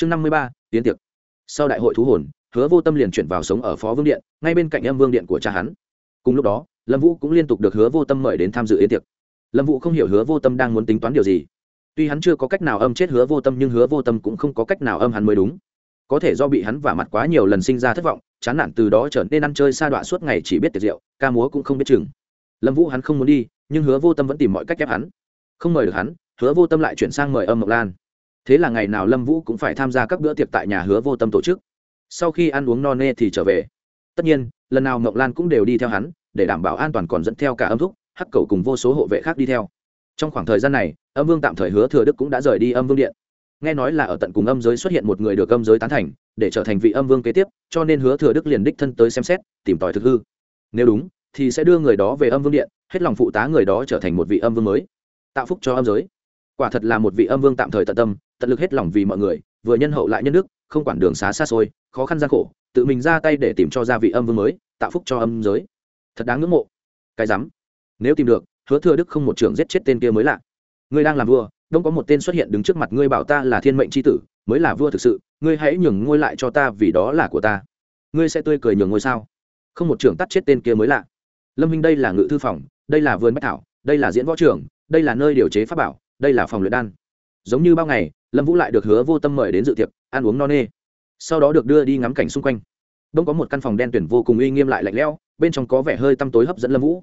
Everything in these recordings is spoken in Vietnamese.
chương năm mươi ba, tiến tiệc. Sau đại hội thú hồn, hứa vô tâm liền chuyển vào sống ở phó vương điện, ngay bên cạnh âm vương điện của cha hắn. Cùng lúc đó, lâm vũ cũng liên tục được hứa vô tâm mời đến tham dự yến tiệc. Lâm vũ không hiểu hứa vô tâm đang muốn tính toán điều gì. Tuy hắn chưa có cách nào âm chết hứa vô tâm, nhưng hứa vô tâm cũng không có cách nào âm hắn mới đúng. Có thể do bị hắn vả mặt quá nhiều lần sinh ra thất vọng, chán nản từ đó trở nên ăn chơi sa đọa suốt ngày chỉ biết tiệc rượu, ca múa cũng không biết chừng. Lâm vũ hắn không muốn đi, nhưng hứa vô tâm vẫn tìm mọi cách ép hắn. Không mời được hắn, hứa vô tâm lại chuyển sang mời âm mộc lan thế là ngày nào lâm vũ cũng phải tham gia các bữa tiệc tại nhà hứa vô tâm tổ chức. Sau khi ăn uống no nê thì trở về. Tất nhiên, lần nào mộc lan cũng đều đi theo hắn, để đảm bảo an toàn còn dẫn theo cả âm thúc, hắc cầu cùng vô số hộ vệ khác đi theo. Trong khoảng thời gian này, âm vương tạm thời hứa thừa đức cũng đã rời đi âm vương điện. Nghe nói là ở tận cùng âm giới xuất hiện một người được âm giới tán thành, để trở thành vị âm vương kế tiếp, cho nên hứa thừa đức liền đích thân tới xem xét, tìm tòi thực hư. Nếu đúng, thì sẽ đưa người đó về âm vương điện, hết lòng phụ tá người đó trở thành một vị âm vương mới. Tạo phúc cho âm giới. Quả thật là một vị âm vương tạm thời tận tâm tận lực hết lòng vì mọi người, vừa nhân hậu lại nhân đức, không quản đường xá xa xôi, khó khăn gian khổ, tự mình ra tay để tìm cho gia vị âm vương mới, tạo phúc cho âm giới. Thật đáng ngưỡng mộ. Cái rắm. Nếu tìm được, hứa thừa đức không một trưởng giết chết tên kia mới lạ. Ngươi đang làm vua, đông có một tên xuất hiện đứng trước mặt ngươi bảo ta là thiên mệnh c h i tử, mới là vua thực sự, ngươi hãy nhường ngôi lại cho ta vì đó là của ta. Ngươi sẽ tươi cười nhường ngôi sao. Không một trưởng tắt chết tên kia mới lạ. Lâm minh đây là ngự thư phòng, đây là vườn bách thảo, đây là diễn võ trưởng đây là nơi điều chế pháp bảo, đây là phòng luyện đan. Giống như bao ngày lâm vũ lại được hứa vô tâm mời đến dự tiệc ăn uống no nê sau đó được đưa đi ngắm cảnh xung quanh đông có một căn phòng đen tuyển vô cùng uy nghiêm lại lạnh lẽo, bên trong có vẻ hơi tăm tối hấp dẫn lâm vũ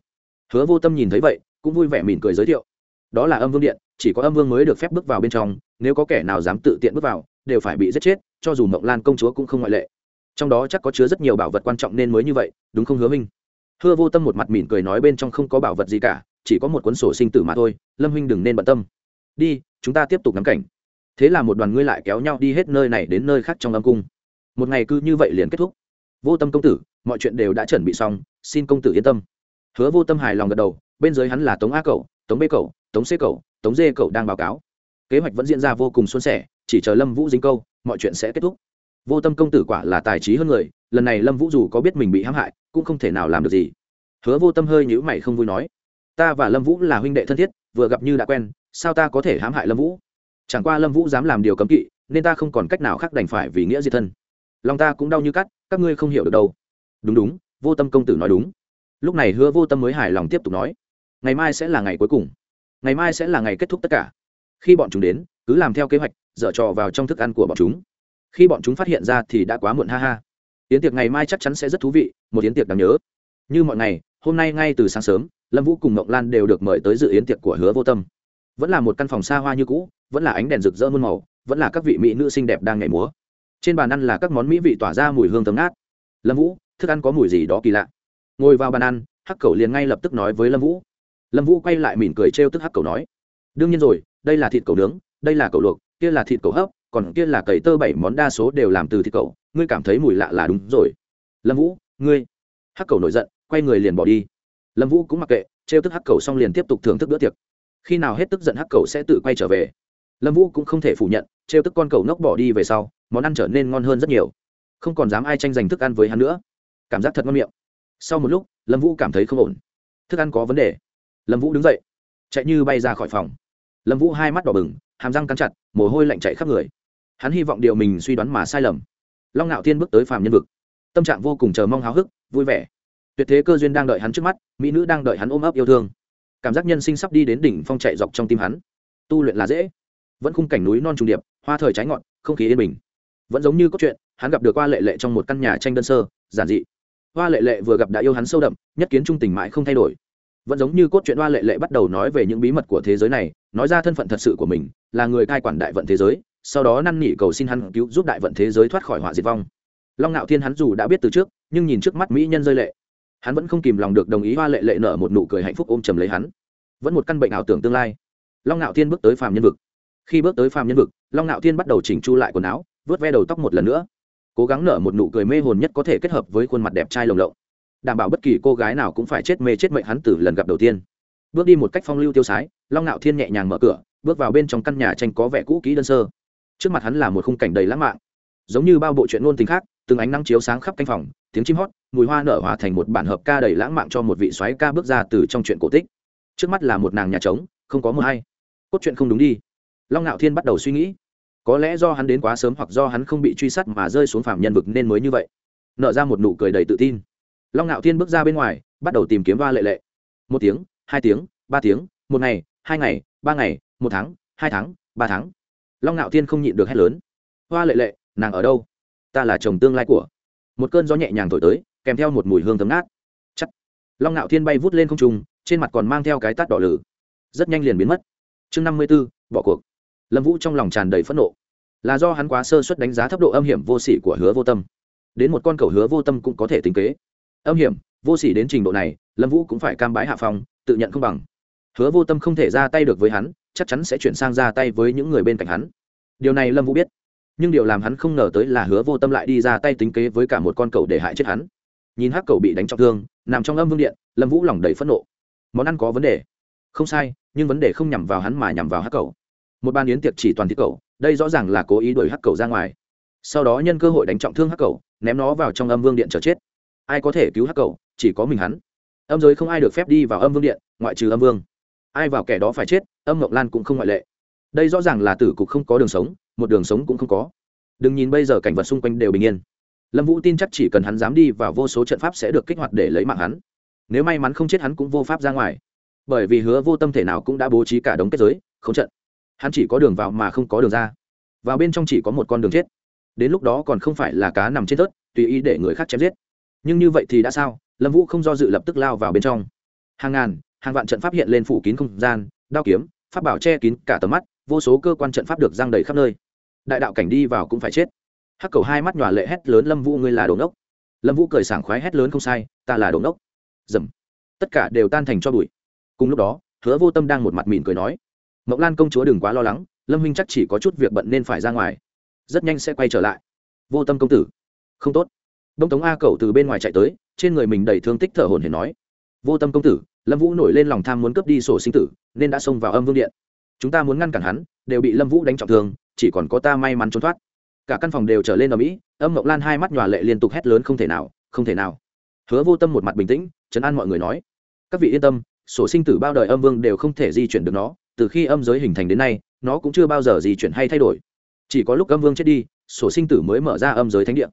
hứa vô tâm nhìn thấy vậy cũng vui vẻ mỉm cười giới thiệu đó là âm vương điện chỉ có âm vương mới được phép bước vào bên trong nếu có kẻ nào dám tự tiện bước vào đều phải bị giết chết cho dù mộng lan công chúa cũng không ngoại lệ trong đó chắc có chứa rất nhiều bảo vật quan trọng nên mới như vậy đúng không hứa minh hứa vô tâm một mặt mỉm cười nói bên trong không có bảo vật gì cả chỉ có một cuốn sổ sinh tử mà thôi lâm huynh đừng nên bận tâm đi chúng ta tiếp tục ngắm cảnh thế là một đoàn ngươi lại kéo nhau đi hết nơi này đến nơi khác trong âm cung. Một ngày cứ như vậy liền kết thúc. Vô tâm công tử, mọi chuyện đều đã chuẩn bị xong, xin công tử yên tâm. Hứa vô tâm hài lòng gật đầu, bên dưới hắn là tống a cậu tống b cậu tống c cậu tống d cậu đang báo cáo. Kế hoạch vẫn diễn ra vô cùng suôn sẻ, chỉ chờ lâm vũ dính câu, mọi chuyện sẽ kết thúc. Vô tâm công tử quả là tài trí hơn người, lần này lâm vũ dù có biết mình bị hãm hại, cũng không thể nào làm được gì. Hứa vô tâm hơi nhữ mày không vui nói, ta và lâm vũ là huynh đệ thân thiết, vừa gặp như đã quen, sao ta có thể hãm hại lâm vũ? Chẳng qua lâm vũ dám làm điều cấm kỵ, nên ta không còn cách nào khác đành phải vì nghĩa diệt thân. Lòng ta cũng đau như cắt, các ngươi không hiểu được đâu. Đúng đúng, vô tâm công tử nói đúng. Lúc này hứa vô tâm mới hài lòng tiếp tục nói, ngày mai sẽ là ngày cuối cùng. Ngày mai sẽ là ngày kết thúc tất cả. Khi bọn chúng đến, cứ làm theo kế hoạch, dở trò vào trong thức ăn của bọn chúng. Khi bọn chúng phát hiện ra thì đã quá muộn, ha ha. Yến tiệc ngày mai chắc chắn sẽ rất thú vị, một yến tiệc đáng nhớ. Như mọi ngày, hôm nay ngay từ sáng sớm, lâm vũ cùng mộng lan đều được mời tới dự yến tiệc của hứa vô tâm vẫn là một căn phòng xa hoa như cũ, vẫn là ánh đèn rực rỡ muôn màu, vẫn là các vị mỹ nữ xinh đẹp đang nhảy múa. Trên bàn ăn là các món mỹ vị tỏa ra mùi hương tấm ngát. Lâm vũ, thức ăn có mùi gì đó kỳ lạ. Ngồi vào bàn ăn, hắc cầu liền ngay lập tức nói với lâm vũ. Lâm vũ quay lại mỉm cười trêu tức hắc cầu nói, đương nhiên rồi, đây là thịt cầu nướng, đây là cầu luộc, kia là thịt cầu hấp, còn kia là cầy tơ bảy món đa số đều làm từ thịt cầu ngươi cảm thấy mùi lạ là đúng rồi. Lâm vũ, ngươi? Hắc cầu nổi giận, quay người liền bỏ đi. Lâm vũ cũng mặc kệ, trêu tức hắc cầu xong liền tiếp tục thưởng thức bữa tiệc khi nào hết tức giận hắc cầu sẽ tự quay trở về. Lâm vũ cũng không thể phủ nhận, trêu tức con cầu nốc bỏ đi về sau, món ăn trở nên ngon hơn rất nhiều. Không còn dám ai tranh giành thức ăn với hắn nữa. Cảm giác thật ngon miệng. Sau một lúc, lâm vũ cảm thấy không ổn. Thức ăn có vấn đề. Lâm vũ đứng dậy, chạy như bay ra khỏi phòng. Lâm vũ hai mắt đỏ bừng, hàm răng cắn chặt, mồ hôi lạnh chạy khắp người. Hắn hy vọng điều mình suy đoán mà sai lầm. Long ngạo thiên bước tới phàm nhân vực. Tâm trạng vô cùng chờ mong háo hức, vui vẻ. Tuyệt thế cơ duyên đang đợi hắn trước mắt, mỹ nữ đang đợi hắn ôm ấp yêu thương cảm giác nhân sinh sắp đi đến đỉnh phong chạy dọc trong tim hắn. Tu luyện là dễ, vẫn khung cảnh núi non trùng điệp, hoa thời trái ngọn, không khí yên bình. Vẫn giống như cốt truyện hắn gặp được qua lệ lệ trong một căn nhà tranh đơn sơ, giản dị. Hoa lệ lệ vừa gặp đã yêu hắn sâu đậm, nhất kiến trung tình mãi không thay đổi. Vẫn giống như cốt truyện hoa lệ lệ bắt đầu nói về những bí mật của thế giới này, nói ra thân phận thật sự của mình, là người cai quản đại vận thế giới, sau đó năn nỉ cầu xin hắn cứu giúp đại vận thế giới thoát khỏi họa diệt vong. Long ngạo thiên hắn dù đã biết từ trước, nhưng nhìn trước mắt mỹ nhân rơi lệ hắn vẫn không kìm lòng được đồng ý hoa lệ lệ nở một nụ cười hạnh phúc ôm chầm lấy hắn. Vẫn một căn bệnh ảo tưởng tương lai. Long ngạo thiên bước tới phàm nhân vực. Khi bước tới phàm nhân vực, long ngạo thiên bắt đầu chỉnh chu lại quần áo, vớt ve đầu tóc một lần nữa. Cố gắng nở một nụ cười mê hồn nhất có thể kết hợp với khuôn mặt đẹp trai lồng lộng. Đảm bảo bất kỳ cô gái nào cũng phải chết mê chết mệnh hắn từ lần gặp đầu tiên. Bước đi một cách phong lưu tiêu sái, long ngạo thiên nhẹ nhàng mở cửa, bước vào bên trong căn nhà tranh có vẻ cũ kỹ đơn sơ. Trước mặt hắn là một khung cảnh đầy lãng mạn, giống như bao bộ chuyện ngôn tình khác từng ánh nắng chiếu sáng khắp canh phòng, tiếng chim hót, mùi hoa nở hòa thành một bản hợp ca đầy lãng mạn cho một vị soái ca bước ra từ trong chuyện cổ tích. Trước mắt là một nàng nhà trống, không có mưa hay. Cốt truyện không đúng đi. Long ngạo thiên bắt đầu suy nghĩ. Có lẽ do hắn đến quá sớm hoặc do hắn không bị truy sát mà rơi xuống phạm nhân vực nên mới như vậy. Nở ra một nụ cười đầy tự tin. Long ngạo thiên bước ra bên ngoài, bắt đầu tìm kiếm va lệ lệ. Một tiếng, hai tiếng, ba tiếng, một ngày, hai ngày, ba ngày, một tháng, hai tháng, ba tháng. Long ngạo thiên không nhịn được hét lớn. Hoa lệ lệ, nàng ở đâu? Ta là chồng tương lai của. Một cơn gió nhẹ nhàng thổi tới, kèm theo một mùi hương thấm ngát. Chắc long ngạo thiên bay vút lên không trung, trên mặt còn mang theo cái tát đỏ lử rất nhanh liền biến mất. Chương năm mươi b ố bỏ cuộc. Lâm vũ trong lòng tràn đầy phẫn nộ. Là do hắn quá sơ suất đánh giá thấp độ âm hiểm vô sỉ của hứa vô tâm. Đến một con cầu hứa vô tâm cũng có thể tính kế. Âm hiểm, vô sỉ đến trình độ này, lâm vũ cũng phải cam bái hạ phong, tự nhận không bằng. Hứa vô tâm không thể ra tay được với hắn, chắc chắn sẽ chuyển sang ra tay với những người bên cạnh hắn. Điều này lâm vũ biết nhưng điều làm hắn không ngờ tới là hứa vô tâm lại đi ra tay tính kế với cả một con cầu để hại chết hắn. Nhìn hắc cầu bị đánh trọng thương, nằm trong âm vương điện, lâm vũ lòng đầy phẫn nộ. Món ăn có vấn đề? Không sai, nhưng vấn đề không nhằm vào hắn mà nhằm vào hắc cầu một ban yến tiệc chỉ toàn thiết cầu đây rõ ràng là cố ý đuổi hắc cầu ra ngoài. Sau đó nhân cơ hội đánh trọng thương hắc cầu ném nó vào trong âm vương điện chờ chết. Ai có thể cứu hắc cầu chỉ có mình hắn. Âm giới không ai được phép đi vào âm vương điện, ngoại trừ âm vương. Ai vào kẻ đó phải chết, âm ngọc lan cũng không ngoại lệ đây rõ ràng là tử cục không có đường sống, một đường sống cũng không có. Đừng nhìn bây giờ cảnh vật xung quanh đều bình yên. Lâm vũ tin chắc chỉ cần hắn dám đi vào vô số trận pháp sẽ được kích hoạt để lấy mạng hắn. Nếu may mắn không chết hắn cũng vô pháp ra ngoài. Bởi vì hứa vô tâm thể nào cũng đã bố trí cả đống kết giới, không trận. Hắn chỉ có đường vào mà không có đường ra. Vào bên trong chỉ có một con đường chết. Đến lúc đó còn không phải là cá nằm trên tớt tùy ý để người khác chém giết. Nhưng như vậy thì đã sao? Lâm vũ không do dự lập tức lao vào bên trong. Hàng ngàn, hàng vạn trận pháp hiện lên phủ kín không gian, đao kiếm, pháp bảo che kín cả tầm mắt vô số cơ quan trận pháp được giang đầy khắp nơi. Đại đạo cảnh đi vào cũng phải chết. Hắc cầu hai mắt nhòa lệ hét lớn, lâm vũ, ngươi là đồ ngốc. Lâm vũ cười sảng khoái hét lớn, không sai, ta là đồ ngốc. Dầm. Tất cả đều tan thành cho bụi. Cùng lúc đó, hứa vô tâm đang một mặt mỉm cười nói mộng lan công chúa đừng quá lo lắng, lâm huynh chắc chỉ có chút việc bận nên phải ra ngoài. Rất nhanh sẽ quay trở lại. Vô tâm công tử. Không tốt. Đông tống a cầu từ bên ngoài chạy tới, trên người mình đầy thương tích thở hồn hển nói, vô tâm công tử, lâm vũ nổi lên lòng tham muốn cướp đi sổ sinh tử, nên đã xông vào âm vương điện chúng ta muốn ngăn cản hắn, đều bị lâm vũ đánh trọng thương, chỉ còn có ta may mắn trốn thoát. Cả căn phòng đều trở lên ở mỹ âm mộng lan hai mắt nhòa lệ liên tục hét lớn không thể nào, không thể nào. Hứa vô tâm một mặt bình tĩnh chấn an mọi người nói, các vị yên tâm, sổ sinh tử bao đời âm vương đều không thể di chuyển được nó, từ khi âm giới hình thành đến nay, nó cũng chưa bao giờ di chuyển hay thay đổi. Chỉ có lúc âm vương chết đi, sổ sinh tử mới mở ra âm giới thánh địa.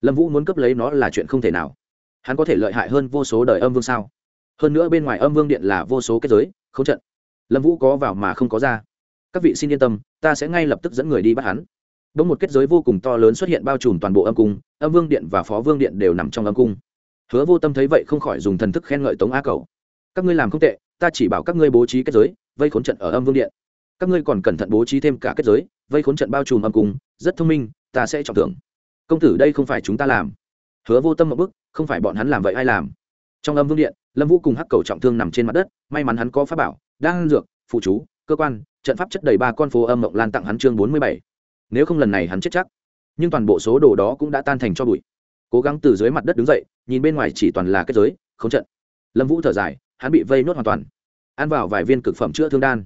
Lâm vũ muốn cấp lấy nó là chuyện không thể nào. Hắn có thể lợi hại hơn vô số đời âm vương sao? Hơn nữa bên ngoài âm vương điện là vô số kết giới, không trận lâm vũ có vào mà không có ra các vị xin yên tâm ta sẽ ngay lập tức dẫn người đi bắt hắn Đông một kết giới vô cùng to lớn xuất hiện bao trùm toàn bộ âm cung, âm vương điện và phó vương điện đều nằm trong âm cung. Hứa Vô Tâm thấy vậy không khỏi dùng thần thức khen ngợi Tống A Cầu. Các ngươi làm không tệ, ta chỉ bảo các ngươi bố trí kết giới, vây khốn trận ở âm vương điện. Các ngươi còn cẩn thận bố trí thêm cả kết giới, vây khốn trận bao trùm âm cung, rất thông minh, ta sẽ trọng thưởng. Công tử đây không phải chúng ta làm. Hứa Vô Tâm một bước, không phải bọn hắn làm vậy ai làm? Trong âm vương điện, Lâm Vũ cùng Hắc Cầu trọng thương nằm trên mặt đất, may mắn hắn có pháp bảo, đang dược, phụ chú, cơ quan, trận pháp chất đầy ba con phố âm mộng lan tặng hắn chương bốn mươi bảy. Nếu không lần này hắn chết chắc. Nhưng toàn bộ số đồ đó cũng đã tan thành cho bụi. Cố gắng từ dưới mặt đất đứng dậy nhìn bên ngoài chỉ toàn là kết giới không trận. Lâm vũ thở dài hắn bị vây nốt hoàn toàn. Ăn vào vài viên cực phẩm chữa thương đan.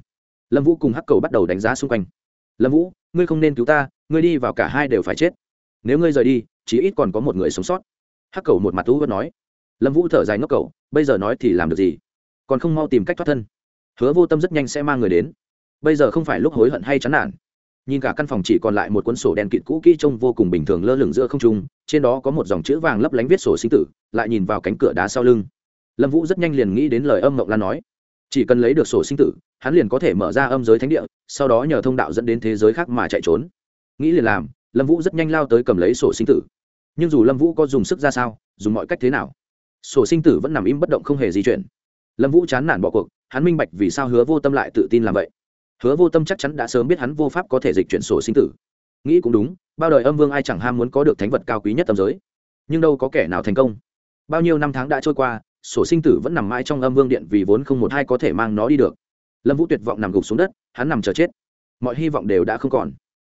Lâm vũ cùng hắc cầu bắt đầu đánh giá xung quanh. Lâm vũ ngươi không nên cứu ta ngươi đi vào cả hai đều phải chết. Nếu ngươi rời đi chỉ ít còn có một người sống sót. Hắc cầu một mặt thú vẫn nói. Lâm vũ thở dài ngốc cầu bây giờ nói thì làm được gì? Còn không mau tìm cách thoát thân hứa vô tâm rất nhanh sẽ mang người đến. Bây giờ không phải lúc hối hận hay chán nản. Nhìn cả căn phòng chỉ còn lại một cuốn sổ đen kịt cũ kỹ trông vô cùng bình thường lơ lửng giữa không trung, trên đó có một dòng chữ vàng lấp lánh viết sổ sinh tử, lại nhìn vào cánh cửa đá sau lưng. Lâm vũ rất nhanh liền nghĩ đến lời âm mộng lan nói. Chỉ cần lấy được sổ sinh tử, hắn liền có thể mở ra âm giới thánh địa, sau đó nhờ thông đạo dẫn đến thế giới khác mà chạy trốn. Nghĩ liền làm, lâm vũ rất nhanh lao tới cầm lấy sổ sinh tử. Nhưng dù lâm vũ có dùng sức ra sao, dùng mọi cách thế nào, sổ sinh tử vẫn nằm im bất động không hề di chuyển. Lâm vũ chán nản bỏ cuộc hắn minh bạch vì sao hứa vô tâm lại tự tin làm vậy. Hứa vô tâm chắc chắn đã sớm biết hắn vô pháp có thể dịch chuyển sổ sinh tử. Nghĩ cũng đúng, bao đời âm vương ai chẳng ham muốn có được thánh vật cao quý nhất tâm giới. Nhưng đâu có kẻ nào thành công. Bao nhiêu năm tháng đã trôi qua, sổ sinh tử vẫn nằm mãi trong âm vương điện vì vốn không một hai có thể mang nó đi được. Lâm vũ tuyệt vọng nằm gục xuống đất, hắn nằm chờ chết. Mọi hy vọng đều đã không còn.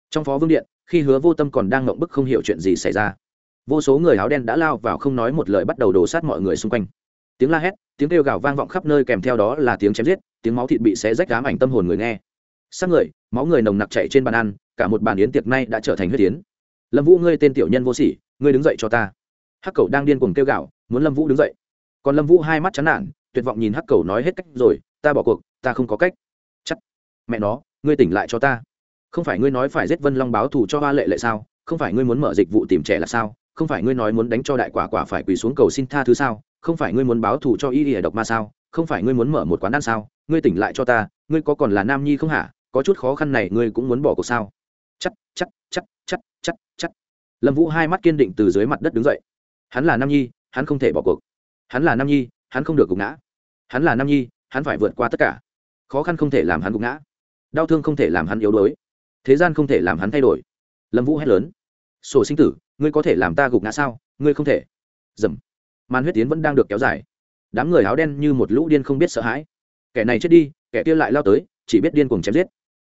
Trong phó vương điện, khi hứa vô tâm còn đang ngộng bức không hiểu chuyện gì xảy ra, vô số người áo đen đã lao vào không nói một lời bắt đầu đổ sát mọi người xung quanh tiếng la hét tiếng kêu gào vang vọng khắp nơi kèm theo đó là tiếng chém giết tiếng máu thịt bị xé rách ám ảnh tâm hồn người nghe. Sát người máu người nồng nặc chạy trên bàn ăn cả một bàn yến tiệc nay đã trở thành huyết yến. Lâm vũ ngươi tên tiểu nhân vô sỉ ngươi đứng dậy cho ta. Hắc cầu đang điên cuồng kêu gào, muốn lâm vũ đứng dậy. Còn lâm vũ hai mắt chán nản tuyệt vọng nhìn hắc cầu nói hết cách rồi ta bỏ cuộc ta không có cách. Chắc. Mẹ nó ngươi tỉnh lại cho ta. Không phải ngươi nói phải giết vân long báo thù cho hoa lệ lệ sao? Không phải ngươi muốn mở dịch vụ tìm trẻ là sao? Không phải ngươi nói muốn đánh cho đại quả quả phải quỳ xuống cầu xin tha thứ sao? Không phải ngươi muốn báo thù cho y ỉa độc ma sao? Không phải ngươi muốn mở một quán ăn sao? Ngươi tỉnh lại cho ta, ngươi có còn là nam nhi không hả? Có chút khó khăn này ngươi cũng muốn bỏ cuộc sao? Chắc chắc chắc chắc chắc chắc. Lâm vũ hai mắt kiên định từ dưới mặt đất đứng dậy. Hắn là nam nhi, hắn không thể bỏ cuộc. Hắn là nam nhi, hắn không được gục ngã. Hắn là nam nhi, hắn phải vượt qua tất cả. Khó khăn không thể làm hắn gục ngã. Đau thương không thể làm hắn yếu đuối. Thế gian không thể làm hắn thay đổi. Lâm vũ hét lớn. Sổ sinh tử, ngươi có thể làm ta gục ngã sao? Ngươi không thể. Dầm màn huyết tiến vẫn đang được kéo dài. Đám người áo đen như một lũ điên không biết sợ hãi. Kẻ này chết đi, kẻ kia lại lao tới, chỉ biết điên cuồng chém giết.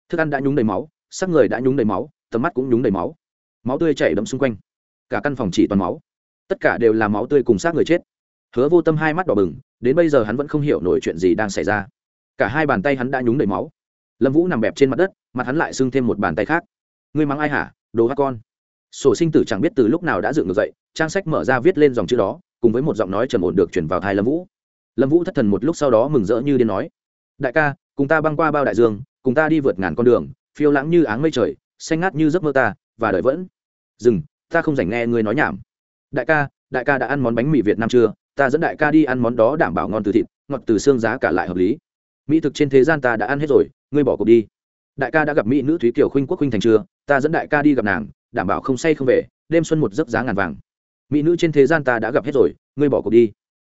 Thức ăn đã nhúng đầy máu sắc người đã nhúng đầy máu, tầm mắt cũng nhúng đầy máu. Máu tươi chảy đẫm xung quanh. Cả căn phòng chỉ toàn máu. Tất cả đều là máu tươi cùng xác người chết. Hứa vô tâm hai mắt đỏ bừng, đến bây giờ hắn vẫn không hiểu nổi chuyện gì đang xảy ra. Cả hai bàn tay hắn đã nhúng đầy máu. Lâm vũ nằm bẹp trên mặt đất, mặt hắn lại sưng thêm một bàn tay khác. Ngươi mắng ai hả? Đồ hát con. Sổ sinh tử chẳng biết từ lúc nào đã dựng ngược dậy, trang sách mở ra viết lên dòng chữ đó cùng với một giọng nói trầm ổn được chuyển vào thai lâm vũ. Lâm vũ thất thần một lúc sau đó mừng rỡ như điên nói, đại ca, cùng ta băng qua bao đại dương, cùng ta đi vượt ngàn con đường, phiêu lãng như áng mây trời, xanh ngát như giấc mơ ta, và đợi vẫn. Dừng, ta không dành nghe ngươi nói nhảm. Đại ca đại ca đã ăn món bánh mì việt nam chưa? Ta dẫn đại ca đi ăn món đó đảm bảo ngon từ thịt, ngọt từ xương giá cả lại hợp lý. Mỹ thực trên thế gian ta đã ăn hết rồi, ngươi bỏ cuộc đi. Đại ca đã gặp mỹ nữ thúy kiều khuynh quốc khuynh thành chưa? Ta dẫn đại ca đi gặp nàng, đảm bảo không say không về, đêm xuân một giấc giá ngàn vàng mỹ nữ trên thế gian ta đã gặp hết rồi, ngươi bỏ cuộc đi.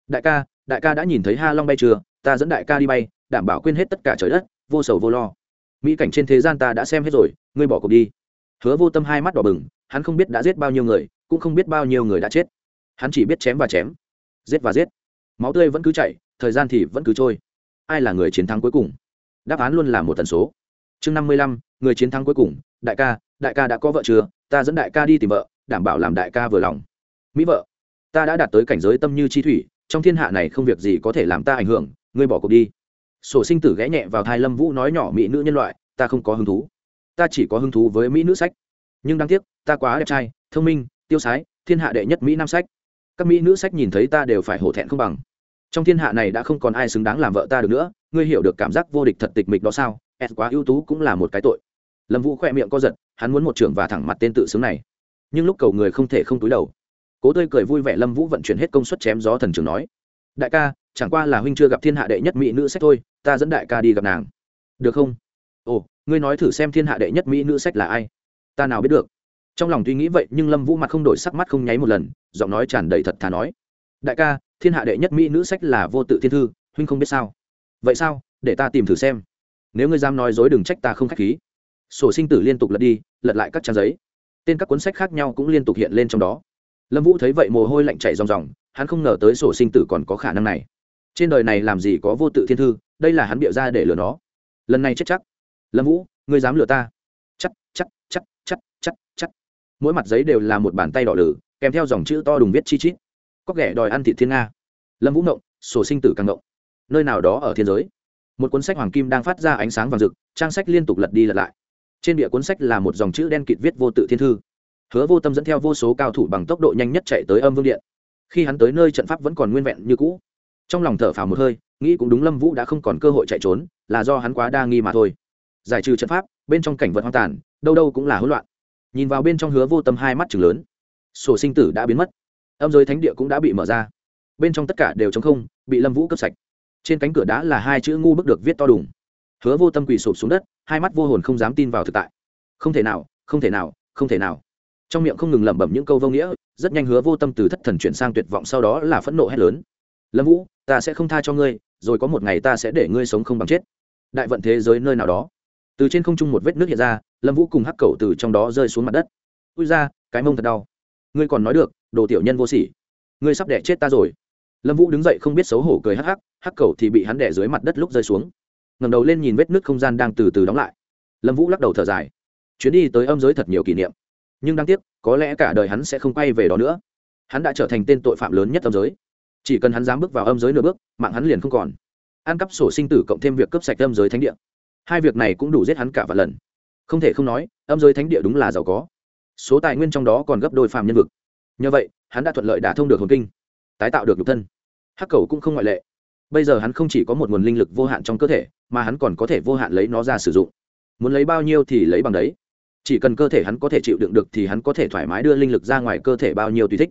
Đại ca đại ca đã nhìn thấy ha long bay chưa? Ta dẫn đại ca đi bay, đảm bảo quên hết tất cả trời đất, vô sầu vô lo. Mỹ cảnh trên thế gian ta đã xem hết rồi, ngươi bỏ cuộc đi. Hứa vô tâm hai mắt đỏ bừng, hắn không biết đã giết bao nhiêu người, cũng không biết bao nhiêu người đã chết. Hắn chỉ biết chém và chém. Giết và giết. Máu tươi vẫn cứ chạy thời gian thì vẫn cứ trôi. Ai là người chiến thắng cuối cùng? Đáp án luôn là một tần số. Chương năm mươi lăm, người chiến thắng cuối cùng. Đại ca đại ca đã có vợ chưa? Ta dẫn đại ca đi tìm vợ, đảm bảo làm đại ca vừa lòng mỹ vợ, ta đã đạt tới cảnh giới tâm như chi thủy, trong thiên hạ này không việc gì có thể làm ta ảnh hưởng, ngươi bỏ cuộc đi. Sổ sinh tử ghé nhẹ vào thai lâm vũ nói nhỏ mỹ nữ nhân loại, ta không có hứng thú. Ta chỉ có hứng thú với mỹ nữ sách. Nhưng đáng tiếc, ta quá đẹp trai, thông minh, tiêu sái, thiên hạ đệ nhất mỹ nam sách. Các mỹ nữ sách nhìn thấy ta đều phải hổ thẹn không bằng. Trong thiên hạ này đã không còn ai xứng đáng làm vợ ta được nữa, ngươi hiểu được cảm giác vô địch thật tịch mịch đó sao? S quá ưu tú cũng là một cái tội. Lâm vũ khoe miệng co giật, hắn muốn một trưởng và thẳng mặt tên tự xứng này. Nhưng lúc cầu người không thể không túi đầu cố tươi cười vui vẻ lâm vũ vận chuyển hết công suất chém gió thần trường nói, đại ca, chẳng qua là huynh chưa gặp thiên hạ đệ nhất mỹ nữ sách thôi, ta dẫn đại ca đi gặp nàng. Được không? Ồ, ngươi nói thử xem thiên hạ đệ nhất mỹ nữ sách là ai? Ta nào biết được. Trong lòng tuy nghĩ vậy, nhưng lâm vũ mặt không đổi sắc mắt không nháy một lần, giọng nói tràn đầy thật thà nói, đại ca, thiên hạ đệ nhất mỹ nữ sách là vô tự thiên thư, huynh không biết sao? Vậy sao? Để ta tìm thử xem. Nếu ngươi dám nói dối đừng trách ta không k h á c h khí. Sổ sinh tử liên tục lật đi, lật lại các trang giấy. Tên các cuốn sách khác nhau cũng liên tục hiện lên trong đó lâm vũ thấy vậy mồ hôi lạnh chảy ròng ròng, hắn không ngờ tới sổ sinh tử còn có khả năng này. Trên đời này làm gì có vô tự thiên thư, đây là hắn bịa ra để lừa nó. Lần này chết chắc. Lâm vũ, ngươi dám lừa ta? Chắc chắc chắc chắc chắc chắc. Mỗi mặt giấy đều là một bàn tay đỏ lử, kèm theo dòng chữ to đùng viết chi chít. Có ghẻ đòi ăn thịt thiên nga. Lâm vũ ngộng, sổ sinh tử càng ngộng. Nơi nào đó ở thiên giới, một cuốn sách hoàng kim đang phát ra ánh sáng vàng rực, trang sách liên tục lật đi lật lại. Trên bìa cuốn sách là một dòng chữ đen kịt viết vô tự thiên thư hứa vô tâm dẫn theo vô số cao thủ bằng tốc độ nhanh nhất chạy tới âm vương điện. Khi hắn tới nơi trận pháp vẫn còn nguyên vẹn như cũ. Trong lòng thở phào một hơi, nghĩ cũng đúng lâm vũ đã không còn cơ hội chạy trốn, là do hắn quá đa nghi mà thôi. Giải trừ trận pháp, bên trong cảnh vật hoang tàn, đâu đâu cũng là hỗn loạn. Nhìn vào bên trong hứa vô tâm hai mắt chừng lớn, sổ sinh tử đã biến mất. Âm giới thánh địa cũng đã bị mở ra. Bên trong tất cả đều chống không, bị lâm vũ cướp sạch. Trên cánh cửa đá là hai chữ ngu bức được viết to đùng. Hứa vô tâm quỳ sụp xuống đất, hai mắt vô hồn không dám tin vào thực tại. Không thể nào, không thể nào, không thể nào trong miệng không ngừng lẩm bẩm những câu vô nghĩa, rất nhanh hứa vô tâm từ thất thần chuyển sang tuyệt vọng sau đó là phẫn nộ hét lớn. Lâm vũ, ta sẽ không tha cho ngươi, rồi có một ngày ta sẽ để ngươi sống không bằng chết. Đại vận thế giới nơi nào đó. Từ trên không trung một vết nước hiện ra, lâm vũ cùng hắc cầu từ trong đó rơi xuống mặt đất. Ui ra cái mông thật đau. Ngươi còn nói được, đồ tiểu nhân vô sỉ. Ngươi sắp đẻ chết ta rồi. Lâm vũ đứng dậy không biết xấu hổ cười hắc hắc hắc cầu thì bị hắn đẻ dưới mặt đất lúc rơi xuống. Ngầm đầu lên nhìn vết nước không gian đang từ từ đóng lại. Lâm vũ lắc đầu thở dài. Chuyến đi tới âm giới thật nhiều kỷ niệm nhưng đáng tiếc, có lẽ cả đời hắn sẽ không quay về đó nữa. Hắn đã trở thành tên tội phạm lớn nhất âm giới. Chỉ cần hắn dám bước vào âm giới nửa bước, mạng hắn liền không còn. Ăn cắp sổ sinh tử cộng thêm việc cấp sạch âm giới thánh địa. Hai việc này cũng đủ giết hắn cả vài lần. Không thể không nói, âm giới thánh địa đúng là giàu có. Số tài nguyên trong đó còn gấp đôi phàm nhân vực. Nhờ vậy, hắn đã thuận lợi đả thông được hồn kinh, tái tạo được nhục thân. Hắc cầu cũng không ngoại lệ. Bây giờ hắn không chỉ có một nguồn linh lực vô hạn trong cơ thể, mà hắn còn có thể vô hạn lấy nó ra sử dụng. Muốn lấy bao nhiêu thì lấy bằng đấy chỉ cần cơ thể hắn có thể chịu đựng được thì hắn có thể thoải mái đưa linh lực ra ngoài cơ thể bao nhiêu tùy thích.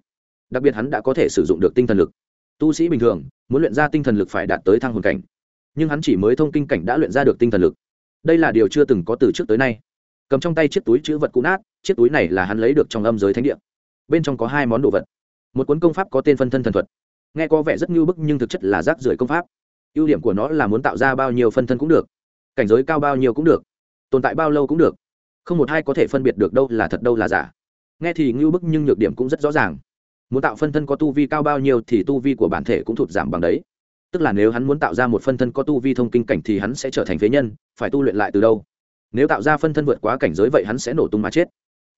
Đặc biệt hắn đã có thể sử dụng được tinh thần lực. Tu sĩ bình thường, muốn luyện ra tinh thần lực phải đạt tới thăng hồn cảnh. Nhưng hắn chỉ mới thông kinh cảnh đã luyện ra được tinh thần lực. Đây là điều chưa từng có từ trước tới nay. Cầm trong tay chiếc túi chữ vật cũ nát, chiếc túi này là hắn lấy được trong âm giới thánh địa. Bên trong có hai món đồ vật. Một cuốn công pháp có tên phân thân thần thuật. Nghe có vẻ rất ngưu bức nhưng thực chất là rác rưởi công pháp. Ưu điểm của nó là muốn tạo ra bao nhiêu phân thân cũng được. Cảnh giới cao bao nhiêu cũng được. Tồn tại bao lâu cũng được không một ai có thể phân biệt được đâu là thật đâu là giả. Nghe thì ngưu bức nhưng nhược điểm cũng rất rõ ràng. Muốn tạo phân thân có tu vi cao bao nhiêu thì tu vi của bản thể cũng thụt giảm bằng đấy. Tức là nếu hắn muốn tạo ra một phân thân có tu vi thông kinh cảnh thì hắn sẽ trở thành phế nhân, phải tu luyện lại từ đâu? Nếu tạo ra phân thân vượt quá cảnh giới vậy hắn sẽ nổ tung mà chết.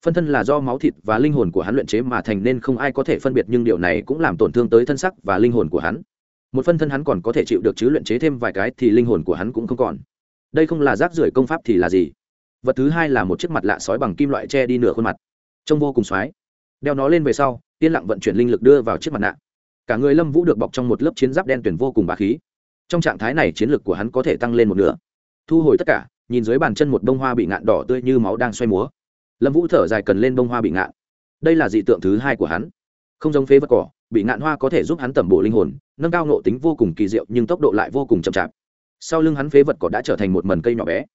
Phân thân là do máu thịt và linh hồn của hắn luyện chế mà thành nên không ai có thể phân biệt nhưng điều này cũng làm tổn thương tới thân sắc và linh hồn của hắn. Một phân thân hắn còn có thể chịu được chứ luyện chế thêm vài cái thì linh hồn của hắn cũng không còn. Đây không là rác rưởi công pháp thì là gì? Vật thứ hai là một chiếc mặt lạ sói bằng kim loại che đi nửa khuôn mặt. Trông vô cùng xoái. Đeo nó lên về sau, yên lặng vận chuyển linh lực đưa vào chiếc mặt nạ. Cả người lâm vũ được bọc trong một lớp chiến giáp đen tuyển vô cùng bà khí. Trong trạng thái này, chiến lực của hắn có thể tăng lên một nửa. Thu hồi tất cả, nhìn dưới bàn chân một bông hoa bị ngạn đỏ tươi như máu đang xoay múa. Lâm vũ thở dài cần lên bông hoa bị ngạn. Đây là dị tượng thứ hai của hắn. Không giống phế vật cỏ, bị ngạn hoa có thể giúp hắn tẩm bổ linh hồn, nâng cao nộ tính vô cùng kỳ diệu nhưng tốc độ lại vô cùng chậm chạp. Sau lưng hắn phế vật cỏ đã trở thành một mần cây nhỏ bé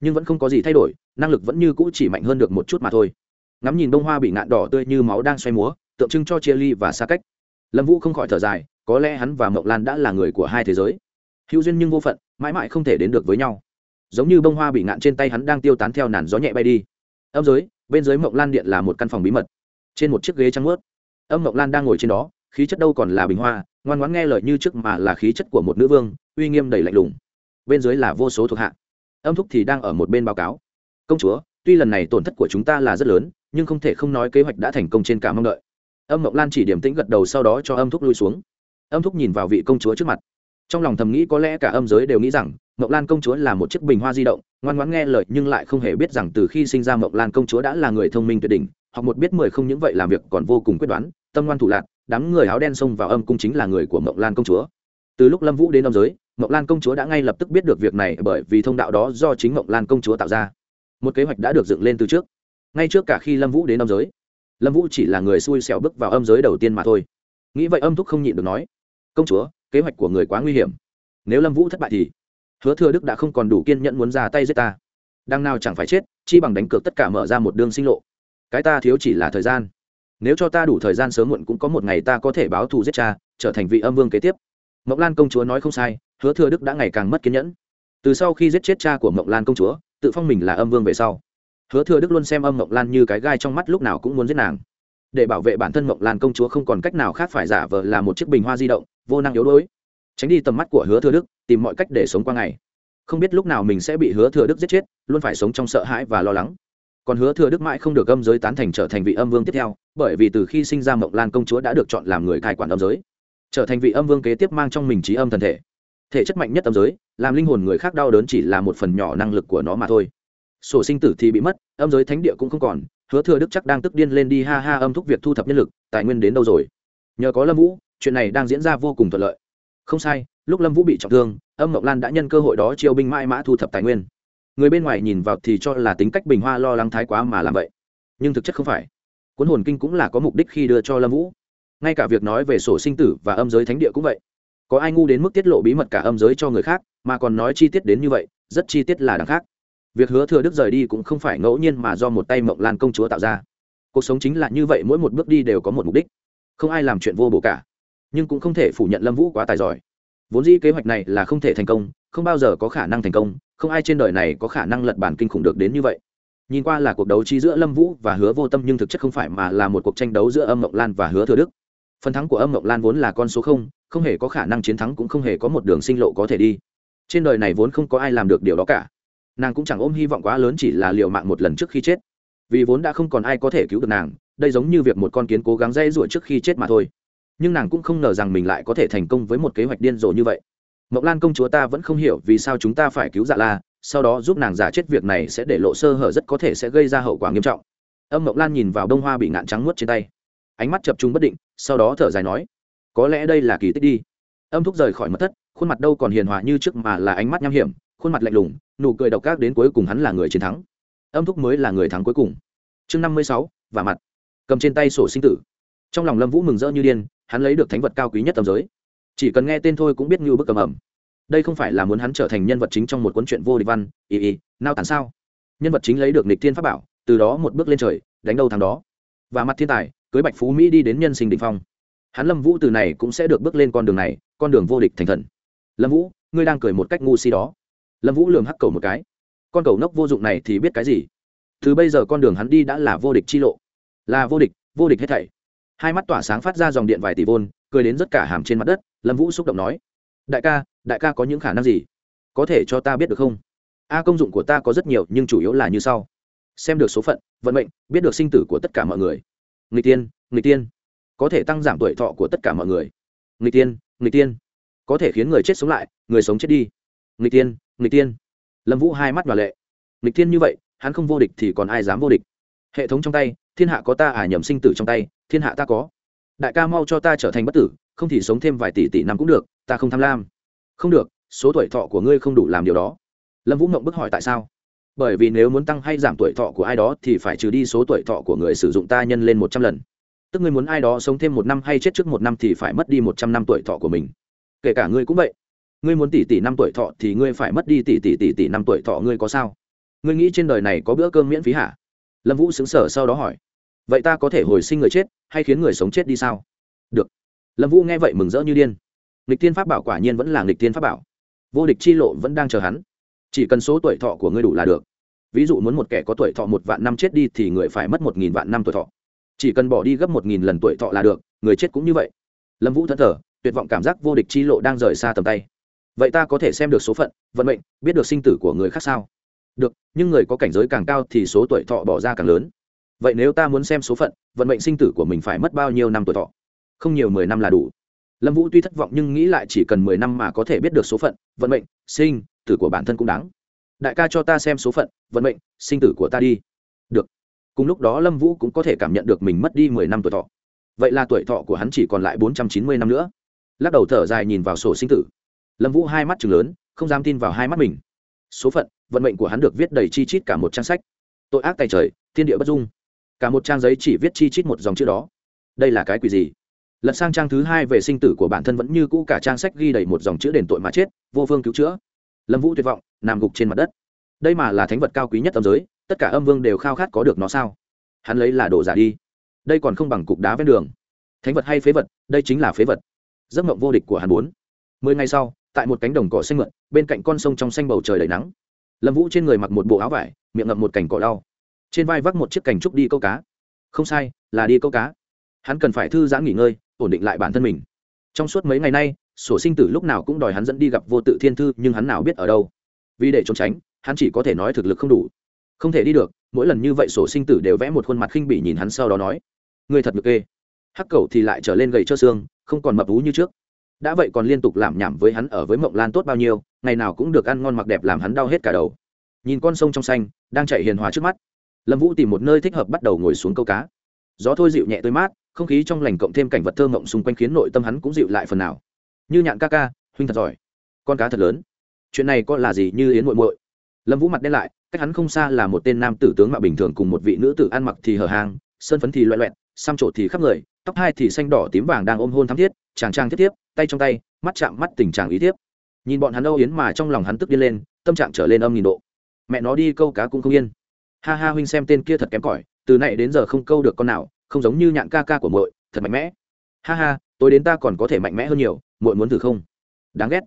nhưng vẫn không có gì thay đổi, năng lực vẫn như cũ chỉ mạnh hơn được một chút mà thôi. Ngắm nhìn bông hoa bị ngạn đỏ tươi như máu đang xoay múa, tượng trưng cho chia ly và xa cách. Lâm vũ không khỏi thở dài, có lẽ hắn và mộng lan đã là người của hai thế giới. Hữu duyên nhưng vô phận, mãi mãi không thể đến được với nhau. Giống như bông hoa bị ngạn trên tay hắn đang tiêu tán theo nản gió nhẹ bay đi. Âm giới, bên dưới mộng lan điện là một căn phòng bí mật. Trên một chiếc ghế trắng ướt âm mộng lan đang ngồi trên đó, khí chất đâu còn là bình hoa, ngoan ngoãn nghe lời như trước mà là khí chất của một nữ vương, uy nghiêm đầy lạnh lùng. Bên dưới là vô số thuộc hạ âm thúc thì đang ở một bên báo cáo. Công chúa, tuy lần này tổn thất của chúng ta là rất lớn, nhưng không thể không nói kế hoạch đã thành công trên cả mong đợi. Âm mộng lan chỉ điểm tĩnh gật đầu sau đó cho âm thúc lui xuống. Âm thúc nhìn vào vị công chúa trước mặt. Trong lòng thầm nghĩ có lẽ cả âm giới đều nghĩ rằng mộng lan công chúa là một chiếc bình hoa di động, ngoan ngoãn nghe lời nhưng lại không hề biết rằng từ khi sinh ra mộng lan công chúa đã là người thông minh tuyệt đỉnh, học một biết mười không những vậy làm việc còn vô cùng quyết đoán, tâm ngoan thủ lạc, đám người áo đen xông vào âm cung chính là người của mộng lan công chúa. Từ lúc lâm vũ đến âm giới Mộc lan công chúa đã ngay lập tức biết được việc này bởi vì thông đạo đó do chính Mộc lan công chúa tạo ra. Một kế hoạch đã được dựng lên từ trước. Ngay trước cả khi lâm vũ đến âm giới, lâm vũ chỉ là người xui xẻo bước vào âm giới đầu tiên mà thôi. Nghĩ vậy âm thúc không nhịn được nói, công chúa, kế hoạch của người quá nguy hiểm. Nếu lâm vũ thất bại thì hứa thừa đức đã không còn đủ kiên nhẫn muốn ra tay giết ta. Đang nào chẳng phải chết, chi bằng đánh cược tất cả mở ra một đường sinh lộ. Cái ta thiếu chỉ là thời gian. Nếu cho ta đủ thời gian sớm muộn cũng có một ngày ta có thể báo thù giết cha, trở thành vị âm vương kế tiếp. Mộc lan công chúa nói không sai hứa thừa đức đã ngày càng mất kiên nhẫn. Từ sau khi giết chết cha của mộng lan công chúa, tự phong mình là âm vương về sau. Hứa thừa đức luôn xem âm mộng lan như cái gai trong mắt lúc nào cũng muốn giết nàng. Để bảo vệ bản thân mộng lan công chúa không còn cách nào khác phải giả vờ là một chiếc bình hoa di động, vô năng yếu đuối. Tránh đi tầm mắt của hứa thừa đức, tìm mọi cách để sống qua ngày. Không biết lúc nào mình sẽ bị hứa thừa đức giết chết, luôn phải sống trong sợ hãi và lo lắng. Còn hứa thừa đức mãi không được âm giới tán thành trở thành vị âm vương tiếp theo, bởi vì từ khi sinh ra mộng lan công chúa đã được chọn làm người cai quản âm giới. Trở thành vị âm vương kế tiếp mang trong mình trí âm thần thể thể chất mạnh nhất âm giới, làm linh hồn người khác đau đớn chỉ là một phần nhỏ năng lực của nó mà thôi. Sổ sinh tử thì bị mất, âm giới thánh địa cũng không còn, hứa thừa đức chắc đang tức điên lên đi ha ha âm thúc việc thu thập nhân lực, tài nguyên đến đâu rồi? Nhờ có lâm vũ, chuyện này đang diễn ra vô cùng thuận lợi. Không sai, lúc lâm vũ bị trọng thương, âm mộng lan đã nhân cơ hội đó chiêu binh mãi mã thu thập tài nguyên. Người bên ngoài nhìn vào thì cho là tính cách bình hoa lo lắng thái quá mà làm vậy. Nhưng thực chất không phải. Cuốn hồn kinh cũng là có mục đích khi đưa cho lâm vũ. Ngay cả việc nói về sổ sinh tử và âm giới thánh địa cũng vậy có ai ngu đến mức tiết lộ bí mật cả âm giới cho người khác, mà còn nói chi tiết đến như vậy, rất chi tiết là đằng khác. Việc hứa thừa đức rời đi cũng không phải ngẫu nhiên mà do một tay mộng lan công chúa tạo ra. Cuộc sống chính là như vậy, mỗi một bước đi đều có một mục đích. Không ai làm chuyện vô bổ cả. Nhưng cũng không thể phủ nhận lâm vũ quá tài giỏi. Vốn dĩ kế hoạch này là không thể thành công, không bao giờ có khả năng thành công, không ai trên đời này có khả năng lật bản kinh khủng được đến như vậy. Nhìn qua là cuộc đấu trí giữa lâm vũ và hứa vô tâm nhưng thực chất không phải mà là một cuộc tranh đấu giữa âm mộng lan và hứa thừa đức. Phần thắng của âm mộng lan vốn là con số không không hề có khả năng chiến thắng cũng không hề có một đường sinh lộ có thể đi. Trên đời này vốn không có ai làm được điều đó cả. Nàng cũng chẳng ôm hy vọng quá lớn chỉ là liều mạng một lần trước khi chết. Vì vốn đã không còn ai có thể cứu được nàng, đây giống như việc một con kiến cố gắng dây ruổi trước khi chết mà thôi. Nhưng nàng cũng không ngờ rằng mình lại có thể thành công với một kế hoạch điên rồ như vậy. Mộng lan công chúa ta vẫn không hiểu vì sao chúng ta phải cứu dạ la, sau đó giúp nàng giả chết việc này sẽ để lộ sơ hở rất có thể sẽ gây ra hậu quả nghiêm trọng. Âm mộng lan nhìn vào bông hoa bị ngạn trắng nuốt trên tay. Ánh mắt chập trung bất định, sau đó thở dài nói có lẽ đây là kỳ tích đi. Âm thúc rời khỏi mất thất khuôn mặt đâu còn hiền hòa như trước mà là ánh mắt nham hiểm khuôn mặt lạnh lùng nụ cười độc ác đến cuối cùng hắn là người chiến thắng. Âm thúc mới là người thắng cuối cùng. Chương năm mươi sáu và mặt. Cầm trên tay sổ sinh tử. Trong lòng lâm vũ mừng rỡ như điên hắn lấy được thánh vật cao quý nhất tầm giới. Chỉ cần nghe tên thôi cũng biết như bức cầm ẩm. Đây không phải là muốn hắn trở thành nhân vật chính trong một cuốn truyện vô địch văn y y, nao tàn sao? Nhân vật chính lấy được nịch thiên pháp bảo từ đó một bước lên trời đánh đâu thằng đó. Và mặt thiên tài cưới bạch phú mỹ đi đến nhân sinh đ phong hắn lâm vũ từ này cũng sẽ được bước lên con đường này, con đường vô địch thành thần. Lâm vũ, ngươi đang cười một cách ngu si đó. Lâm vũ lường hắc cầu một cái. Con cầu nốc vô dụng này thì biết cái gì? Từ bây giờ con đường hắn đi đã là vô địch chi lộ. Là vô địch vô địch hết thảy. Hai mắt tỏa sáng phát ra dòng điện vài tỷ vôn, cười đến rất cả hàm trên mặt đất, lâm vũ xúc động nói. Đại ca đại ca có những khả năng gì? Có thể cho ta biết được không? A, công dụng của ta có rất nhiều, nhưng chủ yếu là như sau. Xem được số phận, vận mệnh, biết được sinh tử của tất cả mọi người. Người tiên người tiên có thể tăng giảm tuổi thọ của tất cả mọi người. Người tiên người tiên. Có thể khiến người chết sống lại, người sống chết đi. Người tiên người tiên. Lâm vũ hai mắt và lệ. Người tiên như vậy, hắn không vô địch thì còn ai dám vô địch? Hệ thống trong tay, thiên hạ có ta à nhầm sinh tử trong tay, thiên hạ ta có. Đại ca mau cho ta trở thành bất tử, không thì sống thêm vài tỷ tỷ năm cũng được, ta không tham lam. Không được, số tuổi thọ của ngươi không đủ làm điều đó. Lâm vũ mộng bức hỏi tại sao? Bởi vì nếu muốn tăng hay giảm tuổi thọ của ai đó thì phải trừ đi số tuổi thọ của người sử dụng ta nhân lên một trăm lần tức ngươi muốn ai đó sống thêm một năm hay chết trước một năm thì phải mất đi một trăm năm tuổi thọ của mình. Kể cả ngươi cũng vậy. Ngươi muốn tỷ tỷ năm tuổi thọ thì ngươi phải mất đi tỷ tỷ tỷ tỷ năm tuổi thọ ngươi có sao? Ngươi nghĩ trên đời này có bữa cơm miễn phí hả? Lâm vũ xứng sở sau đó hỏi. Vậy ta có thể hồi sinh người chết hay khiến người sống chết đi sao? Được. Lâm vũ nghe vậy mừng rỡ như điên. Nghịch tiên pháp bảo quả nhiên vẫn là nghịch tiên pháp bảo. Vô địch chi lộ vẫn đang chờ hắn. Chỉ cần số tuổi thọ của ngươi đủ là được. Ví dụ muốn một kẻ có tuổi thọ một vạn năm chết đi thì người phải mất một nghìn vạn năm tuổi thọ chỉ cần bỏ đi gấp một nghìn lần tuổi thọ là được, người chết cũng như vậy. Lâm vũ thẫn thờ, tuyệt vọng cảm giác vô địch chi lộ đang rời xa tầm tay. Vậy ta có thể xem được số phận, vận mệnh, biết được sinh tử của người khác sao? Được, nhưng người có cảnh giới càng cao thì số tuổi thọ bỏ ra càng lớn. Vậy nếu ta muốn xem số phận, vận mệnh sinh tử của mình phải mất bao nhiêu năm tuổi thọ? Không nhiều, mười năm là đủ. Lâm vũ tuy thất vọng nhưng nghĩ lại chỉ cần mười năm mà có thể biết được số phận, vận mệnh, sinh tử của bản thân cũng đáng. Đại ca cho ta xem số phận, vận mệnh, sinh tử của ta đi. Được cùng lúc đó lâm vũ cũng có thể cảm nhận được mình mất đi mười năm tuổi thọ. Vậy là tuổi thọ của hắn chỉ còn lại bốn trăm chín mươi năm nữa. Lắc đầu thở dài nhìn vào sổ sinh tử. Lâm vũ hai mắt chừng lớn, không dám tin vào hai mắt mình. Số phận, vận mệnh của hắn được viết đầy chi chít cả một trang sách. Tội ác tay trời, thiên địa bất dung. Cả một trang giấy chỉ viết chi chít một dòng chữ đó. Đây là cái quỷ gì? Lật sang trang thứ hai về sinh tử của bản thân vẫn như cũ cả trang sách ghi đầy một dòng chữ đền tội mà chết, vô phương cứu chữa. Lâm vũ tuyệt vọng, nằm gục trên mặt đất. Đây mà là thánh vật cao quý nhất tầm giới tất cả âm vương đều khao khát có được nó sao? Hắn lấy là đồ giả đi. Đây còn không bằng cục đá ven đường. Thánh vật hay phế vật, đây chính là phế vật. Giấc mộng vô địch của hắn bốn mười ngày sau, tại một cánh đồng cỏ xanh mượn, bên cạnh con sông trong xanh bầu trời đầy nắng. Lâm vũ trên người mặc một bộ áo vải, miệng ngậm một cành cỏ đau trên vai vác một chiếc cành trúc đi câu cá. Không sai, là đi câu cá. Hắn cần phải thư giãn nghỉ ngơi, ổn định lại bản thân mình. Trong suốt mấy ngày nay, sổ sinh tử lúc nào cũng đòi hắn dẫn đi gặp vô tự thiên thư, nhưng hắn nào biết ở đâu. Vì để trốn tránh, hắn chỉ có thể nói thực lực không đủ không thể đi được, mỗi lần như vậy sổ sinh tử đều vẽ một khuôn mặt khinh bỉ nhìn hắn sau đó nói. Người thật ngược kê hắc cầu thì lại trở lên gầy trơ xương, không còn mập ú như trước. Đã vậy còn liên tục làm nhảm với hắn ở với mộng lan tốt bao nhiêu, ngày nào cũng được ăn ngon mặc đẹp làm hắn đau hết cả đầu. Nhìn con sông trong xanh, đang chạy hiền hòa trước mắt. Lâm vũ tìm một nơi thích hợp bắt đầu ngồi xuống câu cá. Gió thôi dịu nhẹ tươi mát, không khí trong lành cộng thêm cảnh vật thơ mộng xung quanh khiến nội tâm hắn cũng dịu lại phần nào. Như nhạn ca ca, huynh thật giỏi. Con cá thật lớn. Chuyện này có là gì như yến muội muội? Lâm vũ mặt đen lại cách hắn không xa là một tên nam tử tướng mạo bình thường cùng một vị nữ tử ăn mặc thì hở hang, sơn phấn thì loẹ loẹt, xăm trộn thì khắp người, tóc hai thì xanh đỏ tím vàng đang ôm hôn thắm thiết, chàng trang thiết tiếp, tay trong tay, mắt chạm mắt tình trạng ý tiếp. Nhìn bọn hắn âu yến mà trong lòng hắn tức điên lên, tâm trạng trở lên âm nghìn độ. Mẹ nó đi câu cá cũng không yên. Ha ha huynh xem tên kia thật kém cỏi, từ nãy đến giờ không câu được con nào, không giống như nhạn ca ca của muội, thật mạnh mẽ. Ha ha, tối đến ta còn có thể mạnh mẽ hơn nhiều, muội muốn thử không? Đáng ghét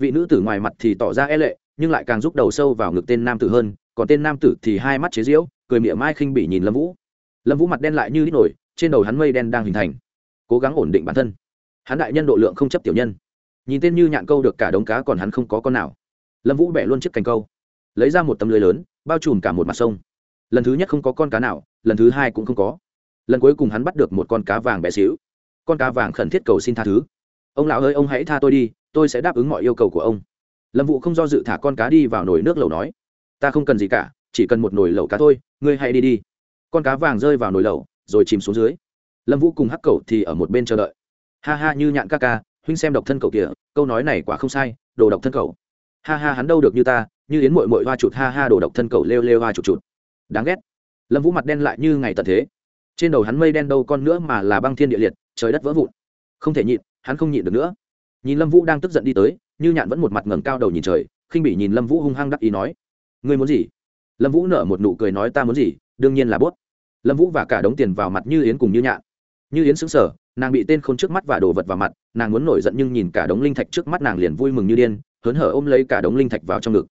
vị nữ tử ngoài mặt thì tỏ ra e lệ, nhưng lại càng giúp đầu sâu vào ngực tên nam tử hơn, còn tên nam tử thì hai mắt chế diễu cười miệng mai khinh bỉ nhìn lâm vũ. Lâm vũ mặt đen lại như ít nổi, trên đầu hắn mây đen đang hình thành. Cố gắng ổn định bản thân. Hắn đại nhân độ lượng không chấp tiểu nhân. Nhìn tên như nhạn câu được cả đống cá còn hắn không có con nào. Lâm vũ bẻ luôn chiếc cành câu. Lấy ra một tấm lưới lớn, bao trùm cả một mặt sông. Lần thứ nhất không có con cá nào, lần thứ hai cũng không có. Lần cuối cùng hắn bắt được một con cá vàng bé xíu. Con cá vàng khẩn thiết cầu xin tha thứ. Ông lão ơi, ông hãy tha tôi đi tôi sẽ đáp ứng mọi yêu cầu của ông. Lâm vũ không do dự thả con cá đi vào nồi nước lẩu nói, ta không cần gì cả, chỉ cần một nồi lẩu cá thôi, ngươi hãy đi đi. Con cá vàng rơi vào nồi lẩu, rồi chìm xuống dưới. Lâm vũ cùng hắc cầu thì ở một bên chờ đợi. Ha ha, như nhạn ca ca, huynh xem độc thân cậu kìa, câu nói này quả không sai, đồ độc thân cậu. Ha ha, hắn đâu được như ta, như yến mội mội hoa chụt ha ha, đồ độc thân cậu lêu lêu hoa chụt chụt đáng ghét. Lâm vũ mặt đen lại như ngày tận thế. Trên đầu hắn mây đen đâu con nữa mà là băng thiên địa liệt, trời đất vỡ vụn. Không thể nhịn, hắn không nhịn được nữa nhìn lâm vũ đang tức giận đi tới, như nhạn vẫn một mặt ngẩng cao đầu nhìn trời, khinh bị nhìn lâm vũ hung hăng đắc ý nói, ngươi muốn gì? Lâm vũ nở một nụ cười nói, ta muốn gì? Đương nhiên là bốt lâm vũ và cả đống tiền vào mặt như yến cùng như nhạn. Như yến xứng sở nàng bị tên k h ô n trước mắt và đổ vật vào mặt, nàng muốn nổi giận nhưng nhìn cả đống linh thạch trước mắt nàng liền vui mừng như điên, hớn hở ôm lấy cả đống linh thạch vào trong ngực.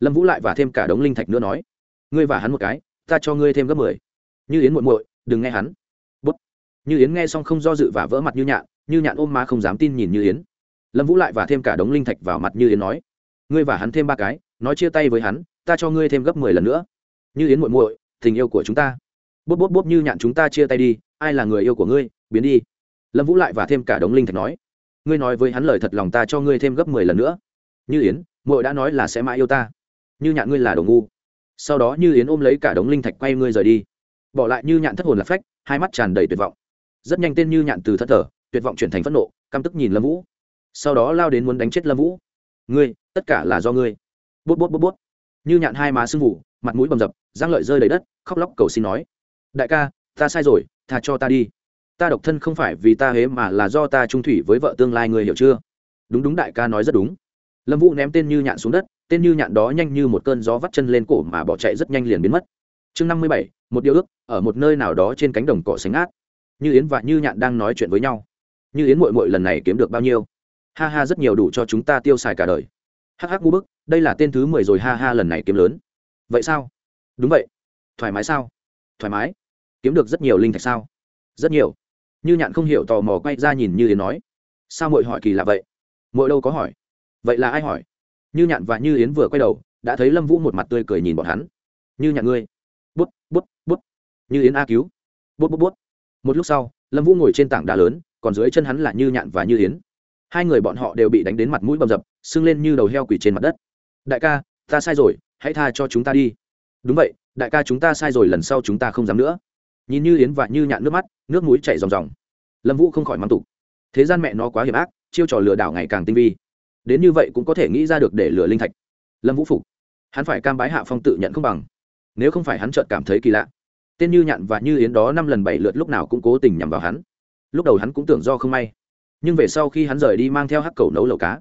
Lâm vũ lại và thêm cả đống linh thạch nữa nói, ngươi và hắn một cái, ta cho ngươi thêm gấp mười. Như yến muộn muội, đừng nghe hắn. Bút. Như yến nghe xong không do dự và vỡ mặt như nhạn như nhạn ôm má không dám tin nhìn như yến lâm vũ lại và thêm cả đống linh thạch vào mặt như yến nói, ngươi và hắn thêm ba cái, nói chia tay với hắn, ta cho ngươi thêm gấp mười lần nữa. Như yến muội muội, tình yêu của chúng ta. Bốp bốp bốp, như nhạn chúng ta chia tay đi, ai là người yêu của ngươi, biến đi. Lâm vũ lại và thêm cả đống linh thạch nói, ngươi nói với hắn lời thật lòng ta cho ngươi thêm gấp mười lần nữa. Như yến, muội đã nói là sẽ mãi yêu ta. Như nhạn ngươi là đồ ngu. Sau đó như yến ôm lấy cả đống linh thạch quay ngươi rời đi. Bỏ lại như nhạn thất hồn lạc phách, hai mắt tràn đầy tuyệt vọng. Rất nhanh tên như nhạn từ thất thở tuyệt vọng chuyển thành phẫn nộ, căm tức nhìn lâm vũ sau đó lao đến muốn đánh chết lâm vũ. Ngươi, tất cả là do ngươi. Bút bút bút bút. Như nhạn hai má sưng vụ mặt mũi bầm dập giang lợi rơi đầy đất, khóc lóc cầu xin nói, đại ca, ta sai rồi thà cho ta đi. Ta độc thân không phải vì ta hế mà là do ta trung thủy với vợ tương lai người hiểu chưa? Đúng đúng, đại ca nói rất đúng. Lâm vũ ném tên như nhạn xuống đất, tên như nhạn đó nhanh như một cơn gió vắt chân lên cổ mà bỏ chạy rất nhanh liền biến mất. Chương năm mươi bảy, một điều ước, ở một nơi nào đó trên cánh đồng cỏ xanh át như yến và như nhạn đang nói chuyện với nhau. Như yến mội mội lần này kiếm được bao nhiêu? Ha ha, rất nhiều đủ cho chúng ta tiêu xài cả đời. Hắc hắc ngu bức, đây là tên thứ mười rồi, ha ha, lần này kiếm lớn. Vậy sao? Đúng vậy. Thoải mái sao? Thoải mái. Kiếm được rất nhiều linh thạch sao? Rất nhiều. Như nhạn không hiểu tò mò quay ra nhìn như yến nói. Sao mội hỏi kỳ lạ vậy? Mội đâu có hỏi. Vậy là ai hỏi? Như nhạn và như yến vừa quay đầu, đã thấy lâm vũ một mặt tươi cười nhìn bọn hắn. Như nhạn ngươi. Bút bút bút. Như yến a cứu. Bút bút bút. Một lúc sau, lâm vũ ngồi trên tảng đá lớn, còn dưới chân hắn là như nhạn và như yến hai người bọn họ đều bị đánh đến mặt mũi bầm dập, sưng lên như đầu heo quỷ trên mặt đất. Đại ca, ta sai rồi, hãy tha cho chúng ta đi. Đúng vậy, đại ca chúng ta sai rồi, lần sau chúng ta không dám nữa. Nhìn như yến và như nhạn nước mắt, nước mũi chảy ròng ròng. Lâm vũ không khỏi mắng tục thế gian mẹ nó quá hiểm ác, chiêu trò lừa đảo ngày càng tinh vi. Đến như vậy cũng có thể nghĩ ra được để lừa linh thạch. Lâm vũ phục. Hắn phải cam bái hạ phong tự nhận không bằng. Nếu không phải hắn chợt cảm thấy kỳ lạ. Tên như nhạn và như yến đó năm lần bảy lượt lúc nào cũng cố tình nhằm vào hắn. Lúc đầu hắn cũng tưởng do không may nhưng về sau khi hắn rời đi mang theo hắc cầu nấu lẩu cá,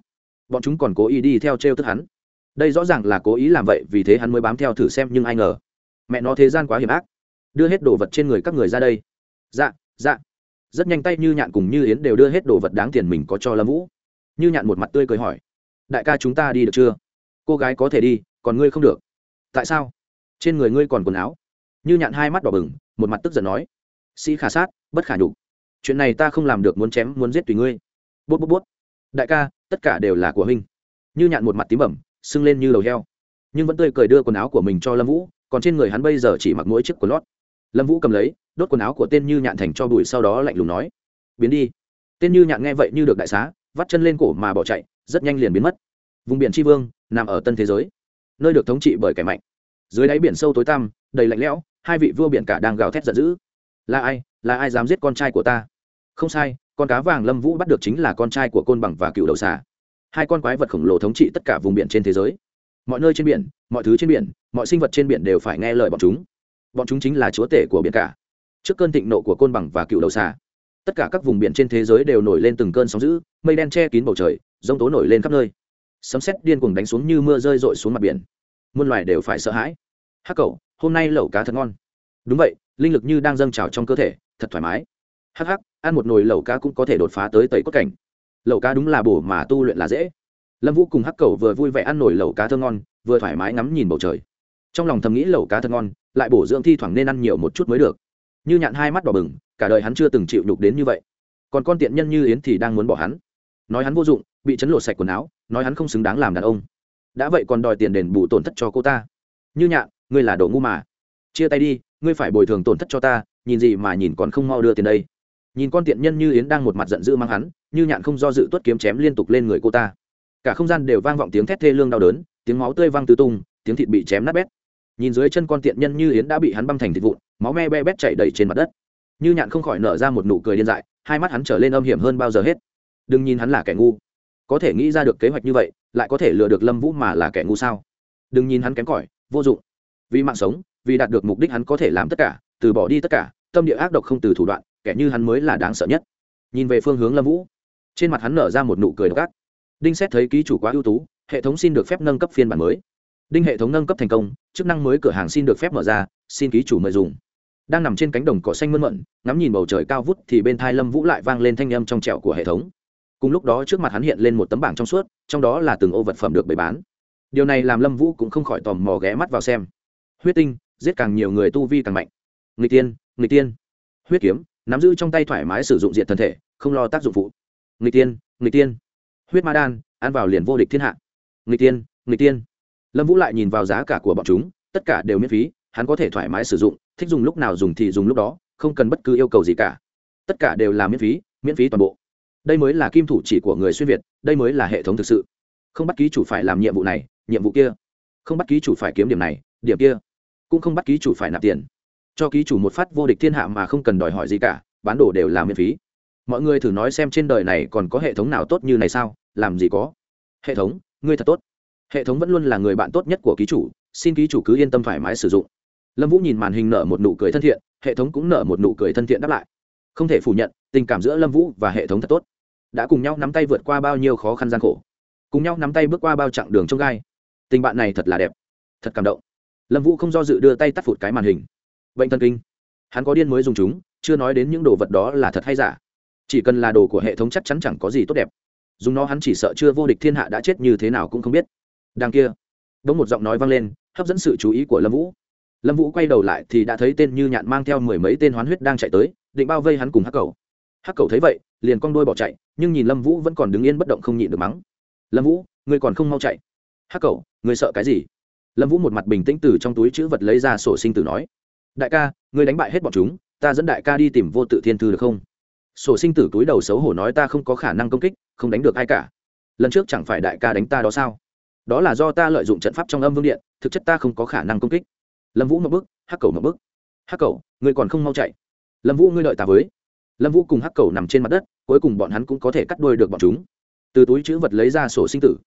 bọn chúng còn cố ý đi theo t r e o tức hắn. Đây rõ ràng là cố ý làm vậy vì thế hắn mới bám theo thử xem nhưng ai ngờ, mẹ nó thế gian quá hiểm ác. Đưa hết đồ vật trên người các người ra đây. Dạ dạ. Rất nhanh tay như nhạn cùng như yến đều đưa hết đồ vật đáng tiền mình có cho lâm vũ. Như nhạn một mặt tươi cười hỏi, đại ca chúng ta đi được chưa? Cô gái có thể đi, còn ngươi không được. Tại sao? Trên người ngươi còn quần áo. Như nhạn hai mắt đỏ bừng, một mặt tức giận nói, sĩ khả sát, bất khả nhục chuyện này ta không làm được muốn chém, muốn giết tùy ngươi. Bút bút bút. Đại ca, tất cả đều là của huynh. Như nhạn một mặt tím bẩm, sưng lên như đầu heo. Nhưng vẫn tươi cười đưa quần áo của mình cho lâm vũ, còn trên người hắn bây giờ chỉ mặc mỗi chiếc quần lót. Lâm vũ cầm lấy, đốt quần áo của tên như nhạn thành cho bụi sau đó lạnh lùng nói, biến đi. Tên như nhạn nghe vậy như được đại xá, vắt chân lên cổ mà bỏ chạy, rất nhanh liền biến mất. Vùng biển tri vương, nằm ở tân thế giới, nơi được thống trị bởi kẻ mạnh. Dưới đáy biển sâu tối tăm, đầy lạnh lẽo, hai vị vua biển cả đang gào thét giận dữ. Là ai? Là ai dám giết con trai của ta? Không sai, con cá vàng lâm vũ bắt được chính là con trai của côn bằng và cựu đầu xà. Hai con quái vật khổng lồ thống trị tất cả vùng biển trên thế giới. Mọi nơi trên biển, mọi thứ trên biển, mọi sinh vật trên biển đều phải nghe lời bọn chúng. Bọn chúng chính là chúa tể của biển cả. Trước cơn thịnh nộ của côn bằng và cựu đầu xà, tất cả các vùng biển trên thế giới đều nổi lên từng cơn sóng dữ, mây đen che kín bầu trời, giông tố nổi lên khắp nơi. Sấm sét điên cuồng đánh xuống như mưa rơi rội xuống mặt biển. Muôn loài đều phải sợ hãi. Hắc cậu hôm nay lẩu cá thật ngon. Đúng vậy, linh lực như đang dâng trào trong cơ thể, thật thoải mái. Hắc hắc ăn một nồi lẩu cá cũng có thể đột phá tới tẩy cốt cảnh. Lẩu cá đúng là bổ mà tu luyện là dễ. Lâm vũ cùng hắc cầu vừa vui vẻ ăn nồi lẩu cá thơ ngon, vừa thoải mái ngắm nhìn bầu trời. Trong lòng thầm nghĩ lẩu cá thật ngon, lại bổ dưỡng thi thoảng nên ăn nhiều một chút mới được. Như nhạn hai mắt đỏ bừng, cả đời hắn chưa từng chịu nhục đến như vậy. Còn con tiện nhân như yến thì đang muốn bỏ hắn. Nói hắn vô dụng, bị chấn lột sạch quần áo, nói hắn không xứng đáng làm đàn ông. Đã vậy còn đòi tiền đền bù tổn thất cho cô ta. Như nhạn, ngươi là đồ ngu mà. Chia tay đi, ngươi phải bồi thường tổn thất cho ta, nhìn gì mà nhìn còn không mau đưa tiền đây nhìn con tiện nhân như yến đang một mặt giận dữ mang hắn, như nhạn không do dự tuất kiếm chém liên tục lên người cô ta. Cả không gian đều vang vọng tiếng thét thê lương đau đớn, tiếng máu tươi văng tứ tung, tiếng thịt bị chém nát bét. Nhìn dưới chân con tiện nhân như yến đã bị hắn băm thành thịt vụn, máu me be bét chảy đầy trên mặt đất. Như nhạn không khỏi nở ra một nụ cười điên dại, hai mắt hắn trở lên âm hiểm hơn bao giờ hết. Đừng nhìn hắn là kẻ ngu. Có thể nghĩ ra được kế hoạch như vậy, lại có thể lừa được lâm vũ mà là kẻ ngu sao? Đừng nhìn hắn kém cỏi, vô dụng. Vì mạng sống, vì đạt được mục đích hắn có thể làm tất cả, từ bỏ đi tất cả, tâm địa ác độc không từ thủ đoạn kẻ như hắn mới là đáng sợ nhất. Nhìn về phương hướng lâm vũ, trên mặt hắn nở ra một nụ cười độc ác. Đinh xét thấy ký chủ quá ưu tú, hệ thống xin được phép nâng cấp phiên bản mới. Đinh hệ thống nâng cấp thành công, chức năng mới cửa hàng xin được phép mở ra, xin ký chủ mời dùng. Đang nằm trên cánh đồng cỏ xanh mơn mận, ngắm nhìn bầu trời cao vút thì bên thai lâm vũ lại vang lên thanh âm trong trẹo của hệ thống. Cùng lúc đó trước mặt hắn hiện lên một tấm bảng trong suốt, trong đó là từng ô vật phẩm được bày bán. Điều này làm lâm vũ cũng không khỏi tò mò ghé mắt vào xem. Huyết tinh, giết càng nhiều người tu vi càng mạnh. Người tiên người tiên. Huyết kiếm nắm giữ trong tay thoải mái sử dụng diện thân thể, không lo tác dụng phụ. Người tiên người tiên. Huyết ma đan, ăn vào liền vô địch thiên hạ. Người tiên người tiên. Lâm vũ lại nhìn vào giá cả của bọn chúng, tất cả đều miễn phí, hắn có thể thoải mái sử dụng, thích dùng lúc nào dùng thì dùng lúc đó, không cần bất cứ yêu cầu gì cả. Tất cả đều là miễn phí miễn phí toàn bộ. Đây mới là kim thủ chỉ của người xuyên việt, đây mới là hệ thống thực sự. Không bắt ký chủ phải làm nhiệm vụ này, nhiệm vụ kia. Không bắt ký chủ phải kiếm điểm này, điểm kia. Cũng không bắt ký chủ phải nạp tiền cho ký chủ một phát vô địch thiên hạ mà không cần đòi hỏi gì cả, bán đồ đều là miễn phí. Mọi người thử nói xem trên đời này còn có hệ thống nào tốt như này sao, làm gì có. Hệ thống, ngươi thật tốt. Hệ thống vẫn luôn là người bạn tốt nhất của ký chủ, xin ký chủ cứ yên tâm thoải mái sử dụng. Lâm vũ nhìn màn hình nở một nụ cười thân thiện, hệ thống cũng nở một nụ cười thân thiện đáp lại. Không thể phủ nhận, tình cảm giữa lâm vũ và hệ thống thật tốt. Đã cùng nhau nắm tay vượt qua bao nhiêu khó khăn gian khổ. Cùng nhau nắm tay bước qua bao chặng đường trong gai. Tình bạn này thật là đẹp. Thật cảm động. Lâm vũ không do dự đưa tay tắt phụt cái màn hình bệnh thần kinh. Hắn có điên mới dùng chúng, chưa nói đến những đồ vật đó là thật hay giả. Chỉ cần là đồ của hệ thống chắc chắn chẳng có gì tốt đẹp. Dùng nó hắn chỉ sợ chưa vô địch thiên hạ đã chết như thế nào cũng không biết. Đằng kia, bỗng một giọng nói vang lên, hấp dẫn sự chú ý của lâm vũ. Lâm vũ quay đầu lại thì đã thấy tên như nhạn mang theo mười mấy tên hoán huyết đang chạy tới, định bao vây hắn cùng hắc cầu. Hắc cầu thấy vậy, liền con đôi bỏ chạy, nhưng nhìn lâm vũ vẫn còn đứng yên bất động không nhịn được mắng. Lâm vũ, ngươi còn không mau chạy. Hắc cầu, ngươi sợ cái gì? Lâm vũ một mặt bình tĩnh từ trong túi chữ vật lấy ra sổ sinh tử nói đại ca, ngươi đánh bại hết bọn chúng, ta dẫn đại ca đi tìm vô tự thiên thư được không? Sổ sinh tử túi đầu xấu hổ nói ta không có khả năng công kích, không đánh được ai cả. Lần trước chẳng phải đại ca đánh ta đó sao? Đó là do ta lợi dụng trận pháp trong âm vương điện, thực chất ta không có khả năng công kích. Lâm vũ một bước, hắc cầu một bước. Hắc cầu, ngươi còn không mau chạy. Lâm vũ ngươi đợi ta với. Lâm vũ cùng hắc cầu nằm trên mặt đất, cuối cùng bọn hắn cũng có thể cắt đuôi được bọn chúng. Từ túi chữ vật lấy ra sổ sinh tử.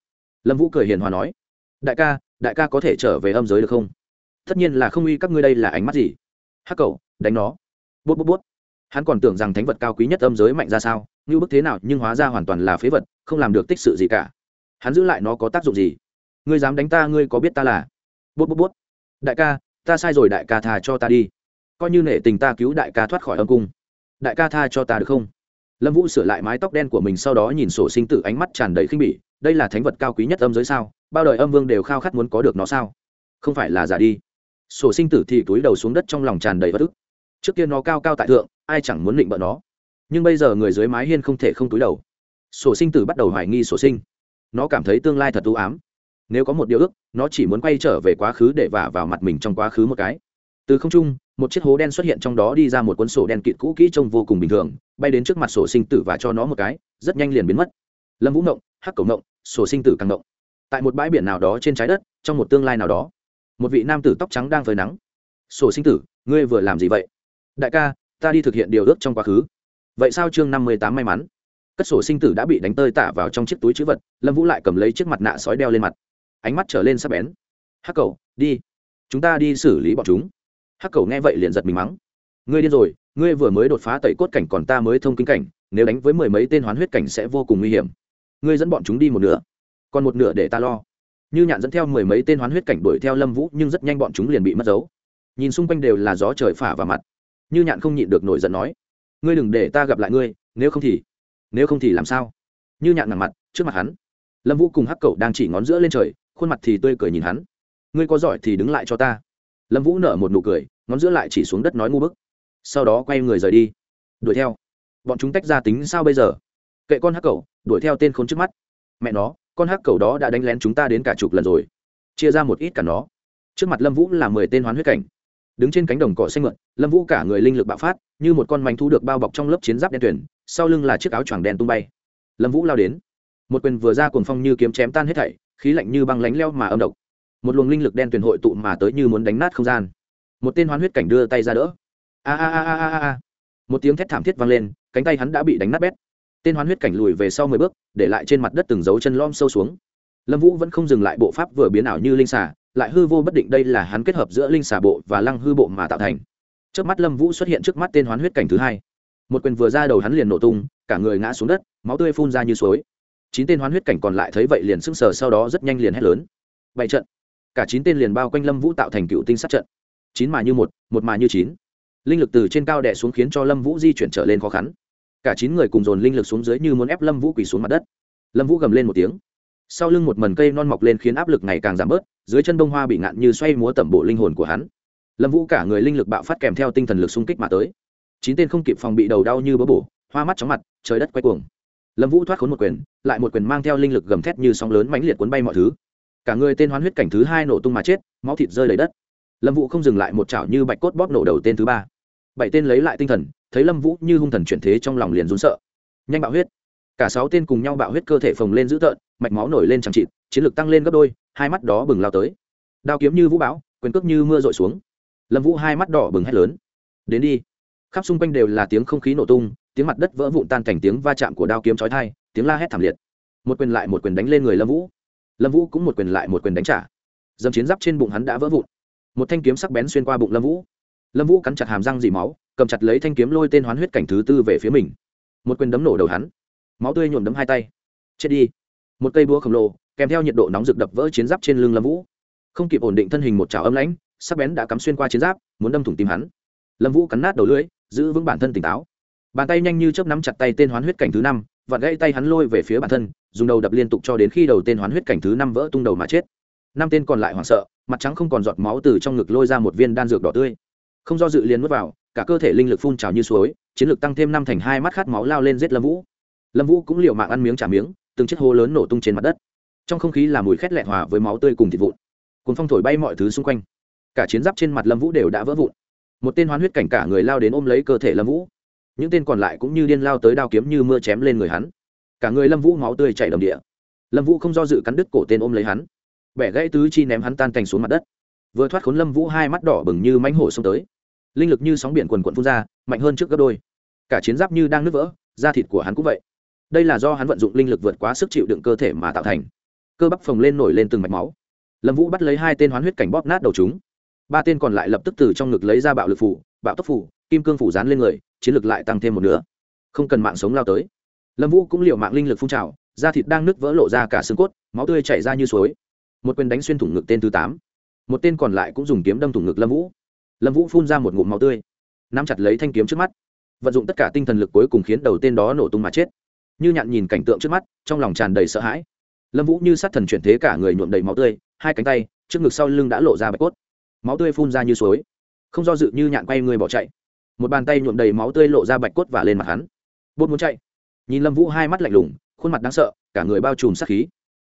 Lâm vũ cười hiền hòa nói, đại ca đại ca có thể trở về âm giới được không? Tất nhiên là không uy các ngươi đây là ánh mắt gì. Hắc cầu đánh nó. Bút bút bút. Hắn còn tưởng rằng thánh vật cao quý nhất âm giới mạnh ra sao, như bức thế nào nhưng hóa ra hoàn toàn là phế vật, không làm được tích sự gì cả. Hắn giữ lại nó có tác dụng gì? Ngươi dám đánh ta, ngươi có biết ta là? Bút bút bút. Đại ca, ta sai rồi, đại ca tha cho ta đi. Coi như nể tình ta cứu đại ca thoát khỏi âm cung. Đại ca tha cho ta được không? Lâm vũ sửa lại mái tóc đen của mình sau đó nhìn sổ sinh tử ánh mắt tràn đầy khinh bỉ. Đây là thánh vật cao quý nhất âm giới sao? Bao đời âm vương đều khao khát muốn có được nó sao? Không phải là giả đi sổ sinh tử thì túi đầu xuống đất trong lòng tràn đầy bất ức. Trước kia nó cao cao tại thượng, ai chẳng muốn định bợ nó. Nhưng bây giờ người dưới mái hiên không thể không túi đầu. Sổ sinh tử bắt đầu hoài nghi sổ sinh. Nó cảm thấy tương lai thật u ám. Nếu có một điều ước, nó chỉ muốn quay trở về quá khứ để vả vào mặt mình trong quá khứ một cái. Từ không trung, một chiếc hố đen xuất hiện trong đó đi ra một cuốn sổ đen kịt cũ kỹ trông vô cùng bình thường, bay đến trước mặt sổ sinh tử và cho nó một cái, rất nhanh liền biến mất. Lâm vũ ngộng, hắc cầu ngộng, sổ sinh tử càng ngộng. Tại một bãi biển nào đó trên trái đất, trong một tương lai nào đó một vị nam tử tóc trắng đang phơi nắng. Sổ sinh tử, ngươi vừa làm gì vậy? Đại ca, ta đi thực hiện điều ước trong quá khứ. Vậy sao chương năm mươi tám may mắn? Cất sổ sinh tử đã bị đánh tơi tả vào trong chiếc túi chữ vật. Lâm vũ lại cầm lấy chiếc mặt nạ sói đeo lên mặt. Ánh mắt trở lên sắp bén. Hắc cầu đi. Chúng ta đi xử lý bọn chúng. Hắc cầu nghe vậy liền giật mình mắng. Ngươi điên rồi, ngươi vừa mới đột phá tẩy cốt cảnh còn ta mới thông kinh cảnh, nếu đánh với mười mấy tên hoán huyết cảnh sẽ vô cùng nguy hiểm. Ngươi dẫn bọn chúng đi một nửa, còn một nửa để ta lo như nhạn dẫn theo mười mấy tên hoán huyết cảnh đuổi theo lâm vũ nhưng rất nhanh bọn chúng liền bị mất dấu nhìn xung quanh đều là gió trời phả vào mặt như nhạn không nhịn được nổi giận nói ngươi đừng để ta gặp lại ngươi nếu không thì nếu không thì làm sao như nhạn nằm mặt trước mặt hắn lâm vũ cùng hắc cậu đang chỉ ngón giữa lên trời khuôn mặt thì tươi cười nhìn hắn ngươi có giỏi thì đứng lại cho ta lâm vũ nở một nụ cười ngón giữa lại chỉ xuống đất nói ngu bức sau đó quay người rời đi đuổi theo bọn chúng tách ra tính sao bây giờ kệ con hắc cậu đuổi theo tên khốn trước mắt mẹ nó con hắc cầu đó đã đánh lén chúng ta đến cả chục lần rồi. Chia ra một ít cả nó. Trước mặt lâm vũ là mười tên hoán huyết cảnh. Đứng trên cánh đồng cỏ xanh mượn, lâm vũ cả người linh lực bạo phát, như một con manh thu được bao bọc trong lớp chiến giáp đen tuyển sau lưng là chiếc áo choàng đen tung bay. Lâm vũ lao đến. Một quyền vừa ra cuồng phong như kiếm chém tan hết thảy, khí lạnh như băng lánh leo mà âm độc. Một luồng linh lực đen tuyển hội tụ mà tới như muốn đánh nát không gian. Một tên hoán huyết cảnh đưa tay ra đỡ. A a a a a a. Một tiếng thét thảm thiết vang lên, cánh tay hắn đã bị đánh nát bét tên hoán huyết cảnh lùi về sau mười bước, để lại trên mặt đất từng dấu chân lom sâu xuống. Lâm vũ vẫn không dừng lại bộ pháp vừa biến ảo như linh xà, lại hư vô bất định đây là hắn kết hợp giữa linh xà bộ và lăng hư bộ mà tạo thành. Trước mắt lâm vũ xuất hiện trước mắt tên hoán huyết cảnh thứ hai. Một quyền vừa ra đầu hắn liền nổ tung, cả người ngã xuống đất, máu tươi phun ra như suối. Chín tên hoán huyết cảnh còn lại thấy vậy liền sững sờ sau đó rất nhanh liền hét lớn. Bảy trận. Cả chín tên liền bao quanh lâm vũ tạo thành cựu tinh sát trận. Chín mà như một một mà như chín. Linh lực từ trên cao đè xuống khiến cho lâm vũ di chuyển trở lên khó khăn cả chín người cùng dồn linh lực xuống dưới như muốn ép lâm vũ quỳ xuống mặt đất. Lâm vũ gầm lên một tiếng. Sau lưng một mần cây non mọc lên khiến áp lực ngày càng giảm bớt, dưới chân bông hoa bị ngạn như xoay múa tẩm bộ linh hồn của hắn. Lâm vũ cả người linh lực bạo phát kèm theo tinh thần lực xung kích mà tới. Chín tên không kịp phòng bị đầu đau như bớ bổ, hoa mắt chóng mặt, trời đất quay cuồng. Lâm vũ thoát khốn một quyền, lại một quyền mang theo linh lực gầm thét như sóng lớn mãnh liệt cuốn bay mọi thứ. Cả người tên hoán huyết cảnh thứ hai nổ tung mà chết, máu thịt rơi đầy đất. Lâm vũ không dừng lại một chảo như bạch cốt bóp nổ đầu tên thứ ba. Bảy tên lấy lại tinh thần thấy lâm vũ như hung thần chuyển thế trong lòng liền run sợ nhanh bạo huyết cả sáu tên cùng nhau bạo huyết cơ thể phồng lên dữ tợn mạch máu nổi lên chẳng chịt chiến lực tăng lên gấp đôi hai mắt đó bừng lao tới đao kiếm như vũ bão quyền cước như mưa rội xuống lâm vũ hai mắt đỏ bừng hét lớn đến đi khắp xung quanh đều là tiếng không khí nổ tung tiếng mặt đất vỡ vụn tan thành tiếng va chạm của đao kiếm chói thai tiếng la hét thảm liệt một quyền lại một quyền đánh lên người lâm vũ lâm vũ cũng một quyền lại một quyền đánh trả dầm chiến giáp trên bụng hắn đã vỡ vụn một thanh kiếm sắc bén xuyên qua bụng lâm vũ lâm vũ cắn chặt hàm răng dì máu cầm chặt lấy thanh kiếm lôi tên hoán huyết cảnh thứ tư về phía mình. Một quyền đấm nổ đầu hắn. Máu tươi nhuộm đấm hai tay. Chết đi. Một cây búa khổng lồ, kèm theo nhiệt độ nóng rực đập vỡ chiến giáp trên lưng lâm vũ. Không kịp ổn định thân hình một chảo âm lãnh, sắc bén đã cắm xuyên qua chiến giáp, muốn đâm thủng tim hắn. Lâm vũ cắn nát đầu lưỡi, giữ vững bản thân tỉnh táo. Bàn tay nhanh như chớp nắm chặt tay tên hoán huyết cảnh thứ năm và gãy tay hắn lôi về phía bản thân, dùng đầu đập liên tục cho đến khi đầu tên hoán huyết cảnh thứ năm vỡ tung đầu mà chết. Năm tên còn lại hoảng sợ, mặt trắng không còn giọt máu từ trong ngực lôi ra một viên đan dược đỏ tươi. Không do dự liền nuốt vào cả cơ thể linh lực phun trào như suối, chiến lực tăng thêm năm thành hai mắt khát máu lao lên giết lâm vũ. Lâm vũ cũng liều mạng ăn miếng trả miếng, từng chiếc hố lớn nổ tung trên mặt đất. Trong không khí là mùi khét lẹ hòa với máu tươi cùng thịt vụn. Cuốn phong thổi bay mọi thứ xung quanh. Cả chiến giáp trên mặt lâm vũ đều đã vỡ vụn. Một tên hoán huyết cảnh cả người lao đến ôm lấy cơ thể lâm vũ. Những tên còn lại cũng như điên lao tới đao kiếm như mưa chém lên người hắn. Cả người lâm vũ máu tươi chảy đầm địa. Lâm vũ không do dự cắn đứt cổ tên ôm lấy hắn. Bẻ gãy tứ chi ném hắn tan thành xuống mặt đất. Vừa thoát khốn lâm vũ hai mắt đỏ bừng như mánh hổ xông tới linh lực như sóng biển quần quận phun ra, mạnh hơn trước gấp đôi. Cả chiến giáp như đang nứt vỡ, da thịt của hắn cũng vậy. Đây là do hắn vận dụng linh lực vượt quá sức chịu đựng cơ thể mà tạo thành. Cơ bắp phồng lên nổi lên từng mạch máu. Lâm vũ bắt lấy hai tên hoán huyết cảnh bóp nát đầu chúng. Ba tên còn lại lập tức từ trong ngực lấy ra bạo lực phủ bạo tốc phủ kim cương phủ dán lên người, chiến lực lại tăng thêm một nửa. Không cần mạng sống lao tới. Lâm vũ cũng liệu mạng linh lực phun trào, da thịt đang nứt vỡ lộ ra cả xương cốt, máu tươi chảy ra như suối. Một quyền đánh xuyên thủng ngực tên thứ tám. Một tên còn lại cũng dùng kiếm đâm thủng ngực lâm vũ lâm vũ phun ra một ngụm máu tươi, nắm chặt lấy thanh kiếm trước mắt, vận dụng tất cả tinh thần lực cuối cùng khiến đầu tên đó nổ tung mà chết. Như nhạn nhìn cảnh tượng trước mắt, trong lòng tràn đầy sợ hãi. Lâm vũ như sát thần chuyển thế cả người nhuộm đầy máu tươi, hai cánh tay, trước ngực sau lưng đã lộ ra bạch cốt. Máu tươi phun ra như suối. Không do dự như nhạn quay người bỏ chạy. Một bàn tay nhuộm đầy máu tươi lộ ra bạch cốt và lên mặt hắn. Bốt muốn chạy. Nhìn lâm vũ hai mắt lạnh lùng, khuôn mặt đáng sợ, cả người bao trùm sát khí.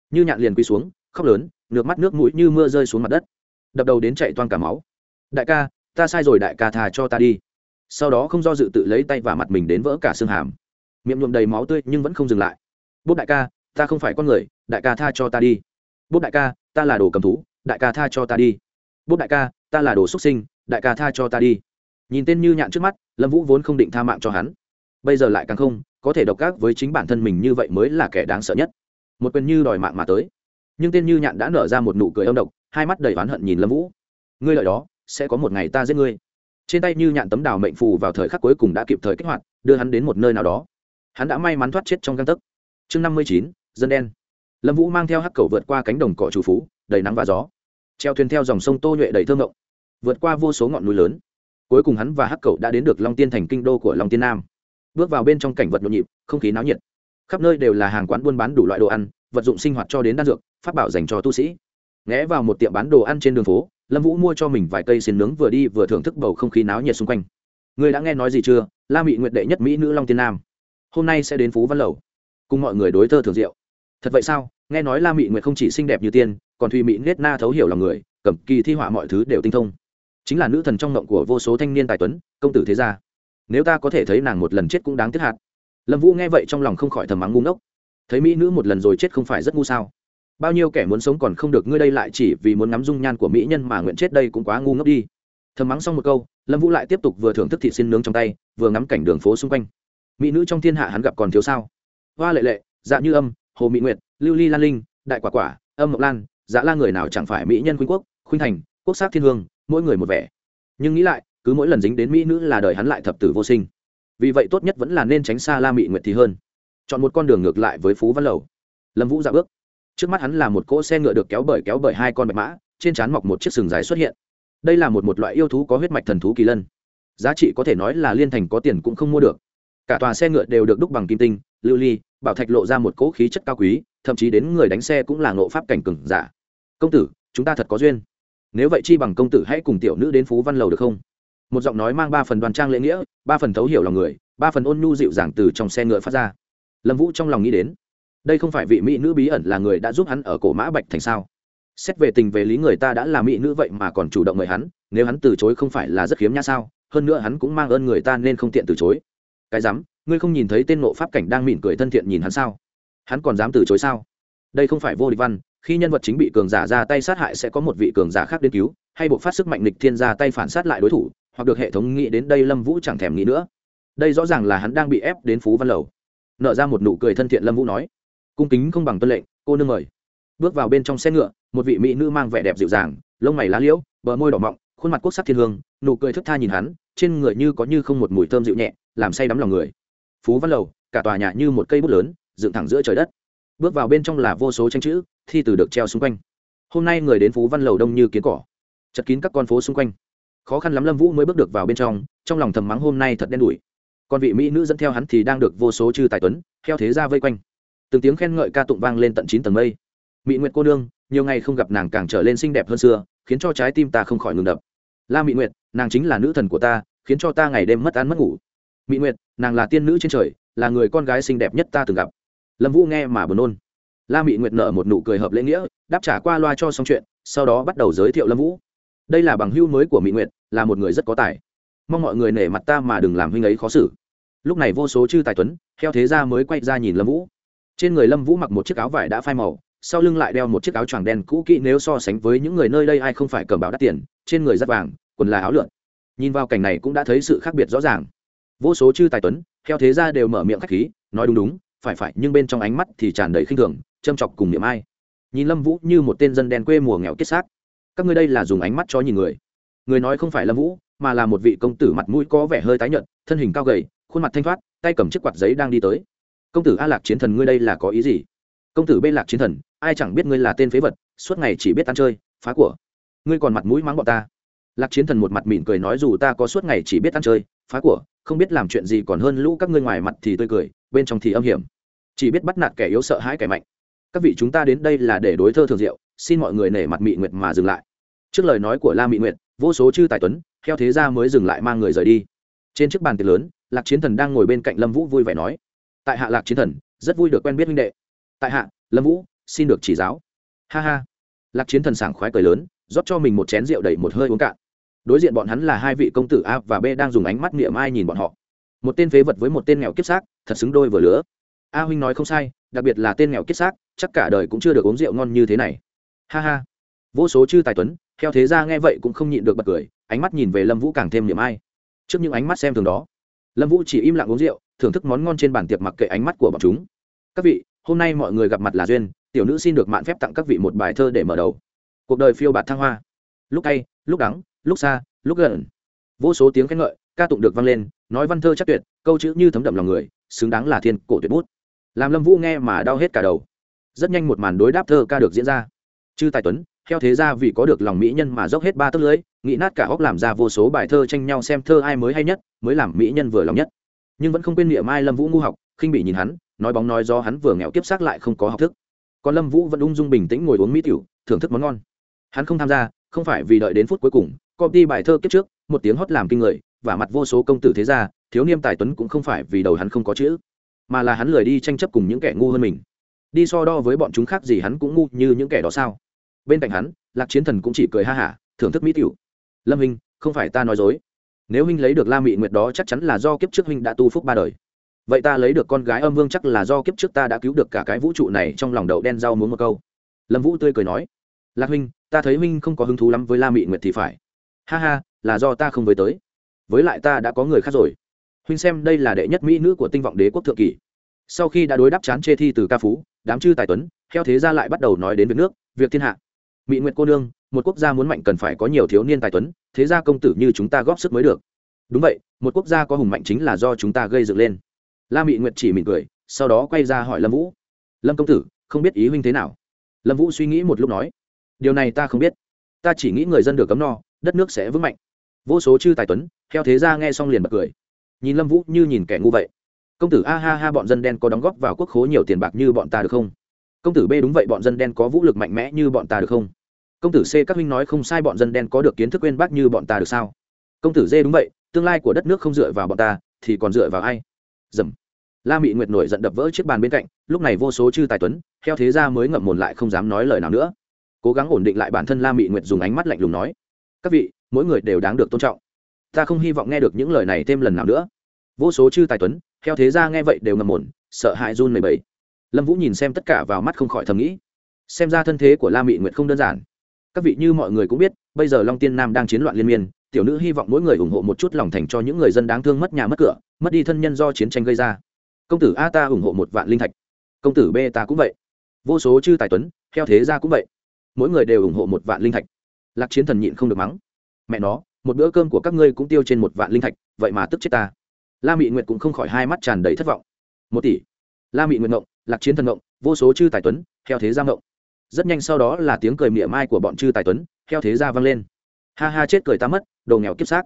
Như nhạn liền quỳ xuống, khóc lớn, nước mắt nước mũi như mưa rơi xuống mặt đất. Đập đầu đến chạy toan cả máu. Đại ca ta sai rồi đại ca thà cho ta đi. Sau đó không do dự tự lấy tay và mặt mình đến vỡ cả xương hàm. Miệng nhuộm đầy máu tươi nhưng vẫn không dừng lại. Bốp đại ca, ta không phải con người, đại ca tha cho ta đi. Bốp đại ca, ta là đồ cầm thú, đại ca tha cho ta đi. Bốp đại ca, ta là đồ xuất sinh, đại ca tha cho ta đi. Nhìn tên như nhạn trước mắt, lâm vũ vốn không định tha mạng cho hắn. Bây giờ lại càng không, có thể độc ác với chính bản thân mình như vậy mới là kẻ đáng sợ nhất. Một quyền như đòi mạng mà tới. Nhưng tên như nhạn đã nở ra một nụ cười âm độc, hai mắt đầy oán hận nhìn lâm vũ. Ngươi lợi đó sẽ có một ngày ta giết ngươi. Trên tay như nhạn tấm đào mệnh phù vào thời khắc cuối cùng đã kịp thời kích hoạt, đưa hắn đến một nơi nào đó. Hắn đã may mắn thoát chết trong găng tấc. Chương năm mươi chín, dân đen. Lâm vũ mang theo hắc cầu vượt qua cánh đồng cỏ chủ phú, đầy nắng và gió. Treo thuyền theo dòng sông tô nhuệ đầy thơ ngộng vượt qua vô số ngọn núi lớn. Cuối cùng hắn và hắc cầu đã đến được long tiên thành kinh đô của long tiên nam. Bước vào bên trong cảnh vật nhộn nhịp, không khí náo nhiệt. Khắp nơi đều là hàng quán buôn bán đủ loại đồ ăn, vật dụng sinh hoạt cho đến đan dược phát bảo dành cho tu sĩ. Ngẽ vào một tiệm bán đồ ăn trên đường phố lâm vũ mua cho mình vài cây xin nướng vừa đi vừa thưởng thức bầu không khí náo nhiệt xung quanh. Người đã nghe nói gì chưa? La mị nguyện đệ nhất mỹ nữ long tiên nam. Hôm nay sẽ đến phú văn lầu, cùng mọi người đối thơ thường diệu thật vậy sao? Nghe nói la mị nguyệt không chỉ xinh đẹp như tiên, còn thùy mỹ nết na thấu hiểu lòng người, cầm kỳ thi họa mọi thứ đều tinh thông. Chính là nữ thần trong ngộng của vô số thanh niên tài tuấn, công tử thế gia. Nếu ta có thể thấy nàng một lần chết cũng đáng tiếc hạt. Lâm vũ nghe vậy trong lòng không khỏi thầm mắng ngu ngốc. Thấy mỹ nữ một lần rồi chết không phải rất ngu sao? Bao nhiêu kẻ muốn sống còn không được ngươi đây lại chỉ vì muốn ngắm dung nhan của mỹ nhân mà nguyện chết đây cũng quá ngu ngốc đi. Thầm mắng xong một câu, lâm vũ lại tiếp tục vừa thưởng thức thịt xin nướng trong tay, vừa ngắm cảnh đường phố xung quanh. Mỹ nữ trong thiên hạ hắn gặp còn thiếu sao? Hoa lệ lệ dạ như âm, hồ mỹ nguyệt, lưu ly lan linh, đại quả quả, âm mộc lan dạ la người nào chẳng phải mỹ nhân khuynh quốc, khuynh thành, quốc sắc thiên hương, mỗi người một vẻ. Nhưng nghĩ lại, cứ mỗi lần dính đến mỹ nữ là đời hắn lại thập tử vô sinh. Vì vậy tốt nhất vẫn là nên tránh xa la mỹ nguyệt thì hơn. Chọn một con đường ngược lại với phú văn lầu. Lâm vũ dạ bước trước mắt hắn là một cỗ xe ngựa được kéo bởi kéo bởi hai con bạch mã, trên trán mọc một chiếc sừng dài xuất hiện. Đây là một một loại yêu thú có huyết mạch thần thú kỳ lân. Giá trị có thể nói là liên thành có tiền cũng không mua được. Cả tòa xe ngựa đều được đúc bằng kim tinh, lưu ly, bảo thạch lộ ra một cỗ khí chất cao quý, thậm chí đến người đánh xe cũng là ngộ pháp cảnh cừng giả. Công tử, chúng ta thật có duyên. Nếu vậy chi bằng công tử hãy cùng tiểu nữ đến phú văn lầu được không? Một giọng nói mang ba phần đoàn trang lễ nghĩa, ba phần thấu hiểu lòng người, ba phần ôn nhu dịu dàng từ trong xe ngựa phát ra. Lâm vũ trong lòng nghĩ đến đây không phải vị mỹ nữ bí ẩn là người đã giúp hắn ở cổ mã bạch thành sao? Xét về tình về lý người ta đã là mỹ nữ vậy mà còn chủ động mời hắn, nếu hắn từ chối không phải là rất khiếm nhã sao? Hơn nữa hắn cũng mang ơn người ta nên không tiện từ chối. Cái dám ngươi không nhìn thấy tên nộ pháp cảnh đang mỉm cười thân thiện nhìn hắn sao? Hắn còn dám từ chối sao? Đây không phải vô địch văn, khi nhân vật chính bị cường giả ra tay sát hại sẽ có một vị cường giả khác đến cứu, hay buộc phát sức mạnh lịch thiên ra tay phản sát lại đối thủ, hoặc được hệ thống nghĩ đến đây lâm vũ chẳng thèm nghĩ nữa. Đây rõ ràng là hắn đang bị ép đến phú văn lầu. Nợ ra một nụ cười thân thiện lâm vũ nói cung kính không bằng tuân lệnh, cô nương mời. Bước vào bên trong xe ngựa, một vị mỹ nữ mang vẻ đẹp dịu dàng, lông mày lá liễu, bờ môi đỏ mọng, khuôn mặt quốc sắc thiên hương, nụ cười thức tha nhìn hắn, trên người như có như không một mùi thơm dịu nhẹ, làm say đắm lòng người. Phú văn lầu, cả tòa nhà như một cây bút lớn, dựng thẳng giữa trời đất. Bước vào bên trong là vô số tranh chữ, thi từ được treo xung quanh. Hôm nay người đến phú văn lầu đông như kiến cỏ, chật kín các con phố xung quanh. Khó khăn lắm lâm vũ mới bước được vào bên trong trong lòng thầm mắng hôm nay thật đen đủi. Còn vị mỹ nữ dẫn theo hắn thì đang được vô số chư tài tuấn, theo thế ra vây quanh từng tiếng khen ngợi ca tụng vang lên tận chín tầng mây. Mỹ nguyệt cô nương, nhiều ngày không gặp nàng càng trở lên xinh đẹp hơn xưa, khiến cho trái tim ta không khỏi ngừng đập. La mỹ nguyệt, nàng chính là nữ thần của ta, khiến cho ta ngày đêm mất ăn mất ngủ. Mỹ nguyệt, nàng là tiên nữ trên trời, là người con gái xinh đẹp nhất ta từng gặp. Lâm vũ nghe mà buồn nôn. La mỹ nguyệt nợ một nụ cười hợp lễ nghĩa, đáp trả qua loa cho xong chuyện, sau đó bắt đầu giới thiệu lâm vũ. Đây là bằng hưu mới của mỹ nguyệt, là một người rất có tài. Mong mọi người nể mặt ta mà đừng làm huynh ấy khó xử. Lúc này vô số chư tài tuấn, theo thế ra mới quay ra nhìn lâm vũ trên người lâm vũ mặc một chiếc áo vải đã phai màu, sau lưng lại đeo một chiếc áo choàng đen cũ kỹ nếu so sánh với những người nơi đây ai không phải cầm báo đắt tiền, trên người rắt vàng, quần là áo lượn. Nhìn vào cảnh này cũng đã thấy sự khác biệt rõ ràng. Vô số chư tài tuấn, theo thế ra đều mở miệng khách khí, nói đúng đúng, phải phải, nhưng bên trong ánh mắt thì tràn đầy khinh thường, châm chọc cùng niệm ai. Nhìn lâm vũ như một tên dân đen quê mùa nghèo kết xác. Các ngươi đây là dùng ánh mắt cho nhìn người. Người nói không phải lâm vũ, mà là một vị công tử mặt mũi có vẻ hơi tái nhợt, thân hình cao gầy, khuôn mặt thanh thoát, tay cầm chiếc quạt giấy đang đi tới công tử a lạc chiến thần ngươi đây là có ý gì? Công tử bê lạc chiến thần, ai chẳng biết ngươi là tên phế vật, suốt ngày chỉ biết ăn chơi, phá của. Ngươi còn mặt mũi mắng bọn ta. Lạc chiến thần một mặt mỉm cười nói dù ta có suốt ngày chỉ biết ăn chơi, phá của, không biết làm chuyện gì còn hơn lũ các ngươi ngoài mặt thì tươi cười, bên trong thì âm hiểm. Chỉ biết bắt nạt kẻ yếu sợ hãi kẻ mạnh. Các vị chúng ta đến đây là để đối thơ thường diệu, xin mọi người nể mặt mị nguyệt mà dừng lại. Trước lời nói của la mị nguyệt, vô số chư tài tuấn, theo thế ra mới dừng lại mang người rời đi. Trên chiếc bàn tiệc lớn, lạc chiến thần đang ngồi bên cạnh lâm vũ vui vẻ nói tại hạ lạc chiến thần, rất vui được quen biết huynh đệ. Tại hạ, lâm vũ, xin được chỉ giáo. Ha ha. Lạc chiến thần sảng khoái cười lớn, rót cho mình một chén rượu đầy một hơi uống cạn. Đối diện bọn hắn là hai vị công tử a và b đang dùng ánh mắt niệm ai nhìn bọn họ. Một tên phế vật với một tên nghèo kiếp xác, thật xứng đôi vừa lứa. A huynh nói không sai, đặc biệt là tên nghèo kiếp xác, chắc cả đời cũng chưa được uống rượu ngon như thế này. Ha ha. Vô số chư tài tuấn, theo thế ra nghe vậy cũng không nhịn được bật cười, ánh mắt nhìn về lâm vũ càng thêm niệm ai. Trước những ánh mắt xem thường đó, lâm vũ chỉ im lặng uống rượu thưởng thức món ngon trên bàn tiệc mặc kệ ánh mắt của bọn chúng. Các vị, hôm nay mọi người gặp mặt là duyên, tiểu nữ xin được mạn phép tặng các vị một bài thơ để mở đầu. Cuộc đời phiêu bạt thăng hoa. Lúc cay, lúc đắng, lúc xa, lúc gần. Vô số tiếng khen ngợi, ca tụng được vang lên, nói văn thơ chắc tuyệt, câu chữ như thấm đậm lòng người, xứng đáng là thiên cổ tuyệt bút. Làm lâm vũ nghe mà đau hết cả đầu. Rất nhanh một màn đối đáp thơ ca được diễn ra. Chư tài tuấn, theo thế ra vì có được lòng mỹ nhân mà dốc hết ba tấc lưới, nghĩ nát cả óc làm ra vô số bài thơ tranh nhau xem thơ ai mới hay nhất, mới làm mỹ nhân vừa lòng nhất nhưng vẫn không quên niệm ai lâm vũ ngu học, khinh bị nhìn hắn, nói bóng nói do hắn vừa nghèo kiếp xác lại không có học thức. Còn lâm vũ vẫn ung dung bình tĩnh ngồi uống mỹ tiểu, thưởng thức món ngon. Hắn không tham gia, không phải vì đợi đến phút cuối cùng công ty bài thơ kiếp trước, một tiếng hót làm kinh người và mặt vô số công tử thế gia, thiếu niêm tài tuấn cũng không phải vì đầu hắn không có chữ, mà là hắn lười đi tranh chấp cùng những kẻ ngu hơn mình. Đi so đo với bọn chúng khác gì hắn cũng ngu như những kẻ đó sao? Bên cạnh hắn, lạc chiến thần cũng chỉ cười ha hả, thưởng thức mỹ tiểu. Lâm hình không phải ta nói dối nếu huynh lấy được la mị nguyệt đó chắc chắn là do kiếp trước huynh đã tu phúc ba đời. Vậy ta lấy được con gái âm vương chắc là do kiếp trước ta đã cứu được cả cái vũ trụ này trong lòng đậu đen rau muốn một câu. Lâm vũ tươi cười nói, lạc huynh, ta thấy huynh không có hứng thú lắm với la mị nguyệt thì phải. Ha ha, là do ta không với tới. Với lại ta đã có người khác rồi. Huynh xem đây là đệ nhất mỹ nữ của tinh vọng đế quốc thượng kỷ. sau khi đã đối đáp chán chê thi từ ca phú, đám chư tài tuấn, theo thế ra lại bắt đầu nói đến việc nước, việc thiên hạ. Mỹ nguyệt cô nương, một quốc gia muốn mạnh cần phải có nhiều thiếu niên tài tuấn thế gia công tử như chúng ta góp sức mới được. Đúng vậy, một quốc gia có hùng mạnh chính là do chúng ta gây dựng lên. La mị nguyệt chỉ mỉm cười, sau đó quay ra hỏi lâm vũ. Lâm công tử, không biết ý huynh thế nào? Lâm vũ suy nghĩ một lúc nói, điều này ta không biết. Ta chỉ nghĩ người dân được cấm no, đất nước sẽ vững mạnh. Vô số chư tài tuấn, theo thế gia nghe xong liền bật cười. Nhìn lâm vũ như nhìn kẻ ngu vậy. Công tử, a ha ha, bọn dân đen có đóng góp vào quốc khố nhiều tiền bạc như bọn ta được không? Công tử b đúng vậy, bọn dân đen có vũ lực mạnh mẽ như bọn ta được không? Công tử c các huynh nói không sai, bọn dân đen có được kiến thức quên bác như bọn ta được sao? Công tử d đúng vậy, tương lai của đất nước không dựa vào bọn ta, thì còn dựa vào ai? Dầm. La mị nguyệt nổi giận đập vỡ chiếc bàn bên cạnh, lúc này vô số chư tài tuấn, theo thế ra mới ngậm mồn lại không dám nói lời nào nữa. Cố gắng ổn định lại bản thân la mị nguyệt dùng ánh mắt lạnh lùng nói, các vị, mỗi người đều đáng được tôn trọng. Ta không hy vọng nghe được những lời này thêm lần nào nữa. Vô số chư tài tuấn, theo thế ra nghe vậy đều ngầm mồn, sợ hãi run mười bảy lâm vũ nhìn xem tất cả vào mắt không khỏi thầm nghĩ, xem ra thân thế của la mị nguyệt không đơn giản các vị như mọi người cũng biết, bây giờ long tiên nam đang chiến loạn liên miên, tiểu nữ hy vọng mỗi người ủng hộ một chút lòng thành cho những người dân đáng thương mất nhà mất cửa, mất đi thân nhân do chiến tranh gây ra. Công tử a ta ủng hộ một vạn linh thạch. Công tử b ta cũng vậy. Vô số chư tài tuấn, theo thế ra cũng vậy. Mỗi người đều ủng hộ một vạn linh thạch. Lạc chiến thần nhịn không được mắng. Mẹ nó, một bữa cơm của các ngươi cũng tiêu trên một vạn linh thạch, vậy mà tức chết ta. La mị nguyệt cũng không khỏi hai mắt tràn đầy thất vọng. Một tỷ. La mị nguyệt ngộng, lạc chiến thần ngộng, vô số chư tài tuấn, theo thế ra ngộng rất nhanh sau đó là tiếng cười mỉa mai của bọn chư tài tuấn, theo thế ra vang lên. Ha ha, chết cười ta mất, đồ nghèo kiếp xác.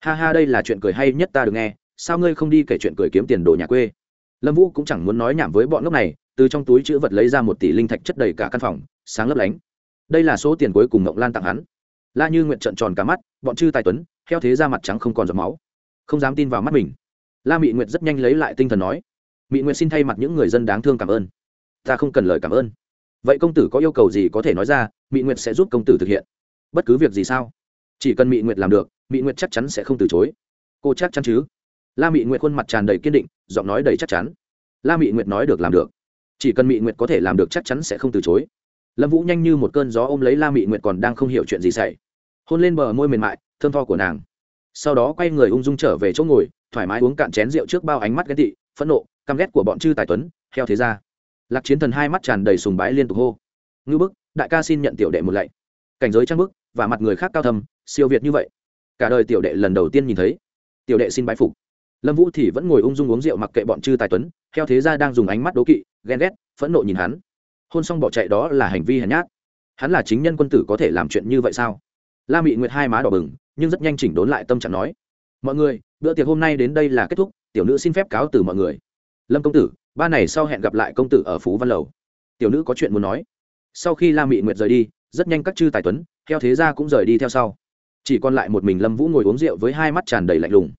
Ha ha, đây là chuyện cười hay nhất ta được nghe, sao ngươi không đi kể chuyện cười kiếm tiền đồ nhà quê? Lâm vũ cũng chẳng muốn nói nhảm với bọn ngốc này, từ trong túi chữ vật lấy ra một tỷ linh thạch chất đầy cả căn phòng, sáng lấp lánh. Đây là số tiền cuối cùng ngộng lan tặng hắn. La như nguyện trợn tròn cả mắt, bọn chư tài tuấn, theo thế ra mặt trắng không còn giọt máu. Không dám tin vào mắt mình. La mị nguyệt rất nhanh lấy lại tinh thần nói, mị nguyệt xin thay mặt những người dân đáng thương cảm ơn. Ta không cần lời cảm ơn vậy công tử có yêu cầu gì có thể nói ra mỹ nguyệt sẽ giúp công tử thực hiện. Bất cứ việc gì sao? Chỉ cần mỹ nguyệt làm được mỹ nguyệt chắc chắn sẽ không từ chối. Cô chắc chắn chứ? La mỹ nguyệt khuôn mặt tràn đầy kiên định, giọng nói đầy chắc chắn. La mỹ nguyệt nói được làm được. Chỉ cần mỹ nguyệt có thể làm được chắc chắn sẽ không từ chối. Lâm vũ nhanh như một cơn gió ôm lấy la mỹ nguyệt còn đang không hiểu chuyện gì xảy. Hôn lên bờ môi mềm mại, thơm tho của nàng. Sau đó quay người ung dung trở về chỗ ngồi, thoải mái uống cạn chén rượu trước bao ánh mắt ghen tị, phẫn nộ, căm ghét của bọn chư tài tuấn, theo thế ra lạc chiến thần hai mắt tràn đầy sùng bái liên tục hô. Ngư bức, đại ca xin nhận tiểu đệ một lạy. Cảnh giới trang bức và mặt người khác cao thầm siêu việt như vậy. Cả đời tiểu đệ lần đầu tiên nhìn thấy. Tiểu đệ xin bái phục. Lâm vũ thì vẫn ngồi ung dung uống rượu mặc kệ bọn chư tài tuấn, theo thế ra đang dùng ánh mắt đố kỵ, ghen ghét, phẫn nộ nhìn hắn. Hôn xong bỏ chạy đó là hành vi hèn nhát. Hắn là chính nhân quân tử có thể làm chuyện như vậy sao? La mị nguyệt hai má đỏ bừng, nhưng rất nhanh chỉnh đốn lại tâm trạng nói. Mọi người, bữa tiệc hôm nay đến đây là kết thúc, tiểu nữ xin phép cáo từ mọi người. Lâm công tử ba này sau hẹn gặp lại công tử ở phú văn lầu. Tiểu nữ có chuyện muốn nói. Sau khi la mị nguyệt rời đi, rất nhanh các chư tài tuấn, theo thế gia cũng rời đi theo sau. Chỉ còn lại một mình lâm vũ ngồi uống rượu với hai mắt tràn đầy lạnh lùng.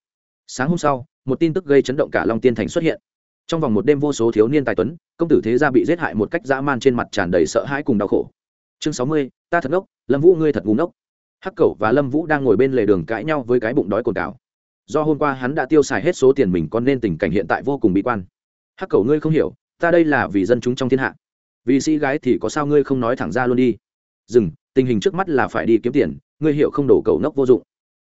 Sáng hôm sau, một tin tức gây chấn động cả long tiên thành xuất hiện. Trong vòng một đêm vô số thiếu niên tài tuấn, công tử thế gia bị giết hại một cách dã man trên mặt tràn đầy sợ hãi cùng đau khổ. Chương sáu mươi, ta thật ngốc, lâm vũ ngươi thật ngu ngốc. Hắc cẩu và lâm vũ đang ngồi bên lề đường cãi nhau với cái bụng đói cồn cào. Do hôm qua hắn đã tiêu xài hết số tiền mình còn nên tình cảnh hiện tại vô cùng bị quan hắc cẩu ngươi không hiểu, ta đây là vì dân chúng trong thiên hạ. Vì sĩ gái thì có sao ngươi không nói thẳng ra luôn đi. Dừng, tình hình trước mắt là phải đi kiếm tiền, ngươi hiểu không đổ cầu nốc vô dụng.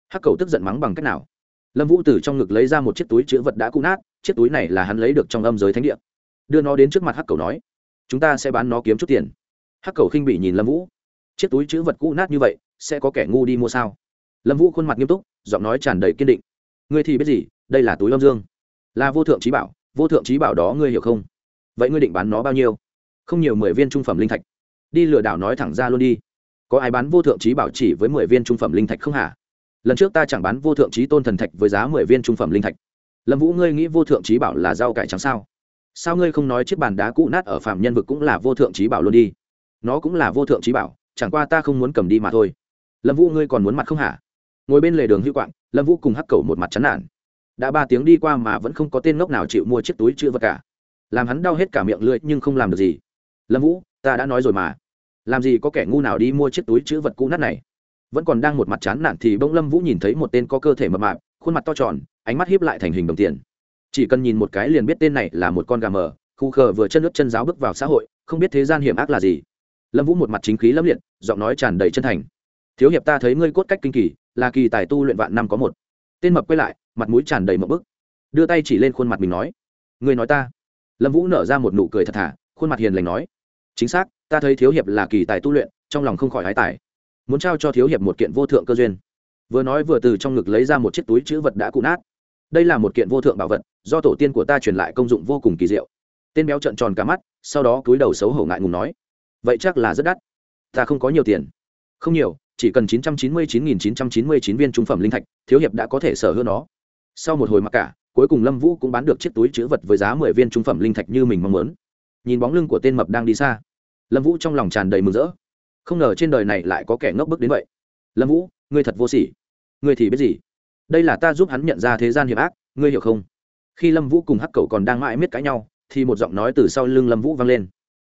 Hắc cầu tức giận mắng bằng cách nào? Lâm vũ từ trong ngực lấy ra một chiếc túi chữ vật đã cũ nát, chiếc túi này là hắn lấy được trong âm giới thánh địa. Đưa nó đến trước mặt hắc cầu nói, chúng ta sẽ bán nó kiếm chút tiền. Hắc cầu khinh bị nhìn lâm vũ. Chiếc túi chữ vật cũ nát như vậy, sẽ có kẻ ngu đi mua sao? Lâm vũ khuôn mặt nghiêm túc, giọng nói tràn đầy kiên định. Ngươi thì biết gì, đây là túi lâm dương, là vô thượng trí bảo vô thượng trí bảo đó ngươi hiểu không? Vậy ngươi định bán nó bao nhiêu? Không nhiều mười viên trung phẩm linh thạch. Đi lừa đảo nói thẳng ra luôn đi. Có ai bán vô thượng trí bảo chỉ với mười viên trung phẩm linh thạch không hả? Lần trước ta chẳng bán vô thượng trí tôn thần thạch với giá mười viên trung phẩm linh thạch. Lâm vũ, ngươi nghĩ vô thượng trí bảo là rau cải trắng sao? Sao ngươi không nói chiếc bàn đá cũ nát ở phạm nhân vực cũng là vô thượng trí bảo luôn đi? Nó cũng là vô thượng trí bảo, chẳng qua ta không muốn cầm đi mà thôi. Lâm vũ, ngươi còn muốn mặt không hả? Ngồi bên lề đường hữu quạng, lâm vũ cùng hắc cầu một mặt chán nản đã ba tiếng đi qua mà vẫn không có tên ngốc nào chịu mua chiếc túi chữ vật cả. Làm hắn đau hết cả miệng lưỡi nhưng không làm được gì. Lâm vũ, ta đã nói rồi mà. Làm gì có kẻ ngu nào đi mua chiếc túi chữ vật cũ nát này? Vẫn còn đang một mặt chán nản thì bỗng lâm vũ nhìn thấy một tên có cơ thể mập mạp, khuôn mặt to tròn, ánh mắt hiếp lại thành hình đồng tiền. Chỉ cần nhìn một cái liền biết tên này là một con gà mờ, khu khờ vừa chân nước chân giáo bước vào xã hội, không biết thế gian hiểm ác là gì. Lâm vũ một mặt chính khí lâm liệt, giọng nói tràn đầy chân thành. Thiếu hiệp ta thấy ngươi cốt cách kinh kỳ, là kỳ tài tu luyện vạn năm có một tên mập quay lại, mặt mũi tràn đầy mập bức. Đưa tay chỉ lên khuôn mặt mình nói người nói ta. Lâm vũ nở ra một nụ cười thật thà, khuôn mặt hiền lành nói, chính xác, ta thấy thiếu hiệp là kỳ tài tu luyện, trong lòng không khỏi hái tài. Muốn trao cho thiếu hiệp một kiện vô thượng cơ duyên. Vừa nói vừa từ trong ngực lấy ra một chiếc túi chữ vật đã cụ nát. Đây là một kiện vô thượng bảo vật, do tổ tiên của ta truyền lại công dụng vô cùng kỳ diệu. Tên béo trợn tròn cả mắt, sau đó cúi đầu xấu hổ ngại ngùng nói, vậy chắc là rất đắt. Ta không có nhiều tiền. Không nhiều chỉ cần chín trăm chín mươi chín nghìn chín trăm chín mươi chín viên trung phẩm linh thạch, thiếu hiệp đã có thể sở hữu nó. Sau một hồi mặc cả, cuối cùng lâm vũ cũng bán được chiếc túi chứa vật với giá mười viên trung phẩm linh thạch như mình mong muốn. Nhìn bóng lưng của tên mập đang đi xa, lâm vũ trong lòng tràn đầy mừng rỡ. Không ngờ trên đời này lại có kẻ ngốc bức đến vậy. Lâm vũ, ngươi thật vô sỉ. Ngươi thì biết gì? Đây là ta giúp hắn nhận ra thế gian hiểm ác, ngươi hiểu không? Khi lâm vũ cùng hắc Cẩu còn đang mãi miết cãi nhau, thì một giọng nói từ sau lưng lâm vũ vang lên.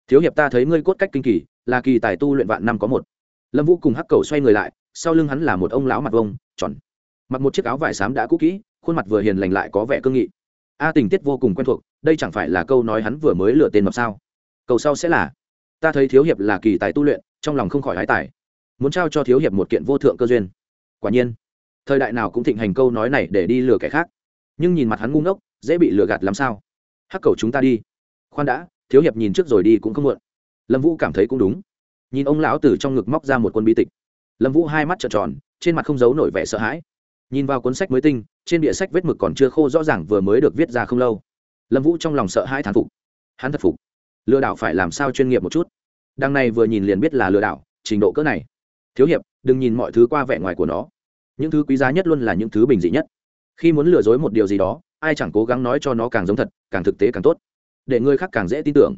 Thiếu hiệp ta thấy ngươi cốt cách kinh kỳ, là kỳ tài tu luyện vạn năm có một lâm vũ cùng hắc cầu xoay người lại, sau lưng hắn là một ông lão mặt vông, tròn. Mặc một chiếc áo vải xám đã cũ kỹ, khuôn mặt vừa hiền lành lại có vẻ cương nghị. A tình tiết vô cùng quen thuộc, đây chẳng phải là câu nói hắn vừa mới lựa tên mập sao? Cầu sau sẽ là, ta thấy thiếu hiệp là kỳ tài tu luyện, trong lòng không khỏi hái tài. Muốn trao cho thiếu hiệp một kiện vô thượng cơ duyên. Quả nhiên, thời đại nào cũng thịnh hành câu nói này để đi lừa kẻ khác. Nhưng nhìn mặt hắn ngu ngốc, dễ bị lừa gạt làm sao? Hắc cầu chúng ta đi. Khoan đã, thiếu hiệp nhìn trước rồi đi cũng không muộn. Lâm vũ cảm thấy cũng đúng nhìn ông lão từ trong ngực móc ra một quân bi tịch. Lâm vũ hai mắt trợn tròn, trên mặt không giấu nổi vẻ sợ hãi. Nhìn vào cuốn sách mới tinh, trên địa sách vết mực còn chưa khô rõ ràng vừa mới được viết ra không lâu. Lâm vũ trong lòng sợ hãi thán phục. Hắn thật phục. Lừa đảo phải làm sao chuyên nghiệp một chút? Đằng này vừa nhìn liền biết là lừa đảo, trình độ cỡ này. Thiếu hiệp, đừng nhìn mọi thứ qua vẻ ngoài của nó. Những thứ quý giá nhất luôn là những thứ bình dị nhất. Khi muốn lừa dối một điều gì đó, ai chẳng cố gắng nói cho nó càng giống thật, càng thực tế càng tốt. Để người khác càng dễ tin tưởng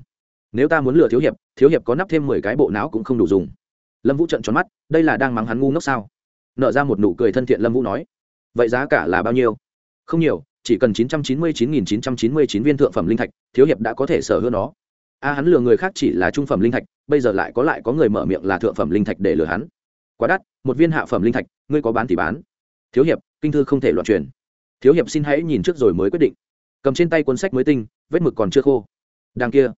nếu ta muốn lừa thiếu hiệp thiếu hiệp có nắp thêm mười cái bộ não cũng không đủ dùng. Lâm vũ trận tròn mắt, đây là đang mắng hắn ngu ngốc sao? Nợ ra một nụ cười thân thiện lâm vũ nói. Vậy giá cả là bao nhiêu? Không nhiều, chỉ cần chín trăm chín mươi chín nghìn chín trăm chín mươi chín viên thượng phẩm linh thạch, thiếu hiệp đã có thể sở hữu nó. A hắn lừa người khác chỉ là trung phẩm linh thạch, bây giờ lại có lại có người mở miệng là thượng phẩm linh thạch để lừa hắn. Quá đắt, một viên hạ phẩm linh thạch, ngươi có bán thì bán. Thiếu hiệp, kinh thư không thể loạn truyền. Thiếu hiệp xin hãy nhìn trước rồi mới quyết định. Cầm trên tay cuốn sách mới tinh, vết mực còn chưa khô. Đằng kia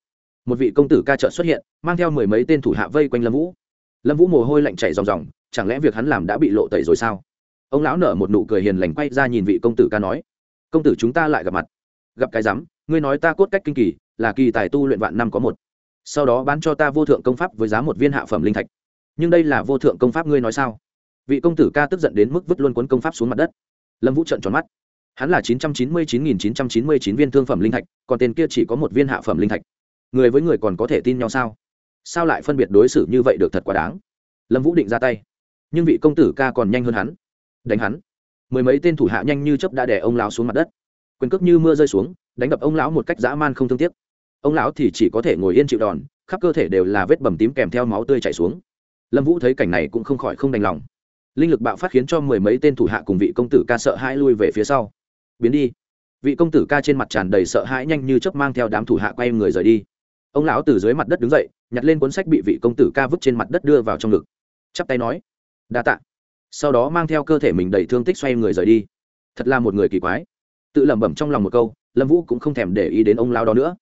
một vị công tử ca trợ xuất hiện, mang theo mười mấy tên thủ hạ vây quanh lâm vũ. Lâm vũ mồ hôi lạnh chảy ròng ròng, chẳng lẽ việc hắn làm đã bị lộ tẩy rồi sao? Ông lão nở một nụ cười hiền lành quay ra nhìn vị công tử ca nói, công tử chúng ta lại gặp mặt. Gặp cái rắm, ngươi nói ta cốt cách kinh kỳ, là kỳ tài tu luyện vạn năm có một. Sau đó bán cho ta vô thượng công pháp với giá một viên hạ phẩm linh thạch. Nhưng đây là vô thượng công pháp ngươi nói sao? Vị công tử ca tức giận đến mức vứt luôn cuốn công pháp xuống mặt đất. Lâm vũ trận tròn mắt. Hắn là chín trăm chín mươi chín nghìn chín trăm chín mươi chín viên thương phẩm linh thạch, còn tên kia chỉ có một viên hạ phẩm linh thạch người với người còn có thể tin nhau sao? Sao lại phân biệt đối xử như vậy được thật quá đáng? Lâm vũ định ra tay, nhưng vị công tử ca còn nhanh hơn hắn. Đánh hắn. Mười mấy tên thủ hạ nhanh như chấp đã đè ông lão xuống mặt đất. Quyền cước như mưa rơi xuống, đánh đập ông lão một cách dã man không thương tiếc. Ông lão thì chỉ có thể ngồi yên chịu đòn, khắp cơ thể đều là vết bầm tím kèm theo máu tươi chảy xuống. Lâm vũ thấy cảnh này cũng không khỏi không đành lòng. Linh lực bạo phát khiến cho mười mấy tên thủ hạ cùng vị công tử ca sợ hãi lui về phía sau. Biến đi. Vị công tử ca trên mặt tràn đầy sợ hãi, nhanh như chớp mang theo đám thủ hạ quay người rời đi ông lão từ dưới mặt đất đứng dậy, nhặt lên cuốn sách bị vị công tử ca vứt trên mặt đất đưa vào trong ngực. Chắp tay nói, đa tạ. Sau đó mang theo cơ thể mình đầy thương tích xoay người rời đi. Thật là một người kỳ quái. Tự lẩm bẩm trong lòng một câu, lâm vũ cũng không thèm để ý đến ông lao đó nữa.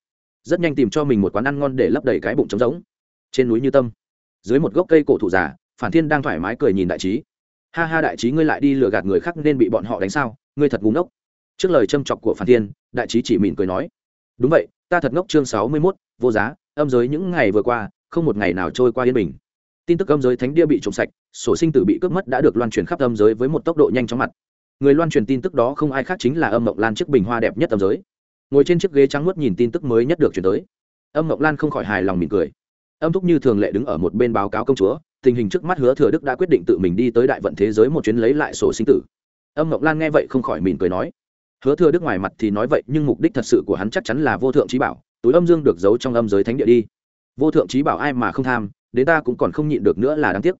Rất nhanh tìm cho mình một quán ăn ngon để lấp đầy cái bụng trống rỗng. Trên núi như tâm, dưới một gốc cây cổ thụ già, phản thiên đang thoải mái cười nhìn đại trí. Ha ha đại trí, ngươi lại đi lừa gạt người khác nên bị bọn họ đánh sao? Ngươi thật ngúng ngốc. Trước lời châm chọc của phản thiên, đại trí chỉ mỉm cười nói, đúng vậy, ta thật ngốc chương sáu mươi mốt vô giá, âm giới những ngày vừa qua, không một ngày nào trôi qua yên bình. Tin tức âm giới thánh địa bị trộm sạch, sổ sinh tử bị cướp mất đã được loan truyền khắp âm giới với một tốc độ nhanh chóng mặt. Người loan truyền tin tức đó không ai khác chính là âm mộng lan chiếc bình hoa đẹp nhất âm giới. Ngồi trên chiếc ghế trắng mất nhìn tin tức mới nhất được chuyển tới. Âm mộng lan không khỏi hài lòng mỉm cười. Âm thúc như thường lệ đứng ở một bên báo cáo công chúa, tình hình trước mắt hứa thừa đức đã quyết định tự mình đi tới đại vận thế giới một chuyến lấy lại sổ sinh tử. Âm mộng lan nghe vậy không khỏi mỉm cười nói, hứa thừa đức ngoài mặt thì nói vậy, nhưng mục đích thật sự của hắn chắc chắn là vô thượng trí bảo túi âm dương được giấu trong âm giới thánh địa đi. Vô thượng trí bảo ai mà không tham, đến ta cũng còn không nhịn được nữa là đáng tiếc.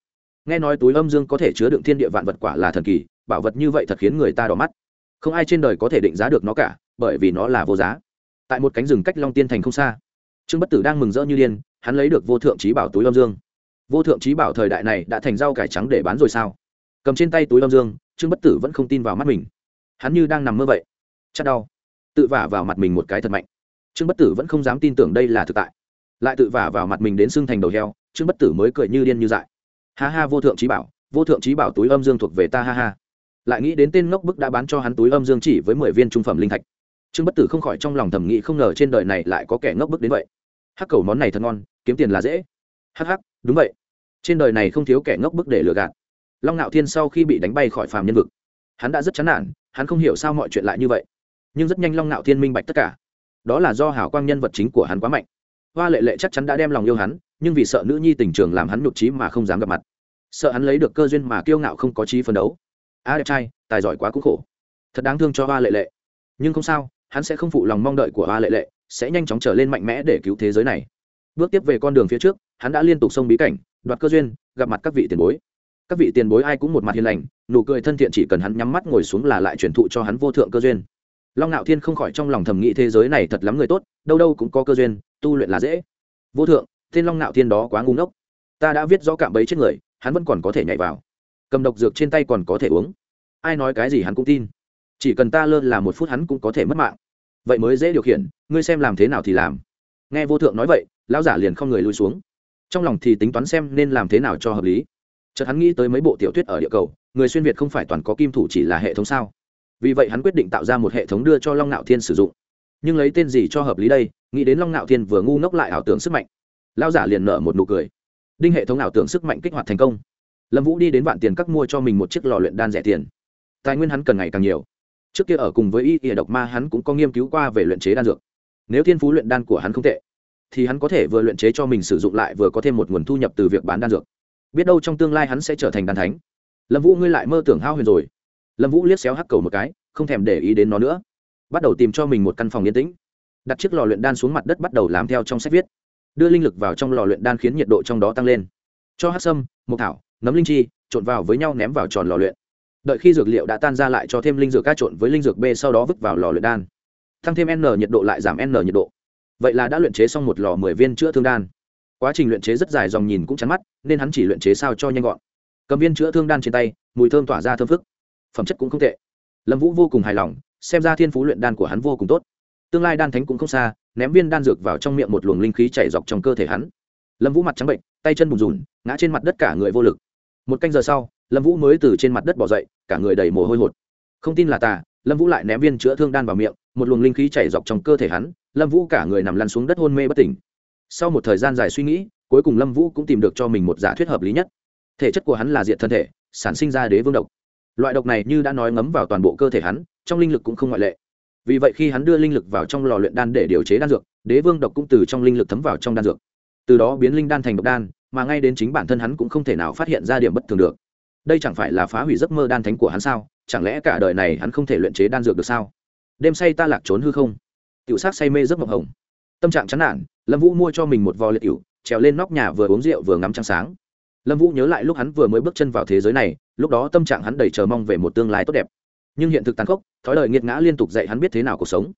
Nghe nói túi âm dương có thể chứa đựng thiên địa vạn vật quả là thần kỳ, bảo vật như vậy thật khiến người ta đỏ mắt. Không ai trên đời có thể định giá được nó cả, bởi vì nó là vô giá. Tại một cánh rừng cách long tiên thành không xa, trương bất tử đang mừng rỡ như điên, hắn lấy được vô thượng trí bảo túi âm dương. Vô thượng trí bảo thời đại này đã thành rau cải trắng để bán rồi sao? Cầm trên tay túi âm dương, trương bất tử vẫn không tin vào mắt mình. Hắn như đang nằm mơ vậy. Chắc đau. Tự vả vào mặt mình một cái thật mạnh trương bất tử vẫn không dám tin tưởng đây là thực tại. Lại tự vả vào mặt mình đến xương thành đầu heo, trương bất tử mới cười như điên như dại. Ha ha, vô thượng trí bảo, vô thượng trí bảo túi âm dương thuộc về ta, ha ha. Lại nghĩ đến tên ngốc bức đã bán cho hắn túi âm dương chỉ với mười viên trung phẩm linh thạch. Trương bất tử không khỏi trong lòng thầm nghĩ không ngờ trên đời này lại có kẻ ngốc bức đến vậy. Hắc cầu món này thật ngon, kiếm tiền là dễ. Hắc hắc, đúng vậy. Trên đời này không thiếu kẻ ngốc bức để lừa gạt. Long ngạo thiên sau khi bị đánh bay khỏi phàm nhân vực, hắn đã rất chán nản, hắn không hiểu sao mọi chuyện lại như vậy. Nhưng rất nhanh long ngạo thiên minh bạch tất cả đó là do hảo quang nhân vật chính của hắn quá mạnh. Hoa lệ lệ chắc chắn đã đem lòng yêu hắn, nhưng vì sợ nữ nhi tình trường làm hắn nhục trí mà không dám gặp mặt. Sợ hắn lấy được cơ duyên mà kiêu ngạo không có trí phấn đấu. A, đẹp trai, tài giỏi quá cũng khổ. Thật đáng thương cho hoa lệ lệ. Nhưng không sao, hắn sẽ không phụ lòng mong đợi của hoa lệ lệ, sẽ nhanh chóng trở lên mạnh mẽ để cứu thế giới này. Bước tiếp về con đường phía trước, hắn đã liên tục xông bí cảnh, đoạt cơ duyên, gặp mặt các vị tiền bối. Các vị tiền bối ai cũng một mặt hiền lành, nụ cười thân thiện chỉ cần hắn nhắm mắt ngồi xuống là lại truyền thụ cho hắn vô thượng cơ duyên long ngạo thiên không khỏi trong lòng thầm nghĩ thế giới này thật lắm người tốt, đâu đâu cũng có cơ duyên, tu luyện là dễ. Vô thượng tên long ngạo thiên đó quá ngu ngốc. Ta đã viết rõ cạm bấy chết người, hắn vẫn còn có thể nhảy vào. Cầm độc dược trên tay còn có thể uống. Ai nói cái gì hắn cũng tin. Chỉ cần ta lơ là một phút hắn cũng có thể mất mạng. Vậy mới dễ điều khiển, ngươi xem làm thế nào thì làm. Nghe vô thượng nói vậy, lão giả liền không người lui xuống. Trong lòng thì tính toán xem nên làm thế nào cho hợp lý. Chợt hắn nghĩ tới mấy bộ tiểu thuyết ở địa cầu, người xuyên việt không phải toàn có kim thủ chỉ là hệ thống sao? Vì vậy hắn quyết định tạo ra một hệ thống đưa cho long ngạo thiên sử dụng. Nhưng lấy tên gì cho hợp lý đây? Nghĩ đến long ngạo thiên vừa ngu ngốc lại ảo tưởng sức mạnh. Lao giả liền nở một nụ cười. Đinh hệ thống ảo tưởng sức mạnh kích hoạt thành công. Lâm vũ đi đến vạn tiền các mua cho mình một chiếc lò luyện đan rẻ tiền. Tài nguyên hắn cần ngày càng nhiều. Trước kia ở cùng với y y độc ma hắn cũng có nghiên cứu qua về luyện chế đan dược. Nếu thiên phú luyện đan của hắn không tệ, thì hắn có thể vừa luyện chế cho mình sử dụng lại vừa có thêm một nguồn thu nhập từ việc bán đan dược. Biết đâu trong tương lai hắn sẽ trở thành đan thánh. Lâm vũ, ngươi lại mơ tưởng hao huyền rồi lâm vũ liếc xéo hắc cầu một cái, không thèm để ý đến nó nữa. Bắt đầu tìm cho mình một căn phòng yên tĩnh. Đặt chiếc lò luyện đan xuống mặt đất bắt đầu làm theo trong sách viết. Đưa linh lực vào trong lò luyện đan khiến nhiệt độ trong đó tăng lên. Cho hát sâm, mộc thảo, nấm linh chi, trộn vào với nhau ném vào tròn lò luyện. Đợi khi dược liệu đã tan ra lại cho thêm linh dược ca trộn với linh dược b sau đó vứt vào lò luyện đan. Tăng thêm n nhiệt độ lại giảm n nhiệt độ. Vậy là đã luyện chế xong một lò mười viên chữa thương đan. Quá trình luyện chế rất dài, dòng nhìn cũng chắn mắt, nên hắn chỉ luyện chế sao cho nhanh gọn. Cầm viên chữa thương đan trên tay, mùi thơm tỏa ra thơm phức phẩm chất cũng không tệ. Lâm vũ vô cùng hài lòng, xem ra thiên phú luyện đan của hắn vô cùng tốt. Tương lai đan thánh cũng không xa, ném viên đan dược vào trong miệng một luồng linh khí chảy dọc trong cơ thể hắn. Lâm vũ mặt trắng bệnh, tay chân bùn rùn, ngã trên mặt đất cả người vô lực. Một canh giờ sau, lâm vũ mới từ trên mặt đất bỏ dậy, cả người đầy mồ hôi hột. Không tin là tà, lâm vũ lại ném viên chữa thương đan vào miệng, một luồng linh khí chảy dọc trong cơ thể hắn, lâm vũ cả người nằm lăn xuống đất hôn mê bất tỉnh. Sau một thời gian dài suy nghĩ, cuối cùng lâm vũ cũng tìm được cho mình một giả thuyết hợp lý nhất. Thể chất của hắn là diện thân thể, sản sinh ra đế vương độc loại độc này như đã nói ngấm vào toàn bộ cơ thể hắn, trong linh lực cũng không ngoại lệ. Vì vậy khi hắn đưa linh lực vào trong lò luyện đan để điều chế đan dược, đế vương độc cũng từ trong linh lực thấm vào trong đan dược. Từ đó biến linh đan thành độc đan, mà ngay đến chính bản thân hắn cũng không thể nào phát hiện ra điểm bất thường được. Đây chẳng phải là phá hủy giấc mơ đan thánh của hắn sao? Chẳng lẽ cả đời này hắn không thể luyện chế đan dược được sao? Đêm say ta lạc trốn hư không. Tiểu sát say mê giấc mộng hồng. Tâm trạng chán nản, lâm vũ mua cho mình một vò liệt tiểu trèo lên nóc nhà vừa uống rượu vừa ngắm trăng sáng lâm vũ nhớ lại lúc hắn vừa mới bước chân vào thế giới này, lúc đó tâm trạng hắn đầy chờ mong về một tương lai tốt đẹp. Nhưng hiện thực tàn khốc, thói đời nghiệt ngã liên tục dạy hắn biết thế nào cuộc sống.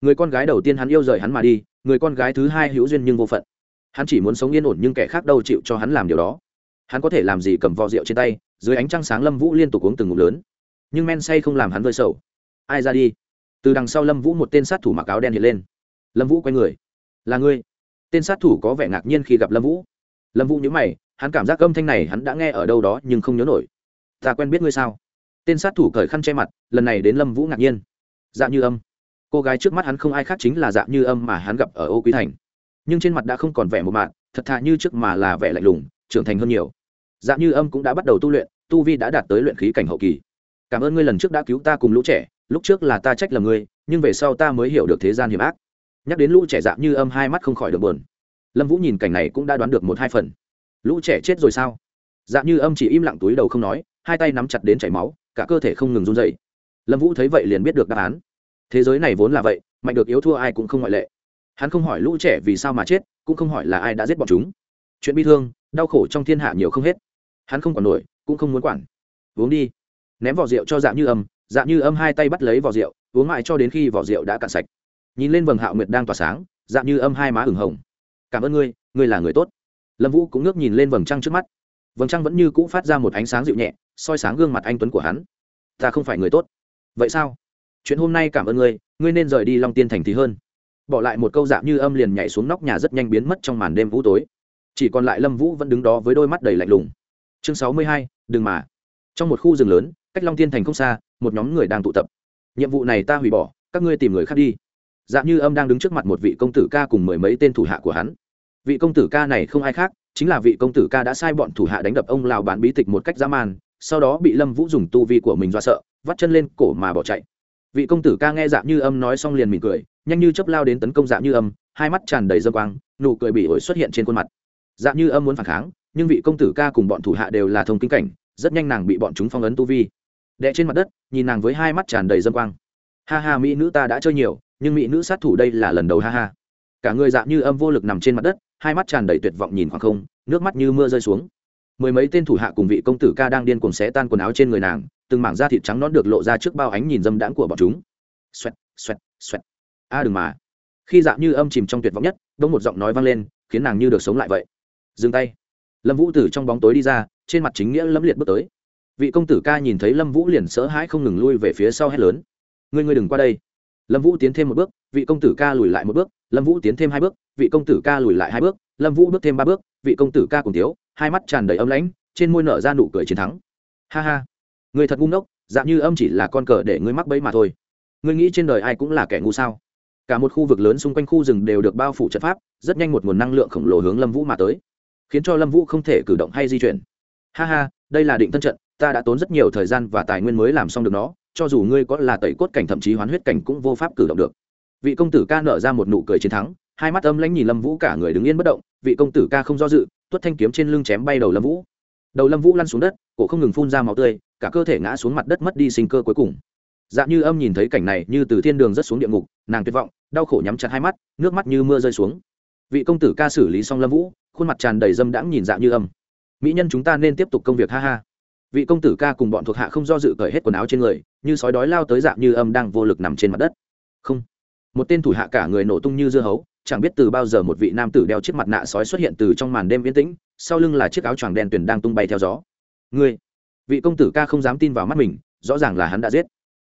Người con gái đầu tiên hắn yêu rời hắn mà đi, người con gái thứ hai hữu duyên nhưng vô phận. Hắn chỉ muốn sống yên ổn nhưng kẻ khác đâu chịu cho hắn làm điều đó. Hắn có thể làm gì cầm vò rượu trên tay, dưới ánh trăng sáng lâm vũ liên tục uống từng ngụm lớn. Nhưng men say không làm hắn vơi sầu. Ai ra đi? Từ đằng sau lâm vũ một tên sát thủ mặc áo đen hiện lên. Lâm vũ quay người. Là ngươi. Tên sát thủ có vẻ ngạc nhiên khi gặp lâm vũ. Lâm vũ nhớ mày hắn cảm giác âm thanh này hắn đã nghe ở đâu đó nhưng không nhớ nổi. Ta quen biết ngươi sao? Tên sát thủ cởi khăn che mặt, lần này đến lâm vũ ngạc nhiên. Dạ như âm. Cô gái trước mắt hắn không ai khác chính là dạ như âm mà hắn gặp ở ô quý thành. Nhưng trên mặt đã không còn vẻ một mạng thật thà như trước mà là vẻ lạnh lùng, trưởng thành hơn nhiều. Dạ như âm cũng đã bắt đầu tu luyện, tu vi đã đạt tới luyện khí cảnh hậu kỳ. Cảm ơn ngươi lần trước đã cứu ta cùng lũ trẻ, lúc trước là ta trách lầm ngươi, nhưng về sau ta mới hiểu được thế gian hiểm ác. Nhắc đến lũ trẻ dạ như âm hai mắt không khỏi được buồn. Lâm vũ nhìn cảnh này cũng đã đoán được một hai phần lũ trẻ chết rồi sao? Dạ như âm chỉ im lặng túi đầu không nói, hai tay nắm chặt đến chảy máu, cả cơ thể không ngừng run dậy lâm vũ thấy vậy liền biết được đáp án. Thế giới này vốn là vậy, mạnh được yếu thua ai cũng không ngoại lệ. Hắn không hỏi lũ trẻ vì sao mà chết, cũng không hỏi là ai đã giết bọn chúng. Chuyện bi thương, đau khổ trong thiên hạ nhiều không hết. Hắn không còn nổi, cũng không muốn quản. Uống đi. Ném vỏ rượu cho dạ như âm dạ như âm hai tay bắt lấy vỏ rượu, uống mãi cho đến khi vỏ rượu đã cạn sạch. Nhìn lên vầng hạo nguyệt đang tỏa sáng dạ như âm hai má ửng hồng. Cảm ơn ngươi ngươi là người tốt lâm vũ cũng ngước nhìn lên vầng trăng trước mắt. Vầng trăng vẫn như cũ phát ra một ánh sáng dịu nhẹ, soi sáng gương mặt anh tuấn của hắn. Ta không phải người tốt. Vậy sao? Chuyện hôm nay cảm ơn ngươi ngươi nên rời đi long tiên thành thì hơn. Bỏ lại một câu dạng như âm liền nhảy xuống nóc nhà rất nhanh biến mất trong màn đêm vũ tối. Chỉ còn lại lâm vũ vẫn đứng đó với đôi mắt đầy lạnh lùng. Chương sáu mươi hai, đừng mà. Trong một khu rừng lớn, cách long tiên thành không xa, một nhóm người đang tụ tập. Nhiệm vụ này ta hủy bỏ, các ngươi tìm người khác đi. Dạng như âm đang đứng trước mặt một vị công tử ca cùng mười mấy tên thủ hạ của hắn vị công tử ca này không ai khác, chính là vị công tử ca đã sai bọn thủ hạ đánh đập ông lào bán bí tịch một cách dã man, sau đó bị lâm vũ dùng tu vi của mình do sợ, vắt chân lên cổ mà bỏ chạy. Vị công tử ca nghe Dạng như âm nói xong liền mỉm cười, nhanh như chấp lao đến tấn công Dạng như âm, hai mắt tràn đầy dâm quang, nụ cười bị ổi xuất hiện trên khuôn mặt. Dạng như âm muốn phản kháng, nhưng vị công tử ca cùng bọn thủ hạ đều là thông kinh cảnh, rất nhanh nàng bị bọn chúng phong ấn tu vi. Đẻ trên mặt đất, nhìn nàng với hai mắt tràn đầy dâm quang. Ha ha, mỹ nữ ta đã chơi nhiều, nhưng mỹ nữ sát thủ đây là lần đầu ha ha. Cả người Dạng như âm vô lực nằm trên mặt đất hai mắt tràn đầy tuyệt vọng nhìn khoảng không, nước mắt như mưa rơi xuống. Mười mấy tên thủ hạ cùng vị công tử ca đang điên cuồng xé tan quần áo trên người nàng, từng mảng da thịt trắng nón được lộ ra trước bao ánh nhìn dâm đãng của bọn chúng. Xoẹt xoẹt xoẹt. A đừng mà. Khi dạng như âm chìm trong tuyệt vọng nhất đ một giọng nói vang lên, khiến nàng như được sống lại vậy. Dừng tay. Lâm vũ từ trong bóng tối đi ra, trên mặt chính nghĩa lâm liệt bước tới. Vị công tử ca nhìn thấy lâm vũ liền sợ hãi không ngừng lui về phía sau hét lớn. Ngươi ngươi đừng qua đây lâm vũ tiến thêm một bước, vị công tử ca lùi lại một bước, lâm vũ tiến thêm hai bước, vị công tử ca lùi lại hai bước, lâm vũ bước thêm ba bước, vị công tử ca cùng tiếu hai mắt tràn đầy âm lãnh, trên môi nở ra nụ cười chiến thắng. Ha ha, người thật ngu ngốc, dạng như âm chỉ là con cờ để ngươi mắc bẫy mà thôi. Ngươi nghĩ trên đời ai cũng là kẻ ngu sao? Cả một khu vực lớn xung quanh khu rừng đều được bao phủ trận pháp, rất nhanh một nguồn năng lượng khổng lồ hướng lâm vũ mà tới, khiến cho lâm vũ không thể cử động hay di chuyển. Ha ha, đây là định thân trận ta đã tốn rất nhiều thời gian và tài nguyên mới làm xong được nó, cho dù ngươi có là tẩy cốt cảnh thậm chí hoán huyết cảnh cũng vô pháp cử động được. Vị công tử ca nở ra một nụ cười chiến thắng, hai mắt âm lãnh nhìn lâm vũ cả người đứng yên bất động, vị công tử ca không do dự tuất thanh kiếm trên lưng chém bay đầu lâm vũ. Đầu lâm vũ lăn xuống đất, cổ không ngừng phun ra máu tươi, cả cơ thể ngã xuống mặt đất mất đi sinh cơ cuối cùng. Dạng như âm nhìn thấy cảnh này như từ thiên đường rất xuống địa ngục, nàng tuyệt vọng, đau khổ nhắm chặt hai mắt, nước mắt như mưa rơi xuống. Vị công tử ca xử lý xong lâm vũ, khuôn mặt tràn đầy dâm đãng nhìn dạng như âm. Mỹ nhân, chúng ta nên tiếp tục công việc, ha ha vị công tử ca cùng bọn thuộc hạ không do dự cởi hết quần áo trên người, như sói đói lao tới dạng như âm đang vô lực nằm trên mặt đất. Không. Một tên thủ hạ cả người nổ tung như dưa hấu, chẳng biết từ bao giờ một vị nam tử đeo chiếc mặt nạ sói xuất hiện từ trong màn đêm yên tĩnh, sau lưng là chiếc áo choàng đen tuyền đang tung bay theo gió. Ngươi. Vị công tử ca không dám tin vào mắt mình, rõ ràng là hắn đã giết.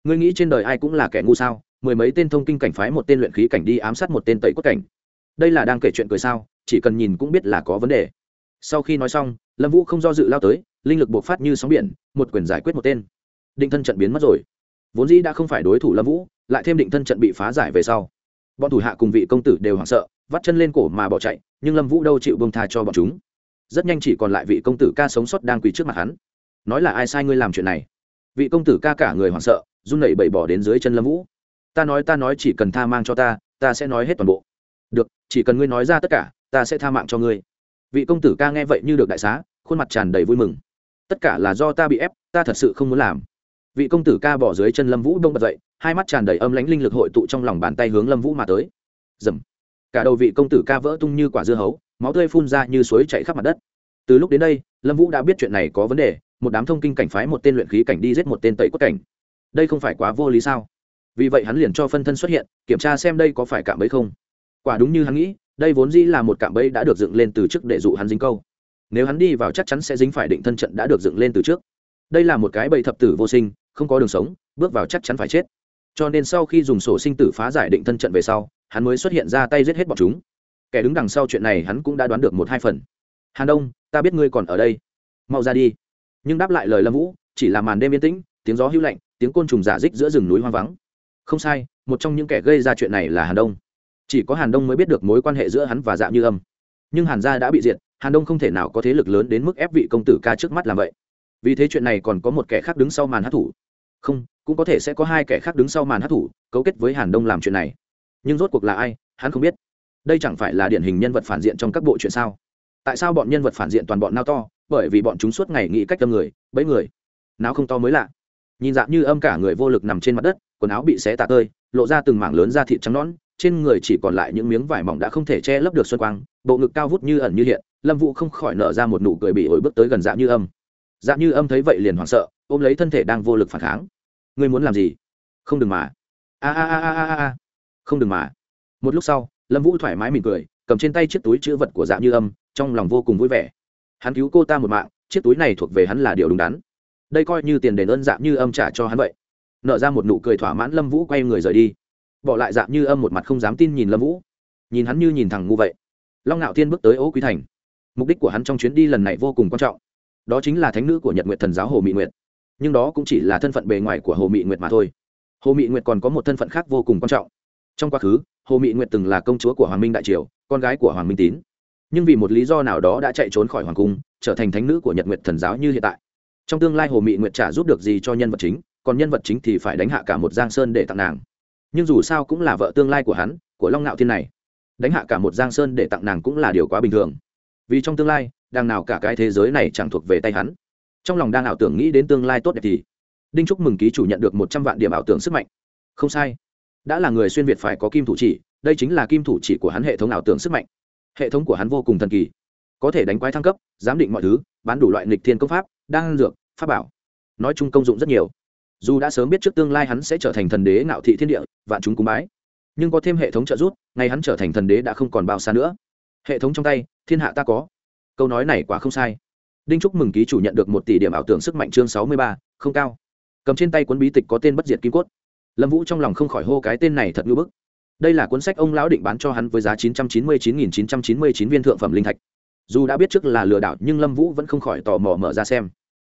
Ngươi nghĩ trên đời ai cũng là kẻ ngu sao? Mười mấy tên thông kinh cảnh phái một tên luyện khí cảnh đi ám sát một tên tẩy cốt cảnh. Đây là đang kể chuyện cười sao? Chỉ cần nhìn cũng biết là có vấn đề. Sau khi nói xong, lâm vũ không do dự lao tới linh lực bộc phát như sóng biển, một quyền giải quyết một tên. Định thân trận biến mất rồi. Vốn dĩ đã không phải đối thủ lâm vũ, lại thêm định thân trận bị phá giải về sau. Bọn thủ hạ cùng vị công tử đều hoảng sợ, vắt chân lên cổ mà bỏ chạy, nhưng lâm vũ đâu chịu bông tha cho bọn chúng. Rất nhanh chỉ còn lại vị công tử ca sống sót đang quỳ trước mặt hắn. Nói là ai sai ngươi làm chuyện này? Vị công tử ca cả người hoảng sợ, run nẩy bẩy bỏ đến dưới chân lâm vũ. Ta nói ta nói, chỉ cần tha mang cho ta ta sẽ nói hết toàn bộ. Được, chỉ cần ngươi nói ra tất cả, ta sẽ tha mạng cho ngươi. Vị công tử ca nghe vậy như được đại xá, khuôn mặt tràn đầy vui mừng tất cả là do ta bị ép, ta thật sự không muốn làm. Vị công tử ca bỏ dưới chân lâm vũ đông bật dậy, hai mắt tràn đầy âm lãnh linh lực hội tụ trong lòng bàn tay hướng lâm vũ mà tới. Dầm. Cả đầu vị công tử ca vỡ tung như quả dưa hấu, máu tươi phun ra như suối chạy khắp mặt đất. Từ lúc đến đây, lâm vũ đã biết chuyện này có vấn đề, một đám thông kinh cảnh phái một tên luyện khí cảnh đi giết một tên tẩy cốt cảnh. Đây không phải quá vô lý sao? Vì vậy hắn liền cho phân thân xuất hiện, kiểm tra xem đây có phải cạm bẫy không. Quả đúng như hắn nghĩ, đây vốn dĩ là một cạm bẫy đã được dựng lên từ trước để dụ hắn dính câu nếu hắn đi vào chắc chắn sẽ dính phải định thân trận đã được dựng lên từ trước. Đây là một cái bầy thập tử vô sinh, không có đường sống, bước vào chắc chắn phải chết. Cho nên sau khi dùng sổ sinh tử phá giải định thân trận về sau, hắn mới xuất hiện ra tay giết hết bọn chúng. Kẻ đứng đằng sau chuyện này hắn cũng đã đoán được một hai phần. Hàn đông, ta biết ngươi còn ở đây. Mau ra đi. Nhưng đáp lại lời lâm vũ, chỉ là màn đêm yên tĩnh, tiếng gió hữu lạnh, tiếng côn trùng giả dích giữa rừng núi hoang vắng. Không sai, một trong những kẻ gây ra chuyện này là hàn đông. Chỉ có hàn đông mới biết được mối quan hệ giữa hắn và dạ như âm. Nhưng hàn gia đã bị diệt hàn đông không thể nào có thế lực lớn đến mức ép vị công tử ca trước mắt làm vậy. Vì thế chuyện này còn có một kẻ khác đứng sau màn hát thủ. Không, cũng có thể sẽ có hai kẻ khác đứng sau màn hát thủ, cấu kết với hàn đông làm chuyện này. Nhưng rốt cuộc là ai, hắn không biết. Đây chẳng phải là điển hình nhân vật phản diện trong các bộ chuyện sao? Tại sao bọn nhân vật phản diện toàn bọn nao to, bởi vì bọn chúng suốt ngày nghĩ cách tâm người, bẫy người? Nào không to mới lạ. Nhìn dạng như âm cả người vô lực nằm trên mặt đất, quần áo bị xé tả tơi, lộ ra từng mảng lớn da thịt trắng nõn trên người chỉ còn lại những miếng vải mỏng đã không thể che lấp được xuân quang, bộ ngực cao vút như ẩn như hiện, lâm vũ không khỏi nở ra một nụ cười bị ổi bước tới gần dạ như âm. Dạ như âm thấy vậy liền hoảng sợ, ôm lấy thân thể đang vô lực phản kháng. Ngươi muốn làm gì? Không đừng mà. A a a a a a. Không đừng mà. Một lúc sau, lâm vũ thoải mái mỉm cười, cầm trên tay chiếc túi chữ vật của dạ như âm, trong lòng vô cùng vui vẻ. Hắn cứu cô ta một mạng, chiếc túi này thuộc về hắn là điều đúng đắn. Đây coi như tiền đền ơn dạ như âm trả cho hắn vậy. Nợ ra một nụ cười thỏa mãn, lâm vũ quay người rời đi bỏ lại dạng như âm một mặt không dám tin nhìn lâm vũ nhìn hắn như nhìn thằng ngu vậy long ngạo thiên bước tới ố quý thành mục đích của hắn trong chuyến đi lần này vô cùng quan trọng đó chính là thánh nữ của nhật nguyện thần giáo hồ mỹ nguyệt nhưng đó cũng chỉ là thân phận bề ngoài của hồ mỹ nguyệt mà thôi hồ mỹ nguyệt còn có một thân phận khác vô cùng quan trọng trong quá khứ hồ mỹ nguyệt từng là công chúa của hoàng minh đại triều con gái của hoàng minh tín nhưng vì một lý do nào đó đã chạy trốn khỏi hoàng cung trở thành thánh nữ của nhật nguyệt thần giáo như hiện tại trong tương lai hồ mị nguyệt trả giúp được gì cho nhân vật chính còn nhân vật chính thì phải đánh hạ cả một giang sơn để tặng nàng nhưng dù sao cũng là vợ tương lai của hắn, của long ngạo thiên này. Đánh hạ cả một giang sơn để tặng nàng cũng là điều quá bình thường. Vì trong tương lai, đằng nào cả cái thế giới này chẳng thuộc về tay hắn. Trong lòng đang ảo tưởng nghĩ đến tương lai tốt đẹp thì, đinh Trúc mừng ký chủ nhận được một trăm vạn điểm ảo tưởng sức mạnh. Không sai. Đã là người xuyên việt phải có kim thủ chỉ, đây chính là kim thủ chỉ của hắn hệ thống ảo tưởng sức mạnh. Hệ thống của hắn vô cùng thần kỳ. Có thể đánh quái thăng cấp, giám định mọi thứ, bán đủ loại nghịch thiên công pháp đang dược, pháp bảo. Nói chung công dụng rất nhiều dù đã sớm biết trước tương lai hắn sẽ trở thành thần đế ngạo thị thiên địa, vạn chúng cúng bái. Nhưng có thêm hệ thống trợ giúp, ngày hắn trở thành thần đế đã không còn bao xa nữa. Hệ thống trong tay, thiên hạ ta có. Câu nói này quá không sai. Đinh Trúc mừng ký chủ nhận được một tỷ điểm ảo tưởng sức mạnh chương sáu mươi ba, không cao. Cầm trên tay cuốn bí tịch có tên bất diệt kim cốt. Lâm vũ trong lòng không khỏi hô cái tên này thật ngưỡng bức. Đây là cuốn sách ông lão định bán cho hắn với giá chín trăm chín mươi chín nghìn chín trăm chín mươi chín viên thượng phẩm linh thạch. Dù đã biết trước là lừa đảo, nhưng lâm vũ vẫn không khỏi tò mò mở ra xem.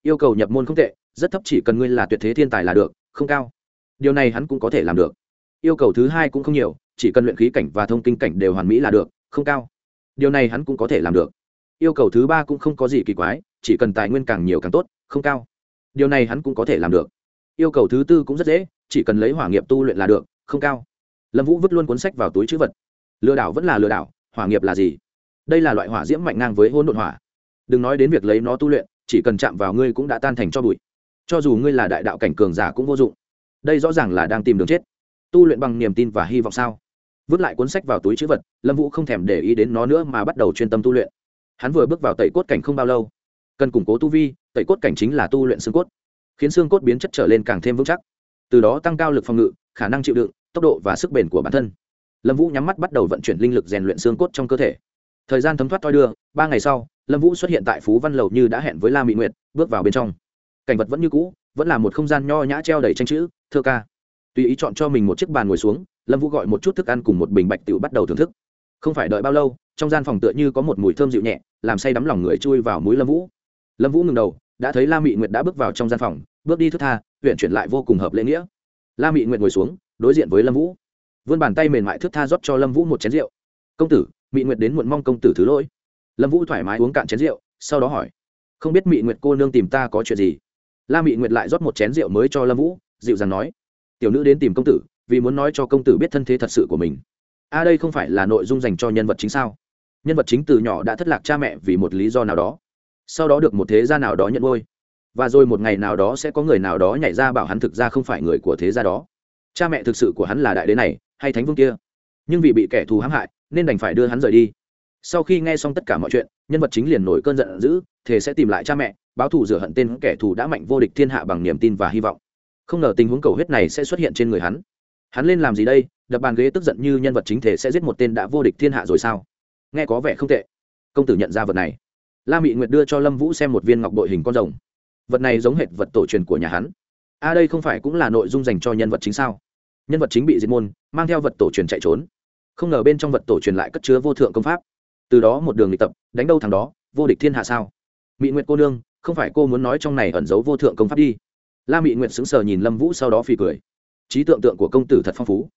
Yêu cầu nhập môn không tệ rất thấp chỉ cần ngươi là tuyệt thế thiên tài là được, không cao. Điều này hắn cũng có thể làm được. Yêu cầu thứ hai cũng không nhiều, chỉ cần luyện khí cảnh và thông kinh cảnh đều hoàn mỹ là được, không cao. Điều này hắn cũng có thể làm được. Yêu cầu thứ ba cũng không có gì kỳ quái, chỉ cần tài nguyên càng nhiều càng tốt, không cao. Điều này hắn cũng có thể làm được. Yêu cầu thứ tư cũng rất dễ, chỉ cần lấy hỏa nghiệp tu luyện là được, không cao. Lâm vũ vứt luôn cuốn sách vào túi chữ vật. Lừa đảo vẫn là lừa đảo, hỏa nghiệp là gì? Đây là loại hỏa diễm mạnh ngang với hôn đột hỏa. Đừng nói đến việc lấy nó tu luyện, chỉ cần chạm vào ngươi cũng đã tan thành cho bụi cho dù ngươi là đại đạo cảnh cường giả cũng vô dụng. Đây rõ ràng là đang tìm đường chết. Tu luyện bằng niềm tin và hy vọng sao? Vứt lại cuốn sách vào túi chữ vật, lâm vũ không thèm để ý đến nó nữa mà bắt đầu chuyên tâm tu luyện. Hắn vừa bước vào tẩy cốt cảnh không bao lâu, cần củng cố tu vi, tẩy cốt cảnh chính là tu luyện xương cốt, khiến xương cốt biến chất trở lên càng thêm vững chắc. Từ đó tăng cao lực phòng ngự, khả năng chịu đựng, tốc độ và sức bền của bản thân. Lâm vũ nhắm mắt bắt đầu vận chuyển linh lực rèn luyện xương cốt trong cơ thể. Thời gian thấm thoát thoi đưa, ba ngày sau, lâm vũ xuất hiện tại phú văn lầu như đã hẹn với la mỹ nguyệt, bước vào bên trong cảnh vật vẫn như cũ, vẫn là một không gian nho nhã treo đầy tranh chữ thơ ca. Tùy ý chọn cho mình một chiếc bàn ngồi xuống, lâm vũ gọi một chút thức ăn cùng một bình bạch tự bắt đầu thưởng thức. Không phải đợi bao lâu, trong gian phòng tựa như có một mùi thơm dịu nhẹ, làm say đắm lòng người chui vào mũi lâm vũ. Lâm vũ ngừng đầu, đã thấy la mị nguyệt đã bước vào trong gian phòng, bước đi thức tha huyện chuyển lại vô cùng hợp lễ nghĩa. La mị nguyệt ngồi xuống, đối diện với lâm vũ. Vươn bàn tay mềm mại thức tha rót cho lâm vũ một chén rượu. Công tử, mị nguyệt đến muộn mong công tử thứ lỗi. Lâm vũ thoải mái uống cạn chén rượu, sau đó hỏi, không biết mị nguyệt cô nương tìm ta có chuyện gì? La mị nguyệt lại rót một chén rượu mới cho lâm vũ, dịu dàng nói, tiểu nữ đến tìm công tử, vì muốn nói cho công tử biết thân thế thật sự của mình. A đây không phải là nội dung dành cho nhân vật chính sao? Nhân vật chính từ nhỏ đã thất lạc cha mẹ vì một lý do nào đó. Sau đó được một thế gia nào đó nhận ngôi và rồi một ngày nào đó sẽ có người nào đó nhảy ra bảo hắn thực ra không phải người của thế gia đó. Cha mẹ thực sự của hắn là đại đế này, hay thánh vương kia. Nhưng vì bị kẻ thù hãm hại, nên đành phải đưa hắn rời đi. Sau khi nghe xong tất cả mọi chuyện, nhân vật chính liền nổi cơn giận dữ thề sẽ tìm lại cha mẹ, báo thù rửa hận tên kẻ thù đã mạnh vô địch thiên hạ bằng niềm tin và hy vọng. Không ngờ tình huống cầu huyết này sẽ xuất hiện trên người hắn. Hắn lên làm gì đây? Đập bàn ghế tức giận như nhân vật chính thể sẽ giết một tên đã vô địch thiên hạ rồi sao? Nghe có vẻ không tệ. Công tử nhận ra vật này. La mị nguyệt đưa cho lâm vũ xem một viên ngọc bội hình con rồng. Vật này giống hệt vật tổ truyền của nhà hắn. A à đây không phải cũng là nội dung dành cho nhân vật chính sao? Nhân vật chính bị diệt môn, mang theo vật tổ truyền chạy trốn. Không ngờ bên trong vật tổ truyền lại cất chứa vô thượng công pháp. Từ đó một đường luyện tập, đánh đâu thằng đó, vô địch thiên hạ sao? Mị nguyệt cô nương, không phải cô muốn nói trong này ẩn giấu vô thượng công pháp đi. La mị nguyệt sững sờ nhìn lâm vũ sau đó phì cười. Trí tượng tượng của công tử thật phong phú.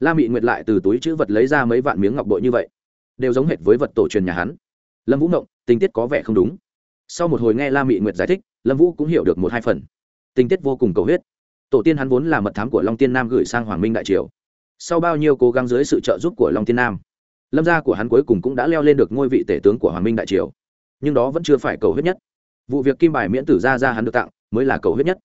La mị nguyệt lại từ túi chữ vật lấy ra mấy vạn miếng ngọc bội như vậy, đều giống hệt với vật tổ truyền nhà hắn. Lâm vũ ngộng, tình tiết có vẻ không đúng. Sau một hồi nghe la mị nguyệt giải thích, lâm vũ cũng hiểu được một hai phần. Tình tiết vô cùng cầu huyết. Tổ tiên hắn vốn là mật thám của long tiên nam gửi sang hoàng minh đại triều. Sau bao nhiêu cố gắng dưới sự trợ giúp của long tiên nam, lâm gia của hắn cuối cùng cũng đã leo lên được ngôi vị tể tướng của hoàng minh đại triều nhưng đó vẫn chưa phải cầu huyết nhất. Vụ việc kim bài miễn tử gia ra hắn được tặng, mới là cầu huyết nhất.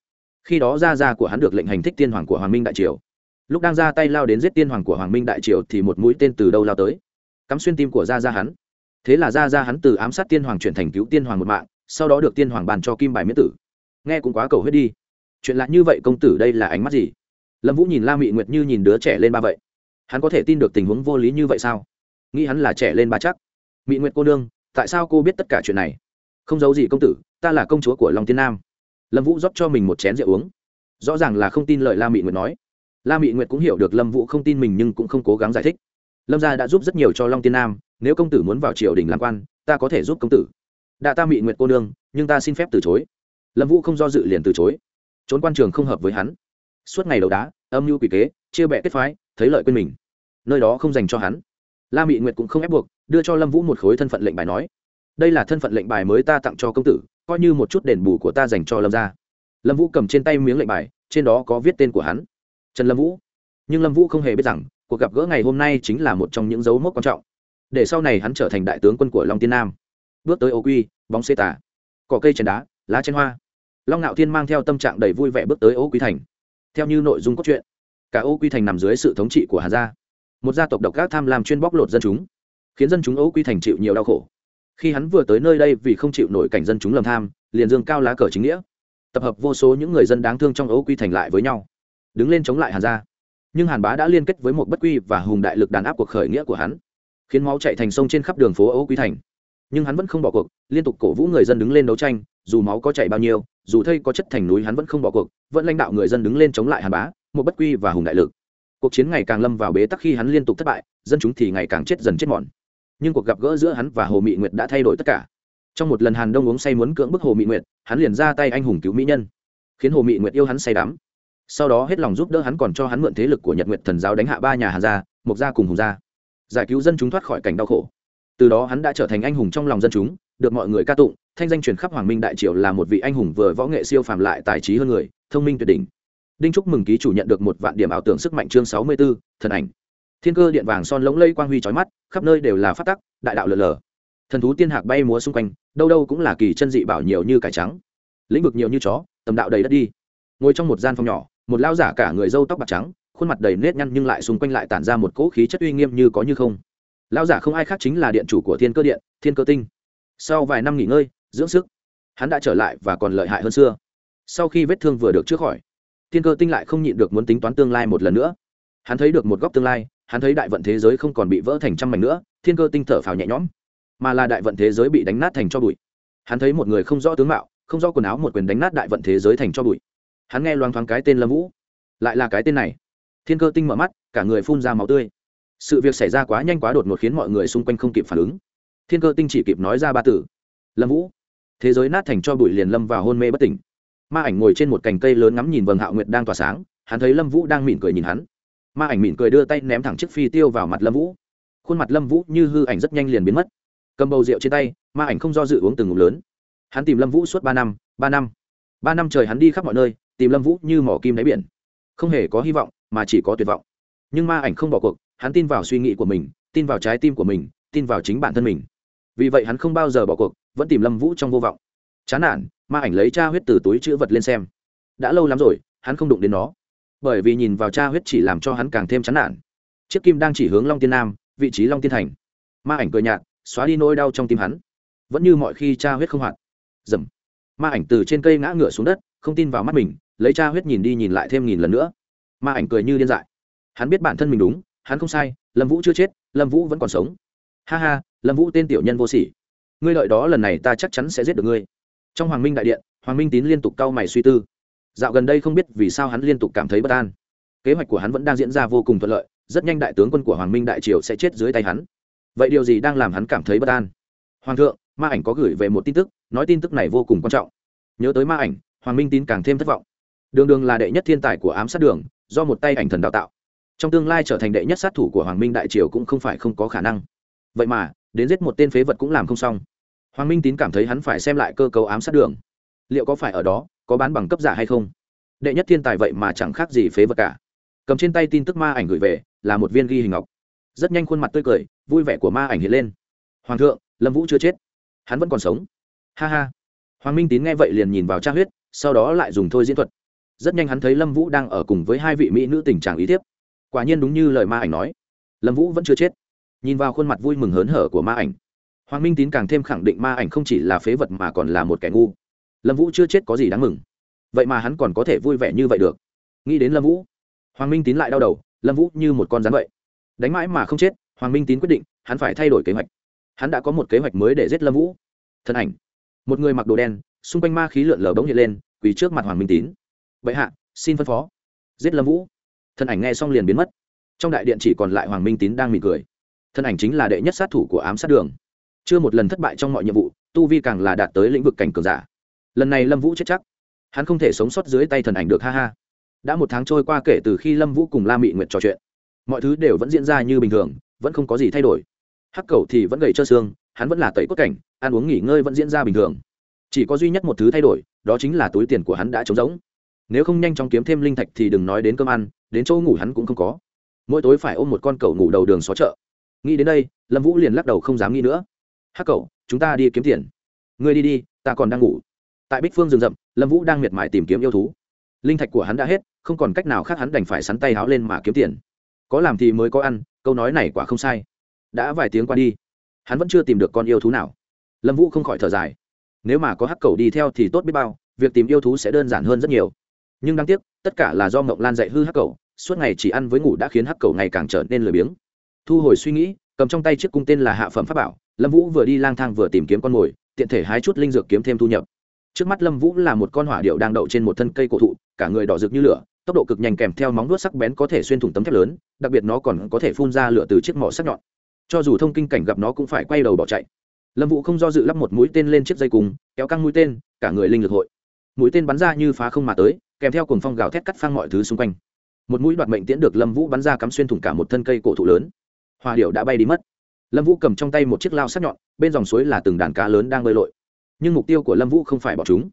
Khi đó gia gia của hắn được lệnh hành thích tiên hoàng của hoàng minh đại triều. Lúc đang ra tay lao đến giết tiên hoàng của hoàng minh đại triều thì một mũi tên từ đâu lao tới? Cắm xuyên tim của gia gia hắn. Thế là gia gia hắn từ ám sát tiên hoàng chuyển thành cứu tiên hoàng một mạng, sau đó được tiên hoàng bàn cho kim bài miễn tử. Nghe cũng quá cầu huyết đi. Chuyện lạ như vậy công tử đây là ánh mắt gì? Lâm vũ nhìn la mị nguyệt như nhìn đứa trẻ lên ba vậy. Hắn có thể tin được tình huống vô lý như vậy sao? Nghĩ hắn là trẻ lên ba chắc. Mị nguyệt cô đương tại sao cô biết tất cả chuyện này? Không giấu gì công tử, ta là công chúa của long tiên nam. Lâm vũ rót cho mình một chén rượu uống. Rõ ràng là không tin lời la mị nguyệt nói. La mị nguyệt cũng hiểu được lâm vũ không tin mình nhưng cũng không cố gắng giải thích. Lâm gia đã giúp rất nhiều cho long tiên nam, nếu công tử muốn vào triều đình làm quan, ta có thể giúp công tử. Đạ ta mị nguyệt cô nương, nhưng ta xin phép từ chối. Lâm vũ không do dự liền từ chối. Trốn quan trường không hợp với hắn. Suốt ngày đầu đá, âm mưu quỷ kế, chia bẹ kết phái, thấy lợi quên mình. Nơi đó không dành cho hắn la mị nguyệt cũng không ép buộc, đưa cho lâm vũ một khối thân phận lệnh bài nói, đây là thân phận lệnh bài mới ta tặng cho công tử, coi như một chút đền bù của ta dành cho lâm gia. Lâm vũ cầm trên tay miếng lệnh bài, trên đó có viết tên của hắn. Trần lâm vũ. Nhưng lâm vũ không hề biết rằng, cuộc gặp gỡ ngày hôm nay chính là một trong những dấu mốc quan trọng. Để sau này hắn trở thành đại tướng quân của long tiên nam. Bước tới ô quy, bóng xê tả. Cỏ cây chèn đá, lá chén hoa. Long ngạo thiên mang theo tâm trạng đầy vui vẻ bước tới ô quy thành. Theo như nội dung cốt truyện, cả ô quy thành nằm dưới sự thống trị của hà gia một gia tộc độc ác tham lam chuyên bóc lột dân chúng, khiến dân chúng ấu quy thành chịu nhiều đau khổ. Khi hắn vừa tới nơi đây vì không chịu nổi cảnh dân chúng lầm tham, liền dương cao lá cờ chính nghĩa, tập hợp vô số những người dân đáng thương trong ấu quy thành lại với nhau, đứng lên chống lại hàn gia. Nhưng hàn bá đã liên kết với một bất quy và hùng đại lực đàn áp cuộc khởi nghĩa của hắn, khiến máu chạy thành sông trên khắp đường phố ấu quy thành. Nhưng hắn vẫn không bỏ cuộc, liên tục cổ vũ người dân đứng lên đấu tranh, dù máu có chảy bao nhiêu, dù thây có chất thành núi hắn vẫn không bỏ cuộc, vẫn lãnh đạo người dân đứng lên chống lại hàn bá, một bất quy và hùng đại lực cuộc chiến ngày càng lâm vào bế tắc khi hắn liên tục thất bại, dân chúng thì ngày càng chết dần chết mòn. Nhưng cuộc gặp gỡ giữa hắn và hồ mị nguyệt đã thay đổi tất cả. Trong một lần hàn đông uống say muốn cưỡng bức hồ mị nguyệt, hắn liền ra tay anh hùng cứu mỹ nhân, khiến hồ mị nguyệt yêu hắn say đắm. Sau đó hết lòng giúp đỡ hắn còn cho hắn mượn thế lực của nhật nguyệt thần giáo đánh hạ ba nhà hàn gia, mộc gia cùng hùng gia. Giải cứu dân chúng thoát khỏi cảnh đau khổ. Từ đó hắn đã trở thành anh hùng trong lòng dân chúng, được mọi người ca tụng, thanh danh truyền khắp hoàng minh đại triều là một vị anh hùng vừa võ nghệ siêu phàm lại tài trí hơn người, thông minh tuyệt đỉnh đinh chúc mừng ký chủ nhận được một vạn điểm ảo tưởng sức mạnh chương sáu mươi 64, thần ảnh. Thiên cơ điện vàng son lỗng lây quang huy trói mắt khắp nơi đều là phát tắc đại đạo lờ lờ. Thần thú tiên hạc bay múa xung quanh đâu đâu cũng là kỳ chân dị bảo nhiều như cải trắng. Lĩnh vực nhiều như chó tầm đạo đầy đất đi. Ngồi trong một gian phòng nhỏ một lao giả cả người râu tóc bạc trắng khuôn mặt đầy nếp nhăn nhưng lại xung quanh lại tản ra một cỗ khí chất uy nghiêm như có như không. Lao giả không ai khác chính là điện chủ của thiên cơ điện thiên cơ tinh. Sau vài năm nghỉ ngơi dưỡng sức hắn đã trở lại và còn lợi hại hơn xưa. Sau khi vết thương vừa được chữa khỏi thiên cơ tinh lại không nhịn được muốn tính toán tương lai một lần nữa. Hắn thấy được một góc tương lai, hắn thấy đại vận thế giới không còn bị vỡ thành trăm mảnh nữa, thiên cơ tinh thở phào nhẹ nhõm, mà là đại vận thế giới bị đánh nát thành cho bụi. Hắn thấy một người không rõ tướng mạo, không rõ quần áo một quyền đánh nát đại vận thế giới thành cho bụi. Hắn nghe loang thoáng cái tên lâm vũ, lại là cái tên này. Thiên cơ tinh mở mắt, cả người phun ra máu tươi. Sự việc xảy ra quá nhanh quá đột ngột khiến mọi người xung quanh không kịp phản ứng. Thiên cơ tinh chỉ kịp nói ra ba tử lâm vũ, thế giới nát thành cho bụi liền lâm vào hôn mê bất tỉnh ma ảnh ngồi trên một cành cây lớn ngắm nhìn vầng hạo nguyệt đang tỏa sáng, hắn thấy lâm vũ đang mỉm cười nhìn hắn. Ma ảnh mỉm cười đưa tay ném thẳng chiếc phi tiêu vào mặt lâm vũ. Khuôn mặt lâm vũ như hư ảnh rất nhanh liền biến mất. Cầm bầu rượu trên tay, ma ảnh không do dự uống từng ngụm lớn. Hắn tìm lâm vũ suốt ba năm ba năm. Ba năm trời hắn đi khắp mọi nơi, tìm lâm vũ như mỏ kim đáy biển. Không hề có hy vọng, mà chỉ có tuyệt vọng. Nhưng ma ảnh không bỏ cuộc, hắn tin vào suy nghĩ của mình, tin vào trái tim của mình, tin vào chính bản thân mình. Vì vậy hắn không bao giờ bỏ cuộc, vẫn tìm lâm vũ trong vô vọng. Chán nản ma ảnh lấy cha huyết từ túi chữ vật lên xem. Đã lâu lắm rồi, hắn không đụng đến nó. Bởi vì nhìn vào cha huyết chỉ làm cho hắn càng thêm chán nản. Chiếc kim đang chỉ hướng long tiên nam, vị trí long tiên thành. Ma ảnh cười nhạt, xóa đi nỗi đau trong tim hắn. Vẫn như mọi khi cha huyết không hoạt. Dầm. Ma ảnh từ trên cây ngã ngửa xuống đất, không tin vào mắt mình, lấy cha huyết nhìn đi nhìn lại thêm nghìn lần nữa. Ma ảnh cười như điên dại. Hắn biết bản thân mình đúng, hắn không sai, lâm vũ chưa chết, lâm vũ vẫn còn sống. Ha ha, lâm vũ tên tiểu nhân vô sỉ. Ngươi lợi đó lần này ta chắc chắn sẽ giết được ngươi trong hoàng minh đại điện, hoàng minh tín liên tục cau mày suy tư. Dạo gần đây không biết vì sao hắn liên tục cảm thấy bất an. Kế hoạch của hắn vẫn đang diễn ra vô cùng thuận lợi, rất nhanh đại tướng quân của hoàng minh đại triều sẽ chết dưới tay hắn. Vậy điều gì đang làm hắn cảm thấy bất an? Hoàng thượng, ma ảnh có gửi về một tin tức, nói tin tức này vô cùng quan trọng. Nhớ tới ma ảnh, hoàng minh tín càng thêm thất vọng. Đường đường là đệ nhất thiên tài của ám sát đường, do một tay ảnh thần đào tạo. Trong tương lai trở thành đệ nhất sát thủ của hoàng minh đại triều cũng không phải không có khả năng. Vậy mà, đến giết một tên phế vật cũng làm không xong hoàng minh tín cảm thấy hắn phải xem lại cơ cấu ám sát đường. Liệu có phải ở đó, có bán bằng cấp giả hay không? Đệ nhất thiên tài vậy mà chẳng khác gì phế vật cả. Cầm trên tay tin tức ma ảnh gửi về, là một viên ghi hình ngọc. Rất nhanh khuôn mặt tươi cười, vui vẻ của ma ảnh hiện lên. Hoàng thượng, lâm vũ chưa chết. Hắn vẫn còn sống. Ha ha. Hoàng minh tín nghe vậy liền nhìn vào tra huyết, sau đó lại dùng thôi diễn thuật. Rất nhanh hắn thấy lâm vũ đang ở cùng với hai vị mỹ nữ tình trạng ý tiếp quả nhiên đúng như lời ma ảnh nói. Lâm vũ vẫn chưa chết. Nhìn vào khuôn mặt vui mừng hớn hở của ma ảnh hoàng minh tín càng thêm khẳng định ma ảnh không chỉ là phế vật mà còn là một kẻ ngu. Lâm vũ chưa chết có gì đáng mừng. Vậy mà hắn còn có thể vui vẻ như vậy được. Nghĩ đến lâm vũ, hoàng minh tín lại đau đầu, lâm vũ như một con rắn vậy. Đánh mãi mà không chết, hoàng minh tín quyết định, hắn phải thay đổi kế hoạch. Hắn đã có một kế hoạch mới để giết lâm vũ. Thân ảnh. Một người mặc đồ đen, xung quanh ma khí lượn lờ bỗng hiện lên, quỳ trước mặt hoàng minh tín. Vậy hạ, xin phân phó. Giết lâm vũ. Thân ảnh nghe xong liền biến mất. Trong đại điện chỉ còn lại hoàng minh tín đang mỉm cười. Thân ảnh chính là đệ nhất sát thủ của ám sát đường chưa một lần thất bại trong mọi nhiệm vụ, tu vi càng là đạt tới lĩnh vực cảnh cường giả. Lần này lâm vũ chết chắc. Hắn không thể sống sót dưới tay thần ảnh được, ha ha. Đã một tháng trôi qua kể từ khi lâm vũ cùng la mị nguyệt trò chuyện, mọi thứ đều vẫn diễn ra như bình thường, vẫn không có gì thay đổi. Hắc cầu thì vẫn gầy trơ xương, hắn vẫn là tẩy cốt cảnh, ăn uống nghỉ ngơi vẫn diễn ra bình thường. Chỉ có duy nhất một thứ thay đổi, đó chính là túi tiền của hắn đã trống rỗng. Nếu không nhanh chóng kiếm thêm linh thạch thì đừng nói đến cơm ăn, đến chỗ ngủ hắn cũng không có. Mỗi tối phải ôm một con cầu ngủ đầu đường xó chợ. Nghĩ đến đây, lâm vũ liền lắc đầu không dám nghĩ nữa hắc cậu chúng ta đi kiếm tiền. Ngươi đi đi, ta còn đang ngủ. Tại bích phương rừng rậm, lâm vũ đang miệt mài tìm kiếm yêu thú. Linh thạch của hắn đã hết, không còn cách nào khác hắn đành phải sắn tay háo lên mà kiếm tiền. Có làm thì mới có ăn, câu nói này quả không sai. Đã vài tiếng qua đi, hắn vẫn chưa tìm được con yêu thú nào. Lâm vũ không khỏi thở dài. Nếu mà có hắc cầu đi theo thì tốt biết bao, việc tìm yêu thú sẽ đơn giản hơn rất nhiều. Nhưng đáng tiếc, tất cả là do mộng lan dạy hư hắc cầu suốt ngày chỉ ăn với ngủ đã khiến hắc cầu ngày càng trở nên lười biếng. Thu hồi suy nghĩ, cầm trong tay chiếc cung tên là hạ phẩm pháp bảo lâm vũ vừa đi lang thang vừa tìm kiếm con mồi, tiện thể hái chút linh dược kiếm thêm thu nhập. Trước mắt lâm vũ là một con hỏa điệu đang đậu trên một thân cây cổ thụ, cả người đỏ rực như lửa, tốc độ cực nhanh kèm theo móng vuốt sắc bén có thể xuyên thủng tấm thép lớn, đặc biệt nó còn có thể phun ra lửa từ chiếc mỏ sắc nhọn. Cho dù thông kinh cảnh gặp nó cũng phải quay đầu bỏ chạy. Lâm vũ không do dự lắp một mũi tên lên chiếc dây cùng kéo căng mũi tên, cả người linh lực hội. Mũi tên bắn ra như phá không mà tới, kèm theo cùng phong gào thét cắt phang mọi thứ xung quanh. Một mũi đoạt mệnh tiễn được lâm vũ bắn ra cắm xuyên thủng cả một thân cây cổ thụ lớn. Hòa điệu đã bay đi mất lâm vũ cầm trong tay một chiếc lao sắc nhọn, bên dòng suối là từng đàn cá lớn đang bơi lội. Nhưng mục tiêu của lâm vũ không phải bỏ chúng.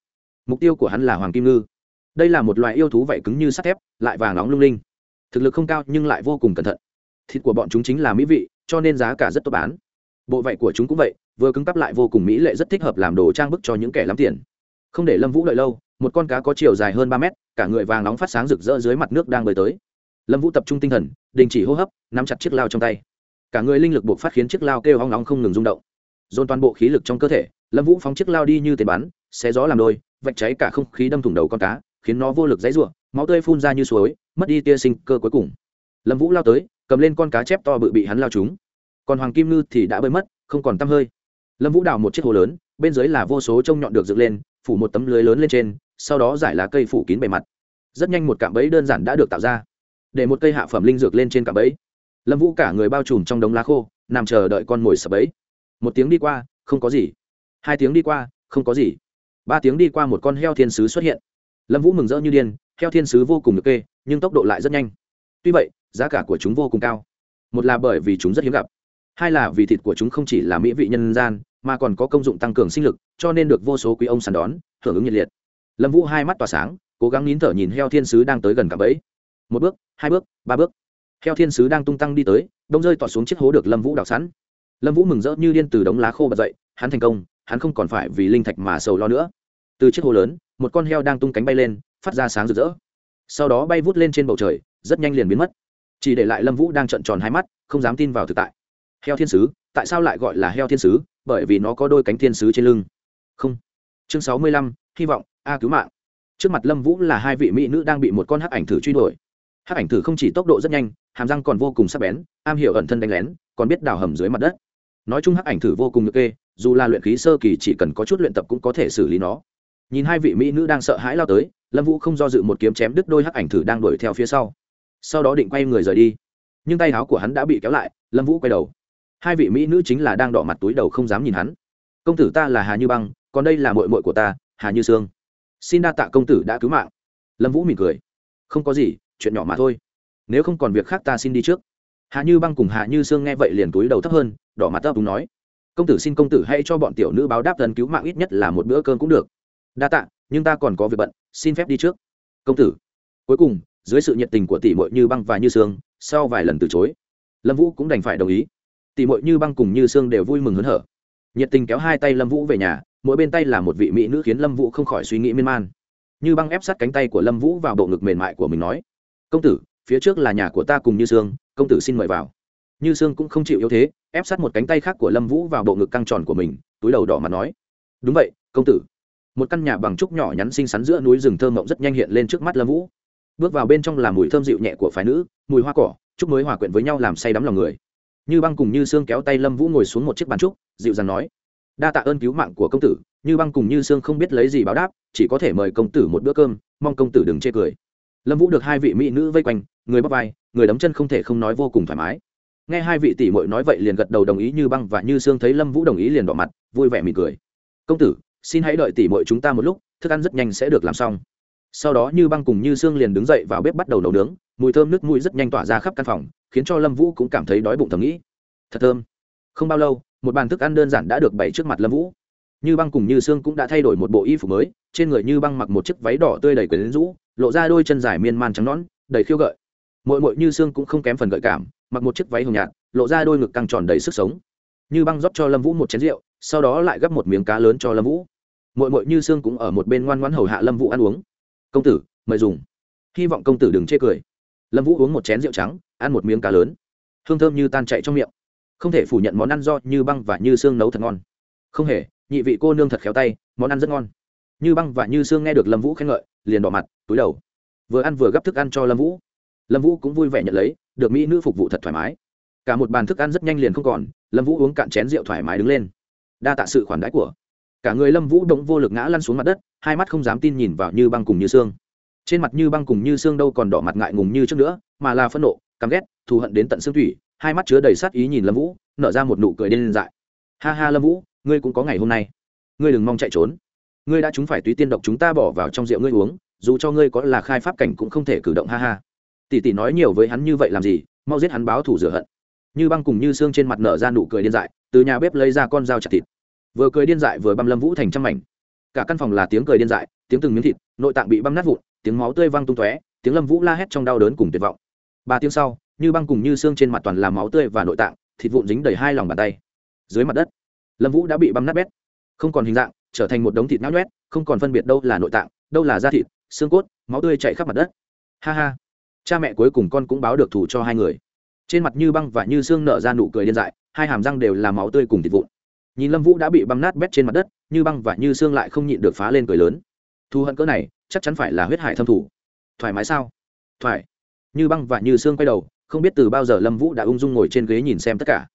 Mục tiêu của hắn là hoàng kim ngư. Đây là một loài yêu thú vảy cứng như sắt thép, lại vàng nóng lung linh. Thực lực không cao nhưng lại vô cùng cẩn thận. Thịt của bọn chúng chính là mỹ vị, cho nên giá cả rất tốt bán. Bộ vảy của chúng cũng vậy, vừa cứng cắp lại vô cùng mỹ lệ rất thích hợp làm đồ trang bức cho những kẻ lắm tiền. Không để lâm vũ đợi lâu, một con cá có chiều dài hơn ba mét, cả người vàng nóng phát sáng rực rỡ dưới mặt nước đang bơi tới. Lâm vũ tập trung tinh thần, đình chỉ hô hấp, nắm chặt chiếc lao trong tay cả người linh lực buộc phát khiến chiếc lao kêu hoang nóng không ngừng rung động. Dồn toàn bộ khí lực trong cơ thể, lâm vũ phóng chiếc lao đi như tên bắn, xé gió làm đôi, vạch cháy cả không khí đâm thủng đầu con cá, khiến nó vô lực dãy ruộng máu tươi phun ra như suối, mất đi tia sinh cơ cuối cùng. Lâm vũ lao tới, cầm lên con cá chép to bự bị hắn lao trúng. Còn hoàng kim ngư thì đã bơi mất, không còn tăm hơi. Lâm vũ đào một chiếc hồ lớn, bên dưới là vô số trông nhọn được dựng lên, phủ một tấm lưới lớn lên trên, sau đó giải lá cây phủ kín bề mặt. Rất nhanh một cạm bẫy đơn giản đã được tạo ra. Để một cây hạ phẩm linh dược lên trên cạm bẫy lâm vũ cả người bao trùm trong đống lá khô, nằm chờ đợi con mồi sập bẫy. Một tiếng đi qua, không có gì. Hai tiếng đi qua, không có gì. Ba tiếng đi qua một con heo thiên sứ xuất hiện. Lâm vũ mừng rỡ như điên, heo thiên sứ vô cùng được kê, nhưng tốc độ lại rất nhanh. Tuy vậy, giá cả của chúng vô cùng cao. Một là bởi vì chúng rất hiếm gặp. Hai là vì thịt của chúng không chỉ là mỹ vị nhân gian, mà còn có công dụng tăng cường sinh lực, cho nên được vô số quý ông săn đón, hưởng ứng nhiệt liệt. Lâm vũ hai mắt tỏa sáng, cố gắng nín thở nhìn heo thiên sứ đang tới gần cả bẫy. Một bước, hai bước, ba bước heo thiên sứ đang tung tăng đi tới, đông rơi tọt xuống chiếc hố được lâm vũ đào sẵn. Lâm vũ mừng rỡ như điên từ đống lá khô bật dậy, hắn thành công, hắn không còn phải vì linh thạch mà sầu lo nữa. Từ chiếc hố lớn, một con heo đang tung cánh bay lên, phát ra sáng rực rỡ. Sau đó bay vút lên trên bầu trời, rất nhanh liền biến mất. Chỉ để lại lâm vũ đang trợn tròn hai mắt, không dám tin vào thực tại. Heo thiên sứ, tại sao lại gọi là heo thiên sứ? Bởi vì nó có đôi cánh thiên sứ trên lưng. Không. Chương sáu mươi lăm, hy vọng, a cứu mạng. Trước mặt lâm vũ là hai vị mỹ nữ đang bị một con hắc ảnh thử truy đuổi hắc ảnh thử không chỉ tốc độ rất nhanh, hàm răng còn vô cùng sắc bén, am hiểu ẩn thân đánh lén, còn biết đào hầm dưới mặt đất. Nói chung hắc ảnh thử vô cùng ngược kê, dù là luyện khí sơ kỳ chỉ cần có chút luyện tập cũng có thể xử lý nó. Nhìn hai vị mỹ nữ đang sợ hãi lao tới, lâm vũ không do dự một kiếm chém đứt đôi hắc ảnh thử đang đuổi theo phía sau. Sau đó định quay người rời đi. Nhưng tay áo của hắn đã bị kéo lại, lâm vũ quay đầu. Hai vị mỹ nữ chính là đang đỏ mặt túi đầu không dám nhìn hắn. Công tử ta là hà như băng, còn đây là mội mội của ta, hà như sương. Xin đa tạ công tử đã cứu mạng. Lâm vũ mỉm cười. Không có gì chuyện nhỏ mà thôi. Nếu không còn việc khác ta xin đi trước. Hạ như băng cùng hạ như sương nghe vậy liền túi đầu thấp hơn, đỏ mặt tấp đúng nói. Công tử xin công tử hãy cho bọn tiểu nữ báo đáp thần cứu mạng ít nhất là một bữa cơm cũng được. Đa tạ, nhưng ta còn có việc bận, xin phép đi trước. Công tử. Cuối cùng, dưới sự nhiệt tình của tỷ muội như băng và như sương, sau vài lần từ chối, lâm vũ cũng đành phải đồng ý. Tỷ muội như băng cùng như sương đều vui mừng hớn hở. Nhiệt tình kéo hai tay lâm vũ về nhà, mỗi bên tay là một vị mỹ nữ khiến lâm vũ không khỏi suy nghĩ miên man. Như băng ép sát cánh tay của lâm vũ vào bộ ngực mềm mại của mình nói công tử, phía trước là nhà của ta cùng như sương, công tử xin mời vào. Như sương cũng không chịu yếu thế, ép sát một cánh tay khác của lâm vũ vào bộ ngực căng tròn của mình, túi đầu đỏ mặt nói. Đúng vậy, công tử. Một căn nhà bằng trúc nhỏ nhắn xinh xắn giữa núi rừng thơ mộng rất nhanh hiện lên trước mắt lâm vũ. Bước vào bên trong là mùi thơm dịu nhẹ của phái nữ, mùi hoa cỏ trúc mới hòa quyện với nhau làm say đắm lòng người. Như băng cùng như sương kéo tay lâm vũ ngồi xuống một chiếc bàn trúc, dịu dàng nói. Đa tạ ơn cứu mạng của công tử, như băng cùng như sương không biết lấy gì báo đáp, chỉ có thể mời công tử một bữa cơm, mong công tử đừng chê cười lâm vũ được hai vị mỹ nữ vây quanh, người bắp vai, người đấm chân không thể không nói vô cùng thoải mái. Nghe hai vị tỷ mội nói vậy liền gật đầu đồng ý như băng và như sương thấy lâm vũ đồng ý liền đỏ mặt, vui vẻ mỉm cười. Công tử, xin hãy đợi tỷ mội chúng ta một lúc, thức ăn rất nhanh sẽ được làm xong. Sau đó như băng cùng như sương liền đứng dậy vào bếp bắt đầu nấu nướng, mùi thơm nước mũi rất nhanh tỏa ra khắp căn phòng, khiến cho lâm vũ cũng cảm thấy đói bụng thầm nghĩ. Thật thơm. Không bao lâu, một bàn thức ăn đơn giản đã được bày trước mặt lâm vũ. Như băng cùng như sương cũng đã thay đổi một bộ y phục mới, trên người như băng mặc một chiếc váy đỏ tươi đầy quyến rũ lộ ra đôi chân dài miên man trắng nõn, đầy khiêu gợi. Mội mội như xương cũng không kém phần gợi cảm, mặc một chiếc váy hồng nhạt, lộ ra đôi ngực căng tròn đầy sức sống. Như băng rót cho lâm vũ một chén rượu, sau đó lại gấp một miếng cá lớn cho lâm vũ. Mội mội như xương cũng ở một bên ngoan ngoãn hầu hạ lâm vũ ăn uống. Công tử, mời dùng. Hy vọng công tử đừng chê cười. Lâm vũ uống một chén rượu trắng, ăn một miếng cá lớn. Hương thơm như tan chạy trong miệng. Không thể phủ nhận món ăn do như băng và như xương nấu thật ngon. Không hề, nhị vị cô nương thật khéo tay, món ăn rất ngon. Như băng và như xương nghe được lâm vũ khen ngợi liền đỏ mặt, túi đầu. Vừa ăn vừa gắp thức ăn cho lâm vũ. Lâm vũ cũng vui vẻ nhận lấy, được mỹ nữ phục vụ thật thoải mái. Cả một bàn thức ăn rất nhanh liền không còn, lâm vũ uống cạn chén rượu thoải mái đứng lên. Đa tạ sự khoản đãi của. Cả người lâm vũ động vô lực ngã lăn xuống mặt đất, hai mắt không dám tin nhìn vào như băng cùng như xương. Trên mặt như băng cùng như xương đâu còn đỏ mặt ngại ngùng như trước nữa, mà là phẫn nộ, căm ghét, thù hận đến tận xương thủy, hai mắt chứa đầy sát ý nhìn lâm vũ, nở ra một nụ cười đen dại. Ha ha lâm vũ, ngươi cũng có ngày hôm nay. Ngươi đừng mong chạy trốn ngươi đã chúng phải túy tiên độc chúng ta bỏ vào trong rượu ngươi uống, dù cho ngươi có là khai pháp cảnh cũng không thể cử động, ha ha. Tỷ tỷ nói nhiều với hắn như vậy làm gì, mau giết hắn báo thủ rửa hận. Như băng cùng như xương trên mặt nở ra nụ cười điên dại, từ nhà bếp lấy ra con dao chặt thịt. Vừa cười điên dại vừa băm lâm vũ thành trăm mảnh. Cả căn phòng là tiếng cười điên dại, tiếng từng miếng thịt, nội tạng bị băm nát vụn, tiếng máu tươi văng tung tóe, tiếng lâm vũ la hét trong đau đớn cùng tuyệt vọng. Ba tiếng sau, như băng cùng như xương trên mặt toàn là máu tươi và nội tạng, thịt vụn dính đầy hai lòng bàn tay. Dưới mặt đất, lâm vũ đã bị băm nát bét. Không còn hình dạng trở thành một đống thịt náo nhoét không còn phân biệt đâu là nội tạng, đâu là da thịt, xương cốt, máu tươi chạy khắp mặt đất. Ha ha. Cha mẹ cuối cùng con cũng báo được thủ cho hai người. Trên mặt như băng và như xương nở ra nụ cười điên dại, hai hàm răng đều là máu tươi cùng thịt vụn. Nhìn lâm vũ đã bị băm nát bét trên mặt đất, như băng và như xương lại không nhịn được phá lên cười lớn. Thù hận cỡ này, chắc chắn phải là huyết hải thâm thủ. Thoải mái sao? Thoải. Như băng và như xương quay đầu, không biết từ bao giờ lâm vũ đã ung dung ngồi trên ghế nhìn xem tất cả.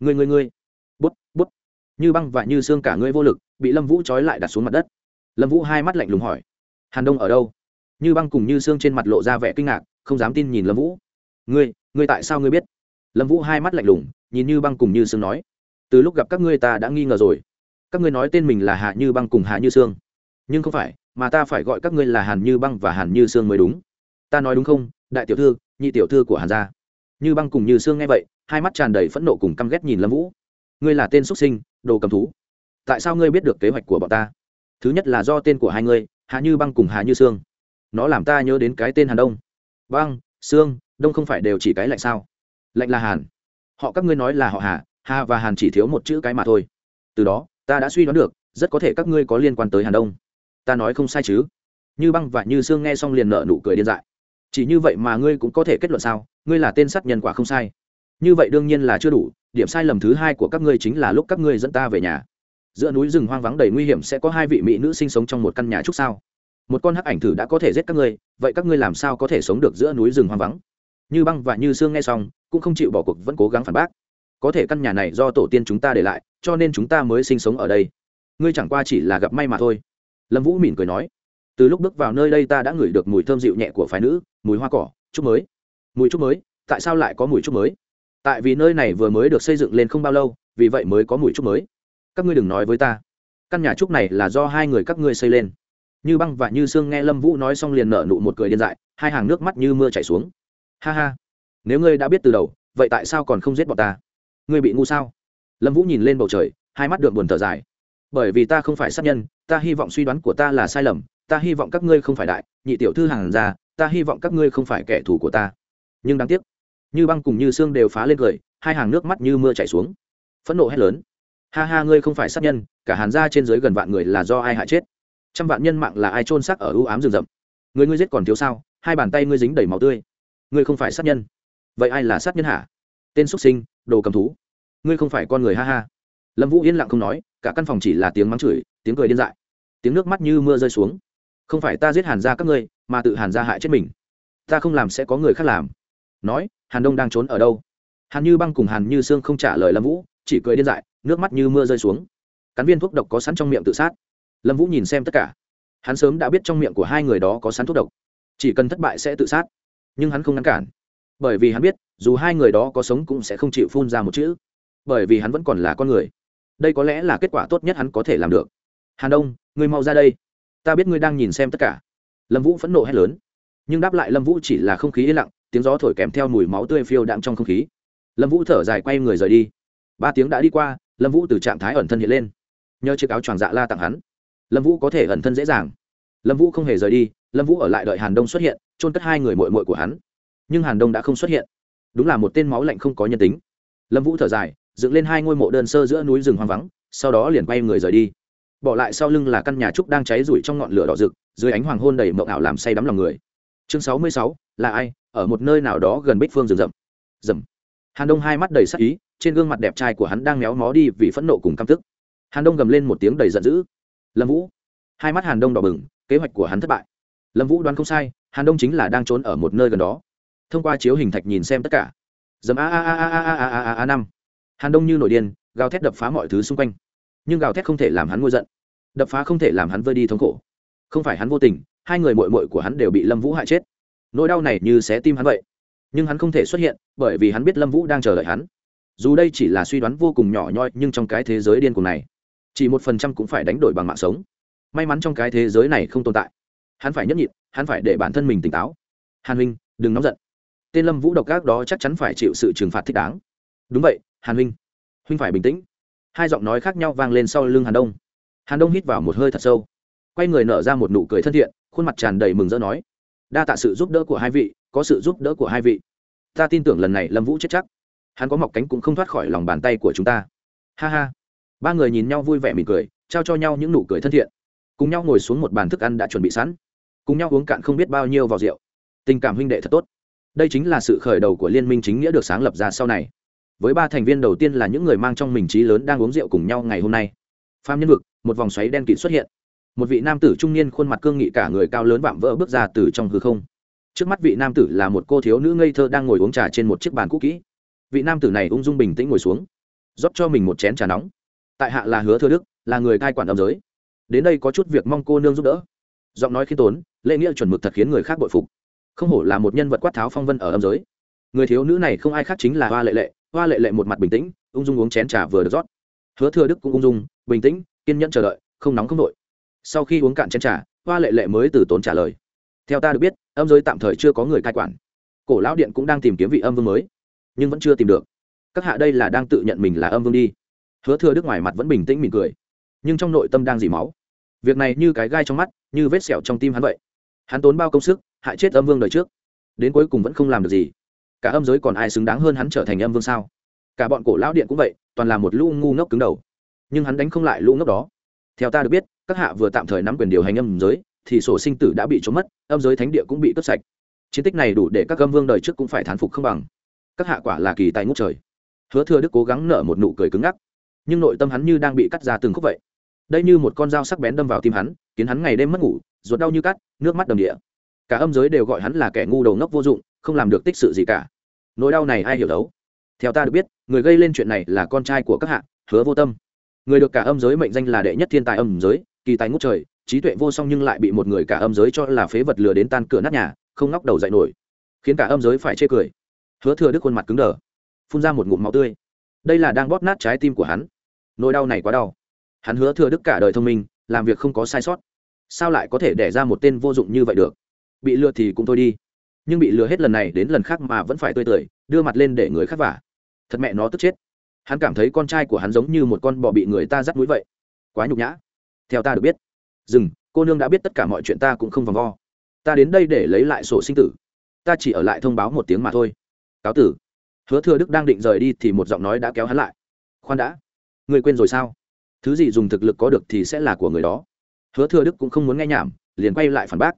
Người người người bút bút. Như băng và như xương cả ngươi vô lực bị lâm vũ trói lại đặt xuống mặt đất. Lâm vũ hai mắt lạnh lùng hỏi, hàn đông ở đâu? Như băng cùng như xương trên mặt lộ ra vẻ kinh ngạc, không dám tin nhìn lâm vũ. Ngươi ngươi tại sao ngươi biết? Lâm vũ hai mắt lạnh lùng, nhìn như băng cùng như xương nói, từ lúc gặp các ngươi ta đã nghi ngờ rồi. Các ngươi nói tên mình là hạ như băng cùng hạ như xương. Nhưng không phải, mà ta phải gọi các ngươi là hàn như băng và hàn như xương mới đúng. Ta nói đúng không, đại tiểu thư, nhị tiểu thư của hàn gia. Như băng cùng như xương nghe vậy, hai mắt tràn đầy phẫn nộ cùng căm ghét nhìn lâm vũ. Ngươi là tên xuất sinh, đồ cầm thú tại sao ngươi biết được kế hoạch của bọn ta? Thứ nhất là do tên của hai ngươi Hà như băng cùng Hà như xương nó làm ta nhớ đến cái tên hàn đông. Băng xương đông không phải đều chỉ cái lạnh sao? Lạnh là hàn. Họ các ngươi nói là họ hà hà và hàn chỉ thiếu một chữ cái mà thôi. Từ đó, ta đã suy đoán được, rất có thể các ngươi có liên quan tới hàn đông. Ta nói không sai chứ? Như băng và như sương nghe xong liền nợ nụ cười điên dại. Chỉ như vậy mà ngươi cũng có thể kết luận sao? Ngươi là tên sát nhân quả không sai. Như vậy đương nhiên là chưa đủ, điểm sai lầm thứ hai của các ngươi chính là lúc các ngươi dẫn ta về nhà giữa núi rừng hoang vắng đầy nguy hiểm sẽ có hai vị mỹ nữ sinh sống trong một căn nhà trúc sao? Một con hắc ảnh thử đã có thể giết các ngươi, vậy các ngươi làm sao có thể sống được giữa núi rừng hoang vắng? Như băng và như sương nghe xong, cũng không chịu bỏ cuộc, vẫn cố gắng phản bác. Có thể căn nhà này do tổ tiên chúng ta để lại, cho nên chúng ta mới sinh sống ở đây. Ngươi chẳng qua chỉ là gặp may mà thôi. Lâm vũ mỉm cười nói. Từ lúc bước vào nơi đây ta đã ngửi được mùi thơm dịu nhẹ của phái nữ, mùi hoa cỏ trúc mới. Mùi trúc mới? Tại sao lại có mùi trúc mới? Tại vì nơi này vừa mới được xây dựng lên không bao lâu, vì vậy mới có mùi trúc mới các ngươi đừng nói với ta. Căn nhà trúc này là do hai người các ngươi xây lên. Như băng và như sương nghe lâm vũ nói xong liền nở nụ một cười điên dại, hai hàng nước mắt như mưa chảy xuống. Ha ha. Nếu ngươi đã biết từ đầu, vậy tại sao còn không giết bọn ta? Ngươi bị ngu sao? Lâm vũ nhìn lên bầu trời, hai mắt được buồn thở dài. Bởi vì ta không phải sát nhân, ta hy vọng suy đoán của ta là sai lầm, ta hy vọng các ngươi không phải đại, nhị tiểu thư hàng già, ta hy vọng các ngươi không phải kẻ thù của ta. Nhưng đáng tiếc, như băng cùng như xương đều phá lên cười, hai hàng nước mắt như mưa chảy xuống. Phẫn nộ hét lớn ha ha, ngươi không phải sát nhân, cả hàn gia trên dưới gần vạn người là do ai hại chết? Trăm vạn nhân mạng là ai trôn xác ở ưu ám rừng rậm? Người ngươi giết còn thiếu sao? Hai bàn tay ngươi dính đầy máu tươi. Ngươi không phải sát nhân. Vậy ai là sát nhân hả? Tên xuất sinh, đồ cầm thú. Ngươi không phải con người, ha ha. Lâm vũ yên lặng không nói, cả căn phòng chỉ là tiếng mắng chửi, tiếng cười điên dại. Tiếng nước mắt như mưa rơi xuống. Không phải ta giết hàn ra các ngươi, mà tự hàn ra hại chết mình. Ta không làm sẽ có người khác làm. Nói, hàn đông đang trốn ở đâu? Hàn như băng cùng hàn như sương không trả lời lâm vũ chỉ cười điên dại, nước mắt như mưa rơi xuống. Cắn viên thuốc độc có sẵn trong miệng tự sát. Lâm vũ nhìn xem tất cả. Hắn sớm đã biết trong miệng của hai người đó có sẵn thuốc độc. Chỉ cần thất bại sẽ tự sát. Nhưng hắn không ngăn cản. Bởi vì hắn biết, dù hai người đó có sống cũng sẽ không chịu phun ra một chữ. Bởi vì hắn vẫn còn là con người. Đây có lẽ là kết quả tốt nhất hắn có thể làm được. Hàn đông, ngươi mau ra đây. Ta biết ngươi đang nhìn xem tất cả. Lâm vũ phẫn nộ hét lớn. Nhưng đáp lại lâm vũ chỉ là không khí yên lặng, tiếng gió thổi kèm theo mùi máu tươi phiêu đạm trong không khí. Lâm vũ thở dài quay người rời đi ba tiếng đã đi qua, lâm vũ từ trạng thái ẩn thân hiện lên. Nhờ chiếc áo choàng dạ la tặng hắn, lâm vũ có thể ẩn thân dễ dàng. Lâm vũ không hề rời đi, lâm vũ ở lại đợi hàn đông xuất hiện trôn cất hai người mội mội của hắn. Nhưng hàn đông đã không xuất hiện. Đúng là một tên máu lạnh không có nhân tính. Lâm vũ thở dài, dựng lên hai ngôi mộ đơn sơ giữa núi rừng hoang vắng, sau đó liền quay người rời đi. Bỏ lại sau lưng là căn nhà trúc đang cháy rụi trong ngọn lửa đỏ rực, dưới ánh hoàng hôn đầy mộng ảo làm say đắm lòng người. Chương sáu mươi sáu, là ai? Ở một nơi nào đó gần bích phương rừng rậm. Rậm hàn đông hai mắt đầy sắc ý trên gương mặt đẹp trai của hắn đang méo mó đi vì phẫn nộ cùng căm tức. Hàn đông gầm lên một tiếng đầy giận dữ. Lâm vũ. Hai mắt hàn đông đỏ bừng, kế hoạch của hắn thất bại. Lâm vũ đoán không sai, hàn đông chính là đang trốn ở một nơi gần đó. Thông qua chiếu hình thạch nhìn xem tất cả. Dầm a a a a a a a a a năm. Hàn đông như nổi điên, gào thét đập phá mọi thứ xung quanh. Nhưng gào thét không thể làm hắn ngôi giận. Đập phá không thể làm hắn vơi đi thống khổ. Không phải hắn vô tình, hai người mội mội của hắn đều bị lâm vũ hại chết. Nỗi đau này như xé tim hắn vậy. Nhưng hắn không thể xuất hiện, bởi vì hắn biết lâm vũ đang chờ đợi hắn dù đây chỉ là suy đoán vô cùng nhỏ nhoi, nhưng trong cái thế giới điên cuồng này, chỉ một phần trăm cũng phải đánh đổi bằng mạng sống. May mắn trong cái thế giới này không tồn tại. Hắn phải nhấp nhịn, hắn phải để bản thân mình tỉnh táo. Hàn huynh, đừng nóng giận. Tên lâm vũ độc ác đó chắc chắn phải chịu sự trừng phạt thích đáng. Đúng vậy, hàn huynh. Huynh phải bình tĩnh. Hai giọng nói khác nhau vang lên sau lưng hàn đông. Hàn đông hít vào một hơi thật sâu. Quay người nở ra một nụ cười thân thiện, khuôn mặt tràn đầy mừng rỡ nói, đa tạ sự giúp đỡ của hai vị, có sự giúp đỡ của hai vị. Ta tin tưởng lần này lâm vũ chết chắc hắn có mọc cánh cũng không thoát khỏi lòng bàn tay của chúng ta. Ha ha. Ba người nhìn nhau vui vẻ mỉm cười, trao cho nhau những nụ cười thân thiện. Cùng nhau ngồi xuống một bàn thức ăn đã chuẩn bị sẵn. Cùng nhau uống cạn không biết bao nhiêu vào rượu. Tình cảm huynh đệ thật tốt. Đây chính là sự khởi đầu của liên minh chính nghĩa được sáng lập ra sau này. Với ba thành viên đầu tiên là những người mang trong mình trí lớn đang uống rượu cùng nhau ngày hôm nay. Pham nhân vực, một vòng xoáy đen kịt xuất hiện. Một vị nam tử trung niên khuôn mặt cương nghị cả người cao lớn vạm vỡ bước ra từ trong hư không. Trước mắt vị nam tử là một cô thiếu nữ ngây thơ đang ngồi uống trà trên một chiếc bàn cũ kỹ vị nam tử này ung dung bình tĩnh ngồi xuống, rót cho mình một chén trà nóng. Tại hạ là hứa Thừa đức, là người cai quản âm giới. Đến đây có chút việc mong cô nương giúp đỡ. Giọng nói khiêm tốn, lễ nghĩa chuẩn mực thật khiến người khác bội phục. Không hổ là một nhân vật quát tháo phong vân ở âm giới. Người thiếu nữ này không ai khác chính là hoa lệ lệ. Hoa lệ lệ một mặt bình tĩnh, ung dung uống chén trà vừa được rót. Hứa thừa đức cũng ung dung, bình tĩnh, kiên nhẫn chờ đợi, không nóng không nội sau khi uống cạn chén trà, hoa lệ lệ mới từ tốn trả lời. Theo ta được biết, âm giới tạm thời chưa có người cai quản. Cổ lão điện cũng đang tìm kiếm vị âm vương mới nhưng vẫn chưa tìm được. Các hạ đây là đang tự nhận mình là âm vương đi. Hứa thừa đức ngoài mặt vẫn bình tĩnh mỉm cười, nhưng trong nội tâm đang dỉ máu. Việc này như cái gai trong mắt, như vết sẹo trong tim hắn vậy. Hắn tốn bao công sức, hại chết âm vương đời trước. Đến cuối cùng vẫn không làm được gì. Cả âm giới còn ai xứng đáng hơn hắn trở thành âm vương sao? Cả bọn cổ lão điện cũng vậy, toàn là một lũ ngu ngốc cứng đầu. Nhưng hắn đánh không lại lũ ngốc đó. Theo ta được biết, các hạ vừa tạm thời nắm quyền điều hành âm giới, thì sổ sinh tử đã bị trốn mất, âm giới thánh địa cũng bị cướp sạch. Chiến tích này đủ để các âm vương đời trước cũng phải thán phục không bằng các hạ quả là kỳ tài ngút trời. Hứa thừa đức cố gắng nở một nụ cười cứng ngắc. Nhưng nội tâm hắn như đang bị cắt ra từng khúc vậy. Đây như một con dao sắc bén đâm vào tim hắn, khiến hắn ngày đêm mất ngủ, ruột đau như cắt, nước mắt đầm địa. Cả âm giới đều gọi hắn là kẻ ngu đầu ngốc vô dụng, không làm được tích sự gì cả. Nỗi đau này ai hiểu đấu? Theo ta được biết, người gây lên chuyện này là con trai của các hạ, hứa vô tâm. Người được cả âm giới mệnh danh là đệ nhất thiên tài âm giới, kỳ tài ngút trời, trí tuệ vô song nhưng lại bị một người cả âm giới cho là phế vật lừa đến tan cửa nát nhà, không ngóc đầu dậy nổi. Khiến cả âm giới phải chê cười hứa thừa đức khuôn mặt cứng đờ, phun ra một ngụm máu tươi. Đây là đang bóp nát trái tim của hắn. Nỗi đau này quá đau. Hắn hứa thừa đức cả đời thông minh, làm việc không có sai sót. Sao lại có thể đẻ ra một tên vô dụng như vậy được? Bị lừa thì cũng thôi đi. Nhưng bị lừa hết lần này đến lần khác mà vẫn phải tươi tươi, đưa mặt lên để người khác vả. Thật mẹ nó tức chết. Hắn cảm thấy con trai của hắn giống như một con bò bị người ta dắt mũi vậy. Quá nhục nhã. Theo ta được biết. Dừng, cô nương đã biết tất cả mọi chuyện ta cũng không vòng vo. Ta đến đây để lấy lại sổ sinh tử. Ta chỉ ở lại thông báo một tiếng mà thôi cáo tử. Hứa thừa đức đang định rời đi thì một giọng nói đã kéo hắn lại. Khoan đã. Người quên rồi sao? Thứ gì dùng thực lực có được thì sẽ là của người đó. Hứa thừa đức cũng không muốn nghe nhảm, liền quay lại phản bác.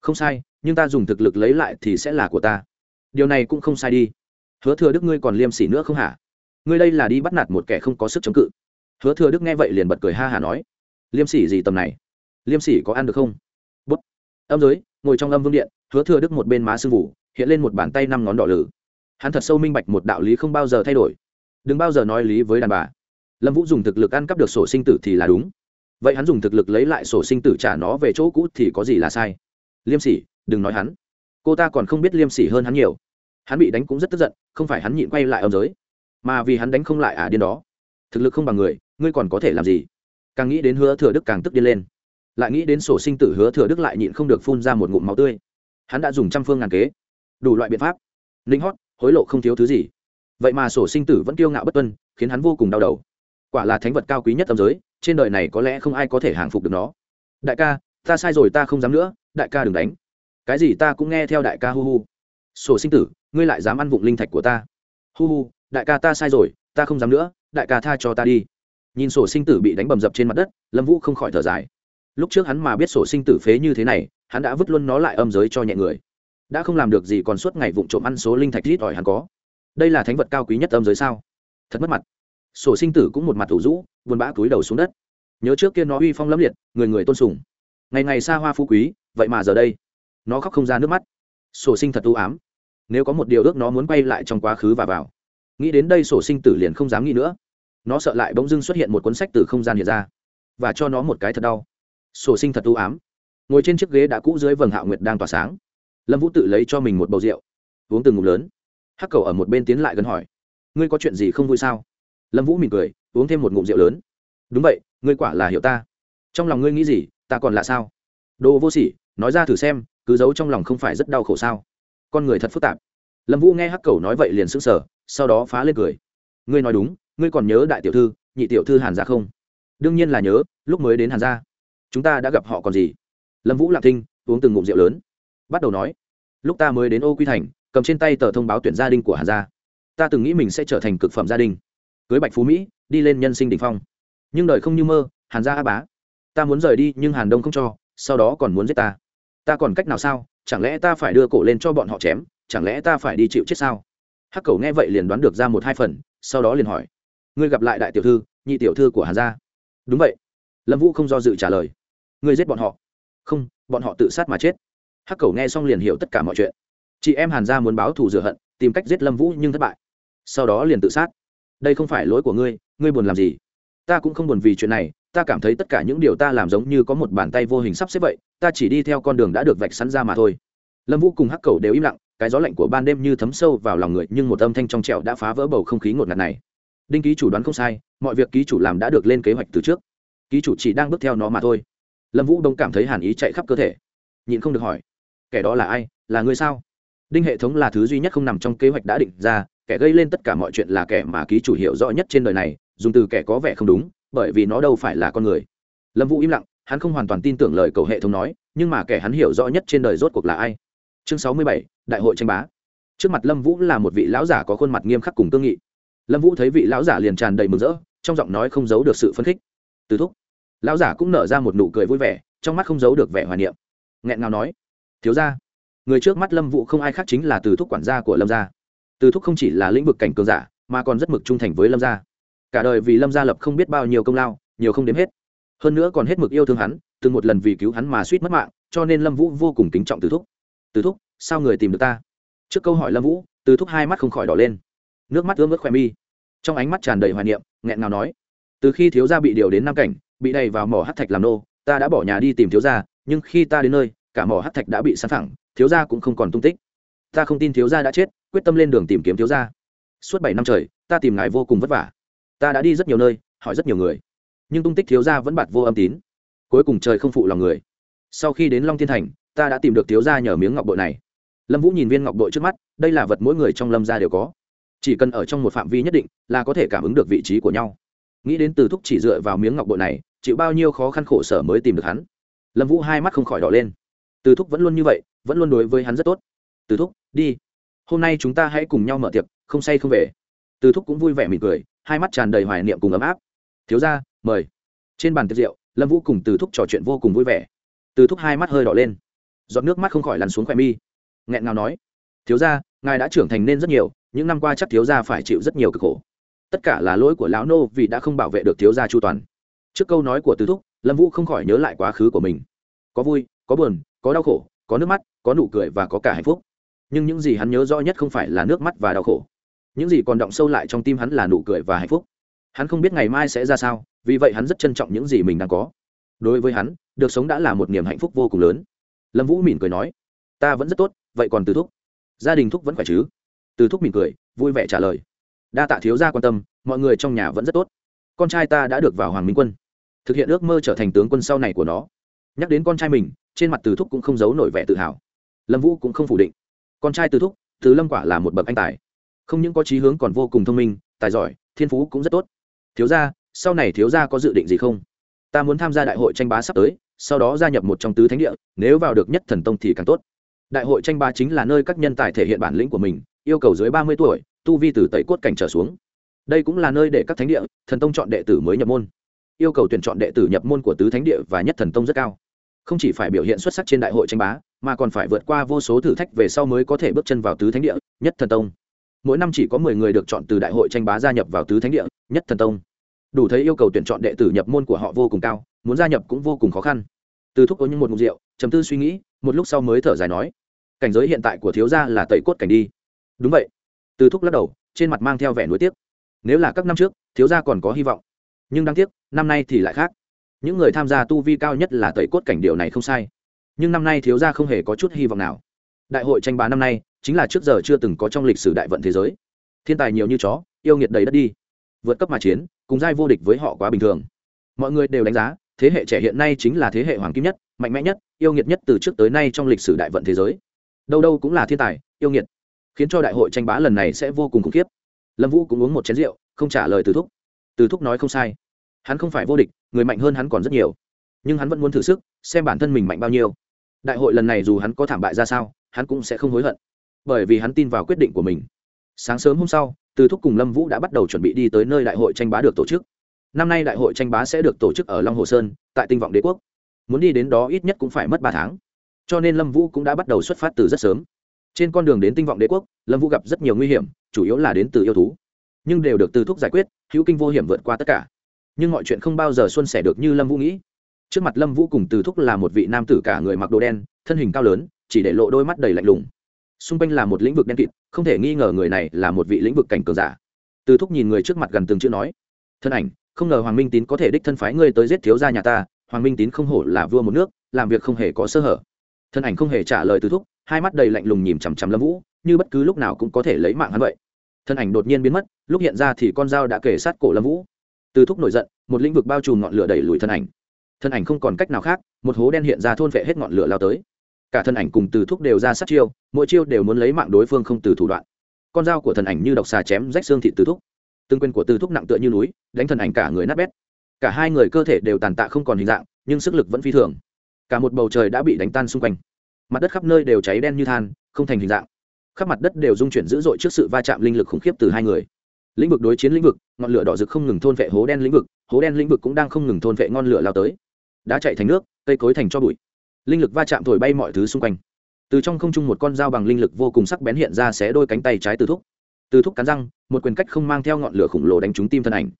Không sai, nhưng ta dùng thực lực lấy lại thì sẽ là của ta. Điều này cũng không sai đi. Hứa thừa đức ngươi còn liêm sỉ nữa không hả? Ngươi đây là đi bắt nạt một kẻ không có sức chống cự. Hứa thừa đức nghe vậy liền bật cười ha hả nói. Liêm sỉ gì tầm này? Liêm sỉ có ăn được không? Bút. Âm giới, ngồi trong âm vương điện, hứa thừa đức một bên má sưng vụ hiện lên một bàn tay năm ngón đỏ lử hắn thật sâu minh bạch một đạo lý không bao giờ thay đổi. Đừng bao giờ nói lý với đàn bà. Lâm vũ dùng thực lực ăn cắp được sổ sinh tử thì là đúng. Vậy hắn dùng thực lực lấy lại sổ sinh tử trả nó về chỗ cũ thì có gì là sai? Liêm sỉ, đừng nói hắn. Cô ta còn không biết liêm sỉ hơn hắn nhiều. Hắn bị đánh cũng rất tức giận, không phải hắn nhịn quay lại âm giới. Mà vì hắn đánh không lại ả à điên đó. Thực lực không bằng người, ngươi còn có thể làm gì? Càng nghĩ đến hứa thừa đức càng tức điên lên. Lại nghĩ đến sổ sinh tử hứa thừa đức lại nhịn không được phun ra một ngụm máu tươi. Hắn đã dùng trăm phương ngàn kế. Đủ loại biện pháp. Linh hót hối lộ không thiếu thứ gì. Vậy mà sổ sinh tử vẫn kiêu ngạo bất tuân, khiến hắn vô cùng đau đầu. Quả là thánh vật cao quý nhất tâm giới, trên đời này có lẽ không ai có thể hàng phục được nó. Đại ca, ta sai rồi, ta không dám nữa, đại ca đừng đánh. Cái gì ta cũng nghe theo đại ca hu hu. Sổ sinh tử, ngươi lại dám ăn vụng linh thạch của ta. Hu hu, đại ca ta sai rồi, ta không dám nữa, đại ca tha cho ta đi. Nhìn sổ sinh tử bị đánh bầm dập trên mặt đất, lâm vũ không khỏi thở dài. Lúc trước hắn mà biết sổ sinh tử phế như thế này, hắn đã vứt luôn nó lại âm giới cho nhẹ người đã không làm được gì còn suốt ngày vụng trộm ăn số linh thạch ít ỏi hắn có. Đây là thánh vật cao quý nhất âm giới sao? Thật mất mặt. Sổ sinh tử cũng một mặt thủ rũ, buồn bã túi đầu xuống đất. Nhớ trước kia nó uy phong lâm liệt, người người tôn sùng. Ngày ngày xa hoa phú quý, vậy mà giờ đây, nó khóc không ra nước mắt. Sổ sinh thật u ám. Nếu có một điều ước nó muốn quay lại trong quá khứ và vào. Nghĩ đến đây sổ sinh tử liền không dám nghĩ nữa. Nó sợ lại bỗng dưng xuất hiện một cuốn sách từ không gian hiện ra. Và cho nó một cái thật đau. Sổ sinh thật u ám. Ngồi trên chiếc ghế đã cũ dưới vầng hạo nguyệt đang tỏa sáng lâm vũ tự lấy cho mình một bầu rượu, uống từng ngụm lớn. Hắc cầu ở một bên tiến lại gần hỏi, ngươi có chuyện gì không vui sao? Lâm vũ mỉm cười, uống thêm một ngụm rượu lớn. Đúng vậy, ngươi quả là hiểu ta. Trong lòng ngươi nghĩ gì, ta còn là sao? Đồ vô sỉ, nói ra thử xem, cứ giấu trong lòng không phải rất đau khổ sao? Con người thật phức tạp. Lâm vũ nghe hắc cầu nói vậy liền sững sờ, sau đó phá lên cười. Ngươi nói đúng, ngươi còn nhớ đại tiểu thư, nhị tiểu thư hàn gia không? Đương nhiên là nhớ, lúc mới đến hàn gia. Chúng ta đã gặp họ còn gì? Lâm vũ lạc thinh, uống từng ngụm rượu lớn bắt đầu nói. Lúc ta mới đến ô quy thành, cầm trên tay tờ thông báo tuyển gia đình của hàn gia. Ta từng nghĩ mình sẽ trở thành cực phẩm gia đình. Cưới bạch phú mỹ, đi lên nhân sinh đ ỉ n h phong. Nhưng đời không như mơ, hàn gia a bá. Ta muốn rời đi, nhưng hàn đông không cho, sau đó còn muốn giết ta. Ta còn cách nào sao? Chẳng lẽ ta phải đưa cổ lên cho bọn họ chém? Chẳng lẽ ta phải đi chịu chết sao? Hắc cầu nghe vậy liền đoán được ra một hai phần, sau đó liền hỏi. Ngươi gặp lại đại tiểu thư, nhị tiểu thư của hàn gia. Đúng vậy. Lâm vũ không do dự trả lời. Ngươi giết bọn họ. Không, bọn họ tự sát mà chết hắc cầu nghe xong liền hiểu tất cả mọi chuyện. Chị em hàn gia muốn báo thù rửa hận, tìm cách giết lâm vũ nhưng thất bại. Sau đó liền tự sát. Đây không phải lỗi của ngươi ngươi buồn làm gì? Ta cũng không buồn vì chuyện này, ta cảm thấy tất cả những điều ta làm giống như có một bàn tay vô hình sắp xếp vậy, ta chỉ đi theo con đường đã được vạch sẵn ra mà thôi. Lâm vũ cùng hắc cầu đều im lặng, cái gió lạnh của ban đêm như thấm sâu vào lòng người, nhưng một âm thanh trong trẹo đã phá vỡ bầu không khí ngột ngạt này. Đinh ký chủ đoán không sai, mọi việc ký chủ làm đã được lên kế hoạch từ trước. Ký chủ chỉ đang bước theo nó mà thôi. Lâm vũ đông cảm thấy hàn ý chạy khắp cơ thể. Nhịn không được hỏi kẻ đó là ai, là ngươi sao? Đinh hệ thống là thứ duy nhất không nằm trong kế hoạch đã định ra, kẻ gây lên tất cả mọi chuyện là kẻ mà ký chủ hiểu rõ nhất trên đời này, dùng từ kẻ có vẻ không đúng, bởi vì nó đâu phải là con người. Lâm vũ im lặng, hắn không hoàn toàn tin tưởng lời cầu hệ thống nói, nhưng mà kẻ hắn hiểu rõ nhất trên đời rốt cuộc là ai? Chương sáu mươi bảy, đại hội tranh bá. Trước mặt lâm vũ là một vị lão giả có khuôn mặt nghiêm khắc cùng tương nghị. Lâm vũ thấy vị lão giả liền tràn đầy mừng rỡ, trong giọng nói không giấu được sự phấn khích. Từ thúc. Lão giả cũng nở ra một nụ cười vui vẻ, trong mắt không giấu được vẻ hoài niệm. Nghẹn ngào nói thiếu gia. Người trước mắt lâm vũ không ai khác chính là từ thúc quản gia của lâm gia. Từ thúc không chỉ là lĩnh vực cảnh cường giả, mà còn rất mực trung thành với lâm gia. Cả đời vì lâm gia lập không biết bao nhiêu công lao, nhiều không đếm hết. Hơn nữa còn hết mực yêu thương hắn, từng một lần vì cứu hắn mà suýt mất mạng, cho nên lâm vũ vô cùng kính trọng từ thúc. Từ thúc, sao người tìm được ta? Trước câu hỏi lâm vũ, từ thúc hai mắt không khỏi đỏ lên. Nước mắt ướm ướt khoe mi. Trong ánh mắt tràn đầy hoài niệm, nghẹn ngào nói, từ khi thiếu gia bị điều đến nam cảnh, bị đầy vào mỏ hát thạch làm nô, ta đã bỏ nhà đi tìm thiếu gia, nhưng khi ta đến nơi cả mỏ hát thạch đã bị sán phẳng, thiếu gia cũng không còn tung tích. Ta không tin thiếu gia đã chết, quyết tâm lên đường tìm kiếm thiếu gia. Suốt bảy năm trời, ta tìm ngài vô cùng vất vả. Ta đã đi rất nhiều nơi, hỏi rất nhiều người. Nhưng tung tích thiếu gia vẫn bạt vô âm tín. Cuối cùng trời không phụ lòng người. Sau khi đến long thiên thành, ta đã tìm được thiếu gia nhờ miếng ngọc bội này. Lâm vũ nhìn viên ngọc bội trước mắt, đây là vật mỗi người trong lâm gia đều có. Chỉ cần ở trong một phạm vi nhất định, là có thể cảm ứng được vị trí của nhau. Nghĩ đến từ thúc chỉ dựa vào miếng ngọc bội này, chịu bao nhiêu khó khăn khổ sở mới tìm được hắn. Lâm vũ hai mắt không khỏi đỏ lên từ thúc vẫn luôn như vậy, vẫn luôn đối với hắn rất tốt. Từ thúc, đi. Hôm nay chúng ta hãy cùng nhau mở tiệc, không say không về. Từ thúc cũng vui vẻ mỉm cười, hai mắt tràn đầy hoài niệm cùng ấm áp. Thiếu ra mời. Trên bàn tiệc rượu, lâm vũ cùng từ thúc trò chuyện vô cùng vui vẻ. Từ thúc hai mắt hơi đỏ lên. Giọt nước mắt không khỏi lăn xuống khỏe mi. Nghẹn ngào nói. Thiếu ra ngài đã trưởng thành nên rất nhiều, những năm qua chắc thiếu gia phải chịu rất nhiều cực khổ. Tất cả là lỗi của lão nô vì đã không bảo vệ được thiếu gia chu toàn. Trước câu nói của tứ thúc, lâm vũ không khỏi nhớ lại quá khứ của mình. Có vui, có buồn có đau khổ, có nước mắt, có nụ cười và có cả hạnh phúc. Nhưng những gì hắn nhớ rõ nhất không phải là nước mắt và đau khổ. Những gì còn động sâu lại trong tim hắn là nụ cười và hạnh phúc. Hắn không biết ngày mai sẽ ra sao, vì vậy hắn rất trân trọng những gì mình đang có. Đối với hắn, được sống đã là một niềm hạnh phúc vô cùng lớn. Lâm vũ mỉm cười nói, ta vẫn rất tốt, vậy còn từ thúc? Gia đình thúc vẫn khỏe chứ? Từ thúc mỉm cười, vui vẻ trả lời, đa tạ thiếu gia quan tâm, mọi người trong nhà vẫn rất tốt. Con trai ta đã được vào hoàng minh quân, thực hiện ước mơ trở thành tướng quân sau này của nó. Nhắc đến con trai mình trên mặt từ thúc cũng không giấu nổi vẻ tự hào. Lâm vũ cũng không phủ định. Con trai từ thúc, từ lâm quả là một bậc anh tài. Không những có trí hướng còn vô cùng thông minh, tài giỏi, thiên phú cũng rất tốt. Thiếu gia, sau này thiếu gia có dự định gì không? Ta muốn tham gia đại hội tranh bá sắp tới, sau đó gia nhập một trong tứ thánh địa, nếu vào được nhất thần tông thì càng tốt. Đại hội tranh bá chính là nơi các nhân tài thể hiện bản lĩnh của mình, yêu cầu dưới ba mươi tuổi, tu vi từ tẩy cốt cảnh trở xuống. Đây cũng là nơi để các thánh địa, thần tông chọn đệ tử mới nhập môn. Yêu cầu tuyển chọn đệ tử nhập môn của tứ thánh địa và nhất thần tông rất cao không chỉ phải biểu hiện xuất sắc trên đại hội tranh bá, mà còn phải vượt qua vô số thử thách về sau mới có thể bước chân vào tứ thánh địa, nhất thần tông. Mỗi năm chỉ có mười người được chọn từ đại hội tranh bá gia nhập vào tứ thánh địa, nhất thần tông. Đủ thấy yêu cầu tuyển chọn đệ tử nhập môn của họ vô cùng cao, muốn gia nhập cũng vô cùng khó khăn. Từ thúc có những một mục rượu chấm tư suy nghĩ, một lúc sau mới thở dài nói, cảnh giới hiện tại của thiếu gia là tẩy cốt cảnh đi. Đúng vậy. Từ thúc lắc đầu, trên mặt mang theo vẻ nuối tiếc. Nếu là các năm trước, thiếu gia còn có hy vọng. Nhưng đáng tiếc, năm nay thì lại khác những người tham gia tu vi cao nhất là tẩy cốt cảnh điều này không sai. Nhưng năm nay thiếu gia không hề có chút hy vọng nào. Đại hội tranh bá năm nay chính là trước giờ chưa từng có trong lịch sử đại vận thế giới. Thiên tài nhiều như chó, yêu nghiệt đầy đất đi. Vượt cấp mà chiến, cùng giai vô địch với họ quá bình thường. Mọi người đều đánh giá, thế hệ trẻ hiện nay chính là thế hệ hoàng kim nhất, mạnh mẽ nhất, yêu nghiệt nhất từ trước tới nay trong lịch sử đại vận thế giới. Đâu đâu cũng là thiên tài, yêu nghiệt. Khiến cho đại hội tranh bá lần này sẽ vô cùng khủng khiếp. Lâm vũ cũng uống một chén rượu, không trả lời từ thúc. Từ thúc nói không sai hắn không phải vô địch, người mạnh hơn hắn còn rất nhiều. Nhưng hắn vẫn muốn thử sức, xem bản thân mình mạnh bao nhiêu. Đại hội lần này dù hắn có thảm bại ra sao, hắn cũng sẽ không hối hận. Bởi vì hắn tin vào quyết định của mình. Sáng sớm hôm sau, từ thúc cùng lâm vũ đã bắt đầu chuẩn bị đi tới nơi đại hội tranh bá được tổ chức. Năm nay đại hội tranh bá sẽ được tổ chức ở long hồ sơn, tại tinh vọng đế quốc. Muốn đi đến đó ít nhất cũng phải mất ba tháng. Cho nên lâm vũ cũng đã bắt đầu xuất phát từ rất sớm. Trên con đường đến tinh vọng đế quốc, lâm vũ gặp rất nhiều nguy hiểm, chủ yếu là đến từ yêu thú. Nhưng đều được từ thúc giải quyết, hữu kinh vô hiểm vượt qua tất cả nhưng mọi chuyện không bao giờ xuân sẻ được như lâm vũ nghĩ. Trước mặt lâm vũ cùng từ thúc là một vị nam tử cả người mặc đồ đen, thân hình cao lớn, chỉ để lộ đôi mắt đầy lạnh lùng. Xung quanh là một lĩnh vực đen kịt, không thể nghi ngờ người này là một vị lĩnh vực cảnh cường giả. Từ thúc nhìn người trước mặt gần từng chữ nói, thân ảnh, không ngờ hoàng minh tín có thể đích thân phái ngươi tới giết thiếu gia nhà ta, hoàng minh tín không hổ là vua một nước, làm việc không hề có sơ hở. Thân ảnh không hề trả lời từ thúc, hai mắt đầy lạnh lùng nhìn chằm chằm lâm vũ, như bất cứ lúc nào cũng có thể lấy mạng hắn vậy. Thân ảnh đột nhiên biến mất, lúc hiện ra thì con dao đã kể sát cổ lâm vũ từ thúc nổi giận, một lĩnh vực bao trùm ngọn lửa đẩy lùi thân ảnh. Thân ảnh không còn cách nào khác, một hố đen hiện ra thôn vệ hết ngọn lửa lao tới. Cả thân ảnh cùng từ thúc đều ra sát chiêu, mỗi chiêu đều muốn lấy mạng đối phương không từ thủ đoạn. Con dao của thân ảnh như độc xà chém rách xương thị từ thúc. Tương quyền của từ thúc nặng tựa như núi, đánh thân ảnh cả người nát bét. Cả hai người cơ thể đều tàn tạ không còn hình dạng, nhưng sức lực vẫn phi thường. Cả một bầu trời đã bị đánh tan xung quanh. Mặt đất khắp nơi đều cháy đen như than, không thành hình dạng. Khắp mặt đất đều dung chuyển dữ dội trước sự va chạm linh lực khủng khiếp từ hai người lĩnh vực đối chiến lĩnh vực, ngọn lửa đỏ rực không ngừng thôn vệ hố đen lĩnh vực, hố đen lĩnh vực cũng đang không ngừng thôn vệ ngọn lửa lao tới. Đã chạy thành nước, cây cối thành cho bụi. Linh lực va chạm thổi bay mọi thứ xung quanh. Từ trong không trung một con dao bằng linh lực vô cùng sắc bén hiện ra xé đôi cánh tay trái từ thúc. Từ thúc cắn răng, một quyền cách không mang theo ngọn lửa khổng lồ đánh trúng tim thân ảnh.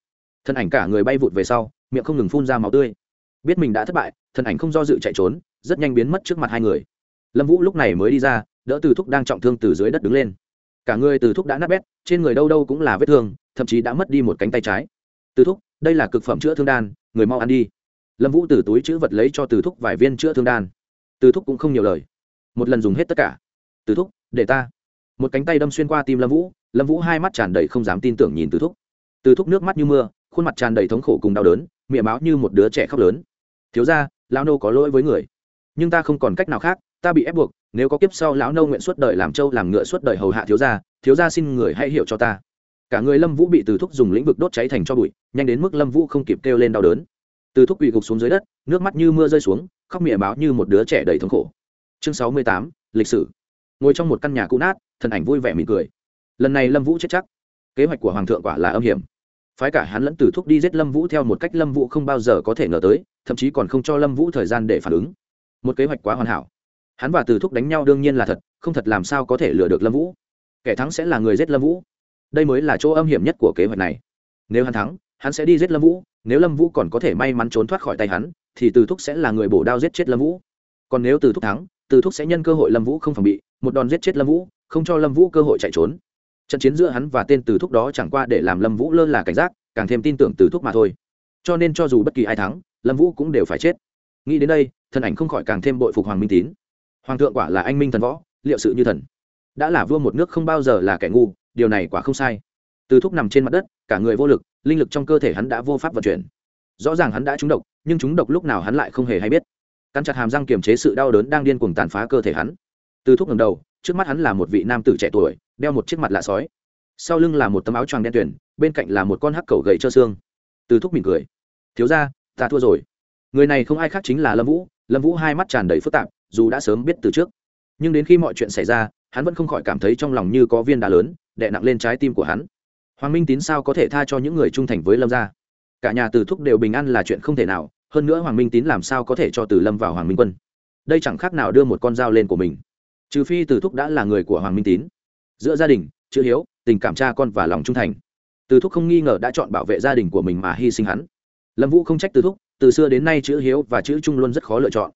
Thân ảnh cả người bay vụt về sau, miệng không ngừng phun ra máu tươi. Biết mình đã thất bại, thân ảnh không do dự chạy trốn, rất nhanh biến mất trước mặt hai người. Lâm vũ lúc này mới đi ra, đỡ từ thúc đang trọng thương từ dưới đất đứng lên cả người từ thúc đã nát bét, trên người đâu đâu cũng là vết thương, thậm chí đã mất đi một cánh tay trái. Từ thúc, đây là cực phẩm chữa thương đan, người mau ăn đi. Lâm vũ từ túi chữ vật lấy cho từ thúc vài viên chữa thương đan. Từ thúc cũng không nhiều lời. Một lần dùng hết tất cả. Từ thúc, để ta. Một cánh tay đâm xuyên qua tim lâm vũ lâm vũ hai mắt tràn đầy không dám tin tưởng nhìn từ thúc. Từ thúc nước mắt như mưa, khuôn mặt tràn đầy thống khổ cùng đau đớn, miệng máu như một đứa trẻ khóc lớn. Thiếu ra lao nô có lỗi với người. Nhưng ta không còn cách nào khác, ta bị ép buộc nếu có kiếp sau lão nâu nguyện suốt đời làm trâu làm ngựa suốt đời hầu hạ thiếu gia thiếu gia xin người hãy hiểu cho ta. Cả người lâm vũ bị từ thúc dùng lĩnh vực đốt cháy thành cho bụi, nhanh đến mức lâm vũ không kịp kêu lên đau đớn. Từ thúc quỳ gục xuống dưới đất, nước mắt như mưa rơi xuống, khóc mỉa báo như một đứa trẻ đầy thống khổ. Chương sáu mươi tám, lịch sử. Ngồi trong một căn nhà cũ nát thần ảnh vui vẻ mỉm cười. Lần này lâm vũ chết chắc. Kế hoạch của hoàng thượng quả là âm hiểm. Phái cả hắn lẫn từ thúc đi giết lâm vũ theo một cách lâm vũ không bao giờ có thể ngờ tới, thậm chí còn không cho lâm vũ thời gian để phản ứng. Một kế hoạch quá hoàn hảo hắn và từ thúc đánh nhau đương nhiên là thật, không thật làm sao có thể lừa được lâm vũ. Kẻ thắng sẽ là người giết lâm vũ. Đây mới là chỗ âm hiểm nhất của kế hoạch này. Nếu hắn thắng, hắn sẽ đi giết lâm vũ. Nếu lâm vũ còn có thể may mắn trốn thoát khỏi tay hắn, thì từ thúc sẽ là người bổ đao giết chết lâm vũ. Còn nếu từ thúc thắng, từ thúc sẽ nhân cơ hội lâm vũ không phòng bị, một đòn giết chết lâm vũ, không cho lâm vũ cơ hội chạy trốn. Trận chiến giữa hắn và tên từ thúc đó chẳng qua để làm lâm vũ lơ là cảnh giác, càng thêm tin tưởng từ thúc mà thôi. Cho nên cho dù bất kỳ ai thắng, lâm vũ cũng đều phải chết. Nghĩ đến đây, thân ảnh không khỏi càng thêm bội phục hoàng minh tín hoàng thượng quả là anh minh thần võ, liệu sự như thần. Đã là vua một nước không bao giờ là kẻ ngu, điều này quả không sai. Từ thúc nằm trên mặt đất, cả người vô lực, linh lực trong cơ thể hắn đã vô pháp vận chuyển. Rõ ràng hắn đã trúng độc, nhưng trúng độc lúc nào hắn lại không hề hay biết. Căn chặt hàm răng kiềm chế sự đau đớn đang điên cuồng tàn phá cơ thể hắn. Từ thúc ngầm đầu, trước mắt hắn là một vị nam tử trẻ tuổi, đeo một chiếc mặt lạ sói. Sau lưng là một tấm áo choàng đen tuyển bên cạnh là một con hắc cầu gầy trơ xương. Từ thúc mỉm cười. Thiếu ra ta thua rồi. Người này không ai khác chính là lâm vũ. Lâm vũ hai mắt tràn đầy phức tạp dù đã sớm biết từ trước. Nhưng đến khi mọi chuyện xảy ra, hắn vẫn không khỏi cảm thấy trong lòng như có viên đá lớn, đè nặng lên trái tim của hắn. Hoàng minh tín sao có thể tha cho những người trung thành với lâm gia? Cả nhà từ thúc đều bình an là chuyện không thể nào, hơn nữa hoàng minh tín làm sao có thể cho từ lâm vào hoàng minh quân? Đây chẳng khác nào đưa một con dao lên của mình. Trừ phi từ thúc đã là người của hoàng minh tín. Giữa gia đình, chữ hiếu, tình cảm cha con và lòng trung thành. Từ thúc không nghi ngờ đã chọn bảo vệ gia đình của mình mà hy sinh hắn. Lâm vũ không trách từ thúc, từ xưa đến nay chữ hiếu và chữ trung luôn rất khó lựa chọn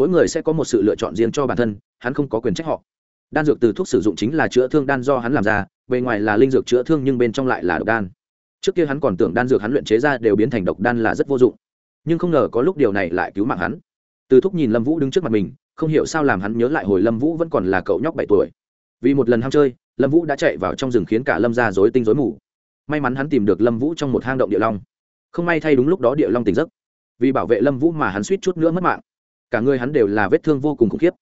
mỗi người sẽ có một sự lựa chọn riêng cho bản thân, hắn không có quyền trách họ. Đan dược từ thuốc sử dụng chính là chữa thương đan do hắn làm ra, bề ngoài là linh dược chữa thương nhưng bên trong lại là độc đan. Trước kia hắn còn tưởng đan dược hắn luyện chế ra đều biến thành độc đan là rất vô dụng. Nhưng không ngờ có lúc điều này lại cứu mạng hắn. Từ thúc nhìn lâm vũ đứng trước mặt mình, không hiểu sao làm hắn nhớ lại hồi lâm vũ vẫn còn là cậu nhóc bảy tuổi. Vì một lần ham chơi, lâm vũ đã chạy vào trong rừng khiến cả lâm ra dối tinh dối mù. May mắn hắn tìm được lâm vũ trong một hang động địa long. Không may thay đúng lúc đó địa long tỉnh giấc. Vì bảo vệ lâm vũ mà hắn suýt chút nữa mất mạng cả người hắn đều là vết thương vô cùng khủng khiếp.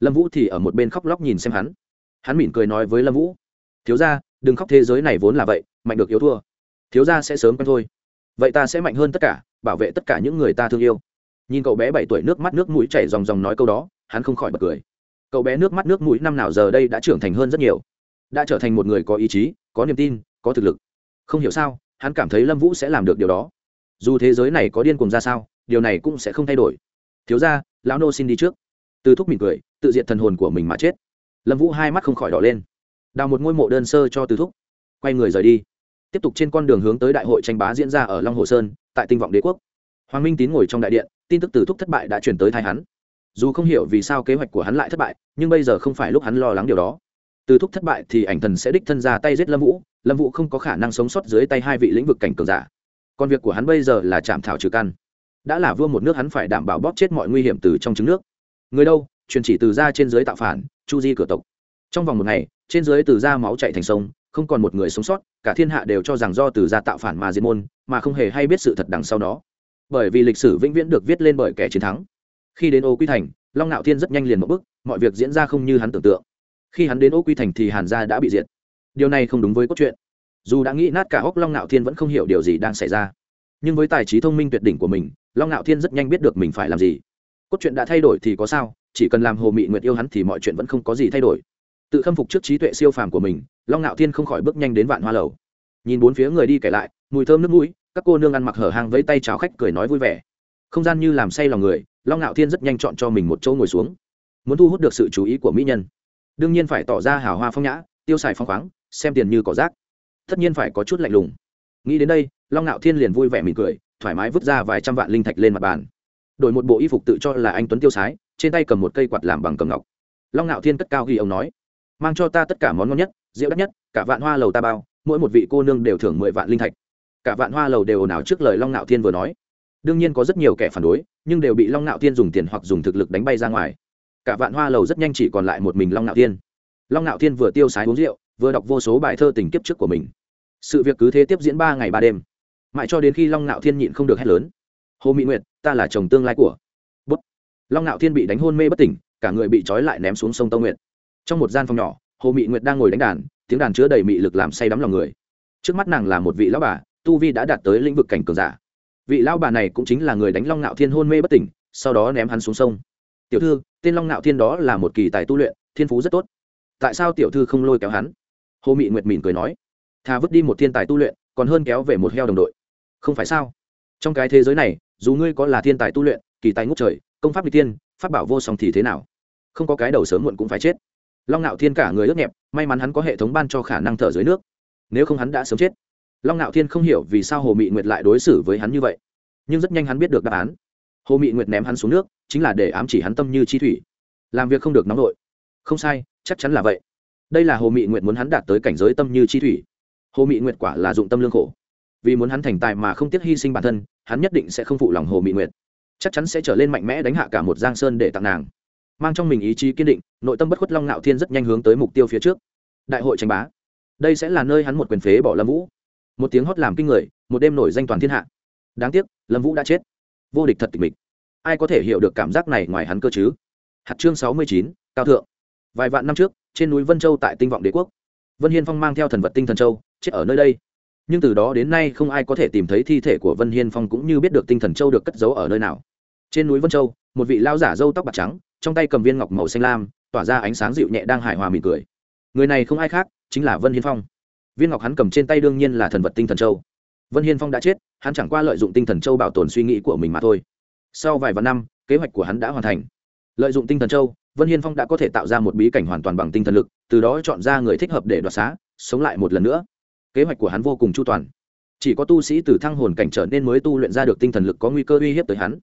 Lâm vũ thì ở một bên khóc lóc nhìn xem hắn. Hắn mỉm cười nói với lâm vũ, thiếu ra đừng khóc thế giới này vốn là vậy, mạnh được yếu thua. Thiếu ra sẽ sớm quen thôi. Vậy ta sẽ mạnh hơn tất cả, bảo vệ tất cả những người ta thương yêu. Nhìn cậu bé bảy tuổi nước mắt nước mũi chảy ròng ròng nói câu đó, hắn không khỏi bật cười. Cậu bé nước mắt nước mũi năm nào giờ đây đã trưởng thành hơn rất nhiều. Đã trở thành một người có ý chí, có niềm tin, có thực lực. Không hiểu sao, hắn cảm thấy lâm vũ sẽ làm được điều đó. Dù thế giới này có điên cùng ra sao, điều này cũng sẽ không thay đổi. Thiếu ra lão nô xin đi trước. Từ thúc mỉm cười, tự diện thần hồn của mình mà chết. Lâm vũ hai mắt không khỏi đỏ lên. Đào một ngôi mộ đơn sơ cho từ thúc. Quay người rời đi. Tiếp tục trên con đường hướng tới đại hội tranh bá diễn ra ở long hồ sơn, tại tinh vọng đế quốc. Hoàng minh tín ngồi trong đại điện, tin tức từ thúc thất bại đã chuyển tới thai hắn. Dù không hiểu vì sao kế hoạch của hắn lại thất bại, nhưng bây giờ không phải lúc hắn lo lắng điều đó. Từ thúc thất bại thì ảnh thần sẽ đích thân ra tay giết lâm vũ. Lâm vũ không có khả năng sống sót dưới tay hai vị lĩnh vực cảnh cường giả. Còn việc của hắn bây giờ là chạm thảo trừ căn đã là vua một nước hắn phải đảm bảo bóp chết mọi nguy hiểm từ trong trứng nước. Người đâu? Truyền chỉ từ ra trên dưới tạo phản, chu di cửa tộc. Trong vòng một ngày, trên dưới từ ra máu chạy thành sông, không còn một người sống sót, cả thiên hạ đều cho rằng do từ ra tạo phản mà diệt môn, mà không hề hay biết sự thật đằng sau đó. Bởi vì lịch sử vĩnh viễn được viết lên bởi kẻ chiến thắng. Khi đến ô quy thành, long Nạo thiên rất nhanh liền một bước, mọi việc diễn ra không như hắn tưởng tượng. Khi hắn đến ô quy thành thì hàn gia đã bị diệt. Điều này không đúng với cốt truyện. Dù đã nghĩ nát cả hốc long Nạo thiên vẫn không hiểu điều gì đang xảy ra. Nhưng với tài trí thông minh tuyệt đỉnh của mình long ngạo thiên rất nhanh biết được mình phải làm gì cốt truyện đã thay đổi thì có sao chỉ cần làm hồ mị nguyệt yêu hắn thì mọi chuyện vẫn không có gì thay đổi tự khâm phục trước trí tuệ siêu phàm của mình long ngạo thiên không khỏi bước nhanh đến vạn hoa lầu nhìn bốn phía người đi kể lại mùi thơm nước mũi các cô nương ăn mặc hở hang với tay cháo khách cười nói vui vẻ không gian như làm say lòng người long ngạo thiên rất nhanh chọn cho mình một chỗ ngồi xuống muốn thu hút được sự chú ý của mỹ nhân đương nhiên phải tỏ ra hào hoa phong nhã tiêu xài phong khoáng xem tiền như cỏ rác tất nhiên phải có chút lạnh lùng nghĩ đến đây long ngạo thiên liền vui vẻ mỉm cười thoải mái vứt ra vài trăm vạn linh thạch lên mặt bàn. Đổi một bộ y phục tự cho là anh tuấn tiêu sái, trên tay cầm một cây quạt làm bằng cầm ngọc. Long ngạo thiên cất cao ghi ông nói, mang cho ta tất cả món ngon nhất, rượu đắt nhất, cả vạn hoa lầu ta bao, mỗi một vị cô nương đều thưởng mười vạn linh thạch. Cả vạn hoa lầu đều ồn ào trước lời long ngạo thiên vừa nói. Đương nhiên có rất nhiều kẻ phản đối, nhưng đều bị long ngạo thiên dùng tiền hoặc dùng thực lực đánh bay ra ngoài. Cả vạn hoa lầu rất nhanh chỉ còn lại một mình long ngạo thiên. Long ngạo thiên vừa tiêu sái uống rượu, vừa đọc vô số bài thơ tình kiếp trước của mình. Sự việc cứ thế tiếp diễn ba ngày ba đêm mãi cho đến khi long ngạo thiên nhịn không được hét lớn. Hồ mỹ nguyệt, ta là chồng tương lai của. Bút. Long ngạo thiên bị đánh hôn mê bất tỉnh, cả người bị trói lại ném xuống sông tông nguyệt. Trong một gian phòng nhỏ, hồ mỹ nguyệt đang ngồi đánh đàn, tiếng đàn chứa đầy mị lực làm say đắm lòng người. Trước mắt nàng là một vị lão bà, tu vi đã đạt tới lĩnh vực cảnh cường giả. Vị lão bà này cũng chính là người đánh long ngạo thiên hôn mê bất tỉnh, sau đó ném hắn xuống sông. Tiểu thư, tên long ngạo thiên đó là một kỳ tài tu luyện, thiên phú rất tốt. Tại sao tiểu thư không lôi kéo hắn? Hồ mị nguyệt mỉm cười nói. Thà vứt đi một thiên tài tu luyện, còn hơn kéo về một heo đồng đội không phải sao? Trong cái thế giới này, dù ngươi có là thiên tài tu luyện, kỳ tài ngút trời, công pháp n g tiên, pháp bảo vô song thì thế nào? Không có cái đầu sớm muộn cũng phải chết. Long ngạo thiên cả người ướt nhẹp, may mắn hắn có hệ thống ban cho khả năng thở dưới nước. Nếu không hắn đã sớm chết. Long ngạo thiên không hiểu vì sao hồ mị nguyệt lại đối xử với hắn như vậy. Nhưng rất nhanh hắn biết được đáp án. Hồ mị nguyệt ném hắn xuống nước, chính là để ám chỉ hắn tâm như chi thủy. Làm việc không được nóng nổi không sai, chắc chắn là vậy. Đây là hồ mị nguyệt muốn hắn đạt tới cảnh giới tâm như chi thủy. Hồ mị nguyệt quả là dụng tâm lương khổ vì muốn hắn thành tài mà không tiếc hy sinh bản thân, hắn nhất định sẽ không phụ lòng hồ mị nguyệt. Chắc chắn sẽ trở lên mạnh mẽ đánh hạ cả một giang sơn để tặng nàng. Mang trong mình ý chí kiên định, nội tâm bất khuất long ngạo thiên rất nhanh hướng tới mục tiêu phía trước. Đại hội tranh bá. Đây sẽ là nơi hắn một quyền phế bỏ lâm vũ. Một tiếng hót làm kinh người, một đêm nổi danh toàn thiên hạ. Đáng tiếc, lâm vũ đã chết. Vô địch thật tịch mịch. Ai có thể hiểu được cảm giác này ngoài hắn cơ chứ? Hạt chương sáu mươi chín, cao thượng. Vài vạn năm trước, trên núi vân châu tại tinh vọng đế quốc, vân hiên phong mang theo thần vật tinh thần châu, chết ở nơi đây nhưng từ đó đến nay không ai có thể tìm thấy thi thể của vân hiên phong cũng như biết được tinh thần châu được cất giấu ở nơi nào. Trên núi vân châu, một vị lao giả râu tóc bạc trắng, trong tay cầm viên ngọc màu xanh lam, tỏa ra ánh sáng dịu nhẹ đang hài hòa mỉm cười. Người này không ai khác, chính là vân hiên phong. Viên ngọc hắn cầm trên tay đương nhiên là thần vật tinh thần châu. Vân hiên phong đã chết, hắn chẳng qua lợi dụng tinh thần châu bảo tồn suy nghĩ của mình mà thôi. Sau vài vạn năm, kế hoạch của hắn đã hoàn thành. Lợi dụng tinh thần châu, vân hiên phong đã có thể tạo ra một bí cảnh hoàn toàn bằng tinh thần lực, từ đó chọn ra người thích hợp để đoạt xá, sống lại một lần nữa kế hoạch của hắn vô cùng chu toàn. Chỉ có tu sĩ từ thăng hồn cảnh trở nên mới tu luyện ra được tinh thần lực có nguy cơ uy hiếp tới hắn.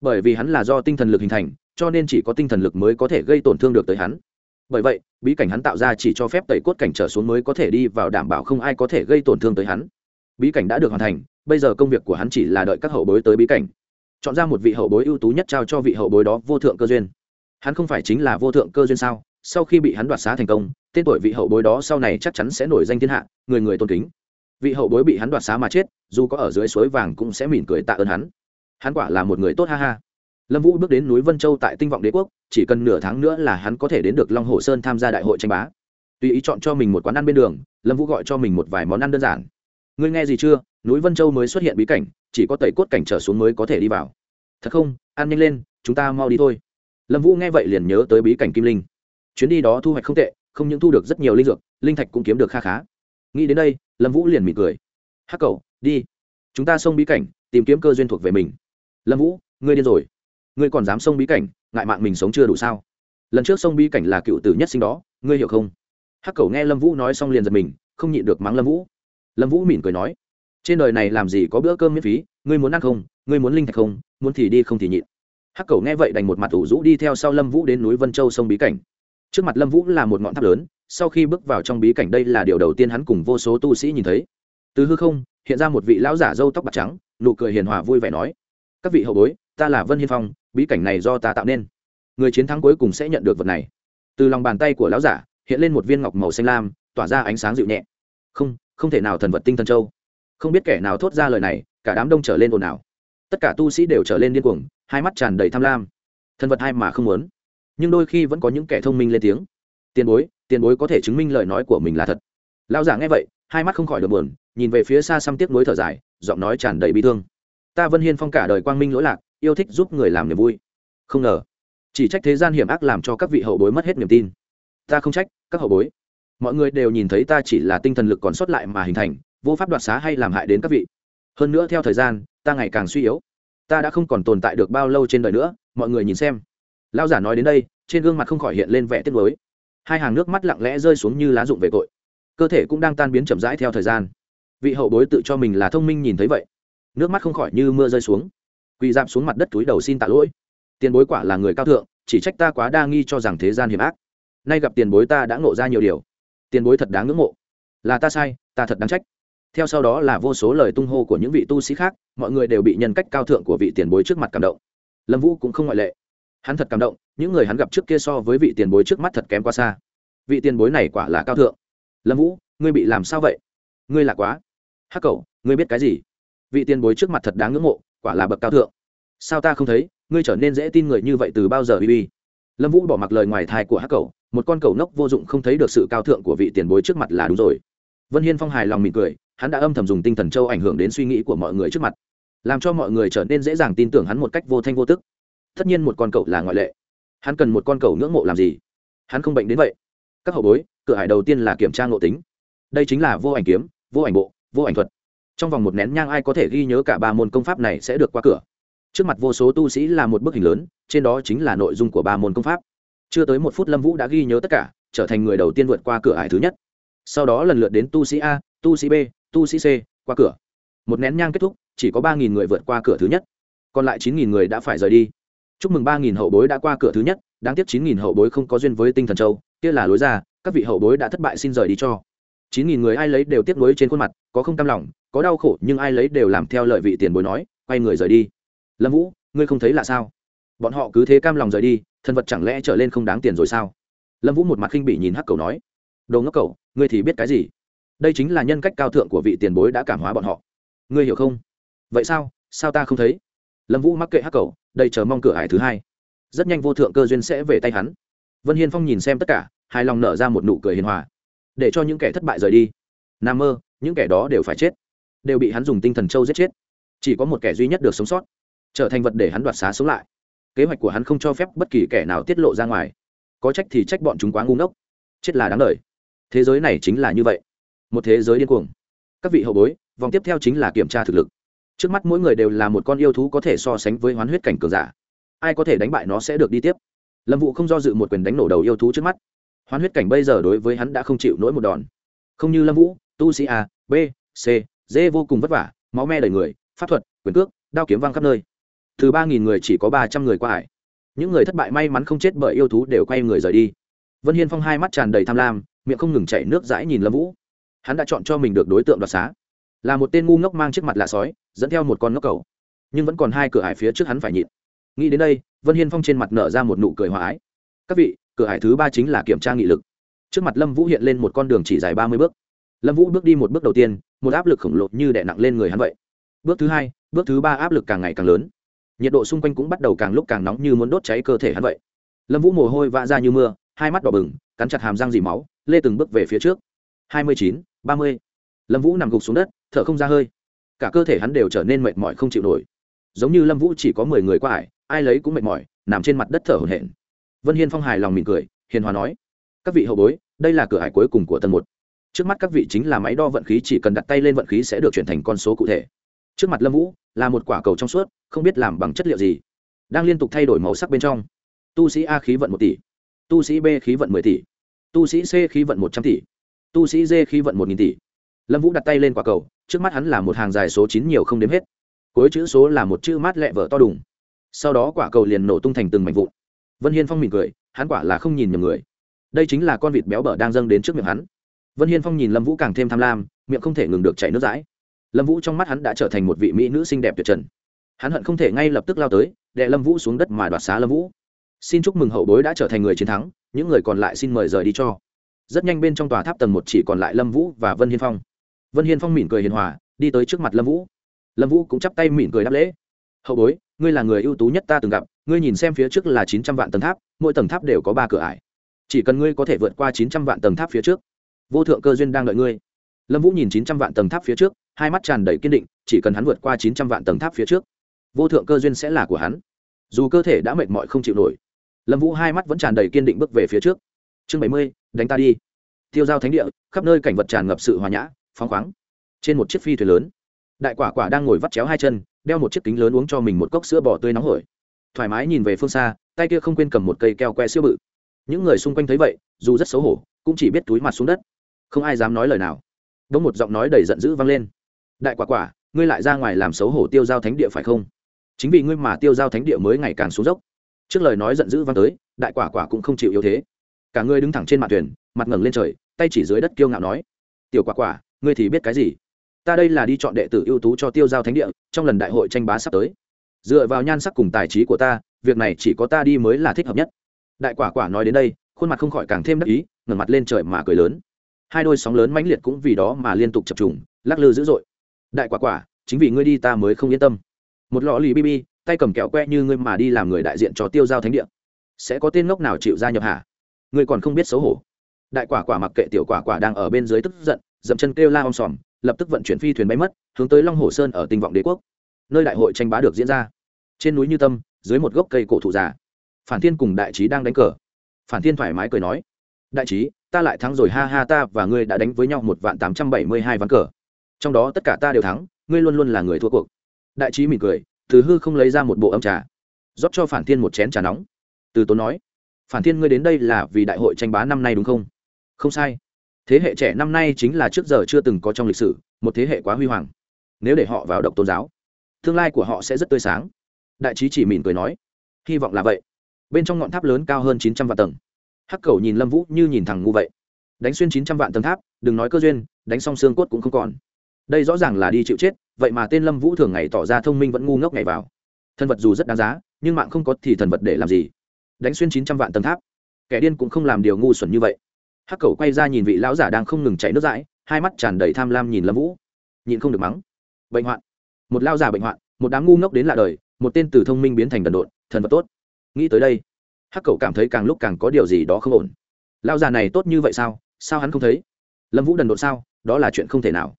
Bởi vì hắn là do tinh thần lực hình thành, cho nên chỉ có tinh thần lực mới có thể gây tổn thương được tới hắn. Bởi vậy, bí cảnh hắn tạo ra chỉ cho phép tẩy cốt cảnh trở xuống mới có thể đi vào đảm bảo không ai có thể gây tổn thương tới hắn. Bí cảnh đã được hoàn thành, bây giờ công việc của hắn chỉ là đợi các hậu bối tới bí cảnh. Chọn ra một vị hậu bối ưu tú nhất trao cho vị hậu bối đó vô thượng cơ duyên. Hắn không phải chính là vô thượng cơ duyên sao? Sau khi bị hắn đoạt xá thành công, tên tuổi vị hậu bối đó sau này chắc chắn sẽ nổi danh thiên hạ, người người tôn kính. Vị hậu bối bị hắn đoạt xá mà chết, dù có ở dưới suối vàng cũng sẽ mỉm cười tạ ơn hắn. Hắn quả là một người tốt ha ha. Lâm vũ bước đến núi vân châu tại tinh vọng đế quốc, chỉ cần nửa tháng nữa là hắn có thể đến được long hồ sơn tham gia đại hội tranh bá. Tùy ý chọn cho mình một quán ăn bên đường, lâm vũ gọi cho mình một vài món ăn đơn giản. Ngươi nghe gì chưa? Núi vân châu mới xuất hiện bí cảnh, chỉ có tẩy cốt cảnh trở xuống mới có thể đi vào. Thật không? Ăn nhanh lên, chúng ta mau đi thôi. Lâm vũ nghe vậy liền nhớ tới bí cảnh kim linh chuyến đi đó thu hoạch không tệ, không những thu được rất nhiều linh dược, linh thạch cũng kiếm được kha khá. Nghĩ đến đây, lâm vũ liền mỉm cười. Hắc cậu, đi. Chúng ta xông bí cảnh, tìm kiếm cơ duyên thuộc về mình. Lâm vũ, ngươi điên rồi. Ngươi còn dám xông bí cảnh, ngại mạng mình sống chưa đủ sao? Lần trước xông bí cảnh là cựu tử nhất sinh đó, ngươi hiểu không? Hắc cậu nghe lâm vũ nói xong liền giật mình, không nhịn được mắng lâm vũ. Lâm vũ mỉm cười nói, trên đời này làm gì có bữa cơm miễn phí, ngươi muốn ăn không, ngươi muốn linh thạch không, muốn thì đi không thì nhịn. Hắc cầu nghe vậy đành một mặt ủ rũ đi theo sau lâm vũ đến núi vân châu sông bí cảnh trước mặt lâm vũ là một ngọn tháp lớn, sau khi bước vào trong bí cảnh đây là điều đầu tiên hắn cùng vô số tu sĩ nhìn thấy. Từ hư không, hiện ra một vị lão giả râu tóc bạc trắng, nụ cười hiền hòa vui vẻ nói, các vị hậu bối, ta là vân hiên phong, bí cảnh này do ta tạo nên. Người chiến thắng cuối cùng sẽ nhận được vật này. Từ lòng bàn tay của lão giả, hiện lên một viên ngọc màu xanh lam, tỏa ra ánh sáng dịu nhẹ. Không không thể nào thần vật tinh thần châu. Không biết kẻ nào thốt ra lời này, cả đám đông trở lên ồn ào. Tất cả tu sĩ đều trở lên điên cuồng, hai mắt tràn đầy tham lam. Thần vật hai mà không muốn? Nhưng đôi khi vẫn có những kẻ thông minh lên tiếng. Tiền bối tiền bối có thể chứng minh lời nói của mình là thật. Lão giả nghe vậy, hai mắt không khỏi được buồn, nhìn về phía xa xăm tiếc nuối thở dài, giọng nói tràn đầy bi thương. Ta vân hiên phong cả đời quang minh lỗi lạc, yêu thích giúp người làm niềm vui. Không ngờ, chỉ trách thế gian hiểm ác làm cho các vị hậu bối mất hết niềm tin. Ta không trách, các hậu bối. Mọi người đều nhìn thấy ta chỉ là tinh thần lực còn sót lại mà hình thành, vô pháp đoạt xá hay làm hại đến các vị. Hơn nữa theo thời gian, ta ngày càng suy yếu. Ta đã không còn tồn tại được bao lâu trên đời nữa, mọi người nhìn xem lao giả nói đến đây trên gương mặt không khỏi hiện lên vẻ tiếc lối hai hàng nước mắt lặng lẽ rơi xuống như lá rụng về cội, cơ thể cũng đang tan biến chậm rãi theo thời gian. Vị hậu bối tự cho mình là thông minh nhìn thấy vậy. Nước mắt không khỏi như mưa rơi xuống. Quỳ dạp xuống mặt đất túi đầu xin tạ lỗi. Tiền bối quả là người cao thượng chỉ trách ta quá đa nghi cho rằng thế gian hiểm ác. Nay gặp tiền bối ta đã ngộ ra nhiều điều. Tiền bối thật đáng ngưỡng mộ. Là ta sai ta thật đáng trách. Theo sau đó là vô số lời tung hô của những vị tu sĩ khác mọi người đều bị nhân cách cao thượng của vị tiền bối trước mặt cảm động. Lâm vũ cũng không ngoại lệ hắn thật cảm động, những người hắn gặp trước kia so với vị tiền bối trước mắt thật kém quá xa. Vị tiền bối này quả là cao thượng. Lâm vũ, ngươi bị làm sao vậy? Ngươi là quá. Hắc cậu ngươi biết cái gì? Vị tiền bối trước mặt thật đáng ngưỡng mộ, quả là bậc cao thượng. Sao ta không thấy, ngươi trở nên dễ tin người như vậy từ bao giờ bb lâm vũ bỏ mặc lời ngoài thai của hắc cậu một con cầu nốc vô dụng không thấy được sự cao thượng của vị tiền bối trước mặt là đúng rồi. Vân hiên phong hài lòng mỉm cười, hắn đã âm thầm dùng tinh thần châu ảnh hưởng đến suy nghĩ của mọi người trước mặt, làm cho mọi người trở nên dễ dàng tin tưởng hắn một cách vô thanh vô tức tất nhiên một con cậu là ngoại lệ. Hắn cần một con cậu ngưỡng mộ làm gì? Hắn không bệnh đến vậy. Các hậu bối, cửa hải đầu tiên là kiểm tra ngộ tính. Đây chính là vô ảnh kiếm, vô ảnh bộ, vô ảnh thuật. Trong vòng một nén nhang ai có thể ghi nhớ cả ba môn công pháp này sẽ được qua cửa. Trước mặt vô số tu sĩ là một bức hình lớn, trên đó chính là nội dung của ba môn công pháp. Chưa tới một phút lâm vũ đã ghi nhớ tất cả, trở thành người đầu tiên vượt qua cửa ải thứ nhất. Sau đó lần lượt đến tu sĩ a, tu sĩ b, tu sĩ c, qua cửa. Một nén nhang kết thúc, chỉ có ba nghìn người vượt qua cửa thứ nhất. Còn lại chín nghìn người đã phải rời đi chúc mừng ba nghìn hậu bối đã qua cửa thứ nhất, đáng tiếc chín nghìn hậu bối không có duyên với tinh thần châu, kia là lối ra, các vị hậu bối đã thất bại xin rời đi cho. Chín nghìn người ai lấy đều tiếc nuối trên khuôn mặt, có không cam lòng, có đau khổ, nhưng ai lấy đều làm theo lợi vị tiền bối nói, quay người rời đi. Lâm vũ, ngươi không thấy là sao? Bọn họ cứ thế cam lòng rời đi, thân vật chẳng lẽ trở lên không đáng tiền rồi sao? Lâm vũ một mặt khinh bị nhìn hắc cầu nói. Đồ ngốc cầu ngươi thì biết cái gì? Đây chính là nhân cách cao thượng của vị tiền bối đã cảm hóa bọn họ. Ngươi hiểu không? Vậy sao? Sao ta không thấy? Lâm vũ mắc kệ hắc cầu đây chờ mong cửa hải thứ hai. Rất nhanh vô thượng cơ duyên sẽ về tay hắn. Vân hiên phong nhìn xem tất cả, hài lòng nở ra một nụ cười hiền hòa. Để cho những kẻ thất bại rời đi. Nam mơ, những kẻ đó đều phải chết. Đều bị hắn dùng tinh thần châu giết chết. Chỉ có một kẻ duy nhất được sống sót. Trở thành vật để hắn đoạt xá sống lại. Kế hoạch của hắn không cho phép bất kỳ kẻ nào tiết lộ ra ngoài. Có trách thì trách bọn chúng quá ngu ngốc. Chết là đáng lời thế giới này chính là như vậy. Một thế giới điên cuồng. Các vị hậu bối, vòng tiếp theo chính là kiểm tra thực lực trước mắt mỗi người đều là một con yêu thú có thể so sánh với hoán huyết cảnh cường giả. Ai có thể đánh bại nó sẽ được đi tiếp. Lâm vụ không do dự một quyền đánh nổ đầu yêu thú trước mắt. Hoán huyết cảnh bây giờ đối với hắn đã không chịu nổi một đòn. Không như lâm vũ, tu sĩ a, b, c, d vô cùng vất vả, máu me đầy người, pháp thuật, quyền cước, đao kiếm văng khắp nơi. Từ ba nghìn người chỉ có ba trăm người qua hải. Những người thất bại may mắn không chết bởi yêu thú đều quay người rời đi. Vân hiên phong hai mắt tràn đầy tham lam, miệng không ngừng chảy nước dãi nhìn lâm vũ. Hắn đã chọn cho mình được đối tượng đoạt xá là một tên ngu ngốc mang chiếc mặt lạ sói, dẫn theo một con ngốc cầu. Nhưng vẫn còn hai cửa hải phía trước hắn phải nhịn. Nghĩ đến đây, vân hiên phong trên mặt nở ra một nụ cười hòa ái. Các vị, cửa hải thứ ba chính là kiểm tra nghị lực. Trước mặt lâm vũ hiện lên một con đường chỉ dài ba mươi bước. Lâm vũ bước đi một bước đầu tiên, một áp lực khổng lồ như đè nặng lên người hắn vậy. Bước thứ hai, bước thứ ba áp lực càng ngày càng lớn. Nhiệt độ xung quanh cũng bắt đầu càng lúc càng nóng như muốn đốt cháy cơ thể hắn vậy. Lâm vũ mồ hôi vã ra như mưa, hai mắt đỏ bừng, cắn chặt hàm răng dì máu, lê từng bước về phía trước. Hai mươi chín, ba mươi. Lâm vũ nằm gục xuống đất thở không ra hơi. Cả cơ thể hắn đều trở nên mệt mỏi không chịu nổi. Giống như lâm vũ chỉ có mười người qua ải, ai lấy cũng mệt mỏi, nằm trên mặt đất thở hổn hển. Vân hiên phong hài lòng mỉm cười, hiền hòa nói, các vị hậu bối, đây là cửa hải cuối cùng của tầng một. Trước mắt các vị chính là máy đo vận khí, chỉ cần đặt tay lên vận khí sẽ được chuyển thành con số cụ thể. Trước mặt lâm vũ là một quả cầu trong suốt, không biết làm bằng chất liệu gì, đang liên tục thay đổi màu sắc bên trong. Tu sĩ a khí vận một tỷ, tu sĩ b khí vận mười tỷ, tu sĩ c khí vận một trăm tỷ, tu sĩ d khí vận một nghìn tỷ lâm vũ đặt tay lên quả cầu, trước mắt hắn là một hàng dài số chín nhiều không đếm hết. Cuối chữ số là một chữ mát lẹ vợ to đùng. Sau đó quả cầu liền nổ tung thành từng mảnh vụn. Vân hiên phong mỉm cười, hắn quả là không nhìn nhầm người. Đây chính là con vịt béo bở đang dâng đến trước miệng hắn. Vân hiên phong nhìn lâm vũ càng thêm tham lam, miệng không thể ngừng được chảy nước dãi. Lâm vũ trong mắt hắn đã trở thành một vị mỹ nữ xinh đẹp tuyệt trần. Hắn hận không thể ngay lập tức lao tới đệ lâm vũ xuống đất mà đoạt xá lâm vũ. Xin chúc mừng hậu bối đã trở thành người chiến thắng, những người còn lại xin mời rời đi cho. Rất nhanh bên trong tòa tháp tầng một chỉ còn lại lâm vũ và vân hiên phong vân hiên phong mỉm cười hiền hòa, đi tới trước mặt lâm vũ. Lâm vũ cũng chắp tay mỉm cười đáp lễ. Hậu bối, ngươi là người ưu tú nhất ta từng gặp, ngươi nhìn xem phía trước là chín trăm vạn tầng tháp, mỗi tầng tháp đều có ba cửa ải. Chỉ cần ngươi có thể vượt qua chín trăm vạn tầng tháp phía trước, vô thượng cơ duyên đang đợi ngươi. Lâm vũ nhìn chín trăm vạn tầng tháp phía trước, hai mắt tràn đầy kiên định, chỉ cần hắn vượt qua chín trăm vạn tầng tháp phía trước, vô thượng cơ duyên sẽ là của hắn. Dù cơ thể đã mệt mỏi không chịu nổi, lâm vũ hai mắt vẫn tràn đầy kiên định bước về phía trước. Chương bảy mươi, đánh ta đi. Tiêu giao thánh địa, khắp nơi cảnh vật tràn ngập sự hòa nhã phóng khoáng. Trên một chiếc phi thuyền lớn, đại quả quả đang ngồi vắt chéo hai chân, đeo một chiếc kính lớn uống cho mình một cốc sữa bò tươi nóng hổi. Thoải mái nhìn về phương xa, tay kia không quên cầm một cây keo que siêu bự. Những người xung quanh thấy vậy, dù rất xấu hổ, cũng chỉ biết túi mặt xuống đất. Không ai dám nói lời nào. Đống một giọng nói đầy giận dữ vang lên. Đại quả quả, ngươi lại ra ngoài làm xấu hổ tiêu giao thánh địa phải không? Chính vì ngươi mà tiêu giao thánh địa mới ngày càng xuống dốc. Trước lời nói giận dữ vang tới, đại quả quả cũng không chịu yếu thế. Cả ngươi đứng thẳng trên mặt thuyền, mặt ngẩng lên trời, tay chỉ dưới đất kiêu ngạo nói. Tiểu quả quả ngươi thì biết cái gì? Ta đây là đi chọn đệ tử ưu tú cho tiêu giao thánh địa, trong lần đại hội tranh bá sắp tới. Dựa vào nhan sắc cùng tài trí của ta, việc này chỉ có ta đi mới là thích hợp nhất. Đại quả quả nói đến đây, khuôn mặt không khỏi càng thêm đắc ý, ngẩng mặt lên trời mà cười lớn. Hai đôi sóng lớn mãnh liệt cũng vì đó mà liên tục chập trùng, lắc lư dữ dội. Đại quả quả, chính vì ngươi đi ta mới không yên tâm. Một lọ lì bb tay cầm kẹo que như ngươi mà đi làm người đại diện cho tiêu giao thánh địa. Sẽ có tên ngốc nào chịu gia nhập hả? Ngươi còn không biết xấu hổ. Đại quả quả mặc kệ tiểu quả quả đang ở bên dưới tức giận dậm chân kêu la om sòm, lập tức vận chuyển phi thuyền bay mất, hướng tới long hồ sơn ở tinh vọng đế quốc. Nơi đại hội tranh bá được diễn ra. Trên núi như tâm, dưới một gốc cây cổ thụ già, phản thiên cùng đại trí đang đánh cờ. Phản thiên thoải mái cười nói, đại trí ta lại thắng rồi, ha ha, ta và ngươi đã đánh với nhau một vạn tám trăm bảy mươi hai ván cờ. Trong đó tất cả ta đều thắng, ngươi luôn luôn là người thua cuộc. Đại trí mỉm cười, từ hư không lấy ra một bộ âm trà, rót cho phản thiên một chén trà nóng. Từ tốn nói, phản thiên ngươi đến đây là vì đại hội tranh bá năm nay đúng không? Không sai thế hệ trẻ năm nay chính là trước giờ chưa từng có trong lịch sử, một thế hệ quá huy hoàng. Nếu để họ vào độc tôn giáo, tương lai của họ sẽ rất tươi sáng. Đại trí chỉ mỉm cười nói, hy vọng là vậy. Bên trong ngọn tháp lớn cao hơn chín trăm vạn tầng. Hắc cầu nhìn lâm vũ như nhìn thằng ngu vậy. Đánh xuyên chín trăm vạn tầng tháp, đừng nói cơ duyên, đánh xong xương cốt cũng không còn. Đây rõ ràng là đi chịu chết, vậy mà tên lâm vũ thường ngày tỏ ra thông minh vẫn ngu ngốc ngày vào. Thần vật dù rất đáng giá, nhưng mạng không có thì thần vật để làm gì? Đánh xuyên chín trăm vạn tầng tháp. Kẻ điên cũng không làm điều ngu xuẩn như vậy hắc cầu quay ra nhìn vị lão giả đang không ngừng chảy nước dãi, hai mắt tràn đầy tham lam nhìn lâm vũ. Nhịn không được mắng. Bệnh hoạn. Một lao giả bệnh hoạn, một đám ngu ngốc đến lạ đời, một tên từ thông minh biến thành đần độn, thần vật tốt. Nghĩ tới đây, hắc cầu cảm thấy càng lúc càng có điều gì đó không ổn. Lao già này tốt như vậy sao? Sao hắn không thấy? Lâm vũ đần độn sao? Đó là chuyện không thể nào.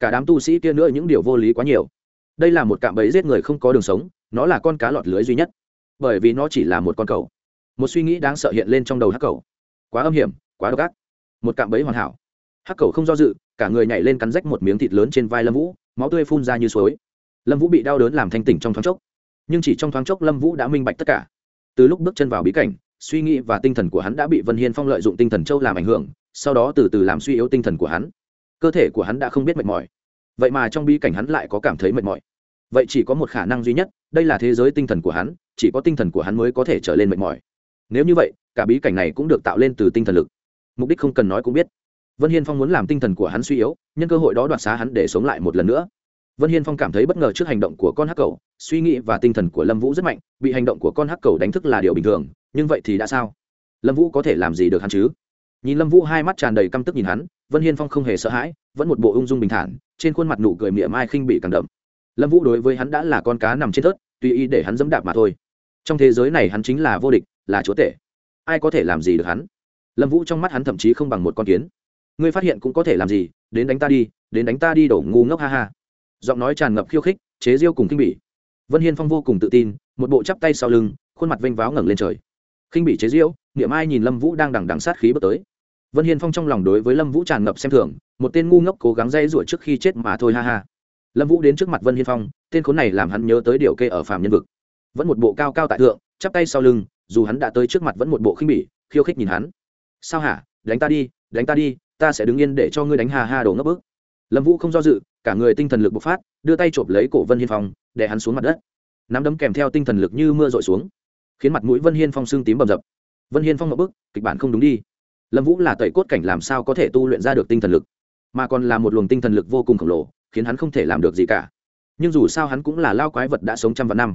Cả đám tu sĩ kia nữa những điều vô lý quá nhiều. Đây là một cạm bẫy giết người không có đường sống, nó là con cá lọt lưới duy nhất. Bởi vì nó chỉ là một con cầu. Một suy nghĩ đáng sợ hiện lên trong đầu hắc cầu. Quá âm hiểm quá độc ác. Một cạm bẫy hoàn hảo. Hắc cầu không do dự, cả người nhảy lên cắn rách một miếng thịt lớn trên vai lâm vũ, máu tươi phun ra như suối. Lâm vũ bị đau đớn làm thanh tỉnh trong thoáng chốc. Nhưng chỉ trong thoáng chốc lâm vũ đã minh bạch tất cả. Từ lúc bước chân vào bí cảnh, suy nghĩ và tinh thần của hắn đã bị vân hiên phong lợi dụng tinh thần châu làm ảnh hưởng, sau đó từ từ làm suy yếu tinh thần của hắn. Cơ thể của hắn đã không biết mệt mỏi. Vậy mà trong bí cảnh hắn lại có cảm thấy mệt mỏi. Vậy chỉ có một khả năng duy nhất, đây là thế giới tinh thần của hắn, chỉ có tinh thần của hắn mới có thể trở lên mệt mỏi. Nếu như vậy, cả bí cảnh này cũng được tạo lên từ tinh thần lực mục đích không cần nói cũng biết. Vân hiên phong muốn làm tinh thần của hắn suy yếu, nhân cơ hội đó đoạt xá hắn để sống lại một lần nữa. Vân hiên phong cảm thấy bất ngờ trước hành động của con hắc cầu, suy nghĩ và tinh thần của lâm vũ rất mạnh, bị hành động của con hắc cầu đánh thức là điều bình thường, nhưng vậy thì đã sao? Lâm vũ có thể làm gì được hắn chứ? Nhìn lâm vũ hai mắt tràn đầy căm tức nhìn hắn, vân hiên phong không hề sợ hãi, vẫn một bộ ung dung bình thản, trên khuôn mặt nụ cười mỉa mai khinh bị càng đậm. Lâm vũ đối với hắn đã là con cá nằm trên thớt, tùy ý để hắn dẫm đạp mà thôi. Trong thế giới này hắn chính là vô địch, là chúa tể. Ai có thể làm gì được hắn? Lâm vũ trong mắt hắn thậm chí không bằng một con kiến. Ngươi phát hiện cũng có thể làm gì, đến đánh ta đi, đến đánh ta đi đổ ngu ngốc ha ha. Giọng nói tràn ngập khiêu khích, chế diêu cùng kinh bỉ. Vân hiên phong vô cùng tự tin, một bộ chắp tay sau lưng, khuôn mặt vênh váo ngẩng lên trời. Khinh bỉ chế diêu niệm ai nhìn lâm vũ đang đằng đằng sát khí bước tới. Vân hiên phong trong lòng đối với lâm vũ tràn ngập xem thường, một tên ngu ngốc cố gắng dây rủa trước khi chết mà thôi ha ha. Lâm vũ đến trước mặt vân hiên phong, tên khốn này làm hắn nhớ tới điều kê ở phạm nhân vực. Vẫn một bộ cao cao tại thượng, chắp tay sau lưng, dù hắn đã tới trước mặt vẫn một bộ khinh bỉ, khiêu khích nhìn hắn sao hả? Đánh ta đi, đánh ta đi, ta sẽ đứng yên để cho ngươi đánh hà ha đổ ngấp bức. Lâm vũ không do dự, cả người tinh thần lực bộc phát, đưa tay chộp lấy cổ vân hiên phong để hắn xuống mặt đất. Nắm đấm kèm theo tinh thần lực như mưa rội xuống, khiến mặt mũi vân hiên phong xương tím bầm dập. Vân hiên phong ngậm bức, kịch bản không đúng đi. Lâm vũ là tẩy cốt cảnh làm sao có thể tu luyện ra được tinh thần lực, mà còn là một luồng tinh thần lực vô cùng khổng lồ, khiến hắn không thể làm được gì cả. Nhưng dù sao hắn cũng là lao quái vật đã sống trăm vạn năm.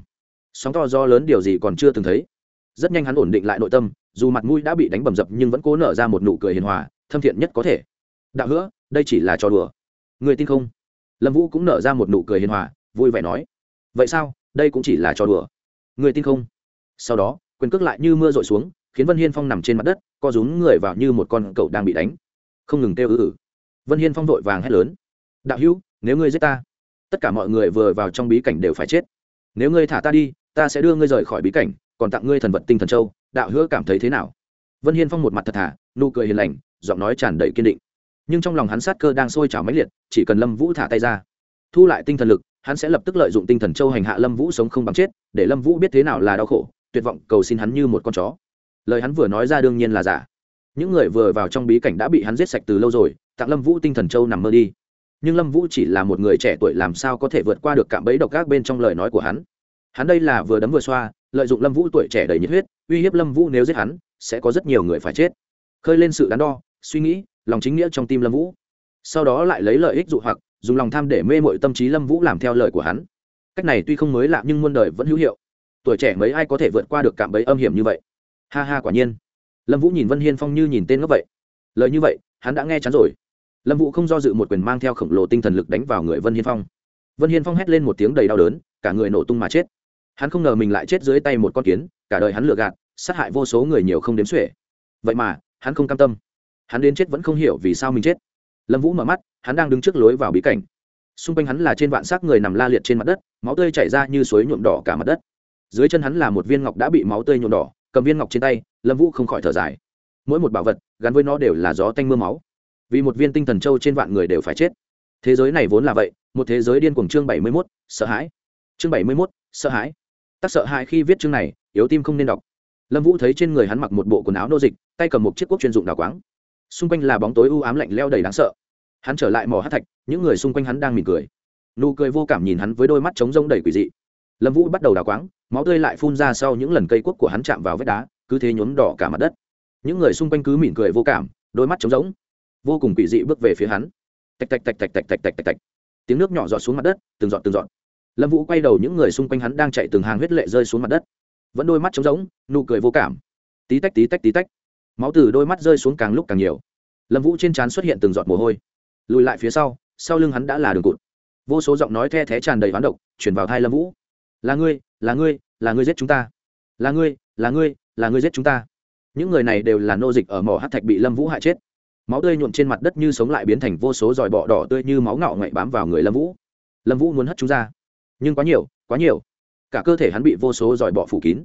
Sóng to do lớn điều gì còn chưa từng thấy. Rất nhanh hắn ổn định lại nội tâm dù mặt mũi đã bị đánh bầm dập nhưng vẫn cố nở ra một nụ cười hiền hòa, thâm thiện nhất có thể. Đạo hứa, đây chỉ là trò đùa. Người tin không? Lâm vũ cũng nở ra một nụ cười hiền hòa, vui vẻ nói. Vậy sao? Đây cũng chỉ là trò đùa. Người tin không? Sau đó, quyền cước lại như mưa rội xuống, khiến vân hiên phong nằm trên mặt đất, co rúm người vào như một con cậu đang bị đánh. Không ngừng kêu ư ử. Vân hiên phong vội vàng hét lớn. Đạo hữu, nếu ngươi giết ta, tất cả mọi người vừa vào trong bí cảnh đều phải chết. Nếu ngươi thả ta đi, ta sẽ đưa ngươi rời khỏi bí cảnh, còn tặng ngươi thần vật tinh thần châu đạo hứa cảm thấy thế nào? Vân hiên phong một mặt thật thà, nụ cười hiền lành, giọng nói tràn đầy kiên định. Nhưng trong lòng hắn sát cơ đang sôi trào mãnh liệt, chỉ cần lâm vũ thả tay ra, thu lại tinh thần lực, hắn sẽ lập tức lợi dụng tinh thần châu hành hạ lâm vũ sống không bằng chết, để lâm vũ biết thế nào là đau khổ, tuyệt vọng cầu xin hắn như một con chó. Lời hắn vừa nói ra đương nhiên là giả. Những người vừa vào trong bí cảnh đã bị hắn giết sạch từ lâu rồi, tặng lâm vũ tinh thần châu nằm mơ đi. Nhưng lâm vũ chỉ là một người trẻ tuổi làm sao có thể vượt qua được cạm bẫy độc ác bên trong lời nói của hắn. Hắn đây là vừa đấm vừa xoa, lợi dụng lâm vũ tuổi trẻ đầy nhiệt huyết uy hiếp lâm vũ nếu giết hắn, sẽ có rất nhiều người phải chết. Khơi lên sự đắn đo, suy nghĩ, lòng chính nghĩa trong tim lâm vũ. Sau đó lại lấy lợi ích dụ hoặc, dùng lòng tham để mê mội tâm trí lâm vũ làm theo lời của hắn. Cách này tuy không mới lạ nhưng muôn đời vẫn hữu hiệu. Tuổi trẻ mấy ai có thể vượt qua được cạm bẫy âm hiểm như vậy? Ha ha, quả nhiên. Lâm vũ nhìn vân hiên phong như nhìn tên ngốc vậy. Lời như vậy, hắn đã nghe chắn rồi. Lâm vũ không do dự một quyền mang theo khổng lồ tinh thần lực đánh vào người vân hiên phong. Vân hiên phong hét lên một tiếng đầy đau đớn, cả người nổ tung mà chết. Hắn không ngờ mình lại chết dưới tay một con kiến cả đời hắn lừa gạt, sát hại vô số người nhiều không đếm xuể. Vậy mà, hắn không cam tâm. Hắn đến chết vẫn không hiểu vì sao mình chết. Lâm vũ mở mắt, hắn đang đứng trước lối vào bí cảnh. Xung quanh hắn là trên vạn xác người nằm la liệt trên mặt đất, máu tươi chảy ra như suối nhuộm đỏ cả mặt đất. Dưới chân hắn là một viên ngọc đã bị máu tươi nhuộm đỏ, cầm viên ngọc trên tay, lâm vũ không khỏi thở dài. Mỗi một bảo vật, gắn với nó đều là gió tanh m ư a máu. Vì một viên tinh thần châu trên vạn người đều phải chết. Thế giới này vốn là vậy, một thế giới điên cuồng chương bảy mươi mốt, sợ hãi. Chương bảy mươi mốt, sợ hãi tác sợ hãi khi viết chương này, yếu tim không nên đọc. Lâm vũ thấy trên người hắn mặc một bộ quần áo nô dịch, tay cầm một chiếc quốc chuyên dụng đào quáng. Xung quanh là bóng tối u ám lạnh leo đầy đáng sợ. Hắn trở lại mỏ hát thạch, những người xung quanh hắn đang mỉm cười. Nụ cười vô cảm nhìn hắn với đôi mắt trống rông đầy quỷ dị. Lâm vũ bắt đầu đào quáng, máu tươi lại phun ra sau những lần cây quốc của hắn chạm vào vết đá, cứ thế nhuốm đỏ cả mặt đất. Những người xung quanh cứ mỉm cười vô cảm, đôi mắt trống rỗng. Vô cùng quỷ dị bước về phía hắn. Tạch tạch tạch tạch tạch tạch tạch tạch tạch. Tiếng nước nhỏ giọt xuống mặt đất, từng giọt từng giọt lâm vũ quay đầu những người xung quanh hắn đang chạy từng hàng huyết lệ rơi xuống mặt đất. Vẫn đôi mắt trống rỗng, nụ cười vô cảm. Tí tách tí tách tí tách. Máu từ đôi mắt rơi xuống càng lúc càng nhiều. Lâm vũ trên trán xuất hiện từng giọt mồ hôi. Lùi lại phía sau sau lưng hắn đã là đường cụt. Vô số giọng nói the thé tràn đầy hoán độc chuyển vào thai lâm vũ. Là ngươi là ngươi là ngươi giết chúng ta. Là ngươi là ngươi là ngươi giết chúng ta. Những người này đều là nô dịch ở mỏ hát thạch bị lâm vũ hại chết. Máu tươi nhuộm trên mặt đất như sống lại biến thành vô số dòi bọ đỏ tươi như máu ngạo ngậy bám vào người lâm vũ. Lâm vũ muốn hất chúng ra nhưng quá nhiều quá nhiều. Cả cơ thể hắn bị vô số dòi bọ phủ kín.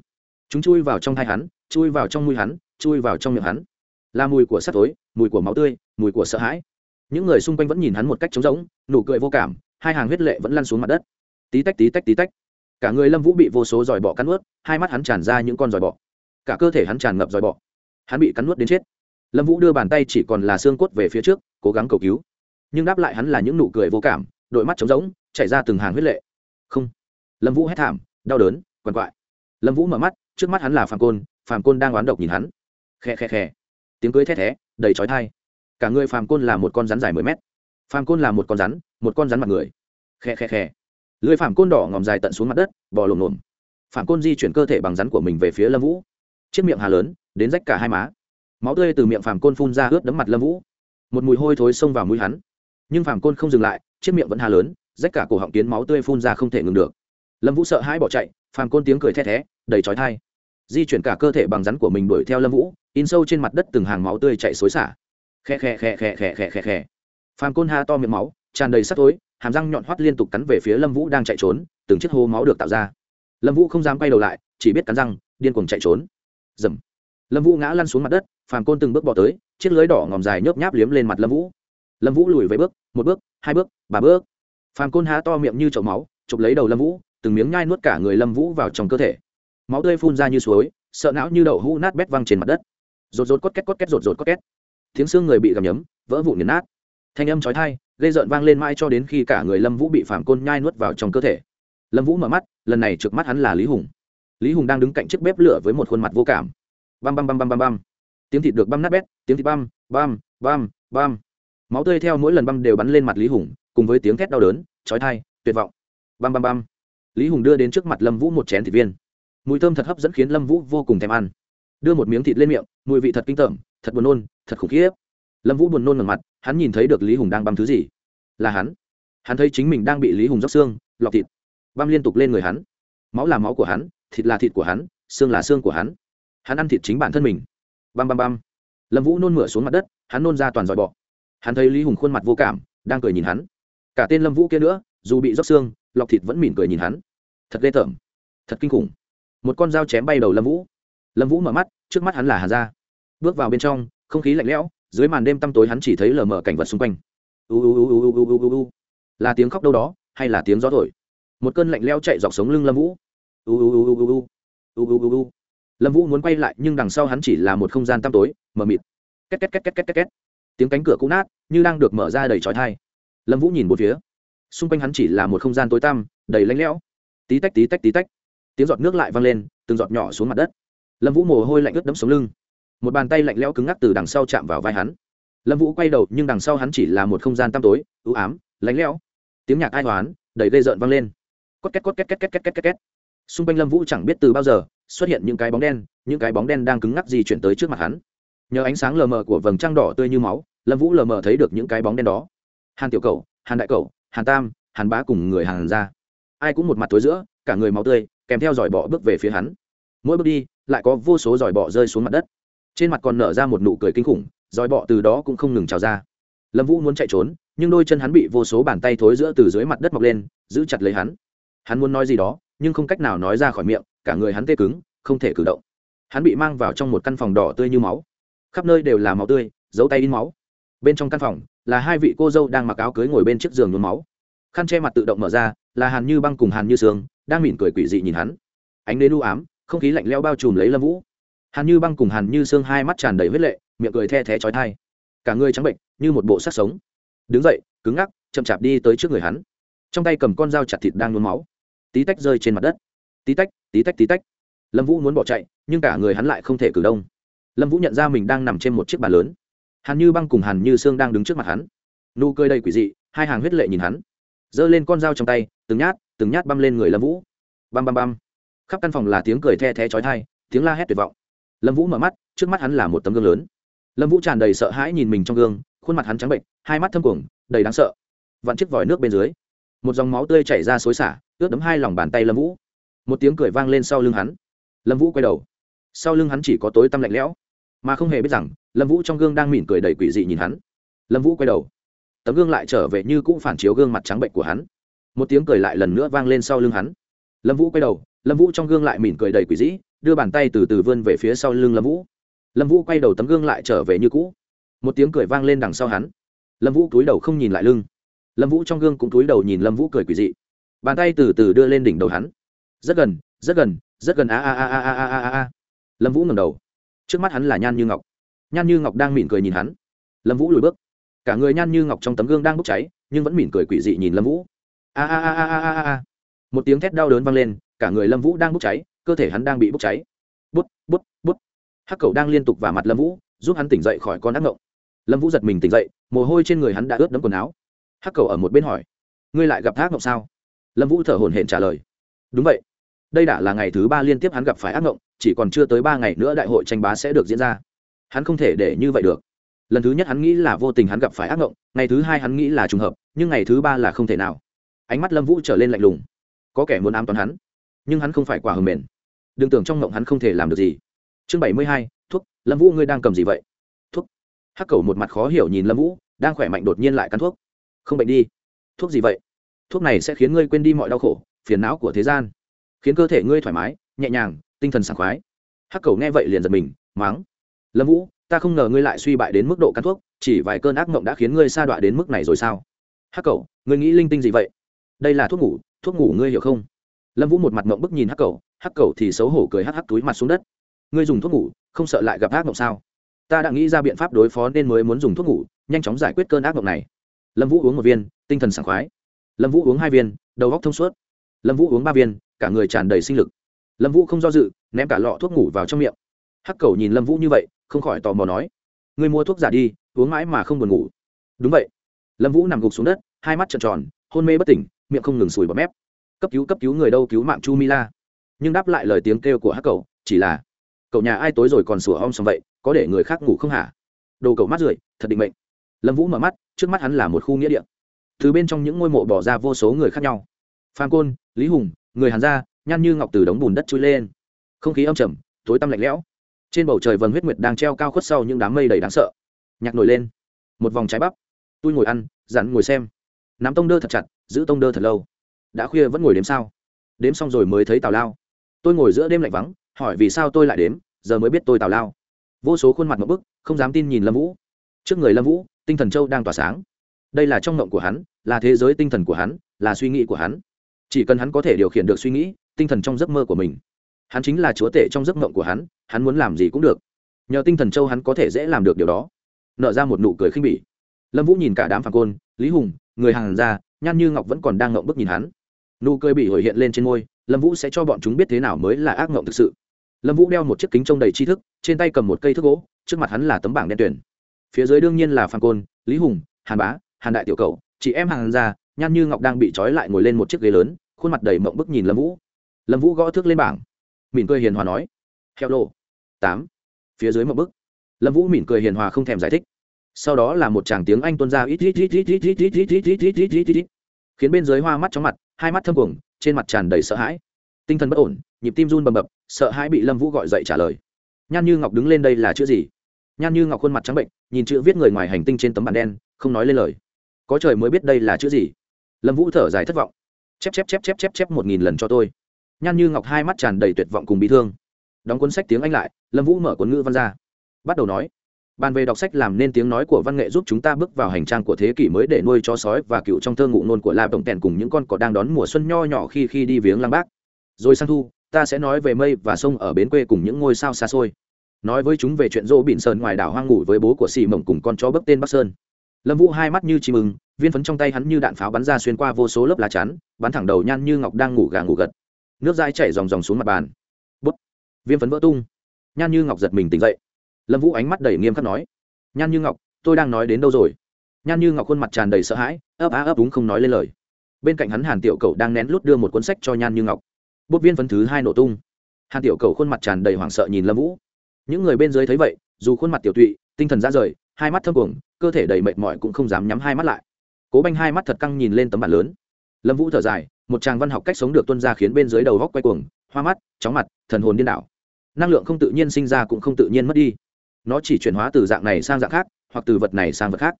Chúng chui vào trong thai hắn, chui vào trong mũi hắn, chui vào trong miệng hắn. Là mùi của sắt tối mùi của máu tươi, mùi của sợ hãi. Những người xung quanh vẫn nhìn hắn một cách trống rỗng, nụ cười vô cảm, hai hàng huyết lệ vẫn lăn xuống mặt đất. Tí tách tí tách tí tách. Cả người lâm vũ bị vô số dòi bọ cắn ướt hai mắt hắn tràn ra những con dòi bọ. Cả cơ thể hắn tràn ngập dòi bọ. Hắn bị cắn nuốt đến chết. Lâm vũ đưa bàn tay chỉ còn là xương cốt về phía trước, cố gắng cầu cứu. Nhưng đáp lại hắn là những nụ cười vô cảm, đội mắt trống rỗng, chảy ra từng hàng huyết lệ không. Lâm vũ hét thảm, đau đớn, quằn quại. Lâm vũ mở mắt, trước mắt hắn là phàm côn phàm côn đang oán độc nhìn hắn. Khe khe khe. Tiếng cưới thét thé, đầy trói thai. Cả người phàm côn là một con rắn dài mười mét. Phàm côn là một con rắn, một con rắn mặt người. Khe khe khe. Lưới phàm côn đỏ ngòm dài tận xuống mặt đất, bò lồm lồm. Phàm côn di chuyển cơ thể bằng rắn của mình về phía lâm vũ. Chiếc miệng hà lớn, đến rách cả hai má. Máu tươi từ miệng phàm côn phun ra ướt đấm mặt lâm vũ. Một mùi hôi thối xông vào mũi hắn. Nhưng phàm côn không dừng lại, chiếc miệng vẫn hà lớn rách cả cổ họng kiến máu tươi phun ra không thể ngừng được. Lâm vũ sợ hãi bỏ chạy, phàm côn tiếng cười the thé, đầy trói thai. Di chuyển cả cơ thể bằng rắn của mình đuổi theo lâm vũ, in sâu trên mặt đất từng hàng máu tươi chạy xối xả. Khe khe khe khe khe khe khe khe. Phàm côn ha to miệng máu, tràn đầy sắc tối, hàm răng nhọn hoắt liên tục cắn về phía lâm vũ đang chạy trốn, từng chiếc hô máu được tạo ra. Lâm vũ không dám quay đầu lại, chỉ biết cắn răng, điên cuồng chạy trốn. Dầm. Lâm vũ ngã lăn xuống mặt đất, phàm côn từng bước bỏ tới, chiếc lưới đỏ ngòm dài nhớp nháp liếm lên mặt lâm vũ. Lâm vũ lùi về bước, một bước, hai bước, ba bước phàm côn há to miệng như chậu máu, chụp lấy đầu lâm vũ, từng miếng nhai nuốt cả người lâm vũ vào trong cơ thể. Máu tươi phun ra như suối, sợ não như đậu hũ nát bét văng trên mặt đất. Rột rột cốt két cốt két, rột rột cốt két. Tiếng xương người bị gầm nhấm, vỡ vụn nghiền nát. Thanh âm chói tai, gây rợn vang lên mãi cho đến khi cả người lâm vũ bị phàm côn nhai nuốt vào trong cơ thể. Lâm vũ mở mắt, lần này trước mắt hắn là lý hùng. Lý hùng đang đứng cạnh chiếc bếp lửa với một khuôn mặt vô cảm. Băm băm băm băm băm băm. Tiếng thịt được băm nát bét, tiếng thịt băm băm băm băm. Máu tươi theo mỗi lần băm đều bắn lên mặt lý hùng cùng với tiếng thét đau đớn, chói thai tuyệt vọng. Băm băm băm lý hùng đưa đến trước mặt lâm vũ một chén thịt viên. Mùi thơm thật hấp dẫn khiến lâm vũ vô cùng thèm ăn. Đưa một miếng thịt lên miệng, mùi vị thật kinh tởm, thật buồn nôn, thật khủng khiếp. Lâm vũ buồn nôn ngần mặt, hắn nhìn thấy được lý hùng đang băm thứ gì? Là hắn. Hắn thấy chính mình đang bị lý hùng róc xương, lọc thịt. Băm liên tục lên người hắn. Máu là máu của hắn, thịt là thịt của hắn, xương là xương của hắn. Hắn ăn thịt chính bản thân mình. Băm băm băm. Lâm vũ nôn mửa xuống mặt đất, hắn nôn ra toàn dòi bọ. Hắn thấy lý hùng khuôn mặt vô cảm, đang cười nhìn hắn cả tên lâm vũ kia nữa dù bị róc xương lọc thịt vẫn mỉm cười nhìn hắn thật ghê tởm thật kinh khủng một con dao chém bay đầu lâm vũ lâm vũ mở mắt trước mắt hắn là hàn gia bước vào bên trong không khí lạnh lẽo dưới màn đêm tăm tối hắn chỉ thấy lờ mờ cảnh vật xung quanh u u u u u u u u là tiếng khóc đâu đó hay là tiếng gió thổi một cơn lạnh leo chạy dọc sống lưng lâm vũ u u u u u u u u u u lâm vũ muốn quay lại nhưng đằng sau hắn chỉ là một không gian tăm tối mờ mịt két két két két két két két tiếng cánh cửa cũ nát như đang được mở ra đầy trói thai lâm vũ nhìn một phía. Xung quanh hắn chỉ là một không gian tối tăm đầy lạnh lẽo. Tí tách tí tách tí tách. Tiếng giọt nước lại vang lên từng giọt nhỏ xuống mặt đất. Lâm vũ mồ hôi lạnh ướt đẫm sống lưng. Một bàn tay lạnh lẽo cứng ngắc từ đằng sau chạm vào vai hắn. Lâm vũ quay đầu nhưng đằng sau hắn chỉ là một không gian tăm tối ưu ám lạnh lẽo. Tiếng nhạc ai hoán, đầy gây rợn vang lên. Cốt két cốt két két két két két két. Xung quanh lâm vũ chẳng biết từ bao giờ xuất hiện những cái bóng đen những cái bóng đen đang cứng ngắc di chuyển tới trước mặt hắn. Nhờ ánh sáng lờ mờ của vầng trăng đỏ tươi như máu lâm vũ lờ mờ thấy được những cái bóng đen đó hàn tiểu cầu, hàn đại cầu, hàn tam, hàn bá cùng người hàn ra ai cũng một mặt tối giữa, cả người máu tươi, kèm theo giỏi bọ bước về phía hắn. Mỗi bước đi, lại có vô số giỏi bọ rơi xuống mặt đất. Trên mặt còn nở ra một nụ cười kinh khủng, giỏi bọ từ đó cũng không ngừng trào ra. Lâm vũ muốn chạy trốn, nhưng đôi chân hắn bị vô số bàn tay thối giữa từ dưới mặt đất mọc lên, giữ chặt lấy hắn. Hắn muốn nói gì đó, nhưng không cách nào nói ra khỏi miệng, cả người hắn tê cứng, không thể cử động. Hắn bị mang vào trong một căn phòng đỏ tươi như máu. Khắp nơi đều là máu tươi dấu tay in máu bên trong căn phòng là hai vị cô dâu đang mặc áo cưới ngồi bên chiếc giường nhuốm máu. Khăn che mặt tự động mở ra, là hàn như băng cùng hàn như sương, đang mỉm cười quỷ dị nhìn hắn. Ánh đến u ám, không khí lạnh leo bao trùm lấy lâm vũ. Hàn như băng cùng hàn như sương hai mắt tràn đầy huyết lệ, miệng cười the thé trói thai cả người trắng bệnh, như một bộ sắc sống. Đứng dậy, cứng ngắc, chậm chạp đi tới trước người hắn. Trong tay cầm con dao chặt thịt đang nhuốm máu. Tí tách rơi trên mặt đất. Tí tách tí tách tí tách. Lâm vũ muốn bỏ chạy, nhưng cả người hắn lại không thể cử động. Lâm vũ nhận ra mình đang nằm trên một chiếc bàn lớn hàn như băng cùng hàn như sương đang đứng trước mặt hắn. Nụ cười đầy quỷ dị, hai hàng huyết lệ nhìn hắn. Giơ lên con dao trong tay, từng nhát từng nhát băm lên người lâm vũ. Băm băm băm. Khắp căn phòng là tiếng cười the thé trói thai tiếng la hét tuyệt vọng. Lâm vũ mở mắt, trước mắt hắn là một tấm gương lớn. Lâm vũ tràn đầy sợ hãi nhìn mình trong gương, khuôn mặt hắn trắng bệnh hai mắt thâm cuồng, đầy đáng sợ. Vặn chiếc vòi nước bên dưới, một dòng máu tươi chảy ra xối xả, ướt đấm hai lòng bàn tay lâm vũ. Một tiếng cười vang lên sau lưng hắn. Lâm vũ quay đầu. Sau lưng hắn chỉ có tối tăm lạnh lẽo mà không hề biết rằng lâm vũ trong gương đang mỉm cười đầy quỷ dị nhìn hắn. Lâm vũ quay đầu. Tấm gương lại trở về như cũng phản chiếu gương mặt trắng bệnh của hắn. Một tiếng cười lại lần nữa vang lên sau lưng hắn. Lâm vũ quay đầu lâm vũ trong gương lại mỉm cười đầy quỷ dị, đưa bàn tay từ từ vươn về phía sau lưng lâm vũ. Lâm vũ quay đầu tấm gương lại trở về như cũ. Một tiếng cười vang lên đằng sau hắn. Lâm vũ cúi đầu không nhìn lại lưng. Lâm vũ trong gương cũng cúi đầu nhìn lâm vũ cười quỷ dị. Bàn tay từ từ đưa lên đỉnh đầu hắn. Rất gần rất gần rất gần a a a a a a a lâm vũ ngầm đầu trước mắt hắn là nhan như ngọc. Nhan như ngọc đang mỉm cười nhìn hắn. Lâm vũ lùi bước. Cả người nhan như ngọc trong tấm gương đang bốc cháy, nhưng vẫn mỉm cười quỷ dị nhìn lâm vũ. A a a a a a một tiếng thét đau đớn vang lên, cả người lâm vũ đang bốc cháy, cơ thể hắn đang bị bốc cháy. Bút bút bút. Hắc cầu đang liên tục vào mặt lâm vũ, giúp hắn tỉnh dậy khỏi con ác ngộng. Lâm vũ giật mình tỉnh dậy, mồ hôi trên người hắn đã ướt đẫm quần áo. Hắc cầu ở một bên hỏi, ngươi lại gặp thác ngộng sao? Lâm vũ thở hổn hển trả lời, đúng vậy đây đã là ngày thứ ba liên tiếp hắn gặp phải ác ngộng, chỉ còn chưa tới ba ngày nữa đại hội tranh bá sẽ được diễn ra. Hắn không thể để như vậy được. Lần thứ nhất hắn nghĩ là vô tình hắn gặp phải ác ngộng, ngày thứ hai hắn nghĩ là trùng hợp, nhưng ngày thứ ba là không thể nào. Ánh mắt lâm vũ trở lên lạnh lùng. Có kẻ muốn ám toán hắn, nhưng hắn không phải quả hầm mềm đừng tưởng trong mộng hắn không thể làm được gì. Chương bảy mươi hai thuốc lâm vũ ngươi đang cầm gì vậy? Thuốc hắc cầu một mặt khó hiểu nhìn lâm vũ, đang khỏe mạnh đột nhiên lại cắn thuốc. Không bệnh đi. Thuốc gì vậy? Thuốc này sẽ khiến ngươi quên đi mọi đau khổ, phiền não của thế gian khiến cơ thể ngươi thoải mái, nhẹ nhàng, tinh thần sảng khoái. Hắc cầu nghe vậy liền giật mình, máng. Lâm vũ, ta không ngờ ngươi lại suy bại đến mức độ cắn thuốc, chỉ vài cơn ác mộng đã khiến ngươi sa đọa đến mức này rồi sao? Hắc cầu, ngươi nghĩ linh tinh gì vậy? Đây là thuốc ngủ thuốc ngủ ngươi hiểu không? Lâm vũ một mặt mộng bức nhìn hắc cầu hắc cầu thì xấu hổ cười hắc hắc túi mặt xuống đất. Ngươi dùng thuốc ngủ, không sợ lại gặp ác mộng sao? Ta đã nghĩ ra biện pháp đối phó nên mới muốn dùng thuốc ngủ, nhanh chóng giải quyết cơn ác mộng này. Lâm vũ uống một viên, tinh thần sảng khoái. Lâm vũ uống hai viên, đầu góc thông suốt. Lâm vũ uống ba viên cả người tràn đầy sinh lực. Lâm vũ không do dự ném cả lọ thuốc ngủ vào trong miệng. Hắc cầu nhìn lâm vũ như vậy không khỏi tò mò nói người mua thuốc giả đi uống mãi mà không buồn ngủ. Đúng vậy. Lâm vũ nằm gục xuống đất hai mắt trợn tròn hôn mê bất tỉnh miệng không ngừng sùi bọt mép. Cấp cứu cấp cứu người đâu cứu mạng chu mila. Nhưng đáp lại lời tiếng kêu của hắc cầu chỉ là cậu nhà ai tối rồi còn sủa om xong vậy có để người khác ngủ không hả? Đồ cậu mắt rưỡi, thật định mệnh. Lâm vũ mở mắt trước mắt hắn là một khu nghĩa địa. Từ bên trong những ngôi mộ bỏ ra vô số người khác nhau. Phan côn lý hùng người hàn ra, nhăn như ngọc từ đống bùn đất trôi lên. Không khí âm trầm tối tăm lạnh lẽo. Trên bầu trời vầng huyết nguyệt đang treo cao khuất sau những đám mây đầy đáng sợ. Nhạc nổi lên. Một vòng trái bắp. Tôi ngồi ăn dặn ngồi xem. Nắm tông đơ thật chặt giữ tông đơ thật lâu. Đã khuya vẫn ngồi đếm sao? Đếm xong rồi mới thấy tào lao. Tôi ngồi giữa đêm lạnh vắng hỏi vì sao tôi lại đếm giờ mới biết tôi tào lao. Vô số khuôn mặt một bức không dám tin nhìn lâm vũ. Trước người lâm vũ tinh thần châu đang tỏa sáng. Đây là trong mộng của hắn là thế giới tinh thần của hắn là suy nghĩ của hắn chỉ cần hắn có thể điều khiển được suy nghĩ, tinh thần trong giấc mơ của mình. Hắn chính là chúa tể trong giấc mộng của hắn hắn muốn làm gì cũng được. Nhờ tinh thần châu hắn có thể dễ làm được điều đó. Nợ ra một nụ cười khinh bỉ. Lâm vũ nhìn cả đám phản côn, lý hùng, người hàng ra, nhan như ngọc vẫn còn đang ngộng bức nhìn hắn. Nụ cười bị hồi hiện lên trên môi, lâm vũ sẽ cho bọn chúng biết thế nào mới là ác ngộng thực sự. Lâm vũ đeo một chiếc kính trông đầy tri thức, trên tay cầm một cây thức gỗ, trước mặt hắn là tấm bảng đen tuyển phía dưới đương nhiên là phan côn, lý hùng, hàn bá, hàn đại tiểu cầu chị em hàng gia nhan như ngọc đang bị trói lại ngồi lên một chiếc ghế lớn khuôn mặt đầy mộng bức nhìn lâm vũ lâm vũ gõ thước lên bảng mỉm cười hiền hòa nói heo lô tám phía dưới mộng bức lâm vũ mỉm cười hiền hòa không thèm giải thích sau đó là một tràng tiếng anh tuôn ra ít ít ít ít ít ít ít ít ít ít ít ít ít ít khiến bên dưới hoa mắt chóng mặt hai mắt thâm cuồng trên mặt tràn đầy sợ hãi tinh thần bất ổn nhịp tim run bầm bập sợ hãi bị lâm vũ gọi dậy trả lời nhan như ngọc đứng lên đây là chữ gì nhan như ngọc khuôn mặt trắng bệnh nhìn chữ viết người ngoài hành tinh trên tấm bản đen không nói lên lời có trời mới biết đây là chữ gì lâm vũ thở dài thất vọng. Chép chép chép chép chép chép một nghìn lần cho tôi. Nhan như ngọc hai mắt tràn đầy tuyệt vọng cùng bị thương. Đóng cuốn sách tiếng anh lại, lâm vũ mở cuốn ngữ văn ra. Bắt đầu nói, bàn về đọc sách làm nên tiếng nói của văn nghệ giúp chúng ta bước vào hành trang của thế kỷ mới để nuôi chó sói và cựu trong thơ ngụ nôn của la tổng tèn cùng những con cỏ đang đón mùa xuân nho nhỏ khi khi đi viếng lăng bác. Rồi sang thu, ta sẽ nói về mây và sông ở bến quê cùng những ngôi sao xa xôi. Nói với chúng về chuyện rô bịn sơn ngoài đảo hoang ngủ với bố của xì mộng cùng con chó bấc tên bắc sơn. Lâm vũ hai mắt như chim ưng viên phấn trong tay hắn như đạn pháo bắn ra xuyên qua vô số lớp lá chắn, bắn thẳng đầu nhan như ngọc đang ngủ gà ngủ gật. Nước dai chảy dòng dòng xuống mặt bàn. Bút. Viên phấn vỡ tung. Nhan như ngọc giật mình tỉnh dậy. Lâm vũ ánh mắt đầy nghiêm khắc nói, nhan như ngọc, tôi đang nói đến đâu rồi? Nhan như ngọc khuôn mặt tràn đầy sợ hãi, ấp á ấp đúng không nói lên lời. Bên cạnh hắn hàn tiểu cầu đang nén lút đưa một cuốn sách cho nhan như ngọc. Bút viên phấn thứ hai nổ tung. Hàn tiểu cầu khuôn mặt tràn đầy hoảng sợ nhìn lâm vũ. Những người bên dưới thấy vậy, dù khuôn mặt tiểu tụy, tinh thần ra rời, hai mắt thâm cuồng, cơ thể đầy mệt mỏi cũng không dám nhắm hai mắt lại cố banh hai mắt thật căng nhìn lên tấm bản lớn. Lâm vũ thở dài, một tràng văn học cách sống được tuân ra khiến bên dưới đầu góc quay cuồng, hoa mắt, chóng mặt, thần hồn điên đảo. Năng lượng không tự nhiên sinh ra cũng không tự nhiên mất đi. Nó chỉ chuyển hóa từ dạng này sang dạng khác, hoặc từ vật này sang vật khác.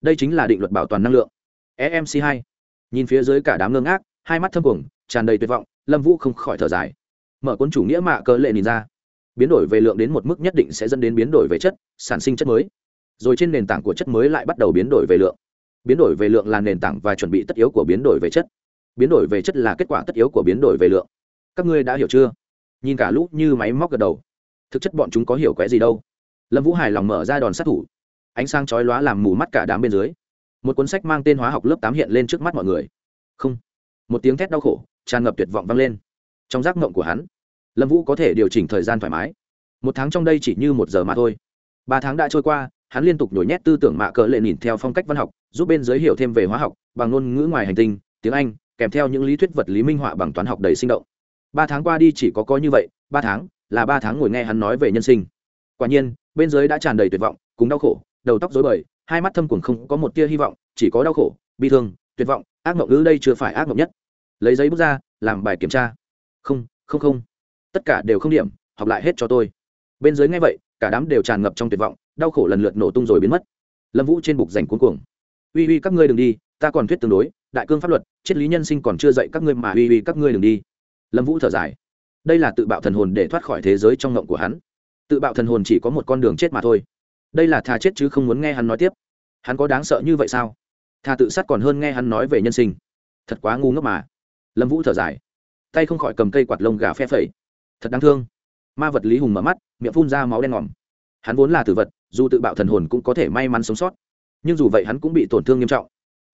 Đây chính là định luật bảo toàn năng lượng. Emc hai. Nhìn phía dưới cả đám ngơ ngác, hai mắt thâm cuồng, tràn đầy tuyệt vọng, lâm vũ không khỏi thở dài. Mở cuốn chủ nghĩa mạ cỡ lệ nhìn ra. Biến đổi về lượng đến một mức nhất định sẽ dẫn đến biến đổi về chất, sản sinh chất mới. Rồi trên nền tảng của chất mới lại bắt đầu biến đổi về lượng biến đổi về lượng là nền tảng và chuẩn bị tất yếu của biến đổi về chất. Biến đổi về chất là kết quả tất yếu của biến đổi về lượng. Các ngươi đã hiểu chưa? Nhìn cả lũ như máy móc gật đầu. Thực chất bọn chúng có hiểu quẽ gì đâu? Lâm vũ hài lòng mở ra đòn sát thủ. Ánh sáng chói lóa làm mù mắt cả đám bên dưới. Một cuốn sách mang tên hóa học lớp tám hiện lên trước mắt mọi người. Không. Một tiếng thét đau khổ, tràn ngập tuyệt vọng vang lên. Trong giác ngộng của hắn, lâm vũ có thể điều chỉnh thời gian thoải mái. Một tháng trong đây chỉ như một giờ mà thôi. Ba tháng đã trôi qua hắn liên tục nhồi nhét tư tưởng mạ cỡ lệ nhìn theo phong cách văn học, giúp bên giới hiểu thêm về hóa học, bằng ngôn ngữ ngoài hành tinh, tiếng anh, kèm theo những lý thuyết vật lý minh họa bằng toán học đầy sinh động. Ba tháng qua đi chỉ có có như vậy, ba tháng, là ba tháng ngồi nghe hắn nói về nhân sinh. Quả nhiên, bên dưới đã tràn đầy tuyệt vọng, cùng đau khổ, đầu tóc dối bời, hai mắt thâm cuồng không có một tia hy vọng, chỉ có đau khổ, bi thương, tuyệt vọng, ác mộng ngữ đây chưa phải ác mộng nhất. Lấy giấy bút ra, làm bài kiểm tra. Không không không. Tất cả đều không điểm, học lại hết cho tôi. Bên dưới nghe vậy cả đám đều tràn ngập trong tuyệt vọng, đau khổ lần lượt nổ tung rồi biến mất. Lâm vũ trên bục giành cuốn cuồng. Uy uy các ngươi đừng đi, ta còn thuyết tương đối, đại cương pháp luật, triết lý nhân sinh còn chưa dạy các ngươi mà uy uy các ngươi đừng đi. Lâm vũ thở dài. Đây là tự bạo thần hồn để thoát khỏi thế giới trong ngộng của hắn. Tự bạo thần hồn chỉ có một con đường chết mà thôi. Đây là thà chết chứ không muốn nghe hắn nói tiếp. Hắn có đáng sợ như vậy sao? Thà tự sát còn hơn nghe hắn nói về nhân sinh. Thật quá ngu ngốc mà. Lâm vũ thở dài. Tay không khỏi cầm cây quạt lông gà phe phẩy. Thật đáng thương. Ma vật lý hùng mở mắt miệng phun ra máu đen ngòm. Hắn vốn là tử vật, dù tự bạo thần hồn cũng có thể may mắn sống sót. Nhưng dù vậy hắn cũng bị tổn thương nghiêm trọng.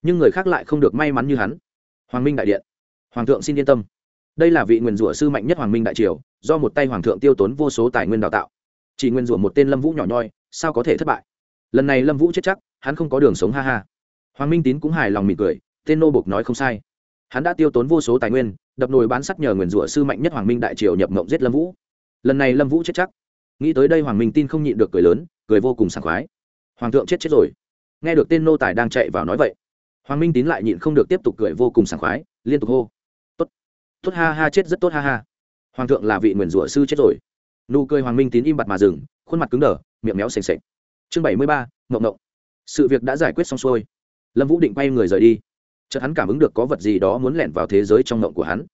Nhưng người khác lại không được may mắn như hắn. Hoàng minh đại điện. Hoàng thượng xin yên tâm. Đây là vị nguyền rủa sư mạnh nhất hoàng minh đại triều, do một tay hoàng thượng tiêu tốn vô số tài nguyên đào tạo. Chỉ nguyền rủa một tên lâm vũ nhỏ nhoi, sao có thể thất bại? Lần này lâm vũ chết chắc, hắn không có đường sống ha ha. Hoàng minh tín cũng hài lòng mỉm cười, tên nô bục nói không sai. Hắn đã tiêu tốn vô số tài nguyên, đập nồi bán sắt nhờ nguyền rủa sư mạnh nhất hoàng minh đại triều nhập mộng giết lâm vũ. Lần này lâm vũ chết chắc nghĩ tới đây hoàng minh tin không nhịn được cười lớn, cười vô cùng sảng khoái. Hoàng thượng chết chết rồi. Nghe được tên nô tài đang chạy vào nói vậy, hoàng minh tín lại nhịn không được tiếp tục cười vô cùng sảng khoái, liên tục hô. Tốt tốt ha ha, chết rất tốt ha ha. Hoàng thượng là vị nguyền rủa sư chết rồi. Nụ cười hoàng minh tín im bặt mà dừng, khuôn mặt cứng đờ, miệng méo s ề n chương bảy mươi ba mộng mộng sự việc đã giải quyết xong xuôi. Lâm vũ định quay người rời đi. Chợt hắn cảm ứng được có vật gì đó muốn lẻn vào thế giới trong mộng của hắn.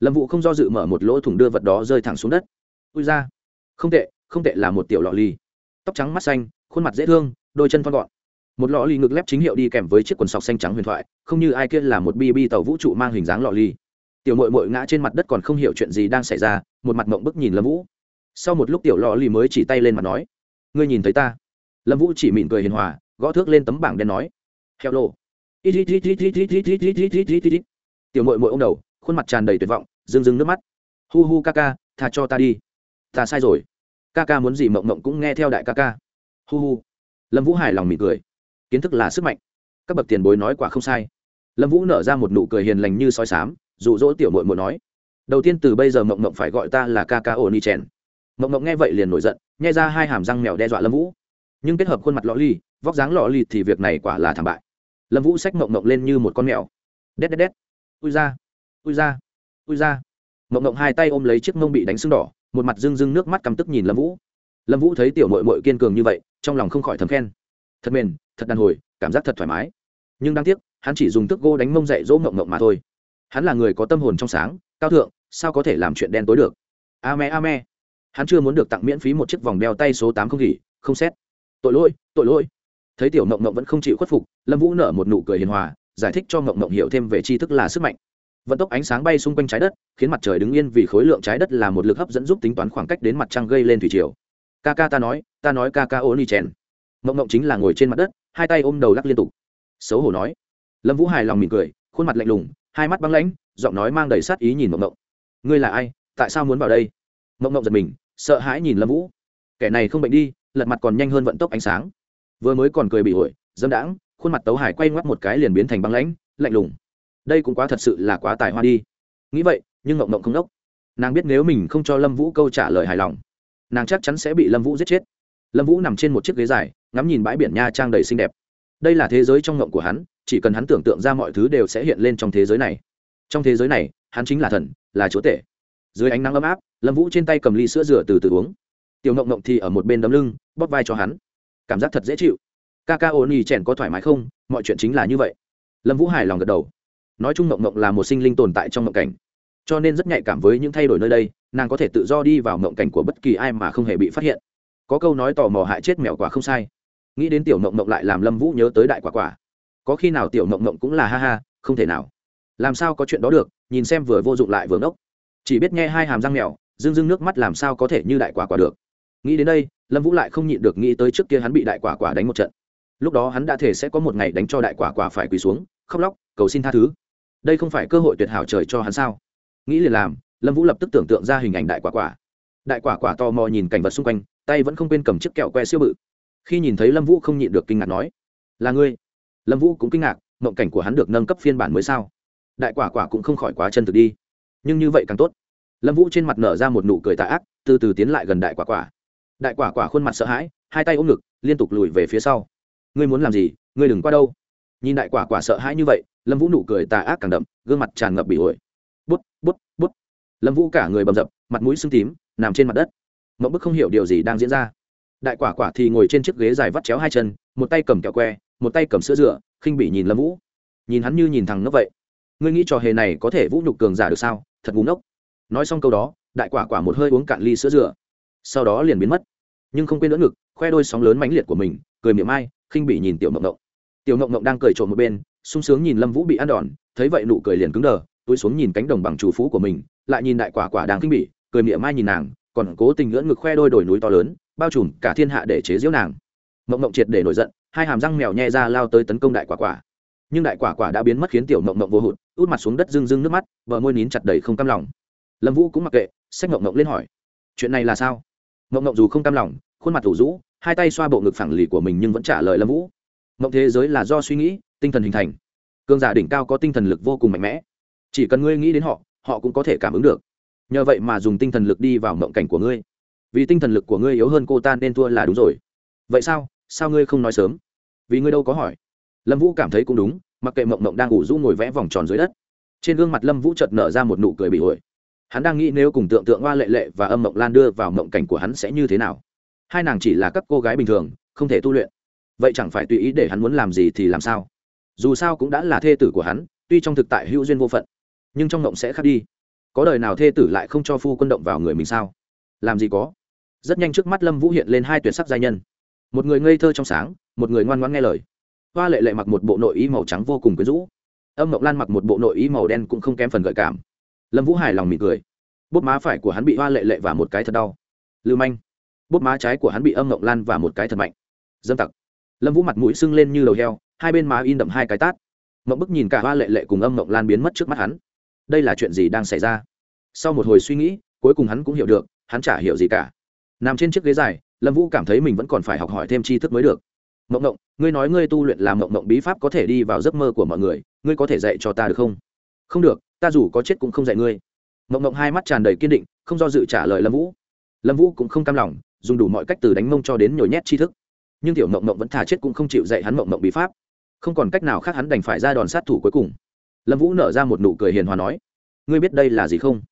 Lâm vũ không do dự mở một lỗ thủng đưa vật đó rơi thẳng xuống đất. Ui ra không tệ không tệ là một tiểu lọ ly tóc trắng mắt xanh khuôn mặt dễ thương đôi chân thon gọn một lọ ly ngực lép chính hiệu đi kèm với chiếc quần sọc xanh trắng huyền thoại không như ai kia là một bb tàu vũ trụ mang hình dáng lọ ly tiểu mội mội ngã trên mặt đất còn không hiểu chuyện gì đang xảy ra một mặt mộng bức nhìn lâm vũ sau một lúc tiểu lọ ly mới chỉ tay lên mặt nói ngươi nhìn thấy ta lâm vũ chỉ mỉm cười hiền hòa gõ thước lên tấm bảng đen nói heo lô tiểu mội mội ô m đầu khuôn mặt tràn đầy tuyệt vọng rưng rưng nước mắt hu hu ca ca tha cho ta đi ta sai rồi ca ca muốn gì mộng mộng cũng nghe theo đại ca ca. Hu hu. Lâm vũ hài lòng mỉm cười. Kiến thức là sức mạnh. Các bậc tiền bối nói quả không sai. Lâm vũ nở ra một nụ cười hiền lành như soi sám, dụ dỗ tiểu mội mội nói, đầu tiên từ bây giờ mộng mộng phải gọi ta là ca ca ổ ni chèn mộng mộng nghe vậy liền nổi giận, nhai ra hai hàm răng mèo đe dọa lâm vũ. Nhưng kết hợp khuôn mặt lọ ly vóc dáng lọ ly thì việc này quả là thảm bại. Lâm vũ xách mộng mộng lên như một con mèo. Đét đét đét. Ui ra ui ra ui ra mộng mộng hai tay ôm lấy chiếc mông bị đánh sưng đỏ một mặt rưng rưng nước mắt căm tức nhìn lâm vũ lâm vũ thấy tiểu mội mội kiên cường như vậy trong lòng không khỏi thấm khen thật mềm thật đàn hồi cảm giác thật thoải mái nhưng đáng tiếc hắn chỉ dùng tức gô đánh mông dạy dỗ mộng mộng mà thôi hắn là người có tâm hồn trong sáng cao thượng sao có thể làm chuyện đen tối được a me a me hắn chưa muốn được tặng miễn phí một chiếc vòng đeo tay số tám không nghỉ, không xét. Tội lỗi tội lỗi. Thấy tiểu mộng mộng vẫn không chịu khuất phục, lâm vũ nở một nụ cười hiền hòa, giải thích cho mộng mộng hiểu thêm về tri thức là sức mạnh vận tốc ánh sáng bay xung quanh trái đất, khiến mặt trời đứng yên vì khối lượng trái đất là một lực hấp dẫn giúp tính toán khoảng cách đến mặt trăng gây lên thủy triều. Ca ca ta nói ta nói ca ca ô ni chèn mộng mộng chính là ngồi trên mặt đất, hai tay ôm đầu lắc liên tục. Xấu hổ nói. Lâm vũ hài lòng mỉm cười, khuôn mặt lạnh lùng, hai mắt băng lãnh, giọng nói mang đầy sát ý nhìn mộng mộng. Ngươi là ai? Tại sao muốn vào đây? Mộng mộng giật mình, sợ hãi nhìn lâm vũ. Kẻ này không bệnh đi, lật mặt còn nhanh hơn vận tốc ánh sáng. Vừa mới còn cười bị ổi dâm đãng, khuôn mặt tấu hải quay ngoắt một cái liền biến thành băng lãnh, lạnh lùng đây cũng quá thật sự là quá tài hoa đi. Nghĩ vậy, nhưng ngộng ngộng không đốc. Nàng biết nếu mình không cho lâm vũ câu trả lời hài lòng, nàng chắc chắn sẽ bị lâm vũ giết chết. Lâm vũ nằm trên một chiếc ghế dài, ngắm nhìn bãi biển nha trang đầy xinh đẹp. Đây là thế giới trong ngộng của hắn, chỉ cần hắn tưởng tượng ra mọi thứ đều sẽ hiện lên trong thế giới này. Trong thế giới này, hắn chính là thần, là chúa tể. Dưới ánh nắng ấm áp, lâm vũ trên tay cầm ly sữa rửa từ từ uống. Tiểu ngộng ngộng thì ở một bên đấm lưng, bóp vai cho hắn. Cảm giác thật dễ chịu. Ca ca ôn ỉ chèn có thoải mái không? Mọi chuyện chính là như vậy. Lâm vũ hài lòng gật đầu nói chung mộng mộng là một sinh linh tồn tại trong mộng cảnh. Cho nên rất nhạy cảm với những thay đổi nơi đây, nàng có thể tự do đi vào mộng cảnh của bất kỳ ai mà không hề bị phát hiện. Có câu nói tò mò hại chết mèo quả không sai. Nghĩ đến tiểu mộng mộng lại làm lâm vũ nhớ tới đại quả quả. Có khi nào tiểu mộng mộng cũng là ha ha, không thể nào. Làm sao có chuyện đó được, nhìn xem vừa vô dụng lại vừa ngốc. Chỉ biết nghe hai hàm răng mèo dưng dưng nước mắt làm sao có thể như đại quả quả được. Nghĩ đến đây, lâm vũ lại không nhịn được nghĩ tới trước kia hắn bị đại quả quả đánh một trận. Lúc đó hắn đã thể sẽ có một ngày đánh cho đại quả quả phải quỳ xuống, khóc lóc, cầu xin tha thứ đây không phải cơ hội tuyệt hảo trời cho hắn sao? Nghĩ liền làm, lâm vũ lập tức tưởng tượng ra hình ảnh đại quả quả. Đại quả quả to mò nhìn cảnh vật xung quanh, tay vẫn không quên cầm chiếc kẹo que siêu bự. Khi nhìn thấy lâm vũ không nhịn được kinh ngạc nói, là ngươi? Lâm vũ cũng kinh ngạc, mộng cảnh của hắn được nâng cấp phiên bản mới sao? Đại quả quả cũng không khỏi quá chân thực đi. Nhưng như vậy càng tốt. Lâm vũ trên mặt nở ra một nụ cười tạ ác, từ từ tiến lại gần đại quả quả. Đại quả quả khuôn mặt sợ hãi, hai tay ôm ngực, liên tục lùi về phía sau. Ngươi muốn làm gì? Ngươi đừng qua đâu. Nhìn đại quả quả sợ hãi như vậy lâm vũ nụ cười tà ác càng đậm, gương mặt tràn ngập bị ổi. Bút bút bút. Lâm vũ cả người bầm dập, mặt mũi sưng tím, nằm trên mặt đất. Mẫu bức không hiểu điều gì đang diễn ra. Đại quả quả thì ngồi trên chiếc ghế dài vắt chéo hai chân, một tay cầm kẹo que, một tay cầm sữa rửa. khinh bị nhìn lâm vũ. Nhìn hắn như nhìn thằng ngốc vậy. Ngươi nghĩ trò hề này có thể vũ nhục cường giả được sao? Thật ngu ngốc. Nói xong câu đó, đại quả quả một hơi uống cạn ly sữa rửa. sau đó liền biến mất. Nhưng không quên lỡ ngực, khoe đôi sóng lớn mãnh liệt của mình, cười miệng mai. khinh bị nhìn tiểu mộng mộng. Tiểu mộng mộng đang cười trộm một bên sung sướng nhìn lâm vũ bị ăn đòn, thấy vậy nụ cười liền cứng đờ, túi xuống nhìn cánh đồng bằng chủ phú của mình, lại nhìn đại quả quả đang kinh bỉ, cười miệng mai nhìn nàng, còn cố tình ngưỡng ngực khoe đôi đồi núi to lớn, bao trùm cả thiên hạ để chế giễu nàng. Mộng mộng triệt để nổi giận, hai hàm răng mèo nhẹ ra lao tới tấn công đại quả quả. Nhưng đại quả quả đã biến mất khiến tiểu mộng mộng vô hụt, út mặt xuống đất rưng rưng nước mắt vợ môi nín chặt đầy không cam lòng. Lâm vũ cũng mặc kệ, xách mộng mộng lên hỏi, chuyện này là sao? Mộng mộng dù không cam lòng, khuôn mặt thủ rũ, hai tay xoa bộ ngực phẳng lì của mình nhưng vẫn trả lời lâm vũ, mộng thế giới là do suy nghĩ tinh thần hình thành. Cương giả đỉnh cao có tinh thần lực vô cùng mạnh mẽ. Chỉ cần ngươi nghĩ đến họ họ cũng có thể cảm ứng được. Nhờ vậy mà dùng tinh thần lực đi vào mộng cảnh của ngươi. Vì tinh thần lực của ngươi yếu hơn cô ta nên thua là đúng rồi. Vậy sao? Sao ngươi không nói sớm? Vì ngươi đâu có hỏi. Lâm vũ cảm thấy cũng đúng, mặc kệ mộng mộng đang ngủ rũ ngồi vẽ vòng tròn dưới đất. Trên gương mặt lâm vũ chợt nở ra một nụ cười bị ổi hắn đang nghĩ nếu cùng tượng tượng hoa lệ lệ và âm mộng lan đưa vào mộng cảnh của hắn sẽ như thế nào. Hai nàng chỉ là các cô gái bình thường, không thể tu luyện. Vậy chẳng phải tùy ý để hắn muốn làm gì thì làm sao? Dù sao cũng đã là thê tử của hắn, tuy trong thực tại hữu duyên vô phận, nhưng trong ngộng sẽ khác đi. Có đời nào thê tử lại không cho phu quân động vào người mình sao? Làm gì có? Rất nhanh trước mắt lâm vũ hiện lên hai tuyệt sắc giai nhân. Một người ngây thơ trong sáng, một người ngoan ngoãn nghe lời. Hoa lệ lệ mặc một bộ nội y màu trắng vô cùng quyến rũ. Âm mộng lan mặc một bộ nội y màu đen cũng không kém phần gợi cảm. Lâm vũ hài lòng mỉm cười. Bút má phải của hắn bị hoa lệ lệ và một cái thật đau. Lưu manh. Bút má trái của hắn bị âm mộng lan và một cái thật mạnh. Dâm tặc. Lâm vũ mặt mũi sưng lên như đầu heo hai bên má in đậm hai cái tát. Mộng bức nhìn cả hoa lệ lệ cùng âm mộng lan biến mất trước mắt hắn. Đây là chuyện gì đang xảy ra? Sau một hồi suy nghĩ, cuối cùng hắn cũng hiểu được, hắn chả hiểu gì cả. Nằm trên chiếc ghế dài, lâm vũ cảm thấy mình vẫn còn phải học hỏi thêm tri thức mới được. Mộng mộng, ngươi nói ngươi tu luyện làm mộng mộng bí pháp có thể đi vào giấc mơ của mọi người, ngươi có thể dạy cho ta được không? Không được, ta dù có chết cũng không dạy ngươi. Mộng mộng hai mắt tràn đầy kiên định, không do dự trả lời lâm vũ. Lâm vũ cũng không cam lòng, dùng đủ mọi cách từ đánh mông cho đến nhồi nhét tri thức. Nhưng tiểu mộng mộng vẫn thả chết cũng không chịu dạy hắn mộng mộng bí pháp không còn cách nào khác hắn đành phải ra đòn sát thủ cuối cùng. Lâm vũ nở ra một nụ cười hiền hòa nói, ngươi biết đây là gì không?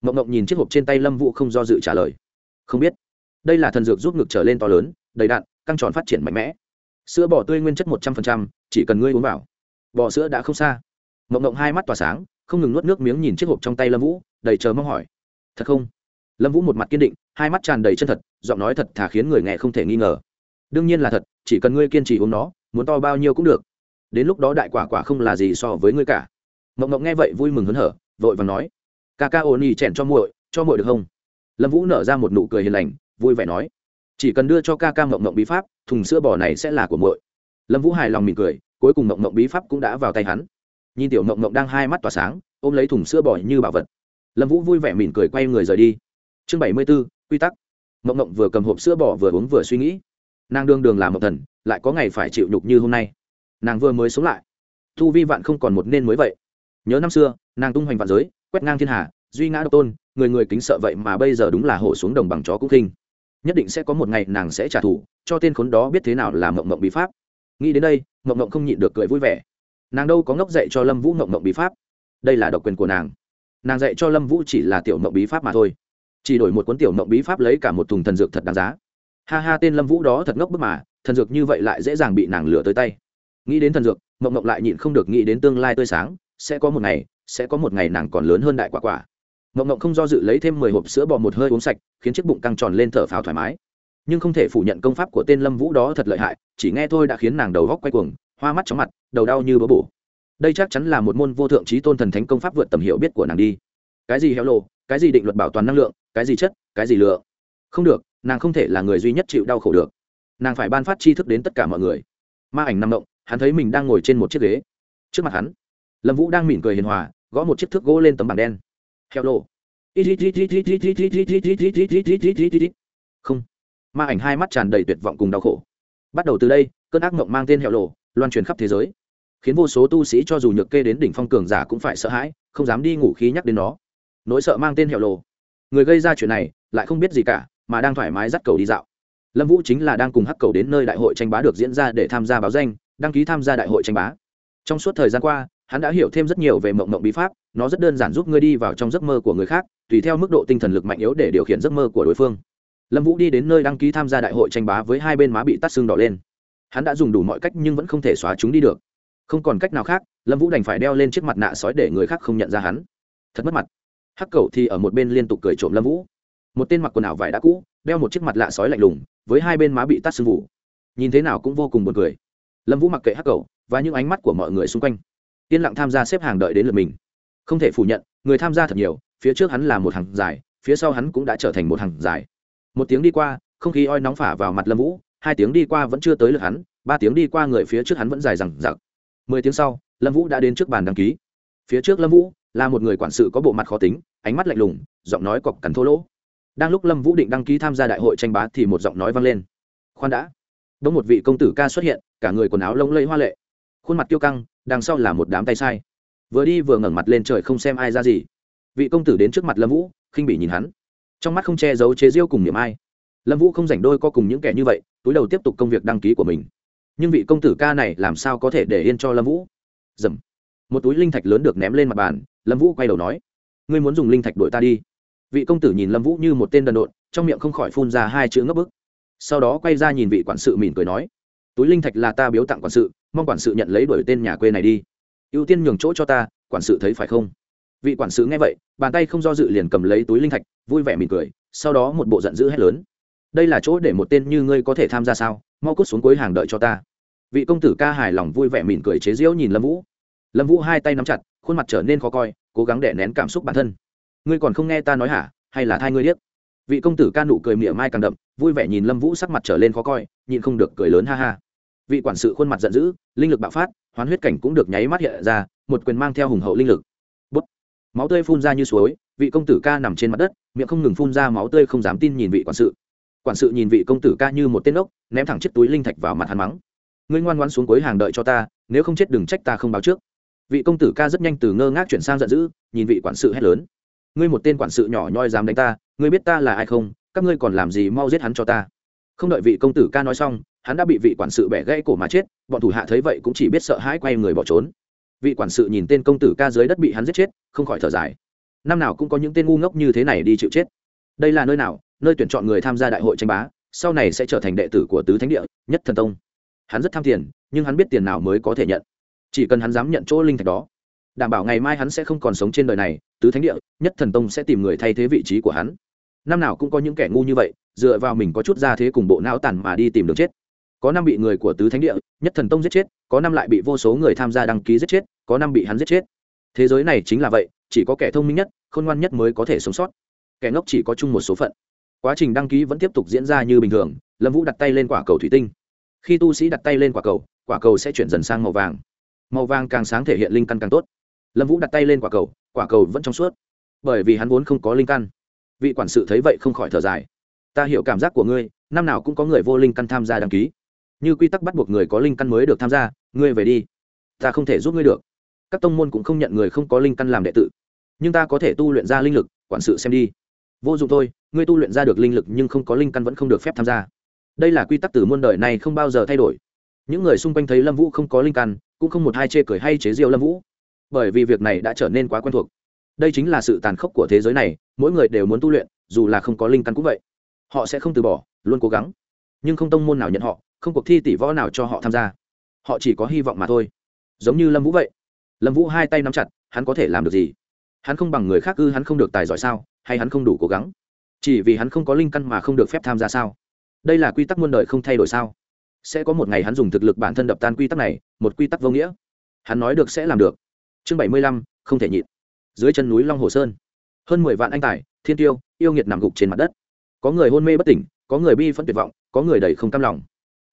Mộng mộng nhìn chiếc hộp trên tay lâm vũ không do dự trả lời, không biết. Đây là thần dược giúp ngực trở lên to lớn, đầy đạn, căng tròn phát triển mạnh mẽ. Sữa bò tươi nguyên chất một trăm linh chỉ cần ngươi uống vào, bò sữa đã không xa. Mộng mộng hai mắt tỏa sáng, không ngừng nuốt nước miếng nhìn chiếc hộp trong tay lâm vũ, đầy chờ mong hỏi, thật không? Lâm vũ một mặt kiên định, hai mắt tràn đầy chân thật, giọng nói thật thà khiến người nghe không thể nghi ngờ. Đương nhiên là thật, chỉ cần ngươi kiên trì uống nó, muốn to bao nhiêu cũng được đến lúc đó đại quả quả không là gì so với ngươi cả. Mộng mộng nghe vậy vui mừng hớn hở, vội và nói ca ca ô nhi chèn cho muội cho muội được không? Lâm vũ nở ra một nụ cười hiền lành, vui vẻ nói, chỉ cần đưa cho ca ca mộng mộng bí pháp, thùng sữa bò này sẽ là của muội. Lâm vũ hài lòng mỉm cười, cuối cùng mộng mộng bí pháp cũng đã vào tay hắn. Nhìn tiểu mộng mộng đang hai mắt tỏa sáng, ôm lấy thùng sữa bò như bảo vật. Lâm vũ vui vẻ mỉm cười quay người rời đi. Chương bảy mươi b ố quy tắc. Mộng mộng vừa cầm hộp sữa bò vừa uống vừa suy nghĩ. Nàng đương đường làm mộng thần, lại có ngày phải chịu nhục như hôm nay nàng vừa mới sống lại. Thu vi vạn không còn một nên mới vậy. Nhớ năm xưa, nàng tung hoành vạn giới, quét ngang thiên hà, duy ngã độc tôn, người người kính sợ vậy mà bây giờ đúng là hổ xuống đồng bằng chó cũng khinh. Nhất định sẽ có một ngày nàng sẽ trả thù, cho tên khốn đó biết thế nào là mộng mộng bí pháp. Nghĩ đến đây, mộng mộng không nhịn được cười vui vẻ. Nàng đâu có ngốc dạy cho lâm vũ mộng mộng bí pháp. Đây là độc quyền của nàng. Nàng dạy cho lâm vũ chỉ là tiểu mộng bí pháp mà thôi. Chỉ đổi một cuốn tiểu mộng bí pháp lấy cả một thùng thần dược thật đáng giá. Ha ha, tên lâm vũ đó thật ngốc bức mà, thần dược như vậy lại dễ dàng bị nàng lừa tới tay nghĩ đến thần dược, mộng mộng lại nhịn không được nghĩ đến tương lai tươi sáng, sẽ có một ngày, sẽ có một ngày nàng còn lớn hơn đại quả quả. Mộng mộng không do dự lấy thêm mười hộp sữa bò một hơi uống sạch, khiến chiếc bụng căng tròn lên thở phào thoải mái. Nhưng không thể phủ nhận công pháp của tên lâm vũ đó thật lợi hại, chỉ nghe thôi đã khiến nàng đầu góc quay cuồng, hoa mắt chóng mặt, đầu đau như bỡ bổ. Đây chắc chắn là một môn vô thượng trí tôn thần thánh công pháp vượt tầm hiểu biết của nàng đi. Cái gì héo lộ cái gì định luật bảo toàn năng lượng, cái gì chất, cái gì lựa không được, nàng không thể là người duy nhất chịu đau khổ được. Nàng phải ban phát tri thức đến tất cả mọi người. Ma ảnh nằm động hắn thấy mình đang ngồi trên một chiếc ghế trước mặt hắn lâm vũ đang mỉm cười hiền hòa gõ một chiếc thước gỗ lên tấm bảng đen heo lộ không ma ảnh hai mắt tràn đầy tuyệt vọng cùng đau khổ bắt đầu từ đây cơn ác mộng mang tên heo lộ loan truyền khắp thế giới khiến vô số tu sĩ cho dù nhược kê đến đỉnh phong cường giả cũng phải sợ hãi không dám đi ngủ khí nhắc đến nó nỗi sợ mang tên heo lộ người gây ra chuyện này lại không biết gì cả mà đang thoải mái dắt cầu đi dạo lâm vũ chính là đang cùng hắc cầu đến nơi đại hội tranh bá được diễn ra để tham gia báo danh đăng ký tham gia đại hội tranh bá. Trong suốt thời gian qua, hắn đã hiểu thêm rất nhiều về mộng mộng bí pháp, nó rất đơn giản giúp ngươi đi vào trong giấc mơ của người khác, tùy theo mức độ tinh thần lực mạnh yếu để điều khiển giấc mơ của đối phương. Lâm vũ đi đến nơi đăng ký tham gia đại hội tranh bá với hai bên má bị tắt xương đỏ lên. Hắn đã dùng đủ mọi cách nhưng vẫn không thể xóa chúng đi được. Không còn cách nào khác, lâm vũ đành phải đeo lên chiếc mặt nạ sói để người khác không nhận ra hắn. Thật mất mặt. Hắc cầu thì ở một bên liên tục cười trộm lâm vũ. Một tên mặc quần áo vải đã cũ, đeo một chiếc mặt lạ sói lạnh lùng, với hai bên má bị tắt sưng vụ. Nhìn thế nào cũng vô cùng buồn cười lâm vũ mặc kệ hắc cầu và những ánh mắt của mọi người xung quanh. Yên lặng tham gia xếp hàng đợi đến lượt mình. Không thể phủ nhận, người tham gia thật nhiều, phía trước hắn là một hàng dài, phía sau hắn cũng đã trở thành một hàng dài. Một tiếng đi qua, không khí oi nóng phả vào mặt lâm vũ, hai tiếng đi qua vẫn chưa tới lượt hắn, ba tiếng đi qua người phía trước hắn vẫn dài rằng giặc mười tiếng sau, lâm vũ đã đến trước bàn đăng ký. Phía trước lâm vũ là một người quản sự có bộ mặt khó tính, ánh mắt lạnh lùng, giọng nói cọc cằn thô lỗ. Đang lúc lâm vũ định đăng ký tham gia đại hội tranh bá thì một giọng nói vang lên. Khoan đã đ một vị công tử ca xuất hiện, cả người quần áo lông lây hoa lệ. Khuôn mặt kiêu căng, đằng sau là một đám tay sai. Vừa đi vừa ngẩng mặt lên trời không xem ai ra gì. Vị công tử đến trước mặt lâm vũ, khinh bị nhìn hắn. Trong mắt không che giấu chế diêu cùng niệm ai. Lâm vũ không rảnh đôi co cùng những kẻ như vậy, túi đầu tiếp tục công việc đăng ký của mình. Nhưng vị công tử ca này làm sao có thể để yên cho lâm vũ? Dầm. Một túi linh thạch lớn được ném lên mặt bàn, lâm vũ quay đầu nói, ngươi muốn dùng linh thạch đuổi ta đi. Vị công tử nhìn lâm vũ như một tên đần độn, trong miệng không khỏi phun ra hai chữ ngấp bức sau đó quay ra nhìn vị quản sự mỉm cười nói, túi linh thạch là ta biếu tặng quản sự, mong quản sự nhận lấy đổi tên nhà quê này đi. Ưu tiên nhường chỗ cho ta, quản sự thấy phải không? Vị quản sự nghe vậy, bàn tay không do dự liền cầm lấy túi linh thạch, vui vẻ mỉm cười, sau đó một bộ giận dữ hét lớn, đây là chỗ để một tên như ngươi có thể tham gia sao? Mau cút xuống cuối hàng đợi cho ta. Vị công tử ca hài lòng vui vẻ mỉm cười chế giễu nhìn lâm vũ. Lâm vũ hai tay nắm chặt, khuôn mặt trở nên khó coi, cố gắng đè nén cảm xúc bản thân. Ngươi còn không nghe ta nói hả? Hay là thai ngươi điếc? Vị công tử ca nụ cười mỉa mai càng đậm, vui vẻ nhìn lâm vũ sắc mặt trở lên khó coi, nhịn không được cười lớn ha ha. Vị quản sự khuôn mặt giận dữ, linh lực bạo phát, hoán huyết cảnh cũng được nháy mắt hiện ra, một quyền mang theo hùng hậu linh lực. Bút. Máu tươi phun ra như suối, vị công tử ca nằm trên mặt đất, miệng không ngừng phun ra máu tươi không dám tin nhìn vị quản sự. Quản sự nhìn vị công tử ca như một tên ốc, ném thẳng chiếc túi linh thạch vào mặt hắn mắng. Ngươi ngoan ngoan xuống cuối hàng đợi cho ta, nếu không chết đừng trách ta không báo trước. Vị công tử ca rất nhanh từ ngơ ngác chuyển sang giận dữ, nhìn vị quản sự hét lớn ngươi một tên quản sự nhỏ nhoi dám đánh ta, ngươi biết ta là ai không? Các ngươi còn làm gì mau giết hắn cho ta? Không đợi vị công tử ca nói xong, hắn đã bị vị quản sự bẻ gãy cổ mà chết, bọn thủ hạ thấy vậy cũng chỉ biết sợ hãi quay người bỏ trốn. Vị quản sự nhìn tên công tử ca dưới đất bị hắn giết chết, không khỏi thở dài. Năm nào cũng có những tên ngu ngốc như thế này đi chịu chết. Đây là nơi nào? Nơi tuyển chọn người tham gia đại hội tranh bá, sau này sẽ trở thành đệ tử của tứ thánh địa, nhất thần tông. Hắn rất tham tiền, nhưng hắn biết tiền nào mới có thể nhận. Chỉ cần hắn dám nhận chỗ linh thạch đó, đảm bảo ngày mai hắn sẽ không còn sống trên đời này tứ thánh địa, nhất thần tông sẽ tìm người thay thế vị trí của hắn. Năm nào cũng có những kẻ ngu như vậy, dựa vào mình có chút ra thế cùng bộ não tàn mà đi tìm đường chết. Có năm bị người của tứ thánh địa, nhất thần tông giết chết, có năm lại bị vô số người tham gia đăng ký giết chết, có năm bị hắn giết chết. Thế giới này chính là vậy, chỉ có kẻ thông minh nhất, khôn ngoan nhất mới có thể sống sót. Kẻ ngốc chỉ có chung một số phận. Quá trình đăng ký vẫn tiếp tục diễn ra như bình thường, lâm vũ đặt tay lên quả cầu thủy tinh. Khi tu sĩ đặt tay lên quả cầu quả cầu sẽ chuyển dần sang màu vàng. Màu vàng càng sáng thể hiện linh căn càng tốt. Lâm vũ đặt tay lên quả cầu quả cầu vẫn trong suốt. Bởi vì hắn vốn không có linh căn. Vị quản sự thấy vậy không khỏi thở dài. Ta hiểu cảm giác của ngươi, năm nào cũng có người vô linh căn tham gia đăng ký. Như quy tắc bắt buộc người có linh căn mới được tham gia, ngươi về đi. Ta không thể giúp ngươi được. Các tông môn cũng không nhận người không có linh căn làm đệ tử. Nhưng ta có thể tu luyện ra linh lực, quản sự xem đi. Vô dụng thôi, ngươi tu luyện ra được linh lực nhưng không có linh căn vẫn không được phép tham gia. Đây là quy tắc từ muôn đời này không bao giờ thay đổi. Những người xung quanh thấy lâm vũ không có linh căn, cũng không một hai chê cười hay chế diêu lâm vũ bởi vì việc này đã trở nên quá quen thuộc. Đây chính là sự tàn khốc của thế giới này, mỗi người đều muốn tu luyện, dù là không có linh căn cũng vậy. Họ sẽ không từ bỏ, luôn cố gắng. Nhưng không tông môn nào nhận họ, không cuộc thi tỷ võ nào cho họ tham gia. Họ chỉ có hy vọng mà thôi. Giống như lâm vũ vậy. Lâm vũ hai tay nắm chặt, hắn có thể làm được gì? Hắn không bằng người khác ư, hắn không được tài giỏi sao? Hay hắn không đủ cố gắng? Chỉ vì hắn không có linh căn mà không được phép tham gia sao? Đây là quy tắc muôn đời không thay đổi sao? Sẽ có một ngày hắn dùng thực lực bản thân đập tan quy tắc này, một quy tắc vô nghĩa. Hắn nói được sẽ làm được chương bảy mươi lăm, không thể nhịn. Dưới chân núi long hồ sơn, hơn mười vạn anh tài, thiên tiêu, yêu nghiệt nằm gục trên mặt đất. Có người hôn mê bất tỉnh, có người bi phẫn tuyệt vọng, có người đầy không cam lòng.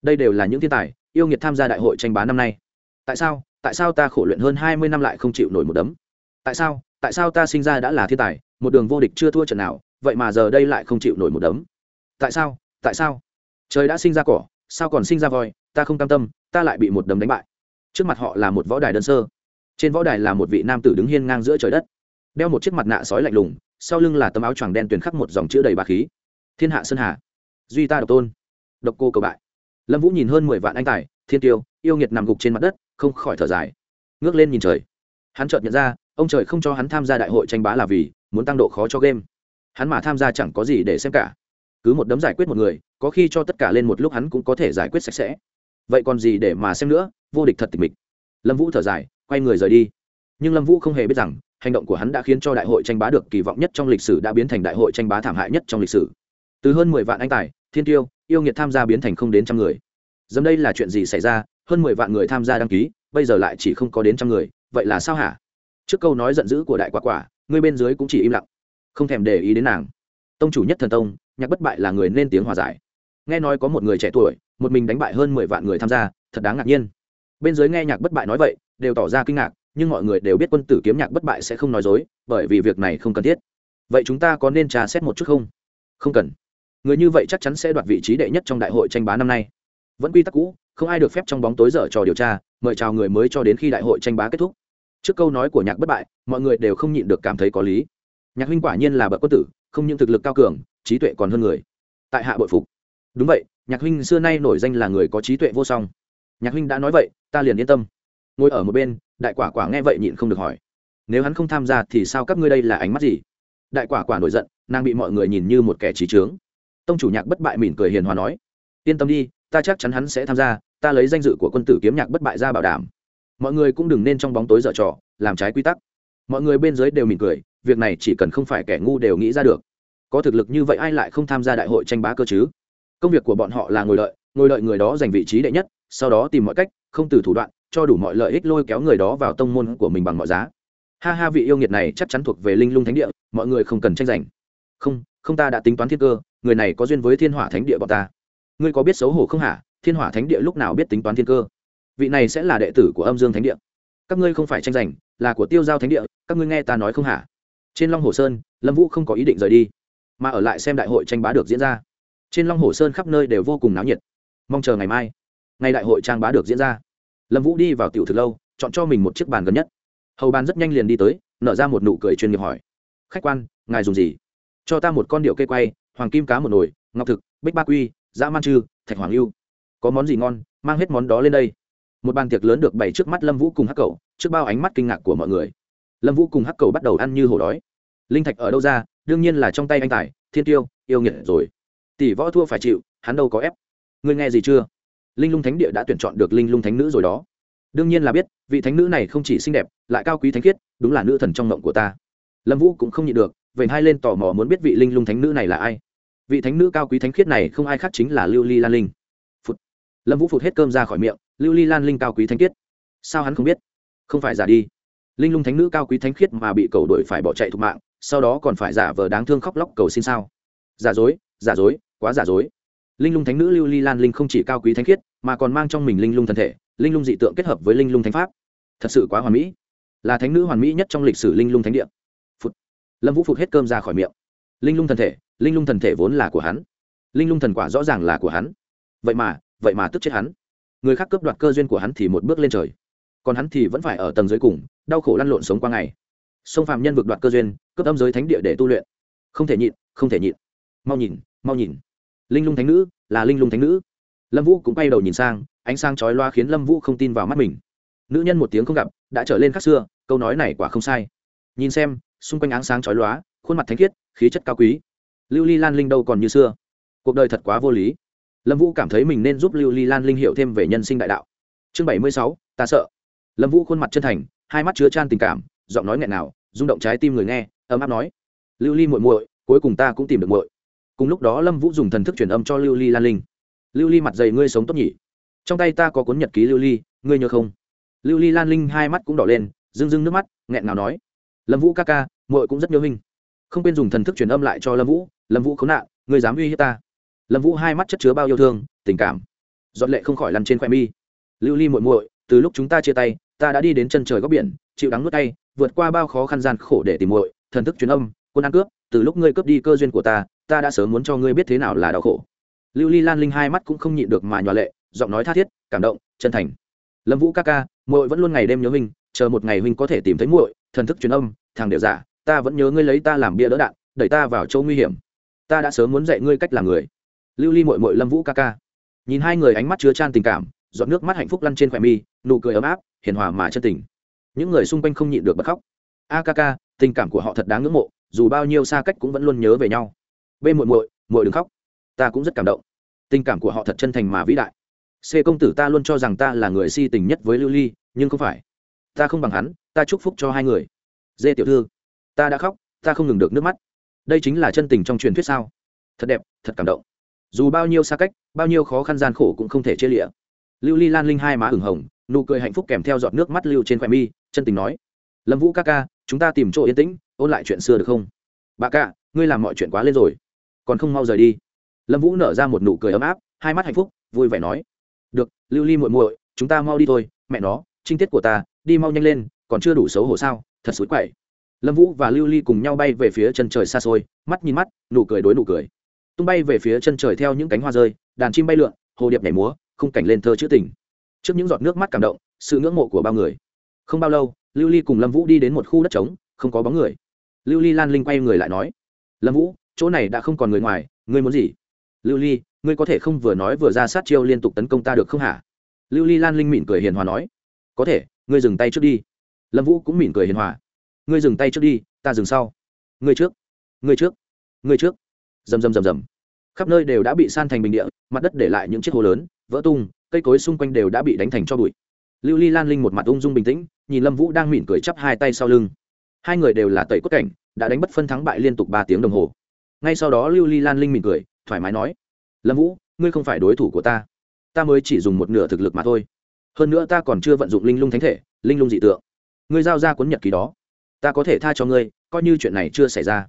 Đây đều là những thiên tài, yêu nghiệt tham gia đại hội tranh bá năm nay. Tại sao tại sao ta khổ luyện hơn hai mươi năm lại không chịu nổi một đấm? Tại sao tại sao ta sinh ra đã là thiên tài, một đường vô địch chưa thua trận nào, vậy mà giờ đây lại không chịu nổi một đấm? Tại sao tại sao? Trời đã sinh ra cỏ, sao còn sinh ra voi, ta không cam tâm, ta lại bị một đấm đánh bại. Trước mặt họ là một võ đài đơn sơ trên võ đài là một vị nam tử đứng hiên ngang giữa trời đất. Đeo một chiếc mặt nạ sói lạnh lùng, sau lưng là tấm áo choàng đen tuyền khắc một dòng chữ đầy bà khí. Thiên hạ sơn hà, duy ta độc tôn, độc cô cầu bại. Lâm vũ nhìn hơn mười vạn anh tài, thiên tiêu, yêu nghiệt nằm gục trên mặt đất, không khỏi thở dài. Ngước lên nhìn trời. Hắn chợt nhận ra, ông trời không cho hắn tham gia đại hội tranh bá là vì, muốn tăng độ khó cho game. Hắn mà tham gia chẳng có gì để xem cả. Cứ một đấm giải quyết một người, có khi cho tất cả lên một lúc hắn cũng có thể giải quyết sạch sẽ. Vậy còn gì để mà xem nữa, vô địch thật tịch mịch. Lâm vũ thở dài quay người rời đi. Nhưng lâm vũ không hề biết rằng, hành động của hắn đã khiến cho đại hội tranh bá được kỳ vọng nhất trong lịch sử đã biến thành đại hội tranh bá thảm hại nhất trong lịch sử. Từ hơn mười vạn anh tài, thiên tiêu, yêu nghiệt tham gia biến thành không đến trăm người. Dẫm đây là chuyện gì xảy ra? Hơn mười vạn người tham gia đăng ký, bây giờ lại chỉ không có đến trăm người, vậy là sao hả? Trước câu nói giận dữ của đại quả quả, người bên dưới cũng chỉ im lặng, không thèm để ý đến nàng. Tông chủ nhất thần tông, nhạc bất bại là người nên tiếng hòa giải. Nghe nói có một người trẻ tuổi, một mình đánh bại hơn mười vạn người tham gia, thật đáng ngạc nhiên. Bên dưới nghe nhạc bất bại nói vậy đều tỏ ra kinh ngạc, nhưng mọi người đều biết quân tử kiếm nhạc bất bại sẽ không nói dối, bởi vì việc này không cần thiết. Vậy chúng ta có nên trà xét một chút không? Không cần. Người như vậy chắc chắn sẽ đoạt vị trí đệ nhất trong đại hội tranh bá năm nay. Vẫn quy tắc cũ, không ai được phép trong bóng tối dở trò điều tra, mời chào người mới cho đến khi đại hội tranh bá kết thúc. Trước câu nói của nhạc bất bại, mọi người đều không nhịn được cảm thấy có lý. Nhạc huynh quả nhiên là bậc quân tử, không những thực lực cao cường, trí tuệ còn hơn người. Tại hạ bội phục. Đúng vậy, nhạc huynh xưa nay nổi danh là người có trí tuệ vô song. Nhạc huynh đã nói vậy, ta liền yên tâm ngồi ở một bên, đại quả quả nghe vậy nhịn không được hỏi. Nếu hắn không tham gia thì sao các ngươi đây là ánh mắt gì? Đại quả quả nổi giận, nàng bị mọi người nhìn như một kẻ trí trướng tông chủ nhạc bất bại mỉm cười hiền hòa nói, yên tâm đi, ta chắc chắn hắn sẽ tham gia, ta lấy danh dự của quân tử kiếm nhạc bất bại ra bảo đảm. Mọi người cũng đừng nên trong bóng tối dở trò, làm trái quy tắc. Mọi người bên dưới đều mỉm cười, việc này chỉ cần không phải kẻ ngu đều nghĩ ra được. Có thực lực như vậy ai lại không tham gia đại hội tranh bá cơ chứ? Công việc của bọn họ là ngồi đợi ngồi đợi người đó giành vị trí đệ nhất, sau đó tìm mọi cách, không từ thủ đoạn cho đủ mọi lợi ích lôi kéo người đó vào tông môn của mình bằng mọi giá. Ha ha, vị yêu nghiệt này chắc chắn thuộc về linh lung thánh địa, mọi người không cần tranh giành. Không không ta đã tính toán thiên cơ, người này có duyên với thiên hỏa thánh địa bọn ta. Ngươi có biết xấu hổ không hả? Thiên hỏa thánh địa lúc nào biết tính toán thiên cơ? Vị này sẽ là đệ tử của âm dương thánh địa. Các ngươi không phải tranh giành, là của tiêu giao thánh địa, các ngươi nghe ta nói không hả? Trên long hồ sơn, lâm vũ không có ý định rời đi, mà ở lại xem đại hội tranh bá được diễn ra. Trên long hồ sơn khắp nơi đều vô cùng náo nhiệt. Mong chờ ngày mai, ngày đại hội trang bá được diễn ra lâm vũ đi vào tiểu thực lâu, chọn cho mình một chiếc bàn gần nhất. Hầu bàn rất nhanh liền đi tới, nở ra một nụ cười chuyên nghiệp hỏi. Khách quan, ngài dùng gì? Cho ta một con điệu cây quay, hoàng kim cá một nồi, ngọc thực, bích ba quy, dã man chư, thạch hoàng lưu có món gì ngon, mang hết món đó lên đây. Một bàn tiệc lớn được bày trước mắt lâm vũ cùng hắc cầu trước bao ánh mắt kinh ngạc của mọi người. Lâm vũ cùng hắc cầu bắt đầu ăn như hổ đói. Linh thạch ở đâu ra? Đương nhiên là trong tay anh tài, thiên tiêu, yêu nghiệt rồi. Tỷ võ thua phải chịu, hắn đâu có ép. Ngươi nghe gì chưa? Linh lung thánh địa đã tuyển chọn được linh lung thánh nữ rồi đó. Đương nhiên là biết, vị thánh nữ này không chỉ xinh đẹp, lại cao quý thánh khiết, đúng là nữ thần trong mộng của ta. Lâm vũ cũng không nhịn được vậy hai lên tò mò muốn biết vị linh lung thánh nữ này là ai. Vị thánh nữ cao quý thánh khiết này không ai khác chính là lưu ly lan linh. Phụt. lâm vũ phụt hết cơm ra khỏi miệng, lưu ly lan linh cao quý thánh khiết. Sao hắn không biết? Không phải giả đi. Linh lung thánh nữ cao quý thánh khiết mà bị cầu đuổi phải bỏ chạy thục mạng, sau đó còn phải giả vờ đáng thương khóc lóc cầu xin sao? Giả dối giả dối, quá giả dối linh lung thánh nữ lưu ly lan linh không chỉ cao quý thánh khiết, mà còn mang trong mình linh lung thân thể, linh lung dị tượng kết hợp với linh lung thánh pháp. Thật sự quá hoàn mỹ. Là thánh nữ hoàn mỹ nhất trong lịch sử linh lung thánh địa. Phụt. Lâm vũ phụt hết cơm ra khỏi miệng. Linh lung thần thể, linh lung thần thể vốn là của hắn. Linh lung thần quả rõ ràng là của hắn. Vậy mà vậy mà tức chết hắn. Người khác cướp đoạt cơ duyên của hắn thì một bước lên trời. Còn hắn thì vẫn phải ở tầng dưới cùng, đau khổ lăn lộn sống qua ngày. Sông phạm nhân vực đoạt cơ duyên, cướp âm giới thánh địa để tu luyện. Không thể nhịn, không thể nhịn. Mau nhìn mau nhìn linh lung thánh nữ, là linh lung thánh nữ. Lâm vũ cũng bay đầu nhìn sang, ánh sáng chói loa khiến lâm vũ không tin vào mắt mình. Nữ nhân một tiếng không gặp, đã trở lên khác xưa, câu nói này quả không sai. Nhìn xem, xung quanh áng sáng chói lóa khuôn mặt thánh khiết, khí chất cao quý. Lưu ly lan linh đâu còn như xưa? Cuộc đời thật quá vô lý. Lâm vũ cảm thấy mình nên giúp lưu ly lan linh hiểu thêm về nhân sinh đại đạo. Chương bảy mươi sáu, ta sợ. Lâm vũ khuôn mặt chân thành, hai mắt chứa chan tình cảm, giọng nói nghẹn nào rung động trái tim người nghe, ấm áp nói. Lưu ly muội muội, cuối cùng ta cũng tìm được muội cùng lúc đó lâm vũ dùng thần thức truyền âm cho lưu ly lan linh. Lưu ly mặt dày ngươi sống tốt nhỉ? Trong tay ta có cuốn nhật ký lưu ly, ngươi nhớ không? Lưu ly lan linh hai mắt cũng đỏ lên, rưng rưng nước mắt, nghẹn ngào nói, lâm vũ ca ca, muội cũng rất nhớ hình không quên dùng thần thức truyền âm lại cho lâm vũ lâm vũ khốn nạn, ngươi dám uy hiếp ta. Lâm vũ hai mắt chất chứa bao yêu thương, tình cảm dọn lệ không khỏi lăn trên khoe mi. Lưu ly muội muội, từ lúc chúng ta chia tay, ta đã đi đến chân trời góc biển, chịu đắng nuốt tay, vượt qua bao khó khăn gian khổ để tìm muội, thần thức truyền âm, quân ăn cướp, từ lúc ngươi cướp đi cơ duyên của ta ta đã sớm muốn cho ngươi biết thế nào là đau khổ. Lưu ly lan linh hai mắt cũng không nhịn được mà nhòa lệ, giọng nói tha thiết, cảm động, chân thành. Lâm vũ ca ca, muội vẫn luôn ngày đêm nhớ huynh, chờ một ngày huynh có thể tìm thấy muội, thần thức truyền âm, thằng đều giả, ta vẫn nhớ ngươi lấy ta làm bia đỡ đạn, đẩy ta vào chỗ nguy hiểm. Ta đã sớm muốn dạy ngươi cách làm người. Lưu ly muội muội lâm vũ ca ca. Nhìn hai người ánh mắt chứa chan tình cảm, giọt nước mắt hạnh phúc lăn trên khỏe mi, nụ cười ấm áp, hiền hòa mà chân tình. Những người xung quanh không nhịn được bật khóc. A ca ca, tình cảm của họ thật đáng ngưỡng mộ, dù bao nhiêu xa cách cũng vẫn luôn nhớ về nhau b muội muội muội đừng khóc. Ta cũng rất cảm động. Tình cảm của họ thật chân thành mà vĩ đại. C công tử ta luôn cho rằng ta là người si tình nhất với lưu ly, nhưng không phải. Ta không bằng hắn, ta chúc phúc cho hai người. Dê tiểu thư, ta đã khóc, ta không ngừng được nước mắt. Đây chính là chân tình trong truyền thuyết sao? Thật đẹp, thật cảm động. Dù bao nhiêu xa cách, bao nhiêu khó khăn gian khổ cũng không thể chia lịa lưu ly lan linh hai má ửng hồng, nụ cười hạnh phúc kèm theo giọt nước mắt lưu trên khoe mi, chân tình nói. Lâm vũ ca ca, chúng ta tìm chỗ yên tĩnh, ôn lại chuyện xưa được không? Bà ca, ngươi làm mọi chuyện quá lên rồi còn không mau rời đi. Lâm vũ nở ra một nụ cười ấm áp, hai mắt hạnh phúc, vui vẻ nói, được, lưu ly muội muội, chúng ta mau đi thôi, mẹ nó, trinh tiết của ta, đi mau nhanh lên, còn chưa đủ xấu hổ sao, thật xối quậy. Lâm vũ và lưu ly cùng nhau bay về phía chân trời xa xôi, mắt nhìn mắt, nụ cười đối nụ cười. Tung bay về phía chân trời theo những cánh hoa rơi, đàn chim bay lượn, hồ điệp nhảy múa, khung cảnh lên thơ chữ tình. Trước những giọt nước mắt cảm động, sự ngưỡng mộ của bao người. Không bao lâu, lưu ly cùng lâm vũ đi đến một khu đất trống, không có bóng người. Lưu ly lan linh quay người lại nói, lâm vũ chỗ này đã không còn người ngoài, ngươi muốn gì? Lưu ly, ngươi có thể không vừa nói vừa ra sát chiêu liên tục tấn công ta được không hả? Lưu ly lan linh mỉm cười hiền hòa nói. Có thể, ngươi dừng tay trước đi. Lâm vũ cũng mỉm cười hiền hòa. Ngươi dừng tay trước đi, ta dừng sau. Ngươi trước ngươi trước ngươi trước. Rầm rầm rầm rầm. Khắp nơi đều đã bị san thành bình địa, mặt đất để lại những chiếc hố lớn, vỡ tung, cây cối xung quanh đều đã bị đánh thành cho bụi. Lưu ly lan linh một mặt ung dung bình tĩnh, nhìn lâm vũ đang mỉm cười chắp hai tay sau lưng. Hai người đều là tẩy cốt cảnh, đã đánh bất phân thắng bại liên tục ba tiếng đồng hồ ngay sau đó lưu ly lan linh mỉm cười, thoải mái nói, lâm vũ, ngươi không phải đối thủ của ta. Ta mới chỉ dùng một nửa thực lực mà thôi. Hơn nữa ta còn chưa vận dụng linh lung thánh thể, linh lung dị tượng. Ngươi giao ra cuốn nhật ký đó. Ta có thể tha cho ngươi, coi như chuyện này chưa xảy ra.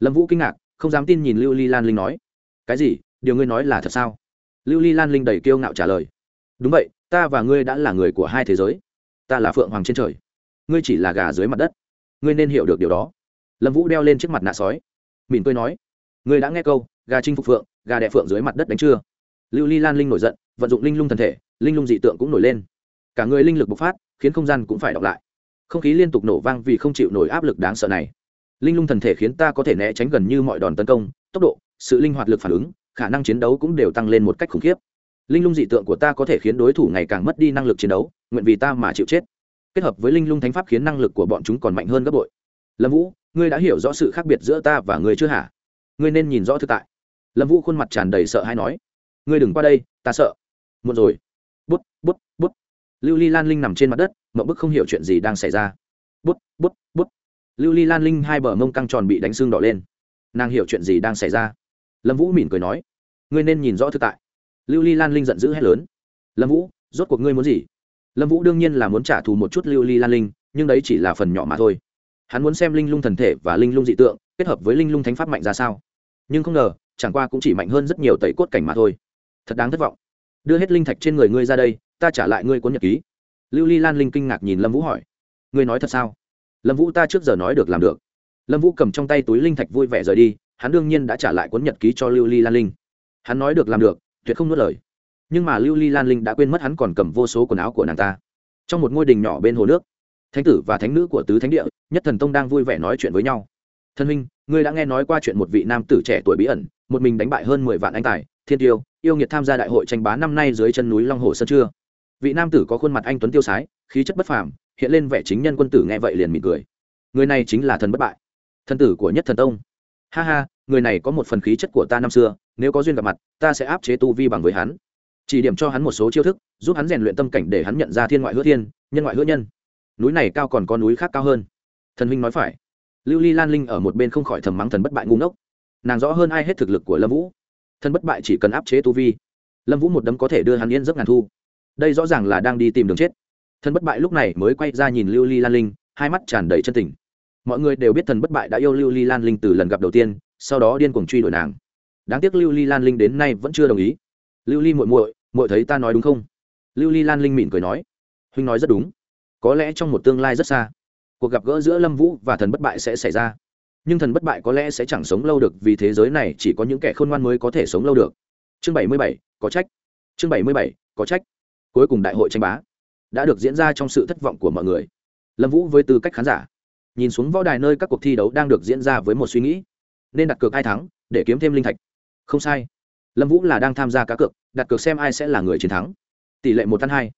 Lâm vũ kinh ngạc, không dám tin nhìn lưu ly lan linh nói, cái gì? Điều ngươi nói là thật sao? Lưu ly lan linh đầy kiêu ngạo trả lời, đúng vậy, ta và ngươi đã là người của hai thế giới. Ta là phượng hoàng trên trời. Ngươi chỉ là gà dưới mặt đất. Ngươi nên hiểu được điều đó. Lâm vũ đeo lên chiếc mặt nạ sói, mỉm cười nói ngươi đã nghe câu, gà chinh phục phượng, gà đẻ phượng dưới mặt đất đánh chưa? Lưu ly lan linh nổi giận, vận dụng linh lung thần thể, linh lung dị tượng cũng nổi lên. Cả người linh lực bộc phát, khiến không gian cũng phải đọc lại. Không khí liên tục nổ vang vì không chịu nổi áp lực đáng sợ này. Linh lung thần thể khiến ta có thể né tránh gần như mọi đòn tấn công, tốc độ, sự linh hoạt lực phản ứng, khả năng chiến đấu cũng đều tăng lên một cách khủng khiếp. Linh lung dị tượng của ta có thể khiến đối thủ ngày càng mất đi năng lực chiến đấu, nguyện vì ta mà chịu chết. Kết hợp với linh lung thánh pháp khiến năng lực của bọn chúng còn mạnh hơn gấp bội. Lâm vũ, ngươi đã hiểu rõ sự khác biệt giữa ta và ngươi chưa hả? Ngươi nên nhìn rõ thực tại. Lâm vũ khuôn mặt tràn đầy sợ hay nói, ngươi đừng qua đây, ta sợ. Muộn rồi. Bút bút bút. Lưu ly lan linh nằm trên mặt đất mậu bức không hiểu chuyện gì đang xảy ra. Bút bút bút. Lưu ly lan linh hai bờ mông căng tròn bị đánh xương đỏ lên. Nàng hiểu chuyện gì đang xảy ra? Lâm vũ mỉm cười nói, ngươi nên nhìn rõ thực tại. Lưu ly lan linh giận dữ hét lớn, lâm vũ, rốt cuộc ngươi muốn gì? Lâm vũ đương nhiên là muốn trả thù một chút lưu ly lan linh, nhưng đấy chỉ là phần nhỏ mà thôi. Hắn muốn xem linh lung thần thể và linh lung dị tượng, kết hợp với linh lung thánh pháp mạnh ra sao? Nhưng không ngờ, chẳng qua cũng chỉ mạnh hơn rất nhiều tẩy cốt cảnh mà thôi. Thật đáng thất vọng. Đưa hết linh thạch trên người ngươi ra đây, ta trả lại ngươi cuốn nhật ký. Lưu ly lan linh kinh ngạc nhìn lâm vũ hỏi. Ngươi nói thật sao? Lâm vũ ta trước giờ nói được làm được. Lâm vũ cầm trong tay túi linh thạch vui vẻ rời đi, hắn đương nhiên đã trả lại cuốn nhật ký cho lưu ly lan linh. Hắn nói được làm được, tuyệt không nuốt lời. Nhưng mà lưu ly lan linh đã quên mất hắn còn cầm vô số quần áo của nàng ta. Trong một ngôi đình nhỏ bên hồ nước, thánh tử và thánh nữ của tứ thánh địa, nhất thần tông đang vui vẻ nói chuyện với nhau thân huynh, ngươi đã nghe nói qua chuyện một vị nam tử trẻ tuổi bí ẩn, một mình đánh bại hơn mười vạn anh tài, thiên tiêu, yêu nghiệt tham gia đại hội tranh bá năm nay dưới chân núi long hồ sơn chưa? Vị nam tử có khuôn mặt anh tuấn tiêu sái, khí chất bất phàm, hiện lên vẻ chính nhân quân tử nghe vậy liền mỉm cười. Người này chính là thần bất bại. Thần tử của nhất thần tông. Ha ha, người này có một phần khí chất của ta năm xưa, nếu có duyên gặp mặt, ta sẽ áp chế tu vi bằng với hắn. Chỉ điểm cho hắn một số chiêu thức, giúp hắn rèn luyện tâm cảnh để hắn nhận ra thiên ngoại hứa thiên, nhân ngoại hứa nhân. Núi này cao còn có núi khác cao hơn. Thần huynh nói phải lưu ly lan linh ở một bên không khỏi thầm mắng thần bất bại ngu ngốc. Nàng rõ hơn ai hết thực lực của lâm vũ. Thần bất bại chỉ cần áp chế tu vi, lâm vũ một đấm có thể đưa hắn yên giấc ngàn thu. Đây rõ ràng là đang đi tìm đường chết. Thần bất bại lúc này mới quay ra nhìn lưu ly lan linh, hai mắt tràn đầy chân tình. Mọi người đều biết thần bất bại đã yêu lưu ly lan linh từ lần gặp đầu tiên, sau đó điên cuồng truy đuổi nàng. Đáng tiếc lưu ly lan linh đến nay vẫn chưa đồng ý. Lưu ly muội muội muội thấy ta nói đúng không? Lưu ly lan linh mỉm cười nói. Huynh nói rất đúng. Có lẽ trong một tương lai rất xa cuộc gặp gỡ giữa lâm vũ và thần bất bại sẽ xảy ra. Nhưng thần bất bại có lẽ sẽ chẳng sống lâu được vì thế giới này chỉ có những kẻ khôn ngoan mới có thể sống lâu được. Chương bảy mươi bảy, có trách. Chương bảy mươi bảy, có trách. Cuối cùng đại hội tranh bá đã được diễn ra trong sự thất vọng của mọi người. Lâm vũ với tư cách khán giả, nhìn xuống võ đài nơi các cuộc thi đấu đang được diễn ra với một suy nghĩ, nên đặt cược ai thắng, để kiếm thêm linh thạch. Không sai. Lâm vũ là đang tham gia cá cược, đặt cược xem ai sẽ là người chiến thắng. Tỷ lệ một tan hai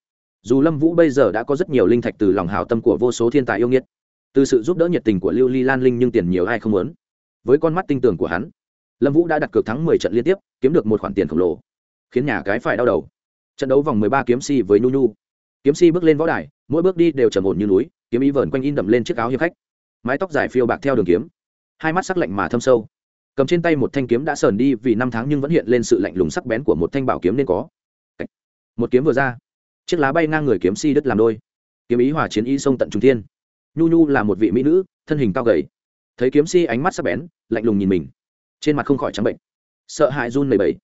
dù lâm vũ bây giờ đã có rất nhiều linh thạch từ lòng hào tâm của vô số thiên tài yêu nghiệt, từ sự giúp đỡ nhiệt tình của lưu ly lan linh nhưng tiền nhiều ai không muốn. Với con mắt tinh tưởng của hắn, lâm vũ đã đặt cược thắng mười trận liên tiếp, kiếm được một khoản tiền khổng lồ, khiến nhà cái phải đau đầu. Trận đấu vòng mười ba kiếm si với nhu nhu. Kiếm si bước lên võ đài, mỗi bước đi đều trầm ổn như núi, kiếm ý vờn quanh in đậm lên chiếc áo hiệp khách. Mái tóc dài phiêu bạc theo đường kiếm, hai mắt sắc lạnh mà thâm sâu. Cầm trên tay một thanh kiếm đã sờn đi vì năm tháng nhưng vẫn hiện lên sự lạnh lùng sắc bén của một thanh bảo kiếm nên có. Một kiếm vừa ra chiếc lá bay ngang người kiếm si đứt làm đôi. Kiếm ý hòa chiến y sông tận trung thiên. Nhu nhu là một vị mỹ nữ, thân hình cao gầy. Thấy kiếm si ánh mắt sắc bén, lạnh lùng nhìn mình. Trên mặt không khỏi trắng bệnh. Sợ hãi run mười bảy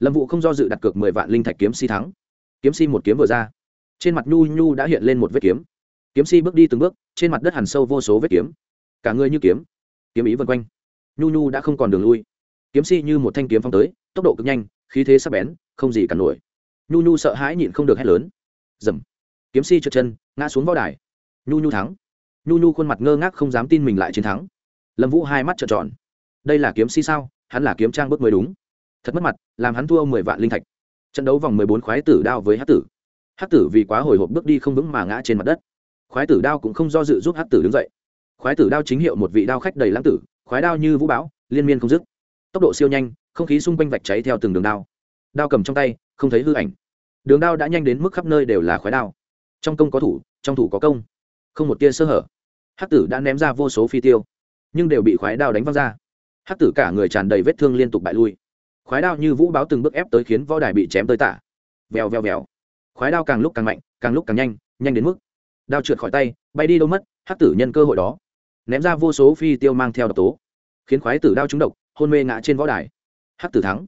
lâm vụ không do dự đặt cược mười vạn linh thạch kiếm si thắng. Kiếm si một kiếm vừa ra. Trên mặt nhu nhu đã hiện lên một vết kiếm. Kiếm si bước đi từng bước, trên mặt đất hằn sâu vô số vết kiếm. Cả người như kiếm. Kiếm ý vân quanh. Nhu nhu đã không còn đường lui. Kiếm si như một thanh kiếm phong tới, tốc độ cực nhanh, khí thế sắc bén, không gì cả nổi. Nhu nhu sợ hãi nhịn không được hét lớn dầm. Kiếm si trượt chân, ngã xuống võ đài. Nhu nhu thắng. Nhu nhu khuôn mặt ngơ ngác không dám tin mình lại chiến thắng. Lâm vũ hai mắt trợn tròn. Đây là kiếm si sao? Hắn là kiếm trang bước mới đúng. Thật mất mặt, làm hắn thua mười vạn linh thạch. Trận đấu vòng mười bốn khoái tử đao với hát tử. Hát tử vì quá hồi hộp bước đi không vững mà ngã trên mặt đất. Khoái tử đao cũng không do dự giúp hát tử đứng dậy. Khoái tử đao chính hiệu một vị đao khách đầy lãng tử, khoái đao như vũ bão, liên miên không dứt. Tốc độ siêu nhanh, không khí xung quanh vạch cháy theo từng đường đao. Đao cầm trong tay, không thấy hư ảnh đường đao đã nhanh đến mức khắp nơi đều là khói đao. Trong công có thủ, trong thủ có công. Không một tia sơ hở. Hắc tử đã ném ra vô số phi tiêu, nhưng đều bị khói đao đánh văng ra. Hắc tử cả người tràn đầy vết thương liên tục bại lui. Khói đao như vũ báo từng bước ép tới khiến võ đài bị chém tới tả. Vèo vèo vèo. Khói đao càng lúc càng mạnh, càng lúc càng nhanh nhanh đến mức đao trượt khỏi tay, bay đi đâu mất, hắc tử nhân cơ hội đó. Ném ra vô số phi tiêu mang theo độc tố, khiến khoái tử đao trúng độc, hôn mê ngã trên võ đài. Hắc tử thắng.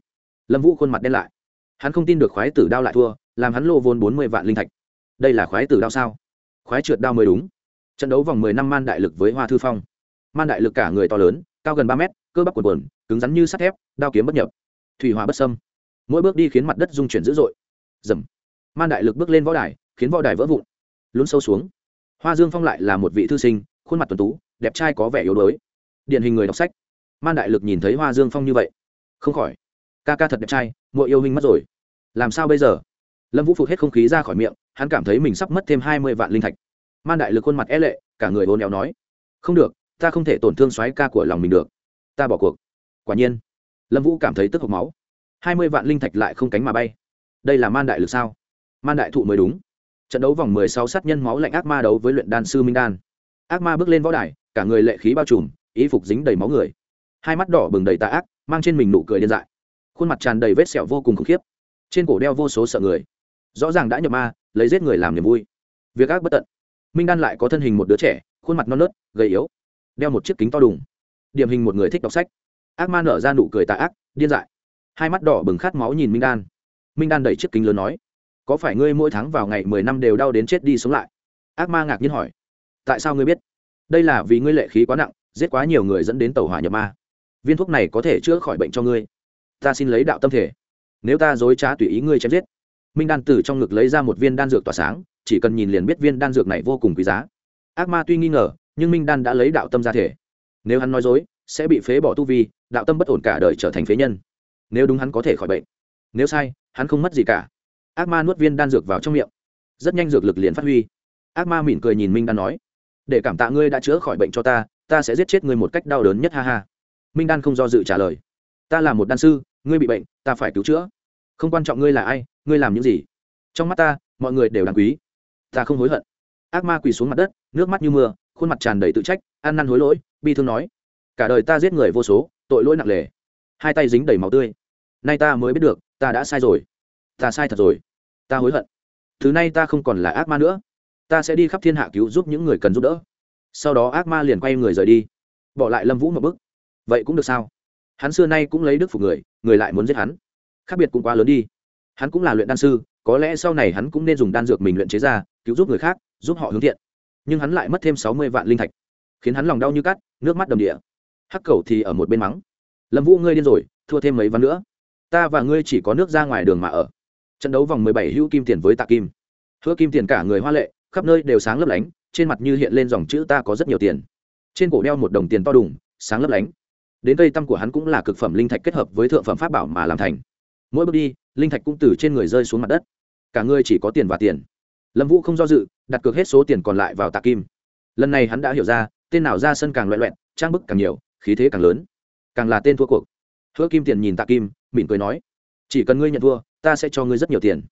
Lâm vũ khuôn mặt đen lại. Hắn không tin được khoái tử đao lại thua làm hắn lô vốn bốn mươi vạn linh thạch. Đây là khoái tử đao sao? Khoái trượt đao mới đúng. Trận đấu vòng mười năm man đại lực với hoa thư phong. Man đại lực cả người to lớn, cao gần ba mét, cơ bắp quần quần cứng rắn như sắt thép, đao kiếm bất nhập. Thủy hòa bất sâm mỗi bước đi khiến mặt đất dung chuyển dữ dội. Dầm. Man đại lực bước lên võ đài, khiến võ đài vỡ vụn. Lún sâu xuống. Hoa dương phong lại là một vị thư sinh, khuôn mặt tuần tú, đẹp trai có vẻ yếu đuối. Điển hình người đọc sách. Man đại lực nhìn thấy hoa dương phong như vậy. Không khỏi. Ca ca thật đẹp trai, muội yêu huynh mất rồi. Làm sao bây giờ? Lâm vũ phục hết không khí ra khỏi miệng, hắn cảm thấy mình sắp mất thêm hai mươi vạn linh thạch. Man đại lực khuôn mặt é lệ, cả người hôn éo nói, không được, ta không thể tổn thương xoáy ca của lòng mình được. Ta bỏ cuộc. Quả nhiên, lâm vũ cảm thấy tức hộc máu. Hai mươi vạn linh thạch lại không cánh mà bay. Đây là man đại lực sao? Man đại thụ mới đúng. Trận đấu vòng mười sáu sát nhân máu lạnh ác ma đấu với luyện đan sư minh đan. Ác ma bước lên võ đài, cả người lệ khí bao trùm ý phục dính đầy máu người. Hai mắt đỏ bừng đầy tà ác, mang trên mình nụ cười điên dại. Khuôn mặt tràn đầy vết sẹo vô cùng khủng khiếp. Trên cổ đeo vô số sợ người rõ ràng đã nhập ma, lấy giết người làm niềm vui. Việc ác bất tận. Minh đan lại có thân hình một đứa trẻ, khuôn mặt non nớt, gầy yếu, đeo một chiếc kính to đùng. Điểm hình một người thích đọc sách. Ác ma nở ra nụ cười tà ác, điên dại. Hai mắt đỏ bừng khát máu nhìn minh đan. Minh đan đẩy chiếc kính lớn nói, có phải ngươi mỗi tháng vào ngày mười năm đều đau đến chết đi sống lại? Ác ma ngạc nhiên hỏi, tại sao ngươi biết? Đây là vì ngươi lệ khí quá nặng, giết quá nhiều người dẫn đến tàu hỏa nhập ma. Viên thuốc này có thể chữa khỏi bệnh cho ngươi. Ta xin lấy đạo tâm thể. Nếu ta dối trá tùy ý ngươi chém giết minh đan từ trong ngực lấy ra một viên đan dược tỏa sáng, chỉ cần nhìn liền biết viên đan dược này vô cùng quý giá. Ác ma tuy nghi ngờ, nhưng minh đan đã lấy đạo tâm ra thể. Nếu hắn nói dối, sẽ bị phế bỏ tu vi, đạo tâm bất ổn cả đời trở thành phế nhân. Nếu đúng hắn có thể khỏi bệnh. Nếu sai, hắn không mất gì cả. Ác ma nuốt viên đan dược vào trong miệng. Rất nhanh dược lực liền phát huy. Ác ma mỉm cười nhìn minh đan nói, để cảm tạ ngươi đã chữa khỏi bệnh cho ta ta sẽ giết chết ngươi một cách đau đớn nhất ha ha. Minh đan không do dự trả lời, ta là một đan sư, ngươi bị bệnh, ta phải cứu chữa không quan trọng ngươi là ai, ngươi làm những gì. Trong mắt ta, mọi người đều đáng quý. Ta không hối hận. Ác ma quỳ xuống mặt đất, nước mắt như mưa, khuôn mặt tràn đầy tự trách, ăn năn hối lỗi, bi thương nói. Cả đời ta giết người vô số, tội lỗi nặng nề. Hai tay dính đầy máu tươi. Nay ta mới biết được, ta đã sai rồi. Ta sai thật rồi. Ta hối hận. Thứ nay ta không còn là ác ma nữa. Ta sẽ đi khắp thiên hạ cứu giúp những người cần giúp đỡ. Sau đó ác ma liền quay người rời đi. Bỏ lại lâm vũ một bức vậy cũng được sao? Hắn xưa nay cũng lấy đức phục người người lại muốn giết hắn khác biệt cũng quá lớn đi. Hắn cũng là luyện đan sư, có lẽ sau này hắn cũng nên dùng đan dược mình luyện chế ra, cứu giúp người khác, giúp họ hướng thiện. Nhưng hắn lại mất thêm sáu mươi vạn linh thạch, khiến hắn lòng đau như cắt, nước mắt đầm địa. Hắc cầu thì ở một bên mắng. Lâm vũ, ngươi điên rồi, thua thêm mấy ván nữa. Ta và ngươi chỉ có nước ra ngoài đường mà ở. Trận đấu vòng mười bảy hữu kim tiền với tạ kim. Hứa kim tiền cả người hoa lệ, khắp nơi đều sáng lấp lánh, trên mặt như hiện lên dòng chữ ta có rất nhiều tiền. Trên cổ đeo một đồng tiền to đùng, sáng lấp lánh. Đến cây tăm của hắn cũng là cực phẩm linh thạch kết hợp với thượng phẩm pháp bảo mà làm thành mỗi bước đi, linh thạch cũng từ trên người rơi xuống mặt đất. Cả người chỉ có tiền và tiền. Lâm vũ không do dự, đặt cược hết số tiền còn lại vào tạ kim. Lần này hắn đã hiểu ra, tên nào ra sân càng loẹ loẹn trang bức càng nhiều, khí thế càng lớn. Càng là tên thua cuộc. Hứa kim tiền nhìn tạ kim, mỉm cười nói, chỉ cần ngươi nhận thua, ta sẽ cho ngươi rất nhiều tiền.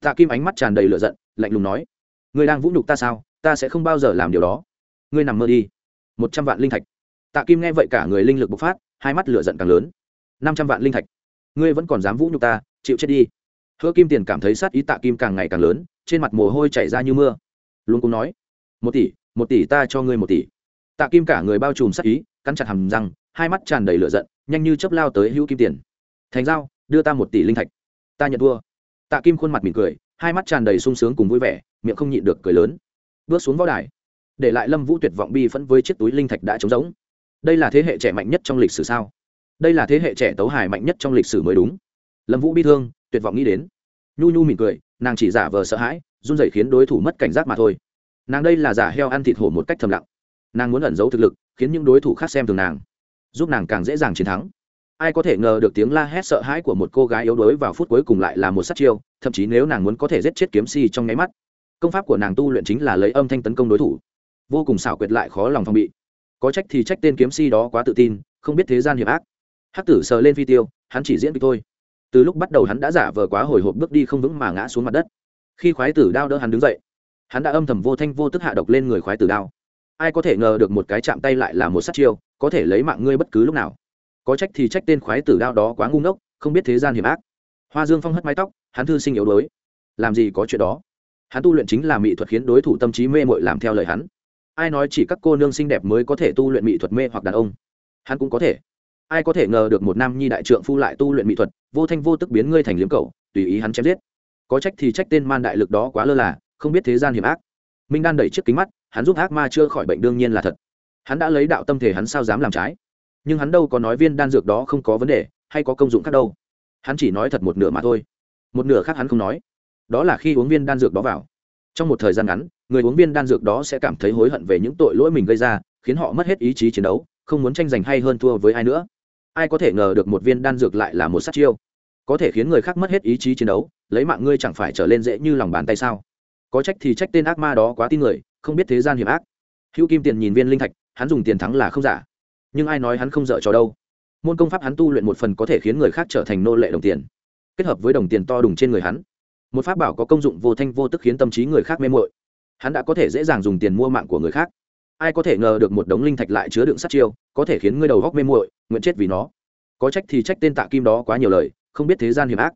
Tạ kim ánh mắt tràn đầy lửa giận, lạnh lùng nói, ngươi đang vũ nhục ta sao? Ta sẽ không bao giờ làm điều đó. Ngươi nằm mơ đi. Một trăm vạn linh thạch. Tạ kim nghe vậy cả người linh lực bộc phát, hai mắt lửa giận càng lớn. Năm trăm vạn linh thạch ngươi vẫn còn dám vũ nhục ta, chịu chết đi. Hứa kim tiền cảm thấy sát ý tạ kim càng ngày càng lớn, trên mặt mồ hôi chảy ra như mưa. Luôn cũng nói, một tỷ một tỷ ta cho ngươi một tỷ. Tạ kim cả người bao trùm sát ý, cắn chặt hầm răng, hai mắt tràn đầy lửa giận, nhanh như chớp lao tới hữu kim tiền. Thành giao, đưa ta một tỷ linh thạch. Ta nhận thua. Tạ kim khuôn mặt mỉm cười, hai mắt tràn đầy sung sướng cùng vui vẻ, miệng không nhịn được cười lớn. Bước xuống võ đài, để lại lâm vũ tuyệt vọng bi phẫn với chiếc túi linh thạch đã trống rỗng. Đây là thế hệ trẻ mạnh nhất trong lịch sử sao? Đây là thế hệ trẻ tấu hài mạnh nhất trong lịch sử mới đúng. Lâm vũ bi thương, tuyệt vọng nghĩ đến. Nhu nhu mỉm cười, nàng chỉ giả vờ sợ hãi, run rẩy khiến đối thủ mất cảnh giác mà thôi. Nàng đây là giả heo ăn thịt hổ một cách thầm lặng. Nàng muốn ẩn giấu thực lực, khiến những đối thủ khác xem thường nàng, giúp nàng càng dễ dàng chiến thắng. Ai có thể ngờ được tiếng la hét sợ hãi của một cô gái yếu đuối vào phút cuối cùng lại là một sát chiêu, thậm chí nếu nàng muốn có thể giết chết kiếm si trong nháy mắt. Công pháp của nàng tu luyện chính là lấy âm thanh tấn công đối thủ. Vô cùng xảo quyệt lại khó lòng phòng bị. Có trách thì trách tên kiếm si đó quá tự tin, không biết thế gian hiểm ác hắc tử sờ lên phi tiêu, hắn chỉ diễn kịch thôi. Từ lúc bắt đầu hắn đã giả vờ quá hồi hộp bước đi không vững mà ngã xuống mặt đất. Khi khoái tử đao đỡ hắn đứng dậy, hắn đã âm thầm vô thanh vô tức hạ độc lên người khoái tử đao. Ai có thể ngờ được một cái chạm tay lại là một sát chiêu, có thể lấy mạng ngươi bất cứ lúc nào. Có trách thì trách tên khoái tử đao đó quá ngu ngốc, không biết thế gian hiểm ác. Hoa dương phong hất mái tóc, hắn thư sinh yếu đuối. Làm gì có chuyện đó? Hắn tu luyện chính là mỹ thuật khiến đối thủ tâm trí mê mội làm theo lời hắn. Ai nói chỉ các cô nương xinh đẹp mới có thể tu luyện mỹ thuật mê hoặc đàn ông? Hắn cũng có thể ai có thể ngờ được một nam nhi đại trượng phu lại tu luyện mỹ thuật, vô thanh vô tức biến ngươi thành liếm cầu tùy ý hắn chém giết. Có trách thì trách tên man đại lực đó quá lơ là, không biết thế gian hiểm ác. Minh đan đẩy chiếc kính mắt, hắn giúp ác ma chưa khỏi bệnh đương nhiên là thật. Hắn đã lấy đạo tâm thể hắn sao dám làm trái? Nhưng hắn đâu có nói viên đan dược đó không có vấn đề, hay có công dụng khác đâu. Hắn chỉ nói thật một nửa mà thôi. Một nửa khác hắn không nói. Đó là khi uống viên đan dược đó vào. Trong một thời gian ngắn, người uống viên đan dược đó sẽ cảm thấy hối hận về những tội lỗi mình gây ra, khiến họ mất hết ý chí chiến đấu, không muốn tranh giành hay hơn thua với ai nữa ai có thể ngờ được một viên đan dược lại là một sát chiêu. Có thể khiến người khác mất hết ý chí chiến đấu, lấy mạng ngươi chẳng phải trở lên dễ như lòng bàn tay sao? Có trách thì trách tên ác ma đó quá tin người, không biết thế gian hiểm ác. Hữu kim tiền nhìn viên linh thạch, hắn dùng tiền thắng là không giả. Nhưng ai nói hắn không dở cho đâu? Môn công pháp hắn tu luyện một phần có thể khiến người khác trở thành nô lệ đồng tiền, kết hợp với đồng tiền to đùng trên người hắn. Một pháp bảo có công dụng vô thanh vô tức khiến tâm trí người khác mê mội hắn đã có thể dễ dàng dùng tiền mua mạng của người khác ai có thể ngờ được một đống linh thạch lại chứa đựng sát chiêu, có thể khiến ngươi đầu góc mê muội, nguyện chết vì nó. Có trách thì trách tên tạ kim đó quá nhiều lời, không biết thế gian hiểm ác.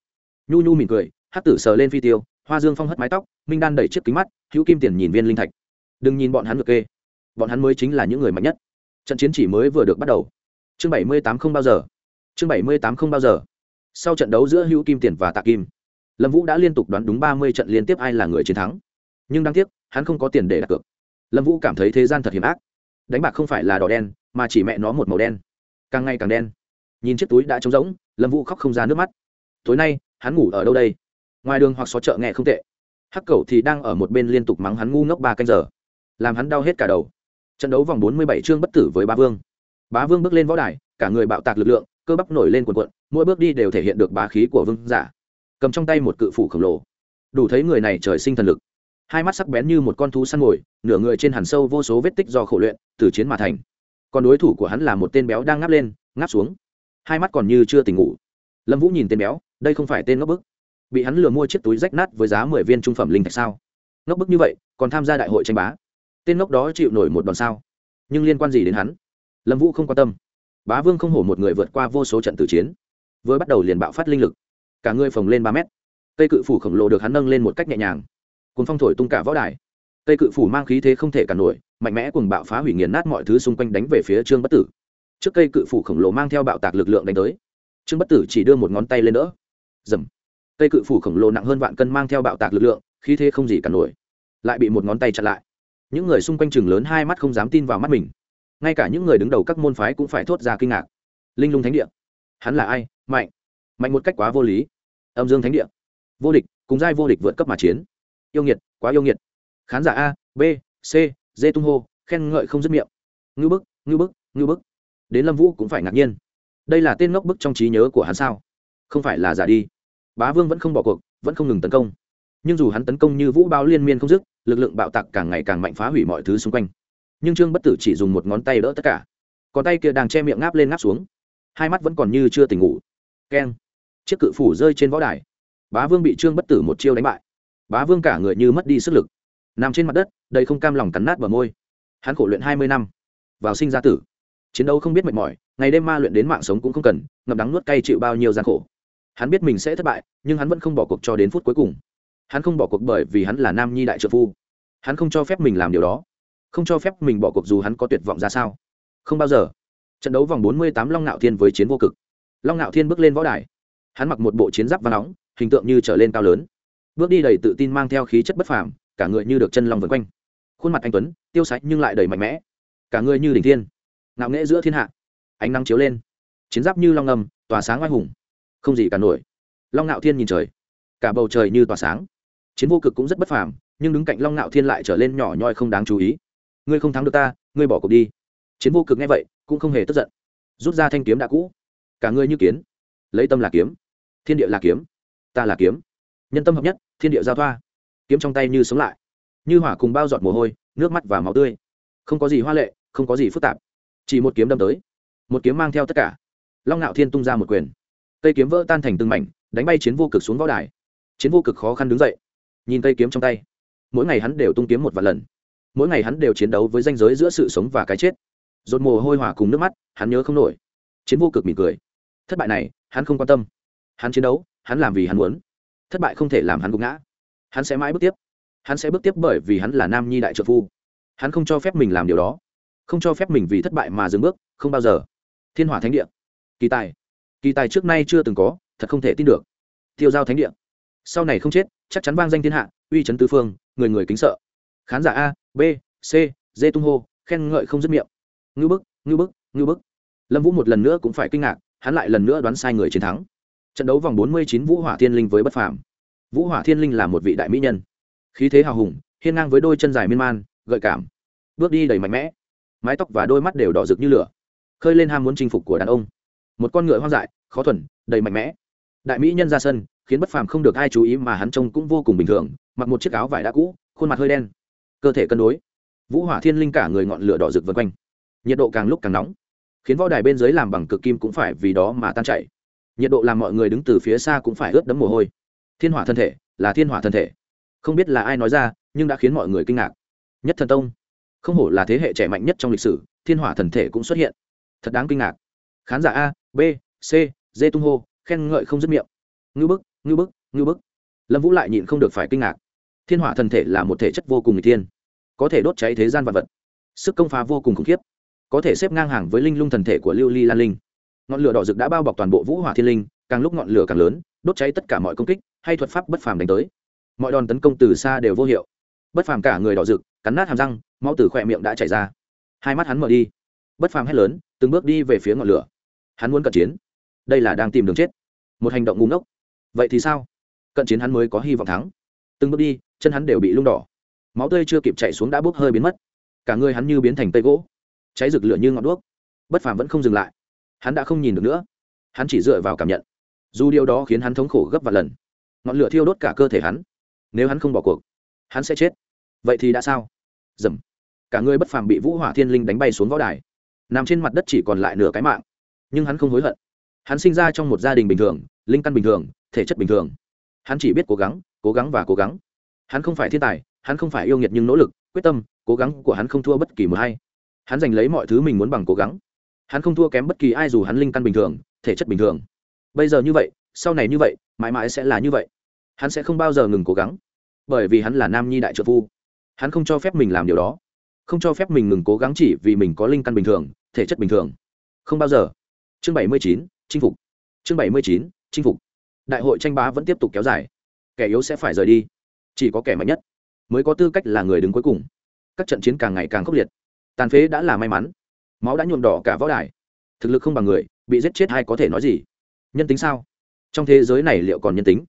Nhu nhu mỉm cười hát tử sờ lên phi tiêu, hoa dương phong hất mái tóc, minh đan đẩy chiếc kính mắt, hữu kim tiền nhìn viên linh thạch. Đừng nhìn bọn hắn ngược kê. Bọn hắn mới chính là những người mạnh nhất. Trận chiến chỉ mới vừa được bắt đầu. Chương bảy mươi tám không bao giờ. Chương bảy mươi tám không bao giờ. Sau trận đấu giữa hữu kim tiền và tạ kim, lâm vũ đã liên tục đoán đúng ba mươi trận liên tiếp ai là người chiến thắng. Nhưng đáng tiếc, hắn không có tiền để đặt cược lâm vũ cảm thấy thế gian thật hiểm ác. Đánh bạc không phải là đỏ đen, mà chỉ mẹ nó một màu đen. Càng ngày càng đen. Nhìn chiếc túi đã trống rỗng, lâm vũ khóc không ra nước mắt. Tối nay, hắn ngủ ở đâu đây? Ngoài đường hoặc xó chợ nghe không tệ. Hắc cầu thì đang ở một bên liên tục mắng hắn ngu ngốc ba canh giờ. Làm hắn đau hết cả đầu. Trận đấu vòng bốn mươi bảy chương bất tử với bá vương. Bá vương bước lên võ đài, cả người bạo tạc lực lượng, cơ bắp nổi lên cuộn cuộn, mỗi bước đi đều thể hiện được bá khí của vương giả. Cầm trong tay một cự phủ khổng lồ. Đủ thấy người này trời sinh thần lực hai mắt sắc bén như một con thú săn mồi, nửa người trên hẳn sâu vô số vết tích do khổ luyện, từ chiến mà thành. Còn đối thủ của hắn là một tên béo đang ngáp lên, ngáp xuống. Hai mắt còn như chưa tỉnh ngủ. Lâm vũ nhìn tên béo, đây không phải tên ngốc bức. Bị hắn lừa mua chiếc túi rách nát với giá mười viên trung phẩm linh thạch sao? Ngốc bức như vậy, còn tham gia đại hội tranh bá. Tên ngốc đó chịu nổi một đòn sao? Nhưng liên quan gì đến hắn? Lâm vũ không quan tâm. Bá vương không hổ một người vượt qua vô số trận tử chiến. Vừa bắt đầu liền bạo phát linh lực. Cả người phồng lên ba mét. Cây cự phủ khổng lồ được hắn nâng lên một cách nhẹ nhàng cuốn phong thổi tung cả võ đài. Tây cự phủ mang khí thế không thể cản nổi, mạnh mẽ cùng bạo phá hủy nghiền nát mọi thứ xung quanh đánh về phía trương bất tử. Trước cây cự phủ khổng lồ mang theo bạo tạc lực lượng đánh tới. Trương bất tử chỉ đưa một ngón tay lên đỡ. Dầm. Cây cự phủ khổng lồ nặng hơn vạn cân mang theo bạo tạc lực lượng, khí thế không gì cản nổi. Lại bị một ngón tay chặn lại. Những người xung quanh chừng lớn hai mắt không dám tin vào mắt mình. Ngay cả những người đứng đầu các môn phái cũng phải thốt ra kinh ngạc. Linh lung thánh địa. Hắn là ai? Mạnh. Mạnh một cách quá vô lý. Âm dương thánh địa. Vô địch, cùng giai vô địch vượt cấp mà chiến yêu nghiệt, quá yêu nghiệt. Khán giả a, b, c, d tung hô, khen ngợi không dứt miệng. Ngư bức ngư bức ngư bức. Đến lâm vũ cũng phải ngạc nhiên. Đây là tên ngốc bức trong trí nhớ của hắn sao? Không phải là giả đi. Bá vương vẫn không bỏ cuộc, vẫn không ngừng tấn công. Nhưng dù hắn tấn công như vũ bao liên miên không dứt, lực lượng bạo tạc càng ngày càng mạnh phá hủy mọi thứ xung quanh. Nhưng trương bất tử chỉ dùng một ngón tay đỡ tất cả. Còn tay kia đang che miệng ngáp lên ngáp xuống. Hai mắt vẫn còn như chưa tỉnh ngủ. Keng. Chiếc cự phủ rơi trên võ đài. Bá vương bị trương bất tử một chiêu đánh bại bá vương cả người như mất đi sức lực. Nằm trên mặt đất, đầy không cam lòng cắn nát bờ môi. Hắn khổ luyện hai mươi năm. Vào sinh ra tử. Chiến đấu không biết mệt mỏi, ngày đêm ma luyện đến mạng sống cũng không cần, ngậm đắng nuốt cay chịu bao nhiêu gian khổ. Hắn biết mình sẽ thất bại, nhưng hắn vẫn không bỏ cuộc cho đến phút cuối cùng. Hắn không bỏ cuộc bởi vì hắn là nam nhi đại trợ phu. Hắn không cho phép mình làm điều đó. Không cho phép mình bỏ cuộc dù hắn có tuyệt vọng ra sao. Không bao giờ. Trận đấu vòng 48 long nạo thiên với chiến vô cực. Long nạo thiên bước lên võ đài. Hắn mặc một bộ chiến giáp và nóng, hình tượng như trở lên cao lớn bước đi đầy tự tin mang theo khí chất bất phàm, cả người như được chân long vần quanh. Khuôn mặt anh tuấn, tiêu sạch nhưng lại đầy mạnh mẽ. Cả người như đỉnh thiên, ngạo nghễ giữa thiên hạ. Ánh nắng chiếu lên, chiến giáp như long ngầm tỏa sáng oai hùng. Không gì cả nổi. Long nạo thiên nhìn trời, cả bầu trời như tỏa sáng. Chiến vô cực cũng rất bất phàm, nhưng đứng cạnh long nạo thiên lại trở lên nhỏ nhoi không đáng chú ý. Ngươi không thắng được ta, ngươi bỏ cuộc đi. Chiến vô cực nghe vậy, cũng không hề tức giận. Rút ra thanh kiếm đã cũ. Cả ngươi như kiến. Lấy tâm là kiếm. Thiên địa là kiếm. Ta là kiếm nhân tâm hợp nhất, thiên địa giao thoa. Kiếm trong tay như sống lại, như hỏa cùng bao giọt mồ hôi, nước mắt và máu tươi. Không có gì hoa lệ, không có gì phức tạp. Chỉ một kiếm đâm tới, một kiếm mang theo tất cả. Long ngạo thiên tung ra một quyền. Cây kiếm vỡ tan thành từng mảnh, đánh bay chiến vô cực xuống võ đài. Chiến vô cực khó khăn đứng dậy, nhìn cây kiếm trong tay. Mỗi ngày hắn đều tung kiếm một vài lần. Mỗi ngày hắn đều chiến đấu với danh giới giữa sự sống và cái chết. Dột mồ hôi hỏa cùng nước mắt, hắn nhớ không nổi. Chiến vô cực mỉm cười. Thất bại này, hắn không quan tâm. Hắn chiến đấu, hắn làm vì hắn muốn thất bại không thể làm hắn gục ngã. Hắn sẽ mãi bước tiếp. Hắn sẽ bước tiếp bởi vì hắn là nam nhi đại trợ phu. Hắn không cho phép mình làm điều đó. Không cho phép mình vì thất bại mà dừng bước, không bao giờ. Thiên hỏa thánh địa. Kỳ tài. Kỳ tài trước nay chưa từng có, thật không thể tin được. Tiêu giao thánh địa. Sau này không chết, chắc chắn vang danh thiên hạ, uy chấn tứ phương, người người kính sợ. Khán giả a, b, c, d tung hô, khen ngợi không dứt miệng. Ngư bức ngư bức ngư bức. Lâm vũ một lần nữa cũng phải kinh ngạc, hắn lại lần nữa đoán sai người chiến thắng trận đấu vòng bốn mươi chín vũ hỏa thiên linh với bất phàm. Vũ hỏa thiên linh là một vị đại mỹ nhân. Khí thế hào hùng, hiên ngang với đôi chân dài miên man, gợi cảm. Bước đi đầy mạnh mẽ. Mái tóc và đôi mắt đều đỏ rực như lửa. Khơi lên ham muốn chinh phục của đàn ông. Một con ngựa hoang dại, khó thuần, đầy mạnh mẽ. Đại mỹ nhân ra sân, khiến bất phàm không được ai chú ý mà hắn trông cũng vô cùng bình thường, mặc một chiếc áo vải đã cũ, khuôn mặt hơi đen. Cơ thể cân đối. Vũ hỏa thiên linh cả người ngọn lửa đỏ rực vân quanh. Nhiệt độ càng lúc càng nóng. Khiến võ đài bên dưới làm bằng cực kim cũng phải vì đó mà tan chảy nhiệt độ làm mọi người đứng từ phía xa cũng phải ướt đẫm mồ hôi. Thiên hỏa thân thể là thiên hỏa thân thể. Không biết là ai nói ra, nhưng đã khiến mọi người kinh ngạc. Nhất thần tông. Không hổ là thế hệ trẻ mạnh nhất trong lịch sử, thiên hỏa thần thể cũng xuất hiện. Thật đáng kinh ngạc. Khán giả a, b, c, d tung hô, khen ngợi không dứt miệng. Ngư bức ngư bức ngư bức. Lâm vũ lại nhịn không được phải kinh ngạc. Thiên hỏa thần thể là một thể chất vô cùng n g thiên. Có thể đốt cháy thế gian vật vật. Sức công phá vô cùng khủng khiếp. Có thể xếp ngang hàng với linh lung thần thể của lưu ly lan linh ngọn lửa đỏ rực đã bao bọc toàn bộ vũ hỏa thiên linh, càng lúc ngọn lửa càng lớn, đốt cháy tất cả mọi công kích, hay thuật pháp bất phàm đánh tới. Mọi đòn tấn công từ xa đều vô hiệu. Bất phàm cả người đỏ rực, cắn nát hàm răng, máu từ khỏe miệng đã chảy ra. Hai mắt hắn mở đi. Bất phàm hét lớn, từng bước đi về phía ngọn lửa. Hắn muốn cận chiến. Đây là đang tìm đường chết. Một hành động ngu ngốc. Vậy thì sao? Cận chiến hắn mới có hy vọng thắng. Từng bước đi, chân hắn đều bị lung đỏ. Máu tươi chưa kịp chạy xuống đã bốc hơi biến mất. Cả người hắn như biến thành tây gỗ. Cháy rực lửa như ngọn đuốc. Bất phàm vẫn không dừng lại hắn đã không nhìn được nữa. Hắn chỉ dựa vào cảm nhận. Dù điều đó khiến hắn thống khổ gấp vài lần, ngọn lửa thiêu đốt cả cơ thể hắn. Nếu hắn không bỏ cuộc, hắn sẽ chết. Vậy thì đã sao? Dầm. Cả người bất phàm bị vũ hỏa thiên linh đánh bay xuống võ đài. Nằm trên mặt đất chỉ còn lại nửa cái mạng. Nhưng hắn không hối hận. Hắn sinh ra trong một gia đình bình thường, linh căn bình thường, thể chất bình thường. Hắn chỉ biết cố gắng cố gắng và cố gắng. Hắn không phải thiên tài, hắn không phải yêu nghiệt nhưng nỗ lực, quyết tâm, cố gắng của hắn không thua bất kỳ một hay hắn giành lấy mọi thứ mình muốn bằng cố gắng hắn không thua kém bất kỳ ai dù hắn linh căn bình thường, thể chất bình thường. Bây giờ như vậy, sau này như vậy, mãi mãi sẽ là như vậy. Hắn sẽ không bao giờ ngừng cố gắng, bởi vì hắn là nam nhi đại trợ phu. Hắn không cho phép mình làm điều đó. Không cho phép mình ngừng cố gắng chỉ vì mình có linh căn bình thường, thể chất bình thường. Không bao giờ. Chương bảy mươi chín, chinh phục. Chương bảy mươi chín, chinh phục. Đại hội tranh bá vẫn tiếp tục kéo dài. Kẻ yếu sẽ phải rời đi. Chỉ có kẻ mạnh nhất mới có tư cách là người đứng cuối cùng. Các trận chiến càng ngày càng khốc liệt. Tàn phế đã là may mắn máu đã nhuộm đỏ cả võ đài. Thực lực không bằng người, bị giết chết hay có thể nói gì? Nhân tính sao? Trong thế giới này liệu còn nhân tính?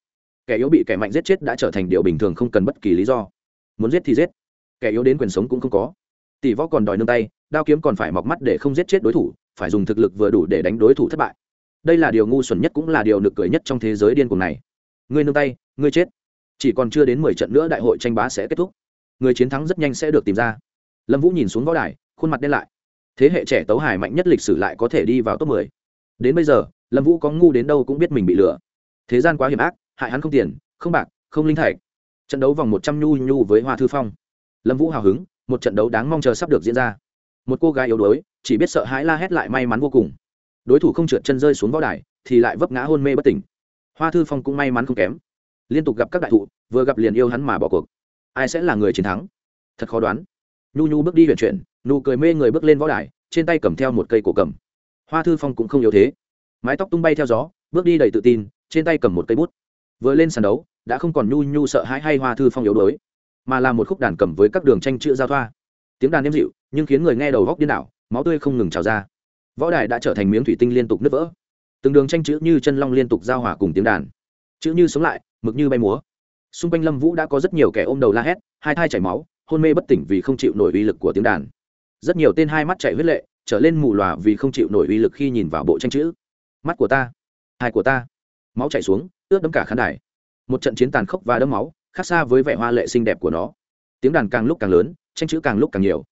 Kẻ yếu bị kẻ mạnh giết chết đã trở thành điều bình thường không cần bất kỳ lý do. Muốn giết thì giết. Kẻ yếu đến quyền sống cũng không có. Tỷ võ còn đòi nương tay, đao kiếm còn phải mọc mắt để không giết chết đối thủ, phải dùng thực lực vừa đủ để đánh đối thủ thất bại. Đây là điều ngu xuẩn nhất cũng là điều nực cười nhất trong thế giới điên cuồng này. Ngươi nương tay, ngươi chết. Chỉ còn chưa đến mười trận nữa đại hội tranh bá sẽ kết thúc. Người chiến thắng rất nhanh sẽ được tìm ra. Lâm vũ nhìn xuống võ đài, khuôn mặt đen lại thế hệ trẻ tấu hài mạnh nhất lịch sử lại có thể đi vào top mười. Đến bây giờ, lâm vũ có ngu đến đâu cũng biết mình bị lừa. Thế gian quá hiểm ác, hại hắn không tiền, không bạc, không linh thạch. Trận đấu vòng một trăm nhu nhu với hoa thư phong. Lâm vũ hào hứng, một trận đấu đáng mong chờ sắp được diễn ra. Một cô gái yếu đuối, chỉ biết sợ hãi la hét lại may mắn vô cùng. Đối thủ không trượt chân rơi xuống võ đài, thì lại vấp ngã hôn mê bất tỉnh. Hoa thư phong cũng may mắn không kém. Liên tục gặp các đại thụ, vừa gặp liền yêu hắn mà bỏ cuộc. Ai sẽ là người chiến thắng? Thật khó đoán. Nhu nhu bước đi huyền chuyển nụ cười mê người bước lên võ đài, trên tay cầm theo một cây cổ cầm. Hoa thư phong cũng không yếu thế. Mái tóc tung bay theo gió, bước đi đầy tự tin, trên tay cầm một cây bút. Vừa lên sàn đấu, đã không còn nhu nhu sợ hãi hay hoa thư phong yếu đuối, mà là một khúc đàn cầm với các đường tranh chữ giao thoa. Tiếng đàn êm dịu, nhưng khiến người nghe đầu góc điên đảo, máu tươi không ngừng trào ra. Võ đài đã trở thành miếng thủy tinh liên tục nứt vỡ. Từng đường tranh chữ như chân long liên tục giao hòa cùng tiếng đàn. Chữ như sống lại, mực như bay múa. Xung quanh lâm vũ đã có rất nhiều kẻ ôm đầu la hét, hai thai chảy máu, hôn mê bất tỉnh vì không chịu nổi uy lực của tiếng đàn rất nhiều tên hai mắt chạy huyết lệ, trở lên mù lòa vì không chịu nổi uy lực khi nhìn vào bộ tranh chữ. Mắt của ta, hai của ta. Máu chảy xuống, ướt đẫm cả khán đài. Một trận chiến tàn khốc và đẫm máu, khác xa với vẻ hoa lệ xinh đẹp của nó. Tiếng đàn càng lúc càng lớn, tranh chữ càng lúc càng nhiều.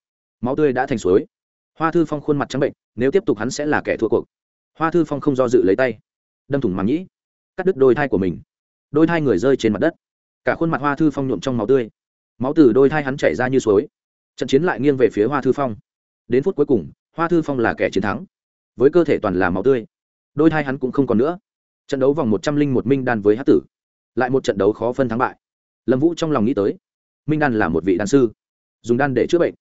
Máu tươi đã thành suối. Hoa thư phong khuôn mặt trắng bệnh, nếu tiếp tục hắn sẽ là kẻ thua cuộc. Hoa thư phong không do dự lấy tay. Đâm thủng màng nhĩ, cắt đứt đôi thai của mình. Đôi thai người rơi trên mặt đất. Cả khuôn mặt hoa thư phong nhuộm trong máu tươi. Máu từ đôi thai hắn chảy ra như suối trận chiến lại nghiêng về phía hoa thư phong. Đến phút cuối cùng, hoa thư phong là kẻ chiến thắng. Với cơ thể toàn là máu tươi. Đôi thai hắn cũng không còn nữa. Trận đấu vòng một trăm linh một minh đan với hát tử. Lại một trận đấu khó phân thắng bại. Lâm vũ trong lòng nghĩ tới, minh đan là một vị đan sư. Dùng đan để chữa bệnh.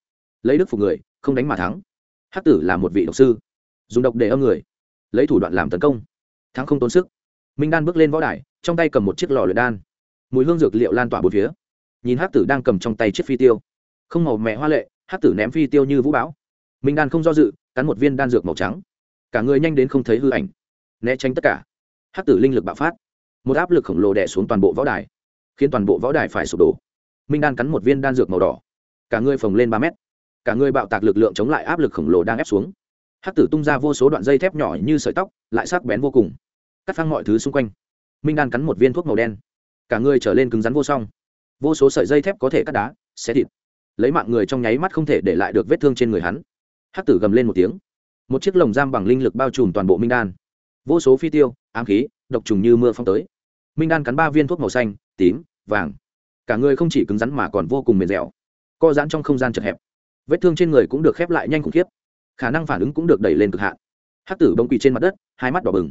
Lấy đức phục người, không đánh mà thắng. Hát tử là một vị độc sư. Dùng độc để âm người. Lấy thủ đoạn làm tấn công. Thắng không tốn sức. Minh đan bước lên võ đài, trong tay cầm một chiếc lò luyện đan. Mùi hương dược liệu lan tỏa bốn phía. Nhìn hát tử đang cầm trong tay chiếc phi tiêu không màu mẹ hoa lệ hát tử ném phi tiêu như vũ bão. Minh đan không do dự, cắn một viên đan dược màu trắng. Cả người nhanh đến không thấy hư ảnh. Né tránh tất cả. Hát tử linh lực bạo phát. Một áp lực khổng lồ đè xuống toàn bộ võ đài, khiến toàn bộ võ đài phải sụp đổ. Minh đan cắn một viên đan dược màu đỏ. Cả người phồng lên ba mét. Cả người bạo tạc lực lượng chống lại áp lực khổng lồ đang ép xuống. Hát tử tung ra vô số đoạn dây thép nhỏ như sợi tóc, lại sắc bén vô cùng. Cắt phăng mọi thứ xung quanh. Minh đan cắn một viên thuốc màu đen. Cả người trở lên cứng rắn vô song. Vô số sợi dây thép có thể cắt đá, xé thịt lấy mạng người trong nháy mắt không thể để lại được vết thương trên người hắn. Hắc tử gầm lên một tiếng. Một chiếc lồng giam bằng linh lực bao trùm toàn bộ minh đan. Vô số phi tiêu, ám khí, độc trùng như mưa phong tới. Minh đan cắn ba viên thuốc màu xanh, tím, vàng. Cả người không chỉ cứng rắn mà còn vô cùng mềm dẻo. Co giãn trong không gian chật hẹp. Vết thương trên người cũng được khép lại nhanh khủng khiếp. Khả năng phản ứng cũng được đẩy lên cực hạn. Hắc tử bông quỳ trên mặt đất, hai mắt đỏ bừng.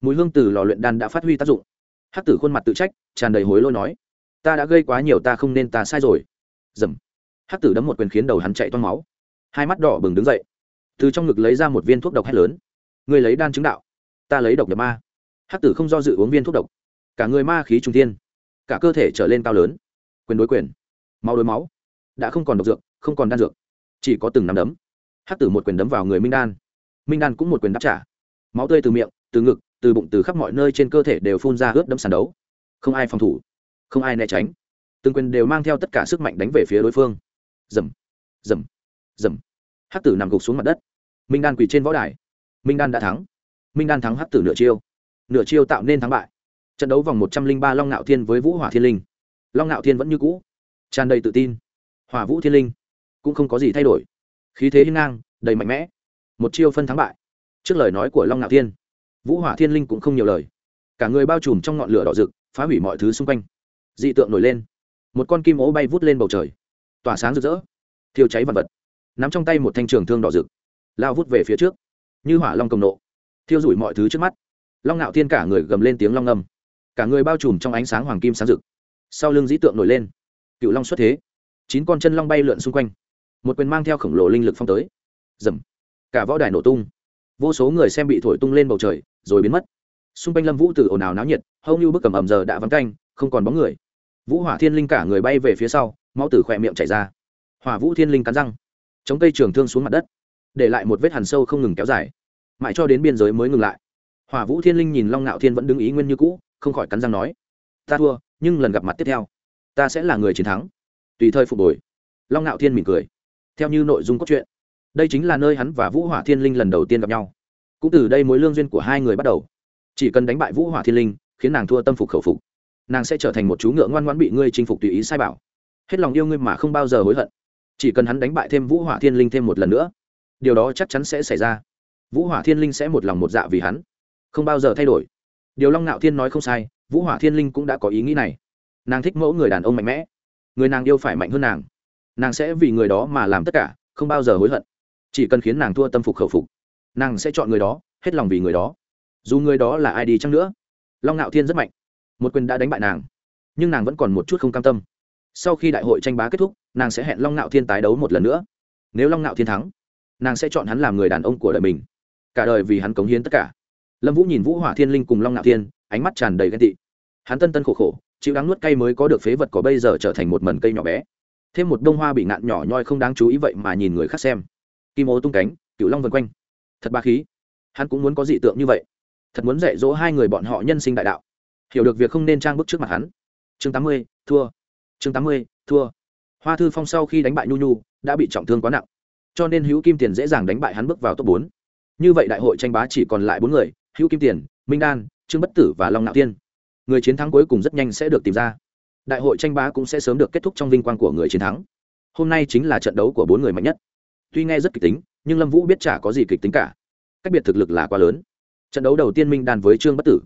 Mùi hương từ lò luyện đan đã phát huy tác dụng. Hắc tử khuôn mặt tự trách, tràn đầy hối lỗi nói, ta đã gây quá nhiều, ta không nên, ta sai rồi. Dầm hát tử đấm một quyền khiến đầu hắn chạy toan máu. Hai mắt đỏ bừng đứng dậy. Từ trong ngực lấy ra một viên thuốc độc hét lớn. Người lấy đan chứng đạo. Ta lấy độc nhập ma. Hát tử không do dự uống viên thuốc độc. Cả người ma khí trung tiên cả cơ thể trở lên cao lớn. Quyền đối quyền. Máu đối máu. Đã không còn độc dược, không còn đan dược. Chỉ có từng nắm đấm. Hát tử một quyền đấm vào người minh đan. Minh đan cũng một quyền đáp trả. Máu tươi từ miệng, từ ngực, từ bụng, từ khắp mọi nơi trên cơ thể đều phun ra ướt đấm sàn đấu. Không ai phòng thủ. Không ai né tránh. Từng quyền đều mang theo tất cả sức mạnh đánh về phía đối phương dầm dầm dầm. Hắc tử nằm gục xuống mặt đất. Minh đan quỳ trên võ đài. Minh đan đã thắng. Minh đan thắng hắc tử nửa chiêu. Nửa chiêu tạo nên thắng bại. Trận đấu vòng một trăm linh ba long ngạo thiên với vũ hỏa thiên linh. Long ngạo thiên vẫn như cũ, tràn đầy tự tin. Hỏa vũ thiên linh cũng không có gì thay đổi. Khí thế hiên ngang, đầy mạnh mẽ. Một chiêu phân thắng bại. Trước lời nói của long ngạo thiên, vũ hỏa thiên linh cũng không nhiều lời. Cả người bao trùm trong ngọn lửa đỏ rực, phá hủy mọi thứ xung quanh. Dị tượng nổi lên. Một con kim ố bay vút lên bầu trời tỏa sáng rực rỡ. Thiêu cháy vật vật. Nắm trong tay một thanh trường thương đỏ rực. Lao vút về phía trước. Như hỏa long cầm nộ. Thiêu rủi mọi thứ trước mắt. Long ngạo thiên cả người gầm lên tiếng long ngâm. Cả người bao trùm trong ánh sáng hoàng kim sáng rực. Sau lưng dĩ tượng nổi lên. Cựu long xuất thế. Chín con chân long bay lượn xung quanh. Một quyền mang theo khổng lồ linh lực phong tới. Dầm cả võ đài nổ tung. Vô số người xem bị thổi tung lên bầu trời, rồi biến mất. Xung quanh lâm vũ từ ồn ào náo nhiệt hầu như bức cầm ầm giờ đã vắng canh không còn bóng người. Vũ hỏa thiên linh cả người bay về phía sau mau từ khỏe miệng chảy ra. Hỏa vũ thiên linh cắn răng, chống cây trường thương xuống mặt đất, để lại một vết hằn sâu không ngừng kéo dài. Mãi cho đến biên giới mới ngừng lại. Hỏa vũ thiên linh nhìn long ngạo thiên vẫn đứng ý nguyên như cũ, không khỏi cắn răng nói, ta thua, nhưng lần gặp mặt tiếp theo, ta sẽ là người chiến thắng. Tùy thời phục hồi, long ngạo thiên mỉm cười, theo như nội dung cốt truyện, đây chính là nơi hắn và vũ hỏa thiên linh lần đầu tiên gặp nhau. Cũng từ đây mối lương duyên của hai người bắt đầu. Chỉ cần đánh bại vũ hỏa thiên linh, khiến nàng thua tâm phục khẩu phục, nàng sẽ trở thành một chú ngựa ngoan ngoãn bị ngươi chinh phục tùy ý sai bảo hết lòng yêu ngươi mà không bao giờ hối hận. Chỉ cần hắn đánh bại thêm vũ hỏa thiên linh thêm một lần nữa, điều đó chắc chắn sẽ xảy ra. Vũ hỏa thiên linh sẽ một lòng một dạ vì hắn, không bao giờ thay đổi. Điều long ngạo thiên nói không sai, vũ hỏa thiên linh cũng đã có ý nghĩ này. Nàng thích mẫu người đàn ông mạnh mẽ, người nàng yêu phải mạnh hơn nàng. Nàng sẽ vì người đó mà làm tất cả, không bao giờ hối hận. Chỉ cần khiến nàng thua tâm phục khẩu phục, nàng sẽ chọn người đó, hết lòng vì người đó. Dù người đó là ai đi chăng nữa, long ngạo thiên rất mạnh, một quyền đã đánh bại nàng, nhưng nàng vẫn còn một chút không cam tâm sau khi đại hội tranh bá kết thúc, nàng sẽ hẹn long ngạo thiên tái đấu một lần nữa. Nếu long ngạo thiên thắng, nàng sẽ chọn hắn làm người đàn ông của đời mình. Cả đời vì hắn cống hiến tất cả. Lâm vũ nhìn vũ hỏa thiên linh cùng long ngạo thiên, ánh mắt tràn đầy ghen tị. Hắn tân tân khổ khổ, chịu đắng nuốt cay mới có được phế vật có bây giờ trở thành một mần cây nhỏ bé. Thêm một bông hoa bị ngạn nhỏ nhoi không đáng chú ý vậy mà nhìn người khác xem. Kim ô tung cánh cựu long vân quanh. Thật ba khí. Hắn cũng muốn có dị tượng như vậy. Thật muốn dạy dỗ hai người bọn họ nhân sinh đại đạo. Hiểu được việc không nên trang bức trước mặt hắn. Chương tám mươi, thua chương tám mươi, thua. Hoa thư phong sau khi đánh bại nhu nhu, đã bị trọng thương quá nặng. Cho nên hữu kim tiền dễ dàng đánh bại hắn bước vào top bốn. Như vậy đại hội tranh bá chỉ còn lại bốn người, hữu kim tiền, minh đan, trương bất tử và long nạo tiên. Người chiến thắng cuối cùng rất nhanh sẽ được tìm ra. Đại hội tranh bá cũng sẽ sớm được kết thúc trong vinh quang của người chiến thắng. Hôm nay chính là trận đấu của bốn người mạnh nhất. Tuy nghe rất kịch tính, nhưng lâm vũ biết chả có gì kịch tính cả. Cách biệt thực lực là quá lớn. Trận đấu đầu tiên minh đan với trương bất tử.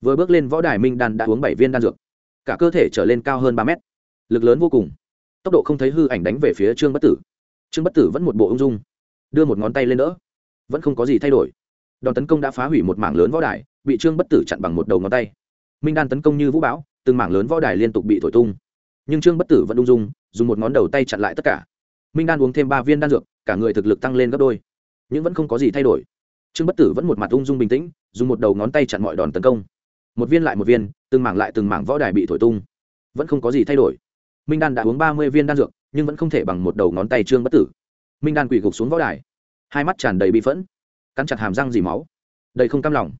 Vừa bước lên võ đài minh đan đã uống bảy viên đan dược. Cả cơ thể trở lên cao hơn ba mét lực lớn vô cùng. Tốc độ không thấy hư ảnh đánh về phía trương bất tử. Trương bất tử vẫn một bộ ung dung, đưa một ngón tay lên đỡ. Vẫn không có gì thay đổi. Đòn tấn công đã phá hủy một mảng lớn võ đài, bị trương bất tử chặn bằng một đầu ngón tay. Minh đan tấn công như vũ bão, từng mảng lớn võ đài liên tục bị thổi tung. Nhưng trương bất tử vẫn ung dung, dùng một ngón đầu tay chặn lại tất cả. Minh đan uống thêm ba viên đan dược, cả người thực lực tăng lên gấp đôi. Nhưng vẫn không có gì thay đổi. Trương bất tử vẫn một mặt ung dung bình tĩnh, dùng một đầu ngón tay chặn mọi đòn tấn công. Một viên lại một viên, từng mảng lại từng mảng võ đài bị thổi tung. Vẫn không có gì thay đổi minh đan đã uống ba mươi viên đan dược, nhưng vẫn không thể bằng một đầu ngón tay trương bất tử. Minh đan quỳ gục xuống võ đài. Hai mắt tràn đầy bị phẫn, cắn chặt hàm răng dì máu. Đầy không cam lòng.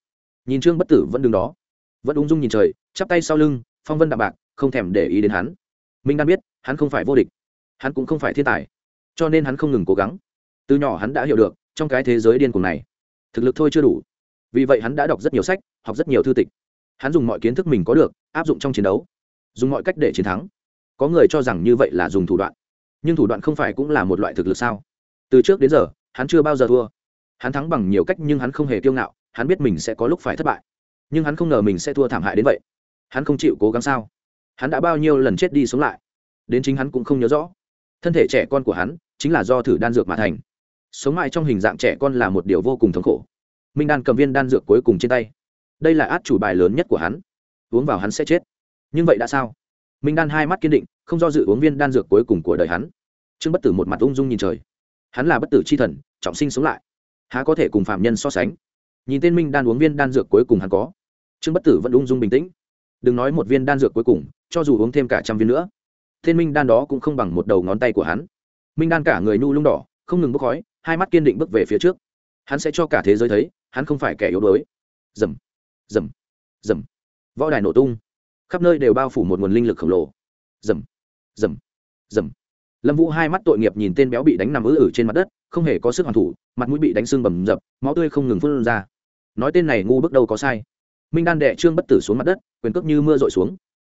Nhìn trương bất tử vẫn đứng đó, vẫn ung dung nhìn trời, chắp tay sau lưng, phong vân đạm bạc, không thèm để ý đến hắn. Minh đan biết, hắn không phải vô địch, hắn cũng không phải thiên tài, cho nên hắn không ngừng cố gắng. Từ nhỏ hắn đã hiểu được, trong cái thế giới điên cuồng này, thực lực thôi chưa đủ. Vì vậy hắn đã đọc rất nhiều sách, học rất nhiều thư tịch. Hắn dùng mọi kiến thức mình có được, áp dụng trong chiến đấu, dùng mọi cách để chiến thắng có người cho rằng như vậy là dùng thủ đoạn. Nhưng thủ đoạn không phải cũng là một loại thực lực sao? Từ trước đến giờ, hắn chưa bao giờ thua. Hắn thắng bằng nhiều cách nhưng hắn không hề kiêu ngạo, hắn biết mình sẽ có lúc phải thất bại. Nhưng hắn không ngờ mình sẽ thua thảm hại đến vậy. Hắn không chịu cố gắng sao? Hắn đã bao nhiêu lần chết đi sống lại? Đến chính hắn cũng không nhớ rõ. Thân thể trẻ con của hắn chính là do thử đan dược mà thành. Sống mãi trong hình dạng trẻ con là một điều vô cùng thống khổ. Minh đan cầm viên đan dược cuối cùng trên tay. Đây là át chủ bài lớn nhất của hắn. Uống vào hắn sẽ chết. Nhưng vậy đã sao? Minh đan hai mắt kiên định, không do dự uống viên đan dược cuối cùng của đời hắn. Trương bất tử một mặt ung dung nhìn trời. Hắn là bất tử c h i thần, trọng sinh sống lại. Há có thể cùng phạm nhân so sánh? Nhìn tên minh đan uống viên đan dược cuối cùng hắn có. Trương bất tử vẫn ung dung bình tĩnh. Đừng nói một viên đan dược cuối cùng, cho dù uống thêm cả trăm viên nữa, tên minh đan đó cũng không bằng một đầu ngón tay của hắn. Minh đan cả người nhu lung đỏ, không ngừng bốc khói, hai mắt kiên định bước về phía trước. Hắn sẽ cho cả thế giới thấy, hắn không phải kẻ yếu đuối. Dầm dầm dầm võ đài nổ tung khắp nơi đều bao phủ một nguồn linh lực khổng lồ. Dầm dầm dầm. Lâm vũ hai mắt tội nghiệp nhìn tên béo bị đánh nằm ư ử trên mặt đất, không hề có sức hoàn thủ, mặt mũi bị đánh sưng bầm dập, máu tươi không ngừng phun ra. Nói tên này ngu bước đâu có sai. Minh đan đệ trương bất tử xuống mặt đất, quyền cước như mưa rội xuống.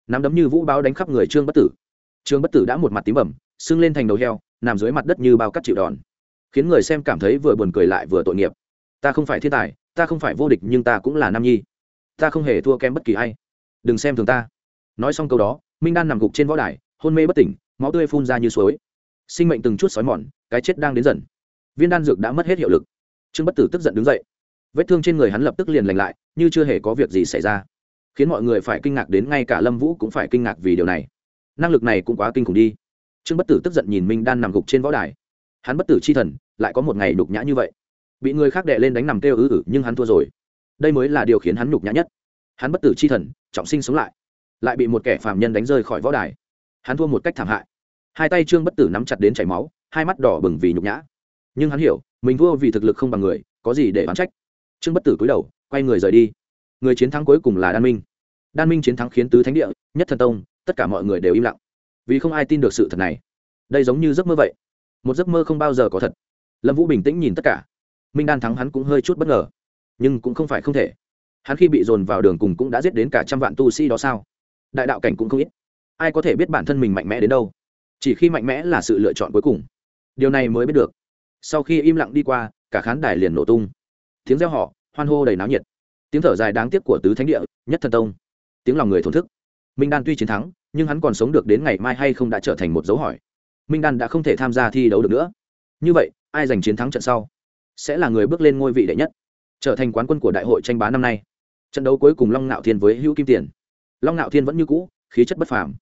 Nắm đấm như vũ báo đánh khắp người trương bất tử. Trương bất tử đã một mặt tím bầm, sưng lên thành đầu heo, nằm dưới mặt đất như bao cắt chịu đòn. Khiến người xem cảm thấy vừa buồn cười lại vừa tội nghiệp. Ta không phải thiên tài, ta không phải vô địch nhưng ta cũng là nam nhi. Ta không hề thua kém bất kỳ ai đừng xem thường ta. Nói xong câu đó, minh đan nằm gục trên võ đài, hôn mê bất tỉnh, máu tươi phun ra như suối. Sinh mệnh từng chút xói mòn, cái chết đang đến dần. Viên đan dược đã mất hết hiệu lực. Trương bất tử tức giận đứng dậy. Vết thương trên người hắn lập tức liền lành lại, như chưa hề có việc gì xảy ra. Khiến mọi người phải kinh ngạc đến ngay cả lâm vũ cũng phải kinh ngạc vì điều này. Năng lực này cũng quá kinh khủng đi. Trương bất tử tức giận nhìn minh đan nằm gục trên võ đài. Hắn bất tử c h i thần, lại có một ngày đục nhã như vậy. Bị người khác đệ lên đánh nằm kêu ư ử, nhưng hắn thua rồi. Đây mới là điều khiến hắn nhục nhã nhất. Hắn bất tử c h i thần trọng sinh sống lại lại bị một kẻ phạm nhân đánh rơi khỏi võ đài. Hắn thua một cách thảm hại. Hai tay trương bất tử nắm chặt đến chảy máu, hai mắt đỏ bừng vì nhục nhã. Nhưng hắn hiểu, mình thua vì thực lực không bằng người, có gì để bán trách? Trương bất tử cúi đầu, quay người rời đi. Người chiến thắng cuối cùng là đan minh. Đan minh chiến thắng khiến tứ thánh địa, nhất thần tông, tất cả mọi người đều im lặng. Vì không ai tin được sự thật này. Đây giống như giấc mơ vậy. Một giấc mơ không bao giờ có thật. Lâm vũ bình tĩnh nhìn tất cả. Minh đan thắng hắn cũng hơi chút bất ngờ. Nhưng cũng không phải không thể hắn khi bị dồn vào đường cùng cũng đã giết đến cả trăm vạn tu sĩ đó sao? Đại đạo cảnh cũng không ít. Ai có thể biết bản thân mình mạnh mẽ đến đâu? Chỉ khi mạnh mẽ là sự lựa chọn cuối cùng. Điều này mới biết được. Sau khi im lặng đi qua, cả khán đài liền nổ tung. Tiếng reo họ hoan hô đầy náo nhiệt. Tiếng thở dài đáng tiếc của tứ thánh địa, nhất thần tông. Tiếng lòng người thổn thức. Minh đan tuy chiến thắng, nhưng hắn còn sống được đến ngày mai hay không đã trở thành một dấu hỏi. Minh đan đã không thể tham gia thi đấu được nữa. Như vậy, ai giành chiến thắng trận sau? Sẽ là người bước lên ngôi vị đệ nhất. Trở thành quán quân của đại hội tranh bá năm nay trận đấu cuối cùng long ngạo thiên với hữu kim tiền. Long ngạo thiên vẫn như cũ, khí chất bất phàm,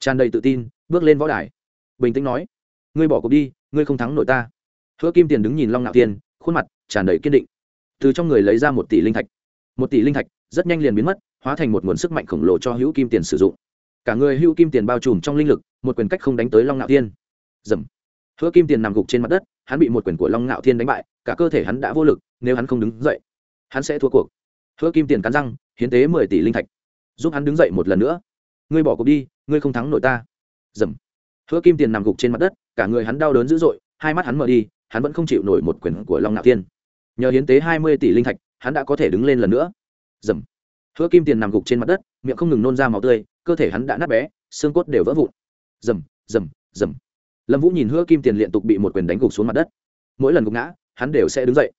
tràn đầy tự tin, bước lên võ đài. Bình tĩnh nói, ngươi bỏ cuộc đi, ngươi không thắng nổi ta. Hứa kim tiền đứng nhìn long ngạo thiên, khuôn mặt tràn đầy kiên định. Từ trong người lấy ra một tỷ linh thạch. Một tỷ linh thạch rất nhanh liền biến mất, hóa thành một nguồn sức mạnh khổng lồ cho hữu kim tiền sử dụng. Cả người hữu kim tiền bao trùm trong linh lực, một quyền cách không đánh tới long ngạo thiên. Dầm hứa kim tiền nằm gục trên mặt đất, hắn bị một quyền của long ngạo thiên đánh bại, cả cơ thể hắn đã vô lực, nếu hắn không đứng dậy, hắn sẽ thua cuộc hứa kim tiền cắn răng, hiến tế mười tỷ linh thạch. Giúp hắn đứng dậy một lần nữa. Ngươi bỏ cuộc đi, ngươi không thắng nổi ta. Dầm. Hứa kim tiền nằm gục trên mặt đất, cả người hắn đau đớn dữ dội, hai mắt hắn mở đi, hắn vẫn không chịu nổi một quyền của long ngạo thiên. Nhờ hiến tế hai mươi tỷ linh thạch, hắn đã có thể đứng lên lần nữa. Dầm. Hứa kim tiền nằm gục trên mặt đất, miệng không ngừng nôn ra máu tươi, cơ thể hắn đã nát bé, xương cốt đều vỡ vụn. Dầm dầm dầm. Lâm vũ nhìn hứa kim tiền liên tục bị một quyền đánh gục xuống mặt đất. Mỗi lần gục ngã, hắn đều sẽ đứng dậy.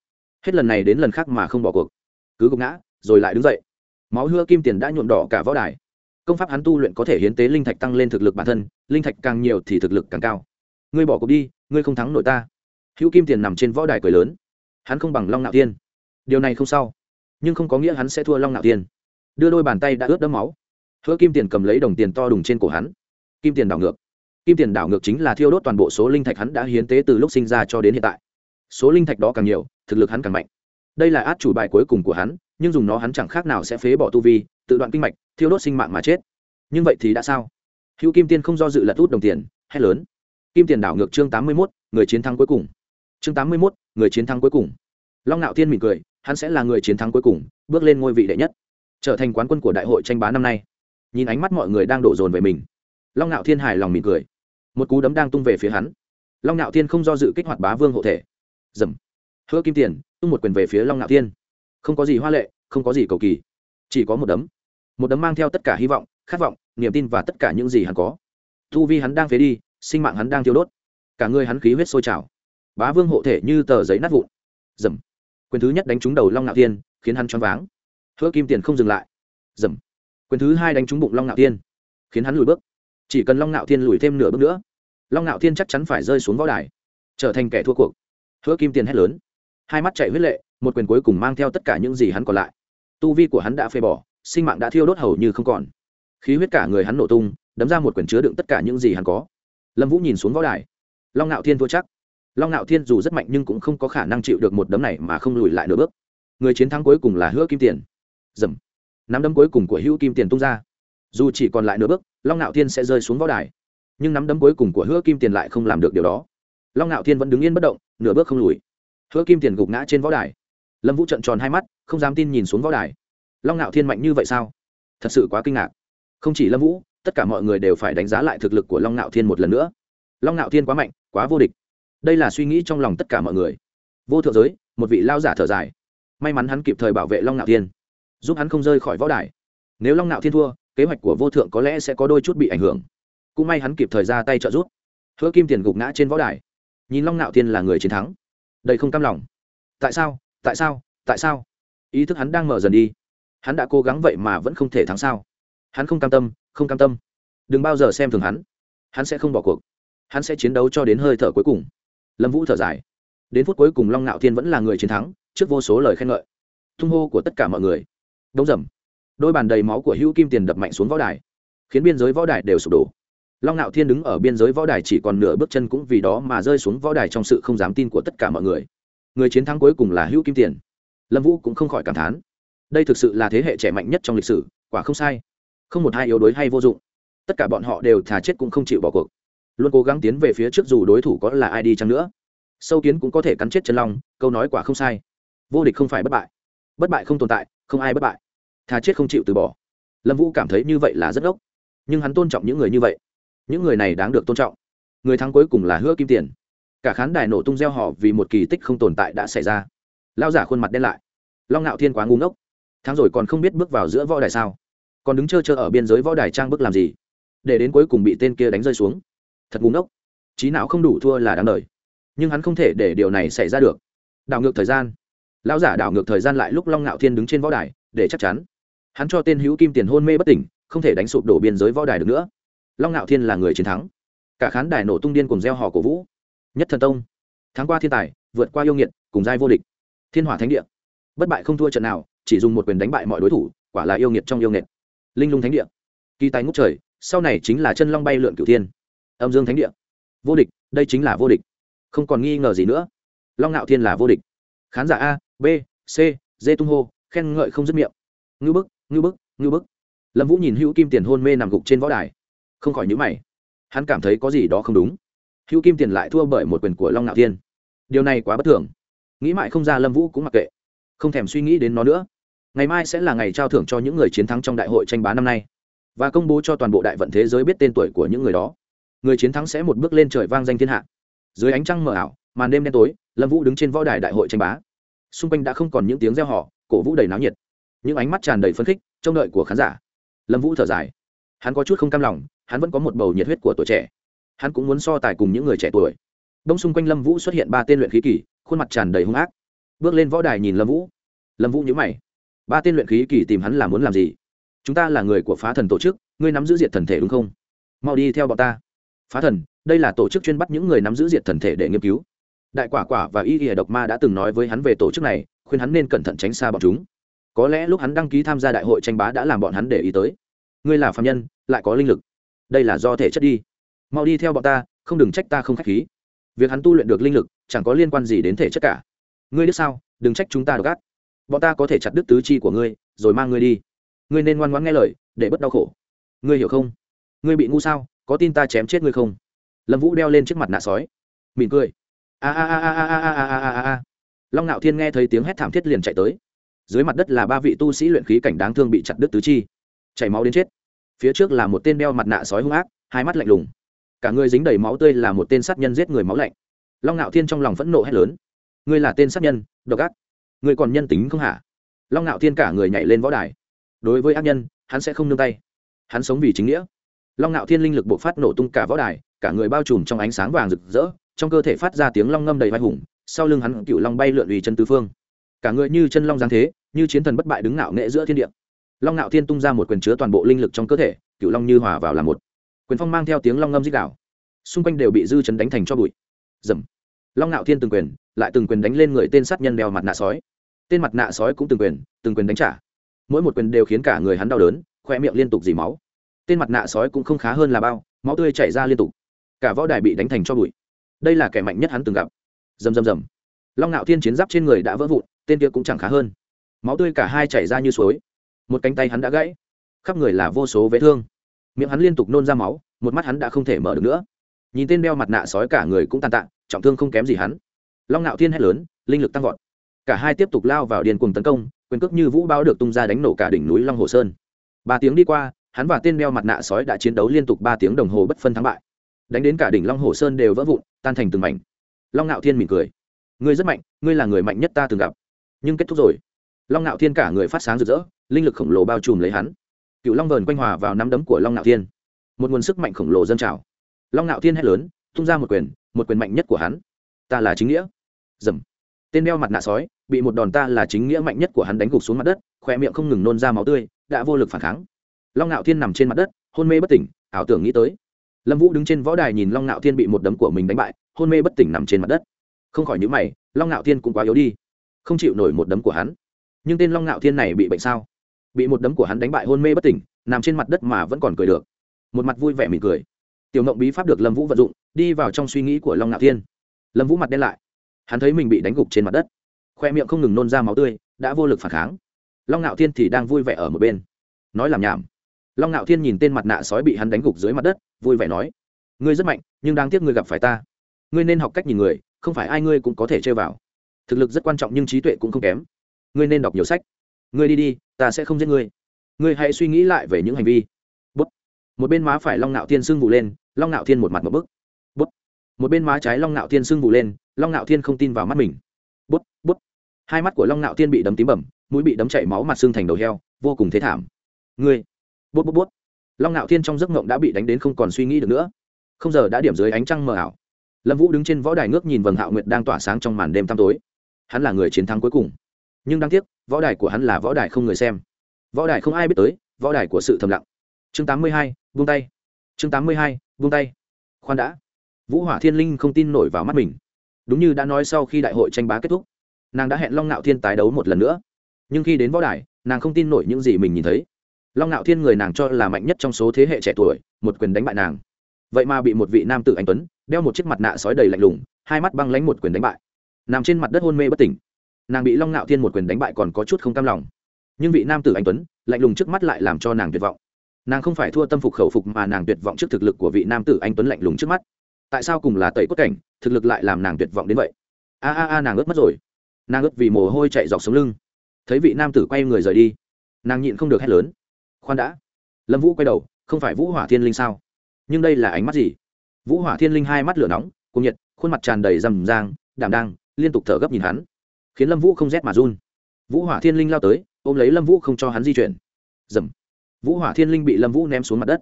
Hết lần này đến lần khác mà không bỏ cuộc. Cứ gục ngã rồi lại đứng dậy. Máu hứa kim tiền đã nhuộm đỏ cả võ đài. Công pháp hắn tu luyện có thể hiến tế linh thạch tăng lên thực lực bản thân, linh thạch càng nhiều thì thực lực càng cao. Ngươi bỏ cuộc đi, ngươi không thắng nổi ta. Hữu kim tiền nằm trên võ đài cười lớn. Hắn không bằng long nạo tiên điều này không sao, nhưng không có nghĩa hắn sẽ thua long nạo tiên đưa đôi bàn tay đã ướt đẫm máu. Hứa kim tiền cầm lấy đồng tiền to đùng trên cổ hắn. Kim tiền đảo ngược. Kim tiền đảo ngược chính là thiêu đốt toàn bộ số linh thạch hắn đã hiến tế từ lúc sinh ra cho đến hiện tại. Số linh thạch đó càng nhiều, thực lực hắn càng mạnh. Đây là át chủ bài cuối cùng của hắn nhưng dùng nó hắn chẳng khác nào sẽ phế bỏ tu vi, tự đoạn kinh mạch, thiêu đốt sinh mạng mà chết. Nhưng vậy thì đã sao? Hữu kim tiên không do dự lật út đồng tiền hay lớn. Kim tiền đảo ngược chương tám mươi mốt, người chiến thắng cuối cùng. Chương tám mươi mốt, người chiến thắng cuối cùng. Long nạo Thiên mỉm cười, hắn sẽ là người chiến thắng cuối cùng, bước lên ngôi vị đệ nhất. Trở thành quán quân của đại hội tranh bá năm nay. Nhìn ánh mắt mọi người đang đổ dồn về mình. Long nạo thiên hài lòng mỉm cười. Một cú đấm đang tung về phía hắn. Long nạo thiên không do dự kích hoạt bá vương hộ thể. Dầm. Hứa kim tiền, tung một quyền về phía long nạo thiên không có gì hoa lệ, không có gì cầu kỳ. Chỉ có một đấm. Một đấm mang theo tất cả hy vọng, khát vọng, niềm tin và tất cả những gì hắn có. Thu vi hắn đang phế đi, sinh mạng hắn đang thiêu đốt. Cả người hắn khí huyết sôi trào. Bá vương hộ thể như tờ giấy nát vụn. Dầm. Quyền thứ nhất đánh trúng đầu long nạo thiên, khiến hắn choáng váng. Hứa kim tiền không dừng lại. Dầm. Quyền thứ hai đánh trúng bụng long nạo thiên, khiến hắn lùi bước. Chỉ cần long nạo thiên lùi thêm nửa bước nữa, long nạo thiên chắc chắn phải rơi xuống võ đài, trở thành kẻ thua cuộc. Hứa kim tiền hét lớn. Hai mắt chạy huyết lệ một quyền cuối cùng mang theo tất cả những gì hắn còn lại. Tu vi của hắn đã phê bỏ, sinh mạng đã thiêu đốt hầu như không còn. Khí huyết cả người hắn nổ tung, đấm ra một quyền chứa đựng tất cả những gì hắn có. Lâm vũ nhìn xuống võ đài. Long nạo thiên thua chắc. Long nạo thiên dù rất mạnh nhưng cũng không có khả năng chịu được một đấm này mà không lùi lại nửa bước. Người chiến thắng cuối cùng là hứa kim tiền. Dầm. Nắm đấm cuối cùng của hữu kim tiền tung ra. Dù chỉ còn lại nửa bước, long ngạo thiên sẽ rơi xuống võ đài. Nhưng nắm đấm cuối cùng của hứa kim tiền lại không làm được điều đó. Long ngạo thiên vẫn đứng yên bất động, nửa bước không lùi. Hứa kim tiền gục ngã trên võ đài lâm vũ trận tròn hai mắt không dám tin nhìn xuống võ đài long ngạo thiên mạnh như vậy sao thật sự quá kinh ngạc không chỉ lâm vũ tất cả mọi người đều phải đánh giá lại thực lực của long ngạo thiên một lần nữa long ngạo thiên quá mạnh quá vô địch đây là suy nghĩ trong lòng tất cả mọi người vô thượng giới một vị lao giả thở dài may mắn hắn kịp thời bảo vệ long ngạo thiên giúp hắn không rơi khỏi võ đài nếu long ngạo thiên thua kế hoạch của vô thượng có lẽ sẽ có đôi chút bị ảnh hưởng cũng may hắn kịp thời ra tay trợ giúp hứa kim tiền gục ngã trên võ đài nhìn long ngạo thiên là người chiến thắng đây không cam lòng tại sao tại sao tại sao? Ý thức hắn đang mở dần đi. Hắn đã cố gắng vậy mà vẫn không thể thắng sao? Hắn không cam tâm, không cam tâm. Đừng bao giờ xem thường hắn. Hắn sẽ không bỏ cuộc. Hắn sẽ chiến đấu cho đến hơi thở cuối cùng. Lâm vũ thở dài. Đến phút cuối cùng long ngạo thiên vẫn là người chiến thắng, trước vô số lời khen ngợi. Tung hô của tất cả mọi người. Đông rầm đôi bàn đầy máu của hữu kim tiền đập mạnh xuống võ đài, khiến biên giới võ đài đều sụp đổ. Long ngạo thiên đứng ở biên giới võ đài chỉ còn nửa bước chân cũng vì đó mà rơi xuống võ đài trong sự không dám tin của tất cả mọi người người chiến thắng cuối cùng là hữu kim tiền. Lâm vũ cũng không khỏi cảm thán. Đây thực sự là thế hệ trẻ mạnh nhất trong lịch sử, quả không sai. Không một hai yếu đuối hay vô dụng. Tất cả bọn họ đều thà chết cũng không chịu bỏ cuộc. Luôn cố gắng tiến về phía trước dù đối thủ có là ai đi chăng nữa. Sâu kiến cũng có thể cắn chết chân long, câu nói quả không sai. Vô địch không phải bất bại. Bất bại không tồn tại, không ai bất bại. Thà chết không chịu từ bỏ. Lâm vũ cảm thấy như vậy là rất ốc nhưng hắn tôn trọng những người như vậy. Những người này đáng được tôn trọng. Người thắng cuối cùng là hứa kim tiền cả khán đài nổ tung gieo họ vì một kỳ tích không tồn tại đã xảy ra. Lao giả khuôn mặt đen lại. Long ngạo thiên quá ngu ngốc. Tháng rồi còn không biết bước vào giữa võ đài sao. Còn đứng chơ chơ ở biên giới võ đài trang bước làm gì? Để đến cuối cùng bị tên kia đánh rơi xuống. Thật ngu ngốc. Trí não không đủ thua là đáng đời. Nhưng hắn không thể để điều này xảy ra được. Đảo ngược thời gian. Lão giả đảo ngược thời gian lại lúc long ngạo thiên đứng trên võ đài, để chắc chắn. Hắn cho tên hữu kim tiền hôn mê bất tỉnh, không thể đánh sụp đổ biên giới võ đài được nữa. Long ngạo thiên là người chiến thắng. Cả khán đài nổ tung điên cùng gieo hò cổ vũ nhất thần tông. Tháng qua thiên tài, vượt qua yêu nghiệt, cùng giai vô địch. Thiên hỏa thánh địa. Bất bại không thua trận nào, chỉ dùng một quyền đánh bại mọi đối thủ, quả là yêu nghiệt trong yêu nghiệt. Linh lung thánh địa. Kỳ tài ngút trời, sau này chính là chân long bay lượn cửu thiên. Âm dương thánh địa. Vô địch, đây chính là vô địch. Không còn nghi ngờ gì nữa. Long ngạo thiên là vô địch. Khán giả a, b, c, d tung hô, khen ngợi không dứt miệng. Ngư bức ngư bức ngư bức. Lâm vũ nhìn hữu kim tiền hôn mê nằm gục trên võ đài. Không khỏi nhữ mày. Hắn cảm thấy có gì đó không đúng hữu kim tiền lại thua bởi một quyền của long ngạo thiên. Điều này quá bất thường. Nghĩ mãi không ra lâm vũ cũng mặc kệ. Không thèm suy nghĩ đến nó nữa. Ngày mai sẽ là ngày trao thưởng cho những người chiến thắng trong đại hội tranh bá năm nay. Và công bố cho toàn bộ đại vận thế giới biết tên tuổi của những người đó. Người chiến thắng sẽ một bước lên trời vang danh thiên hạ. Dưới ánh trăng mờ ảo, màn đêm đen tối, lâm vũ đứng trên võ đài đại hội tranh bá. Xung quanh đã không còn những tiếng reo hò, cổ vũ đầy náo nhiệt. Những ánh mắt tràn đầy phấn khích, trông đợi của khán giả. Lâm vũ thở dài. Hắn có chút không cam lòng, hắn vẫn có một bầu nhiệt huyết của tuổi trẻ hắn cũng muốn so tài cùng những người trẻ tuổi. Đông xung quanh lâm vũ xuất hiện ba tên luyện khí kỳ, khuôn mặt tràn đầy hung ác. Bước lên võ đài nhìn lâm vũ. Lâm vũ nhữ mày. Ba tên luyện khí kỳ tìm hắn là muốn làm gì? Chúng ta là người của phá thần tổ chức, ngươi nắm giữ diệt thần thể đúng không? Mau đi theo bọn ta. Phá thần, đây là tổ chức chuyên bắt những người nắm giữ diệt thần thể để nghiên cứu. Đại quả quả và y y độc ma đã từng nói với hắn về tổ chức này, khuyên hắn nên cẩn thận tránh xa bọn chúng. Có lẽ lúc hắn đăng ký tham gia đại hội tranh bá đã làm bọn hắn để ý tới. Ngươi là phạm nhân, lại có linh lực. Đây là do thể chất đi mau đi theo bọn ta không đừng trách ta không k h á c h khí việc hắn tu luyện được linh lực chẳng có liên quan gì đến thể chất cả ngươi biết sao đừng trách chúng ta đ ộ c bọn ta có thể chặt đứt tứ chi của ngươi rồi mang ngươi đi ngươi nên ngoan ngoãn nghe lời để bớt đau khổ ngươi hiểu không ngươi bị ngu sao có tin ta chém chết ngươi không lâm vũ đeo lên chiếc mặt nạ sói mỉm cười a a a a a a a a a a long ngạo thiên nghe thấy tiếng hét thảm thiết liền chạy tới dưới mặt đất là ba vị tu sĩ luyện khí cảnh đáng thương bị chặt đứt tứ chi chảy máu đến chết phía trước là một tên đeo mặt nạ sói hung ác hai mắt lạnh lùng cả người dính đầy máu tươi là một tên sát nhân giết người máu lạnh. Long ngạo thiên trong lòng phẫn nộ hét lớn. Ngươi là tên sát nhân, độc ác. Ngươi còn nhân tính không hả? Long ngạo thiên cả người nhảy lên võ đài. Đối với ác nhân, hắn sẽ không nương tay. Hắn sống vì chính nghĩa. Long ngạo thiên linh lực bộ phát nổ tung cả võ đài, cả người bao trùm trong ánh sáng vàng rực rỡ, trong cơ thể phát ra tiếng long ngâm đầy vai hùng, sau lưng hắn cựu long bay lượn vì chân tứ phương. Cả người như chân long giáng thế, như chiến thần bất bại đứng ngạo nghệ giữa thiên địa. Long ngạo thiên tung ra một quyền chứa toàn bộ linh lực trong cơ thể, cựu long như hòa vào là một quyền phong mang theo tiếng long ngâm dích đạo. Xung quanh đều bị dư chấn đánh thành cho bụi. Dầm. Long ngạo thiên từng quyền, lại từng quyền đánh lên người tên sát nhân đeo mặt nạ sói. Tên mặt nạ sói cũng từng quyền từng quyền đánh trả. Mỗi một quyền đều khiến cả người hắn đau đớn, khoe miệng liên tục dì máu. Tên mặt nạ sói cũng không khá hơn là bao, máu tươi chảy ra liên tục. Cả võ đài bị đánh thành cho bụi. Đây là kẻ mạnh nhất hắn từng gặp. Dầm dầm dầm. Long ngạo thiên chiến giáp trên người đã vỡ vụn, tên kia cũng chẳng khá hơn. Máu tươi cả hai chảy ra như suối. Một cánh tay hắn đã gãy. Khắp người là vô số vết thương miệng hắn liên tục nôn ra máu, một mắt hắn đã không thể mở được nữa. Nhìn tên đeo mặt nạ sói cả người cũng tàn tạ, trọng thương không kém gì hắn. Long ngạo thiên hét lớn, linh lực tăng vọt. Cả hai tiếp tục lao vào điền cùng tấn công, quyền cước như vũ bao được tung ra đánh nổ cả đỉnh núi long hồ sơn. Ba tiếng đi qua, hắn và tên đeo mặt nạ sói đã chiến đấu liên tục ba tiếng đồng hồ bất phân thắng bại. Đánh đến cả đỉnh long hồ sơn đều vỡ vụn, tan thành từng mảnh. Long ngạo thiên mỉm cười. Ngươi rất mạnh, ngươi là người mạnh nhất ta từng gặp. Nhưng kết thúc rồi. Long ngạo thiên cả người phát sáng rực rỡ, linh lực khổng lồ bao trùm lấy hắn cựu long vờn quanh hòa vào nắm đấm của long Nạo thiên. Một nguồn sức mạnh khổng lồ dâng trào. Long Nạo thiên hét lớn, tung ra một quyền một quyền mạnh nhất của hắn. Ta là chính nghĩa. Dầm. Tên đeo mặt nạ sói, bị một đòn ta là chính nghĩa mạnh nhất của hắn đánh gục xuống mặt đất khoe miệng không ngừng nôn ra máu tươi, đã vô lực phản kháng. Long Nạo thiên nằm trên mặt đất, hôn mê bất tỉnh, ảo tưởng nghĩ tới. Lâm vũ đứng trên võ đài nhìn long Nạo thiên bị một đấm của mình đánh bại, hôn mê bất tỉnh nằm trên mặt đất. Không khỏi nhữ mày, long Nạo thiên cũng quá yếu đi. Không chịu nổi một đấm của hắn. Nhưng tên long Nạo thiên này bị bệnh sao? Bị một đấm của hắn đánh bại hôn mê bất tỉnh, nằm trên mặt đất mà vẫn còn cười được. Một mặt vui vẻ mỉm cười. Tiểu mộng bí pháp được lâm vũ vận dụng, đi vào trong suy nghĩ của long ngạo thiên. Lâm vũ mặt đen lại. Hắn thấy mình bị đánh gục trên mặt đất. Khoe miệng không ngừng nôn ra máu tươi, đã vô lực phản kháng. Long ngạo thiên thì đang vui vẻ ở một bên. Nói làm nhảm. Long ngạo thiên nhìn tên mặt nạ sói bị hắn đánh gục dưới mặt đất, vui vẻ nói, ngươi rất mạnh, nhưng đáng tiếc ngươi gặp phải ta. Ngươi nên học cách nhìn người, không phải ai ngươi cũng có thể chơi vào. Thực lực rất quan trọng nhưng trí tuệ cũng không kém. Ngươi nên đọc nhiều sách ngươi đi đi, ta sẽ không giết ngươi. Ngươi hãy suy nghĩ lại về những hành vi. Bút. một bên má phải long Nạo thiên sưng vụ lên, long Nạo thiên một mặt một bức. Bút. một bên má trái long Nạo thiên sưng vụ lên, long Nạo thiên không tin vào mắt mình. Bút. Bút. hai mắt của long Nạo thiên bị đấm tím bẩm, mũi bị đấm chảy máu mặt xương thành đầu heo, vô cùng thế thảm. Ngươi. Bút bút bút. Long Nạo thiên trong giấc mộng đã bị đánh đến không còn suy nghĩ được nữa. Không giờ đã điểm dưới ánh trăng mờ ảo. Lâm vũ đứng trên võ đài ngước nhìn vầng hạo nguyệt đang tỏa sáng trong màn đêm tăm tối. Hắn là người chiến thắng cuối cùng nhưng đáng tiếc, võ đài của hắn là võ đài không người xem. Võ đài không ai biết tới, võ đài của sự thầm lặng. Chương tám mươi hai vung tay. Chương tám mươi hai vung tay. Khoan đã. Vũ hỏa thiên linh không tin nổi vào mắt mình. Đúng như đã nói sau khi đại hội tranh bá kết thúc, nàng đã hẹn long ngạo thiên tái đấu một lần nữa. Nhưng khi đến võ đài, nàng không tin nổi những gì mình nhìn thấy. Long ngạo thiên người nàng cho là mạnh nhất trong số thế hệ trẻ tuổi, một quyền đánh bại nàng. Vậy mà bị một vị nam tử anh tuấn, đeo một chiếc mặt nạ sói đầy lạnh lùng, hai mắt băng lánh một quyền đánh bại. Nằm trên mặt đất hôn mê bất tỉnh nàng bị long ngạo thiên một quyền đánh bại còn có chút không cam lòng. Nhưng vị nam tử anh tuấn, lạnh lùng trước mắt lại làm cho nàng tuyệt vọng. Nàng không phải thua tâm phục khẩu phục mà nàng tuyệt vọng trước thực lực của vị nam tử anh tuấn lạnh lùng trước mắt. Tại sao cùng là tẩy cốt cảnh, thực lực lại làm nàng tuyệt vọng đến vậy? A a a, nàng ướt mất rồi. Nàng ướt vì mồ hôi chạy dọc sống lưng. Thấy vị nam tử quay người rời đi, nàng nhịn không được hét lớn. Khoan đã. Lâm vũ quay đầu, không phải vũ hỏa thiên linh sao? Nhưng đây là ánh mắt gì? Vũ hỏa thiên linh hai mắt lửa nóng cùng nhiệt, khuôn mặt tràn đầy rầm rang, đảm đang, liên tục thở gấp nhìn hắn khiến lâm vũ không rét mà run. Vũ hỏa thiên linh lao tới, ôm lấy lâm vũ không cho hắn di chuyển. Dầm. Vũ hỏa thiên linh bị lâm vũ ném xuống mặt đất.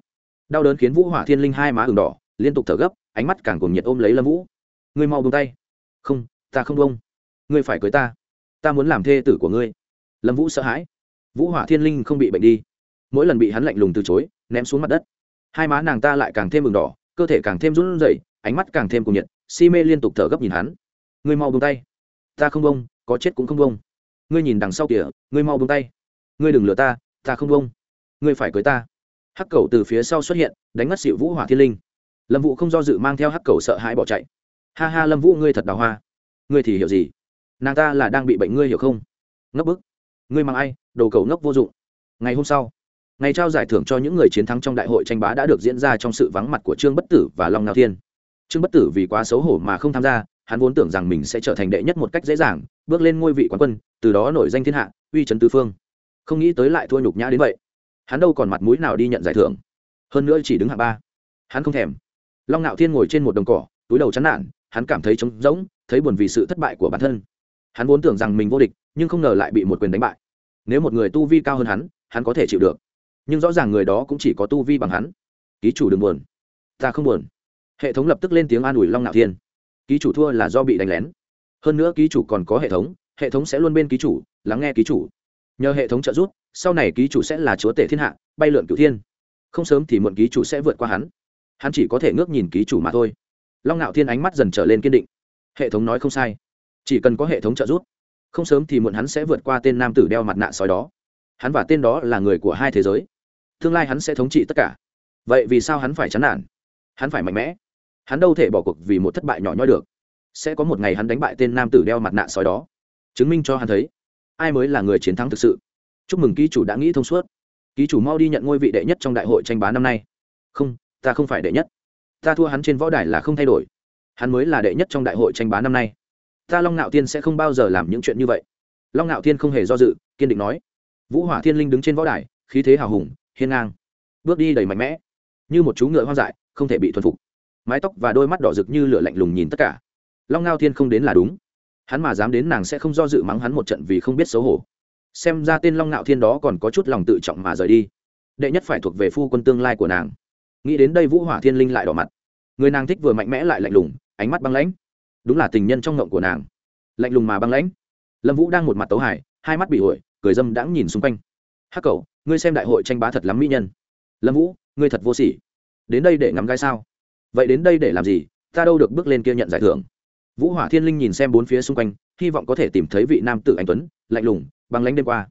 Đau đớn khiến vũ hỏa thiên linh hai má ửng đỏ, liên tục thở gấp, ánh mắt càng cùng nhiệt ôm lấy lâm vũ. Ngươi mau bông tay. Không, ta không bông ngươi phải cưới ta. Ta muốn làm thê tử của ngươi. Lâm vũ sợ hãi. Vũ hỏa thiên linh không bị bệnh đi. Mỗi lần bị hắn lạnh lùng từ chối, ném xuống mặt đất. Hai má nàng ta lại càng thêm ửng đỏ, cơ thể càng thêm run rẩy, ánh mắt càng thêm cùng nhiệt, si mê liên tục thở gấp nhìn hắn. Ngươi mau buông tay. Ta không bông có chết cũng không bông ngươi nhìn đằng sau kìa, ngươi mau buông tay. Ngươi đừng lừa ta ta không bông ngươi phải cưới ta. Hắc cầu từ phía sau xuất hiện, đánh ngất xịu vũ hỏa thiên linh. Lâm vũ không do dự mang theo hắc cầu sợ hãi bỏ chạy. Ha ha, lâm vũ, ngươi thật đào hoa. Ngươi thì hiểu gì? Nàng ta là đang bị bệnh, ngươi hiểu không? Ngấp bức. Ngươi mang ai, đồ cầu ngốc vô dụng. Ngày hôm sau, ngày trao giải thưởng cho những người chiến thắng trong đại hội tranh bá đã được diễn ra trong sự vắng mặt của trương bất tử và long ngao thiên. Trương bất tử vì quá xấu hổ mà không tham gia, hắn vốn tưởng rằng mình sẽ trở thành đệ nhất một cách dễ dàng bước lên ngôi vị quán quân, từ đó nổi danh thiên hạ, uy trấn tứ phương. Không nghĩ tới lại thua nhục nhã đến vậy. Hắn đâu còn mặt mũi nào đi nhận giải thưởng. Hơn nữa chỉ đứng hạng ba. Hắn không thèm. Long ngạo thiên ngồi trên một đồng cỏ, túi đầu chán nản, hắn cảm thấy trống rỗng, thấy buồn vì sự thất bại của bản thân. Hắn vốn tưởng rằng mình vô địch, nhưng không ngờ lại bị một quyền đánh bại. Nếu một người tu vi cao hơn hắn hắn có thể chịu được. Nhưng rõ ràng người đó cũng chỉ có tu vi bằng hắn. Ký chủ đừng buồn. Ta không buồn. Hệ thống lập tức lên tiếng an ủi long ngạo thiên. Ký chủ thua là do bị đánh lén hơn nữa ký chủ còn có hệ thống hệ thống sẽ luôn bên ký chủ, lắng nghe ký chủ. Nhờ hệ thống trợ giúp, sau này ký chủ sẽ là chúa tể thiên hạ, bay lượn cửu thiên. Không sớm thì muộn ký chủ sẽ vượt qua hắn. Hắn chỉ có thể ngước nhìn ký chủ mà thôi. Long ngạo thiên ánh mắt dần trở lên kiên định. Hệ thống nói không sai. Chỉ cần có hệ thống trợ giúp, không sớm thì muộn hắn sẽ vượt qua tên nam tử đeo mặt nạ sói đó. Hắn và tên đó là người của hai thế giới. Tương lai hắn sẽ thống trị tất cả. Vậy vì sao hắn phải chán nản? Hắn phải mạnh mẽ. Hắn đâu thể bỏ cuộc vì một thất bại nhỏ nhoi được sẽ có một ngày hắn đánh bại tên nam tử đeo mặt nạ sói đó. Chứng minh cho hắn thấy, ai mới là người chiến thắng thực sự. Chúc mừng ký chủ đã nghĩ thông suốt. Ký chủ mau đi nhận ngôi vị đệ nhất trong đại hội tranh bá năm nay. Không, ta không phải đệ nhất. Ta thua hắn trên võ đài là không thay đổi. Hắn mới là đệ nhất trong đại hội tranh bá năm nay. Ta long ngạo tiên sẽ không bao giờ làm những chuyện như vậy. Long ngạo tiên không hề do dự, kiên định nói. Vũ hỏa thiên linh đứng trên võ đài, khí thế hào hùng, hiên ngang. Bước đi đầy mạnh mẽ. Như một chú ngựa hoang dại, không thể bị thuần phục. Mái tóc và đôi mắt đỏ rực như lửa lạnh lùng nhìn tất cả long ngao thiên không đến là đúng. Hắn mà dám đến nàng sẽ không do dự mắng hắn một trận vì không biết xấu hổ. Xem ra tên long ngạo thiên đó còn có chút lòng tự trọng mà rời đi. Đệ nhất phải thuộc về phu quân tương lai của nàng. Nghĩ đến đây vũ hỏa thiên linh lại đỏ mặt. Người nàng thích vừa mạnh mẽ lại lạnh lùng ánh mắt băng lãnh. Đúng là tình nhân trong ngộng của nàng. Lạnh lùng mà băng lãnh. Lâm vũ đang một mặt tấu hải hai mắt bị hụi, cười dâm đãng nhìn xung quanh. Hắc cầu ngươi xem đại hội tranh bá thật lắm mỹ nhân. Lâm vũ ngươi thật vô sỉ. Đến đây để ngắm gai sao? Vậy đến đây để làm gì? Ta đâu được bước lên kia nhận giải thưởng vũ hỏa thiên linh nhìn xem bốn phía xung quanh, hy vọng có thể tìm thấy vị nam tử anh tuấn, lạnh lùng, băng lánh đêm qua.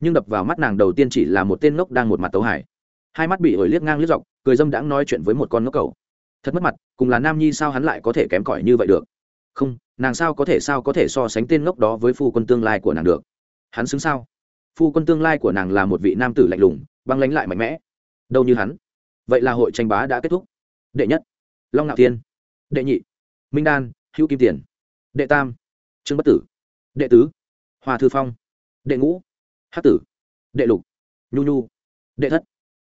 Nhưng đập vào mắt nàng đầu tiên chỉ là một tên ngốc đang một mặt tấu hải hai mắt bị ổi liếc ngang liếc dọc, cười dâm đãng nói chuyện với một con ngốc cầu thật mất mặt, cùng là nam nhi sao hắn lại có thể kém cỏi như vậy được? Không, nàng sao có thể sao có thể so sánh tên ngốc đó với phu quân tương lai của nàng được? Hắn xứng sao? Phu quân tương lai của nàng là một vị nam tử lạnh lùng, băng lánh lại mạnh mẽ. Đâu như hắn. Vậy là hội tranh bá đã kết thúc. Đệ nhất, long ngạo thiên. Đệ nhị, minh đan hữu kim tiền. Đệ tam, trương bất tử. Đệ tứ hòa thư phong. Đệ ngũ hát tử. Đệ lục, nhu nhu. Đệ thất,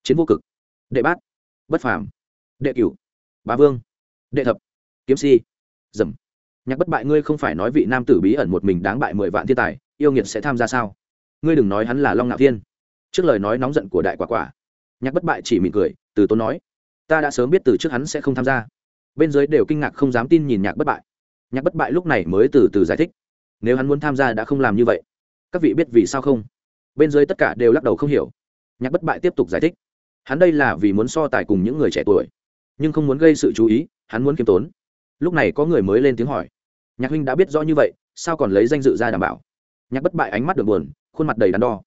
chiến vô cực. Đệ bát, bất phàm. Đệ cửu, bá vương. Đệ thập, kiếm si. Dầm. Nhạc bất bại, ngươi không phải nói vị nam tử bí ẩn một mình đáng bại mười vạn thiên tài, yêu nghiệt sẽ tham gia sao? Ngươi đừng nói hắn là long ngạo thiên. Trước lời nói nóng giận của đại quả quả. Nhạc bất bại chỉ mỉm cười, từ tốn nói, ta đã sớm biết từ trước hắn sẽ không tham gia. Bên dưới đều kinh ngạc không dám tin nhìn nhạc bất bại nhạc bất bại lúc này mới từ từ giải thích. Nếu hắn muốn tham gia đã không làm như vậy, các vị biết vì sao không? Bên dưới tất cả đều lắc đầu không hiểu. Nhạc bất bại tiếp tục giải thích. Hắn đây là vì muốn so tài cùng những người trẻ tuổi, nhưng không muốn gây sự chú ý, hắn muốn kiêm tốn. Lúc này có người mới lên tiếng hỏi. Nhạc huynh đã biết rõ như vậy, sao còn lấy danh dự ra đảm bảo? Nhạc bất bại ánh mắt được buồn, khuôn mặt đầy đắn đo.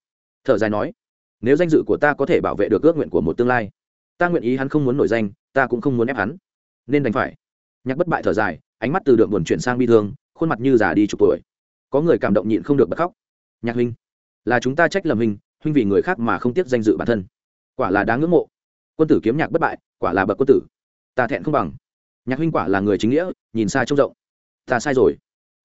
Thở dài nói, nếu danh dự của ta có thể bảo vệ được ước nguyện của một tương lai, ta nguyện ý hắn không muốn nổi danh, ta cũng không muốn ép hắn. Nên đành phải. Nhạc bất bại thở dài ánh mắt từ đượm buồn chuyển sang bi thương khuôn mặt như già đi chục tuổi. Có người cảm động nhịn không được bật khóc. Nhạc huynh là chúng ta trách lầm huynh huynh vì người khác mà không tiếc danh dự bản thân. Quả là đáng ngưỡng mộ. Quân tử kiếm nhạc bất bại quả là bậc quân tử. Ta thẹn không bằng. Nhạc huynh quả là người chính nghĩa nhìn xa trông rộng. Ta sai rồi.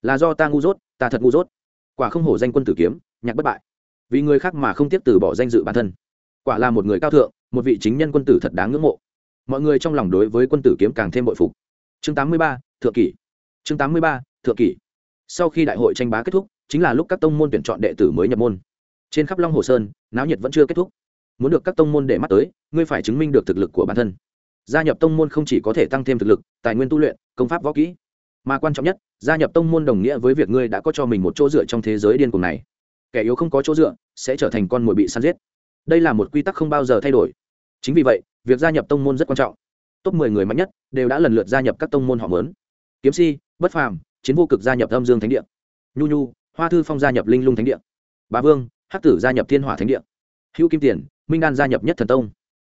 Là do ta ngu dốt ta thật ngu dốt. Quả không hổ danh quân tử kiếm nhạc bất bại. Vì người khác mà không tiếp từ bỏ danh dự bản thân. Quả là một người cao thượng một vị chính nhân quân tử thật đáng ngưỡng mộ. Mọi người trong lòng đối với quân tử kiếm càng thêm bội phục. Chương 83, thượng kỷ. Chương 83, thượng kỷ. Sau khi đại hội tranh bá kết thúc chính là lúc các tông môn tuyển chọn đệ tử mới nhập môn. Trên khắp long hồ sơn náo nhiệt vẫn chưa kết thúc. Muốn được các tông môn để mắt tới ngươi phải chứng minh được thực lực của bản thân. Gia nhập tông môn không chỉ có thể tăng thêm thực lực tài nguyên tu luyện công pháp võ kỹ mà quan trọng nhất gia nhập tông môn đồng nghĩa với việc ngươi đã có cho mình một chỗ dựa trong thế giới điên cuồng này. Kẻ yếu không có chỗ dựa sẽ trở thành con mồi bị săn giết. Đây là một quy tắc không bao giờ thay đổi. Chính vì vậy việc gia nhập tông môn rất quan trọng. Top mười người mạnh nhất đều đã lần lượt gia nhập các tông môn họ mớn kiếm si, bất phàm, chiến vô cực gia nhập âm dương thánh địa. Nhu nhu, hoa thư phong gia nhập linh lung thánh địa. Bà vương, hắc tử gia nhập thiên hỏa thánh địa. Hữu kim tiền, minh đan gia nhập nhất thần tông.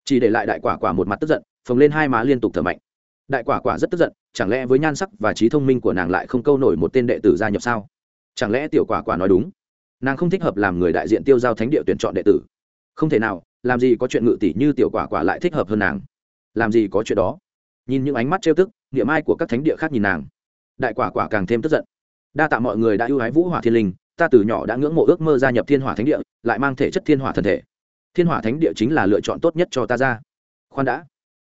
Chỉ để lại đại quả quả một mặt tức giận, phồng lên hai má liên tục thở mạnh. Đại quả quả rất tức giận, chẳng lẽ với nhan sắc và trí thông minh của nàng lại không câu nổi một tên đệ tử gia nhập sao? Chẳng lẽ tiểu quả quả nói đúng? Nàng không thích hợp làm người đại diện tiêu giao thánh địa tuyển chọn đệ tử. Không thể nào, làm gì có chuyện ngự tỷ như tiểu quả quả lại thích hợp hơn nàng. Làm gì có chuyện đó? Nhìn những ánh mắt trêu tức niệm ai của các thánh địa khác nhìn nàng. Đại quả quả càng thêm tức giận. Đa tạ mọi người đã ưu ái vũ hỏa thiên linh, ta từ nhỏ đã ngưỡng mộ ước mơ gia nhập thiên hỏa thánh địa, lại mang thể chất thiên hỏa thần thể. Thiên hỏa thánh địa chính là lựa chọn tốt nhất cho ta ra. Khoan đã.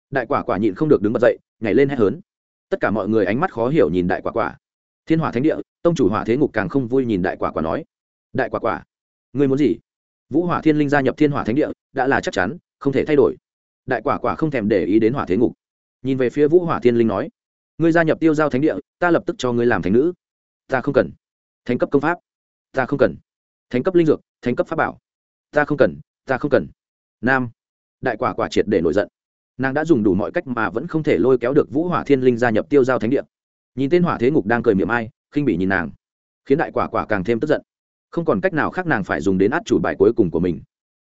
Đại quả quả nhịn không được đứng bật dậy, nhảy lên hét hớn. Tất cả mọi người ánh mắt khó hiểu nhìn đại quả quả. Thiên hỏa thánh địa, tông chủ hỏa thế ngục càng không vui nhìn đại quả quả nói. Đại quả quả, ngươi muốn gì? Vũ hỏa thiên linh gia nhập thiên hỏa thánh địa, đã là chắc chắn, không thể thay đổi. Đại quả quả không thèm để ý đến hỏa thế ngục nhìn về phía vũ hỏa thiên linh nói, ngươi gia nhập tiêu giao thánh địa, ta lập tức cho ngươi làm thánh nữ. Ta không cần. Thánh cấp công pháp? Ta không cần. Thánh cấp linh dược, thánh cấp pháp bảo? Ta không cần, ta không cần. Nam. Đại quả quả triệt để nổi giận. Nàng đã dùng đủ mọi cách mà vẫn không thể lôi kéo được vũ hỏa thiên linh gia nhập tiêu giao thánh địa. Nhìn tên hỏa thế ngục đang cười miệng ai, khinh bị nhìn nàng, khiến đại quả quả càng thêm tức giận. Không còn cách nào khác nàng phải dùng đến át chủ bài cuối cùng của mình.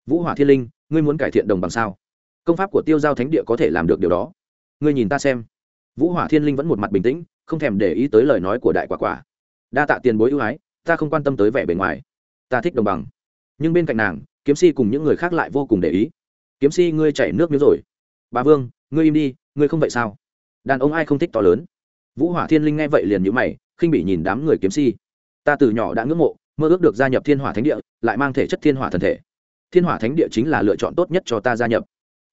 Vũ hỏa thiên linh, ngươi muốn cải thiện đồng bằng sao? Công pháp của tiêu giao thánh địa có thể làm được điều đó ngươi nhìn ta xem. Vũ hỏa thiên linh vẫn một mặt bình tĩnh, không thèm để ý tới lời nói của đại quả quả. Đa tạ tiền bối ưu ái, ta không quan tâm tới vẻ bề ngoài. Ta thích đồng bằng. Nhưng bên cạnh nàng, kiếm si cùng những người khác lại vô cùng để ý. Kiếm si, ngươi chảy nước miếng rồi. Bà vương, ngươi im đi, ngươi không vậy sao? Đàn ông ai không thích to lớn? Vũ hỏa thiên linh nghe vậy liền nhữ mày, khinh bị nhìn đám người kiếm si. Ta từ nhỏ đã ngưỡng mộ, mơ ước được gia nhập thiên hỏa thánh địa, lại mang thể chất thiên hỏa thần thể. Thiên hỏa thánh địa chính là lựa chọn tốt nhất cho ta gia nhập.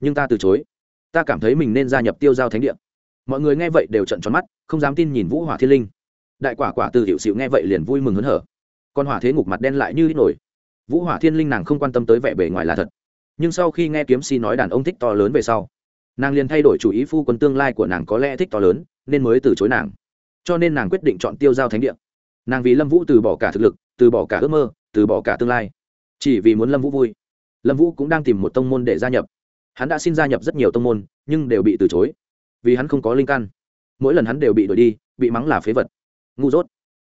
Nhưng ta từ chối ta cảm thấy mình nên gia nhập tiêu giao thánh địa. Mọi người nghe vậy đều trận tròn mắt, không dám tin nhìn vũ hỏa thiên linh. Đại quả quả từ hiệu xịu nghe vậy liền vui mừng hớn hở. Con hỏa thế ngục mặt đen lại như ít nổi. Vũ hỏa thiên linh nàng không quan tâm tới vẻ bề ngoài là thật. Nhưng sau khi nghe kiếm si nói đàn ông thích to lớn về sau, nàng liền thay đổi chủ ý phu quân tương lai của nàng có lẽ thích to lớn, nên mới từ chối nàng. Cho nên nàng quyết định chọn tiêu giao thánh địa. Nàng vì lâm vũ từ bỏ cả thực lực, từ bỏ cả ước mơ, từ bỏ cả tương lai. Chỉ vì muốn lâm vũ vui, lâm vũ cũng đang tìm một tông môn để gia nhập hắn đã xin gia nhập rất nhiều tông môn, nhưng đều bị từ chối. Vì hắn không có linh căn. Mỗi lần hắn đều bị đuổi đi, bị mắng là phế vật. Ngu dốt.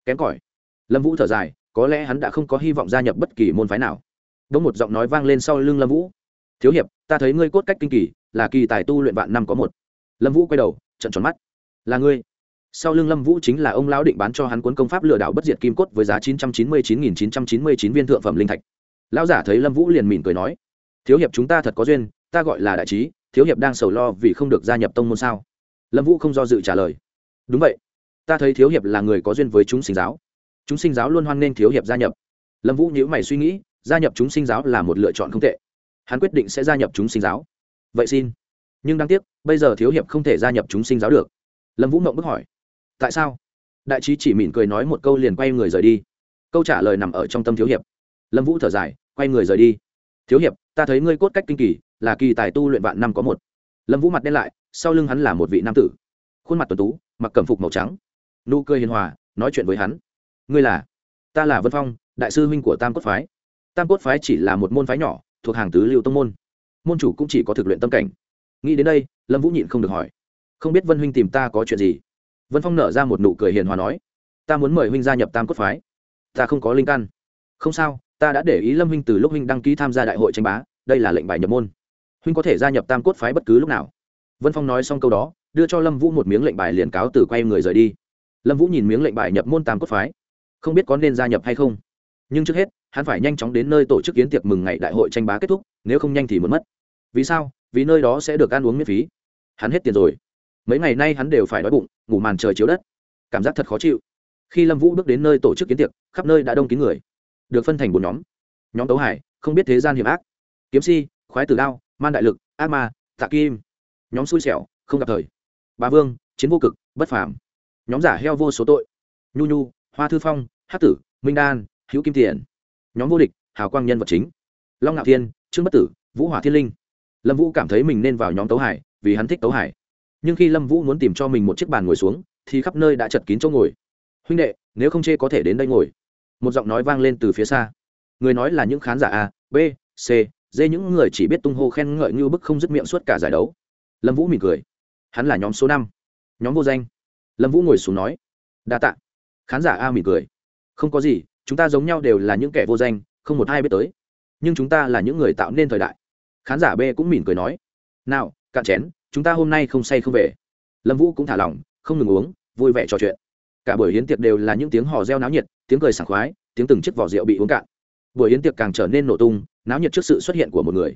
Kém cỏi. Lâm vũ thở dài, có lẽ hắn đã không có hy vọng gia nhập bất kỳ môn phái nào. Đống một giọng nói vang lên sau lưng lâm vũ. Thiếu hiệp, ta thấy ngươi cốt cách kinh kỳ, là kỳ tài tu luyện vạn năm có một. Lâm vũ quay đầu trận tròn mắt. Là ngươi. Sau lưng lâm vũ chính là ông lão định bán cho hắn cuốn công pháp lừa đảo bất diệt kim cốt với giá chín trăm chín mươi chín nghìn chín trăm chín mươi chín viên thượng phẩm linh thạch. Lão giả thấy lâm vũ liền mỉm cười nói, thiếu hiệp, chúng ta thật có duyên ta gọi là đại trí, thiếu hiệp đang sầu lo vì không được gia nhập tông môn sao? Lâm vũ không do dự trả lời. Đúng vậy. Ta thấy thiếu hiệp là người có duyên với chúng sinh giáo. Chúng sinh giáo luôn hoan nghênh thiếu hiệp gia nhập. Lâm vũ nhữ mày suy nghĩ, gia nhập chúng sinh giáo là một lựa chọn không tệ. Hắn quyết định sẽ gia nhập chúng sinh giáo. Vậy xin. Nhưng đáng tiếc, bây giờ thiếu hiệp không thể gia nhập chúng sinh giáo được. Lâm vũ mộng bức hỏi. Tại sao? Đại trí chỉ mỉm cười nói một câu liền quay người rời đi. Câu trả lời nằm ở trong tâm thiếu hiệp. Lâm vũ thở dài, quay người rời đi. Thiếu hiệp, ta thấy ngươi cốt cách kinh kỳ là kỳ tài tu luyện vạn năm có một. Lâm vũ mặt đen lại, sau lưng hắn là một vị nam tử. Khuôn mặt tuần tú, mặc cẩm phục màu trắng. Nụ cười hiền hòa, nói chuyện với hắn. Ngươi là? Ta là vân phong, đại sư huynh của tam cốt phái. Tam cốt phái chỉ là một môn phái nhỏ, thuộc hàng tứ liệu tông môn. Môn chủ cũng chỉ có thực luyện tâm cảnh. Nghĩ đến đây, lâm vũ nhịn không được hỏi. Không biết vân huynh tìm ta có chuyện gì? Vân phong nở ra một nụ cười hiền hòa nói. Ta muốn mời huynh gia nhập tam cốt phái. Ta không có linh căn. Không sao, ta đã để ý lâm huynh từ lúc huynh đăng ký tham gia đại hội tranh bá, đây là lệnh bài nhập môn huynh có thể gia nhập tam cốt phái bất cứ lúc nào. Vân phong nói xong câu đó, đưa cho lâm vũ một miếng lệnh bài liền cáo từ quay người rời đi. Lâm vũ nhìn miếng lệnh bài nhập môn tam cốt phái, không biết có nên gia nhập hay không. Nhưng trước hết, hắn phải nhanh chóng đến nơi tổ chức kiến tiệc mừng ngày đại hội tranh bá kết thúc, nếu không nhanh thì muốn mất. Vì sao? Vì nơi đó sẽ được ăn uống miễn phí. Hắn hết tiền rồi. Mấy ngày nay hắn đều phải đói bụng, ngủ màn trời chiếu đất. Cảm giác thật khó chịu. Khi lâm vũ bước đến nơi tổ chức kiến tiệc, khắp nơi đã đông kín người. Được phân thành bốn nhóm. Nhóm tấu hải, không biết thế gian hiểm ác. Kiếm si khoái tử đao man đại lực, ác ma, tạ kim. Nhóm xui xẻo, không gặp thời. Bà vương, chiến vô cực, bất phàm. Nhóm giả heo vô số tội. Nhu nhu, hoa thư phong hát tử, minh đan, hữu kim tiền. Nhóm vô địch, hào quang nhân vật chính. Long ngạo thiên, trương bất tử, vũ hỏa thiên linh. Lâm vũ cảm thấy mình nên vào nhóm tấu hải, vì hắn thích tấu hải. Nhưng khi lâm vũ muốn tìm cho mình một chiếc bàn ngồi xuống, thì khắp nơi đã chật kín chỗ ngồi. Huynh đệ, nếu không chê có thể đến đây ngồi. Một giọng nói vang lên từ phía xa. Người nói là những khán giả a, b, c dê những người chỉ biết tung hô khen ngợi như bức không dứt miệng suốt cả giải đấu. Lâm vũ mỉm cười. Hắn là nhóm số năm. Nhóm vô danh. Lâm vũ ngồi xuống nói. Đa t ạ khán giả a mỉm cười. Không có gì, chúng ta giống nhau đều là những kẻ vô danh, không một ai biết tới. Nhưng chúng ta là những người tạo nên thời đại. Khán giả b cũng mỉm cười nói. Nào, cạn chén, chúng ta hôm nay không say không về. Lâm vũ cũng thả lỏng, không ngừng uống, vui vẻ trò chuyện. Cả buổi hiến tiệc đều là những tiếng hò reo náo nhiệt, tiếng cười sảng khoái, tiếng từng chiếc vỏ rượu bị uống cạn buổi yến tiệc càng trở nên nổ tung, náo nhiệt trước sự xuất hiện của một người.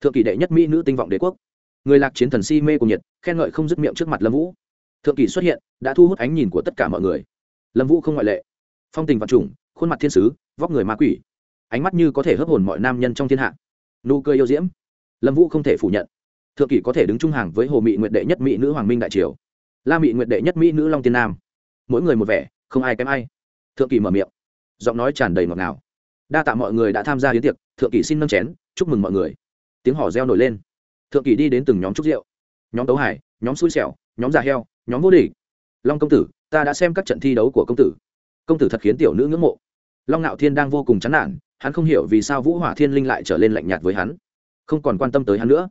Thượng kỳ đệ nhất mỹ nữ tinh vọng đế quốc. Người lạc chiến thần si mê cùng nhiệt, khen ngợi không dứt miệng trước mặt lâm vũ. Thượng kỳ xuất hiện, đã thu hút ánh nhìn của tất cả mọi người. Lâm vũ không ngoại lệ. Phong tình vật chủng khuôn mặt thiên sứ, vóc người ma quỷ. Ánh mắt như có thể hấp hồn mọi nam nhân trong thiên hạ. Nụ cười yêu diễm. Lâm vũ không thể phủ nhận. Thượng kỷ có thể đứng trung hàng với hồ mỹ nguyện đệ nhất mỹ nữ hoàng minh đại triều, la mỹ nguyện đệ nhất mỹ nữ long tiên nam. Mỗi người một vẻ, không ai kém ai. Thượng kỷ mở miệng. Giọng nói tràn đầy ngọt ngào đa tạ mọi người đã tham gia hiến tiệc, thượng kỷ xin nâng chén, chúc mừng mọi người. Tiếng hò reo nổi lên. Thượng kỷ đi đến từng nhóm trúc rượu. Nhóm tấu hải nhóm xui xẻo, nhóm già heo, nhóm vô địch. Long công tử, ta đã xem các trận thi đấu của công tử. Công tử thật khiến tiểu nữ ngưỡng mộ. Long ngạo thiên đang vô cùng chán nản, hắn không hiểu vì sao vũ hỏa thiên linh lại trở lên lạnh nhạt với hắn. Không còn quan tâm tới hắn nữa.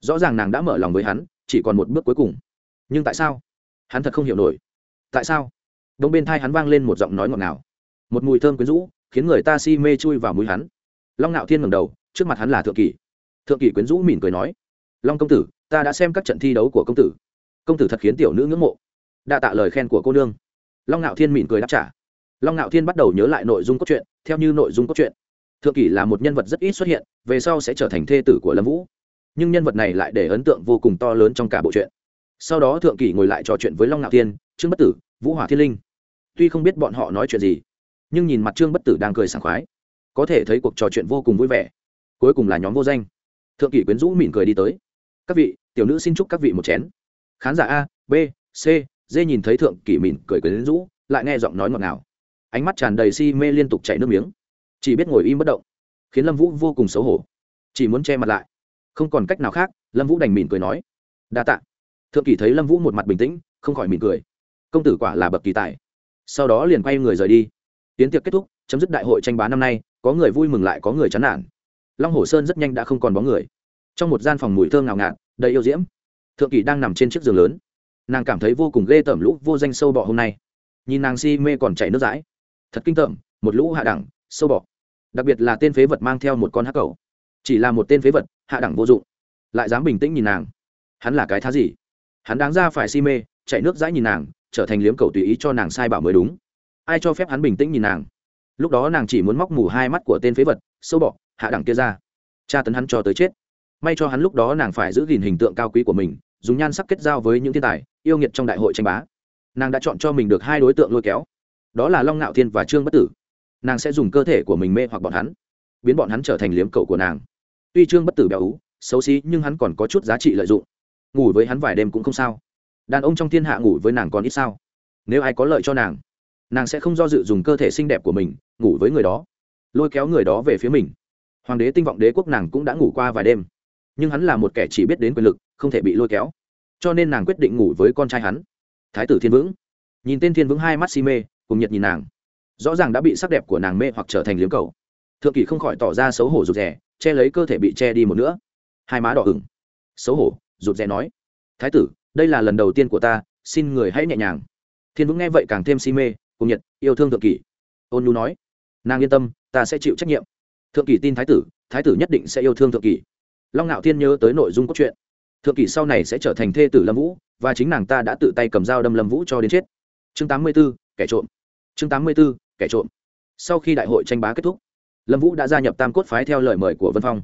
Rõ ràng nàng đã mở lòng với hắn, chỉ còn một bước cuối cùng. Nhưng tại sao? Hắn thật không hiểu nổi. Tại sao? Đông bên thai hắn vang lên một giọng nói ngọt ngào. Một mùi thơm quyến rũ khiến người ta si mê chui vào mũi hắn. Long ngạo thiên ngầm đầu, trước mặt hắn là thượng kỷ. Thượng kỷ quyến rũ mỉm cười nói, long công tử, ta đã xem các trận thi đấu của công tử. Công tử thật khiến tiểu nữ ngưỡng mộ. Đa tạ lời khen của cô nương. Long ngạo thiên mỉm cười đáp trả. Long ngạo thiên bắt đầu nhớ lại nội dung cốt truyện, theo như nội dung cốt truyện. Thượng kỷ là một nhân vật rất ít xuất hiện, về sau sẽ trở thành thê tử của lâm vũ. Nhưng nhân vật này lại để ấn tượng vô cùng to lớn trong cả bộ truyện. Sau đó thượng kỷ ngồi lại trò chuyện với long ngạo thiên, trương bất tử, vũ hỏa thiên linh, tuy không biết bọn họ nói chuyện gì nhưng nhìn mặt trương bất tử đang cười sảng khoái, có thể thấy cuộc trò chuyện vô cùng vui vẻ. Cuối cùng là nhóm vô danh. Thượng kỷ quyến rũ mỉm cười đi tới. Các vị, tiểu nữ xin chúc các vị một chén. Khán giả a, b, c, d nhìn thấy thượng kỷ mỉm cười quyến rũ, lại nghe giọng nói ngọt ngào. Ánh mắt tràn đầy si mê liên tục chảy nước miếng. Chỉ biết ngồi im bất động, khiến lâm vũ vô cùng xấu hổ. Chỉ muốn che mặt lại. Không còn cách nào khác, lâm vũ đành mỉm cười nói. Đa t ạ thượng kỷ thấy lâm vũ một mặt bình tĩnh, không khỏi mỉm cười. Công tử quả là bậc kỳ tài. Sau đó liền quay người rời đi tiến tiệc kết thúc, chấm dứt đại hội tranh bá năm nay, có người vui mừng lại có người chán nản. Long hồ sơn rất nhanh đã không còn bóng người. Trong một gian phòng mùi thơm ngào ngạt, đầy yêu diễm, thượng kỳ đang nằm trên chiếc giường lớn. Nàng cảm thấy vô cùng ghê tởm lũ, vô danh sâu bọ hôm nay. Nhìn nàng si mê còn chảy nước dãi thật kinh tởm, một lũ hạ đẳng, sâu bọ. Đặc biệt là tên phế vật mang theo một con hắc cầu. Chỉ là một tên phế vật, hạ đẳng vô dụng. Lại dám bình tĩnh nhìn nàng. Hắn là cái thá gì? Hắn đáng ra phải si mê chạy nước dãi nhìn nàng, trở thành liếm cầu tùy ý cho nàng sai bảo mới đúng ai cho phép hắn bình tĩnh nhìn nàng? Lúc đó nàng chỉ muốn móc mù hai mắt của tên phế vật, sâu bọ, hạ đẳng kia ra. Tra tấn hắn cho tới chết. May cho hắn lúc đó nàng phải giữ gìn hình tượng cao quý của mình, dùng nhan sắc kết giao với những thiên tài, yêu nghiệt trong đại hội tranh bá. Nàng đã chọn cho mình được hai đối tượng lôi kéo. Đó là long ngạo thiên và trương bất tử. Nàng sẽ dùng cơ thể của mình mê hoặc bọn hắn, biến bọn hắn trở thành liếm cầu của nàng. Tuy trương bất tử béo ú, xấu xí, nhưng hắn còn có chút giá trị lợi dụng. Ngủ với hắn vài đêm cũng không sao. Đàn ông trong thiên hạ ngủ với nàng còn ít sao? Nếu ai có lợi cho nàng nàng sẽ không do dự dùng cơ thể xinh đẹp của mình, ngủ với người đó. Lôi kéo người đó về phía mình. Hoàng đế tinh vọng đế quốc nàng cũng đã ngủ qua vài đêm. Nhưng hắn là một kẻ chỉ biết đến quyền lực, không thể bị lôi kéo. Cho nên nàng quyết định ngủ với con trai hắn. Thái tử thiên vững. Nhìn tên thiên vững hai mắt si mê, cùng nhật nhìn nàng. Rõ ràng đã bị sắc đẹp của nàng mê hoặc trở thành liếm cầu. Thượng kỳ không khỏi tỏ ra xấu hổ rụt rè, che lấy cơ thể bị che đi một nữa hai má đỏ ửng. Xấu hổ, rụt rè nói. Thái tử, đây là lần đầu tiên của ta, xin người hãy nhẹ nhàng. Thiên vững nghe vậy càng thêm si mê cùng nhật yêu thương thượng kỳ ôn nhu nói, nàng yên tâm, ta sẽ chịu trách nhiệm. Thượng kỳ tin thái tử thái tử nhất định sẽ yêu thương thượng kỳ long ngạo thiên nhớ tới nội dung cốt truyện. Thượng kỳ sau này sẽ trở thành thê tử lâm vũ, và chính nàng ta đã tự tay cầm dao đâm lâm vũ cho đến chết. Chương tám mươi b ố kẻ trộm. Chương tám mươi b ố kẻ trộm. Sau khi đại hội tranh bá kết thúc, lâm vũ đã gia nhập tam cốt phái theo lời mời của vân phong,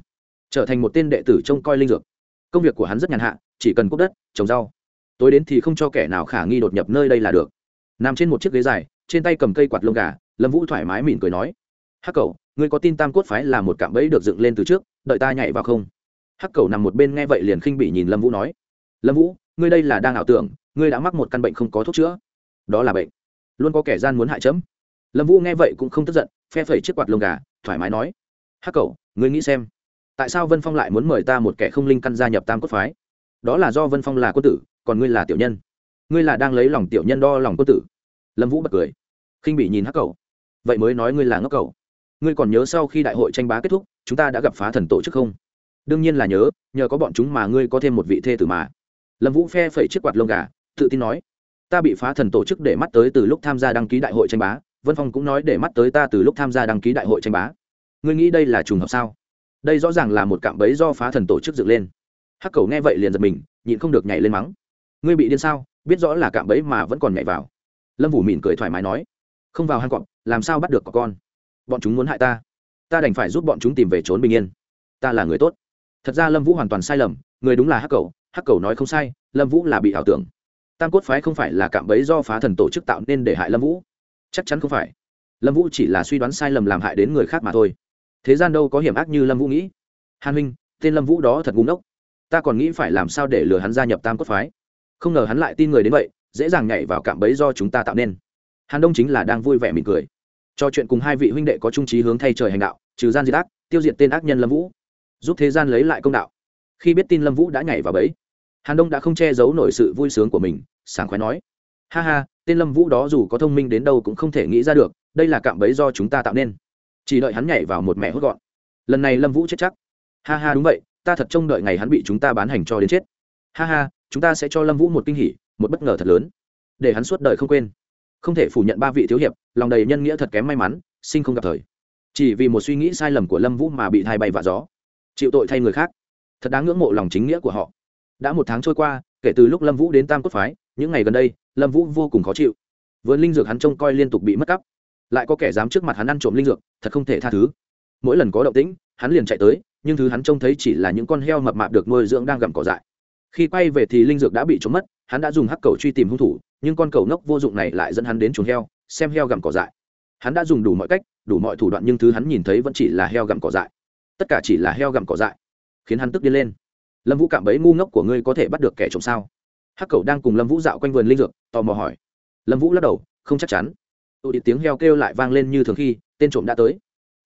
trở thành một tên đệ tử trông coi linh dược. Công việc của hắn rất nhàn hạ, chỉ cần cúc đất, trồng rau. Tối đến thì không cho kẻ nào khả nghi đột nhập nơi đây là được. Nằm trên một chiếc ghế dài trên tay cầm cây quạt lông gà, lâm vũ thoải mái mỉm cười nói, hắc cầu ngươi có tin tam cốt phái là một cạm bẫy được dựng lên từ trước, đợi ta nhảy vào không? Hắc cầu nằm một bên nghe vậy liền khinh bị nhìn lâm vũ nói, lâm vũ, ngươi đây là đang ảo tưởng, ngươi đã mắc một căn bệnh không có thuốc chữa. Đó là bệnh. Luôn có kẻ gian muốn hại chấm. Lâm vũ nghe vậy cũng không tức giận, phe phẩy chiếc quạt lông gà, thoải mái nói, hắc cầu ngươi nghĩ xem, tại sao vân phong lại muốn mời ta một kẻ không linh căn gia nhập tam cốt phái? Đó là do vân phong là quân tử, còn ngươi là tiểu nhân. Ngươi là đang lấy lòng tiểu nhân đo lòng quân tử lâm vũ bật cười. Khinh bị nhìn hắc cầu vậy mới nói ngươi là ngốc cầu ngươi còn nhớ sau khi đại hội tranh bá kết thúc, chúng ta đã gặp phá thần tổ chức không? Đương nhiên là nhớ, nhờ có bọn chúng mà ngươi có thêm một vị thê tử mà. Lâm vũ phe phẩy chiếc quạt lông gà, tự tin nói. Ta bị phá thần tổ chức để mắt tới từ lúc tham gia đăng ký đại hội tranh bá, vân phong cũng nói để mắt tới ta từ lúc tham gia đăng ký đại hội tranh bá. Ngươi nghĩ đây là trùng hợp sao? Đây rõ ràng là một cạm bẫy do phá thần tổ chức dựng lên. Hắc cầu nghe vậy liền giật mình, nhịn không được nhảy lên mắng. Ngươi bị điên sao? Biết rõ là cạm bẫy mà vẫn còn nhảy vào lâm vũ mỉm cười thoải mái nói, không vào hang cọp, làm sao bắt được có con? Bọn chúng muốn hại ta. Ta đành phải giúp bọn chúng tìm về trốn bình yên. Ta là người tốt. Thật ra lâm vũ hoàn toàn sai lầm, người đúng là hắc cầu. Hắc cầu nói không sai, lâm vũ là bị ảo tưởng. Tam cốt phái không phải là cạm bẫy do phá thần tổ chức tạo nên để hại lâm vũ. Chắc chắn không phải. Lâm vũ chỉ là suy đoán sai lầm làm hại đến người khác mà thôi. Thế gian đâu có hiểm ác như lâm vũ nghĩ. Hàn huynh, tên lâm vũ đó thật ngu ngốc. Ta còn nghĩ phải làm sao để lừa hắn gia nhập tam cốt phái. Không ngờ hắn lại tin người đến vậy dễ dàng nhảy vào cạm bẫy do chúng ta tạo nên. Hàn đông chính là đang vui vẻ mỉm cười. Cho chuyện cùng hai vị huynh đệ có trung trí hướng thay trời hành đạo, trừ gian diệt ác, tiêu diệt tên ác nhân lâm vũ. Giúp thế gian lấy lại công đạo. Khi biết tin lâm vũ đã nhảy vào bẫy, hàn đông đã không che giấu nổi sự vui sướng của mình, sảng khoái nói, ha ha, tên lâm vũ đó dù có thông minh đến đâu cũng không thể nghĩ ra được, đây là cạm bẫy do chúng ta tạo nên. Chỉ đợi hắn nhảy vào một mẹ hốt gọn. Lần này lâm vũ chết chắc. Ha ha, đúng vậy, ta thật trông đợi ngày hắn bị chúng ta bán hành cho đến chết. Ha ha, chúng ta sẽ cho lâm vũ một kinh hỉ một bất ngờ thật lớn. Để hắn suốt đời không quên. Không thể phủ nhận ba vị thiếu hiệp, lòng đầy nhân nghĩa thật kém may mắn, sinh không gặp thời. Chỉ vì một suy nghĩ sai lầm của lâm vũ mà bị thai bay vạ gió. Chịu tội thay người khác. Thật đáng ngưỡng mộ lòng chính nghĩa của họ. Đã một tháng trôi qua, kể từ lúc lâm vũ đến tam cốt phái, những ngày gần đây, lâm vũ vô cùng khó chịu. Vườn linh dược hắn trông coi liên tục bị mất cắp. Lại có kẻ dám trước mặt hắn ăn trộm linh dược, thật không thể tha thứ. Mỗi lần có động tĩnh, hắn liền chạy tới, nhưng thứ hắn trông thấy chỉ là những con heo mập mạp được nuôi dưỡng đang gặm cỏ dại. Khi quay về thì linh dược đã bị trốn mất hắn đã dùng hắc cầu truy tìm hung thủ, nhưng con cầu nốc vô dụng này lại dẫn hắn đến chuồng heo, xem heo gặm cỏ dại. Hắn đã dùng đủ mọi cách, đủ mọi thủ đoạn nhưng thứ hắn nhìn thấy vẫn chỉ là heo gặm cỏ dại. Tất cả chỉ là heo gặm cỏ dại. Khiến hắn tức điên lên. Lâm vũ cảm bẫy ngu ngốc của ngươi có thể bắt được kẻ trộm sao? Hắc cầu đang cùng lâm vũ dạo quanh vườn linh dược, tò mò hỏi. Lâm vũ lắc đầu, không chắc chắn. Tụ tiếng heo kêu lại vang lên như thường khi, tên trộm đã tới.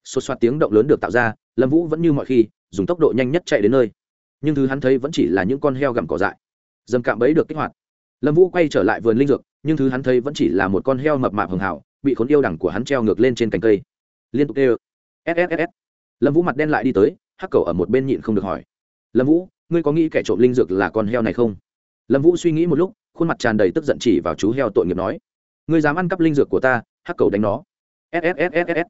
Xô xoát tiếng động lớn được tạo ra, lâm vũ vẫn như mọi khi, dùng tốc độ nhanh nhất chạy đến nơi. Nhưng thứ hắn thấy vẫn chỉ là những con heo gặm cỏ dại dầm cạm bẫy được kích hoạt. Lâm vũ quay trở lại vườn linh dược, nhưng thứ hắn thấy vẫn chỉ là một con heo mập mạp hường hảo, bị khốn yêu đẳng của hắn treo ngược lên trên cành cây. Liên tục kêu. Sss lâm vũ mặt đen lại đi tới, hắc cầu ở một bên nhịn không được hỏi. Lâm vũ, ngươi có nghĩ kẻ trộm linh dược là con heo này không? Lâm vũ suy nghĩ một lúc, khuôn mặt tràn đầy tức giận chỉ vào chú heo tội nghiệp nói. Ngươi dám ăn cắp linh dược của ta, hắc cầu đánh nó. Sss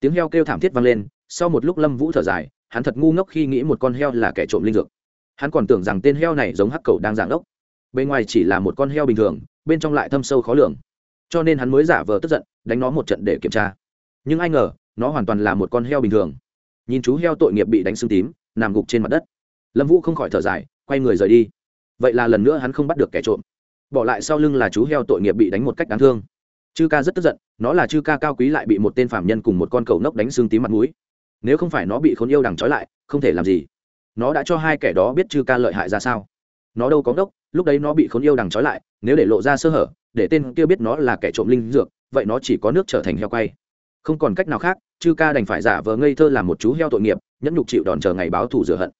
tiếng heo kêu thảm thiết vang lên, sau một lúc lâm vũ thở dài, hắn thật ngu ngốc khi nghĩ một con heo là kẻ trộm linh dược hắn còn tưởng rằng tên heo này giống hắc cầu đang giảng ốc. Bên ngoài chỉ là một con heo bình thường, bên trong lại thâm sâu khó lường. Cho nên hắn mới giả vờ tức giận, đánh nó một trận để kiểm tra. Nhưng ai ngờ, nó hoàn toàn là một con heo bình thường. Nhìn chú heo tội nghiệp bị đánh sưng tím, nằm gục trên mặt đất. Lâm vũ không khỏi thở dài, quay người rời đi. Vậy là lần nữa hắn không bắt được kẻ trộm. Bỏ lại sau lưng là chú heo tội nghiệp bị đánh một cách đáng thương. Chư ca rất tức giận, nó là chư ca cao quý lại bị một tên phạm nhân cùng một con cầu nốc đánh xương tím mặt mũi. Nếu không phải nó bị khốn yêu đằng trói lại, không thể làm gì nó đã cho hai kẻ đó biết chư ca lợi hại ra sao. Nó đâu có đốc lúc đấy nó bị khốn yêu đằng trói lại, nếu để lộ ra sơ hở, để tên kia biết nó là kẻ trộm linh dược, vậy nó chỉ có nước trở thành heo quay. Không còn cách nào khác, chư ca đành phải giả vờ ngây thơ làm một chú heo tội nghiệp, nhẫn nhục chịu đòn chờ ngày báo thù rửa hận.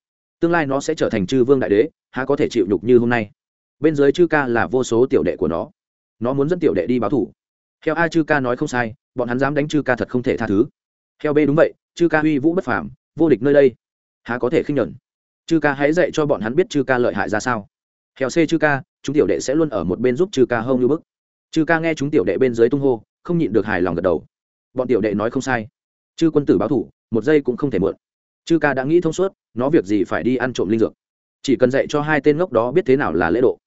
Tương lai nó sẽ trở thành chư vương đại đế, há có thể chịu nhục như hôm nay. Bên dưới chư ca là vô số tiểu đệ của nó. Nó muốn dẫn tiểu đệ đi báo thù. Heo a chư ca nói không sai, bọn hắn dám đánh chư ca thật không thể tha thứ. Heo b đúng vậy, chư ca uy vũ bất phàm, vô địch nơi đây. Há có thể khinh nhẫn chư ca hãy dạy cho bọn hắn biết chư ca lợi hại ra sao. Hèo c chư ca, chúng tiểu đệ sẽ luôn ở một bên giúp chư ca hông như bức. Chư ca nghe chúng tiểu đệ bên dưới tung hô, không nhịn được hài lòng gật đầu. Bọn tiểu đệ nói không sai. Chư quân tử báo thủ, một giây cũng không thể mượn. Chư ca đã nghĩ thông suốt, nó việc gì phải đi ăn trộm linh dược. Chỉ cần dạy cho hai tên ngốc đó biết thế nào là lễ độ.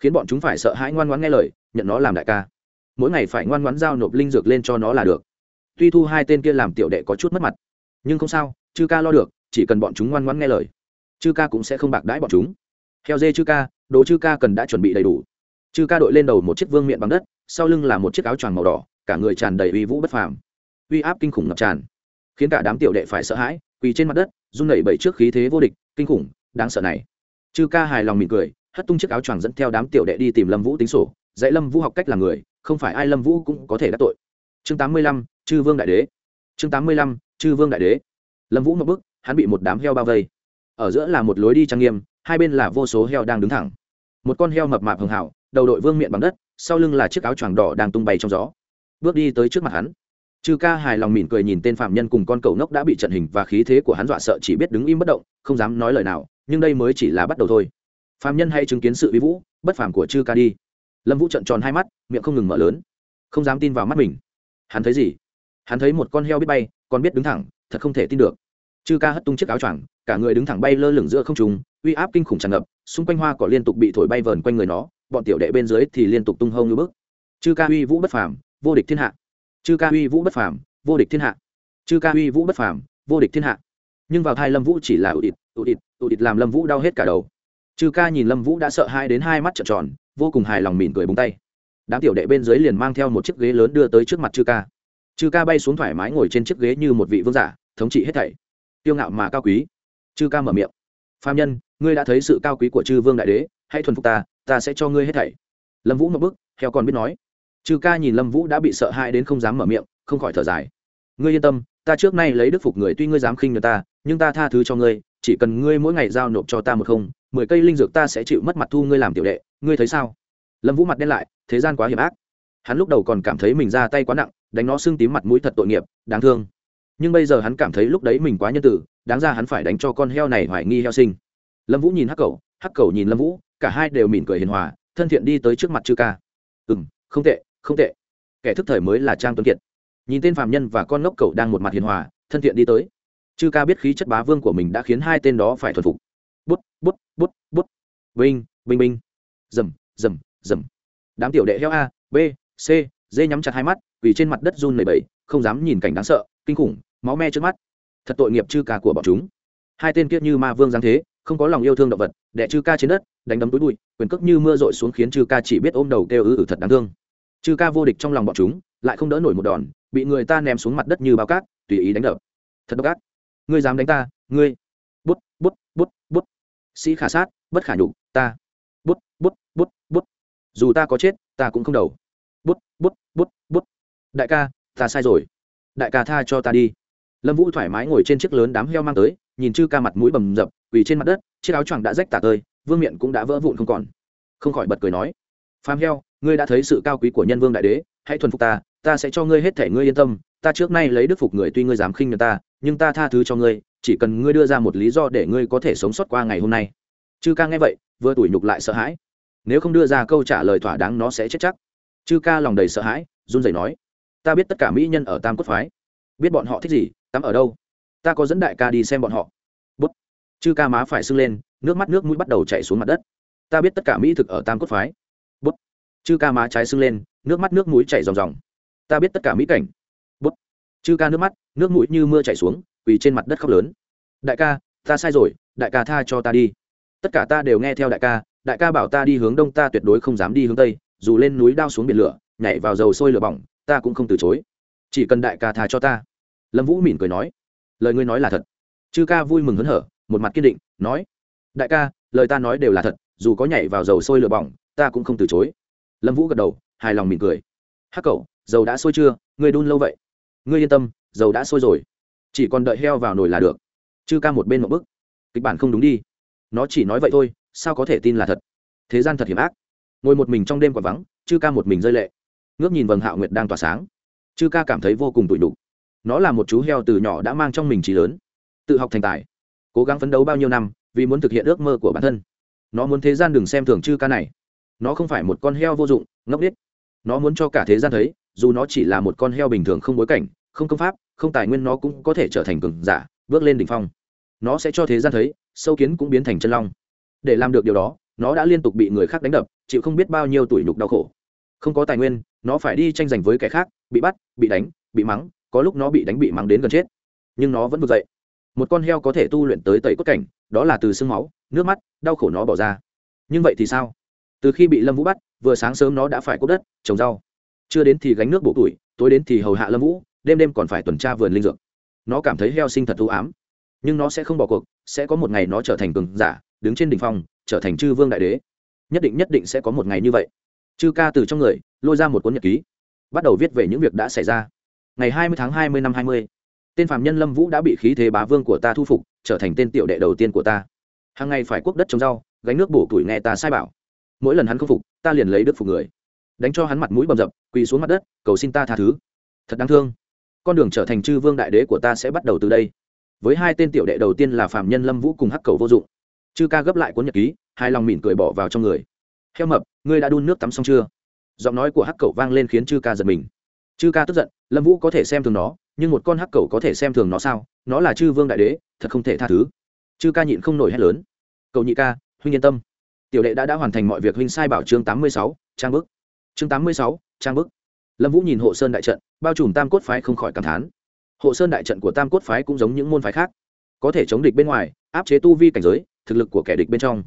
Khiến bọn chúng phải sợ hãi ngoan ngoãn nghe lời, nhận nó làm đại ca. Mỗi ngày phải ngoan ngoãn giao nộp linh dược lên cho nó là được. Tuy thu hai tên kia làm tiểu đệ có chút mất mặt, nhưng không sao, chư ca lo được, chỉ cần bọn chúng ngoan ngoãn nghe lời chư ca cũng sẽ không bạc đãi bọn chúng. Theo dê chư ca, đồ chư ca cần đã chuẩn bị đầy đủ. Chư ca đội lên đầu một chiếc vương miệng bằng đất, sau lưng là một chiếc áo choàng màu đỏ, cả người tràn đầy uy vũ bất phàm. Uy áp kinh khủng ngập tràn, khiến cả đám tiểu đệ phải sợ hãi, quỳ trên mặt đất run nẩy bẩy trước khí thế vô địch, kinh khủng, đáng sợ này. Chư ca hài lòng mỉm cười, hất tung chiếc áo choàng dẫn theo đám tiểu đệ đi tìm lâm vũ tính sổ, dạy lâm vũ học cách làm người, không phải ai lâm vũ cũng có thể đắc tội. Chương tám mươi lăm, chư vương đại đế. Chương tám mươi lăm, chư vương đại đế. Lâm vũ một bức, hắn bị một đám heo bao vây ở giữa là một lối đi trang nghiêm, hai bên là vô số heo đang đứng thẳng. Một con heo mập mạp hường hảo đầu đội vương miệng bằng đất, sau lưng là chiếc áo choàng đỏ đang tung bay trong gió. Bước đi tới trước mặt hắn chư ca hài lòng mỉm cười nhìn tên phạm nhân cùng con cầu nốc đã bị trận hình và khí thế của hắn dọa sợ chỉ biết đứng im bất động, không dám nói lời nào, nhưng đây mới chỉ là bắt đầu thôi. Phạm nhân hay chứng kiến sự vi vũ, bất phàm của chư ca đi. Lâm vũ trận tròn hai mắt, miệng không ngừng mở lớn. Không dám tin vào mắt mình. Hắn thấy gì? Hắn thấy một con heo biết bay, còn biết đứng thẳng, thật không thể tin được chư ca hất tung chiếc áo choàng cả người đứng thẳng bay lơ lửng giữa không trùng uy áp kinh khủng tràn ngập xung quanh hoa cỏ liên tục bị thổi bay vờn quanh người nó bọn tiểu đệ bên dưới thì liên tục tung hông như bước chư ca uy vũ bất phàm vô địch thiên hạ. Chư ca uy vũ bất phàm vô địch thiên hạ. Chư ca uy vũ bất phàm vô địch thiên hạ. Nhưng vào thai lâm vũ chỉ là ụ địch, ụ địch, ụ địch làm lâm vũ đau hết cả đầu. Chư ca nhìn lâm vũ đã sợ hai đến hai mắt trợn tròn vô cùng hài lòng mỉm cười búng tay. Đám tiểu đệ bên dưới liền mang theo một chiếc ghế lớn đưa tới trước mặt chư ca. Chư ca bay xuống thoải mái ngồi trên chiếc ghế như một vị vương giả thống trị hết thảy tiêu ngạo mà cao quý. Chư ca mở miệng. Phạm nhân, ngươi đã thấy sự cao quý của chư vương đại đế, hãy thuần phục ta ta sẽ cho ngươi hết thảy. Lâm vũ một bức theo còn biết nói. Chư ca nhìn lâm vũ đã bị sợ hãi đến không dám mở miệng, không khỏi thở dài. Ngươi yên tâm, ta trước nay lấy đức phục người tuy ngươi dám khinh người ta, nhưng ta tha thứ cho ngươi, chỉ cần ngươi mỗi ngày giao nộp cho ta một không, mười cây linh dược ta sẽ chịu mất mặt thu ngươi làm tiểu đệ, ngươi thấy sao? Lâm vũ mặt đen lại, thế gian quá hiểm ác. Hắn lúc đầu còn cảm thấy mình ra tay quá nặng, đánh nó sưng tím mặt mũi thật tội nghiệp, đáng thương nhưng bây giờ hắn cảm thấy lúc đấy mình quá nhân tử, đáng ra hắn phải đánh cho con heo này hoài nghi heo sinh. Lâm vũ nhìn hắc cầu hắc cầu nhìn lâm vũ, cả hai đều mỉm cười hiền hòa, thân thiện đi tới trước mặt chư ca. Ừ m không tệ không tệ. Kẻ thức thời mới là trang tuấn kiệt. Nhìn tên phạm nhân và con ngốc cầu đang một mặt hiền hòa, thân thiện đi tới. Chư ca biết khí chất bá vương của mình đã khiến hai tên đó phải thuần phục. Bút bút bút bút. Binh binh binh dầm dầm dầm. Đám tiểu đệ heo a, b, c, d nhắm chặt hai mắt vì trên mặt đất run lầy bẫy không dám nhìn cảnh đáng sợ kinh khủng, máu me trước mắt. Thật tội nghiệp chư ca của bọn chúng. Hai tên kiết như ma vương giáng thế, không có lòng yêu thương động vật đẻ chư ca trên đất, đánh đấm túi bụi, quyền cước như mưa rội xuống khiến chư ca chỉ biết ôm đầu kêu ư ử thật đáng thương. Chư ca vô địch trong lòng bọn chúng, lại không đỡ nổi một đòn, bị người ta ném xuống mặt đất như bao cát, tùy ý đánh đập. Thật độc ác. Ngươi dám đánh ta, ngươi. Bút bút bút bút. Sĩ khả sát, bất khả nhục, ta. Bút bút bút bút. Dù ta có chết, ta cũng không đầu. Bút bút bút bút. Đại ca, ta sai rồi đại ca tha cho ta đi. Lâm vũ thoải mái ngồi trên chiếc lớn đám heo mang tới, nhìn chư ca mặt mũi bầm dập vì trên mặt đất, chiếc áo choàng đã rách tả tơi, vương miện cũng đã vỡ vụn không còn. Không khỏi bật cười nói, phàm heo, ngươi đã thấy sự cao quý của nhân vương đại đế, hãy thuần phục ta ta sẽ cho ngươi hết thể ngươi yên tâm, ta trước nay lấy đức phục người tuy ngươi dám khinh người ta, nhưng ta tha thứ cho ngươi, chỉ cần ngươi đưa ra một lý do để ngươi có thể sống sót qua ngày hôm nay. Chư ca nghe vậy, vừa tủi nhục lại sợ hãi. Nếu không đưa ra câu trả lời thỏa đáng nó sẽ chết chắc. Chư ca lòng đầy sợ hãi, run rẩy nói ta biết tất cả mỹ nhân ở tam cốt phái. Biết bọn họ thích gì, tắm ở đâu? Ta có dẫn đại ca đi xem bọn họ. Bút. Chư ca má phải sưng lên, nước mắt nước mũi bắt đầu chảy xuống mặt đất. Ta biết tất cả mỹ thực ở tam cốt phái. Bút. Chư ca má trái sưng lên, nước mắt nước mũi chảy ròng ròng. Ta biết tất cả mỹ cảnh. Bút. Chư ca nước mắt, nước mũi như mưa chảy xuống, quỳ trên mặt đất khóc lớn. Đại ca, ta sai rồi, đại ca tha cho ta đi. Tất cả ta đều nghe theo đại ca đại ca bảo ta đi hướng đông, ta tuyệt đối không dám đi hướng tây, dù lên núi đao xuống biển lửa, nhảy vào dầu sôi lửa bỏng ta cũng không từ chối. Chỉ cần đại ca tha cho ta. Lâm vũ mỉm cười nói. Lời ngươi nói là thật. Chư ca vui mừng hớn hở, một mặt kiên định, nói. Đại ca, lời ta nói đều là thật, dù có nhảy vào dầu sôi lửa bỏng, ta cũng không từ chối. Lâm vũ gật đầu, hài lòng mỉm cười. Hắc cậu, dầu đã sôi chưa? Ngươi đun lâu vậy? Ngươi yên tâm, dầu đã sôi rồi. Chỉ còn đợi heo vào nồi là được. Chư ca một bên một bức kịch bản không đúng đi. Nó chỉ nói vậy thôi, sao có thể tin là thật? Thế gian thật hiểm ác. Ngồi một mình trong đêm quả vắng, chư ca một mình rơi lệ ngước nhìn vầng hạo nguyệt đang tỏa sáng. Chư ca cảm thấy vô cùng tủi nhục. Nó là một chú heo từ nhỏ đã mang trong mình trí lớn. Tự học thành tài. Cố gắng phấn đấu bao nhiêu năm, vì muốn thực hiện ước mơ của bản thân. Nó muốn thế gian đừng xem thường chư ca này. Nó không phải một con heo vô dụng, ngốc nghếch. Nó muốn cho cả thế gian thấy, dù nó chỉ là một con heo bình thường không bối cảnh, không công pháp, không tài nguyên nó cũng có thể trở thành cường giả, bước lên đỉnh phong. Nó sẽ cho thế gian thấy, sâu kiến cũng biến thành chân long. Để làm được điều đó, nó đã liên tục bị người khác đánh đập, chịu không biết bao nhiêu tuổi nhục đau khổ không có tài nguyên, nó phải đi tranh giành với kẻ khác, bị bắt, bị đánh, bị mắng, có lúc nó bị đánh bị mắng đến gần chết. Nhưng nó vẫn vực dậy. Một con heo có thể tu luyện tới tẩy cốt cảnh, đó là từ sương máu, nước mắt, đau khổ nó bỏ ra. Nhưng vậy thì sao? Từ khi bị lâm vũ bắt, vừa sáng sớm nó đã phải cốt đất, trồng rau. Chưa đến thì gánh nước bổ tuổi, tối đến thì hầu hạ lâm vũ, đêm đêm còn phải tuần tra vườn linh dược. Nó cảm thấy heo sinh thật ưu ám. Nhưng nó sẽ không bỏ cuộc, sẽ có một ngày nó trở thành cường giả, đứng trên đỉnh phong, trở thành chư vương đại đế. Nhất định nhất định sẽ có một ngày như vậy chư ca từ trong người, lôi ra một cuốn nhật ký, bắt đầu viết về những việc đã xảy ra. Ngày hai mươi tháng hai mươi năm hai mươi, tên phạm nhân lâm vũ đã bị khí thế bá vương của ta thu phục, trở thành tên tiểu đệ đầu tiên của ta. Hàng ngày phải quốc đất trồng rau, gánh nước bổ tuổi nghe ta sai bảo. Mỗi lần hắn không phục, ta liền lấy đức phục người. Đánh cho hắn mặt mũi bầm dập, quỳ xuống mặt đất, cầu xin ta tha thứ. Thật đáng thương. Con đường trở thành chư vương đại đế của ta sẽ bắt đầu từ đây. Với hai tên tiểu đệ đầu tiên là phạm nhân lâm vũ cùng hắc cầu vô dụng. Chư ca gấp lại cuốn nhật ký, hai lòng mỉm cười bỏ vào trong người heo mập, ngươi đã đun nước tắm xong chưa? Giọng nói của hắc cẩu vang lên khiến chư ca giật mình. Chư ca tức giận, lâm vũ có thể xem thường nó, nhưng một con hắc cẩu có thể xem thường nó sao? Nó là chư vương đại đế, thật không thể tha thứ. Chư ca nhịn không nổi hét lớn. Cậu nhị ca, huynh yên tâm. Tiểu đệ đã đã hoàn thành mọi việc huynh sai bảo chương tám mươi sáu, trang bức. Chương tám mươi sáu, trang bức. Lâm vũ nhìn hộ sơn đại trận, bao trùm tam cốt phái không khỏi cảm thán. Hộ sơn đại trận của tam cốt phái cũng giống những môn phái khác. Có thể chống địch bên ngoài, áp chế tu vi cảnh giới, thực lực của kẻ địch bên trong,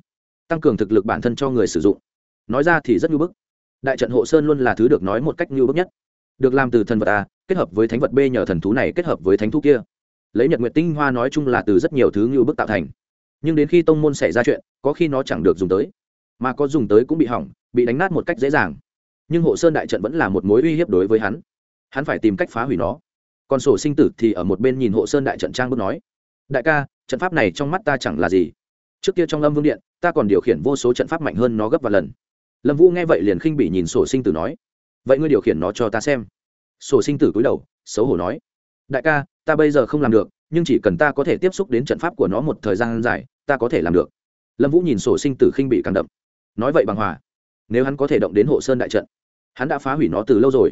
tăng cường thực lực bản thân cho người sử dụng nói ra thì rất ngưu bức. Đại trận hộ sơn luôn là thứ được nói một cách ngưu bức nhất. Được làm từ thần vật a kết hợp với thánh vật b nhờ thần thú này kết hợp với thánh thú kia. Lấy nhật nguyện tinh hoa nói chung là từ rất nhiều thứ ngưu bức tạo thành. Nhưng đến khi tông môn xảy ra chuyện, có khi nó chẳng được dùng tới. Mà có dùng tới cũng bị hỏng, bị đánh nát một cách dễ dàng. Nhưng hộ sơn đại trận vẫn là một mối uy hiếp đối với hắn. Hắn phải tìm cách phá hủy nó. Còn sổ sinh tử thì ở một bên nhìn hộ sơn đại trận trang bước nói, đại ca, trận pháp này trong mắt ta chẳng là gì. Trước kia trong Âm vương điện, ta còn điều khiển vô số trận pháp mạnh hơn nó gấp vài lần lâm vũ nghe vậy liền khinh bỉ nhìn sổ sinh tử nói, vậy ngươi điều khiển nó cho ta xem. Sổ sinh tử cúi đầu, xấu hổ nói, đại ca, ta bây giờ không làm được, nhưng chỉ cần ta có thể tiếp xúc đến trận pháp của nó một thời gian dài, ta có thể làm được. Lâm vũ nhìn sổ sinh tử khinh bị càng đậm, nói, vậy bằng hòa, nếu hắn có thể động đến hộ sơn đại trận, hắn đã phá hủy nó từ lâu rồi.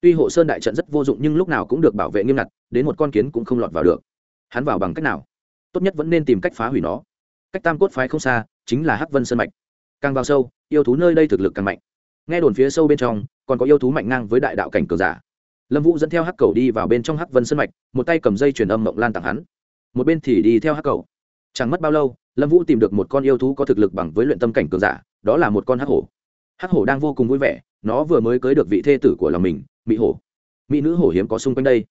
Tuy hộ sơn đại trận rất vô dụng nhưng lúc nào cũng được bảo vệ nghiêm ngặt, đến một con kiến cũng không lọt vào được. Hắn vào bằng cách nào? Tốt nhất vẫn nên tìm cách phá hủy nó. Cách tam cốt phái không xa, chính là hắc vân sơn mạch. Càng vào sâu yêu thú nơi đây thực lực càng mạnh. Nghe đồn phía sâu bên trong, còn có yêu thú mạnh ngang với đại đạo cảnh cường giả. Lâm vũ dẫn theo hắc cầu đi vào bên trong hắc vân sân mạch, một tay cầm dây truyền âm mộng lan tặng hắn. Một bên thì đi theo hắc cầu. Chẳng mất bao lâu, lâm vũ tìm được một con yêu thú có thực lực bằng với luyện tâm cảnh cường giả, đó là một con hắc hổ. Hắc hổ đang vô cùng vui vẻ, nó vừa mới cưới được vị thê tử của lòng mình mỹ hổ. Mỹ nữ hổ hiếm có xung quanh đây.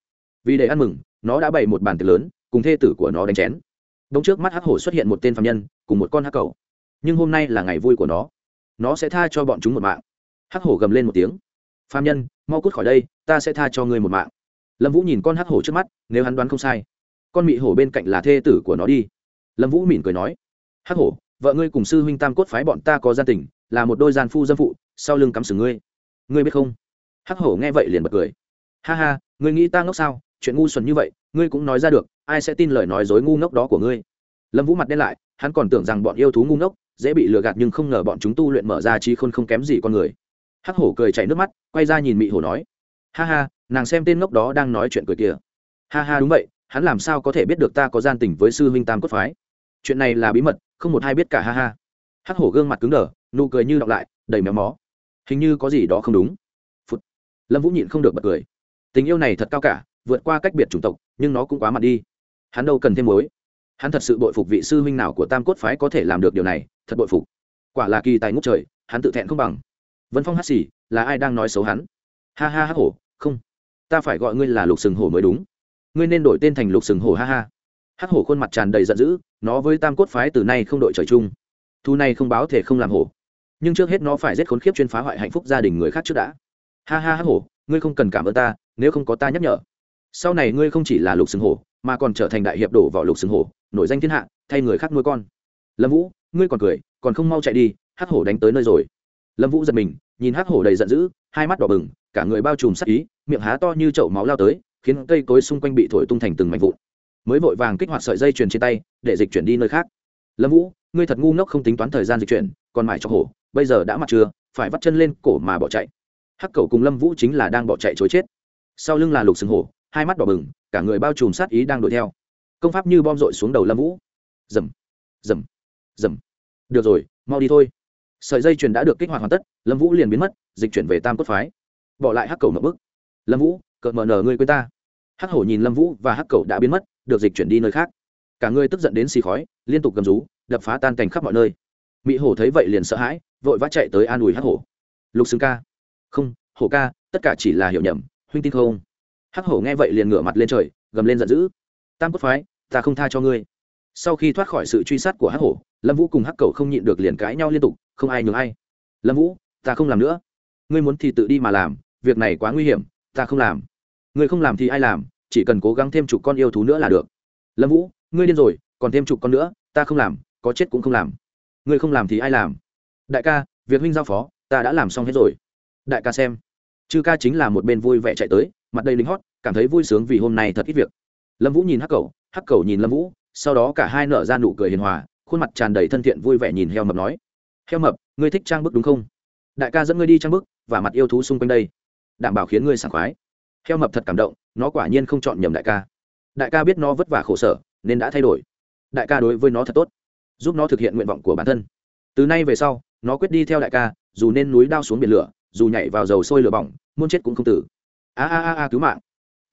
Vì để ăn mừng, nó đã bày một bàn tiệc lớn, cùng thê tử của nó đánh chén. Đông trước mắt hắc hổ xuất hiện một tên phạm nhân, cùng một con hắc cầu. Nhưng hôm nay là ngày vui của nó nó sẽ tha cho bọn chúng một mạng. Hắc hổ gầm lên một tiếng. Phạm nhân, mau cút khỏi đây, ta sẽ tha cho ngươi một mạng. Lâm vũ nhìn con hắc hổ trước mắt, nếu hắn đoán không sai, con mị hổ bên cạnh là thê tử của nó đi. Lâm vũ mỉm cười nói, hắc hổ, vợ ngươi cùng sư huynh tam cốt phái bọn ta có gia tình, là một đôi gian phu dâm phụ, sau lưng cắm sừng ngươi. Ngươi biết không? Hắc hổ nghe vậy liền bật cười. Ha ha, ngươi nghĩ ta ngốc sao? Chuyện ngu xuẩn như vậy, ngươi cũng nói ra được, ai sẽ tin lời nói dối ngu ngốc đó của ngươi? Lâm vũ mặt đen lại, hắn còn tưởng rằng bọn yêu thú ngu ngốc dễ bị lừa gạt nhưng không ngờ bọn chúng tu luyện mở ra trí khôn không kém gì con người. Hắc hổ cười chảy nước mắt, quay ra nhìn mị hổ nói, ha ha, nàng xem tên ngốc đó đang nói chuyện cười kia ha ha, đúng vậy, hắn làm sao có thể biết được ta có gian tình với sư huynh tam cốt phái? Chuyện này là bí mật, không một ai biết cả, ha ha. Hắc hổ gương mặt cứng đờ, nụ cười như đọc lại, đầy méo mó. Hình như có gì đó không đúng. Phụt. lâm vũ nhịn không được bật cười. Tình yêu này thật cao cả, vượt qua cách biệt chủng tộc, nhưng nó cũng quá mặt đi. Hắn đâu cần thêm mối hắn thật sự bội phục vị sư huynh nào của tam cốt phái có thể làm được điều này, thật bội phục. Quả là kỳ tài ngút trời, hắn tự thẹn không bằng. Vân phong hát xì, là ai đang nói xấu hắn? Ha ha hắc hổ, không. Ta phải gọi ngươi là lục sừng hổ mới đúng. Ngươi nên đổi tên thành lục sừng hổ ha ha. Hắc hổ khuôn mặt tràn đầy giận dữ, nó với tam cốt phái từ nay không đội trời chung. Thu này không báo thể không làm hổ. Nhưng trước hết nó phải giết khốn khiếp chuyên phá hoại hạnh phúc gia đình người khác trước đã. Ha ha hắc hổ, ngươi không cần cảm ơn ta, nếu không có ta nhắc nhở. Sau này ngươi không chỉ là lục sừng hổ mà còn trở thành đại hiệp đổ vào lục sừng hổ, nổi danh thiên hạ, thay người khác nuôi con. Lâm vũ, ngươi còn cười, còn không mau chạy đi, hắc hổ đánh tới nơi rồi. Lâm vũ giật mình, nhìn hắc hổ đầy giận dữ, hai mắt đỏ bừng, cả người bao trùm sắc ý, miệng há to như chậu máu lao tới, khiến cây cối xung quanh bị thổi tung thành từng mảnh vụn. Mới vội vàng kích hoạt sợi dây chuyền trên tay, để dịch chuyển đi nơi khác. Lâm vũ, ngươi thật ngu ngốc không tính toán thời gian dịch chuyển, còn mãi cho hổ, bây giờ đã mặt chưa phải vắt chân lên cổ mà bỏ chạy. Hắc cầu cùng lâm vũ chính là đang bỏ chạy chối chết. Sau lưng là lục sừng hổ, hai mắt đỏ bừng cả người bao trùm sát ý đang đuổi theo. Công pháp như bom rội xuống đầu lâm vũ. Dầm dầm dầm. Được rồi, mau đi thôi. Sợi dây chuyền đã được kích hoạt hoàn tất, lâm vũ liền biến mất, dịch chuyển về tam cốt phái. Bỏ lại hắc cầu mập bức. Lâm vũ, cợt mờ nở ngươi quên ta. Hắc hổ nhìn lâm vũ và hắc cầu đã biến mất, được dịch chuyển đi nơi khác. Cả người tức giận đến xì khói, liên tục gầm rú, đập phá tan cảnh khắp mọi nơi. Mỹ hổ thấy vậy liền sợ hãi, vội vã chạy tới an ủi hắc hổ. Lục xưng ca. Không, hổ ca, tất cả chỉ là hiểu nhầm, huynh tin không? Hắc hổ nghe vậy liền ngửa mặt lên trời, gầm lên giận dữ. Tam cốt phái, ta không tha cho ngươi. Sau khi thoát khỏi sự truy sát của hắc hổ, lâm vũ cùng hắc cầu không nhịn được liền cãi nhau liên tục, không ai nhường ai. Lâm vũ, ta không làm nữa. Ngươi muốn thì tự đi mà làm, việc này quá nguy hiểm, ta không làm. Ngươi không làm thì ai làm, chỉ cần cố gắng thêm chục con yêu thú nữa là được. Lâm vũ, ngươi điên rồi, còn thêm chục con nữa, ta không làm, có chết cũng không làm. Ngươi không làm thì ai làm? Đại ca, việc huynh giao phó, ta đã làm xong hết rồi. Đại ca xem. Chư ca chính là một bên vui vẻ chạy tới mặt đầy lính hót, cảm thấy vui sướng vì hôm nay thật ít việc. Lâm vũ nhìn hắc cầu hắc cầu nhìn lâm vũ, sau đó cả hai nở ra nụ cười hiền hòa, khuôn mặt tràn đầy thân thiện vui vẻ nhìn heo mập nói, heo mập, ngươi thích trang bức đúng không? Đại ca dẫn ngươi đi trang bức, và mặt yêu thú xung quanh đây, đảm bảo khiến ngươi sảng khoái. Heo mập thật cảm động, nó quả nhiên không chọn nhầm đại ca. Đại ca biết nó vất vả khổ sở, nên đã thay đổi. Đại ca đối với nó thật tốt, giúp nó thực hiện nguyện vọng của bản thân. Từ nay về sau, nó quyết đi theo đại ca, dù nên núi đao xuống biển lửa, dù nhảy vào dầu sôi lửa bỏng muốn chết cũng không tử a a a a, cứu mạng.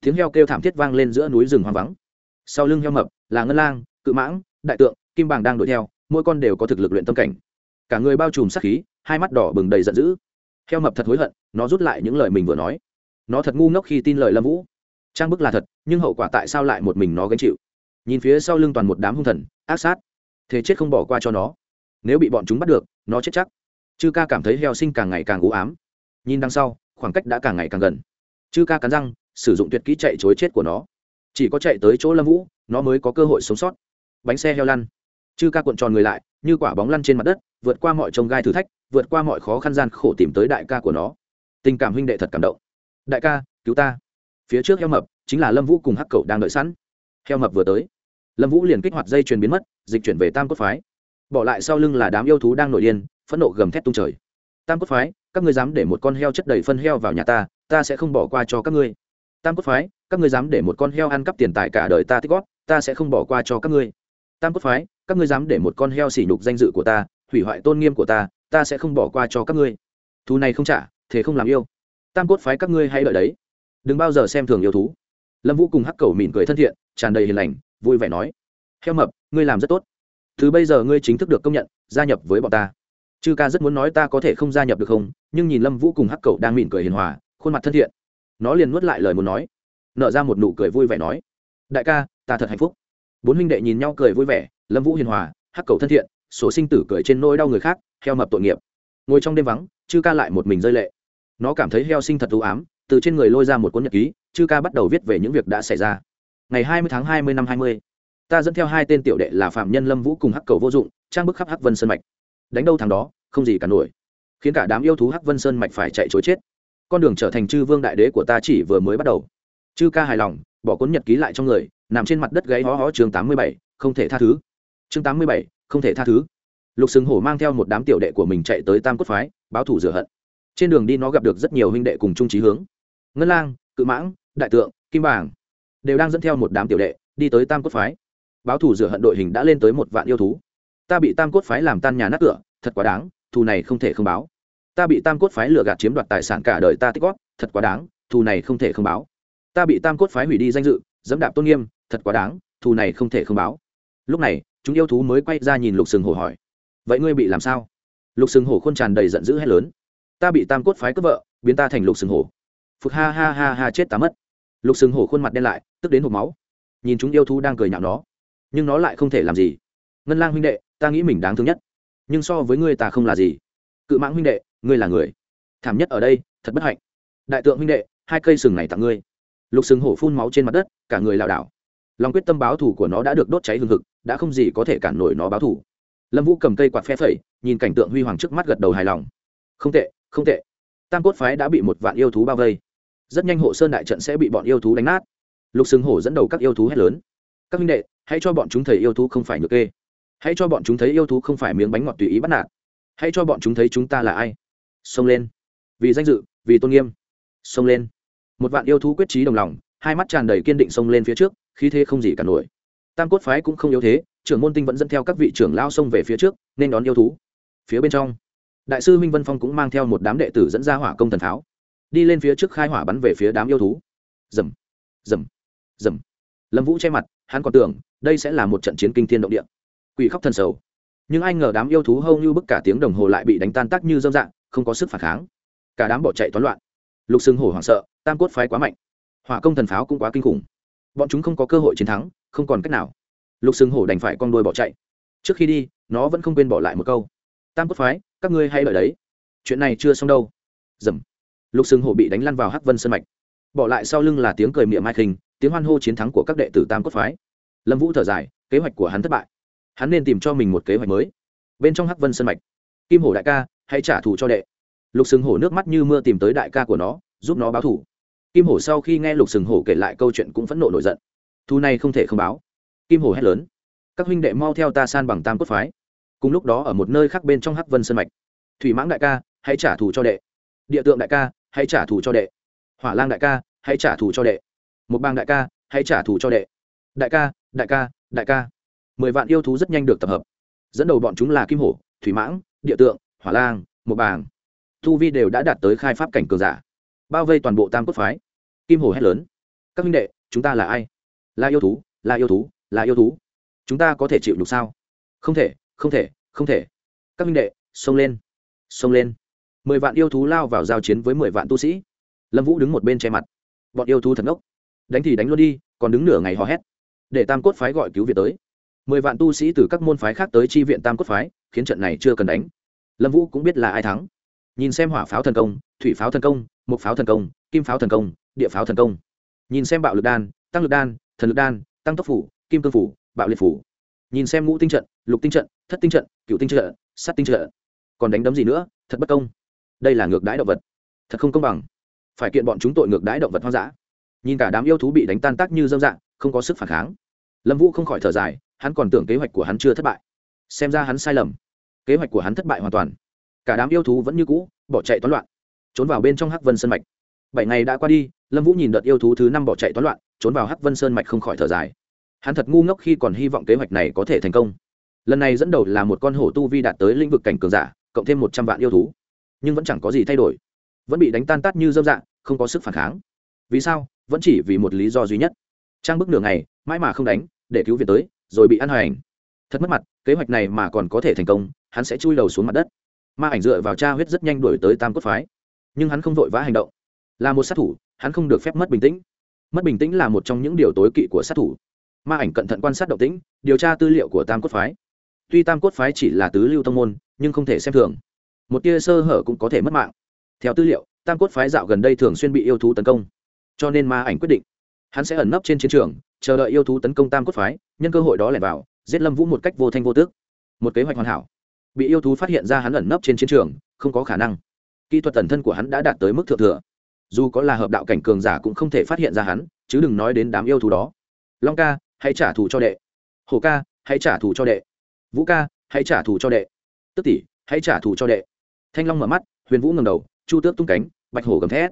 Tiếng heo kêu thảm thiết vang lên giữa núi rừng hoang vắng. Sau lưng heo mập là ngân lang, cự mãng, đại tượng, kim bàng đang đuổi theo, mỗi con đều có thực lực luyện tâm cảnh. Cả người bao trùm sắc khí, hai mắt đỏ bừng đầy giận dữ. Heo mập thật hối hận, nó rút lại những lời mình vừa nói. Nó thật ngu ngốc khi tin lời lâm vũ. Trang bức là thật, nhưng hậu quả tại sao lại một mình nó gánh chịu? Nhìn phía sau lưng toàn một đám hung thần, ác sát. Thế chết không bỏ qua cho nó. Nếu bị bọn chúng bắt được, nó chết chắc. Chư ca cảm thấy heo sinh càng ngày càng u ám. Nhìn đằng sau, khoảng cách đã càng ngày càng gần chư ca cắn răng, sử dụng tuyệt kỹ chạy chối chết của nó. Chỉ có chạy tới chỗ lâm vũ, nó mới có cơ hội sống sót. Bánh xe heo lăn. Chư ca cuộn tròn người lại, như quả bóng lăn trên mặt đất, vượt qua mọi trông gai thử thách, vượt qua mọi khó khăn gian khổ tìm tới đại ca của nó. Tình cảm huynh đệ thật cảm động. Đại ca, cứu ta. Phía trước heo mập, chính là lâm vũ cùng hắc cậu đang đợi sẵn. Heo mập vừa tới. Lâm vũ liền kích hoạt dây chuyền biến mất, dịch chuyển về tam cốt phái. Bỏ lại sau lưng là đám yêu thú đang nổi điên, phẫn nộ gầm thét tung trời. Tam cốt phái, các ngươi dám để một con heo chất đầy phân heo vào nhà ta ta sẽ không bỏ qua cho các ngươi. Tam cốt phái, các ngươi dám để một con heo ăn cắp tiền tài cả đời ta tích góp, ta sẽ không bỏ qua cho các ngươi. Tam cốt phái, các ngươi dám để một con heo sỉ nhục danh dự của ta, hủy hoại tôn nghiêm của ta ta sẽ không bỏ qua cho các ngươi. Thú này không trả thế không làm yêu. Tam cốt phái các ngươi hay đợi đấy. Đừng bao giờ xem thường yêu thú. Lâm vũ cùng hắc cầu mỉm cười thân thiện, tràn đầy hiền lành, vui vẻ nói, heo mập, ngươi làm rất tốt. Từ bây giờ ngươi chính thức được công nhận, gia nhập với bọn ta. Chư ca rất muốn nói ta có thể không gia nhập được không, nhưng nhìn lâm vũ cùng hắc cầu đang mỉm cười hiền hòa khuôn mặt thân thiện. Nó liền nuốt lại lời muốn nói. Nở ra một nụ cười vui vẻ nói, đại ca, ta thật hạnh phúc. Bốn huynh đệ nhìn nhau cười vui vẻ, lâm vũ hiền hòa, hắc cầu thân thiện, sổ sinh tử cười trên nỗi đau người khác, heo mập tội nghiệp. Ngồi trong đêm vắng, chư ca lại một mình rơi lệ. Nó cảm thấy heo sinh thật ưu ám, từ trên người lôi ra một cuốn nhật ký, chư ca bắt đầu viết về những việc đã xảy ra. Ngày hai mươi tháng hai mươi năm hai mươi, ta dẫn theo hai tên tiểu đệ là phạm nhân, lâm vũ cùng hắc cầu vô dụng, trang bức khắp hắc vân sơn mạch. Đánh đâu thằng đó, không gì cả nổi. Khiến cả đám yêu thú hắc vân sơn mạch phải chạy chối chết con đường trở thành chư vương đại đế của ta chỉ vừa mới bắt đầu. Chư ca hài lòng, bỏ cuốn nhật ký lại trong người, nằm trên mặt đất gáy hó hó chương tám mươi bảy, không thể tha thứ. Chương tám mươi bảy, không thể tha thứ. Lục sừng hổ mang theo một đám tiểu đệ của mình chạy tới tam cốt phái, báo thủ rửa hận. Trên đường đi nó gặp được rất nhiều huynh đệ cùng chung trí hướng. Ngân lang, cự mãng, đại tượng, kim bảng đều đang dẫn theo một đám tiểu đệ đi tới tam cốt phái. Báo thủ rửa hận đội hình đã lên tới một vạn yêu thú. Ta bị tam cốt phái làm tan nhà nát cửa thật quá đáng, thù này không thể không báo ta bị tam cốt phái lừa gạt chiếm đoạt tài sản cả đời ta tích góp, thật quá đáng, thù này không thể không báo. Ta bị tam cốt phái hủy đi danh dự, dẫm đạp tôn nghiêm, thật quá đáng, thù này không thể không báo. Lúc này, chúng yêu thú mới quay ra nhìn lục sừng hổ hỏi, vậy ngươi bị làm sao? Lục sừng hổ khuôn tràn đầy giận dữ hét lớn, ta bị tam cốt phái cướp vợ, biến ta thành lục sừng hổ. Phục ha ha ha ha chết ta mất. Lục sừng hổ khuôn mặt đen lại, tức đến hộp máu. Nhìn chúng yêu thú đang cười nhạo nó, nhưng nó lại không thể làm gì. Ngân lang huynh đệ, ta nghĩ mình đáng thương nhất, nhưng so với ngươi ta không là gì. Cự mãng huynh đệ ngươi là người. Thảm nhất ở đây, thật bất hạnh. Đại tượng huynh đệ, hai cây sừng này tặng ngươi. Lục sừng hổ phun máu trên mặt đất, cả người lảo đảo. Lòng quyết tâm báo thù của nó đã được đốt cháy hương thực đã không gì có thể cản nổi nó báo thù. Lâm vũ cầm cây quạt phe phẩy, nhìn cảnh tượng huy hoàng trước mắt gật đầu hài lòng. Không tệ không tệ. Tam cốt phái đã bị một vạn yêu thú bao vây. Rất nhanh hộ sơn đại trận sẽ bị bọn yêu thú đánh nát. Lục sừng hổ dẫn đầu các yêu thú hét lớn. Các minh đệ, hãy cho bọn chúng thấy yêu thú không phải nhược kê. Hãy cho bọn chúng thấy yêu thú không phải miếng bánh ngọt tùy ý bắt nạt. Hãy cho bọn chúng thấy chúng ta là ai xông lên. Vì danh dự, vì tôn nghiêm, xông lên. Một vạn yêu thú quyết trí đồng lòng, hai mắt tràn đầy kiên định xông lên phía trước, khí thế không gì cả nổi. Tam cốt phái cũng không yếu thế, trưởng môn tinh vẫn dẫn theo các vị trưởng lao xông về phía trước, nên đón yêu thú. Phía bên trong, đại sư minh vân phong cũng mang theo một đám đệ tử dẫn ra hỏa công thần pháo đi lên phía trước khai hỏa bắn về phía đám yêu thú. Dầm dầm dầm lâm vũ che mặt, hắn còn tưởng, đây sẽ là một trận chiến kinh thiên động địa. Quỷ khóc thần sầu. Nhưng ai ngờ đám yêu thú hầu như bức cả tiếng đồng hồ lại bị đánh tan tác như dâm dạng không có sức phản kháng. Cả đám bỏ chạy toán loạn. Lục xương hổ hoảng sợ, tam cốt phái quá mạnh. Hỏa công thần pháo cũng quá kinh khủng. Bọn chúng không có cơ hội chiến thắng, không còn cách nào. Lục xương hổ đành phải con đuôi bỏ chạy. Trước khi đi, nó vẫn không quên bỏ lại một câu. Tam cốt phái, các ngươi hay lợi đấy. Chuyện này chưa xong đâu. Dầm. Lục xương hổ bị đánh lăn vào hắc vân sân mạch. Bỏ lại sau lưng là tiếng cười miệng mai khinh, tiếng hoan hô chiến thắng của các đệ tử tam cốt phái. Lâm vũ thở dài, kế hoạch của hắn thất bại. Hắn nên tìm cho mình một kế hoạch mới. Bên trong hắc vân sân mạch, kim hổ đại ca hãy trả thù cho đệ. Lục sừng hổ nước mắt như mưa tìm tới đại ca của nó, giúp nó báo thù. Kim hổ sau khi nghe lục sừng hổ kể lại câu chuyện cũng phẫn nộ nổi giận. Thu này không thể không báo. Kim hổ hét lớn. Các huynh đệ mau theo ta san bằng tam cốt phái. Cùng lúc đó ở một nơi khác bên trong hắc vân sân mạch. Thủy mãng đại ca, hãy trả thù cho đệ. Địa tượng đại ca, hãy trả thù cho đệ. Hỏa lang đại ca, hãy trả thù cho đệ. Một bang đại ca, hãy trả thù cho đệ. Đại ca đại ca đại ca. Mười vạn yêu thú rất nhanh được tập hợp. Dẫn đầu bọn chúng là kim hổ, thủy mãng, địa tượng hỏa lang, một bàng. Thu vi đều đã đạt tới khai pháp cảnh cường giả. Bao vây toàn bộ tam cốt phái. Kim hổ hét lớn. Các minh đệ, chúng ta là ai? Là yêu thú, là yêu thú, là yêu thú. Chúng ta có thể chịu được sao? Không thể không thể không thể. Các minh đệ, xông lên. Xông lên. Mười vạn yêu thú lao vào giao chiến với mười vạn tu sĩ. Lâm vũ đứng một bên che mặt. Bọn yêu thú thật ngốc. Đánh thì đánh luôn đi, còn đứng nửa ngày hò hét. Để tam cốt phái gọi cứu viện tới. Mười vạn tu sĩ từ các môn phái khác tới chi viện tam cốt phái, khiến trận này chưa cần đánh lâm vũ cũng biết là ai thắng. Nhìn xem hỏa pháo thần công, thủy pháo thần công, mục pháo thần công, kim pháo thần công, địa pháo thần công. Nhìn xem bạo lực đan, tăng lực đan, thần lực đan, tăng tốc phủ, kim cương phủ, bạo liệt phủ. Nhìn xem ngũ tinh trận, lục tinh trận, thất tinh trận cựu tinh trận sắt tinh trận. Còn đánh đấm gì nữa? Thật bất công. Đây là ngược đái động vật. Thật không công bằng. Phải kiện bọn chúng tội ngược đái động vật hoang dã. Nhìn cả đám yêu thú bị đánh tan tác như dâm dạng, không có sức phản kháng. Lâm vũ không khỏi thở dài, hắn còn tưởng kế hoạch của hắn chưa thất bại. Xem ra hắn sai lầm kế hoạch của hắn thất bại hoàn toàn. Cả đám yêu thú vẫn như cũ, bỏ chạy toán loạn, trốn vào bên trong hắc vân sơn mạch. Bảy ngày đã qua đi, lâm vũ nhìn đợt yêu thú thứ năm bỏ chạy toán loạn, trốn vào hắc vân sơn mạch không khỏi thở dài. Hắn thật ngu ngốc khi còn hy vọng kế hoạch này có thể thành công. Lần này dẫn đầu là một con hổ tu vi đạt tới lĩnh vực cảnh cường giả, cộng thêm một trăm vạn yêu thú. Nhưng vẫn chẳng có gì thay đổi. Vẫn bị đánh tan tát như dâm dạng không có sức phản kháng. Vì sao? Vẫn chỉ vì một lý do duy nhất. Trang bức nửa ngày, mãi mà không đánh, để cứu viện tới, rồi bị ăn hoành. Thật mất mặt, kế hoạch này mà còn có thể thành công hắn sẽ chui đầu xuống mặt đất. Ma ảnh dựa vào cha huyết rất nhanh đuổi tới tam cốt phái. Nhưng hắn không vội vã hành động. Là một sát thủ, hắn không được phép mất bình tĩnh. Mất bình tĩnh là một trong những điều tối kỵ của sát thủ. Ma ảnh cẩn thận quan sát động tĩnh, điều tra tư liệu của tam cốt phái. Tuy tam cốt phái chỉ là tứ lưu tông môn, nhưng không thể xem thường. Một tia sơ hở cũng có thể mất mạng. Theo tư liệu, tam cốt phái dạo gần đây thường xuyên bị yêu thú tấn công. Cho nên ma ảnh quyết định, hắn sẽ ẩn nấp trên chiến trường, chờ đợi yêu thú tấn công tam cốt phái, nhân cơ hội đó lẻn vào, giết lâm vũ một cách vô thanh vô tước một kế hoạch hoàn hảo bị yêu thú phát hiện ra hắn ẩn nấp trên chiến trường, không có khả năng. Kỹ thuật tần thân của hắn đã đạt tới mức thượng thừa. Dù có là hợp đạo cảnh cường giả cũng không thể phát hiện ra hắn, chứ đừng nói đến đám yêu thú đó. Long ca, hãy trả thù cho đệ. Hồ ca, hãy trả thù cho đệ. Vũ ca, hãy trả thù cho đệ. Tức tỷ, hãy trả thù cho đệ. Thanh long mở mắt, huyền vũ ngầm đầu, chu tước tung cánh, bạch hổ gầm thét.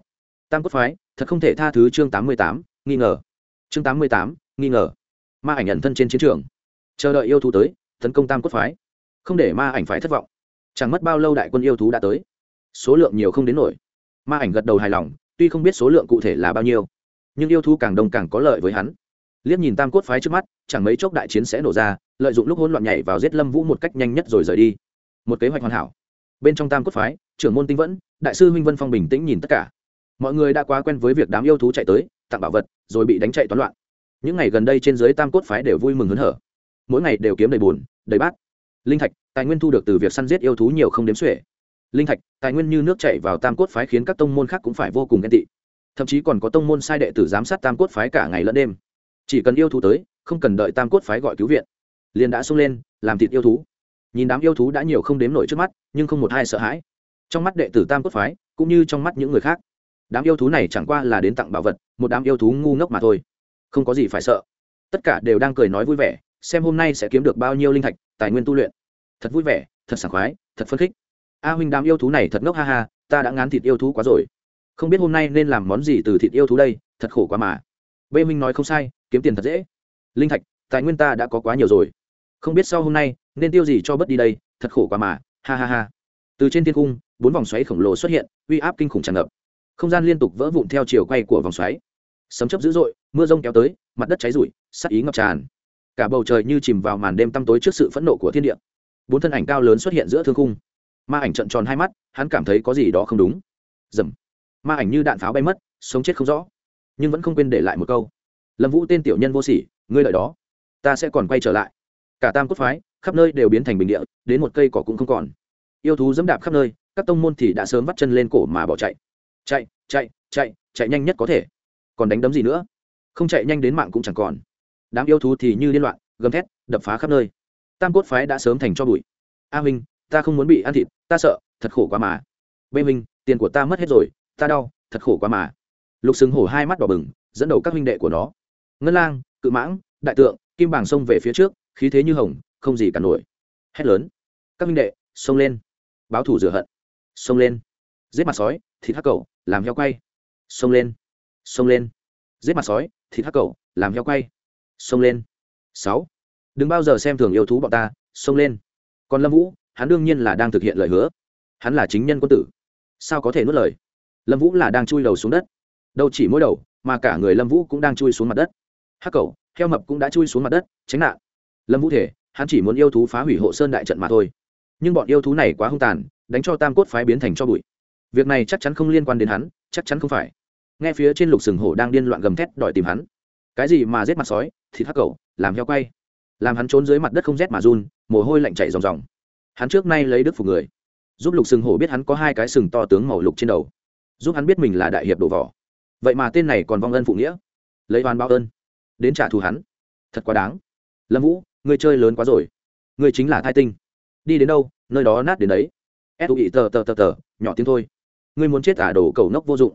Tam cốt phái, thật không thể tha thứ chương tám mươi tám, nghi ngờ. Chương tám mươi tám, nghi ngờ. Ma ảnh ẩn thân trên chiến trường. Chờ đợi yêu thú tới, tấn công tam cốt phái không để ma ảnh phải thất vọng. Chẳng mất bao lâu đại quân yêu thú đã tới. Số lượng nhiều không đến nổi. Ma ảnh gật đầu hài lòng, tuy không biết số lượng cụ thể là bao nhiêu, nhưng yêu thú càng đông càng có lợi với hắn. Liếc nhìn tam cốt phái trước mắt, chẳng mấy chốc đại chiến sẽ nổ ra, lợi dụng lúc hỗn loạn nhảy vào giết lâm vũ một cách nhanh nhất rồi rời đi. Một kế hoạch hoàn hảo. Bên trong tam cốt phái, trưởng môn tinh vẫn, đại sư huynh vân phong bình tĩnh nhìn tất cả. Mọi người đã quá quen với việc đám yêu thú chạy tới, tặng bảo vật, rồi bị đánh chạy toán loạn. Những ngày gần đây trên dưới tam cốt phái đều vui mừng hớn hở. Mỗi ngày đều kiếm đầy bùn đầy bát linh thạch, tài nguyên thu được từ việc săn giết yêu thú nhiều không đếm xuể. Linh thạch, tài nguyên như nước chảy vào tam cốt phái khiến các tông môn khác cũng phải vô cùng ghen tị. Thậm chí còn có tông môn sai đệ tử giám sát tam cốt phái cả ngày lẫn đêm. Chỉ cần yêu thú tới, không cần đợi tam cốt phái gọi cứu viện. Liền đã xông lên, làm thịt yêu thú. Nhìn đám yêu thú đã nhiều không đếm nổi trước mắt, nhưng không một ai sợ hãi. Trong mắt đệ tử tam cốt phái, cũng như trong mắt những người khác. Đám yêu thú này chẳng qua là đến tặng bảo vật, một đám yêu thú ngu ngốc mà thôi. Không có gì phải sợ. Tất cả đều đang cười nói vui vẻ, xem hôm nay sẽ kiếm được bao nhiêu linh thạch, tài nguyên tu luyện thật vui vẻ, thật sảng khoái, thật phấn khích. A huynh đám yêu thú này thật ngốc ha ha, ta đã ngán thịt yêu thú quá rồi. Không biết hôm nay nên làm món gì từ thịt yêu thú đây, thật khổ quá mà. B minh nói không sai, kiếm tiền thật dễ. Linh thạch, tài nguyên ta đã có quá nhiều rồi. Không biết sau hôm nay, nên tiêu gì cho bớt đi đây, thật khổ quá mà, ha ha ha. Từ trên thiên cung, bốn vòng xoáy khổng lồ xuất hiện, uy áp kinh khủng tràn ngập. Không gian liên tục vỡ vụn theo chiều quay của vòng xoáy. Sấm chấp dữ dội, mưa rông kéo tới, mặt đất cháy rụi sắc ý ngập tràn. Cả bầu trời như chìm vào màn đêm tăm tối trước sự phẫn nộ của thiên địa bốn thân ảnh cao lớn xuất hiện giữa thương khung, ma ảnh trận tròn hai mắt hắn cảm thấy có gì đó không đúng. Dầm. Ma ảnh như đạn pháo bay mất sống chết không rõ. Nhưng vẫn không quên để lại một câu. Lâm vũ tên tiểu nhân vô sỉ ngươi lợi đó. Ta sẽ còn quay trở lại. Cả tam cốt phái khắp nơi đều biến thành bình địa đến một cây cỏ cũng không còn. Yêu thú dẫm đạp khắp nơi các tông môn thì đã sớm vắt chân lên cổ mà bỏ chạy. Chạy chạy chạy chạy nhanh nhất có thể. Còn đánh đấm gì nữa? Không chạy nhanh đến mạng cũng chẳng còn. Đám yêu thú thì như liên loạn gầm thét đập phá khắp nơi tam cốt phái đã sớm thành cho bụi. A huynh, ta không muốn bị ăn thịt, ta sợ, thật khổ quá mà. Bê huynh, tiền của ta mất hết rồi, ta đau, thật khổ quá mà. Lục xứng hổ hai mắt đỏ bừng, dẫn đầu các huynh đệ của nó. Ngân lang, cự mãng, đại tượng, kim bảng xông về phía trước, khí thế như hồng, không gì cả nổi. Hét lớn. Các huynh đệ, xông lên. Báo thủ rửa hận. Xông lên. Giết mặt sói, thịt hắc cầu làm heo quay. Xông lên. Xông lên. Giết mặt sói, thịt hắc cầu làm heo quay. Xông lên. Sáu đừng bao giờ xem thường yêu thú bọn ta, xông lên. Còn lâm vũ, hắn đương nhiên là đang thực hiện lời hứa. Hắn là chính nhân quân tử. Sao có thể nuốt lời? Lâm vũ là đang chui đầu xuống đất. Đâu chỉ mỗi đầu, mà cả người lâm vũ cũng đang chui xuống mặt đất. Hắc cầu heo mập cũng đã chui xuống mặt đất, tránh nạn. Lâm vũ thể, hắn chỉ muốn yêu thú phá hủy hộ sơn đại trận mà thôi. Nhưng bọn yêu thú này quá hung tàn, đánh cho tam cốt phái biến thành cho bụi. Việc này chắc chắn không liên quan đến hắn, chắc chắn không phải. Nghe phía trên lục sừng hổ đang điên loạn gầm thét đòi tìm hắn. Cái gì mà giết mặt sói thì Hắc cầu làm heo quay làm hắn trốn dưới mặt đất không rét mà run, mồ hôi lạnh chạy ròng ròng. Hắn trước nay lấy đức phục người, giúp lục sừng hổ biết hắn có hai cái sừng to tướng màu lục trên đầu, giúp hắn biết mình là đại hiệp đổ vỏ. Vậy mà tên này còn vong ân phụ nghĩa, lấy oan báo ơn, đến trả thù hắn. Thật quá đáng. Lâm vũ ngươi chơi lớn quá rồi ngươi chính là thai tinh. Đi đến đâu, nơi đó nát đến đấy. Ép tụ tờ tờ tờ tờ, nhỏ tiếng thôi. Ngươi muốn chết ả à đổ cầu nốc vô dụng.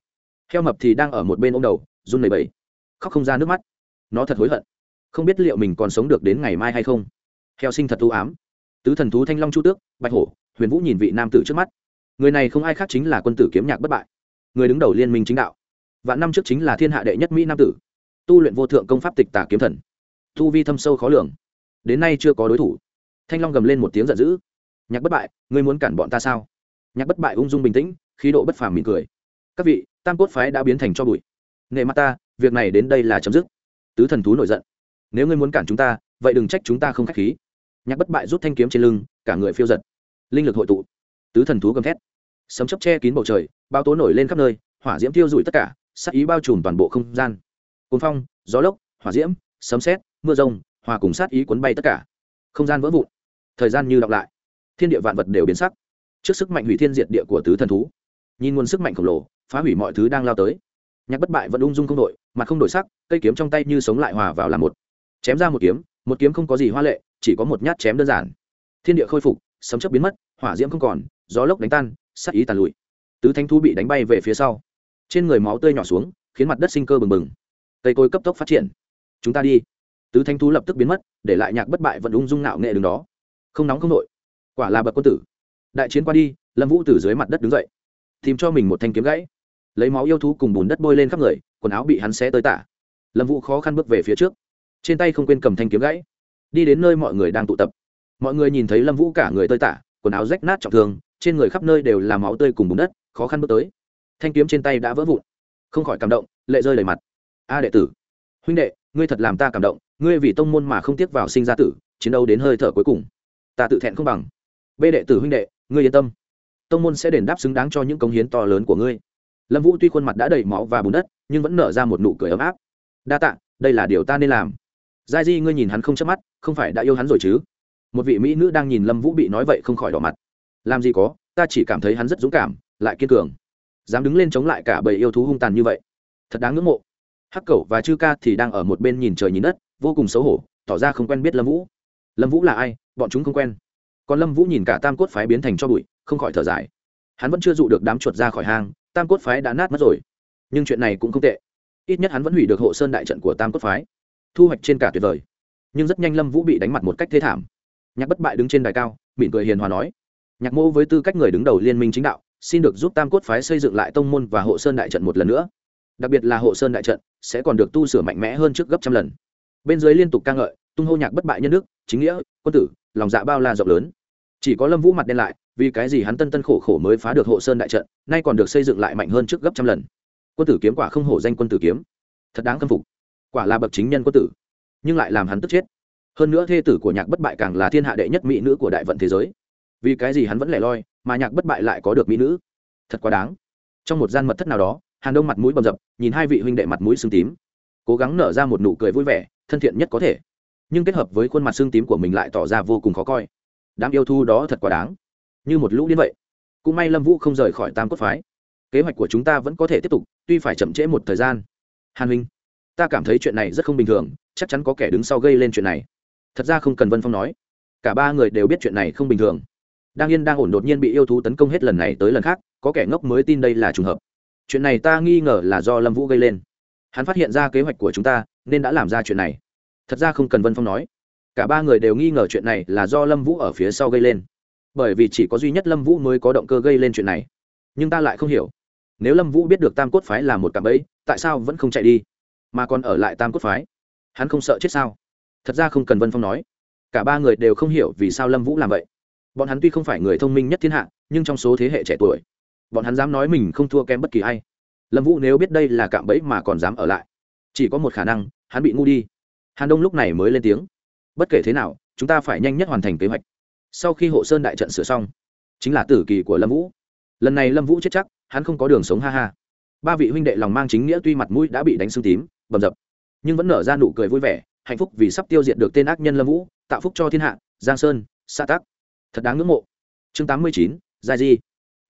Heo mập thì đang ở một bên ô m đầu, run lầy bầy khóc không ra nước mắt. Nó thật hối hận không biết liệu mình còn sống được đến ngày mai hay không. Heo sinh thật ưu ám. Tứ thần thú thanh long chu tước, bạch hổ, huyền vũ nhìn vị nam tử trước mắt. Người này không ai khác chính là quân tử kiếm nhạc bất bại. Người đứng đầu liên minh chính đạo. Vạn năm trước chính là thiên hạ đệ nhất mỹ nam tử. Tu luyện vô thượng công pháp tịch tả kiếm thần. Tu vi thâm sâu khó lường. Đến nay chưa có đối thủ. Thanh long gầm lên một tiếng giận dữ. Nhạc bất bại, ngươi muốn cản bọn ta sao? Nhạc bất bại ung dung bình tĩnh, khí độ bất phàm mỉm cười. Các vị, tam cốt phái đã biến thành cho bụi. Nghệ mặt ta, việc này đến đây là chấm dứt. Tứ thần thú nổi giận nếu ngươi muốn cản chúng ta, vậy đừng trách chúng ta không k h á c h khí. Nhạc bất bại rút thanh kiếm trên lưng, cả người phiêu giật. Linh lực hội tụ. Tứ thần thú gầm thét. Sấm chấp che kín bầu trời bao tố nổi lên khắp nơi, hỏa diễm thiêu rụi tất cả sắc ý bao trùm toàn bộ không gian. Cồn phong, gió lốc, hỏa diễm, sấm xét mưa rông, hòa cùng sát ý cuốn bay tất cả. Không gian vỡ vụn. Thời gian như đọc lại. Thiên địa vạn vật đều biến sắc. Trước sức mạnh hủy thiên diệt địa của tứ thần thú. Nhìn nguồn sức mạnh khổng lồ, phá hủy mọi thứ đang lao tới. Nhạc bất bại vẫn ung dung không đổi, mặt không đổi sắc, cây kiếm trong tay như sống lại hòa vào làm một chém ra một kiếm một kiếm không có gì hoa lệ, chỉ có một nhát chém đơn giản. Thiên địa khôi phục, sấm chấp biến mất, hỏa diễm không còn, gió lốc đánh tan sắc ý tàn lụi. Tứ thanh thú bị đánh bay về phía sau. Trên người máu tươi nhỏ xuống, khiến mặt đất sinh cơ bừng bừng. Cây cối cấp tốc phát triển. Chúng ta đi. Tứ thanh thú lập tức biến mất, để lại nhạc bất bại vẫn ung dung nạo nghệ đứng đó. Không nóng không nội. Quả là bậc quân tử. Đại chiến qua đi, lâm vũ từ dưới mặt đất đứng dậy. Tìm cho mình một thanh kiếm gãy. Lấy máu yêu thú cùng bùn đất bôi lên khắp người, quần áo bị hắn xé tới tả. Lâm vũ khó khăn bước về phía trước trên tay không quên cầm thanh kiếm gãy. Đi đến nơi mọi người đang tụ tập. Mọi người nhìn thấy lâm vũ cả người tơi tả, quần áo rách nát trọng thương, trên người khắp nơi đều là máu tươi cùng bùn đất, khó khăn bước tới. Thanh kiếm trên tay đã vỡ vụn. Không khỏi cảm động, lệ rơi đầy mặt. A đệ tử, huynh đệ, ngươi thật làm ta cảm động, ngươi vì tông môn mà không tiếc vào sinh ra tử, chiến đấu đến hơi thở cuối cùng. Ta tự thẹn không bằng. B đệ tử huynh đệ, ngươi yên tâm. Tông môn sẽ đền đáp xứng đáng cho những công hiến to lớn của ngươi. Lâm vũ tuy khuôn mặt đã đầy máu và bùn đất, nhưng vẫn nở ra một nụ cười ấm áp. Đa tạ, đây là điều ta nên làm giai di, ngươi nhìn hắn không chớp mắt, không phải đã yêu hắn rồi chứ? Một vị mỹ nữ đang nhìn lâm vũ bị nói vậy không khỏi đỏ mặt. Làm gì có, ta chỉ cảm thấy hắn rất dũng cảm, lại kiên cường. Dám đứng lên chống lại cả bầy yêu thú hung tàn như vậy. Thật đáng ngưỡng mộ. Hắc cẩu và chư ca thì đang ở một bên nhìn trời nhìn đất, vô cùng xấu hổ, tỏ ra không quen biết lâm vũ. Lâm vũ là ai? Bọn chúng không quen. Còn lâm vũ nhìn cả tam cốt phái biến thành cho bụi, không khỏi thở dài. Hắn vẫn chưa dụ được đám chuột ra khỏi hang, tam cốt phái đã nát mất rồi. Nhưng chuyện này cũng không tệ. Ít nhất hắn vẫn hủy được hộ sơn đại trận của tam cốt phái thu hoạch trên cả tuyệt vời. Nhưng rất nhanh lâm vũ bị đánh mặt một cách thế thảm. Nhạc bất bại đứng trên đài cao, mỉm cười hiền hòa nói, nhạc mô với tư cách người đứng đầu liên minh chính đạo, xin được giúp tam cốt phái xây dựng lại tông môn và hộ sơn đại trận một lần nữa. Đặc biệt là hộ sơn đại trận sẽ còn được tu sửa mạnh mẽ hơn trước gấp trăm lần. Bên dưới liên tục ca ngợi, tung hô nhạc bất bại nhân đức, chính nghĩa, quân tử, lòng dạ bao la rộng lớn. Chỉ có lâm vũ mặt đen lại, vì cái gì hắn tân tân khổ khổ mới phá được hộ sơn đại trận, nay còn được xây dựng lại mạnh hơn trước gấp trăm lần. Quân tử kiếm quả không hổ danh quân tử kiếm. Thật đáng khâm phục quả là bậc chính nhân quân tử, nhưng lại làm hắn tức chết. Hơn nữa thê tử của nhạc bất bại càng là thiên hạ đệ nhất mỹ nữ của đại vận thế giới. Vì cái gì hắn vẫn lẻ loi, mà nhạc bất bại lại có được mỹ nữ? Thật quá đáng. Trong một gian mật thất nào đó, hàn đông mặt mũi bầm dập, nhìn hai vị huynh đệ mặt mũi xương tím, cố gắng nở ra một nụ cười vui vẻ, thân thiện nhất có thể. Nhưng kết hợp với khuôn mặt xương tím của mình lại tỏ ra vô cùng khó coi. Đám yêu thu đó thật quá đáng. Như một lũ điên vậy. Cũng may lâm vũ không rời khỏi tam cốt phái. Kế hoạch của chúng ta vẫn có thể tiếp tục, tuy phải chậm trễ một thời gian. Hàn huynh ta cảm thấy chuyện này rất không bình thường, chắc chắn có kẻ đứng sau gây lên chuyện này. Thật ra không cần vân phong nói, cả ba người đều biết chuyện này không bình thường. Đang yên đang ổn đột nhiên bị yêu thú tấn công hết lần này tới lần khác, có kẻ ngốc mới tin đây là trùng hợp. Chuyện này ta nghi ngờ là do lâm vũ gây lên. Hắn phát hiện ra kế hoạch của chúng ta, nên đã làm ra chuyện này. Thật ra không cần vân phong nói, cả ba người đều nghi ngờ chuyện này là do lâm vũ ở phía sau gây lên. Bởi vì chỉ có duy nhất lâm vũ mới có động cơ gây lên chuyện này. Nhưng ta lại không hiểu, nếu lâm vũ biết được tam cốt phái là một cạm ấy tại sao vẫn không chạy đi? Mà còn ở lại tam cốt phái. Hắn không sợ chết sao? Thật ra không cần vân phong nói. Cả ba người đều không hiểu vì sao lâm vũ làm vậy. Bọn hắn tuy không phải người thông minh nhất thiên hạ, nhưng trong số thế hệ trẻ tuổi, bọn hắn dám nói mình không thua kém bất kỳ ai. Lâm vũ nếu biết đây là cạm bẫy mà còn dám ở lại, chỉ có một khả năng, hắn bị ngu đi. Hàn đông lúc này mới lên tiếng. Bất kể thế nào, chúng ta phải nhanh nhất hoàn thành kế hoạch. Sau khi hộ sơn đại trận sửa xong, chính là tử kỳ của lâm vũ. Lần này lâm vũ chết chắc, hắn không có đường sống ha ha. Ba vị huynh đệ lòng mang chính nghĩa tuy mặt mũi đã bị đánh xương tím bầm dập. Nhưng vẫn nở ra nụ cười vui vẻ, hạnh phúc vì sắp tiêu diệt được tên ác nhân lâm vũ, tạo phúc cho thiên hạ, giang sơn xã tắc. Thật đáng ngưỡng mộ. Chương tám mươi chín, giai di.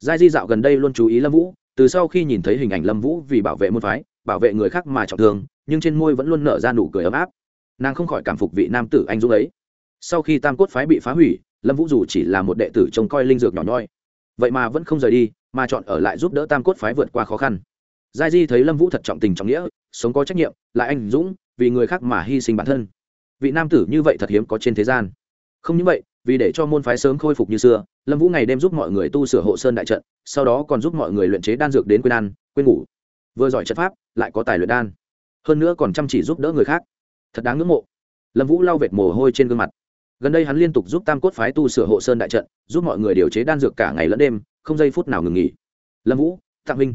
Giai di dạo gần đây luôn chú ý lâm vũ, từ sau khi nhìn thấy hình ảnh lâm vũ vì bảo vệ môn phái, bảo vệ người khác mà trọng thương, nhưng trên môi vẫn luôn nở ra nụ cười ấm áp. Nàng không khỏi cảm phục vị nam tử anh dũng ấy. Sau khi tam cốt phái bị phá hủy, lâm vũ dù chỉ là một đệ tử trông coi linh dược nhỏ nhoi, vậy mà vẫn không rời đi, mà chọn ở lại giúp đỡ tam cốt phái vượt qua khó khăn. Giai di thấy lâm vũ thật trọng tình trọng nghĩa sống có trách nhiệm, lại anh dũng vì người khác mà hy sinh bản thân. Vị nam tử như vậy thật hiếm có trên thế gian. Không những vậy, vì để cho môn phái sớm khôi phục như xưa, lâm vũ ngày đêm giúp mọi người tu sửa hộ sơn đại trận, sau đó còn giúp mọi người luyện chế đan dược đến quên ăn, quên ngủ. Vừa giỏi trận pháp, lại có tài luyện đan. Hơn nữa còn chăm chỉ giúp đỡ người khác. Thật đáng ngưỡng mộ. Lâm vũ lau vệt mồ hôi trên gương mặt. Gần đây hắn liên tục giúp tam cốt phái tu sửa hộ sơn đại trận, giúp mọi người điều chế đan dược cả ngày lẫn đêm, không giây phút nào ngừng nghỉ. Lâm vũ, tạng minh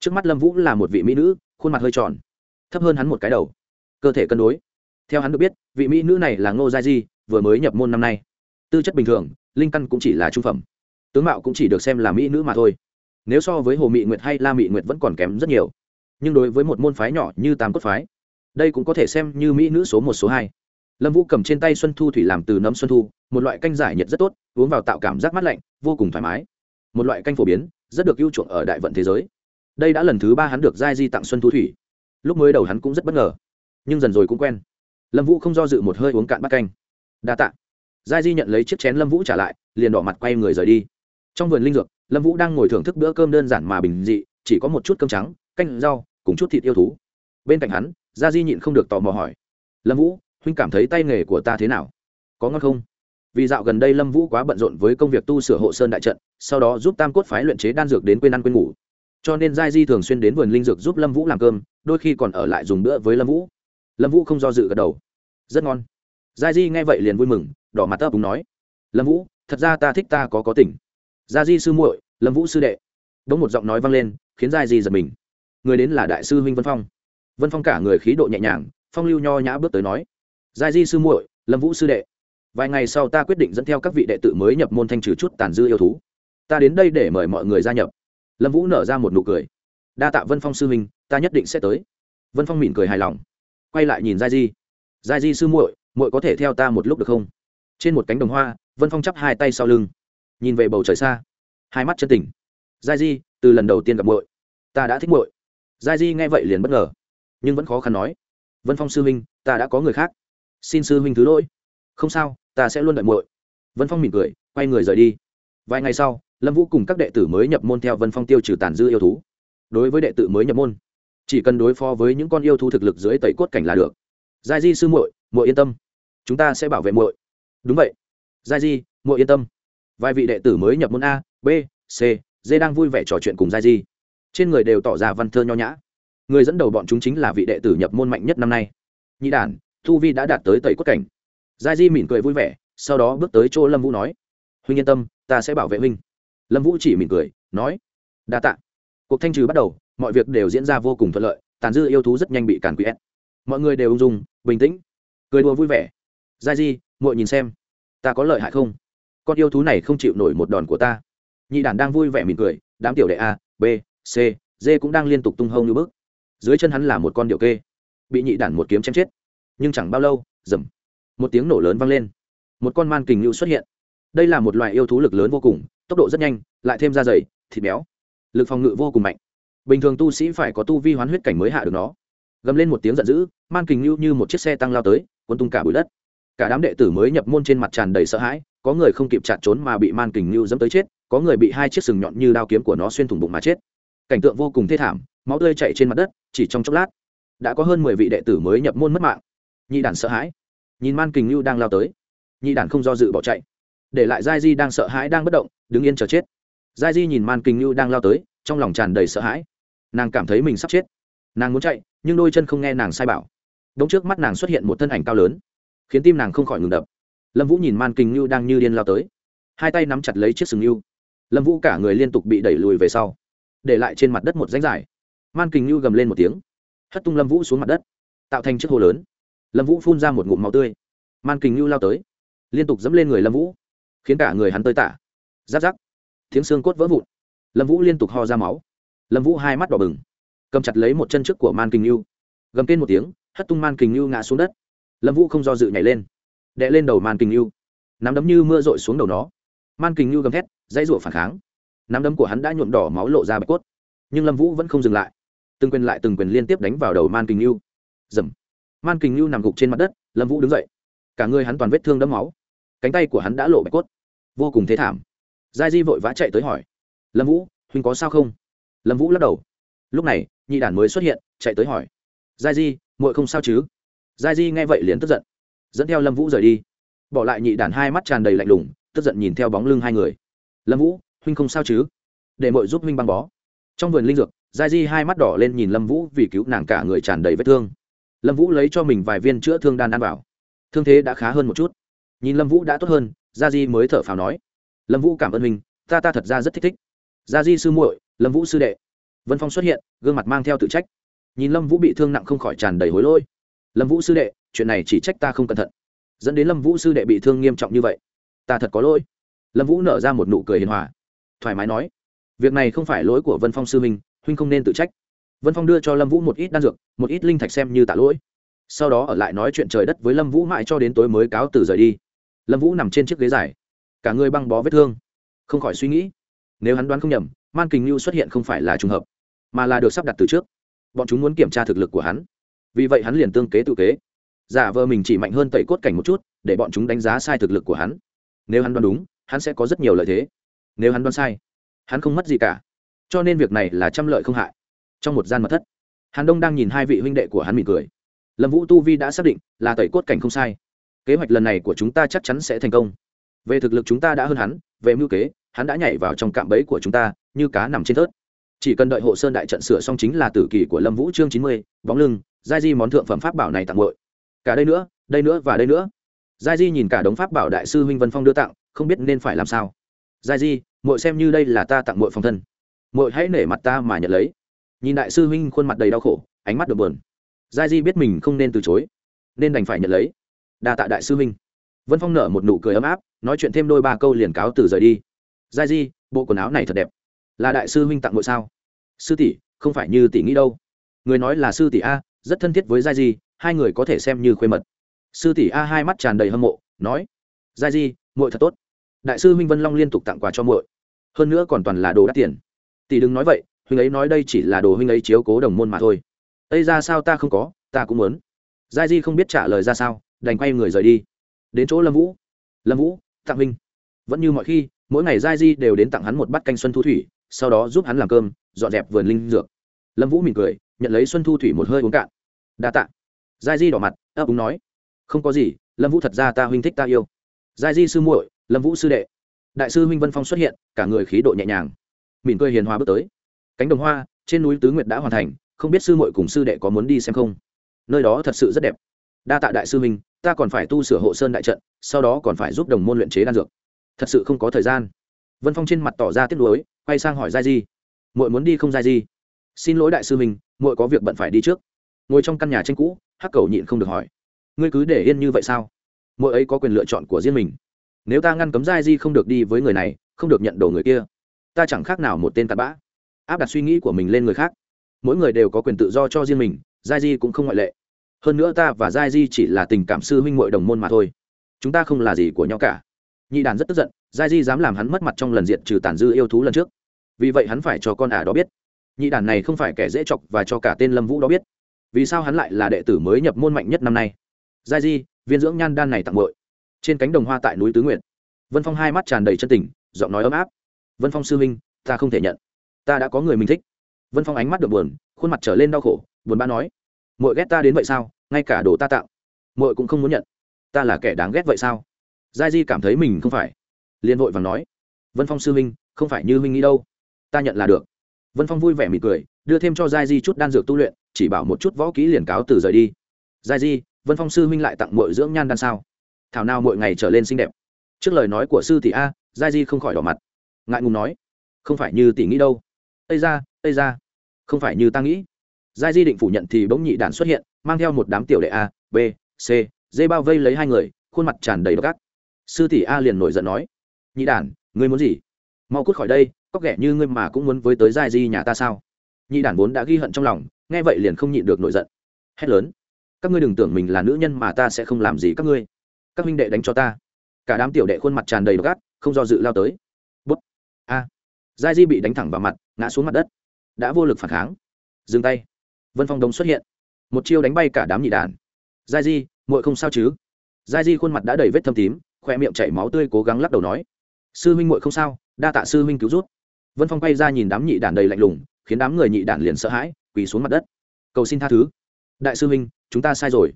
trước mắt lâm vũ là một vị mỹ nữ, khuôn mặt hơi tròn thấp hơn hắn một cái đầu. Cơ thể cân đối. Theo hắn được biết, vị mỹ nữ này là ngô gia di, vừa mới nhập môn năm nay. Tư chất bình thường, linh căn cũng chỉ là trung phẩm. Tướng mạo cũng chỉ được xem là mỹ nữ mà thôi. Nếu so với hồ mị nguyệt hay la mị nguyệt vẫn còn kém rất nhiều. Nhưng đối với một môn phái nhỏ như tam cốt phái, đây cũng có thể xem như mỹ nữ số một, số hai. Lâm vũ cầm trên tay xuân thu thủy làm từ nấm xuân thu, một loại canh giải nhiệt rất tốt, uống vào tạo cảm giác mát lạnh, vô cùng thoải mái. Một loại canh phổ biến, rất được ưu chuộng ở đại vận thế giới. Đây đã lần thứ ba hắn được giai di tặng xuân thu thủy lúc mới đầu hắn cũng rất bất ngờ, nhưng dần rồi cũng quen. Lâm vũ không do dự một hơi uống cạn bát canh. Đa t ạ giai di nhận lấy chiếc chén lâm vũ trả lại, liền đỏ mặt quay người rời đi. Trong vườn linh dược, lâm vũ đang ngồi thưởng thức bữa cơm đơn giản mà bình dị, chỉ có một chút cơm trắng, canh rau, cùng chút thịt yêu thú. Bên cạnh hắn, gia di nhịn không được tò mò hỏi, lâm vũ, huynh cảm thấy tay nghề của ta thế nào? Có ngon không? Vì dạo gần đây lâm vũ quá bận rộn với công việc tu sửa hộ sơn đại trận, sau đó giúp tam cốt phái luyện chế đan dược đến quên ăn quên ngủ. Cho nên giai di thường xuyên đến vườn linh dược giúp lâm vũ làm cơm đôi khi còn ở lại dùng bữa với lâm vũ. Lâm vũ không do dự gật đầu. Rất ngon. Giai di nghe vậy liền vui mừng, đỏ mặt ấp đúng nói. Lâm vũ, thật ra ta thích ta có có tỉnh gia di sư muội, lâm vũ sư đệ. Đống một giọng nói vang lên, khiến giai di giật mình. Người đến là đại sư huynh vân phong. Vân phong cả người khí độ nhẹ nhàng, phong lưu nho nhã bước tới nói. Giai di sư muội, lâm vũ sư đệ. Vài ngày sau ta quyết định dẫn theo các vị đệ tử mới nhập môn thanh trừ chút tàn dư yêu thú. Ta đến đây để mời mọi người gia nhập. Lâm vũ nở ra một nụ cười đa tạ vân phong sư huynh, ta nhất định sẽ tới. Vân phong mỉm cười hài lòng. Quay lại nhìn giai di. Giai di sư muội muội có thể theo ta một lúc được không? Trên một cánh đồng hoa, vân phong chắp hai tay sau lưng. Nhìn về bầu trời xa. Hai mắt chân tình. Giai di, từ lần đầu tiên gặp muội, ta đã thích muội. Giai di nghe vậy liền bất ngờ, nhưng vẫn khó khăn nói, vân phong sư huynh, ta đã có người khác. Xin sư huynh thứ lỗi. Không sao, ta sẽ luôn đợi muội. Vân phong mỉm cười, quay người rời đi. Vài ngày sau, lâm vũ cùng các đệ tử mới nhập môn theo vân phong tiêu trừ tàn dư yêu thú đối với đệ tử mới nhập môn. Chỉ cần đối phó với những con yêu thú thực lực dưới tẩy cốt cảnh là được. Giai di sư muội muội yên tâm. Chúng ta sẽ bảo vệ muội. Đúng vậy. Giai di, muội yên tâm. Vài vị đệ tử mới nhập môn a, b, c, d đang vui vẻ trò chuyện cùng giai di. Trên người đều tỏ ra văn thơ nho nhã. Người dẫn đầu bọn chúng chính là vị đệ tử nhập môn mạnh nhất năm nay. Nhị đản, thu vi đã đạt tới tẩy cốt cảnh. Giai di mỉm cười vui vẻ, sau đó bước tới chỗ lâm vũ nói. Huynh yên tâm, ta sẽ bảo vệ huynh. Lâm vũ chỉ mỉm cười, nói, đa t ạ cuộc thanh trừ bắt đầu, mọi việc đều diễn ra vô cùng thuận lợi, tàn dư yêu thú rất nhanh bị càn quỹ ép mọi người đều ung dung, bình tĩnh, cười đùa vui vẻ. Giai di, muội nhìn xem, ta có lợi hại không? Con yêu thú này không chịu nổi một đòn của ta. Nhị đản đang vui vẻ mỉm cười, đám tiểu đệ a, b, c, d cũng đang liên tục tung hông như bước dưới chân hắn là một con điệu kê. Bị nhị đản một kiếm chém chết. Nhưng chẳng bao lâu dầm một tiếng nổ lớn vang lên. Một con man kình lưu xuất hiện. Đây là một loại yêu thú lực lớn vô cùng, tốc độ rất nhanh, lại thêm da dày, thịt béo lực phòng ngự vô cùng mạnh. Bình thường tu sĩ phải có tu vi hoán huyết cảnh mới hạ được nó. Gầm lên một tiếng giận dữ, man kình lưu như một chiếc xe tăng lao tới quân tung cả bụi đất. Cả đám đệ tử mới nhập môn trên mặt tràn đầy sợ hãi, có người không kịp chặt trốn mà bị man kình lưu dẫm tới chết, có người bị hai chiếc sừng nhọn như đao kiếm của nó xuyên thủng bụng mà chết. Cảnh tượng vô cùng thê thảm, máu tươi chạy trên mặt đất, chỉ trong chốc lát, đã có hơn mười vị đệ tử mới nhập môn mất mạng. Nhị đản sợ hãi. Nhìn man kình lưu đang lao tới, nhị đản không do dự bỏ chạy. Để lại giai di đang sợ hãi đang bất động, đứng yên chờ chết giai di nhìn man kình như đang lao tới, trong lòng tràn đầy sợ hãi. Nàng cảm thấy mình sắp chết. Nàng muốn chạy, nhưng đôi chân không nghe nàng sai bảo. Đống trước mắt nàng xuất hiện một thân ảnh cao lớn, khiến tim nàng không khỏi ngừng đập. Lâm vũ nhìn man kình như đang như điên lao tới. Hai tay nắm chặt lấy chiếc sừng như lâm vũ cả người liên tục bị đẩy lùi về sau, để lại trên mặt đất một ránh dài. Man kình như gầm lên một tiếng, hất tung lâm vũ xuống mặt đất, tạo thành chiếc hồ lớn. Lâm vũ phun ra một ngụm máu tươi. Man kình như lao tới, liên tục dẫm lên người lâm vũ, khiến cả người hắn tơi tả. Giáp giáp tiếng xương cốt vỡ vụn. Lâm vũ liên tục ho ra máu. Lâm vũ hai mắt đỏ bừng. Cầm chặt lấy một chân trước của man kình lưu gầm tên một tiếng, hất tung man kình lưu ngã xuống đất. Lâm vũ không do dự nhảy lên. Đệ lên đầu man kình lưu nắm đấm như mưa rội xuống đầu nó. Man kình lưu gầm thét, dãy rụa phản kháng. Nắm đấm của hắn đã nhuộm đỏ máu lộ ra bạch cốt. Nhưng lâm vũ vẫn không dừng lại. Từng quyền lại từng quyền liên tiếp đánh vào đầu man kình lưu dầm. Man kình lưu nằm gục trên mặt đất, lâm vũ đứng dậy. Cả người hắn toàn vết thương đẫm máu. Cánh tay của hắn đã lộ bạch cốt. Vô cùng thế thảm giai di vội vã chạy tới hỏi. Lâm vũ, huynh có sao không? Lâm vũ lắc đầu. Lúc này, nhị đản mới xuất hiện, chạy tới hỏi. Giai di, muội không sao chứ? Giai di nghe vậy liền tức giận. Dẫn theo lâm vũ rời đi. Bỏ lại nhị đản hai mắt tràn đầy lạnh lùng, tức giận nhìn theo bóng lưng hai người. Lâm vũ, huynh không sao chứ? Để muội giúp huynh băng bó. Trong vườn linh dược, giai di hai mắt đỏ lên nhìn lâm vũ vì cứu nàng cả người tràn đầy vết thương. Lâm vũ lấy cho mình vài viên chữa thương đan ăn vào. Thương thế đã khá hơn một chút. Nhìn lâm vũ đã tốt hơn gia di mới thở phào nói lâm vũ cảm ơn mình ta ta thật ra rất thích thích. Gia di sư muội, lâm vũ sư đệ. Vân phong xuất hiện, gương mặt mang theo tự trách. Nhìn lâm vũ bị thương nặng không khỏi tràn đầy hối lỗi. Lâm vũ sư đệ, chuyện này chỉ trách ta không cẩn thận. Dẫn đến lâm vũ sư đệ bị thương nghiêm trọng như vậy, ta thật có lỗi. Lâm vũ nở ra một nụ cười hiền hòa, thoải mái nói, việc này không phải lỗi của vân phong sư minh huynh không nên tự trách. Vân phong đưa cho lâm vũ một ít đan dược, một ít linh thạch xem như tạ lỗi. Sau đó ở lại nói chuyện trời đất với lâm vũ mãi cho đến tối mới cáo từ rời đi. Lâm vũ nằm trên chiếc ghế dài cả người băng bó vết thương. Không khỏi suy nghĩ, nếu hắn đoán không nhầm, man kình lưu xuất hiện không phải là trùng hợp, mà là được sắp đặt từ trước. Bọn chúng muốn kiểm tra thực lực của hắn. Vì vậy hắn liền tương kế tự kế. Giả vờ mình chỉ mạnh hơn tẩy cốt cảnh một chút, để bọn chúng đánh giá sai thực lực của hắn. Nếu hắn đoán đúng, hắn sẽ có rất nhiều lợi thế. Nếu hắn đoán sai, hắn không mất gì cả. Cho nên việc này là trăm lợi không hại. Trong một gian mật thất, hàn đông đang nhìn hai vị huynh đệ của hắn mỉm cười. Lâm vũ tu vi đã xác định là tẩy cốt cảnh không sai. Kế hoạch lần này của chúng ta chắc chắn sẽ thành công về thực lực chúng ta đã hơn hắn, về mưu kế, hắn đã nhảy vào trong cạm bẫy của chúng ta, như cá nằm trên thớt. Chỉ cần đợi hộ sơn đại trận sửa xong chính là tử kỳ của lâm vũ chương chín mươi, bóng lưng, giai di món thượng phẩm pháp bảo này tặng hội cả đây nữa đây nữa và đây nữa. Giai di nhìn cả đống pháp bảo đại sư huynh vân phong đưa tặng, không biết nên phải làm sao. Giai di mội xem như đây là ta tặng mội phòng thân. Mội hãy nể mặt ta mà nhận lấy. Nhìn đại sư huynh khuôn mặt đầy đau khổ, ánh mắt đượm buồn. Giai di biết mình không nên từ chối, nên đành phải nhận lấy. Đa tạ đại sư huynh vân phong nở một nụ cười ấm áp, nói chuyện thêm đôi ba câu liền cáo từ rời đi. Giai di, bộ quần áo này thật đẹp. Là đại sư huynh tặng ngội sao? Sư tỷ, không phải như tỷ nghĩ đâu. Người nói là sư tỷ a, rất thân thiết với giai di, hai người có thể xem như khuê mật. Sư tỷ a hai mắt tràn đầy hâm mộ, nói, giai di, muội thật tốt. Đại sư huynh vân long liên tục tặng quà cho muội. Hơn nữa còn toàn là đồ đắt tiền. Tỷ đừng nói vậy, huynh ấy nói đây chỉ là đồ huynh ấy chiếu cố đồng môn mà thôi. Ây ra sao ta không có, ta cũng muốn. Giai di không biết trả lời ra sao, đành quay người rời đi đến chỗ lâm vũ. Lâm vũ tặng huynh vẫn như mọi khi, mỗi ngày giai di đều đến tặng hắn một bát canh xuân thu thủy, sau đó giúp hắn làm cơm, dọn dẹp vườn linh dược. Lâm vũ mỉm cười, nhận lấy xuân thu thủy một hơi uống cạn. Đa tạ. Giai di đỏ mặt, ấp úng nói, không có gì, lâm vũ thật ra ta huynh thích ta yêu. Giai di sư muội, lâm vũ sư đệ. Đại sư huynh vân phong xuất hiện, cả người khí độ nhẹ nhàng. Mỉm cười hiền hòa bước tới. Cánh đồng hoa, trên núi tứ nguyệt đã hoàn thành, không biết sư muội cùng sư đệ có muốn đi xem không? Nơi đó thật sự rất đẹp đa tạ đại sư minh ta còn phải tu sửa hộ sơn đại trận, sau đó còn phải giúp đồng môn luyện chế đan dược. Thật sự không có thời gian. Vân phong trên mặt tỏ ra tiếc nuối, quay sang hỏi giai di. Muội muốn đi không giai di? Xin lỗi đại sư minh muội có việc bận phải đi trước. Ngồi trong căn nhà tranh cũ, hắc cầu nhịn không được hỏi. Ngươi cứ để yên như vậy sao? Muội ấy có quyền lựa chọn của riêng mình. Nếu ta ngăn cấm giai di không được đi với người này, không được nhận đồ người kia, ta chẳng khác nào một tên tạt bã. Áp đặt suy nghĩ của mình lên người khác. Mỗi người đều có quyền tự do cho riêng mình, giai di cũng không ngoại lệ hơn nữa ta và giai di chỉ là tình cảm sư huynh muội đồng môn mà thôi. Chúng ta không là gì của nhau cả. Nhị đàn rất tức giận, giai di dám làm hắn mất mặt trong lần diện trừ tàn dư yêu thú lần trước. Vì vậy hắn phải cho con ả đó biết. Nhị đàn này không phải kẻ dễ chọc và cho cả tên lâm vũ đó biết. Vì sao hắn lại là đệ tử mới nhập môn mạnh nhất năm nay? Giai di, viên dưỡng nhan đan này tặng bội trên cánh đồng hoa tại núi tứ nguyện vân phong hai mắt tràn đầy chân tình, giọng nói ấm áp. Vân phong sư huynh, ta không thể nhận. Ta đã có người mình thích. Vân phong ánh mắt được buồn, khuôn mặt trở lên đau khổ, buồn bã nói mội ghét ta đến vậy sao? Ngay cả đồ ta tạo mội cũng không muốn nhận. Ta là kẻ đáng ghét vậy sao? Giai di cảm thấy mình không phải. Liên vội vàng nói, vân phong sư huynh, không phải như huynh nghĩ đâu. Ta nhận là được. Vân phong vui vẻ mỉm cười, đưa thêm cho giai di chút đan dược tu luyện, chỉ bảo một chút võ kỹ liền cáo từ rời đi. Giai di, vân phong sư huynh lại tặng mội dưỡng nhan đan sao? Thảo nào mỗi ngày trở lên xinh đẹp. Trước lời nói của sư tỷ a, giai di không khỏi đỏ mặt. Ngại ngùng nói, không phải như tỷ nghĩ đâu. Ây ra ây ra không phải như ta nghĩ giai di định phủ nhận thì bỗng nhị đản xuất hiện, mang theo một đám tiểu đệ a, b, c, d bao vây lấy hai người, khuôn mặt tràn đầy gắt. sư tỷ a liền nổi giận nói, nhị đản ngươi muốn gì? Mau cút khỏi đây, có ghẻ như ngươi mà cũng muốn với tới giai di nhà ta sao? Nhị đản vốn đã ghi hận trong lòng, nghe vậy liền không nhịn được nổi giận. Hét lớn, các ngươi đừng tưởng mình là nữ nhân mà ta sẽ không làm gì các ngươi. Các huynh đệ đánh cho ta. Cả đám tiểu đệ khuôn mặt tràn đầy gắt không do dự lao tới. Bút. A. Giai di bị đánh thẳng vào mặt, ngã xuống mặt đất. Đã vô lực phản kháng. Dừng tay vân phong đông xuất hiện. Một chiêu đánh bay cả đám nhị đàn. Giai di, muội không sao chứ? Giai di khuôn mặt đã đầy vết thâm tím khoe miệng chảy máu tươi cố gắng lắc đầu nói, sư huynh muội không sao, đa tạ sư huynh cứu rút vân phong quay ra nhìn đám nhị đàn đầy lạnh lùng, khiến đám người nhị đàn liền sợ hãi, quỳ xuống mặt đất. Cầu xin tha thứ. Đại sư huynh, chúng ta sai rồi.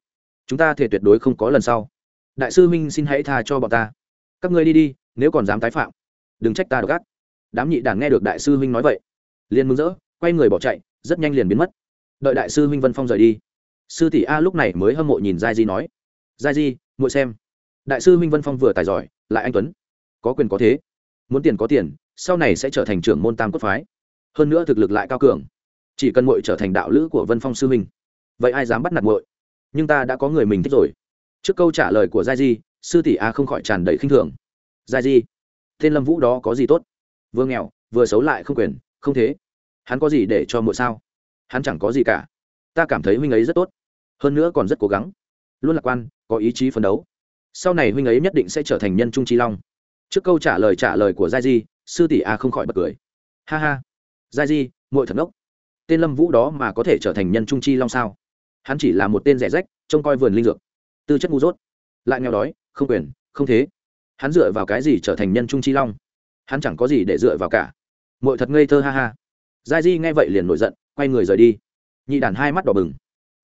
Chúng ta thể tuyệt đối không có lần sau. Đại sư huynh xin hãy tha cho bọn ta. Các ngươi đi đi, nếu còn dám tái phạm, đừng trách ta đ ộ gác đám nhị đàn nghe được đại sư huynh nói vậy, liền mừng rỡ, quay người bỏ chạy, rất nhanh liền biến mất đợi đại sư huynh vân phong rời đi sư tỷ a lúc này mới hâm mộ nhìn giai di nói giai di muội xem đại sư huynh vân phong vừa tài giỏi lại anh tuấn có quyền có thế muốn tiền có tiền sau này sẽ trở thành trưởng môn tam cốt phái hơn nữa thực lực lại cao cường chỉ cần muội trở thành đạo lữ của vân phong sư huynh vậy ai dám bắt nạt muội nhưng ta đã có người mình thích rồi trước câu trả lời của giai di sư tỷ a không khỏi tràn đầy khinh thường giai di tên lâm vũ đó có gì tốt vừa nghèo vừa xấu lại không quyền không thế hắn có gì để cho muội sao hắn chẳng có gì cả. Ta cảm thấy huynh ấy rất tốt. Hơn nữa còn rất cố gắng. Luôn lạc quan, có ý chí phấn đấu. Sau này huynh ấy nhất định sẽ trở thành nhân trung trí long. Trước câu trả lời trả lời của giai di, sư tỷ a không khỏi bật cười. Ha ha. Giai di mội thật ngốc. Tên lâm vũ đó mà có thể trở thành nhân trung chi long sao? Hắn chỉ là một tên rẻ rách, trông coi vườn linh dược. Tư chất ngu dốt. Lại nghèo đói, không quyền, không thế. Hắn dựa vào cái gì trở thành nhân trung chi long? Hắn chẳng có gì để dựa vào cả. Mội thật ngây thơ, ha ha giai di nghe vậy liền nổi giận, quay người rời đi. Nhị đàn hai mắt đỏ bừng.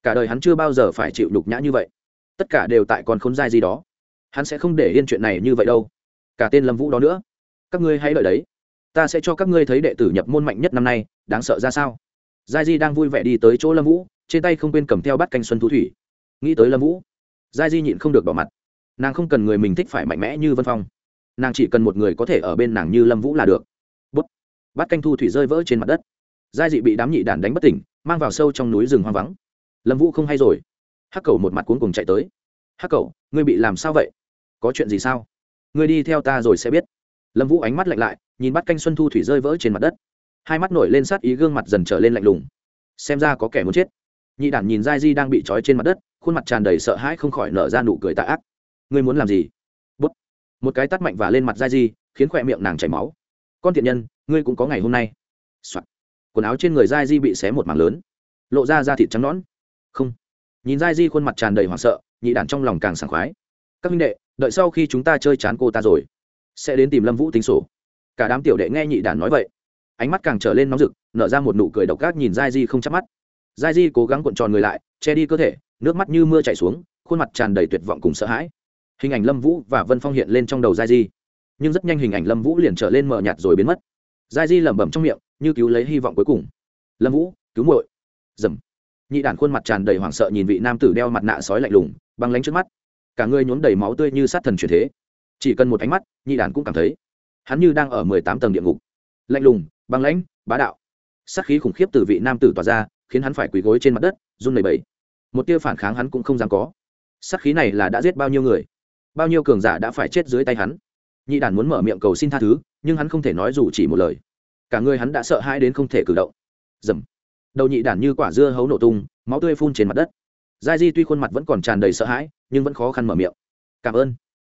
Cả đời hắn chưa bao giờ phải chịu nhục nhã như vậy. Tất cả đều tại con khốn giai di đó. Hắn sẽ không để yên chuyện này như vậy đâu. Cả tên lâm vũ đó nữa. Các ngươi hãy đợi đấy. Ta sẽ cho các ngươi thấy đệ tử nhập môn mạnh nhất năm nay, đáng sợ ra sao? Giai di đang vui vẻ đi tới chỗ lâm vũ, trên tay không quên cầm theo bát canh xuân thú thủy. Nghĩ tới lâm vũ, giai di nhịn không được bỏ mặt. Nàng không cần người mình thích phải mạnh mẽ như vân phong. Nàng chỉ cần một người có thể ở bên nàng như lâm vũ là được bát canh thu thủy rơi vỡ trên mặt đất. Giai dị bị đám nhị đản đánh bất tỉnh, mang vào sâu trong núi rừng hoang vắng. Lâm vũ không hay rồi. Hắc cầu một mặt cuốn cùng chạy tới. Hắc cầu, ngươi bị làm sao vậy? Có chuyện gì sao? Ngươi đi theo ta rồi sẽ biết. Lâm vũ ánh mắt lạnh lại, nhìn bắt canh xuân thu thủy rơi vỡ trên mặt đất. Hai mắt nổi lên sát ý gương mặt dần trở lên lạnh lùng. Xem ra có kẻ muốn chết. Nhị đản nhìn giai di đang bị trói trên mặt đất, khuôn mặt tràn đầy sợ hãi không khỏi nở ra nụ cười tạ ác. Ngươi muốn làm gì? Bút. Một cái tắt mạnh và lên mặt giai di, khiến khỏe miệng nàng chảy máu con thiện nhân, ngươi cũng có ngày hôm nay、Soạn. quần áo trên người giai di bị xé một mảng lớn. Lộ ra da thịt trắng nõn. Không. Nhìn giai di khuôn mặt tràn đầy hoảng sợ, nhị đản trong lòng càng sảng khoái. Các minh đệ, đợi sau khi chúng ta chơi chán cô ta rồi, sẽ đến tìm lâm vũ tính sổ. Cả đám tiểu đệ nghe nhị đản nói vậy, ánh mắt càng trở lên nóng rực, nở ra một nụ cười độc ác nhìn giai di không chắp mắt. Giai di cố gắng cuộn tròn người lại, che đi cơ thể, nước mắt như mưa chảy xuống, khuôn mặt tràn đầy tuyệt vọng cùng sợ hãi. Hình ảnh lâm vũ và vân phong hiện lên trong đầu giai di nhưng rất nhanh hình ảnh lâm vũ liền trở lên mờ nhạt rồi biến mất. Giai di lẩm bẩm trong miệng, như cứu lấy hy vọng cuối cùng. Lâm vũ, cứu muội. Dầm. Nhị đản khuôn mặt tràn đầy hoảng sợ nhìn vị nam tử đeo mặt nạ sói lạnh lùng, băng lánh trước mắt. Cả người nhuốm đầy máu tươi như sát thần truyền thế. Chỉ cần một ánh mắt, nhị đản cũng cảm thấy hắn như đang ở mười tám tầng địa ngục. Lạnh lùng, băng lãnh, bá đạo. Sát khí khủng khiếp từ vị nam tử tỏa ra, khiến hắn phải quỳ gối trên mặt đất, run lẩy bẩy. Một tia phản kháng hắn cũng không dám có. Sát khí này là đã giết bao nhiêu người? Bao nhiêu cường giả đã phải chết dưới tay hắn? Nhị đản muốn mở miệng cầu xin tha thứ, nhưng hắn không thể nói dù chỉ một lời. Cả người hắn đã sợ hãi đến không thể cử động. Dầm. Đầu nhị đản như quả dưa hấu nổ tung, máu tươi phun trên mặt đất. Giai di tuy khuôn mặt vẫn còn tràn đầy sợ hãi, nhưng vẫn khó khăn mở miệng. Cảm ơn.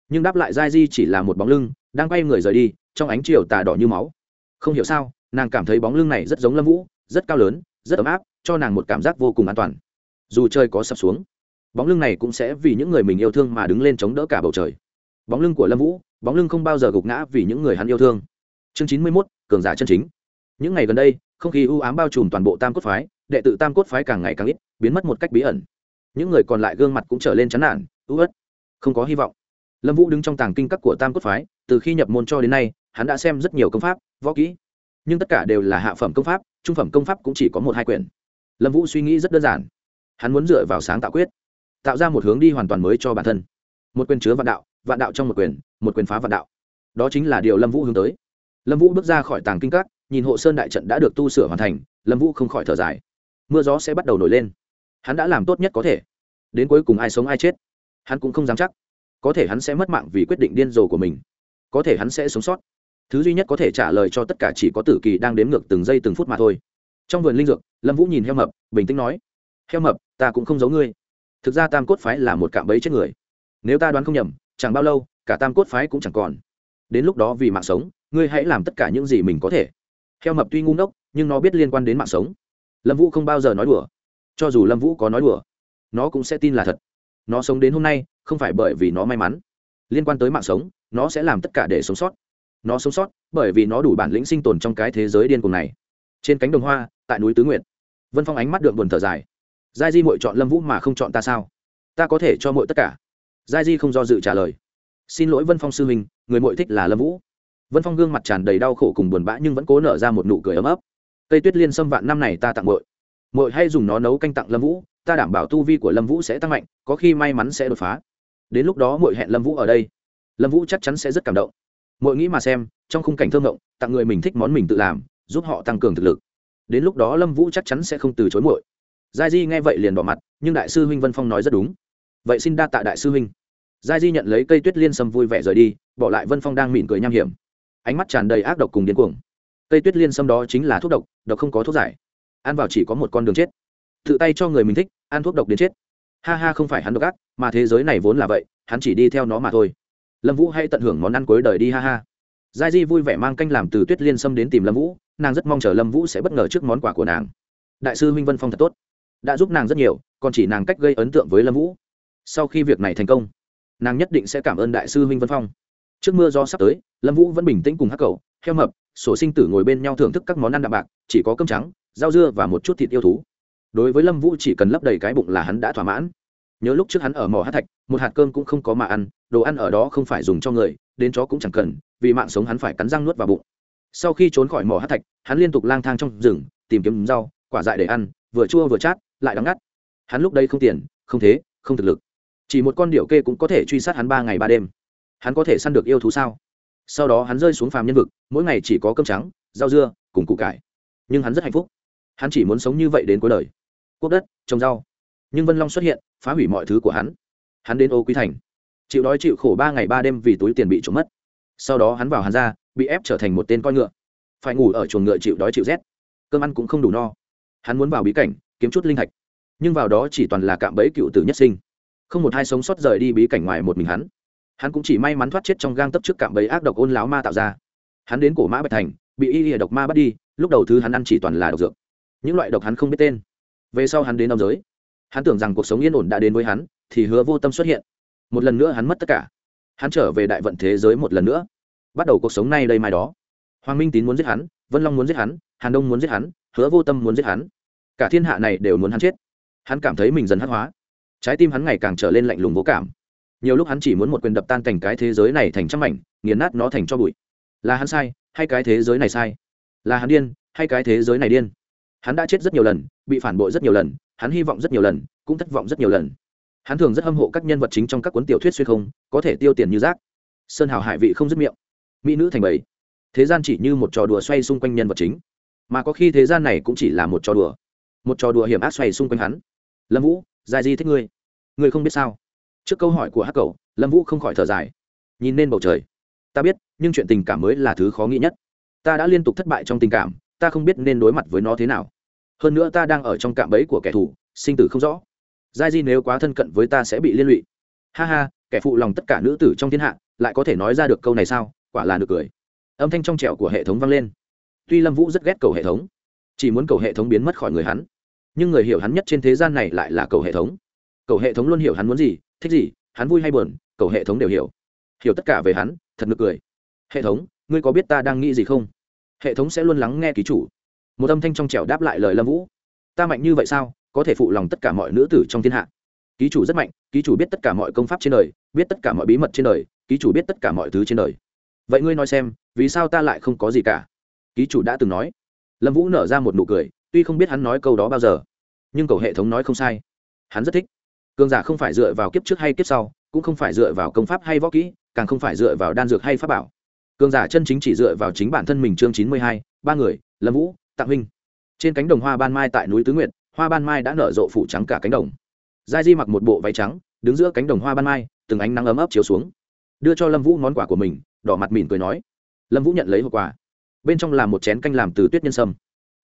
Nhưng đáp lại giai di chỉ là một bóng lưng, đang quay người rời đi, trong ánh chiều tà đỏ như máu. Không hiểu sao, nàng cảm thấy bóng lưng này rất giống lâm vũ, rất cao lớn, rất ấm áp, cho nàng một cảm giác vô cùng an toàn. Dù trời có sập xuống, bóng lưng này cũng sẽ vì những người mình yêu thương mà đứng lên chống đỡ cả bầu trời bóng lưng của lâm vũ, bóng lưng không bao giờ gục ngã vì những người hắn yêu thương. Chương chín mươi mốt, cường giả chân chính. Những ngày gần đây, không khí u ám bao trùm toàn bộ tam cốt phái, đệ tử tam cốt phái càng ngày càng ít, biến mất một cách bí ẩn. Những người còn lại gương mặt cũng trở lên chán nản ưu ớt không có hy vọng. Lâm vũ đứng trong tàng kinh các của tam cốt phái, từ khi nhập môn cho đến nay, hắn đã xem rất nhiều công pháp, võ kỹ. Nhưng tất cả đều là hạ phẩm công pháp, trung phẩm công pháp cũng chỉ có một hai quyển. Lâm vũ suy nghĩ rất đơn giản. Hắn muốn dựa vào sáng tạo quyết, tạo ra một hướng đi hoàn toàn mới cho bản thân. Một quyền chứa vạn đạo vạn đạo trong một quyền một quyền phá vạn đạo. Đó chính là điều lâm vũ hướng tới. Lâm vũ bước ra khỏi tàng kinh các, nhìn hộ sơn đại trận đã được tu sửa hoàn thành, lâm vũ không khỏi thở dài. Mưa gió sẽ bắt đầu nổi lên. Hắn đã làm tốt nhất có thể. Đến cuối cùng ai sống ai chết, hắn cũng không dám chắc. Có thể hắn sẽ mất mạng vì quyết định điên rồ của mình. Có thể hắn sẽ sống sót. Thứ duy nhất có thể trả lời cho tất cả chỉ có tử kỳ đang đếm ngược từng giây từng phút mà thôi. Trong vườn linh dược, lâm vũ nhìn heo mập, bình tĩnh nói, heo mập, ta cũng không giấu ngươi. Thực ra tam cốt phái là một cạm bẫy chết người. Nếu ta đoán không nhầm chẳng bao lâu, cả tam cốt phái cũng chẳng còn. Đến lúc đó vì mạng sống, ngươi hãy làm tất cả những gì mình có thể. Heo mập tuy ngu ngốc, nhưng nó biết liên quan đến mạng sống. Lâm vũ không bao giờ nói đùa. Cho dù lâm vũ có nói đùa, nó cũng sẽ tin là thật. Nó sống đến hôm nay, không phải bởi vì nó may mắn. Liên quan tới mạng sống, nó sẽ làm tất cả để sống sót. Nó sống sót bởi vì nó đủ bản lĩnh sinh tồn trong cái thế giới điên cuồng này. Trên cánh đồng hoa, tại núi tứ nguyệt, vân phong ánh mắt đượm buồn thở dài. Giai di mội chọn lâm vũ mà không chọn ta sao? Ta có thể cho mội tất cả giai di không do dự trả lời. Xin lỗi vân phong sư huynh, người mội thích là lâm vũ. Vân phong gương mặt tràn đầy đau khổ cùng buồn bã nhưng vẫn cố nở ra một nụ cười ấm ấp cây tuyết liên xâm vạn năm này ta tặng mội mội hay dùng nó nấu canh tặng lâm vũ, ta đảm bảo tu vi của lâm vũ sẽ tăng mạnh, có khi may mắn sẽ đột phá. Đến lúc đó mội hẹn lâm vũ ở đây. Lâm vũ chắc chắn sẽ rất cảm động. Mội nghĩ mà xem, trong khung cảnh thơ ngộng tặng người mình thích món mình tự làm, giúp họ tăng cường thực lực. Đến lúc đó lâm vũ chắc chắn sẽ không từ chối mội giai di nghe vậy liền bỏ mặt, nhưng đại sư huynh vân phong nói rất đúng vậy xin đa tạ đại sư huynh. Giai di nhận lấy cây tuyết liên sâm vui vẻ rời đi, bỏ lại vân phong đang mỉm cười nham hiểm. Ánh mắt tràn đầy ác độc cùng điên cuồng. Cây tuyết liên sâm đó chính là thuốc độc độc không có thuốc giải. Ăn vào chỉ có một con đường chết. Tự tay cho người mình thích, ăn thuốc độc đến chết. Ha ha, không phải hắn độc ác, mà thế giới này vốn là vậy, hắn chỉ đi theo nó mà thôi. Lâm vũ hãy tận hưởng món ăn cuối đời đi, ha ha. Giai di vui vẻ mang canh làm từ tuyết liên sâm đến tìm lâm vũ, nàng rất mong chờ lâm vũ sẽ bất ngờ trước món quà của nàng. Đại sư huynh vân phong thật tốt. Đã giúp nàng rất nhiều, còn chỉ nàng cách gây ấn tượng với lâm vũ sau khi việc này thành công, nàng nhất định sẽ cảm ơn đại sư huynh vân phong. Trước mưa do sắp tới, lâm vũ vẫn bình tĩnh cùng hắc cầu, heo mập, sổ sinh tử ngồi bên nhau thưởng thức các món ăn đạm bạc, chỉ có cơm trắng, rau dưa và một chút thịt yêu thú. Đối với lâm vũ chỉ cần lấp đầy cái bụng là hắn đã thỏa mãn. Nhớ lúc trước hắn ở mỏ hát thạch, một hạt cơm cũng không có mà ăn, đồ ăn ở đó không phải dùng cho người, đến chó cũng chẳng cần, vì mạng sống hắn phải cắn răng nuốt vào bụng. Sau khi trốn khỏi mỏ hát thạch, hắn liên tục lang thang trong rừng, tìm kiếm rau, quả dại để ăn, vừa chua vừa chát, lại đắng ngắt. Hắn lúc đây không tiền, không thế, không thực lực chỉ một con điệu kê cũng có thể truy sát hắn ba ngày ba đêm. Hắn có thể săn được yêu thú sao? Sau đó hắn rơi xuống phàm nhân vực, mỗi ngày chỉ có cơm trắng, rau dưa, cùng củ cải. Nhưng hắn rất hạnh phúc. Hắn chỉ muốn sống như vậy đến cuối đời. Quốc đất, trồng rau. Nhưng vân long xuất hiện, phá hủy mọi thứ của hắn. Hắn đến ô quý thành. Chịu đói chịu khổ ba ngày ba đêm vì túi tiền bị trộm mất. Sau đó hắn vào hắn ra bị ép trở thành một tên coi ngựa. Phải ngủ ở chuồng ngựa chịu đói chịu rét. Cơm ăn cũng không đủ no. Hắn muốn vào bí cảnh, kiếm chút linh thạch. Nhưng vào đó chỉ toàn là cạm bẫy cựu tử nhất sinh không một hai sống sót rời đi bí cảnh ngoài một mình hắn. Hắn cũng chỉ may mắn thoát chết trong gang tấp trước cạm bẫy ác độc ôn láo ma tạo ra. Hắn đến cổ mã bạch thành, bị y lìa độc ma bắt đi, lúc đầu thứ hắn ăn chỉ toàn là độc dược. Những loại độc hắn không biết tên. Về sau hắn đến đông giới. Hắn tưởng rằng cuộc sống yên ổn đã đến với hắn, thì hứa vô tâm xuất hiện. Một lần nữa hắn mất tất cả. Hắn trở về đại vận thế giới một lần nữa. Bắt đầu cuộc sống nay đây mai đó. Hoàng minh tín muốn giết hắn, vân long muốn giết hắn, hàn đông muốn giết hắn, hứa vô tâm muốn giết hắn. Cả thiên hạ này đều muốn hắn chết. Hắn cảm thấy mình dần hắc hóa trái tim hắn ngày càng trở lên lạnh lùng vô cảm. Nhiều lúc hắn chỉ muốn một quyền đập tan thành cái thế giới này thành trăm mảnh, nghiền nát nó thành cho bụi. Là hắn sai hay cái thế giới này sai? Là hắn điên hay cái thế giới này điên? Hắn đã chết rất nhiều lần, bị phản bội rất nhiều lần, hắn hy vọng rất nhiều lần, cũng thất vọng rất nhiều lần. Hắn thường rất hâm hộ các nhân vật chính trong các cuốn tiểu thuyết xuyên không, có thể tiêu tiền như rác. Sơn hào hải vị không dứt miệng. Mỹ nữ thành bầy. Thế gian chỉ như một trò đùa xoay xung quanh nhân vật chính. Mà có khi thế gian này cũng chỉ là một trò đùa. Một trò đùa hiểm ác xoay xung quanh hắn. Lâm vũ giai di thích ngươi. Ngươi không biết sao? Trước câu hỏi của hắc cầu, lâm vũ không khỏi thở dài. Nhìn lên bầu trời. Ta biết, nhưng chuyện tình cảm mới là thứ khó nghĩ nhất. Ta đã liên tục thất bại trong tình cảm, ta không biết nên đối mặt với nó thế nào. Hơn nữa ta đang ở trong cạm bẫy của kẻ thù, sinh tử không rõ. Giai di nếu quá thân cận với ta sẽ bị liên lụy. Ha ha, kẻ phụ lòng tất cả nữ tử trong thiên hạ, lại có thể nói ra được câu này sao? Quả là được cười. Âm thanh trong trẻo của hệ thống vang lên. Tuy lâm vũ rất ghét cầu hệ thống, chỉ muốn cầu hệ thống biến mất khỏi người hắn nhưng người hiểu hắn nhất trên thế gian này lại là cầu hệ thống. Cầu hệ thống luôn hiểu hắn muốn gì, thích gì, hắn vui hay buồn, cầu hệ thống đều hiểu. Hiểu tất cả về hắn, thật nực cười. Hệ thống, ngươi có biết ta đang nghĩ gì không? Hệ thống sẽ luôn lắng nghe ký chủ. Một âm thanh trong trẻo đáp lại lời lâm vũ. Ta mạnh như vậy sao, có thể phụ lòng tất cả mọi nữ tử trong thiên hạ? Ký chủ rất mạnh, ký chủ biết tất cả mọi công pháp trên đời, biết tất cả mọi bí mật trên đời, ký chủ biết tất cả mọi thứ trên đời. Vậy ngươi nói xem, vì sao ta lại không có gì cả? Ký chủ đã từng nói. Lâm vũ nở ra một nụ cười tuy không biết hắn nói câu đó bao giờ, nhưng cầu hệ thống nói không sai. Hắn rất thích. Cường giả không phải dựa vào kiếp trước hay kiếp sau, cũng không phải dựa vào công pháp hay võ kỹ, càng không phải dựa vào đan dược hay pháp bảo. Cường giả chân chính chỉ dựa vào chính bản thân mình chương chín mươi hai, ba người, lâm vũ tạng huynh. Trên cánh đồng hoa ban mai tại núi tứ nguyện hoa ban mai đã nở rộ phủ trắng cả cánh đồng. Giai di mặc một bộ váy trắng, đứng giữa cánh đồng hoa ban mai, từng ánh nắng ấm ấp chiếu xuống. Đưa cho lâm vũ món quà của mình, đỏ mặt mỉm cười nói. Lâm vũ nhận lấy hộp quà. Bên trong là một chén canh làm từ tuyết nhân sâm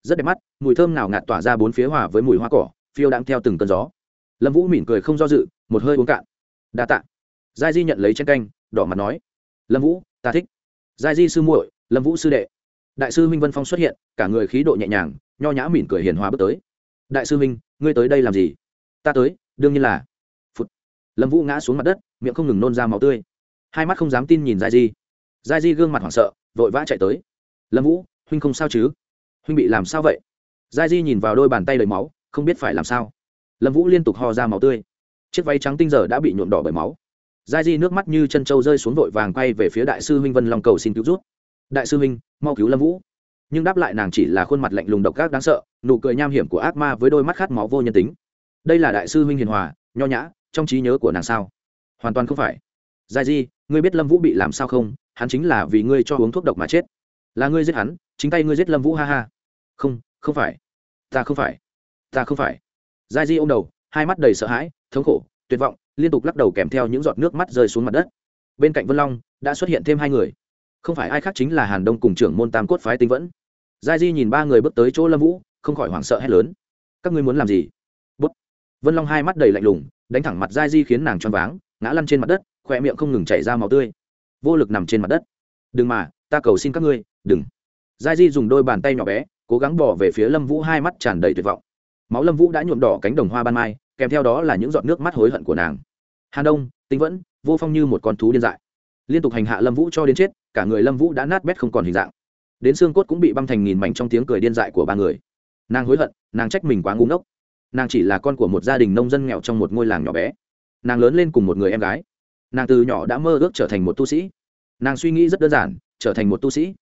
rất đẹp mắt, mùi thơm nào ngạt tỏa ra bốn phía hòa với mùi hoa cỏ, phiêu đang theo từng cơn gió. Lâm vũ mỉm cười không do dự, một hơi uống cạn. Đa t ạ giai di nhận lấy chén canh, đỏ mặt nói, lâm vũ, ta thích. Giai di sư muội, lâm vũ sư đệ. Đại sư minh vân phong xuất hiện, cả người khí độ nhẹ nhàng, nho nhã mỉm cười hiền hòa bước tới. Đại sư minh, ngươi tới đây làm gì? Ta tới, đương nhiên là. Phút lâm vũ ngã xuống mặt đất, miệng không ngừng nôn ra máu tươi. Hai mắt không dám tin nhìn giai di. Giai di gương mặt hoảng sợ, vội vã chạy tới. Lâm vũ, huynh không sao chứ? Huynh bị làm sao vậy? Giai di nhìn vào đôi bàn tay đầy máu, không biết phải làm sao. Lâm vũ liên tục ho ra máu tươi. Chiếc váy trắng tinh giờ đã bị nhuộm đỏ bởi máu. Giai di nước mắt như chân trâu rơi xuống vội vàng quay về phía đại sư huynh vân long cầu xin cứu rút đại sư huynh, mau cứu lâm vũ. Nhưng đáp lại nàng chỉ là khuôn mặt lạnh lùng độc ác đáng sợ, nụ cười nham hiểm của ác ma với đôi mắt khát máu vô nhân tính. Đây là đại sư huynh hiền hòa, nho nhã, trong trí nhớ của nàng sao? Hoàn toàn không phải. Giai di, ngươi biết lâm vũ bị làm sao không? Hắn chính là vì ngươi cho uống thuốc độc mà chết. Là ngươi giết hắn, chính tay ngươi giết lâm vũ, ha ha không không phải. Ta không phải. Ta không phải. Giai di ô m đầu, hai mắt đầy sợ hãi, thống khổ, tuyệt vọng, liên tục lắc đầu kèm theo những giọt nước mắt rơi xuống mặt đất. Bên cạnh vân long đã xuất hiện thêm hai người. Không phải ai khác chính là hàn đông cùng trưởng môn tam cốt phái tinh vẫn. Giai di nhìn ba người bước tới chỗ lâm vũ, không khỏi hoảng sợ hét lớn. Các ngươi muốn làm gì? Bút. Vân long hai mắt đầy lạnh lùng, đánh thẳng mặt giai di khiến nàng choáng váng, ngã lăn trên mặt đất khoe miệng không ngừng chảy ra máu tươi. Vô lực nằm trên mặt đất. Đừng mà, ta cầu xin các ngươi, đừng. Giai di dùng đôi bàn tay nhỏ bé cố gắng bỏ về phía lâm vũ hai mắt tràn đầy tuyệt vọng. Máu lâm vũ đã nhuộm đỏ cánh đồng hoa ban mai, kèm theo đó là những giọt nước mắt hối hận của nàng. Hàn đông, tinh vẫn, vô phong như một con thú điên dại. Liên tục hành hạ lâm vũ cho đến chết, cả người lâm vũ đã nát bét không còn hình dạng. Đến xương cốt cũng bị băng thành nghìn mảnh trong tiếng cười điên dại của ba người. Nàng hối hận, nàng trách mình quá ngu ngốc. Nàng chỉ là con của một gia đình nông dân nghèo trong một ngôi làng nhỏ bé. Nàng lớn lên cùng một người em gái. Nàng từ nhỏ đã mơ ước trở thành một tu sĩ. Nàng suy nghĩ rất đơn giản, trở thành một tu sĩ.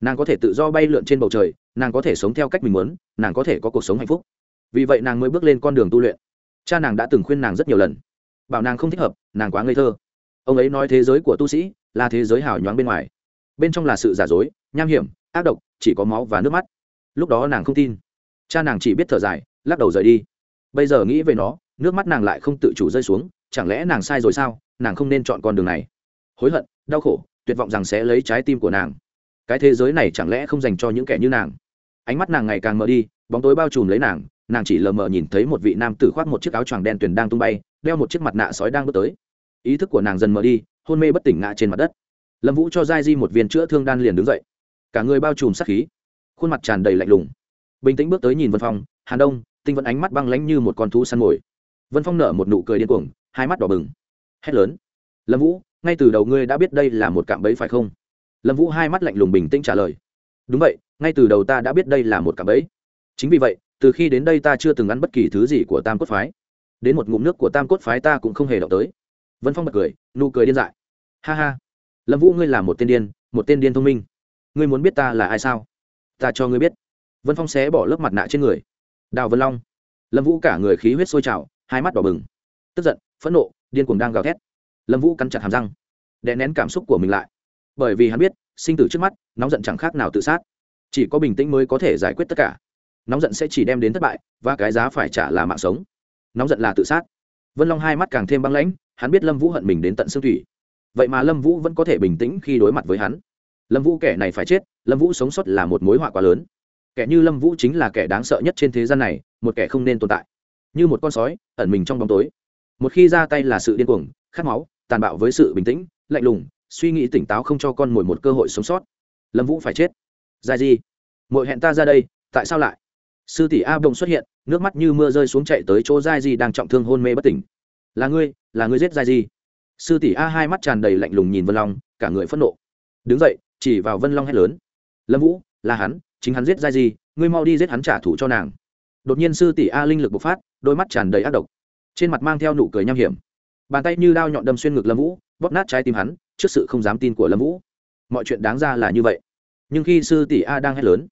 Nàng có thể tự do bay lượn trên bầu trời nàng có thể sống theo cách mình muốn, nàng có thể có cuộc sống hạnh phúc. Vì vậy nàng mới bước lên con đường tu luyện. Cha nàng đã từng khuyên nàng rất nhiều lần. Bảo nàng không thích hợp, nàng quá ngây thơ. Ông ấy nói thế giới của tu sĩ là thế giới hào nhoáng bên ngoài. Bên trong là sự giả dối, nham hiểm, ác độc, chỉ có máu và nước mắt. Lúc đó nàng không tin. Cha nàng chỉ biết thở dài, lắc đầu rời đi. Bây giờ nghĩ về nó, nước mắt nàng lại không tự chủ rơi xuống, chẳng lẽ nàng sai rồi sao? Nàng không nên chọn con đường này. Hối hận, đau khổ, tuyệt vọng rằng sẽ lấy trái tim của nàng. Cái thế giới này chẳng lẽ không dành cho những kẻ như nàng? Ánh mắt nàng ngày càng mờ đi, bóng tối bao trùm lấy nàng nàng chỉ lờ mờ nhìn thấy một vị nam tử khoác một chiếc áo choàng đen tuyền đang tung bay, đeo một chiếc mặt nạ sói đang bước tới. Ý thức của nàng dần mờ đi, hôn mê bất tỉnh ngã trên mặt đất. Lâm vũ cho giai di một viên chữa thương đan liền đứng dậy. Cả người bao trùm sát khí, khuôn mặt tràn đầy lạnh lùng. Bình tĩnh bước tới nhìn vân phong, hàn đông, tinh vẫn ánh mắt băng lánh như một con thú săn mồi. Vân phong nở một nụ cười điên cuồng, hai mắt đỏ bừng. Hét lớn. Lâm vũ, ngay từ đầu ngươi đã biết đây là một cạm bẫy phải không? Lâm vũ hai mắt lạnh lùng bình tĩnh trả lời đúng vậy, ngay từ đầu ta đã biết đây là một cạm bẫy. Chính vì vậy, từ khi đến đây ta chưa từng ăn bất kỳ thứ gì của tam cốt phái. Đến một ngụm nước của tam cốt phái ta cũng không hề động tới. Vân phong bật cười, nụ cười điên dại. Ha ha. Lâm vũ ngươi là một tên điên, một tên điên thông minh. Ngươi muốn biết ta là ai sao? Ta cho ngươi biết. Vân phong xé bỏ lớp mặt nạ trên người. Đào vân long. Lâm vũ cả người khí huyết sôi trào, hai mắt đỏ bừng. Tức giận, phẫn nộ, điên cuồng đang gào thét. Lâm vũ cắn chặt hàm răng, đè nén cảm xúc của mình lại. Bởi vì hắn biết sinh tử trước mắt, nóng giận chẳng khác nào tự sát. Chỉ có bình tĩnh mới có thể giải quyết tất cả. Nóng giận sẽ chỉ đem đến thất bại, và cái giá phải trả là mạng sống. Nóng giận là tự sát. Vân long hai mắt càng thêm băng lãnh, hắn biết lâm vũ hận mình đến tận xương thủy. Vậy mà lâm vũ vẫn có thể bình tĩnh khi đối mặt với hắn. Lâm vũ kẻ này phải chết, lâm vũ sống sót là một mối họa quá lớn. Kẻ như lâm vũ chính là kẻ đáng sợ nhất trên thế gian này, một kẻ không nên tồn tại. Như một con sói, ẩn mình trong bóng tối. Một khi ra tay là sự điên cuồng, khát máu, tàn bạo với sự bình tĩnh, lạnh lùng suy nghĩ tỉnh táo không cho con mồi một cơ hội sống sót. Lâm vũ phải chết. Dài gì? Mội hẹn ta ra đây, tại sao lại? Sư tỷ a bông xuất hiện, nước mắt như mưa rơi xuống chạy tới chỗ giai di đang trọng thương hôn mê bất tỉnh. Là ngươi là ngươi giết giai di sư tỷ a hai mắt tràn đầy lạnh lùng nhìn vân long, cả người phẫn nộ. Đứng dậy, chỉ vào vân long hét lớn. Lâm vũ, là hắn, chính hắn giết giai di ngươi mau đi giết hắn trả thù cho nàng. Đột nhiên sư tỷ a linh lực bộc phát, đôi mắt tràn đầy ác độc. Trên mặt mang theo nụ cười nham hiểm. Bàn tay như đao nhọn đâm xuyên ngực lâm vũ, bóp nát trái tim hắn trước sự không dám tin của lâm vũ. Mọi chuyện đáng ra là như vậy. Nhưng khi sư tỷ a đang hét lớn,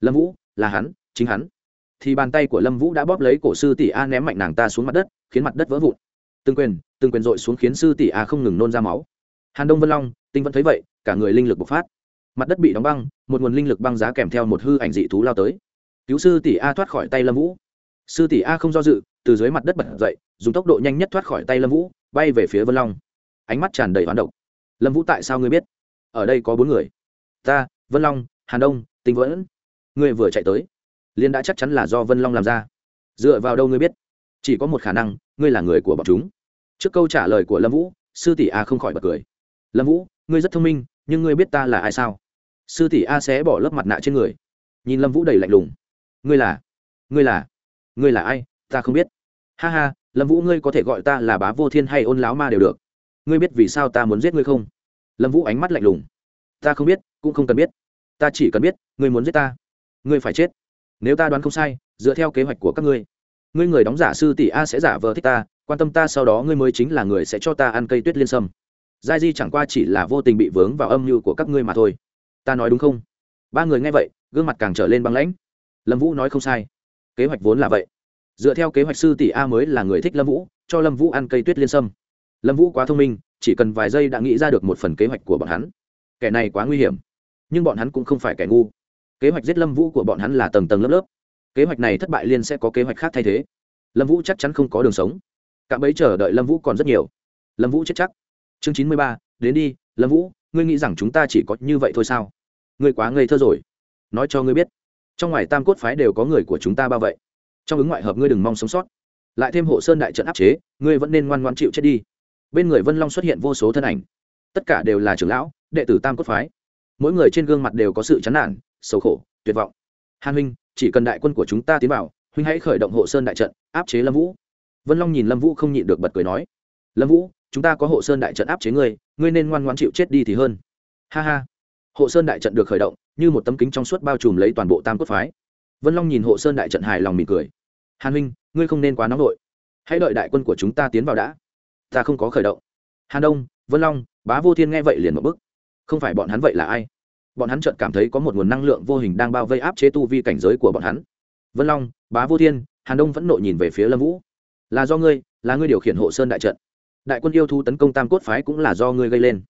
lâm vũ, là hắn, chính hắn. Thì bàn tay của lâm vũ đã bóp lấy cổ sư tỷ a ném mạnh nàng ta xuống mặt đất, khiến mặt đất vỡ vụn. Từng quyền từng quyền dội xuống khiến sư tỷ a không ngừng nôn ra máu. Hàn đông vân long, tinh vẫn thấy vậy, cả người linh lực bộc phát. Mặt đất bị đóng băng, một nguồn linh lực băng giá kèm theo một hư ảnh dị thú lao tới. Cứu sư tỷ a thoát khỏi tay lâm vũ. Sư tỷ a không do dự, từ dưới mặt đất bật dậy, dùng tốc độ nhanh nhất thoát khỏi tay lâm vũ, bay về phía vân long. Ánh mắt tràn đầy hoán độc lâm vũ tại sao ngươi biết? Ở đây có bốn người. Ta, vân long, hàn đông, tinh vẫn ngươi vừa chạy tới liên đã chắc chắn là do vân long làm ra. Dựa vào đâu ngươi biết? Chỉ có một khả năng, ngươi là người của bọn chúng. Trước câu trả lời của lâm vũ, sư tỷ a không khỏi bật cười. Lâm vũ, ngươi rất thông minh, nhưng ngươi biết ta là ai sao? Sư tỷ a sẽ bỏ lớp mặt nạ trên người. Nhìn lâm vũ đầy lạnh lùng. Ngươi là? Ngươi là? Ngươi là ai? Ta không biết. Ha ha, lâm vũ ngươi có thể gọi ta là bá vô thiên hay ôn láo ma đều được ngươi biết vì sao ta muốn giết ngươi không? Lâm vũ ánh mắt lạnh lùng. Ta không biết, cũng không cần biết. Ta chỉ cần biết, ngươi muốn giết ta, ngươi phải chết. Nếu ta đoán không sai, dựa theo kế hoạch của các ngươi ngươi người đóng giả sư tỷ a sẽ giả vờ thích ta, quan tâm ta sau đó ngươi mới chính là người sẽ cho ta ăn cây tuyết liên sâm. Giai di chẳng qua chỉ là vô tình bị vướng vào âm mưu của các ngươi mà thôi. Ta nói đúng không? Ba người nghe vậy, gương mặt càng trở lên băng lãnh. Lâm vũ nói không sai. Kế hoạch vốn là vậy. Dựa theo kế hoạch sư tỷ a mới là người thích lâm vũ, cho lâm vũ ăn cây tuyết liên sâm lâm vũ quá thông minh, chỉ cần vài giây đã nghĩ ra được một phần kế hoạch của bọn hắn. Kẻ này quá nguy hiểm, nhưng bọn hắn cũng không phải kẻ ngu. Kế hoạch giết lâm vũ của bọn hắn là tầng tầng lớp lớp. Kế hoạch này thất bại liên sẽ có kế hoạch khác thay thế. Lâm vũ chắc chắn không có đường sống. Cạm ấy chờ đợi lâm vũ còn rất nhiều. Lâm vũ chết chắc. Chương chín mươi ba, đến đi, lâm vũ, ngươi nghĩ rằng chúng ta chỉ có như vậy thôi sao? Ngươi quá ngây thơ rồi. Nói cho ngươi biết, trong ngoài tam cốt phái đều có người của chúng ta bao vậy. Trong ứng ngoại hợp ngươi đừng mong sống sót. Lại thêm hộ sơn đại trận áp chế, ngươi vẫn nên ngoan ngoan chịu chết đi bên người vân long xuất hiện vô số thân ảnh tất cả đều là trưởng lão đệ tử tam cốt phái mỗi người trên gương mặt đều có sự chán nản sầu khổ tuyệt vọng hàn huynh chỉ cần đại quân của chúng ta tiến vào huynh hãy khởi động hộ sơn đại trận áp chế lâm vũ vân long nhìn lâm vũ không nhịn được bật cười nói lâm vũ chúng ta có hộ sơn đại trận áp chế ngươi ngươi nên ngoan ngoan chịu chết đi thì hơn ha ha hộ sơn đại trận được khởi động như một tấm kính trong suốt bao trùm lấy toàn bộ tam cốt phái vân long nhìn hộ sơn đại trận hài lòng mỉm cười hàn huynh ngươi không nên quá nóng vội hãy đợi đại quân của chúng ta tiến vào đã ta không có khởi động. Hàn đông, vân long, bá vô thiên nghe vậy liền một bức không phải bọn hắn vậy là ai? Bọn hắn chợt cảm thấy có một nguồn năng lượng vô hình đang bao vây áp chế tu vi cảnh giới của bọn hắn. Vân long, bá vô thiên, hàn đông vẫn nội nhìn về phía lâm vũ. Là do ngươi, là ngươi điều khiển hộ sơn đại trận. Đại quân yêu thu tấn công tam cốt phái cũng là do ngươi gây lên.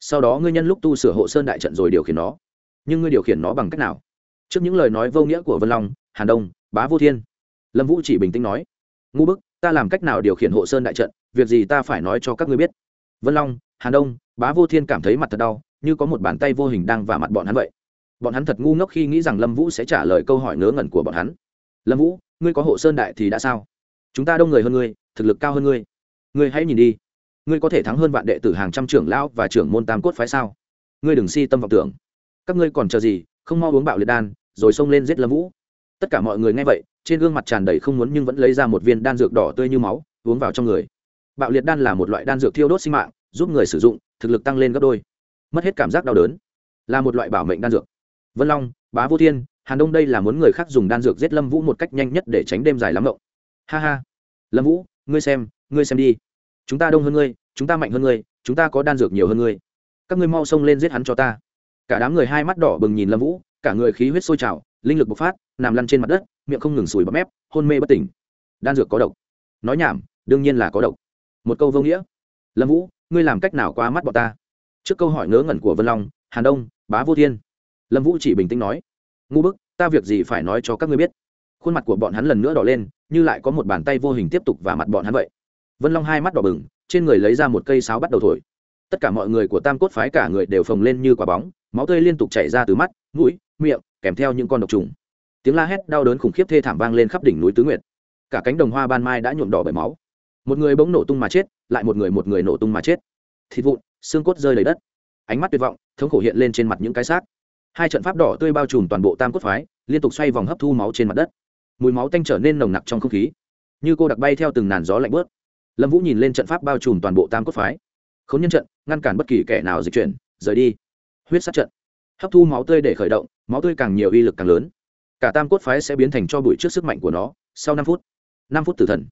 Sau đó ngươi nhân lúc tu sửa hộ sơn đại trận rồi điều khiển nó. Nhưng ngươi điều khiển nó bằng cách nào? Trước những lời nói vô nghĩa của vân long, hàn đông, bá vô thiên, lâm vũ chỉ bình tĩnh nói, ngu bức, ta làm cách nào điều khiển hộ sơn đại trận? Việc gì ta phải nói cho các ngươi biết. Vân long, hàn đông, bá vô thiên cảm thấy mặt thật đau, như có một bàn tay vô hình đang vả mặt bọn hắn vậy. Bọn hắn thật ngu ngốc khi nghĩ rằng lâm vũ sẽ trả lời câu hỏi ngớ ngẩn của bọn hắn. Lâm vũ, ngươi có hộ sơn đại thì đã sao? Chúng ta đông người hơn ngươi, thực lực cao hơn ngươi. Ngươi hãy nhìn đi. Ngươi có thể thắng hơn vạn đệ tử hàng trăm trưởng lão và trưởng môn tam cốt phái sao? Ngươi đừng si tâm vọng tưởng. Các ngươi còn chờ gì? Không mau uống bạo liệt đan, rồi xông lên giết lâm vũ. Tất cả mọi người nghe vậy, trên gương mặt tràn đầy không muốn nhưng vẫn lấy ra một viên đan dược đỏ tươi như máu, uống vào trong người bạo liệt đan là một loại đan dược thiêu đốt sinh mạng, giúp người sử dụng, thực lực tăng lên gấp đôi. Mất hết cảm giác đau đớn là một loại bảo mệnh đan dược. Vân long, bá vô thiên, hàn đông đây là muốn người khác dùng đan dược giết lâm vũ một cách nhanh nhất để tránh đêm dài lắm mộng. Ha ha. Lâm vũ, ngươi xem ngươi xem đi. Chúng ta đông hơn ngươi, chúng ta mạnh hơn ngươi, chúng ta có đan dược nhiều hơn ngươi. Các ngươi mau xông lên giết hắn cho ta. Cả đám người hai mắt đỏ bừng nhìn lâm vũ, cả người khí huyết sôi trào, linh lực bộc phát, nằm lăn trên mặt đất, miệng không ngừng sùi bắp mép, hôn mê bất tỉnh. Đan dược có độc. Nói nhảm, đương nhiên là có độc một câu vô nghĩa. Lâm vũ, ngươi làm cách nào qua mắt bọn ta? Trước câu hỏi ngớ ngẩn của vân long, hàn đông, bá vô thiên. Lâm vũ chỉ bình tĩnh nói, ngu bức, ta việc gì phải nói cho các ngươi biết? Khuôn mặt của bọn hắn lần nữa đỏ lên, như lại có một bàn tay vô hình tiếp tục và mặt bọn hắn vậy. Vân long hai mắt đỏ bừng, trên người lấy ra một cây sáo bắt đầu thổi. Tất cả mọi người của tam cốt phái cả người đều phồng lên như quả bóng, máu tươi liên tục chảy ra từ mắt, mũi, miệng, kèm theo những con độc trùng. Tiếng la hét đau đớn khủng khiếp thê thảm vang lên khắp đỉnh núi tứ nguyệt. Cả cánh đồng hoa ban mai đã nhuộm đỏ bởi máu một người bỗng nổ tung mà chết, lại một người một người nổ tung mà chết. Thịt vụn, xương cốt rơi lấy đất. Ánh mắt tuyệt vọng, thống khổ hiện lên trên mặt những cái xác. Hai trận pháp đỏ tươi bao trùm toàn bộ tam cốt phái, liên tục xoay vòng hấp thu máu trên mặt đất. Mùi máu tanh trở nên nồng nặc trong không khí. Như cô đặc bay theo từng nàn gió lạnh bớt lâm vũ nhìn lên trận pháp bao trùm toàn bộ tam cốt phái. K h ố n nhân trận, ngăn cản bất kỳ kẻ nào dịch chuyển, rời đi. Huyết sát trận. Hấp thu máu tươi để khởi động, máu tươi càng nhiều uy lực càng lớn. Cả tam cốt phái sẽ biến thành cho bụi trước sức mạnh của nó, sau năm phút. Năm phút tử thần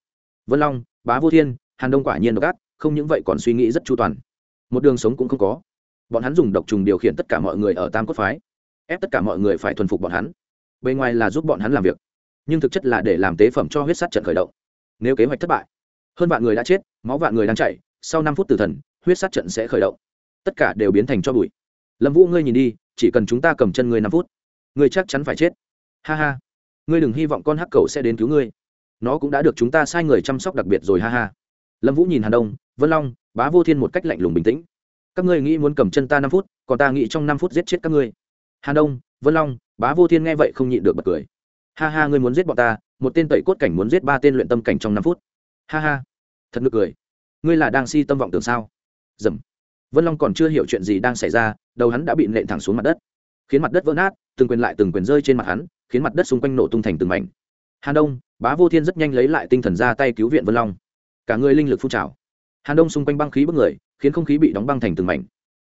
vân long, bá vô thiên, hàn đông quả nhiên độc ác, không những vậy còn suy nghĩ rất chu toàn. Một đường sống cũng không có. Bọn hắn dùng độc trùng điều khiển tất cả mọi người ở tam cốt phái, ép tất cả mọi người phải thuần phục bọn hắn. Bề ngoài là giúp bọn hắn làm việc, nhưng thực chất là để làm tế phẩm cho huyết sát trận khởi động. Nếu kế hoạch thất bại, hơn vạn người đã chết, máu vạn người đang chạy sau năm phút tử thần, huyết sát trận sẽ khởi động. Tất cả đều biến thành cho bụi. Lâm vũ, ngươi nhìn đi, chỉ cần chúng ta cầm chân ngươi năm phút, ngươi chắc chắn phải chết. Ha ha, ngươi đừng hy vọng con hắc cầu sẽ đến cứu ngươi nó cũng đã được chúng ta sai người chăm sóc đặc biệt rồi, ha ha. Lâm vũ nhìn hàn đông, vân long, bá vô thiên một cách lạnh lùng bình tĩnh. Các ngươi nghĩ muốn cầm chân ta năm phút, còn ta nghĩ trong năm phút giết chết các ngươi. Hàn đông, vân long, bá vô thiên nghe vậy không nhịn được bật cười. Ha ha, ngươi muốn giết bọn ta, một tên tẩy cốt cảnh muốn giết ba tên luyện tâm cảnh trong năm phút. Ha ha. Thật nực cười. Ngươi là đang si tâm vọng tưởng sao? Dầm. Vân long còn chưa hiểu chuyện gì đang xảy ra, đầu hắn đã bị nện thẳng xuống mặt đất. Khiến mặt đất vỡ nát, từng quyền lại từng quyền rơi trên mặt hắn, khiến mặt đất xung quanh nổ tung thành từng mảnh. Hàn đông bá vô thiên rất nhanh lấy lại tinh thần ra tay cứu viện vân long. Cả người linh lực phun trào. Hàn đông xung quanh băng khí bức người, khiến không khí bị đóng băng thành từng mảnh.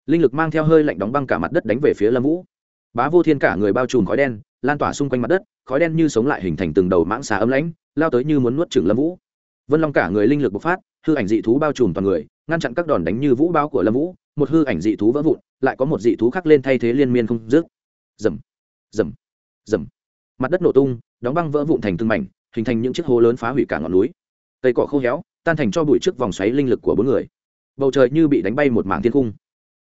Linh lực mang theo hơi lạnh đóng băng cả mặt đất đánh về phía lâm vũ. Bá vô thiên cả người bao trùm khói đen, lan tỏa xung quanh mặt đất, khói đen như sống lại hình thành từng đầu mãng xà ấm lãnh, lao tới như muốn nuốt chửng lâm vũ. Vân long cả người linh lực bộc phát, hư ảnh dị thú bao trùm toàn người, ngăn chặn các đòn đánh như vũ bao của lâm vũ, một hư ảnh dị thú vỡ vụn, lại có một dị thú khác lên thay thế liên miên không dứt. Dầm dầm dầm mặt đất nổ tung, đóng băng vỡ vụn thành từng mảnh hình thành những chiếc hố lớn phá hủy cả ngọn núi. Cây cỏ khô héo, tan thành cho bụi trước vòng xoáy linh lực của bốn người. Bầu trời như bị đánh bay một mảng thiên cung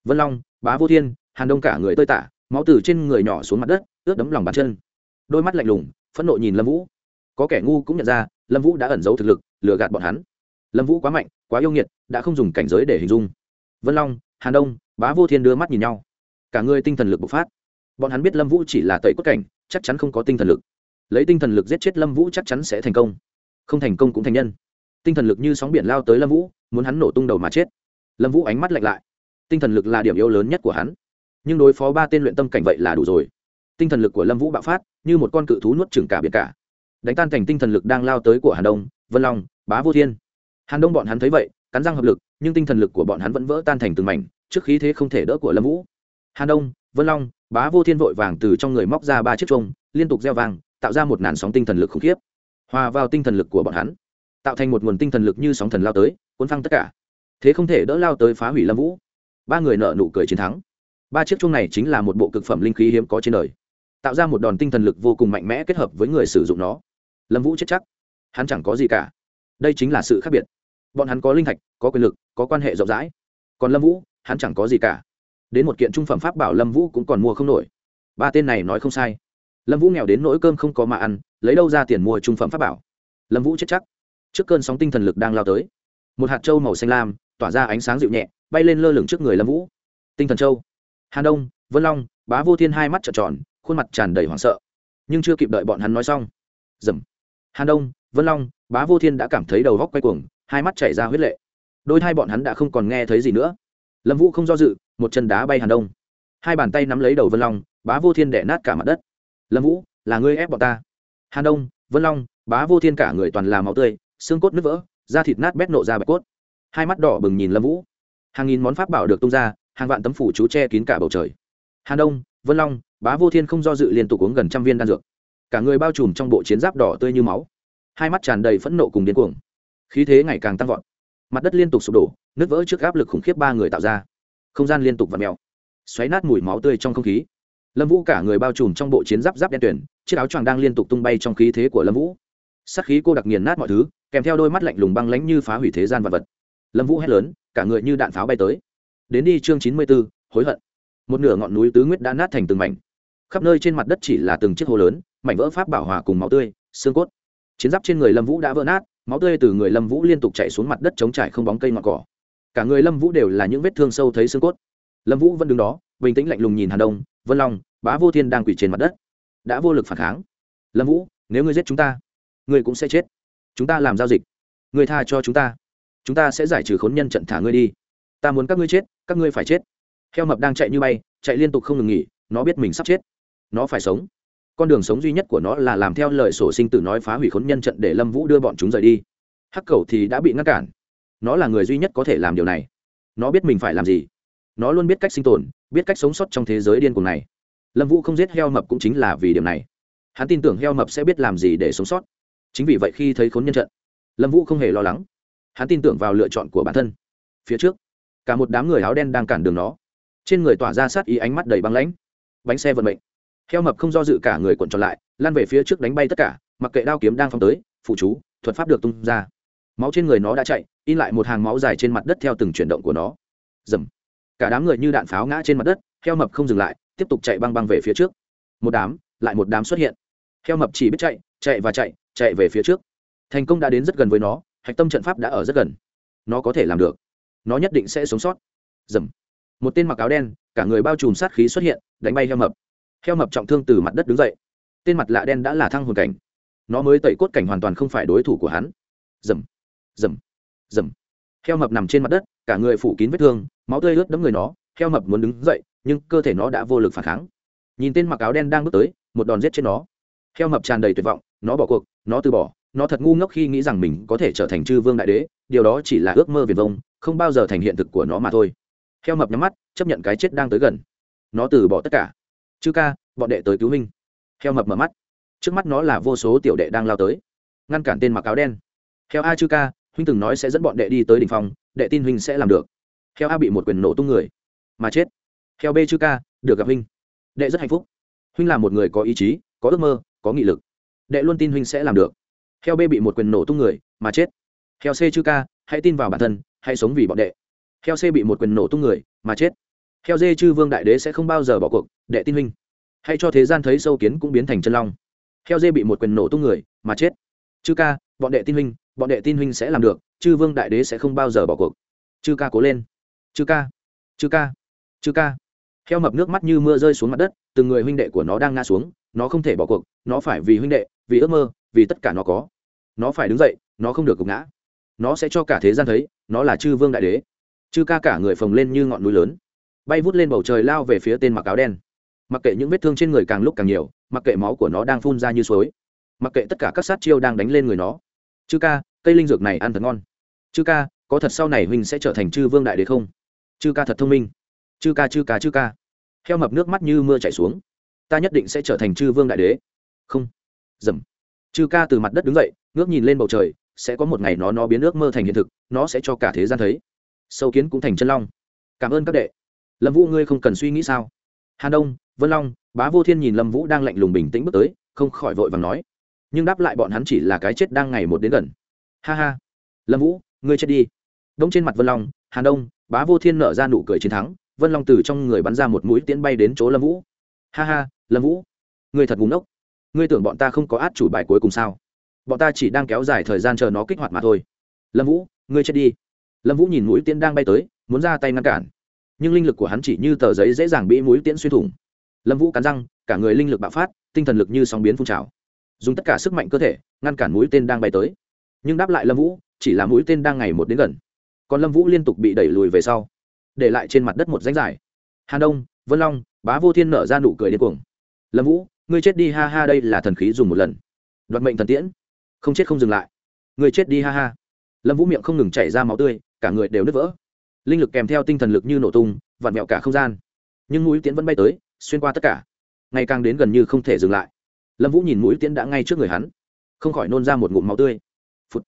vân long, bá vô thiên, hàn đông cả người tơi tả, máu từ trên người nhỏ xuống mặt đất, ướt đấm lòng bàn chân. Đôi mắt lạnh lùng, phẫn nộ nhìn lâm vũ. Có kẻ ngu cũng nhận ra, lâm vũ đã ẩn giấu thực lực, lừa gạt bọn hắn. Lâm vũ quá mạnh, quá yêu nghiệt, đã không dùng cảnh giới để hình dung. Vân long, hàn đông, bá vô thiên đưa mắt nhìn nhau. Cả người tinh thần lực bộc phát. Bọn hắn biết lâm vũ chỉ là tẩy cốt cảnh, chắc chắn không có tinh thần lực lấy tinh thần lực giết chết lâm vũ chắc chắn sẽ thành công. Không thành công cũng thành nhân. Tinh thần lực như sóng biển lao tới lâm vũ, muốn hắn nổ tung đầu mà chết. Lâm vũ ánh mắt lạnh lại. Tinh thần lực là điểm yếu lớn nhất của hắn. Nhưng đối phó ba tên luyện tâm cảnh vậy là đủ rồi. Tinh thần lực của lâm vũ bạo phát, như một con cự thú nuốt chừng cả biển cả. Đánh tan thành tinh thần lực đang lao tới của hàn đông, vân long, bá vô thiên. Hàn đông bọn hắn thấy vậy, cắn răng hợp lực, nhưng tinh thần lực của bọn hắn vẫn vỡ tan thành từng mảnh, trước khí thế không thể đỡ của lâm vũ. Hàn đông, vân long, bá vô thiên vội vàng từ trong người móc ra ba chiếc trông liên tục gieo vàng tạo ra một làn sóng tinh thần lực khủng khiếp. Hòa vào tinh thần lực của bọn hắn, tạo thành một nguồn tinh thần lực như sóng thần lao tới, cuốn phăng tất cả. Thế không thể đỡ lao tới phá hủy lâm vũ. Ba người nợ nụ cười chiến thắng. Ba chiếc chuông này chính là một bộ cực phẩm linh khí hiếm có trên đời. Tạo ra một đòn tinh thần lực vô cùng mạnh mẽ kết hợp với người sử dụng nó. Lâm vũ chết chắc. Hắn chẳng có gì cả. Đây chính là sự khác biệt. Bọn hắn có linh thạch, có quyền lực, có quan hệ rộng rãi. Còn lâm vũ, hắn chẳng có gì cả. Đến một kiện trung phẩm pháp bảo lâm vũ cũng còn mua không nổi. Ba tên này nói không sai lâm vũ nghèo đến nỗi cơm không có mà ăn, lấy đâu ra tiền mua trung phẩm pháp bảo? Lâm vũ chết chắc. Trước cơn sóng tinh thần lực đang lao tới. Một hạt trâu màu xanh lam, tỏa ra ánh sáng dịu nhẹ, bay lên lơ lửng trước người lâm vũ. Tinh thần châu. Hàn đông, vân long, bá vô thiên hai mắt trợn tròn, khuôn mặt tràn đầy hoảng sợ. Nhưng chưa kịp đợi bọn hắn nói xong. Dầm. Hàn đông, vân long, bá vô thiên đã cảm thấy đầu góc quay cuồng, hai mắt chảy ra huyết lệ. Đôi hai bọn hắn đã không còn nghe thấy gì nữa. Lâm vũ không do dự, một chân đá bay hàn đông. Hai bàn tay nắm lấy đầu vân long, bá vô thiên đẻ nát cả mặt đất lâm vũ là ngươi ép bọn ta hàn đông vân long bá vô thiên cả người toàn là máu tươi xương cốt nứt vỡ da thịt nát bét nộ ra bạch cốt hai mắt đỏ bừng nhìn lâm vũ hàng nghìn món pháp bảo được tung ra hàng vạn tấm phủ chú che kín cả bầu trời hàn đông vân long bá vô thiên không do dự liên tục uống gần trăm viên đan dược cả người bao trùm trong bộ chiến giáp đỏ tươi như máu hai mắt tràn đầy phẫn nộ cùng điên cuồng khí thế ngày càng tăng vọt mặt đất liên tục sụp đổ nứt vỡ trước áp lực khủng khiếp ba người tạo ra không gian liên tục v ặ mèo xoáy nát mùi máu tươi trong không khí lâm vũ cả người bao trùm trong bộ chiến giáp giáp đen tuyển chiếc áo choàng đang liên tục tung bay trong khí thế của lâm vũ. Sắc khí cô đặc nghiền nát mọi thứ, kèm theo đôi mắt lạnh lùng băng lánh như phá hủy thế gian vật vật. Lâm vũ hét lớn, cả người như đạn pháo bay tới. Đến đi chương chín mươi b ố hối hận. Một nửa ngọn núi tứ nguyết đã nát thành từng mảnh. Khắp nơi trên mặt đất chỉ là từng chiếc hố lớn, mảnh vỡ pháp bảo hòa cùng máu tươi, xương cốt. Chiến giáp trên người lâm vũ đã vỡ nát, máu tươi từ người lâm vũ liên tục chạy xuống mặt đất chống trải không bóng cây ngọn cỏ. Cả người lâm vũ đều là những vết thương sâu thấy xương cốt. Lâm vũ vẫn đứng đó bình tĩnh lạnh lùng nhìn hàn đông, vân long, bá vô thiên đang quỳ trên mặt đất. Đã vô lực phản kháng. Lâm vũ, nếu ngươi giết chúng ta, ngươi cũng sẽ chết. Chúng ta làm giao dịch. Ngươi tha cho chúng ta. Chúng ta sẽ giải trừ khốn nhân trận thả ngươi đi. Ta muốn các ngươi chết, các ngươi phải chết. Heo mập đang chạy như bay, chạy liên tục không ngừng nghỉ, nó biết mình sắp chết. Nó phải sống. Con đường sống duy nhất của nó là làm theo lời sổ sinh tử nói phá hủy khốn nhân trận để lâm vũ đưa bọn chúng rời đi. Hắc cầu thì đã bị ngăn cản. Nó là người duy nhất có thể làm điều này. Nó biết mình phải làm gì nó luôn biết cách sinh tồn, biết cách sống sót trong thế giới điên cuồng này. Lâm vũ không giết heo mập cũng chính là vì điểm này. Hắn tin tưởng heo mập sẽ biết làm gì để sống sót. Chính vì vậy khi thấy khốn nhân trận, lâm vũ không hề lo lắng. Hắn tin tưởng vào lựa chọn của bản thân. Phía trước, cả một đám người áo đen đang cản đường nó. Trên người tỏa ra sát ý ánh mắt đầy băng lãnh. Bánh xe vận mệnh. Heo mập không do dự cả người cuộn tròn lại lan về phía trước đánh bay tất cả, mặc kệ đao kiếm đang phong tới, phụ chú, thuật pháp được tung ra. Máu trên người nó đã chạy, in lại một hàng máu dài trên mặt đất theo từng chuyển động của nó. Dầm cả đám người như đạn pháo ngã trên mặt đất, heo mập không dừng lại, tiếp tục chạy băng băng về phía trước. Một đám, lại một đám xuất hiện. Heo mập chỉ biết chạy chạy và chạy chạy về phía trước. Thành công đã đến rất gần với nó, hạch tâm trận pháp đã ở rất gần. Nó có thể làm được. Nó nhất định sẽ sống sót. Dầm. Một tên mặc áo đen, cả người bao trùm sát khí xuất hiện, đánh bay heo mập. Heo mập trọng thương từ mặt đất đứng dậy. Tên mặt lạ đen đã là thăng hồn cảnh. Nó mới tẩy cốt cảnh hoàn toàn không phải đối thủ của hắn. Dầm. Dầm. Dầm. Heo mập nằm trên mặt đất, cả người phủ kín vết thương máu tươi ướt đẫm người nó, heo mập muốn đứng dậy, nhưng cơ thể nó đã vô lực phản kháng. Nhìn tên mặc áo đen đang bước tới, một đòn giết chết nó. Heo mập tràn đầy tuyệt vọng, nó bỏ cuộc, nó từ bỏ. Nó thật ngu ngốc khi nghĩ rằng mình có thể trở thành chư vương đại đế, điều đó chỉ là ước mơ viền vông, không bao giờ thành hiện thực của nó mà thôi. Heo mập nhắm mắt, chấp nhận cái chết đang tới gần. Nó từ bỏ tất cả. Chư ca, bọn đệ tới cứu minh. heo mập mở mắt. Trước mắt nó là vô số tiểu đệ đang lao tới, ngăn cản tên mặc áo đen. Heo a, chư ca, huynh từng nói sẽ dẫn bọn đệ đi tới đ ỉ n h phòng đệ tin huynh sẽ làm được heo a bị một quyền nổ tung người. Mà chết. Heo b chư ca, được gặp huynh. Đệ rất hạnh phúc. Huynh là một người có ý chí, có ước mơ, có nghị lực. Đệ luôn tin huynh sẽ làm được. Heo b bị một quyền nổ tung người, mà chết. Heo c chư ca, hãy tin vào bản thân, hãy sống vì bọn đệ. Heo c bị một quyền nổ tung người, mà chết. Heo d chư vương đại đế sẽ không bao giờ bỏ cuộc, đệ tin huynh. Hãy cho thế gian thấy sâu kiến cũng biến thành chân long. Heo d bị một quyền nổ tung người, mà chết. Chư ca, bọn đệ tin huynh, bọn đệ tin huynh sẽ làm được, chư vương đại đế sẽ không bao giờ bỏ cuộc. Chư ca cố lên chư ca chư ca chư ca. Heo mập nước mắt như mưa rơi xuống mặt đất, từng người huynh đệ của nó đang ngã xuống, nó không thể bỏ cuộc, nó phải vì huynh đệ, vì ước mơ, vì tất cả nó có. Nó phải đứng dậy, nó không được gục ngã. Nó sẽ cho cả thế gian thấy, nó là chư vương đại đế. Chư ca cả người phồng lên như ngọn núi lớn. Bay vút lên bầu trời lao về phía tên mặc áo đen. Mặc kệ những vết thương trên người càng lúc càng nhiều, mặc kệ máu của nó đang phun ra như suối. Mặc kệ tất cả các sát chiêu đang đánh lên người nó. Chư ca, cây linh dược này ăn thật ngon. Chư ca, có thật sau này huynh sẽ trở thành chư vương đại đế không? Chư ca thật thông minh. Chư ca chư ca chư ca. Heo mập nước mắt như mưa chảy xuống. Ta nhất định sẽ trở thành chư vương đại đế. Không. Dầm. Chư ca từ mặt đất đứng dậy, ngước nhìn lên bầu trời, sẽ có một ngày nó nó biến ước mơ thành hiện thực, nó sẽ cho cả thế gian thấy. Sâu kiến cũng thành chân long. Cảm ơn các đệ. Lâm vũ, ngươi không cần suy nghĩ sao? Hà đông, vân long, bá vô thiên nhìn lâm vũ đang lạnh lùng bình tĩnh bước tới, không khỏi vội vàng nói. Nhưng đáp lại bọn hắn chỉ là cái chết đang ngày một đến gần. Ha ha. Lâm vũ, ngươi chết đi. Đông trên mặt vân long hàn đông, bá vô thiên nở ra nụ cười chiến thắng, vân long từ trong người bắn ra một mũi tiễn bay đến chỗ lâm vũ. Ha ha, lâm vũ, ngươi thật búng ốc ngươi tưởng bọn ta không có át chủ bài cuối cùng sao? Bọn ta chỉ đang kéo dài thời gian chờ nó kích hoạt mà thôi. Lâm vũ, ngươi chết đi. Lâm vũ nhìn mũi tiễn đang bay tới, muốn ra tay ngăn cản. Nhưng linh lực của hắn chỉ như tờ giấy dễ dàng bị mũi tiễn xuyên thủng. Lâm vũ cắn răng, cả người linh lực bạo phát, tinh thần lực như sóng biến phun trào. Dùng tất cả sức mạnh cơ thể, ngăn cản mũi tên đang bay tới. Nhưng đáp lại lâm vũ, chỉ là mũi tên đang ngày một đến gần còn lâm vũ liên tục bị đẩy lùi về sau, để lại trên mặt đất một ránh dài. Hàn đông, vân long, bá vô thiên nở ra nụ cười điên cuồng. Lâm vũ, ngươi chết đi, ha ha, đây là thần khí dùng một lần. Đoạt mệnh thần tiễn. Không chết không dừng lại. Ngươi chết đi, ha ha. Lâm vũ miệng không ngừng chảy ra máu tươi, cả người đều nứt vỡ. Linh lực kèm theo tinh thần lực như nổ tung, vặn vẹo cả không gian. Nhưng mũi tiễn vẫn bay tới, xuyên qua tất cả. Ngày càng đến gần như không thể dừng lại. Lâm vũ nhìn mũi tiễn đã ngay trước người hắn. Không khỏi nôn ra một ngụm máu tươi. Phụt.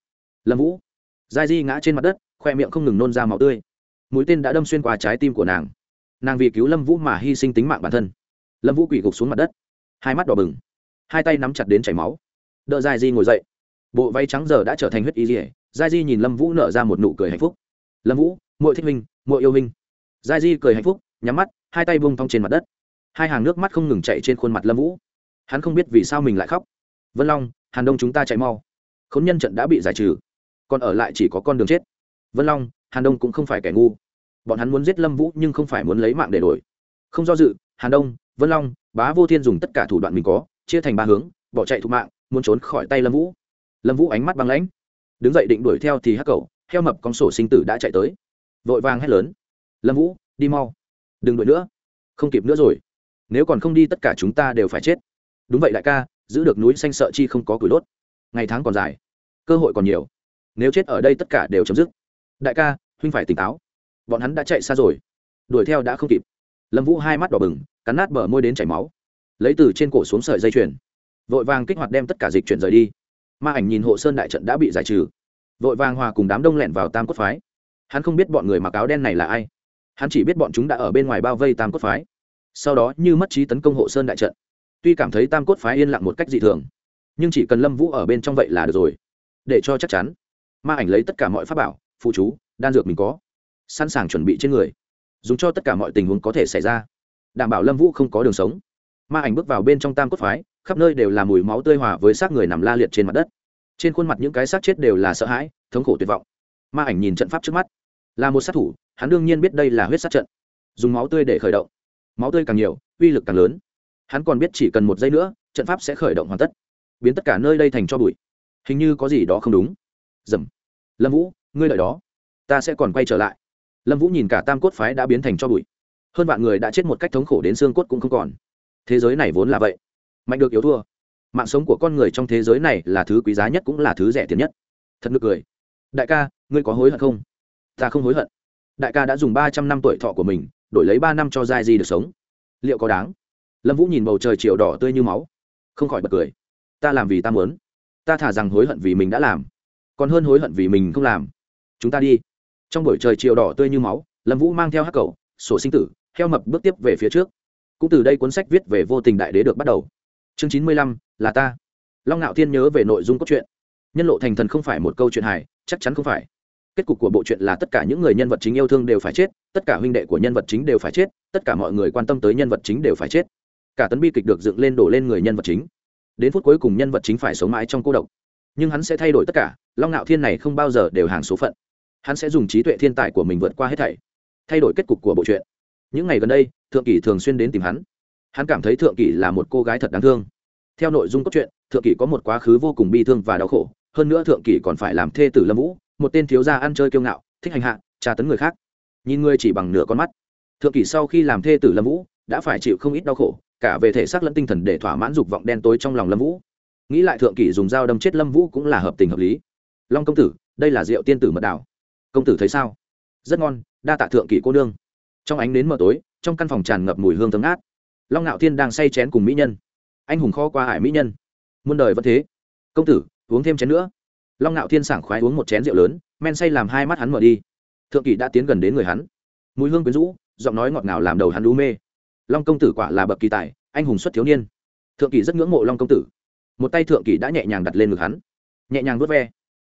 lâm vũ. Giai di ngã trên mặt đất khoe miệng không ngừng nôn ra máu tươi. Mũi tên đã đâm xuyên qua trái tim của nàng. Nàng vì cứu lâm vũ mà hy sinh tính mạng bản thân. Lâm vũ quỳ gục xuống mặt đất. Hai mắt đỏ bừng. Hai tay nắm chặt đến chảy máu. Đợi dài di ngồi dậy. Bộ váy trắng giờ đã trở thành huyết y dỉa giai di nhìn lâm vũ nở ra một nụ cười hạnh phúc. Lâm vũ, muội thích minh, muội yêu minh giai di cười hạnh phúc, nhắm mắt, hai tay bung thong trên mặt đất. Hai hàng nước mắt không ngừng chạy trên khuôn mặt lâm vũ. Hắn không biết vì sao mình lại khóc. Vân long, hàn đông chúng ta chạy mau. K h ố n nhân trận đã bị giải trừ. Còn ở lại chỉ có con đường chết vân long, hàn đông cũng không phải kẻ ngu. Bọn hắn muốn giết lâm vũ nhưng không phải muốn lấy mạng để đổi. Không do dự, hàn đông, vân long, bá vô thiên dùng tất cả thủ đoạn mình có, chia thành ba hướng, bỏ chạy thụ mạng, muốn trốn khỏi tay lâm vũ. Lâm vũ ánh mắt băng lãnh. Đứng dậy định đuổi theo thì hắc cầu heo mập con sổ sinh tử đã chạy tới. Vội vàng hét lớn. Lâm vũ, đi mau. Đừng đuổi nữa. Không kịp nữa rồi. Nếu còn không đi tất cả chúng ta đều phải chết. Đúng vậy đại ca, giữ được núi xanh sợ chi không có củi đốt. Ngày tháng còn dài. Cơ hội còn nhiều. Nếu chết ở đây tất cả đều chấm dứt đại ca, huynh phải tỉnh táo. Bọn hắn đã chạy xa rồi. Đuổi theo đã không kịp. Lâm vũ hai mắt đỏ bừng, cắn nát bờ môi đến chảy máu. Lấy từ trên cổ xuống sợi dây chuyền. Vội vàng kích hoạt đem tất cả dịch chuyển rời đi. Ma ảnh nhìn hộ sơn đại trận đã bị giải trừ. Vội vàng hòa cùng đám đông lẹn vào tam cốt phái. Hắn không biết bọn người mặc áo đen này là ai. Hắn chỉ biết bọn chúng đã ở bên ngoài bao vây tam cốt phái. Sau đó như mất trí tấn công hộ sơn đại trận. Tuy cảm thấy tam cốt phái yên lặng một cách dị thường, nhưng chỉ cần lâm vũ ở bên trong vậy là được rồi. Để cho chắc chắn, ma ảnh lấy tất cả mọi pháp bảo phụ chú, đan dược mình có. Sẵn sàng chuẩn bị trên người. Dùng cho tất cả mọi tình huống có thể xảy ra. Đảm bảo lâm vũ không có đường sống. Ma ảnh bước vào bên trong tam cốt phái, khắp nơi đều là mùi máu tươi hòa với xác người nằm la liệt trên mặt đất. Trên khuôn mặt những cái xác chết đều là sợ hãi, thống khổ tuyệt vọng. Ma ảnh nhìn trận pháp trước mắt. Là một sát thủ, hắn đương nhiên biết đây là huyết sát trận. Dùng máu tươi để khởi động. Máu tươi càng nhiều, uy lực càng lớn. Hắn còn biết chỉ cần một giây nữa, trận pháp sẽ khởi động hoàn tất. Biến tất cả nơi đây thành cho bụi. Hình như có gì đó không đúng. Dầm. Lâm vũ ngươi đợi đó, ta sẽ còn quay trở lại. Lâm vũ nhìn cả tam cốt phái đã biến thành cho bụi. Hơn vạn người đã chết một cách thống khổ đến xương cốt cũng không còn. Thế giới này vốn là vậy. Mạnh được yếu thua. Mạng sống của con người trong thế giới này là thứ quý giá nhất cũng là thứ rẻ tiền nhất. Thật nực cười. Đại ca, ngươi có hối hận không? Ta không hối hận. Đại ca đã dùng ba trăm năm tuổi thọ của mình, đổi lấy ba năm cho giai di được sống. Liệu có đáng? Lâm vũ nhìn bầu trời chiều đỏ tươi như máu. Không khỏi bật cười. Ta làm vì ta muốn. Ta thả rằng hối hận vì mình đã làm. Còn hơn hối hận vì mình không làm chúng ta đi. Trong buổi trời chiều đỏ tươi như máu, lâm vũ mang theo hắc cầu sổ sinh tử heo mập bước tiếp về phía trước. Cũng từ đây cuốn sách viết về vô tình đại đế được bắt đầu. Chương chín mươi lăm, là ta. Long ngạo thiên nhớ về nội dung cốt truyện. Nhân lộ thành thần không phải một câu chuyện hài, chắc chắn không phải. Kết cục của bộ truyện là tất cả những người nhân vật chính yêu thương đều phải chết, tất cả huynh đệ của nhân vật chính đều phải chết, tất cả mọi người quan tâm tới nhân vật chính đều phải chết. Cả tấn bi kịch được dựng lên đổ lên người nhân vật chính. Đến phút cuối cùng nhân vật chính phải sống mãi trong cô độc. Nhưng hắn sẽ thay đổi tất cả, long ngạo thiên này không bao giờ đều hàng số phận hắn sẽ dùng trí tuệ thiên tài của mình vượt qua hết thảy, thay đổi kết cục của bộ truyện. Những ngày gần đây, thượng kỷ thường xuyên đến tìm hắn. Hắn cảm thấy thượng kỷ là một cô gái thật đáng thương. Theo nội dung cốt truyện, thượng kỷ có một quá khứ vô cùng bi thương và đau khổ. Hơn nữa thượng kỷ còn phải làm thê tử lâm vũ, một tên thiếu gia ăn chơi kiêu ngạo, thích hành hạ, tra tấn người khác. Nhìn người chỉ bằng nửa con mắt. Thượng kỷ sau khi làm thê tử lâm vũ, đã phải chịu không ít đau khổ, cả về thể xác lẫn tinh thần để thỏa mãn dục vọng đen tối trong lòng lâm vũ. Nghĩ lại thượng kỷ dùng dao đâm chết lâm vũ cũng là hợp tình hợp lý. Long công tử, đây là rượu tiên tử mật đảo công tử thấy sao? Rất ngon, đa tạ thượng kỷ cô nương. Trong ánh nến mờ tối, trong căn phòng tràn ngập mùi hương thấm át long ngạo thiên đang say chén cùng mỹ nhân. Anh hùng kho qua hải mỹ nhân. Muôn đời vẫn thế. Công tử, uống thêm chén nữa. Long ngạo thiên sảng khoái uống một chén rượu lớn, men say làm hai mắt hắn mở đi. Thượng kỷ đã tiến gần đến người hắn. Mùi hương quyến rũ, giọng nói ngọt ngào làm đầu hắn đu mê. Long công tử quả là bậc kỳ tài, anh hùng xuất thiếu niên. Thượng kỷ rất ngưỡng mộ long công tử. Một tay thượng kỷ đã nhẹ nhàng đặt lên ngực hắn. Nhẹ nhàng vớt ve.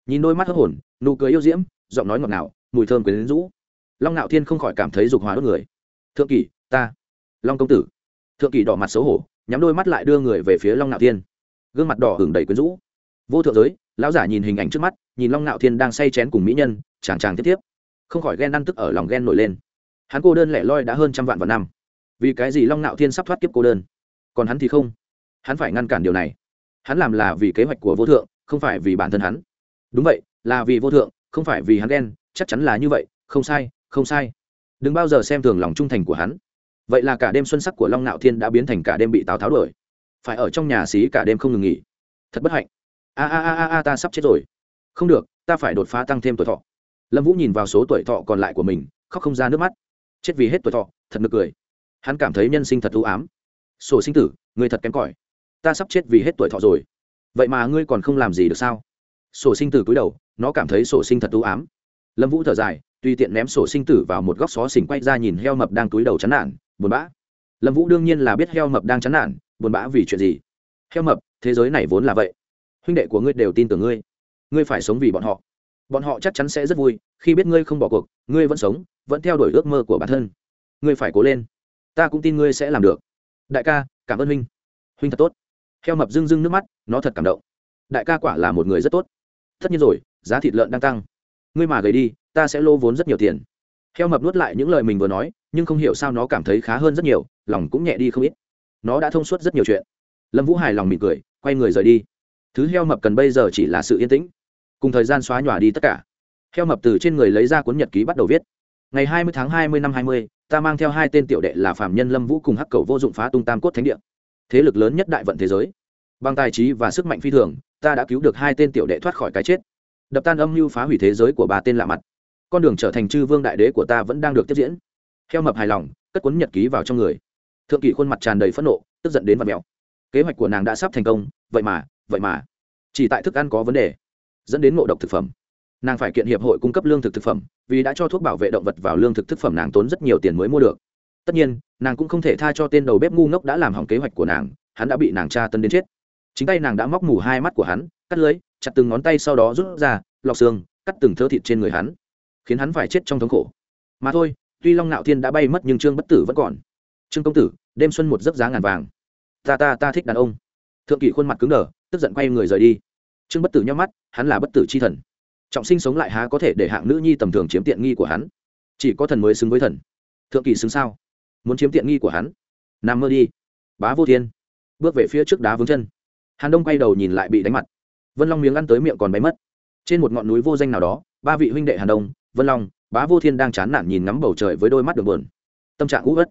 Nhìn đôi mắt hớp hồn, nụ cười yêu diễm giọng nói ngọt ngào, mùi thơm quyến rũ. Long ngạo thiên không khỏi cảm thấy dục hòa đốt người. Thượng kỷ, ta. Long công tử. Thượng kỷ đỏ mặt xấu hổ, nhắm đôi mắt lại đưa người về phía long ngạo thiên. Gương mặt đỏ hưởng đầy quyến rũ. Vô thượng giới. Lão giả nhìn hình ảnh trước mắt, nhìn long ngạo thiên đang say chén cùng mỹ nhân, chàng chàng tiếp tiếp. Không khỏi ghen ăn tức ở lòng ghen nổi lên. Hắn cô đơn lẻ loi đã hơn trăm vạn vào năm. Vì cái gì long ngạo thiên sắp thoát kiếp cô đơn? Còn hắn thì không. Hắn phải ngăn cản điều này. Hắn làm là vì kế hoạch của vô thượng, không phải vì bản thân hắn. Đúng vậy, là vì vô thượng không phải vì hắn ghen, chắc chắn là như vậy, không sai không sai. Đừng bao giờ xem thường lòng trung thành của hắn. Vậy là cả đêm xuân sắc của long ngạo thiên đã biến thành cả đêm bị tào tháo đuổi. Phải ở trong nhà xí cả đêm không ngừng nghỉ. Thật bất hạnh. A a a a ta sắp chết rồi. Không được, ta phải đột phá tăng thêm tuổi thọ. Lâm vũ nhìn vào số tuổi thọ còn lại của mình, khóc không ra nước mắt. Chết vì hết tuổi thọ, thật nực cười. Hắn cảm thấy nhân sinh thật ưu ám. Sổ sinh tử người thật kém cỏi. Ta sắp chết vì hết tuổi thọ rồi. Vậy mà ngươi còn không làm gì được sao? Sổ sinh tử cúi đầu nó cảm thấy sổ sinh thật ưu ám. Lâm vũ thở dài, tùy tiện ném sổ sinh tử vào một góc xó xỉnh quay ra nhìn heo mập đang túi đầu chán nản, buồn bã. Lâm vũ đương nhiên là biết heo mập đang chán nản, buồn bã vì chuyện gì? Heo mập, thế giới này vốn là vậy. Huynh đệ của ngươi đều tin tưởng ngươi. Ngươi phải sống vì bọn họ. Bọn họ chắc chắn sẽ rất vui, khi biết ngươi không bỏ cuộc, ngươi vẫn sống, vẫn theo đuổi ước mơ của bản thân. Ngươi phải cố lên. Ta cũng tin ngươi sẽ làm được. Đại ca, cảm ơn huynh. Huynh thật tốt. Heo mập rưng rưng nước mắt, nó thật cảm động. Đại ca quả là một người rất tốt. Tất nhiên rồi giá thịt lợn đang tăng. Ngươi mà gầy đi, ta sẽ lô vốn rất nhiều tiền. Heo mập nuốt lại những lời mình vừa nói, nhưng không hiểu sao nó cảm thấy khá hơn rất nhiều, lòng cũng nhẹ đi không ít. Nó đã thông suốt rất nhiều chuyện. Lâm vũ hài lòng mỉm cười, quay người rời đi. Thứ heo mập cần bây giờ chỉ là sự yên tĩnh, cùng thời gian xóa nhòa đi tất cả. Heo mập từ trên người lấy ra cuốn nhật ký bắt đầu viết. Ngày hai mươi tháng hai mươi năm hai mươi, ta mang theo hai tên tiểu đệ là phạm nhân lâm vũ cùng hắc cầu vô dụng phá tung tam cốt thánh địa. Thế lực lớn nhất đại vận thế giới. Bằng tài trí và sức mạnh phi thường, ta đã cứu được hai tên tiểu đệ thoát khỏi cái chết đập tan âm mưu phá hủy thế giới của ba tên lạ mặt. Con đường trở thành chư vương đại đế của ta vẫn đang được tiếp diễn. Heo mập hài lòng, cất cuốn nhật ký vào trong người. Thượng kỷ khuôn mặt tràn đầy phẫn nộ, tức giận đến vật mèo. Kế hoạch của nàng đã sắp thành công, vậy mà vậy mà. Chỉ tại thức ăn có vấn đề, dẫn đến ngộ độc thực phẩm. Nàng phải kiện hiệp hội cung cấp lương thực thực phẩm, vì đã cho thuốc bảo vệ động vật vào lương thực thực phẩm nàng tốn rất nhiều tiền mới mua được. Tất nhiên, nàng cũng không thể tha cho tên đầu bếp ngu ngốc đã làm hỏng kế hoạch của nàng, hắn đã bị nàng tra tân đến chết. Chính tay nàng đã móc mù hai mắt của hắn, cắt lưới chặt từng ngón tay sau đó rút ra, lọc xương, cắt từng thớ thịt trên người hắn, khiến hắn phải chết trong thống khổ. Mà thôi, tuy long nạo thiên đã bay mất nhưng trương bất tử vẫn còn. Trương công tử, đêm xuân một giấc giá ngàn vàng. Ta ta ta thích đàn ông. Thượng kỷ khuôn mặt cứng đờ, tức giận quay người rời đi. Trương bất tử nhắm mắt, hắn là bất tử c h i thần. Trọng sinh sống lại há có thể để hạng nữ nhi tầm thường chiếm tiện nghi của hắn? Chỉ có thần mới xứng với thần. Thượng kỳ xứng sao? Muốn chiếm tiện nghi của hắn? Nằm mơ đi. Bá vô thiên. Bước về phía trước đá vướng chân. Hàn đông quay đầu nhìn lại bị đánh mặt vân long miếng ăn tới miệng còn bay mất trên một ngọn núi vô danh nào đó ba vị huynh đệ hàn đông vân long bá vô thiên đang chán nản nhìn ngắm bầu trời với đôi mắt đường buồn tâm trạng ú ớt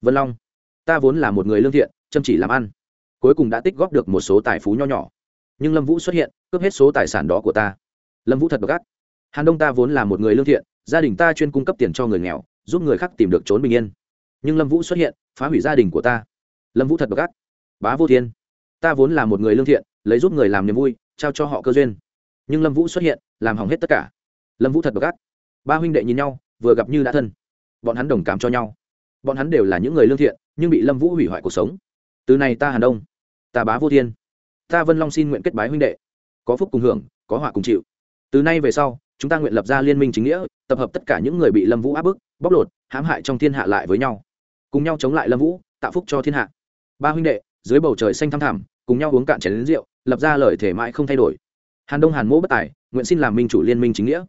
vân long ta vốn là một người lương thiện chăm chỉ làm ăn cuối cùng đã tích góp được một số tài phú nho nhỏ nhưng lâm vũ xuất hiện cướp hết số tài sản đó của ta lâm vũ thật gắt hàn đông ta vốn là một người lương thiện gia đình ta chuyên cung cấp tiền cho người nghèo giúp người khác tìm được trốn bình yên nhưng lâm vũ xuất hiện phá hủy gia đình của ta lâm vũ thật gắt bá vô thiên ta vốn là một người lương thiện lấy giúp người làm niềm vui trao cho họ cơ duyên. Nhưng lâm vũ xuất hiện, làm hỏng hết tất cả. Lâm vũ thật gắt ba huynh đệ nhìn nhau, vừa gặp như đã thân. Bọn hắn đồng cảm cho nhau. Bọn hắn đều là những người lương thiện, nhưng bị lâm vũ hủy hoại cuộc sống. Từ này ta hàn đông, ta bá vô thiên, ta vân long xin nguyện kết bái huynh đệ. Có phúc cùng hưởng, có họa cùng chịu. Từ nay về sau, chúng ta nguyện lập ra liên minh chính nghĩa, tập hợp tất cả những người bị lâm vũ áp bức, bóc lột, hãm hại trong thiên hạ lại với nhau. Cùng nhau chống lại lâm vũ, tạo phúc cho thiên hạ. Ba huynh đệ, dưới bầu trời xanh thăm thẳm, cùng nhau uống cạn chén lính rượu lập ra lời thể mãi không thay đổi. Hàn đông hàn mỗ bất tài, nguyện xin làm minh chủ liên minh chính nghĩa.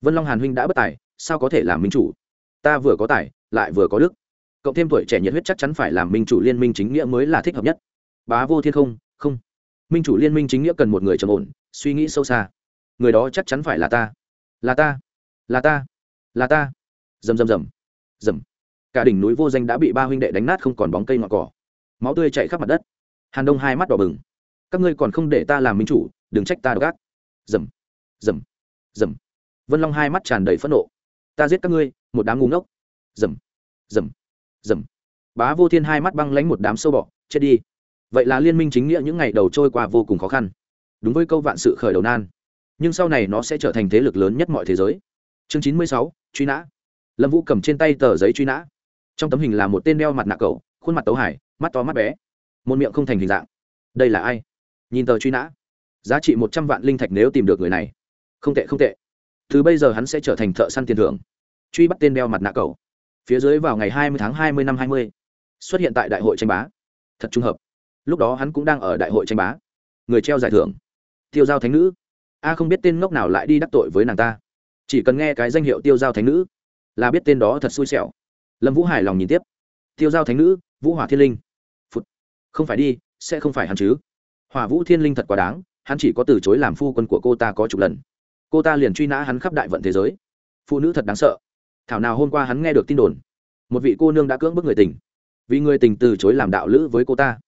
Vân long hàn huynh đã bất tài, sao có thể làm minh chủ? Ta vừa có tài, lại vừa có đức. Cộng thêm tuổi trẻ nhiệt huyết chắc chắn phải làm minh chủ liên minh chính nghĩa mới là thích hợp nhất. Bá vô thiên không không. Minh chủ liên minh chính nghĩa cần một người trầm ổn, suy nghĩ sâu xa. Người đó chắc chắn phải là ta. Là ta. Là ta. Là ta. Rầm rầm rầm. Rầm. Cả đỉnh núi vô danh đã bị ba huynh đệ đánh nát không còn bóng cây ngọn cỏ. Máu tươi chạy khắp mặt đất. Hàn đông hai mắt đỏ bừng các ngươi còn không để ta làm minh chủ, đừng trách ta đ gác dầm dầm dầm. Vân long hai mắt tràn đầy phẫn nộ. Ta giết các ngươi, một đám ngu ngốc. Dầm dầm dầm. Bá vô thiên hai mắt băng lánh một đám sâu bọ, chết đi. Vậy là liên minh chính nghĩa những ngày đầu trôi qua vô cùng khó khăn. Đúng với câu vạn sự khởi đầu nan. Nhưng sau này nó sẽ trở thành thế lực lớn nhất mọi thế giới. Chương chín mươi sáu, truy nã. Lâm vũ cầm trên tay tờ giấy truy nã. Trong tấm hình là một tên đeo mặt nạ cậu, khuôn mặt tấu hải mắt to mắt bé. Một miệng không thành hình dạng. Đây là ai? Nhìn tờ truy nã. Giá trị một trăm vạn linh thạch nếu tìm được người này. Không tệ không tệ. Từ bây giờ hắn sẽ trở thành thợ săn tiền thưởng. Truy bắt tên đeo mặt nạ cầu phía dưới vào ngày hai mươi tháng hai mươi năm hai mươi, xuất hiện tại đại hội tranh bá. Thật trùng hợp. Lúc đó hắn cũng đang ở đại hội tranh bá. Người treo giải thưởng. Tiêu giao thánh nữ. A không biết tên ngốc nào lại đi đắc tội với nàng ta. Chỉ cần nghe cái danh hiệu tiêu giao thánh nữ, là biết tên đó thật xui xẻo. Lâm vũ hài lòng nhìn tiếp. Tiêu giao thánh nữ, vũ hỏa thiên linh. Phút không phải đi, sẽ không phải hắn chứ hỏa vũ thiên linh thật quá đáng, hắn chỉ có từ chối làm phu quân của cô ta có chục lần. Cô ta liền truy nã hắn khắp đại vận thế giới. Phụ nữ thật đáng sợ. Thảo nào hôm qua hắn nghe được tin đồn, một vị cô nương đã cưỡng bức người tình. Vì người tình từ chối làm đạo lữ với cô ta.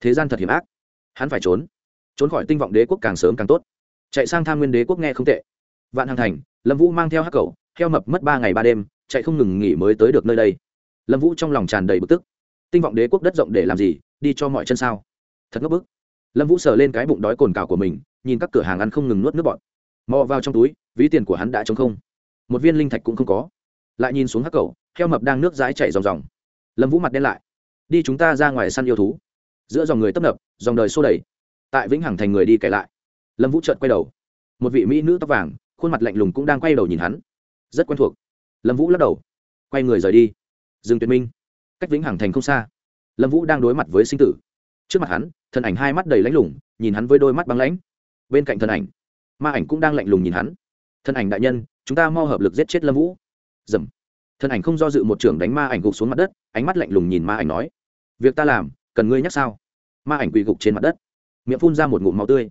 Thế gian thật hiểm ác. Hắn phải trốn. Trốn khỏi tinh vọng đế quốc càng sớm càng tốt. Chạy sang tham nguyên đế quốc nghe không tệ. Vạn hàng thành, lâm vũ mang theo hắc cầu heo mập mất ba ngày ba đêm, chạy không ngừng nghỉ mới tới được nơi đây. Lâm vũ trong lòng tràn đầy bực tức. Tinh vọng đế quốc đất rộng để làm gì? Đi cho mọi chân sao. Thật ngốc bức lâm vũ sờ lên cái bụng đói cồn cào của mình, nhìn các cửa hàng ăn không ngừng nuốt nước bọt. Mò vào trong túi, ví tiền của hắn đã trống không. Một viên linh thạch cũng không có. Lại nhìn xuống hắc cầu, heo mập đang nước dãi chảy ròng ròng. Lâm vũ mặt đen lại. Đi chúng ta ra ngoài săn yêu thú. Giữa dòng người tấp nập, dòng đời xô đẩy. Tại vĩnh hằng thành người đi kể lại. Lâm vũ trợt quay đầu. Một vị mỹ nữ tóc vàng, khuôn mặt lạnh lùng cũng đang quay đầu nhìn hắn. Rất quen thuộc. Lâm vũ lắc đầu. Quay người rời đi. Dương tuyệt minh. Cách vĩnh hằng thành không xa. Lâm vũ đang đối mặt với sinh tử trước mặt hắn thần ảnh hai mắt đầy lãnh lùng, nhìn hắn với đôi mắt băng lãnh. Bên cạnh thần ảnh, ma ảnh cũng đang lạnh lùng nhìn hắn. Thần ảnh đại nhân, chúng ta mo hợp lực giết chết lâm vũ. Dầm. Thần ảnh không do dự một trưởng đánh ma ảnh gục xuống mặt đất, ánh mắt lạnh lùng nhìn ma ảnh nói, việc ta làm, cần ngươi nhắc sao? Ma ảnh quỳ gục trên mặt đất. Miệng phun ra một ngụm máu tươi.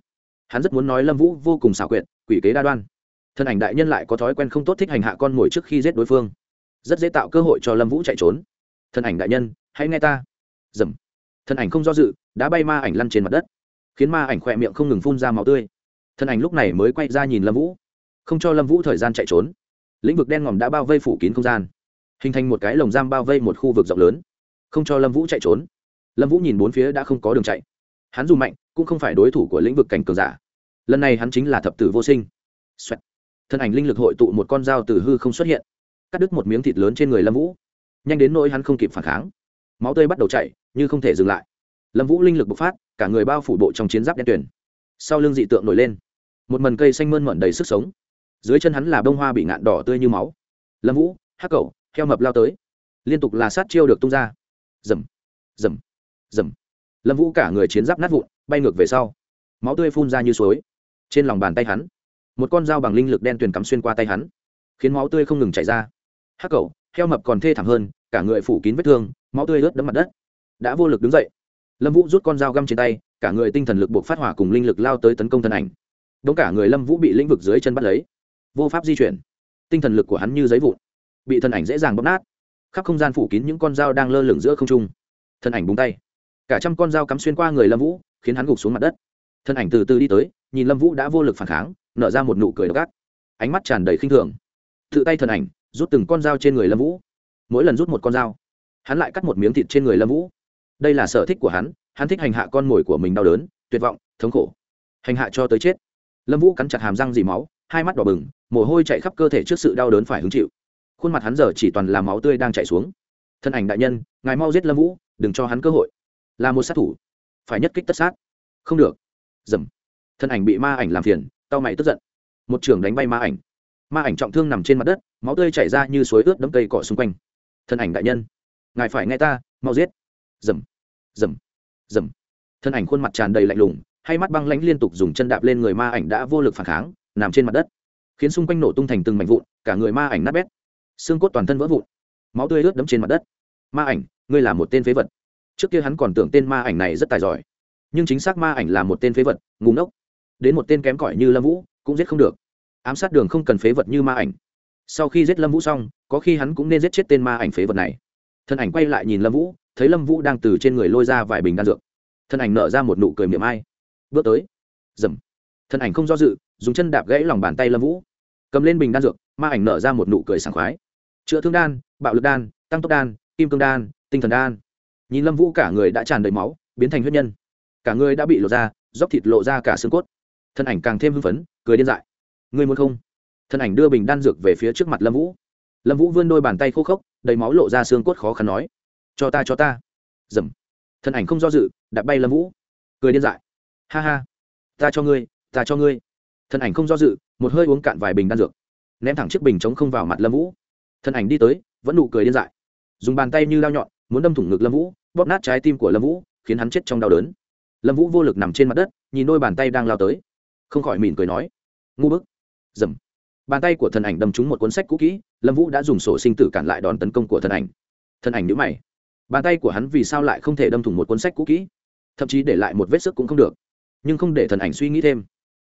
Hắn rất muốn nói lâm vũ vô cùng xảo quyệt, quỷ kế đa đoan. Thân ảnh đại nhân lại có thói quen không tốt thích hành hạ con mồi trước khi giết đối phương. Rất dễ tạo cơ hội cho lâm vũ chạy trốn. Thân ảnh đại nhân, hãy nghe ta. Dầm thân ảnh không do dự, đã bay ma ảnh lăn trên mặt đất. Khiến ma ảnh khỏe miệng không ngừng phun ra máu tươi. Thân ảnh lúc này mới quay ra nhìn lâm vũ. Không cho lâm vũ thời gian chạy trốn. Lĩnh vực đen ngòm đã bao vây phủ kín không gian. Hình thành một cái lồng giam bao vây một khu vực rộng lớn. Không cho lâm vũ chạy trốn. Lâm vũ nhìn bốn phía đã không có đường chạy. Hắn dù mạnh, cũng không phải đối thủ của lĩnh vực cảnh cường giả. Lần này hắn chính là thập tử vô sinh、Xoẹt. thân ảnh linh lực hội tụ một con dao từ hư không xuất hiện. Cắt đứt một miếng thịt lớn trên người lâm vũ. Nhanh đến nỗi hắn không kịp phản kháng máu tươi bắt đầu chảy, như không thể dừng lại. Lâm vũ linh lực bộc phát, cả người bao phủ bộ trong chiến giáp đen tuyển sau lưng dị tượng nổi lên. Một mần cây xanh mơn mận đầy sức sống. Dưới chân hắn là bông hoa bị ngạn đỏ tươi như máu. Lâm vũ, hắc cầu heo mập lao tới. Liên tục là sát chiêu được tung ra. Dầm dầm dầm lâm vũ cả người chiến giáp nát vụn, bay ngược về sau. Máu tươi phun ra như suối. Trên lòng bàn tay hắn, một con dao bằng linh lực đen tuyền cắm xuyên qua tay hắn, khiến máu tươi không ngừng chảy ra. Hắc cầu heo mập còn thê thảm hơn, cả người phủ kín vết thương máu tươi ướt đẫm mặt đất. Đã vô lực đứng dậy, lâm vũ rút con dao găm trên tay, cả người tinh thần lực buộc phát hỏa cùng linh lực lao tới tấn công thân ảnh. Đống cả người lâm vũ bị lĩnh vực dưới chân bắt lấy, vô pháp di chuyển. Tinh thần lực của hắn như giấy vụn, bị thân ảnh dễ dàng bóp nát. Khắp không gian phủ kín những con dao đang lơ lửng giữa không trung. Thân ảnh búng tay. Cả trăm con dao cắm xuyên qua người lâm vũ, khiến hắn gục xuống mặt đất. Thân ảnh từ từ đi tới, nhìn lâm vũ đã vô lực phản kháng, nở ra một nụ cười độc ác. Ánh mắt tràn đầy khinh thường. Tự tay thân ảnh, rút từng con dao trên người lâm vũ. Mỗi lần rút một con dao hắn lại cắt một miếng thịt trên người lâm vũ. Đây là sở thích của hắn hắn thích hành hạ con mồi của mình đau đớn, tuyệt vọng, thống khổ. Hành hạ cho tới chết. Lâm vũ cắn chặt hàm răng dì máu, hai mắt đỏ bừng, mồ hôi chạy khắp cơ thể trước sự đau đớn phải hứng chịu. Khuôn mặt hắn giờ chỉ toàn là máu tươi đang chảy xuống. Thân ảnh đại nhân, ngài mau giết lâm vũ, đừng cho hắn cơ hội. Là một sát thủ. Phải nhất kích tất sát. Không được. Dầm. Thân ảnh bị ma ảnh làm phiền, tao mày tức giận. Một trường đánh bay ma ảnh. Ma ảnh trọng thương nằm trên mặt đất, máu tươi chảy ra như suối ướt đẫm cây cỏ xung quanh. Thân ảnh đại nhân ngài phải nghe ta, mau giết. Dầm dầm dầm. Thân ảnh khuôn mặt tràn đầy lạnh lùng hay mắt băng lãnh liên tục dùng chân đạp lên người ma ảnh đã vô lực phản kháng, nằm trên mặt đất. Khiến xung quanh nổ tung thành từng mảnh vụn, cả người ma ảnh nát bét. Xương cốt toàn thân vỡ vụn, máu tươi ướt đẫm trên mặt đất. Ma ảnh, ngươi là một tên phế vật. Trước kia hắn còn tưởng tên ma ảnh này rất tài giỏi, nhưng chính xác ma ảnh là một tên phế vật ngủ ngốc. Đến một tên kém cỏi như lâm vũ, cũng giết không được. Ám sát đường không cần phế vật như ma ảnh. Sau khi giết lâm vũ xong, có khi hắn cũng nên giết chết tên ma ảnh phế vật này thân ảnh quay lại nhìn lâm vũ, thấy lâm vũ đang từ trên người lôi ra vài bình đan dược. Thân ảnh nở ra một nụ cười miệng ai. Bước tới. Dầm. Thân ảnh không do dự, dùng chân đạp gãy lòng bàn tay lâm vũ. Cầm lên bình đan dược, ma ảnh nở ra một nụ cười sảng khoái. Chữa thương đan, bạo lực đan, tăng tốc đan, kim cương đan, tinh thần đan. Nhìn lâm vũ cả người đã tràn đầy máu, biến thành huyết nhân. Cả người đã bị lộ ra dóc thịt lộ ra cả xương cốt. Thân ảnh càng thêm hưng phấn, cười điên dại. Ngươi muốn không? Thân ảnh đưa bình đan dược về phía trước mặt lâm vũ. Lâm vũ vươn đôi bàn tay khô khốc đầy máu lộ ra xương cốt khó khăn nói, cho ta cho ta. Dầm. Thân ảnh không do dự đã bay lâm vũ. Cười điên dại. Ha ha, ta cho ngươi, ta cho ngươi. Thân ảnh không do dự, một hơi uống cạn vài bình đan dược, ném thẳng chiếc bình trống không vào mặt lâm vũ. Thân ảnh đi tới, vẫn nụ cười điên dại. Dùng bàn tay như lao nhọn, muốn đâm thủng ngực lâm vũ, bóp nát trái tim của lâm vũ, khiến hắn chết trong đau đớn. Lâm vũ vô lực nằm trên mặt đất, nhìn đôi bàn tay đang lao tới. Không khỏi mỉm cười nói, ngu bức. Dầm. Bàn tay của thần ảnh đâm trúng một cuốn sách cũ kỹ lâm vũ đã dùng sổ sinh tử cản lại đòn tấn công của thần ảnh. Thần ảnh nhữ mày. Bàn tay của hắn vì sao lại không thể đâm thủng một cuốn sách cũ kỹ? Thậm chí để lại một vết sức cũng không được. Nhưng không để thần ảnh suy nghĩ thêm.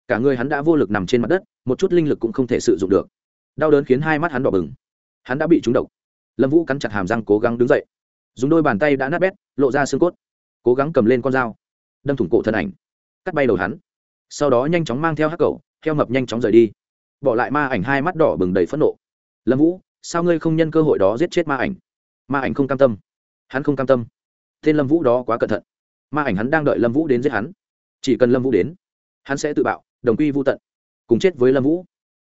Cả người hắn đã vô lực nằm trên mặt đất, một chút linh lực cũng không thể sử dụng được. Đau đớn khiến hai mắt hắn đỏ bừng. Hắn đã bị trúng độc. Lâm vũ cắn chặt hàm răng cố gắng đứng dậy. Dùng đôi bàn tay đã nát bét, lộ ra xương cốt. Cố gắng cầm lên con dao. Đâm thủng cổ thần ảnh. Cắt bay đầu hắn. Sau đó nhanh chóng mang theo hắc cầu theo mập nhanh chóng rời đi. Bỏ lại ma ảnh hai mắt đỏ bừng đầy phẫn nộ lâm vũ, sao ngươi không nhân cơ hội đó giết chết ma ảnh? Ma ảnh không cam tâm. Hắn không cam tâm. Tên lâm vũ đó quá cẩn thận. Ma ảnh hắn đang đợi lâm vũ đến giết hắn. Chỉ cần lâm vũ đến, hắn sẽ tự bạo, đồng quy vô tận, cùng chết với lâm vũ.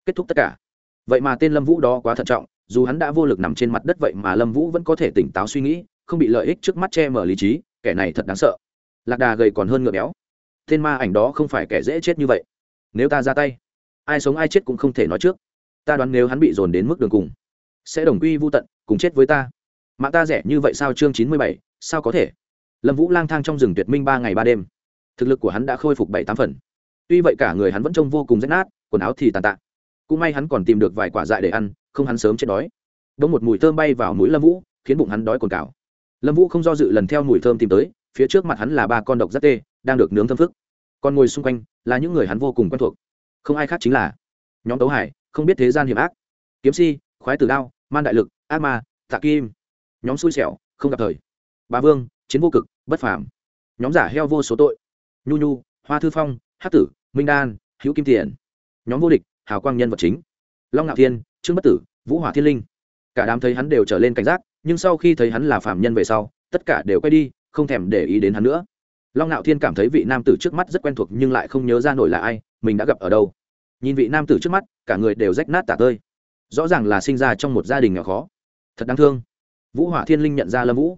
Kết thúc tất cả. Vậy mà tên lâm vũ đó quá thận trọng, dù hắn đã vô lực nằm trên mặt đất vậy mà lâm vũ vẫn có thể tỉnh táo suy nghĩ, không bị lợi ích trước mắt che mở lý trí, kẻ này thật đáng sợ. Lạc đà gầy còn hơn ngựa béo. Tên ma ảnh đó không phải kẻ dễ chết như vậy. Nếu ta ra tay, ai sống ai chết cũng không thể nói trước ta đoán nếu hắn bị dồn đến mức đường cùng, sẽ đồng quy vô tận, cùng chết với ta. Mạng ta rẻ như vậy sao chương chín mươi bảy, sao có thể? Lâm vũ lang thang trong rừng tuyệt minh ba ngày ba đêm. Thực lực của hắn đã khôi phục bảy tám phần. Tuy vậy cả người hắn vẫn trông vô cùng rách nát, quần áo thì tàn tạ. Cũng may hắn còn tìm được vài quả dại để ăn, không hắn sớm chết đói. Đ một mùi thơm bay vào mũi lâm vũ, khiến bụng hắn đói cồn cào lâm vũ không do dự lần theo mùi thơm tìm tới, phía trước mặt hắn là ba con độc rất tê, đang được nướng thơm phức. Còn ngồi xung quanh là những người hắn vô cùng quen thuộc. Không ai khác chính là nhóm tấu hải không biết thế gian hiểm ác. Kiếm si, khoái tử đao, man đại lực, ác ma, tạ kim. Nhóm xui xẻo, không gặp thời. Bà vương, chiến vô cực, bất phàm. Nhóm giả heo vô số tội. Nhu nhu, hoa thư phong, hát tử, minh đan, hữu kim tiền. Nhóm vô địch, hào quang nhân vật chính. Long ngạo thiên, trương bất tử, vũ hỏa thiên linh. Cả đám thấy hắn đều trở lên cảnh giác, nhưng sau khi thấy hắn là phạm nhân về sau, tất cả đều quay đi, không thèm để ý đến hắn nữa. Long ngạo thiên cảm thấy vị nam tử trước mắt rất quen thuộc nhưng lại không nhớ ra nổi là ai, mình đã gặp ở đâu nhìn vị nam tử trước mắt, cả người đều rách nát tả tơi. Rõ ràng là sinh ra trong một gia đình nghèo khó. Thật đáng thương. Vũ hỏa thiên linh nhận ra lâm vũ.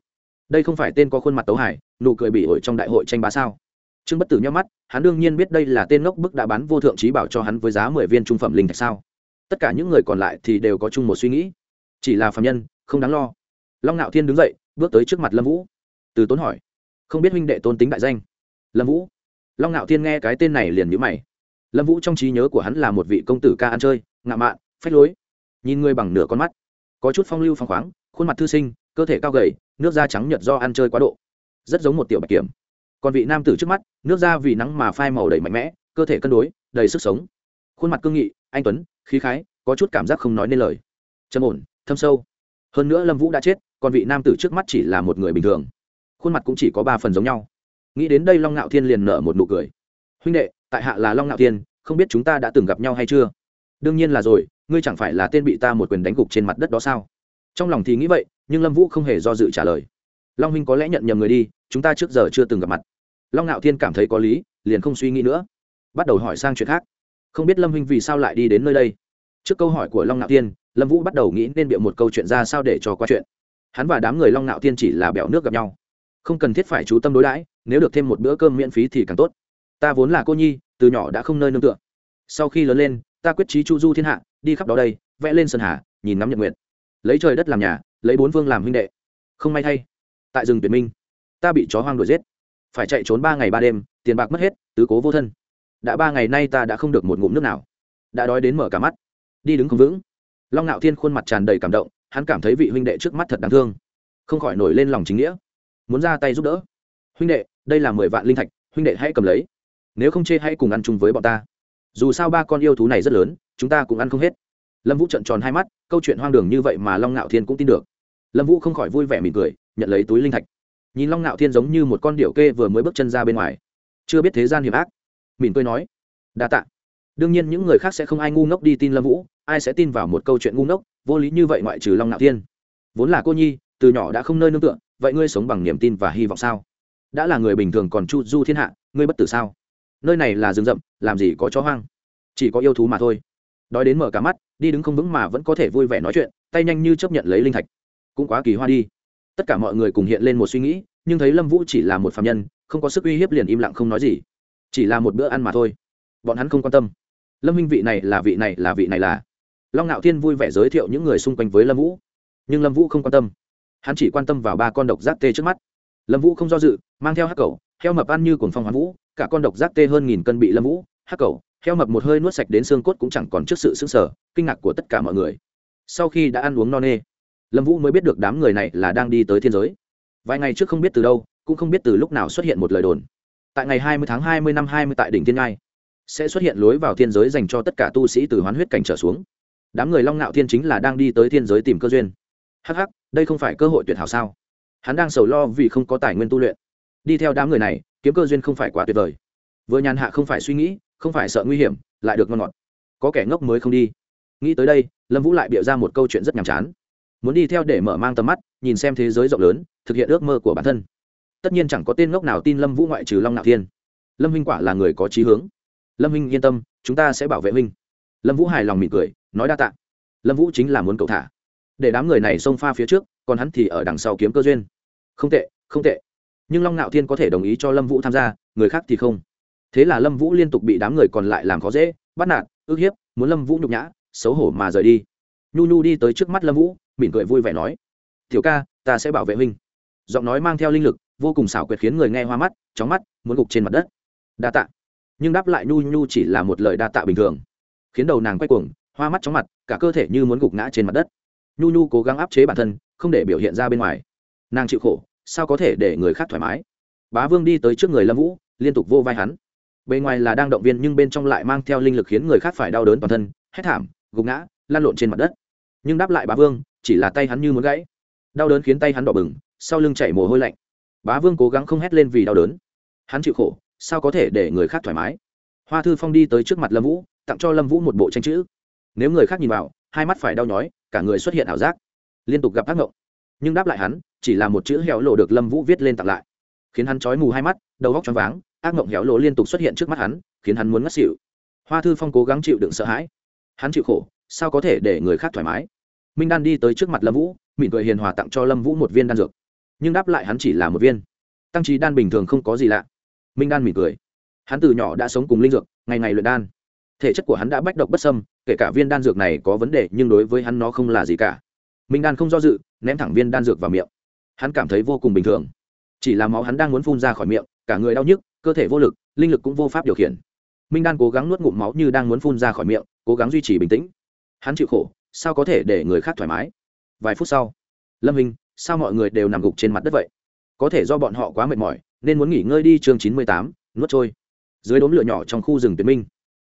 Đây không phải tên có khuôn mặt tấu hải nụ cười bị ổi trong đại hội tranh bá sao? Trương bất tử nhau mắt, hắn đương nhiên biết đây là tên ngốc bức đã bán vô thượng trí bảo cho hắn với giá mười viên trung phẩm linh thạch sao? Tất cả những người còn lại thì đều có chung một suy nghĩ. Chỉ là phạm nhân, không đáng lo. Long ngạo thiên đứng dậy, bước tới trước mặt lâm vũ. Từ tốn hỏi, không biết huynh đệ tôn tính đại danh? Lâm vũ. Long ngạo thiên nghe cái tên này liền nhữ mày lâm vũ trong trí nhớ của hắn là một vị công tử ca ăn chơi, ngạo mạn, phách lối. Nhìn người bằng nửa con mắt, có chút phong lưu phong khoáng, khuôn mặt thư sinh, cơ thể cao gầy, nước da trắng nhợt do ăn chơi quá độ. Rất giống một tiểu bạch kiểm. Còn vị nam tử trước mắt, nước da vì nắng mà phai màu đầy mạnh mẽ, cơ thể cân đối, đầy sức sống. Khuôn mặt cương nghị, anh tuấn, khí khái, có chút cảm giác không nói nên lời. Trầm ổn, thâm sâu. Hơn nữa lâm vũ đã chết, còn vị nam tử trước mắt chỉ là một người bình thường. Khuôn mặt cũng chỉ có ba phần giống nhau. Nghĩ đến đây long ngạo thiên liền nở một nụ cười. Huynh đệ tại hạ là long ngạo thiên, không biết chúng ta đã từng gặp nhau hay chưa? Đương nhiên là rồi, ngươi chẳng phải là tên bị ta một quyền đánh gục trên mặt đất đó sao? Trong lòng thì nghĩ vậy, nhưng lâm vũ không hề do dự trả lời. Long huynh có lẽ nhận nhầm người đi, chúng ta trước giờ chưa từng gặp mặt. Long ngạo thiên cảm thấy có lý, liền không suy nghĩ nữa. Bắt đầu hỏi sang chuyện khác. Không biết lâm huynh vì sao lại đi đến nơi đây? Trước câu hỏi của long ngạo thiên, lâm vũ bắt đầu nghĩ nên bịa một câu chuyện ra sao để cho qua chuyện. Hắn và đám người long ngạo thiên chỉ là bẻo nước gặp nhau. Không cần thiết phải chú tâm đối đãi, nếu được thêm một bữa cơm miễn phí thì càng tốt ta vốn là cô nhi, từ nhỏ đã không nơi nương tựa. Sau khi lớn lên, ta quyết trí chu du thiên hạ, đi khắp đó đây, vẽ lên sơn hà, nhìn ngắm nhật nguyện lấy trời đất làm nhà, lấy bốn vương làm huynh đệ. Không may thay, tại rừng tuyệt minh, ta bị chó hoang đuổi giết. Phải chạy trốn ba ngày ba đêm, tiền bạc mất hết, tứ cố vô thân. Đã ba ngày nay ta đã không được một ngụm nước nào. Đã đói đến mở cả mắt, đi đứng không vững. Long ngạo thiên khuôn mặt tràn đầy cảm động, hắn cảm thấy vị huynh đệ trước mắt thật đáng thương. Không khỏi nổi lên lòng chính nghĩa. Muốn ra tay giúp đỡ. Huynh đệ, đây là mười vạn linh thạch, huynh đệ hãy cầm lấy nếu không chê hãy cùng ăn chung với bọn ta. Dù sao ba con yêu thú này rất lớn, chúng ta cũng ăn không hết. Lâm vũ trận tròn hai mắt, câu chuyện hoang đường như vậy mà long ngạo thiên cũng tin được. Lâm vũ không khỏi vui vẻ mỉm cười, nhận lấy túi linh thạch. Nhìn long ngạo thiên giống như một con điệu kê vừa mới bước chân ra bên ngoài. Chưa biết thế gian hiểm ác. Mỉm cười nói, đa t ạ đương nhiên những người khác sẽ không ai ngu ngốc đi tin lâm vũ, ai sẽ tin vào một câu chuyện ngu ngốc, vô lý như vậy ngoại trừ long ngạo thiên. Vốn là cô nhi, từ nhỏ đã không nơi nương tựa, vậy ngươi sống bằng niềm tin và hy vọng sao? Đã là người bình thường còn chu du thiên hạ, ngươi bất tử sao? Nơi này là rừng rậm, làm gì có chó hoang. Chỉ có yêu thú mà thôi. Đói đến mở cả mắt, đi đứng không vững mà vẫn có thể vui vẻ nói chuyện, tay nhanh như chấp nhận lấy linh thạch. Cũng quá kỳ hoa đi. Tất cả mọi người cùng hiện lên một suy nghĩ, nhưng thấy lâm vũ chỉ là một phạm nhân, không có sức uy hiếp liền im lặng không nói gì. Chỉ là một bữa ăn mà thôi. Bọn hắn không quan tâm. Lâm minh vị này là vị này là vị này là. Long ngạo thiên vui vẻ giới thiệu những người xung quanh với lâm vũ. Nhưng lâm vũ không quan tâm. Hắn chỉ quan tâm vào ba con độc giác tê trước mắt. Lâm vũ không do dự, mang theo hắc cầu heo mập ăn như cồn phong hoán vũ, cả con độc giác tê hơn nghìn cân bị lâm vũ, hắc cầu, heo mập một hơi nuốt sạch đến xương cốt cũng chẳng còn trước sự sững sờ, kinh ngạc của tất cả mọi người. Sau khi đã ăn uống no nê, lâm vũ mới biết được đám người này là đang đi tới thiên giới. Vài ngày trước không biết từ đâu, cũng không biết từ lúc nào xuất hiện một lời đồn. Tại ngày hai mươi tháng hai mươi năm hai mươi tại đỉnh thiên ngai, sẽ xuất hiện lối vào thiên giới dành cho tất cả tu sĩ từ hoán huyết cảnh trở xuống. Đám người long ngạo thiên chính là đang đi tới thiên giới tìm cơ duyên. Hh đây không phải cơ hội tuyệt hảo sao? Hắn đang sầu lo vì không có tài nguyên tu luyện đi theo đám người này, kiếm cơ duyên không phải quá tuyệt vời. Vừa nhàn hạ không phải suy nghĩ, không phải sợ nguy hiểm, lại được ngon ngọt. Có kẻ ngốc mới không đi. Nghĩ tới đây, lâm vũ lại bịa ra một câu chuyện rất nhàm chán. Muốn đi theo để mở mang tầm mắt, nhìn xem thế giới rộng lớn, thực hiện ước mơ của bản thân. Tất nhiên chẳng có tên ngốc nào tin lâm vũ ngoại trừ long nạo thiên. Lâm huynh quả là người có trí hướng. Lâm huynh yên tâm, chúng ta sẽ bảo vệ huynh. Lâm vũ hài lòng mỉm cười, nói đa t ạ lâm vũ chính là muốn cậu thả. Để đám người này xông pha phía trước, còn hắn thì ở đằng sau kiếm cơ duyên. Không tệ không tệ nhưng long nạo thiên có thể đồng ý cho lâm vũ tham gia, người khác thì không. Thế là lâm vũ liên tục bị đám người còn lại làm khó dễ, bắt nạt, ức hiếp, muốn lâm vũ nhục nhã, xấu hổ mà rời đi. Nhu nhu đi tới trước mắt lâm vũ, mỉm cười vui vẻ nói, tiểu ca, ta sẽ bảo vệ huynh. Giọng nói mang theo linh lực, vô cùng xảo quyệt khiến người nghe hoa mắt, chóng mắt, muốn gục trên mặt đất. Đa tạ. Nhưng đáp lại nhu nhu chỉ là một lời đa tạ bình thường, khiến đầu nàng quay cuồng, hoa mắt chóng mặt, cả cơ thể như muốn gục ngã trên mặt đất. Nhu nhu cố gắng áp chế bản thân, không để biểu hiện ra bên ngoài. Nàng chịu khổ sao có thể để người khác thoải mái? Bá vương đi tới trước người lâm vũ, liên tục vô vai hắn. Bề ngoài là đang động viên nhưng bên trong lại mang theo linh lực khiến người khác phải đau đớn toàn thân, hét thảm, gục ngã lan lộn trên mặt đất. Nhưng đáp lại bá vương, chỉ là tay hắn như muốn gãy. Đau đớn khiến tay hắn đỏ bừng, sau lưng chảy mồ hôi lạnh. Bá vương cố gắng không hét lên vì đau đớn. Hắn chịu khổ, sao có thể để người khác thoải mái? Hoa thư phong đi tới trước mặt lâm vũ, tặng cho lâm vũ một bộ tranh chữ. Nếu người khác nhìn vào, hai mắt phải đau nhói, cả người xuất hiện ảo giác. Liên tục gặp ác ngộng nhưng đáp lại hắn, chỉ là một chữ héo lộ được lâm vũ viết lên tặng lại. Khiến hắn chói mù hai mắt, đầu góc choáng váng, ác mộng héo lộ liên tục xuất hiện trước mắt hắn, khiến hắn muốn ngất xỉu. Hoa thư phong cố gắng chịu đựng sợ hãi. Hắn chịu khổ, sao có thể để người khác thoải mái? Minh đan đi tới trước mặt lâm vũ, mỉm cười hiền hòa tặng cho lâm vũ một viên đan dược. Nhưng đáp lại hắn chỉ là một viên. Tăng trí đan bình thường không có gì lạ. Minh đan mỉm cười. Hắn từ nhỏ đã sống cùng linh dược, ngày ngày luyện đan. Thể chất của hắn đã bách độc bất sâm kể cả viên đan dược này có vấn đề, nhưng đối với hắn nó không là gì cả. Minh đan không do dự ném thẳng viên đan dược vào miệng. Hắn cảm thấy vô cùng bình thường. Chỉ là máu hắn đang muốn phun ra khỏi miệng, cả người đau nhức, cơ thể vô lực, linh lực cũng vô pháp điều khiển. Minh đan cố gắng nuốt ngụm máu như đang muốn phun ra khỏi miệng, cố gắng duy trì bình tĩnh. Hắn chịu khổ, sao có thể để người khác thoải mái? Vài phút sau, lâm hình sao mọi người đều nằm gục trên mặt đất vậy? Có thể do bọn họ quá mệt mỏi, nên muốn nghỉ ngơi đi chương chín mươi tám, nuốt trôi. Dưới đốm lửa nhỏ trong khu rừng tuyệt minh,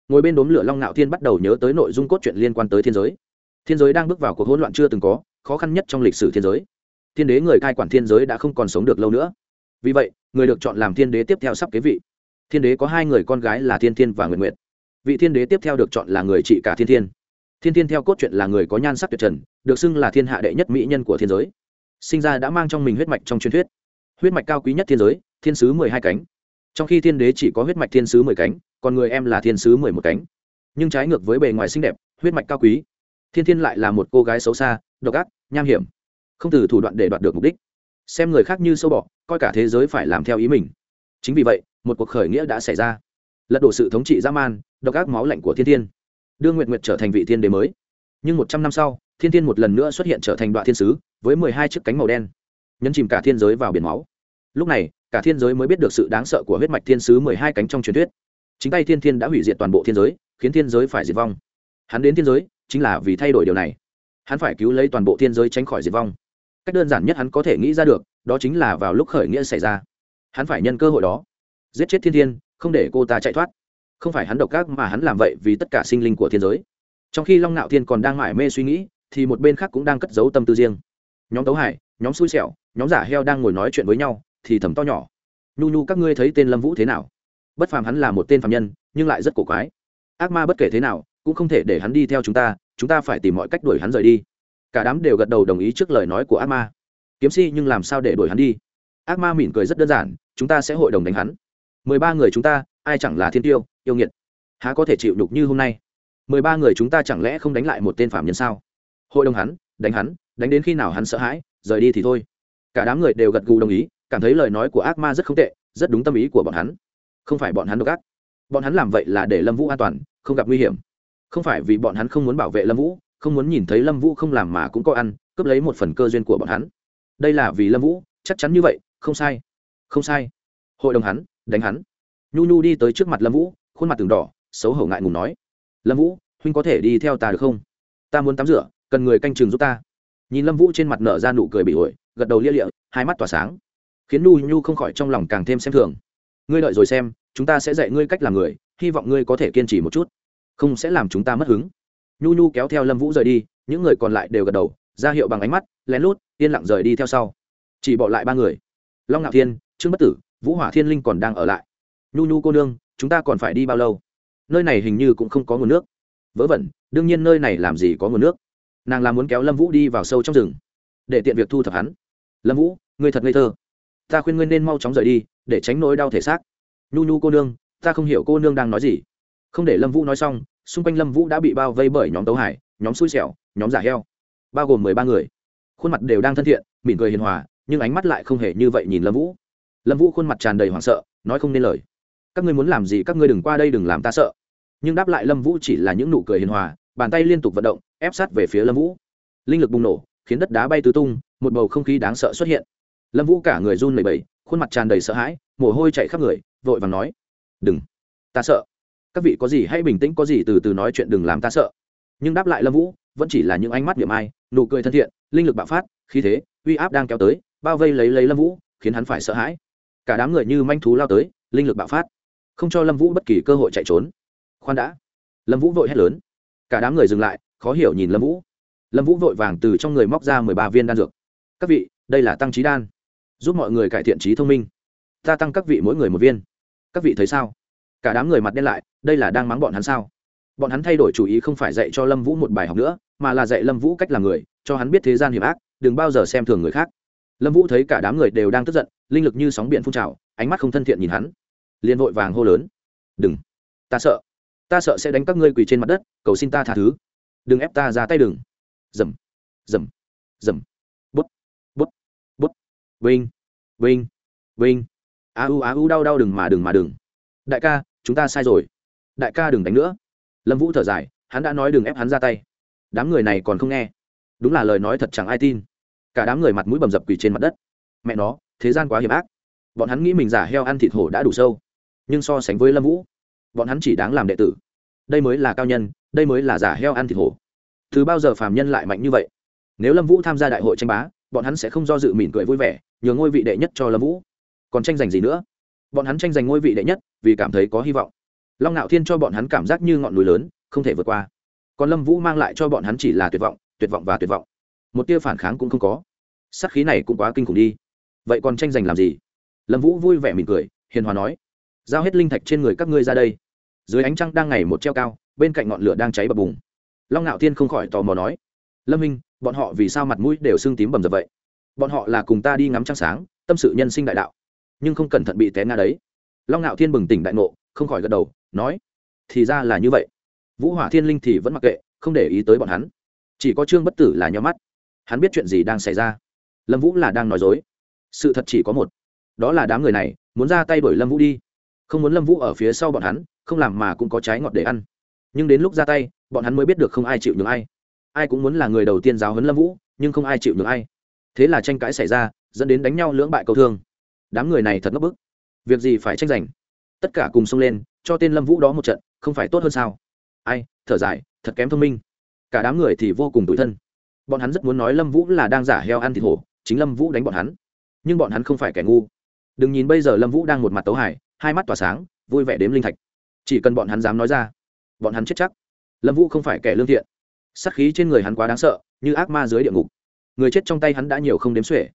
ngồi bên đốm lửa long ngạo thiên bắt đầu nhớ tới nội dung cốt truyện liên quan tới thiên giới. Thiên giới đang bước vào cuộc hỗn loạn chưa từng có khó khăn nhất trong lịch sử thiên giới. Thiên đế người cai quản thiên giới đã không còn sống được lâu nữa. Vì vậy, người được chọn làm thiên đế tiếp theo sắp kế vị. Thiên đế có hai người con gái là thiên thiên và nguyện nguyện vị thiên đế tiếp theo được chọn là người trị cả thiên thiên. Thiên thiên theo cốt truyện là người có nhan sắc tuyệt trần, được xưng là thiên hạ đệ nhất mỹ nhân của thiên giới. Sinh ra đã mang trong mình huyết mạch trong truyền thuyết. Huyết mạch cao quý nhất thiên giới, thiên sứ mười hai cánh. Trong khi thiên đế chỉ có huyết mạch thiên sứ mười cánh, còn người em là thiên sứ mười một cánh. Nhưng trái ngược với bề ngoài xinh đẹp, huyết mạch cao quý thiên thiên lại là một cô gái xấu xa, độc ác, nham hiểm. Không từ thủ đoạn để đoạt được mục đích. Xem người khác như sâu bọ, coi cả thế giới phải làm theo ý mình. Chính vì vậy, một cuộc khởi nghĩa đã xảy ra. Lật đổ sự thống trị dã man, độc ác máu lạnh của thiên thiên. Đưa nguyện nguyện trở thành vị thiên đế mới. Nhưng một trăm năm sau, thiên thiên một lần nữa xuất hiện trở thành đoạn thiên sứ, với mười hai chiếc cánh màu đen. Nhấn chìm cả thiên giới vào biển máu. Lúc này, cả thiên giới mới biết được sự đáng sợ của huyết mạch thiên sứ mười hai cánh trong truyền thuyết. Chính tay thiên thiên đã hủy diệt toàn bộ thiên giới, khiến thiên giới phải diệt vong. Hắn đến thiên giới chính là vì thay đổi điều này. Hắn phải cứu lấy toàn bộ thiên giới tránh khỏi diệt vong. Cách đơn giản nhất hắn có thể nghĩ ra được, đó chính là vào lúc khởi nghĩa xảy ra. Hắn phải nhân cơ hội đó. Giết chết thiên thiên, không để cô ta chạy thoát. Không phải hắn độc ác mà hắn làm vậy vì tất cả sinh linh của thiên giới. Trong khi long nạo thiên còn đang mải mê suy nghĩ, thì một bên khác cũng đang cất giấu tâm tư riêng. Nhóm tấu hải, nhóm xui xẻo, nhóm giả heo đang ngồi nói chuyện với nhau, thì thầm to nhỏ. Nhu nhu, các ngươi thấy tên lâm vũ thế nào? Bất phàm hắn là một tên phạm nhân, nhưng lại rất cổ quái. Ác ma bất kể thế nào cũng không thể để hắn đi theo chúng ta chúng ta phải tìm mọi cách đuổi hắn rời đi. Cả đám đều gật đầu đồng ý trước lời nói của ác ma. Kiếm si nhưng làm sao để đuổi hắn đi? Ác ma mỉm cười rất đơn giản, chúng ta sẽ hội đồng đánh hắn. Mười ba người chúng ta, ai chẳng là thiên tiêu, yêu nghiệt. Há có thể chịu đục như hôm nay? Mười ba người chúng ta chẳng lẽ không đánh lại một tên phạm nhân sao? Hội đồng hắn, đánh hắn, đánh đến khi nào hắn sợ hãi, rời đi thì thôi. Cả đám người đều gật gù đồng ý, cảm thấy lời nói của ác ma rất không tệ, rất đúng tâm ý của bọn hắn. Không phải bọn hắn độc ác. Bọn hắn làm vậy là để lâm vũ an toàn, không gặp nguy hiểm không phải vì bọn hắn không muốn bảo vệ lâm vũ, không muốn nhìn thấy lâm vũ không làm mà cũng có ăn, cướp lấy một phần cơ duyên của bọn hắn. Đây là vì lâm vũ, chắc chắn như vậy, không sai. Không sai. Hội đồng hắn, đánh hắn. Nhu nhu đi tới trước mặt lâm vũ, khuôn mặt từng đỏ, xấu hổ ngại ngùng nói. Lâm vũ, huynh có thể đi theo ta được không? Ta muốn tắm rửa, cần người canh chừng giúp ta. Nhìn lâm vũ trên mặt nở ra nụ cười bị ổi, gật đầu lia lịa, hai mắt tỏa sáng. Khiến nhu nhu không khỏi trong lòng càng thêm xem thường. Ngươi đợi rồi xem, chúng ta sẽ dạy ngươi cách làm người, hy vọng ngươi có thể kiên trì một chút không sẽ làm chúng ta mất hứng. Nhu nhu kéo theo lâm vũ rời đi, những người còn lại đều gật đầu, ra hiệu bằng ánh mắt, lén lút, yên lặng rời đi theo sau. Chỉ bỏ lại ba người. Long ngạo thiên, trương bất tử, vũ hỏa thiên linh còn đang ở lại. Nhu nhu cô nương, chúng ta còn phải đi bao lâu? Nơi này hình như cũng không có nguồn nước. Vớ vẩn, đương nhiên nơi này làm gì có nguồn nước. Nàng làm muốn kéo lâm vũ đi vào sâu trong rừng, để tiện việc thu thập hắn. Lâm vũ, ngươi thật ngây thơ. Ta khuyên ngươi nên mau chóng rời đi, để tránh nỗi đau thể xác. Nhu nhu cô nương, ta không hiểu cô nương đang nói gì không để lâm vũ nói xong, xung quanh lâm vũ đã bị bao vây bởi nhóm tấu hải, nhóm xui xẻo, nhóm giả heo, bao gồm mười ba người. Khuôn mặt đều đang thân thiện, mỉm cười hiền hòa, nhưng ánh mắt lại không hề như vậy nhìn lâm vũ. Lâm vũ khuôn mặt tràn đầy hoảng sợ, nói không nên lời. Các ngươi muốn làm gì, các ngươi đừng qua đây, đừng làm ta sợ. Nhưng đáp lại lâm vũ chỉ là những nụ cười hiền hòa, bàn tay liên tục vận động, ép sát về phía lâm vũ. Linh lực bùng nổ, khiến đất đá bay tứ tung, một bầu không khí đáng sợ xuất hiện. Lâm vũ cả người run lẩy bẩy, khuôn mặt tràn đầy sợ hãi, mồ hôi chạy khắp người, vội vàng nói, đừng, ta sợ các vị có gì hãy bình tĩnh, có gì từ từ nói chuyện đừng làm ta sợ. Nhưng đáp lại lâm vũ, vẫn chỉ là những ánh mắt niệm ai, nụ cười thân thiện, linh lực bạo phát, khí thế, uy áp đang kéo tới, bao vây lấy lấy lâm vũ, khiến hắn phải sợ hãi. Cả đám người như manh thú lao tới, linh lực bạo phát, không cho lâm vũ bất kỳ cơ hội chạy trốn. Khoan đã. Lâm vũ vội hét lớn. Cả đám người dừng lại, khó hiểu nhìn lâm vũ. Lâm vũ vội vàng từ trong người móc ra mười ba viên đan dược. Các vị, đây là tăng trí đan. Giúp mọi người cải thiện trí thông minh. Ta tăng các vị mỗi người một viên. Các vị thấy sao? Cả đám người mặt đen lại, đây là đang mắng bọn hắn sao? Bọn hắn thay đổi chủ ý không phải dạy cho lâm vũ một bài học nữa, mà là dạy lâm vũ cách làm người, cho hắn biết thế gian hiểm ác, đừng bao giờ xem thường người khác. Lâm vũ thấy cả đám người đều đang tức giận, linh lực như sóng biển phun trào, ánh mắt không thân thiện nhìn hắn. Liền vội vàng hô lớn. Đừng. Ta sợ. Ta sợ sẽ đánh các ngươi quỳ trên mặt đất, cầu xin ta tha thứ. Đừng ép ta ra tay đừng. Dầm. Dầm. Dầm. Bút. Bút. Bút. Vinh. Vinh. Vinh. A u a u đau đau đừng mà đừng mà đừng. Đại ca chúng ta sai rồi. Đại ca đừng đánh nữa. Lâm vũ thở dài, hắn đã nói đừng ép hắn ra tay. Đám người này còn không nghe. Đúng là lời nói thật chẳng ai tin. Cả đám người mặt mũi bầm dập quỳ trên mặt đất. Mẹ nó, thế gian quá hiểm ác. Bọn hắn nghĩ mình giả heo ăn thịt hổ đã đủ sâu. Nhưng so sánh với lâm vũ, bọn hắn chỉ đáng làm đệ tử. Đây mới là cao nhân, đây mới là giả heo ăn thịt hổ. Từ bao giờ phàm nhân lại mạnh như vậy? Nếu lâm vũ tham gia đại hội tranh bá, bọn hắn sẽ không do dự mỉm cười vui vẻ, nhường ngôi vị đệ nhất cho lâm vũ. Còn tranh giành gì nữa? Bọn hắn tranh giành ngôi vị đệ nhất, vì cảm thấy có hy vọng. Long ngạo thiên cho bọn hắn cảm giác như ngọn núi lớn, không thể vượt qua. Còn lâm vũ mang lại cho bọn hắn chỉ là tuyệt vọng tuyệt vọng và tuyệt vọng. Một tia phản kháng cũng không có. Sắc khí này cũng quá kinh khủng đi. Vậy còn tranh giành làm gì? Lâm vũ vui vẻ mỉm cười, hiền hòa nói, giao hết linh thạch trên người các ngươi ra đây. Dưới ánh trăng đang ngày một treo cao, bên cạnh ngọn lửa đang cháy bập bùng. Long ngạo thiên không khỏi tò mò nói, lâm minh, bọn họ vì sao mặt mũi đều sưng tím bầm dập vậy? Bọn họ là cùng ta đi ngắm trăng sáng, tâm sự nhân sinh đại đạo nhưng không cẩn thận bị té ngã đấy. Long ngạo thiên bừng tỉnh đại ngộ, không khỏi gật đầu, nói, thì ra là như vậy. Vũ hỏa thiên linh thì vẫn mặc kệ, không để ý tới bọn hắn. Chỉ có trương bất tử là nhó mắt. Hắn biết chuyện gì đang xảy ra? Lâm vũ là đang nói dối. Sự thật chỉ có một. Đó là đám người này, muốn ra tay đuổi lâm vũ đi. Không muốn lâm vũ ở phía sau bọn hắn, không làm mà cũng có trái ngọt để ăn. Nhưng đến lúc ra tay, bọn hắn mới biết được không ai chịu nhường ai. Ai cũng muốn là người đầu tiên giáo huấn lâm vũ, nhưng không ai chịu nhường ai. Thế là tranh cãi xảy ra, dẫn đến đánh nhau lưỡng bại cầu thương đám người này thật ngốc bức. Việc gì phải tranh giành? Tất cả cùng xông lên, cho tên lâm vũ đó một trận, không phải tốt hơn sao? Ai, thở dài, thật kém thông minh. Cả đám người thì vô cùng tủi thân. Bọn hắn rất muốn nói lâm vũ là đang giả heo ăn thịt hổ, chính lâm vũ đánh bọn hắn. Nhưng bọn hắn không phải kẻ ngu. Đừng nhìn bây giờ lâm vũ đang một mặt tấu hải hai mắt tỏa sáng, vui vẻ đếm linh thạch. Chỉ cần bọn hắn dám nói ra, bọn hắn chết chắc. Lâm vũ không phải kẻ lương thiện. Sắc khí trên người hắn quá đáng sợ, như ác ma dưới địa ngục. Người chết trong tay hắn đã nhiều không đếm xuể.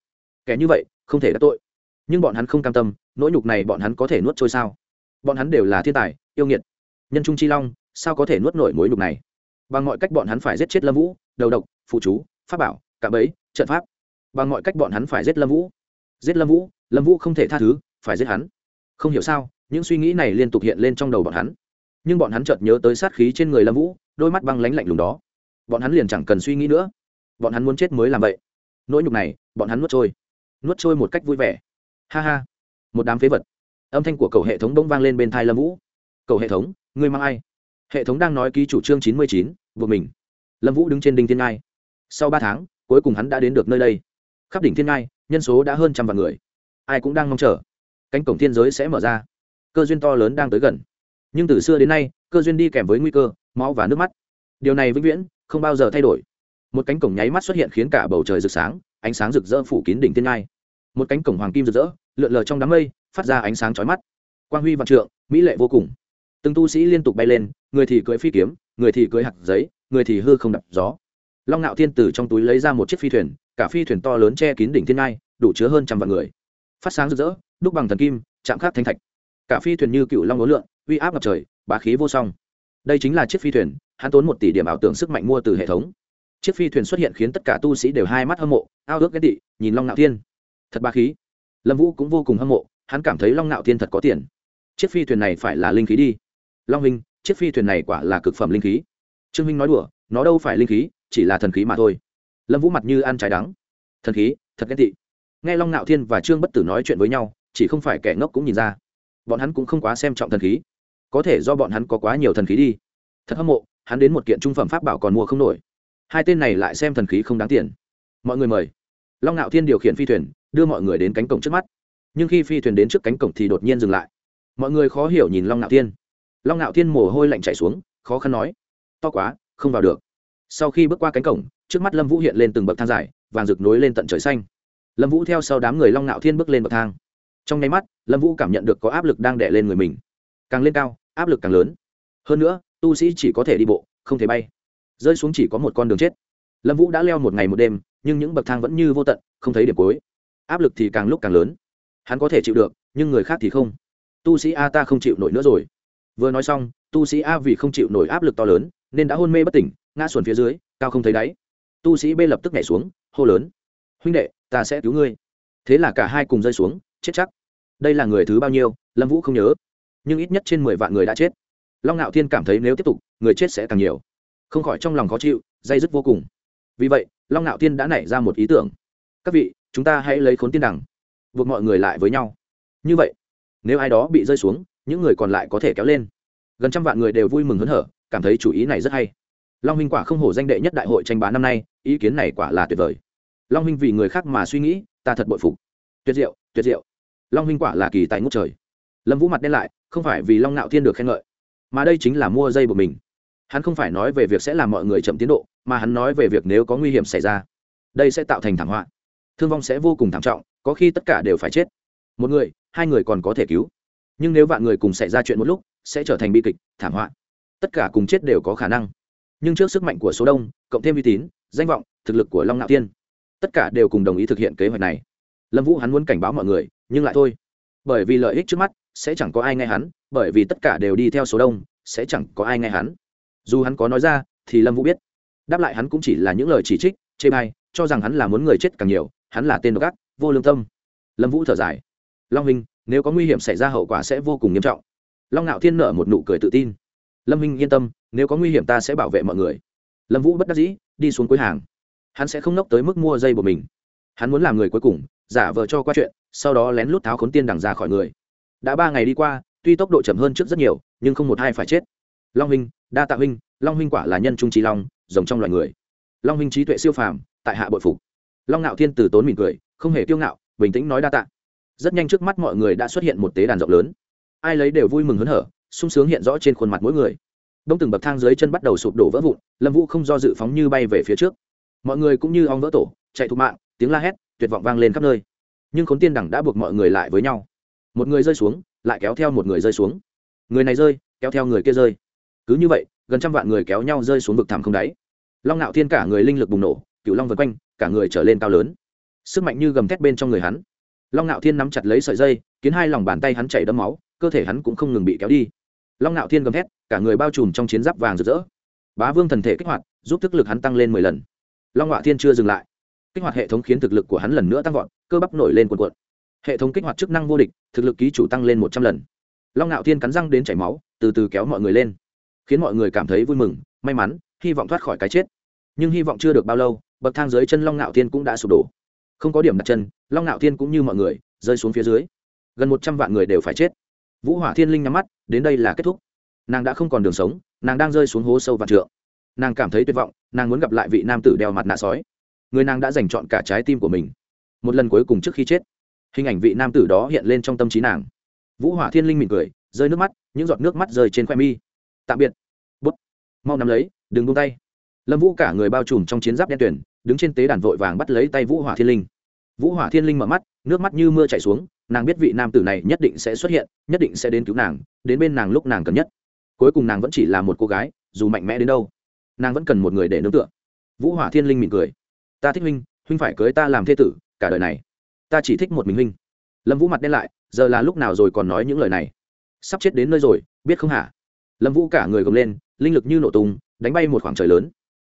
Kẻ như vậy, không thể đã tội nhưng bọn hắn không cam tâm, nỗi nhục này bọn hắn có thể nuốt trôi sao? Bọn hắn đều là thiên tài, yêu nghiệt. Nhân trung chi long, sao có thể nuốt nổi mối nhục này? Bằng mọi cách bọn hắn phải giết chết lâm vũ, đầu độc phụ chú, pháp bảo, cạm bẫy, trận pháp. Bằng mọi cách bọn hắn phải giết lâm vũ. Giết lâm vũ lâm vũ không thể tha thứ, phải giết hắn. Không hiểu sao, những suy nghĩ này liên tục hiện lên trong đầu bọn hắn. Nhưng bọn hắn chợt nhớ tới sát khí trên người lâm vũ, đôi mắt băng lánh lạnh lùng đó. Bọn hắn liền chẳng cần suy nghĩ nữa. Bọn hắn muốn chết mới làm vậy. Nỗi nhục này, bọn hắn nuốt trôi. Nuốt trôi một cách vui vẻ ha ha. Một đám phế vật. Âm thanh của cầu hệ thống bỗng vang lên bên thai lâm vũ. Cầu hệ thống, ngươi mang ai? Hệ thống đang nói ký chủ trương chín mươi chín, buộc mình. Lâm vũ đứng trên đinh thiên ngai. Sau ba tháng, cuối cùng hắn đã đến được nơi đây. Khắp đỉnh thiên ngai, nhân số đã hơn trăm vạn người. Ai cũng đang mong chờ. Cánh cổng thiên giới sẽ mở ra. Cơ duyên to lớn đang tới gần. Nhưng từ xưa đến nay, cơ duyên đi kèm với nguy cơ, máu và nước mắt. Điều này vĩnh viễn không bao giờ thay đổi. Một cánh cổng nháy mắt xuất hiện khiến cả bầu trời rực sáng, ánh sáng rực rỡ phủ kín đỉnh thiên ngai một cánh cổng hoàng kim rực rỡ, lượn lờ trong đám mây, phát ra ánh sáng chói mắt. Quang huy vạn trượng, mỹ lệ vô cùng. Từng tu sĩ liên tục bay lên, người thì cưỡi phi kiếm, người thì cưỡi hạt giấy, người thì hư không đập gió. Long ngạo thiên tử trong túi lấy ra một chiếc phi thuyền, cả phi thuyền to lớn che kín đỉnh thiên ngai, đủ chứa hơn trăm vạn người. Phát sáng rực rỡ, đúc bằng thần kim, chạm khắc thanh thạch. Cả phi thuyền như cựu long ố lượn, uy áp ngập trời, bá khí vô song. Đây chính là chiếc phi thuyền, hắn tốn một tỷ điểm ảo tưởng sức mạnh mua từ hệ thống. Chiếc phi thuyền xuất hiện khiến tất cả tu sĩ đều hai mắt hâm mộ, ao ước ghét tị, nhìn long ngạo thiên thật ba khí. Lâm vũ cũng vô cùng hâm mộ, hắn cảm thấy long ngạo thiên thật có tiền. Chiếc phi thuyền này phải là linh khí đi. Long huynh, chiếc phi thuyền này quả là cực phẩm linh khí. Trương huynh nói đùa, nó đâu phải linh khí, chỉ là thần khí mà thôi. Lâm vũ mặt như ăn trái đắng. Thần khí, thật ghét tị. Nghe long ngạo thiên và trương bất tử nói chuyện với nhau, chỉ không phải kẻ ngốc cũng nhìn ra. Bọn hắn cũng không quá xem trọng thần khí. Có thể do bọn hắn có quá nhiều thần khí đi. Thật hâm mộ, hắn đến một kiện trung phẩm pháp bảo còn mua không nổi. Hai tên này lại xem thần khí không đáng tiền. Mọi người mời. Long ngạo thiên điều khiển phi thuyền đưa mọi người đến cánh cổng trước mắt. Nhưng khi phi thuyền đến trước cánh cổng thì đột nhiên dừng lại. Mọi người khó hiểu nhìn long ngạo thiên. Long ngạo thiên mồ hôi lạnh chảy xuống, khó khăn nói, to quá, không vào được. Sau khi bước qua cánh cổng, trước mắt lâm vũ hiện lên từng bậc thang dài, vàng rực nối lên tận trời xanh. Lâm vũ theo sau đám người long ngạo thiên bước lên bậc thang. Trong nháy mắt, lâm vũ cảm nhận được có áp lực đang đè lên người mình. Càng lên cao, áp lực càng lớn. Hơn nữa, tu sĩ chỉ có thể đi bộ, không thể bay. Rơi xuống chỉ có một con đường chết. Lâm vũ đã leo một ngày một đêm, nhưng những bậc thang vẫn như vô tận, không thấy điểm cuối áp lực thì càng lúc càng lớn. Hắn có thể chịu được, nhưng người khác thì không. Tu sĩ a ta không chịu nổi nữa rồi. Vừa nói xong, tu sĩ a vì không chịu nổi áp lực to lớn, nên đã hôn mê bất tỉnh, ngã xuồn phía dưới, cao không thấy đáy. Tu sĩ b lập tức nhảy xuống, hô lớn. Huynh đệ, ta sẽ cứu ngươi. Thế là cả hai cùng rơi xuống, chết chắc. Đây là người thứ bao nhiêu, lâm vũ không nhớ. Nhưng ít nhất trên mười vạn người đã chết. Long ngạo thiên cảm thấy nếu tiếp tục, người chết sẽ càng nhiều. Không khỏi trong lòng khó chịu, dây dứt vô cùng. Vì vậy, long ngạo thiên đã nảy ra một ý tưởng. Các vị chúng ta hãy lấy khốn tiên đẳng buộc mọi người lại với nhau. Như vậy, nếu ai đó bị rơi xuống, những người còn lại có thể kéo lên. Gần trăm vạn người đều vui mừng hớn hở, cảm thấy chủ ý này rất hay. Long minh quả không hổ danh đệ nhất đại hội tranh bá năm nay, ý kiến này quả là tuyệt vời. Long minh vì người khác mà suy nghĩ, ta thật bội phục. Tuyệt diệu tuyệt diệu. Long minh quả là kỳ tài ngút trời. Lâm vũ mặt đen lại, không phải vì long nạo thiên được khen ngợi, mà đây chính là mua dây của mình. Hắn không phải nói về việc sẽ làm mọi người chậm tiến độ, mà hắn nói về việc nếu có nguy hiểm xảy ra, đây sẽ tạo thành thảm họa thương vong sẽ vô cùng thảm trọng, có khi tất cả đều phải chết. Một người, hai người còn có thể cứu. Nhưng nếu vạn người cùng xảy ra chuyện một lúc, sẽ trở thành bi kịch, thảm họa. Tất cả cùng chết đều có khả năng. Nhưng trước sức mạnh của số đông, cộng thêm uy tín, danh vọng, thực lực của long ngạo tiên tất cả đều cùng đồng ý thực hiện kế hoạch này. Lâm vũ hắn muốn cảnh báo mọi người, nhưng lại thôi. Bởi vì lợi ích trước mắt, sẽ chẳng có ai nghe hắn, bởi vì tất cả đều đi theo số đông, sẽ chẳng có ai nghe hắn. Dù hắn có nói ra, thì lâm vũ biết. Đáp lại hắn cũng chỉ là những lời chỉ trích, chê bai, cho rằng hắn là muốn người chết càng nhiều hắn là tên độc ác, vô lương tâm. Lâm vũ thở dài. Long huynh, nếu có nguy hiểm xảy ra hậu quả sẽ vô cùng nghiêm trọng. Long ngạo thiên nở một nụ cười tự tin. Lâm huynh yên tâm, nếu có nguy hiểm ta sẽ bảo vệ mọi người. Lâm vũ bất đắc dĩ, đi xuống cuối hàng. Hắn sẽ không nốc tới mức mua dây của mình. Hắn muốn làm người cuối cùng, giả vờ cho qua chuyện, sau đó lén lút tháo khốn tiên đằng ra khỏi người. Đã ba ngày đi qua, tuy tốc độ chậm hơn trước rất nhiều, nhưng không một hai phải chết. Long huynh, đa tạ huynh, long huynh quả là nhân trung trí long, rồng trong loài người. Long huynh trí tuệ siêu phàm, tại hạ bội phục long ngạo thiên từ tốn mỉm cười, không hề kiêu ngạo, bình tĩnh nói đa tạ. Rất nhanh trước mắt mọi người đã xuất hiện một tế đàn rộng lớn. Ai lấy đều vui mừng hớn hở, sung sướng hiện rõ trên khuôn mặt mỗi người. Đông từng bậc thang dưới chân bắt đầu sụp đổ vỡ vụn, lâm vũ không do dự phóng như bay về phía trước. Mọi người cũng như ong vỡ tổ, chạy thục mạng, tiếng la hét, tuyệt vọng vang lên khắp nơi. Nhưng khốn tiên đẳng đã buộc mọi người lại với nhau. Một người rơi xuống, lại kéo theo một người rơi xuống. Người này rơi, kéo theo người kia rơi. Cứ như vậy, gần trăm vạn người kéo nhau rơi xuống vực thẳm không đáy. Long ngạo thiên cả người linh lực bùng nổ cựu long vân quanh cả người trở lên cao lớn. Sức mạnh như gầm thét bên trong người hắn. Long ngạo thiên nắm chặt lấy sợi dây khiến hai lòng bàn tay hắn chảy đấm máu, cơ thể hắn cũng không ngừng bị kéo đi. Long ngạo thiên gầm thét, cả người bao trùm trong chiến giáp vàng rực rỡ. Bá vương thần thể kích hoạt, giúp thức lực hắn tăng lên mười lần. Long ngạo thiên chưa dừng lại. Kích hoạt hệ thống khiến thực lực của hắn lần nữa tăng vọt, cơ bắp nổi lên cuộn cuộn. Hệ thống kích hoạt chức năng vô địch, thực lực ký chủ tăng lên một trăm lần. Long ngạo thiên cắn răng đến chảy máu, từ từ kéo mọi người lên. Khiến mọi người cảm thấy vui mừng, may mắn, hy vọng thoát khỏi cái chết. Nhưng hy vọng chưa được bao lâu bậc thang dưới chân long ngạo thiên cũng đã sụp đổ. Không có điểm đặt chân, long ngạo thiên cũng như mọi người, rơi xuống phía dưới. Gần một trăm vạn người đều phải chết. Vũ hỏa thiên linh nhắm mắt, đến đây là kết thúc. Nàng đã không còn đường sống, nàng đang rơi xuống hố sâu vạn trượng. Nàng cảm thấy tuyệt vọng, nàng muốn gặp lại vị nam tử đeo mặt nạ sói. Người nàng đã dành chọn cả trái tim của mình. Một lần cuối cùng trước khi chết, hình ảnh vị nam tử đó hiện lên trong tâm trí nàng. Vũ hỏa thiên linh mỉm cười, rơi nước mắt, những giọt nước mắt rơi trên khoe mi. Tạm biệt. Bút. Mau nắm lấy, đừng buông tay lâm vũ cả người bao trùm trong chiến giáp đen tuyển đứng trên tế đàn vội vàng bắt lấy tay vũ hỏa thiên linh. Vũ hỏa thiên linh mở mắt, nước mắt như mưa chảy xuống, nàng biết vị nam tử này nhất định sẽ xuất hiện, nhất định sẽ đến cứu nàng, đến bên nàng lúc nàng cần nhất. Cuối cùng nàng vẫn chỉ là một cô gái, dù mạnh mẽ đến đâu, nàng vẫn cần một người để nương tựa. Vũ hỏa thiên linh mỉm cười. Ta thích huynh huynh phải cưới ta làm thê tử, cả đời này. Ta chỉ thích một mình huynh. Lâm vũ mặt đen lại, giờ là lúc nào rồi còn nói những lời này? Sắp chết đến nơi rồi, biết không hả? Lâm vũ cả người gồng lên, linh lực như nổ tung, đánh bay một khoảng trời lớn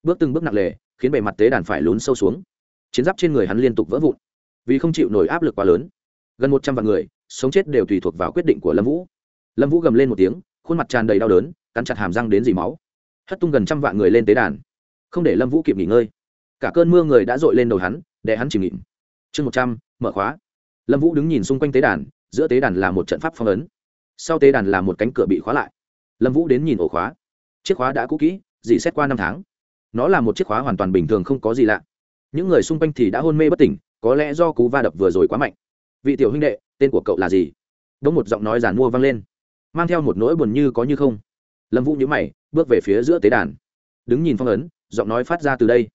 bước từng bước nặng lề, khiến bề mặt tế đàn phải lún sâu xuống. Chiến giáp trên người hắn liên tục vỡ vụn. Vì không chịu nổi áp lực quá lớn, gần một trăm vạn người, sống chết đều tùy thuộc vào quyết định của lâm vũ. Lâm vũ gầm lên một tiếng, khuôn mặt tràn đầy đau đớn, cắn chặt hàm răng đến dì máu. Hất tung gần trăm vạn người lên tế đàn. Không để lâm vũ kịp nghỉ ngơi. Cả cơn mưa người đã dội lên đầu hắn để hắn chìm nghịm. Chương một trăm, mở khóa. Lâm vũ đứng nhìn xung quanh tế đàn, giữa tế đàn là một trận pháp phong ấn. Sau tế đàn là một cánh cửa bị khóa lại. Lâm vũ đến nhìn ổ khóa. Chiếc khóa đã cũ kỹ, dì xét qua năm tháng nó là một chiếc khóa hoàn toàn bình thường không có gì lạ. Những người xung quanh thì đã hôn mê bất tỉnh, có lẽ do cú va đập vừa rồi quá mạnh. Vị tiểu huynh đệ, tên của cậu là gì? Đống một giọng nói giàn mua vang lên. Mang theo một nỗi buồn như có như không. Lâm vũ nhữ mày, bước về phía giữa tế đàn. Đứng nhìn phong ấn, giọng nói phát ra từ đây.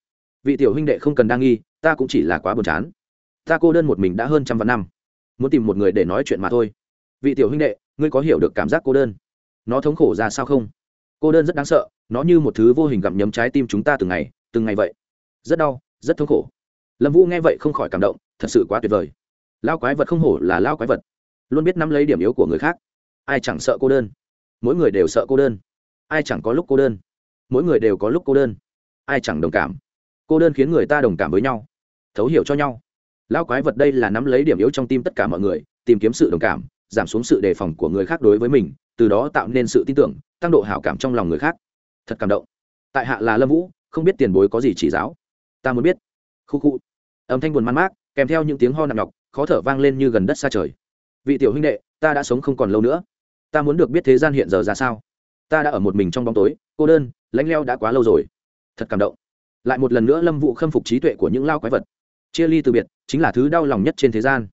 Vị tiểu huynh đệ không cần đa nghi, ta cũng chỉ là quá buồn chán. Ta cô đơn một mình đã hơn trăm vạn năm. Muốn tìm một người để nói chuyện mà thôi. Vị tiểu huynh đệ, ngươi có hiểu được cảm giác cô đơn? Nó thống khổ ra sao không? Cô đơn rất đáng sợ, nó như một thứ vô hình gặm nhấm trái tim chúng ta từng ngày từng ngày vậy. Rất đau, rất thống khổ. Lâm vũ nghe vậy không khỏi cảm động, thật sự quá tuyệt vời. Lao quái vật không hổ là lao quái vật. Luôn biết nắm lấy điểm yếu của người khác. Ai chẳng sợ cô đơn? Mỗi người đều sợ cô đơn. Ai chẳng có lúc cô đơn? Mỗi người đều có lúc cô đơn. Ai chẳng đồng cảm? Cô đơn khiến người ta đồng cảm với nhau. Thấu hiểu cho nhau. Lao quái vật đây là nắm lấy điểm yếu trong tim tất cả mọi người, tìm kiếm sự đồng cảm, giảm xuống sự đề phòng của người khác đối với mình từ đó tạo nên sự tin tưởng tăng độ hảo cảm trong lòng người khác. Thật cảm động. Tại hạ là lâm vũ không biết tiền bối có gì chỉ giáo. Ta muốn biết. Khu khu. Âm thanh buồn man mác kèm theo những tiếng ho nặng nhọc khó thở vang lên như gần đất xa trời. Vị tiểu huynh đệ ta đã sống không còn lâu nữa. Ta muốn được biết thế gian hiện giờ ra sao. Ta đã ở một mình trong bóng tối cô đơn lãnh leo đã quá lâu rồi. Thật cảm động. Lại một lần nữa lâm vụ khâm phục trí tuệ của những lao quái vật. Chia ly từ biệt chính là thứ đau lòng nhất trên thế gian.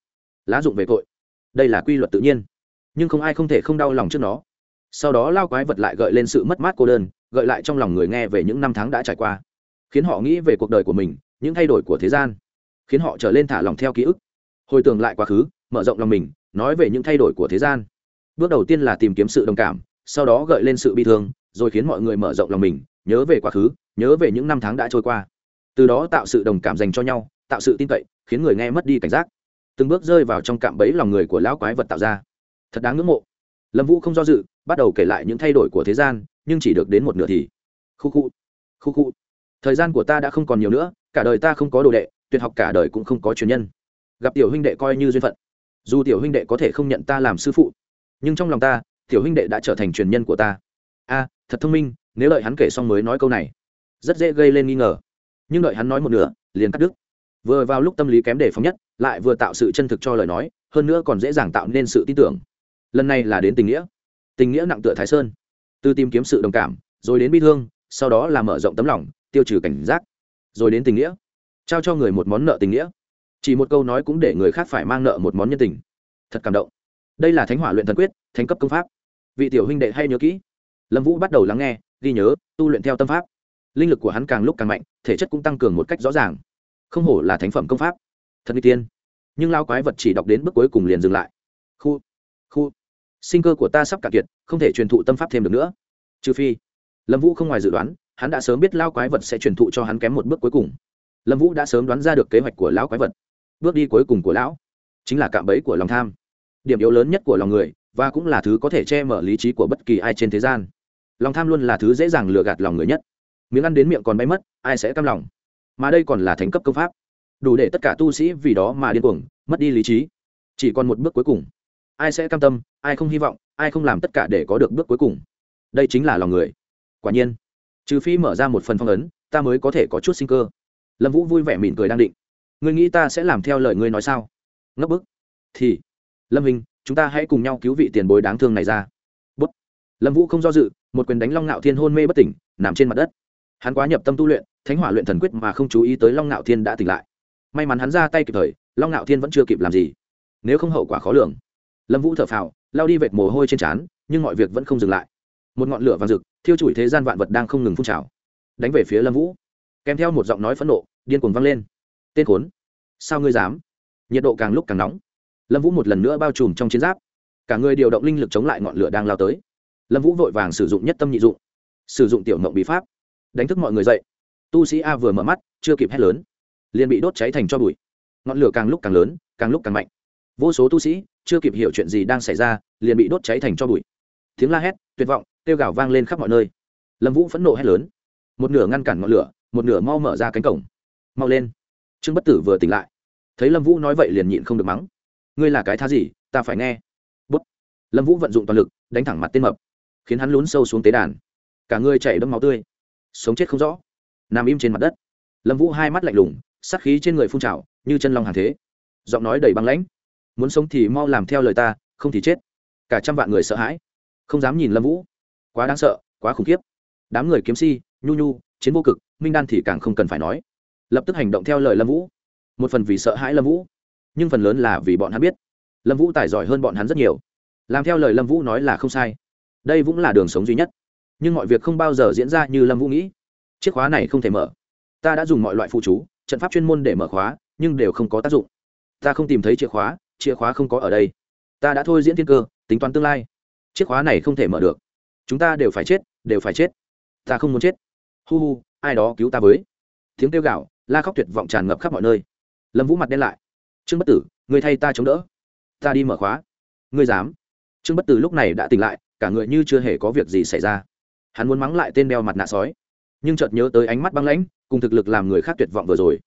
Lá dụng về cội, đây là quy luật tự nhiên nhưng không ai không thể không đau lòng trước nó. Sau đó lao quái vật lại gợi lên sự mất mát cô đơn, gợi lại trong lòng người nghe về những năm tháng đã trải qua. Khiến họ nghĩ về cuộc đời của mình, những thay đổi của thế gian. Khiến họ trở lên thả lòng theo ký ức. Hồi tưởng lại quá khứ, mở rộng lòng mình, nói về những thay đổi của thế gian. Bước đầu tiên là tìm kiếm sự đồng cảm, sau đó gợi lên sự bi thương, rồi khiến mọi người mở rộng lòng mình, nhớ về quá khứ, nhớ về những năm tháng đã trôi qua. Từ đó tạo sự đồng cảm dành cho nhau, tạo sự tin cậy, khiến người nghe mất đi cảnh giác. Từng bước rơi vào trong cạm bẫy lòng người của lão quái vật tạo ra thật đáng ngưỡng mộ. Lâm vũ không do dự, bắt đầu kể lại những thay đổi của thế gian, nhưng chỉ được đến một nửa thì. Khu khu khu khu. Thời gian của ta đã không còn nhiều nữa, cả đời ta không có đồ đệ, tuyệt học cả đời cũng không có truyền nhân. Gặp tiểu huynh đệ coi như duyên phận. Dù tiểu huynh đệ có thể không nhận ta làm sư phụ, nhưng trong lòng ta, tiểu huynh đệ đã trở thành truyền nhân của ta. A, thật thông minh, nếu đợi hắn kể xong mới nói câu này. Rất dễ gây lên nghi ngờ. Nhưng đợi hắn nói một nửa, liền cắt đứt. Vừa vào lúc tâm lý kém đề phóng nhất, lại vừa tạo sự chân thực cho lời nói, hơn nữa còn dễ dàng tạo nên sự tin tưởng lần này là đến tình nghĩa. Tình nghĩa nặng tựa thái sơn. Từ tìm kiếm sự đồng cảm, rồi đến bi thương, sau đó là mở rộng tấm lòng, tiêu trừ cảnh giác. Rồi đến tình nghĩa. Trao cho người một món nợ tình nghĩa. Chỉ một câu nói cũng để người khác phải mang nợ một món nhân tình. Thật cảm động. Đây là thánh hỏa luyện thần quyết, thánh cấp công pháp. Vị tiểu huynh đệ hay nhớ kỹ. Lâm vũ bắt đầu lắng nghe, ghi nhớ, tu luyện theo tâm pháp. Linh lực của hắn càng lúc càng mạnh, thể chất cũng tăng cường một cách rõ ràng. Không hổ là thánh phẩm công pháp. Thật n tiên. Nhưng lao quái vật chỉ đọc đến bước cuối cùng liền dừng lại. Khu. Khu sinh cơ của ta sắp cạn kiệt, không thể truyền thụ tâm pháp thêm được nữa. Trừ phi, lâm vũ không ngoài dự đoán, hắn đã sớm biết lao quái vật sẽ truyền thụ cho hắn kém một bước cuối cùng. Lâm vũ đã sớm đoán ra được kế hoạch của lão quái vật. Bước đi cuối cùng của lão chính là cạm bẫy của lòng tham. Điểm yếu lớn nhất của lòng người, và cũng là thứ có thể che mở lý trí của bất kỳ ai trên thế gian. Lòng tham luôn là thứ dễ dàng lừa gạt lòng người nhất. Miếng ăn đến miệng còn bay mất, ai sẽ cam lòng? Mà đây còn là thánh cấp công pháp. Đủ để tất cả tu sĩ vì đó mà điên cuồng, mất đi lý trí. Chỉ còn một bước cuối cùng ai sẽ cam tâm, ai không hy vọng, ai không làm tất cả để có được bước cuối cùng. Đây chính là lòng người. Quả nhiên, trừ phi mở ra một phần phong ấn, ta mới có thể có chút sinh cơ. Lâm vũ vui vẻ mỉm cười đang định. Ngươi nghĩ ta sẽ làm theo lời ngươi nói sao? Ngấp bức. Thì, lâm hình, chúng ta hãy cùng nhau cứu vị tiền bối đáng thương này ra. Bút. Lâm vũ không do dự, một quyền đánh long ngạo thiên hôn mê bất tỉnh, nằm trên mặt đất. Hắn quá nhập tâm tu luyện, thánh hỏa luyện thần quyết mà không chú ý tới long ngạo thiên đã tỉnh lại. May mắn hắn ra tay kịp thời, long ngạo thiên vẫn chưa kịp làm gì. Nếu không hậu quả khó lường lâm vũ thở phào, lao đi vệt mồ hôi trên trán, nhưng mọi việc vẫn không dừng lại. Một ngọn lửa vàng rực, thiêu chủi thế gian vạn vật đang không ngừng phun trào. Đánh về phía lâm vũ. Kèm theo một giọng nói phẫn nộ, điên cuồng vang lên. Tên khốn, sao ngươi dám? Nhiệt độ càng lúc càng nóng. Lâm vũ một lần nữa bao trùm trong chiến giáp. Cả người điều động linh lực chống lại ngọn lửa đang lao tới. Lâm vũ vội vàng sử dụng nhất tâm nhị dụng. Sử dụng tiểu mộng bí pháp. Đánh thức mọi người dậy. Tu sĩ a vừa mở mắt, chưa kịp hét lớn. Liền bị đốt cháy thành cho bụi. Ngọn lửa càng lúc càng lớn, càng lúc càng mạnh vô số tu sĩ, chưa kịp hiểu chuyện gì đang xảy ra, liền bị đốt cháy thành cho bụi. Tiếng la hét, tuyệt vọng, kêu gào vang lên khắp mọi nơi. Lâm vũ phẫn nộ hét lớn. Một nửa ngăn cản ngọn lửa, một nửa mau mở ra cánh cổng. Mau lên. Trương bất tử vừa tỉnh lại. Thấy lâm vũ nói vậy liền nhịn không được mắng. Ngươi là cái thá gì, ta phải nghe. Bút. Lâm vũ vận dụng toàn lực, đánh thẳng mặt tên mập, khiến hắn lún sâu xuống tế đàn. Cả người chảy đẫm máu tươi. Sống chết không rõ. Nằm im trên mặt đất. Lâm vũ hai mắt lạnh lùng sắc khí trên người phun trào, như chân long hàng thế. Giọng nói đầy băng lãnh muốn sống thì mau làm theo lời ta, không thì chết. Cả trăm vạn người sợ hãi. Không dám nhìn lâm vũ. Quá đáng sợ, quá khủng khiếp. Đám người kiếm si, nhu nhu, chiến vô cực, minh đan thì càng không cần phải nói. Lập tức hành động theo lời lâm vũ. Một phần vì sợ hãi lâm vũ, nhưng phần lớn là vì bọn hắn biết. Lâm vũ tài giỏi hơn bọn hắn rất nhiều. Làm theo lời lâm vũ nói là không sai. Đây cũng là đường sống duy nhất. Nhưng mọi việc không bao giờ diễn ra như lâm vũ nghĩ. Chiếc khóa này không thể mở. Ta đã dùng mọi loại phụ chú, trận pháp chuyên môn để mở khóa, nhưng đều không có tác dụng. Ta không tìm thấy chìa khóa chìa khóa không có ở đây. Ta đã thôi diễn thiên cơ, tính toán tương lai. Chiếc khóa này không thể mở được. Chúng ta đều phải chết, đều phải chết. Ta không muốn chết. Hu hu, ai đó cứu ta với. Tiếng kêu gạo la khóc tuyệt vọng tràn ngập khắp mọi nơi. Lâm vũ mặt đen lại. Trương bất tử, người thay ta chống đỡ. Ta đi mở khóa. Ngươi dám. Trương bất tử lúc này đã tỉnh lại, cả người như chưa hề có việc gì xảy ra. Hắn muốn mắng lại tên đeo mặt nạ sói. Nhưng chợt nhớ tới ánh mắt băng lãnh, cùng thực lực làm người khác tuyệt vọng vừa rồi.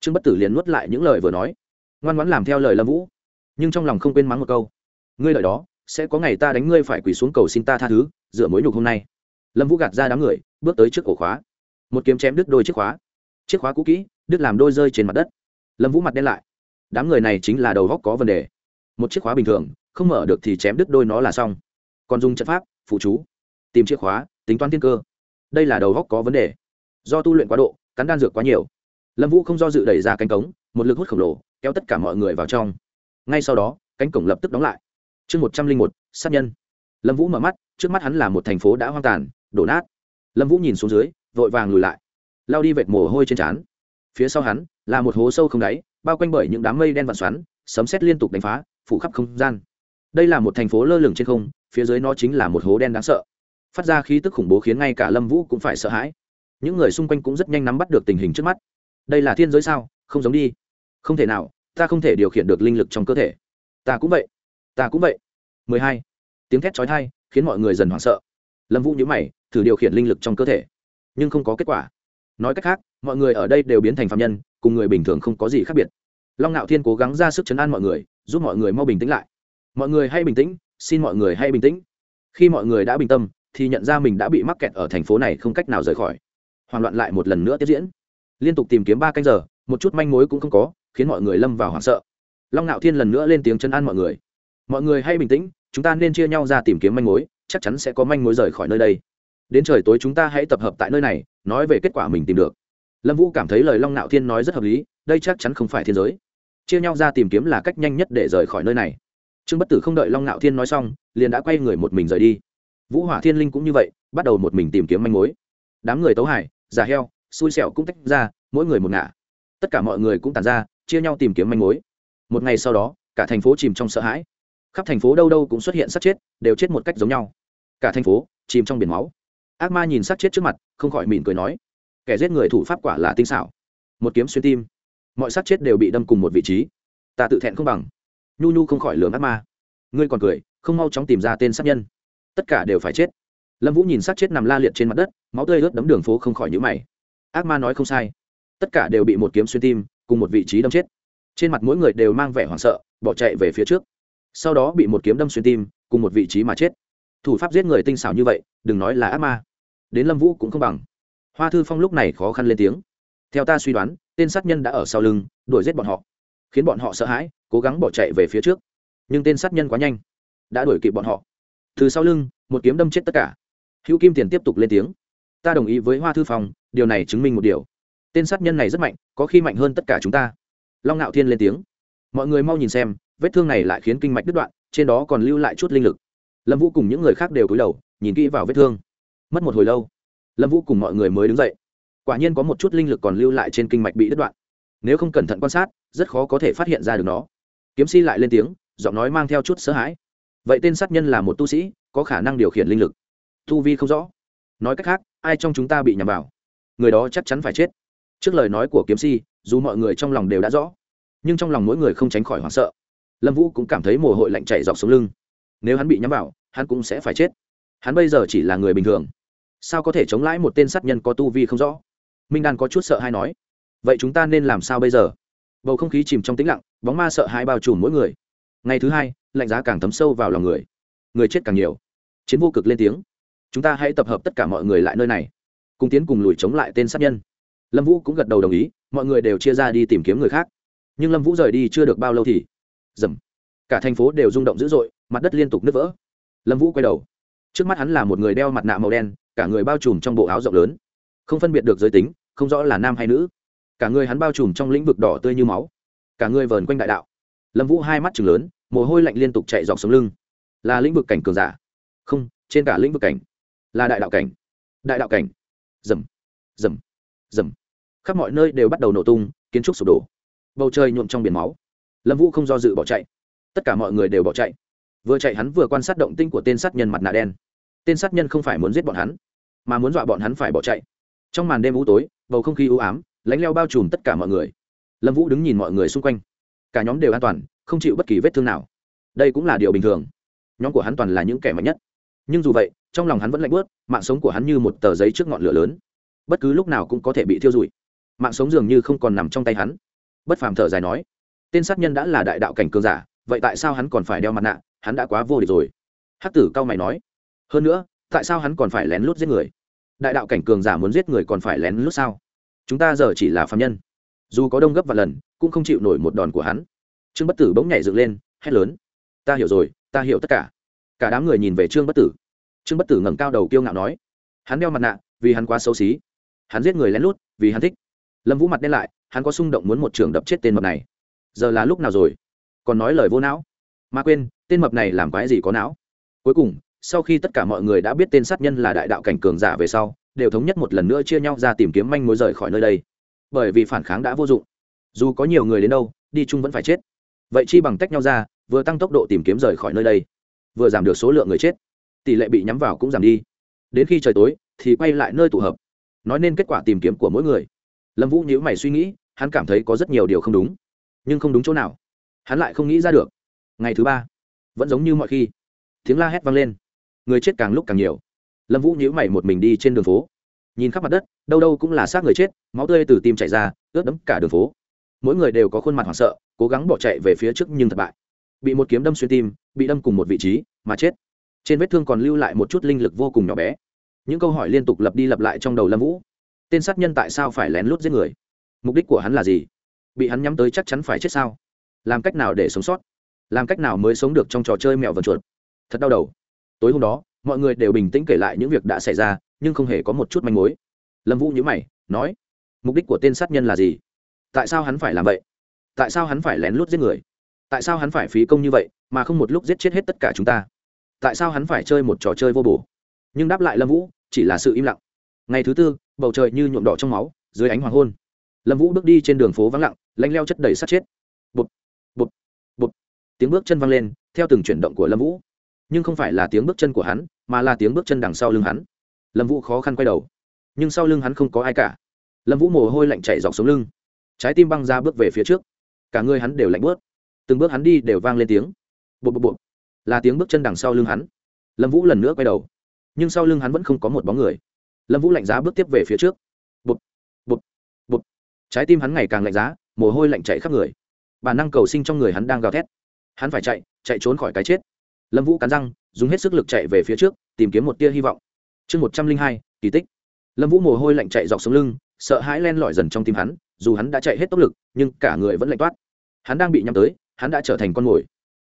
Trương bất tử liền nuốt lại những lời vừa nói. Ngoan ngoãn làm theo lời lâm vũ nhưng trong lòng không quên mắng một câu. Ngươi lợi đó, sẽ có ngày ta đánh ngươi phải quỳ xuống cầu xin ta tha thứ, dựa mối nhục hôm nay. Lâm vũ gạt ra đám người, bước tới trước ổ khóa. Một kiếm chém đứt đôi chiếc khóa. Chiếc khóa cũ kỹ, đứt làm đôi rơi trên mặt đất. Lâm vũ mặt đen lại. Đám người này chính là đầu góc có vấn đề. Một chiếc khóa bình thường, không mở được thì chém đứt đôi nó là xong. Còn dùng trận pháp, phụ chú. Tìm chiếc khóa, tính toán thiên cơ. Đây là đầu góc có vấn đề. Do tu luyện quá độ, cắn đan dược quá nhiều. Lâm vũ không do dự đẩy ra cánh cống, một lực hút khổng lồ, kéo tất cả mọi người vào trong ngay sau đó, cánh cổng lập tức đóng lại. Chương một trăm linh một, sát nhân. Lâm vũ mở mắt, trước mắt hắn là một thành phố đã hoang tàn, đổ nát. Lâm vũ nhìn xuống dưới, vội vàng lùi lại. Lao đi vệt mồ hôi trên trán. Phía sau hắn, là một hố sâu không đáy, bao quanh bởi những đám mây đen vặn xoắn, sấm xét liên tục đánh phá, phủ khắp không gian. Đây là một thành phố lơ lửng trên không, phía dưới nó chính là một hố đen đáng sợ. Phát ra khí tức khủng bố khiến ngay cả lâm vũ cũng phải sợ hãi. Những người xung quanh cũng rất nhanh nắm bắt được tình hình trước mắt. Đây là thiên giới sao? Không giống đi. Không thể nào ta không thể điều khiển được linh lực trong cơ thể. Ta cũng vậy. Ta cũng vậy. 12. tiếng thét chói tai khiến mọi người dần hoảng sợ. Lâm vũ nhíu mày, thử điều khiển linh lực trong cơ thể. Nhưng không có kết quả. Nói cách khác, mọi người ở đây đều biến thành phạm nhân, cùng người bình thường không có gì khác biệt. Long ngạo thiên cố gắng ra sức chấn an mọi người, giúp mọi người mau bình tĩnh lại. Mọi người hay bình tĩnh, xin mọi người hay bình tĩnh. Khi mọi người đã bình tâm, thì nhận ra mình đã bị mắc kẹt ở thành phố này không cách nào rời khỏi. Hoảng loạn lại một lần nữa tiếp diễn. Liên tục tìm kiếm ba canh giờ, một chút manh mối cũng không có khiến mọi người lâm vào hoảng sợ. Long ngạo thiên lần nữa lên tiếng chân an mọi người. Mọi người hãy bình tĩnh, chúng ta nên chia nhau ra tìm kiếm manh mối, chắc chắn sẽ có manh mối rời khỏi nơi đây. Đến trời tối chúng ta hãy tập hợp tại nơi này, nói về kết quả mình tìm được. Lâm vũ cảm thấy lời long ngạo thiên nói rất hợp lý, đây chắc chắn không phải thiên giới. Chia nhau ra tìm kiếm là cách nhanh nhất để rời khỏi nơi này. Trương bất tử không đợi long ngạo thiên nói xong, liền đã quay người một mình rời đi. Vũ hỏa thiên linh cũng như vậy, bắt đầu một mình tìm kiếm manh mối. Đám người tấu hải già heo, xui xẻo cũng tách ra, mỗi người một ngả. Tất cả mọi người cũng tàn ra chia nhau tìm kiếm manh mối. Một ngày sau đó, cả thành phố chìm trong sợ hãi. Khắp thành phố đâu đâu cũng xuất hiện sát chết, đều chết một cách giống nhau. Cả thành phố chìm trong biển máu. Ác ma nhìn sát chết trước mặt, không khỏi mỉm cười nói, kẻ giết người thủ pháp quả là tinh xảo. Một kiếm xuyên tim. Mọi sát chết đều bị đâm cùng một vị trí. Ta tự thẹn không bằng. Nhu nhu không khỏi lường ác ma. Ngươi còn cười, không mau chóng tìm ra tên sát nhân. Tất cả đều phải chết. Lâm vũ nhìn sát chết nằm la liệt trên mặt đất, máu tươi ướt đấm đường phố không khỏi nhữ mày. Ác ma nói không sai. Tất cả đều bị một kiếm xuyên tim cùng một vị trí đâm chết. Trên mặt mỗi người đều mang vẻ hoảng sợ, bỏ chạy về phía trước. Sau đó bị một kiếm đâm xuyên tim, cùng một vị trí mà chết. Thủ pháp giết người tinh xảo như vậy, đừng nói là ác ma. Đến lâm vũ cũng không bằng. Hoa thư phong lúc này khó khăn lên tiếng. Theo ta suy đoán, tên sát nhân đã ở sau lưng, đuổi giết bọn họ, khiến bọn họ sợ hãi, cố gắng bỏ chạy về phía trước. Nhưng tên sát nhân quá nhanh, đã đuổi kịp bọn họ. Từ sau lưng, một kiếm đâm chết tất cả. Hữu kim tiền tiếp tục lên tiếng. Ta đồng ý với hoa thư phong, điều này chứng minh một điều tên sát nhân này rất mạnh, có khi mạnh hơn tất cả chúng ta. Long ngạo thiên lên tiếng. Mọi người mau nhìn xem, vết thương này lại khiến kinh mạch đứt đoạn, trên đó còn lưu lại chút linh lực. Lâm vũ cùng những người khác đều cúi đầu, nhìn kỹ vào vết thương. Mất một hồi lâu, lâm vũ cùng mọi người mới đứng dậy. Quả nhiên có một chút linh lực còn lưu lại trên kinh mạch bị đứt đoạn. Nếu không cẩn thận quan sát, rất khó có thể phát hiện ra được nó. Kiếm si lại lên tiếng, giọng nói mang theo chút sợ hãi. Vậy tên sát nhân là một tu sĩ, có khả năng điều khiển linh lực. Tu vi không rõ. Nói cách khác, ai trong chúng ta bị nhầm vào? Người đó chắc chắn phải chết trước lời nói của kiếm si, dù mọi người trong lòng đều đã rõ, nhưng trong lòng mỗi người không tránh khỏi hoảng sợ. Lâm vũ cũng cảm thấy mồ hôi lạnh chảy dọc sống lưng. Nếu hắn bị nhắm vào, hắn cũng sẽ phải chết. Hắn bây giờ chỉ là người bình thường. Sao có thể chống lãi một tên sát nhân có tu vi không rõ? Minh đan có chút sợ hay nói. Vậy chúng ta nên làm sao bây giờ? Bầu không khí chìm trong tĩnh lặng, bóng ma sợ hãi bao trùm mỗi người. Ngày thứ hai, lạnh giá càng thấm sâu vào lòng người. Người chết càng nhiều. Chiến vô cực lên tiếng. Chúng ta hãy tập hợp tất cả mọi người lại nơi này. Cùng tiến cùng lùi chống lại tên sát nhân lâm vũ cũng gật đầu đồng ý, mọi người đều chia ra đi tìm kiếm người khác. Nhưng lâm vũ rời đi chưa được bao lâu thì dầm cả thành phố đều rung động dữ dội, mặt đất liên tục nứt vỡ. Lâm vũ quay đầu. Trước mắt hắn là một người đeo mặt nạ màu đen, cả người bao trùm trong bộ áo rộng lớn. Không phân biệt được giới tính, không rõ là nam hay nữ. Cả người hắn bao trùm trong lĩnh vực đỏ tươi như máu. Cả người vờn quanh đại đạo. Lâm vũ hai mắt chừng lớn, mồ hôi lạnh liên tục chạy dọc sống lưng. Là lĩnh vực cảnh cường giả. Không, trên cả lĩnh vực cảnh. Là đại đạo cảnh. Đại đạo cảnh. Dầm dầm dầm khắp mọi nơi đều bắt đầu nổ tung, kiến trúc sụp đổ. Bầu trời nhuộm trong biển máu. Lâm vũ không do dự bỏ chạy. Tất cả mọi người đều bỏ chạy. Vừa chạy hắn vừa quan sát động tinh của tên sát nhân mặt nạ đen. Tên sát nhân không phải muốn giết bọn hắn, mà muốn dọa bọn hắn phải bỏ chạy. Trong màn đêm u tối, bầu không khí u ám, lánh leo bao trùm tất cả mọi người. Lâm vũ đứng nhìn mọi người xung quanh. Cả nhóm đều an toàn, không chịu bất kỳ vết thương nào. Đây cũng là điều bình thường. Nhóm của hắn toàn là những kẻ mạnh nhất. Nhưng dù vậy, trong lòng hắn vẫn lạnh bớt mạng sống của hắn như một tờ giấy trước ngọn lửa lớn. Bất cứ lúc nào cũng có thể bị thiêu rụi mạng sống dường như không còn nằm trong tay hắn. Bất phàm thở dài nói, tên sát nhân đã là đại đạo cảnh cường giả, vậy tại sao hắn còn phải đeo mặt nạ? Hắn đã quá vô địch rồi. Hắc tử cao mày nói, hơn nữa, tại sao hắn còn phải lén lút giết người? Đại đạo cảnh cường giả muốn giết người còn phải lén lút sao? Chúng ta giờ chỉ là phạm nhân. Dù có đông gấp và lần, cũng không chịu nổi một đòn của hắn. Trương bất tử bỗng nhảy dựng lên, hét lớn, ta hiểu rồi, ta hiểu tất cả. Cả đám người nhìn về trương bất tử. Trương bất tử ngẩng cao đầu kiêu ngạo nói, hắn đeo mặt nạ vì hắn quá xấu xí. Hắn giết người lén lút vì hắn thích lâm vũ mặt đen lại, hắn có xung động muốn một trường đập chết tên mập này. Giờ là lúc nào rồi? Còn nói lời vô não? Mà quên, tên mập này làm quái gì có não? Cuối cùng, sau khi tất cả mọi người đã biết tên sát nhân là đại đạo cảnh cường giả về sau, đều thống nhất một lần nữa chia nhau ra tìm kiếm manh mối rời khỏi nơi đây. Bởi vì phản kháng đã vô dụng. Dù có nhiều người đến đâu, đi chung vẫn phải chết. Vậy chi bằng tách nhau ra, vừa tăng tốc độ tìm kiếm rời khỏi nơi đây, vừa giảm được số lượng người chết. Tỷ lệ bị nhắm vào cũng giảm đi. Đến khi trời tối, thì quay lại nơi tụ hợp. Nói nên kết quả tìm kiếm của mỗi người lâm vũ nhíu mày suy nghĩ hắn cảm thấy có rất nhiều điều không đúng nhưng không đúng chỗ nào hắn lại không nghĩ ra được ngày thứ ba vẫn giống như mọi khi tiếng la hét vang lên người chết càng lúc càng nhiều lâm vũ nhíu mày một mình đi trên đường phố nhìn khắp mặt đất đâu đâu cũng là xác người chết máu tươi từ tim chảy ra ướt đẫm cả đường phố mỗi người đều có khuôn mặt hoảng sợ cố gắng bỏ chạy về phía trước nhưng thất bại bị một kiếm đâm xuyên tim bị đâm cùng một vị trí mà chết trên vết thương còn lưu lại một chút linh lực vô cùng nhỏ bé những câu hỏi liên tục lặp đi lặp lại trong đầu lâm vũ tên sát nhân tại sao phải lén lút giết người? Mục đích của hắn là gì? Bị hắn nhắm tới chắc chắn phải chết sao? Làm cách nào để sống sót? Làm cách nào mới sống được trong trò chơi mèo vần chuột? Thật đau đầu. Tối hôm đó, mọi người đều bình tĩnh kể lại những việc đã xảy ra, nhưng không hề có một chút manh mối. Lâm vũ nhữ mày, nói, mục đích của tên sát nhân là gì? Tại sao hắn phải làm vậy? Tại sao hắn phải lén lút giết người? Tại sao hắn phải phí công như vậy, mà không một lúc giết chết hết tất cả chúng ta? Tại sao hắn phải chơi một trò chơi vô bổ? Nhưng đáp lại lâm vũ, chỉ là sự im lặng ngày thứ tư, bầu trời như nhuộm đỏ trong máu, dưới ánh hoàng hôn. Lâm vũ bước đi trên đường phố vắng lặng lanh leo chất đầy sát chết. Bụt bụt bụt tiếng bước chân văng lên, theo từng chuyển động của lâm vũ. Nhưng không phải là tiếng bước chân của hắn, mà là tiếng bước chân đằng sau lưng hắn. Lâm vũ khó khăn quay đầu. Nhưng sau lưng hắn không có ai cả. Lâm vũ mồ hôi lạnh chạy dọc xuống lưng. Trái tim băng ra bước về phía trước. Cả người hắn đều lạnh bớt từng bước hắn đi đều vang lên tiếng. Bụt bụt bụt là tiếng bước chân đằng sau lưng hắn. Lâm vũ lần nữa quay đầu. Nhưng sau lưng hắn vẫn không có một bóng người lâm vũ lạnh giá bước tiếp về phía trước. Bụt bụt bụt trái tim hắn ngày càng lạnh giá, mồ hôi lạnh chạy khắp người. Bản năng cầu sinh trong người hắn đang gào thét. Hắn phải chạy chạy trốn khỏi cái chết. Lâm vũ cắn răng, dùng hết sức lực chạy về phía trước, tìm kiếm một tia hy vọng. Chương một trăm linh hai, kỳ tích. Lâm vũ mồ hôi lạnh chạy dọc sống lưng, sợ hãi len lỏi dần trong tim hắn, dù hắn đã chạy hết tốc lực, nhưng cả người vẫn lạnh toát. Hắn đang bị nhắm tới, hắn đã trở thành con mồi.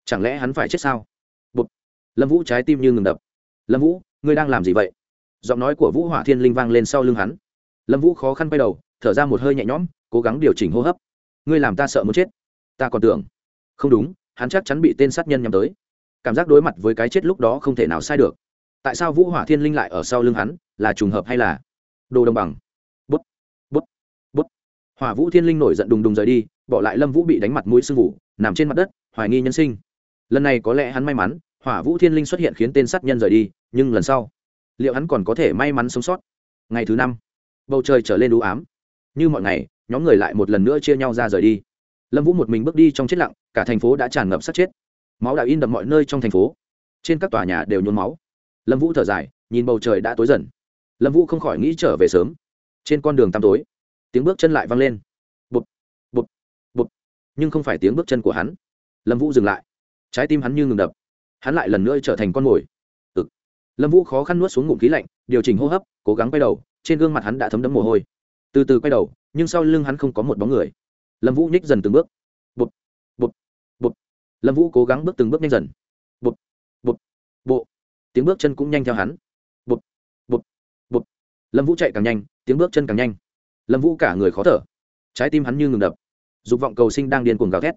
Chẳng lẽ hắn phải chết sao? Bụt. lâm vũ trái tim như ngừng đập. Lâm vũ, ngươi đang làm gì vậy? Giọng nói của vũ hỏa thiên linh vang lên sau lưng hắn. Lâm vũ khó khăn quay đầu, thở ra một hơi nhẹ nhõm, cố gắng điều chỉnh hô hấp. Ngươi làm ta sợ muốn chết. Ta còn tưởng. Không đúng, hắn chắc chắn bị tên sát nhân nhắm tới. Cảm giác đối mặt với cái chết lúc đó không thể nào sai được. Tại sao vũ hỏa thiên linh lại ở sau lưng hắn, là trùng hợp hay là? Đồ đồng bằng. Bút bút bút. Hỏa vũ thiên linh nổi giận đùng đùng rời đi, bỏ lại lâm vũ bị đánh mặt mũi sưng vụ nằm trên mặt đất, hoài nghi nhân sinh. Lần này có lẽ hắn may mắn, hỏa vũ thiên linh xuất hiện khiến tên sát nhân rời đi, nhưng lần sau liệu hắn còn có thể may mắn sống sót? Ngày thứ năm, bầu trời trở lên đũ ám. Như mọi ngày, nhóm người lại một lần nữa chia nhau ra rời đi. Lâm vũ một mình bước đi trong chết lặng, cả thành phố đã tràn ngập sát chết. Máu đã in đậm mọi nơi trong thành phố. Trên các tòa nhà đều nhuốm máu. Lâm vũ thở dài, nhìn bầu trời đã tối dần. Lâm vũ không khỏi nghĩ trở về sớm. Trên con đường tăm tối, tiếng bước chân lại vang lên. Bụt bụt bụt nhưng không phải tiếng bước chân của hắn. Lâm vũ dừng lại. Trái tim hắn như ngừng đập. Hắn lại lần nữa trở thành con mồi lâm vũ khó khăn nuốt xuống ngụm khí lạnh, điều chỉnh hô hấp, cố gắng quay đầu, trên gương mặt hắn đã thấm đẫm mồ hôi. Từ từ quay đầu, nhưng sau lưng hắn không có một bóng người. Lâm vũ nhích dần từng bước. Bụt bụt bụt lâm vũ cố gắng bước từng bước nhanh dần. Bụt bụt bộ. Tiếng bước chân cũng nhanh theo hắn. Bụt bụt bụt lâm vũ chạy càng nhanh, tiếng bước chân càng nhanh. Lâm vũ cả người khó thở. Trái tim hắn như ngừng đập. Dục vọng cầu sinh đang điên cuồng gào thét.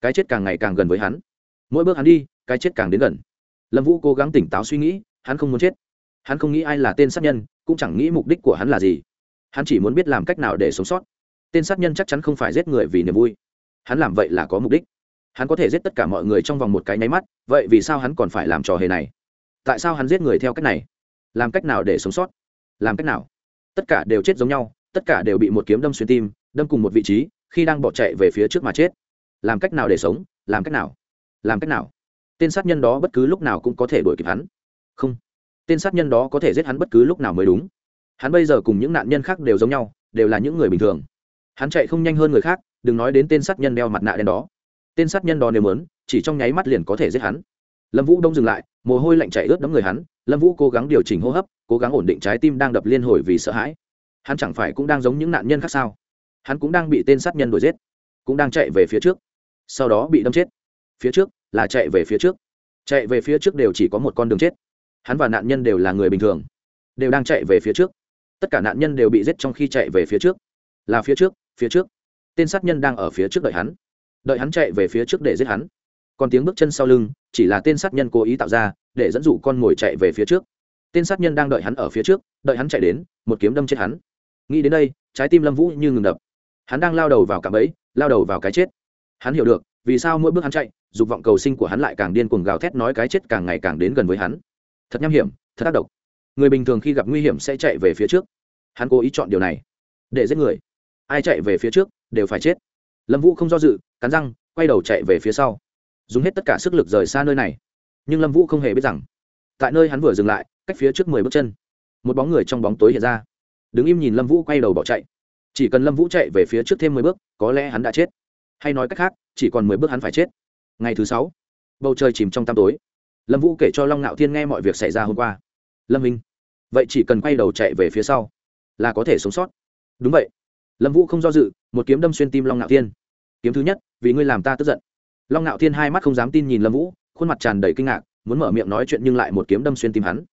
Cái chết càng ngày càng gần với hắn. Mỗi bước hắn đi, cái chết càng đến gần. Lâm vũ cố gắng tỉnh táo suy nghĩ hắn không muốn chết. Hắn không nghĩ ai là tên sát nhân, cũng chẳng nghĩ mục đích của hắn là gì. Hắn chỉ muốn biết làm cách nào để sống sót. Tên sát nhân chắc chắn không phải giết người vì niềm vui. Hắn làm vậy là có mục đích. Hắn có thể giết tất cả mọi người trong vòng một cái nháy mắt, vậy vì sao hắn còn phải làm trò hề này? Tại sao hắn giết người theo cách này? Làm cách nào để sống sót? Làm cách nào? Tất cả đều chết giống nhau, tất cả đều bị một kiếm đâm xuyên tim, đâm cùng một vị trí, khi đang bỏ chạy về phía trước mà chết. Làm cách nào để sống? Làm cách nào? Làm cách nào? Tên sát nhân đó bất cứ lúc nào cũng có thể đuổi kịp hắn không. Tên sát nhân đó có thể giết hắn bất cứ lúc nào mới đúng. Hắn bây giờ cùng những nạn nhân khác đều giống nhau, đều là những người bình thường. Hắn chạy không nhanh hơn người khác, đừng nói đến tên sát nhân đeo mặt nạ đen đó. Tên sát nhân đó nếu mớn chỉ trong nháy mắt liền có thể giết hắn. Lâm vũ đông dừng lại, mồ hôi lạnh chạy ướt đẫm người hắn, lâm vũ cố gắng điều chỉnh hô hấp, cố gắng ổn định trái tim đang đập liên hồi vì sợ hãi. Hắn chẳng phải cũng đang giống những nạn nhân khác sao? Hắn cũng đang bị tên sát nhân đuổi giết, cũng đang chạy về phía trước. Sau đó bị đâm chết. Phía trước là chạy về phía trước. Chạy về phía trước đều chỉ có một con đường chết hắn và nạn nhân đều là người bình thường, đều đang chạy về phía trước. Tất cả nạn nhân đều bị giết trong khi chạy về phía trước. Là phía trước phía trước. Tên sát nhân đang ở phía trước đợi hắn. Đợi hắn chạy về phía trước để giết hắn. Còn tiếng bước chân sau lưng, chỉ là tên sát nhân cố ý tạo ra, để dẫn dụ con mồi chạy về phía trước. Tên sát nhân đang đợi hắn ở phía trước, đợi hắn chạy đến, một kiếm đâm chết hắn. Nghĩ đến đây, trái tim lâm vũ như ngừng đập. Hắn đang lao đầu vào cạm bẫy, lao đầu vào cái chết. Hắn hiểu được, vì sao mỗi bước hắn chạy, dục vọng cầu sinh của hắn lại càng điên cuồng gào thét nói cái chết càng ngày càng đến gần với hắn thật nham hiểm, thật tác động người bình thường khi gặp nguy hiểm sẽ chạy về phía trước. Hắn cố ý chọn điều này, để giết người. Ai chạy về phía trước, đều phải chết. Lâm vũ không do dự, cắn răng, quay đầu chạy về phía sau. Dùng hết tất cả sức lực rời xa nơi này. Nhưng lâm vũ không hề biết rằng, tại nơi hắn vừa dừng lại, cách phía trước mười bước chân, một bóng người trong bóng tối hiện ra. Đứng im nhìn lâm vũ quay đầu bỏ chạy. Chỉ cần lâm vũ chạy về phía trước thêm mười bước, có lẽ hắn đã chết. Hay nói cách khác, chỉ còn mười bước hắn phải chết. Ngày thứ sáu, bầu trời chìm trong tăm tối lâm vũ kể cho long ngạo thiên nghe mọi việc xảy ra hôm qua. Lâm minh, vậy chỉ cần quay đầu chạy về phía sau là có thể sống sót. Đúng vậy. Lâm vũ không do dự, một kiếm đâm xuyên tim long ngạo thiên. Kiếm thứ nhất, vì ngươi làm ta tức giận. Long ngạo thiên hai mắt không dám tin nhìn lâm vũ, khuôn mặt tràn đầy kinh ngạc, muốn mở miệng nói chuyện nhưng lại một kiếm đâm xuyên tim hắn.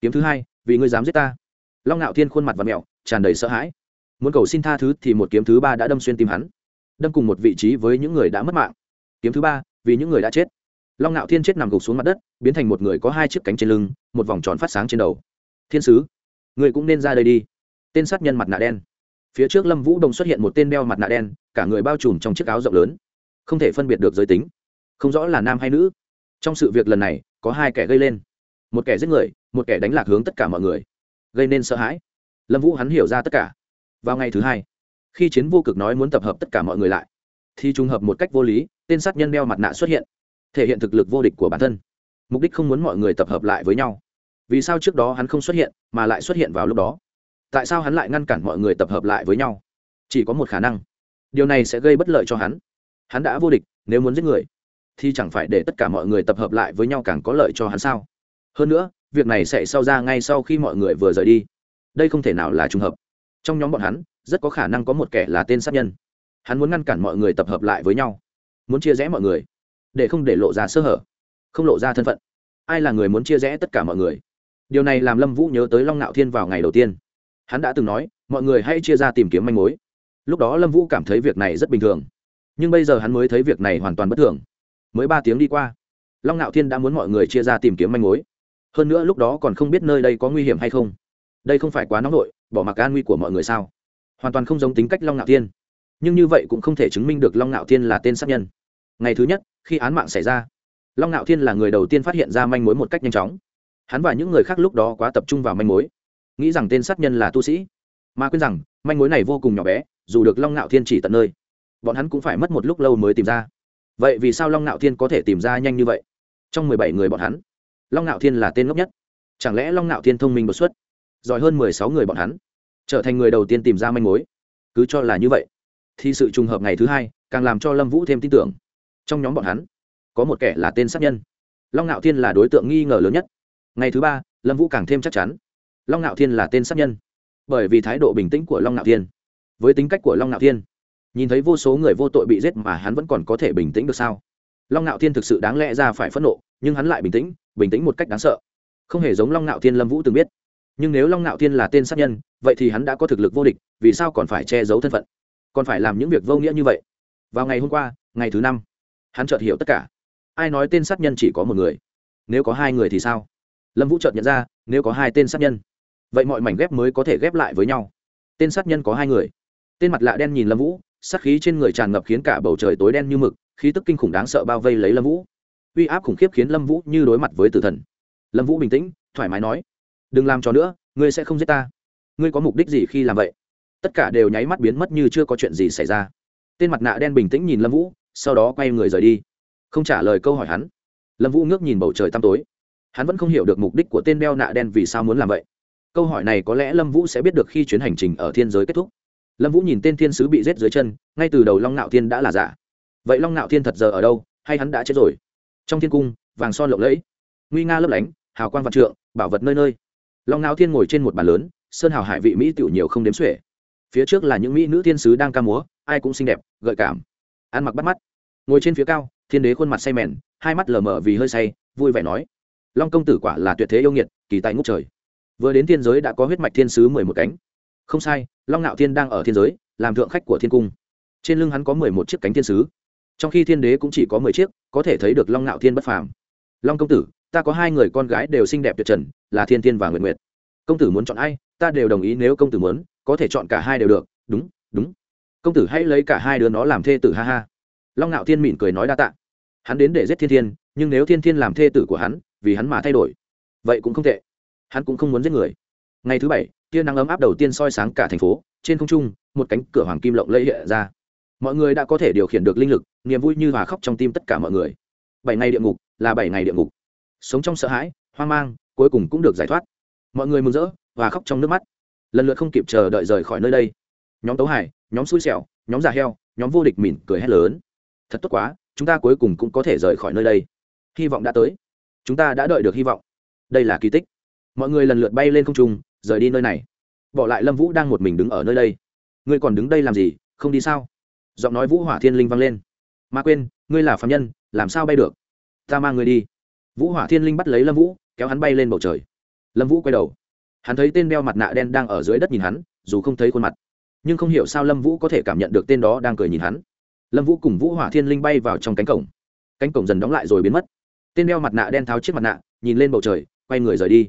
Kiếm thứ hai, vì ngươi dám giết ta. Long ngạo thiên khuôn mặt và mẹo tràn đầy sợ hãi. Muốn cầu xin tha thứ thì một kiếm thứ ba đã đâm xuyên tim hắn, đâm cùng một vị trí với những người đã mất mạng. Kiếm thứ ba, vì những người đã chết long ngạo thiên chết nằm gục xuống mặt đất, biến thành một người có hai chiếc cánh trên lưng, một vòng tròn phát sáng trên đầu. Thiên sứ, người cũng nên ra đây đi. Tên sát nhân mặt nạ đen. Phía trước lâm vũ đồng xuất hiện một tên đeo mặt nạ đen, cả người bao trùm trong chiếc áo rộng lớn. Không thể phân biệt được giới tính. Không rõ là nam hay nữ. Trong sự việc lần này, có hai kẻ gây lên. Một kẻ giết người, một kẻ đánh lạc hướng tất cả mọi người. Gây nên sợ hãi. Lâm vũ hắn hiểu ra tất cả. Vào ngày thứ hai, khi chiến vô cực nói muốn tập hợp tất cả mọi người lại, thì trùng hợp một cách vô lý, tên sát nhân đeo mặt nạ xuất hiện thể hiện thực lực vô địch của bản thân. Mục đích không muốn mọi người tập hợp lại với nhau. Vì sao trước đó hắn không xuất hiện, mà lại xuất hiện vào lúc đó? Tại sao hắn lại ngăn cản mọi người tập hợp lại với nhau? Chỉ có một khả năng. Điều này sẽ gây bất lợi cho hắn. Hắn đã vô địch, nếu muốn giết người, thì chẳng phải để tất cả mọi người tập hợp lại với nhau càng có lợi cho hắn sao? Hơn nữa, việc này sẽ sau ra ngay sau khi mọi người vừa rời đi. Đây không thể nào là trùng hợp. Trong nhóm bọn hắn, rất có khả năng có một kẻ là tên sát nhân. Hắn muốn ngăn cản mọi người tập hợp lại với nhau. Muốn chia rẽ mọi người để không để lộ ra sơ hở, không lộ ra thân phận. Ai là người muốn chia rẽ tất cả mọi người? Điều này làm lâm vũ nhớ tới long ngạo thiên vào ngày đầu tiên. Hắn đã từng nói, mọi người hãy chia ra tìm kiếm manh mối. Lúc đó lâm vũ cảm thấy việc này rất bình thường. Nhưng bây giờ hắn mới thấy việc này hoàn toàn bất thường. Mới ba tiếng đi qua, long ngạo thiên đã muốn mọi người chia ra tìm kiếm manh mối. Hơn nữa lúc đó còn không biết nơi đây có nguy hiểm hay không. Đây không phải quá nóng vội bỏ mặc an nguy của mọi người sao? Hoàn toàn không giống tính cách long ngạo thiên. Nhưng như vậy cũng không thể chứng minh được long ngạo thiên là tên sát nhân ngày thứ nhất, khi án mạng xảy ra, long ngạo thiên là người đầu tiên phát hiện ra manh mối một cách nhanh chóng. Hắn và những người khác lúc đó quá tập trung vào manh mối, nghĩ rằng tên sát nhân là tu sĩ, mà quên rằng manh mối này vô cùng nhỏ bé, dù được long ngạo thiên chỉ tận nơi, bọn hắn cũng phải mất một lúc lâu mới tìm ra. Vậy vì sao long ngạo thiên có thể tìm ra nhanh như vậy? Trong mười bảy người bọn hắn, long ngạo thiên là tên ngốc nhất. Chẳng lẽ long ngạo thiên thông minh đột xuất, giỏi hơn mười sáu người bọn hắn, trở thành người đầu tiên tìm ra manh mối? Cứ cho là như vậy, thì sự trùng hợp ngày thứ hai càng làm cho lâm vũ thêm tin tưởng trong nhóm bọn hắn có một kẻ là tên sát nhân. Long ngạo thiên là đối tượng nghi ngờ lớn nhất. Ngày thứ ba, lâm vũ càng thêm chắc chắn. Long ngạo thiên là tên sát nhân. Bởi vì thái độ bình tĩnh của long ngạo thiên, với tính cách của long ngạo thiên, nhìn thấy vô số người vô tội bị giết mà hắn vẫn còn có thể bình tĩnh được sao? Long ngạo thiên thực sự đáng lẽ ra phải phẫn nộ, nhưng hắn lại bình tĩnh bình tĩnh một cách đáng sợ. Không hề giống long ngạo thiên lâm vũ từng biết. Nhưng nếu long ngạo thiên là tên sát nhân, vậy thì hắn đã có thực lực vô địch, vì sao còn phải che giấu thân phận? Còn phải làm những việc vô nghĩa như vậy? Vào ngày hôm qua, ngày thứ năm hắn chợt hiểu tất cả. Ai nói tên sát nhân chỉ có một người? Nếu có hai người thì sao? Lâm vũ chợt nhận ra, nếu có hai tên sát nhân, vậy mọi mảnh ghép mới có thể ghép lại với nhau. Tên sát nhân có hai người. Tên mặt lạ đen nhìn lâm vũ, sát khí trên người tràn ngập khiến cả bầu trời tối đen như mực, khí tức kinh khủng đáng sợ bao vây lấy lâm vũ. Uy áp khủng khiếp khiến lâm vũ như đối mặt với tử thần. Lâm vũ bình tĩnh, thoải mái nói, đừng làm cho nữa, ngươi sẽ không giết ta. Ngươi có mục đích gì khi làm vậy? Tất cả đều nháy mắt biến mất như chưa có chuyện gì xảy ra. Tên mặt nạ đen bình tĩnh nhìn lâm vũ sau đó quay người rời đi. Không trả lời câu hỏi hắn. Lâm vũ ngước nhìn bầu trời tăm tối. Hắn vẫn không hiểu được mục đích của tên đeo nạ đen vì sao muốn làm vậy. Câu hỏi này có lẽ lâm vũ sẽ biết được khi chuyến hành trình ở thiên giới kết thúc. Lâm vũ nhìn tên thiên sứ bị rết dưới chân, ngay từ đầu long nạo thiên đã là giả. Vậy long nạo thiên thật giờ ở đâu, hay hắn đã chết rồi? Trong thiên cung, vàng son lộng lẫy. Nguy nga lấp lánh, hào quang vạn trượng, bảo vật nơi nơi. Long nạo thiên ngồi trên một bàn lớn, sơn hào hải vị mỹ tiểu nhiều không đếm xuể. Phía trước là những mỹ nữ thiên sứ đang ca múa, ai cũng xinh đẹp, gợi cảm. Ăn mặc bắt mắt ngồi trên phía cao, thiên đế khuôn mặt say mèn, hai mắt lờ mờ vì hơi say, vui vẻ nói, long công tử quả là tuyệt thế yêu nghiệt, kỳ tài ngút trời. Vừa đến thiên giới đã có huyết mạch thiên sứ mười một cánh. Không sai, long ngạo thiên đang ở thiên giới, làm thượng khách của thiên cung. Trên lưng hắn có mười một chiếc cánh thiên sứ. Trong khi thiên đế cũng chỉ có mười chiếc, có thể thấy được long ngạo thiên bất phàm. Long công tử, ta có hai người con gái đều xinh đẹp tuyệt trần, là thiên thiên và nguyệt nguyệt. Công tử muốn chọn ai, ta đều đồng ý nếu công tử muốn, có thể chọn cả hai đều được. Đúng đúng. Công tử hãy lấy cả hai đứa nó làm thê tử, ha ha long ngạo thiên mỉm cười nói đa tạ. Hắn đến để giết thiên thiên, nhưng nếu thiên thiên làm thê tử của hắn, vì hắn mà thay đổi, vậy cũng không tệ. Hắn cũng không muốn giết người. Ngày thứ bảy, tia nắng ấm áp đầu tiên soi sáng cả thành phố. Trên không trung, một cánh cửa hoàng kim lộng lẫy hiện ra. Mọi người đã có thể điều khiển được linh lực, niềm vui như hòa khóc trong tim tất cả mọi người. Bảy ngày địa ngục là bảy ngày địa ngục. Sống trong sợ hãi, hoang mang, cuối cùng cũng được giải thoát. Mọi người mừng rỡ và khóc trong nước mắt. Lần lượt không kịp chờ đợi rời khỏi nơi đây. Nhóm tấu hải nhóm xui xẻo, nhóm già heo, nhóm vô địch mỉm cười hét lớn thật tốt quá, chúng ta cuối cùng cũng có thể rời khỏi nơi đây. Hy vọng đã tới. Chúng ta đã đợi được hy vọng. Đây là kỳ tích. Mọi người lần lượt bay lên không trung, rời đi nơi này. Bỏ lại lâm vũ đang một mình đứng ở nơi đây. Ngươi còn đứng đây làm gì? Không đi sao? Giọng nói vũ hỏa thiên linh vang lên. Mà quên, ngươi là phạm nhân, làm sao bay được? Ta mang ngươi đi. Vũ hỏa thiên linh bắt lấy lâm vũ, kéo hắn bay lên bầu trời. Lâm vũ quay đầu. Hắn thấy tên đeo mặt nạ đen đang ở dưới đất nhìn hắn, dù không thấy khuôn mặt. Nhưng không hiểu sao lâm vũ có thể cảm nhận được tên đó đang cười nhìn hắn lâm vũ cùng vũ hỏa thiên linh bay vào trong cánh cổng. Cánh cổng dần đóng lại rồi biến mất. Tên đeo mặt nạ đen tháo chiếc mặt nạ, nhìn lên bầu trời, quay người rời đi.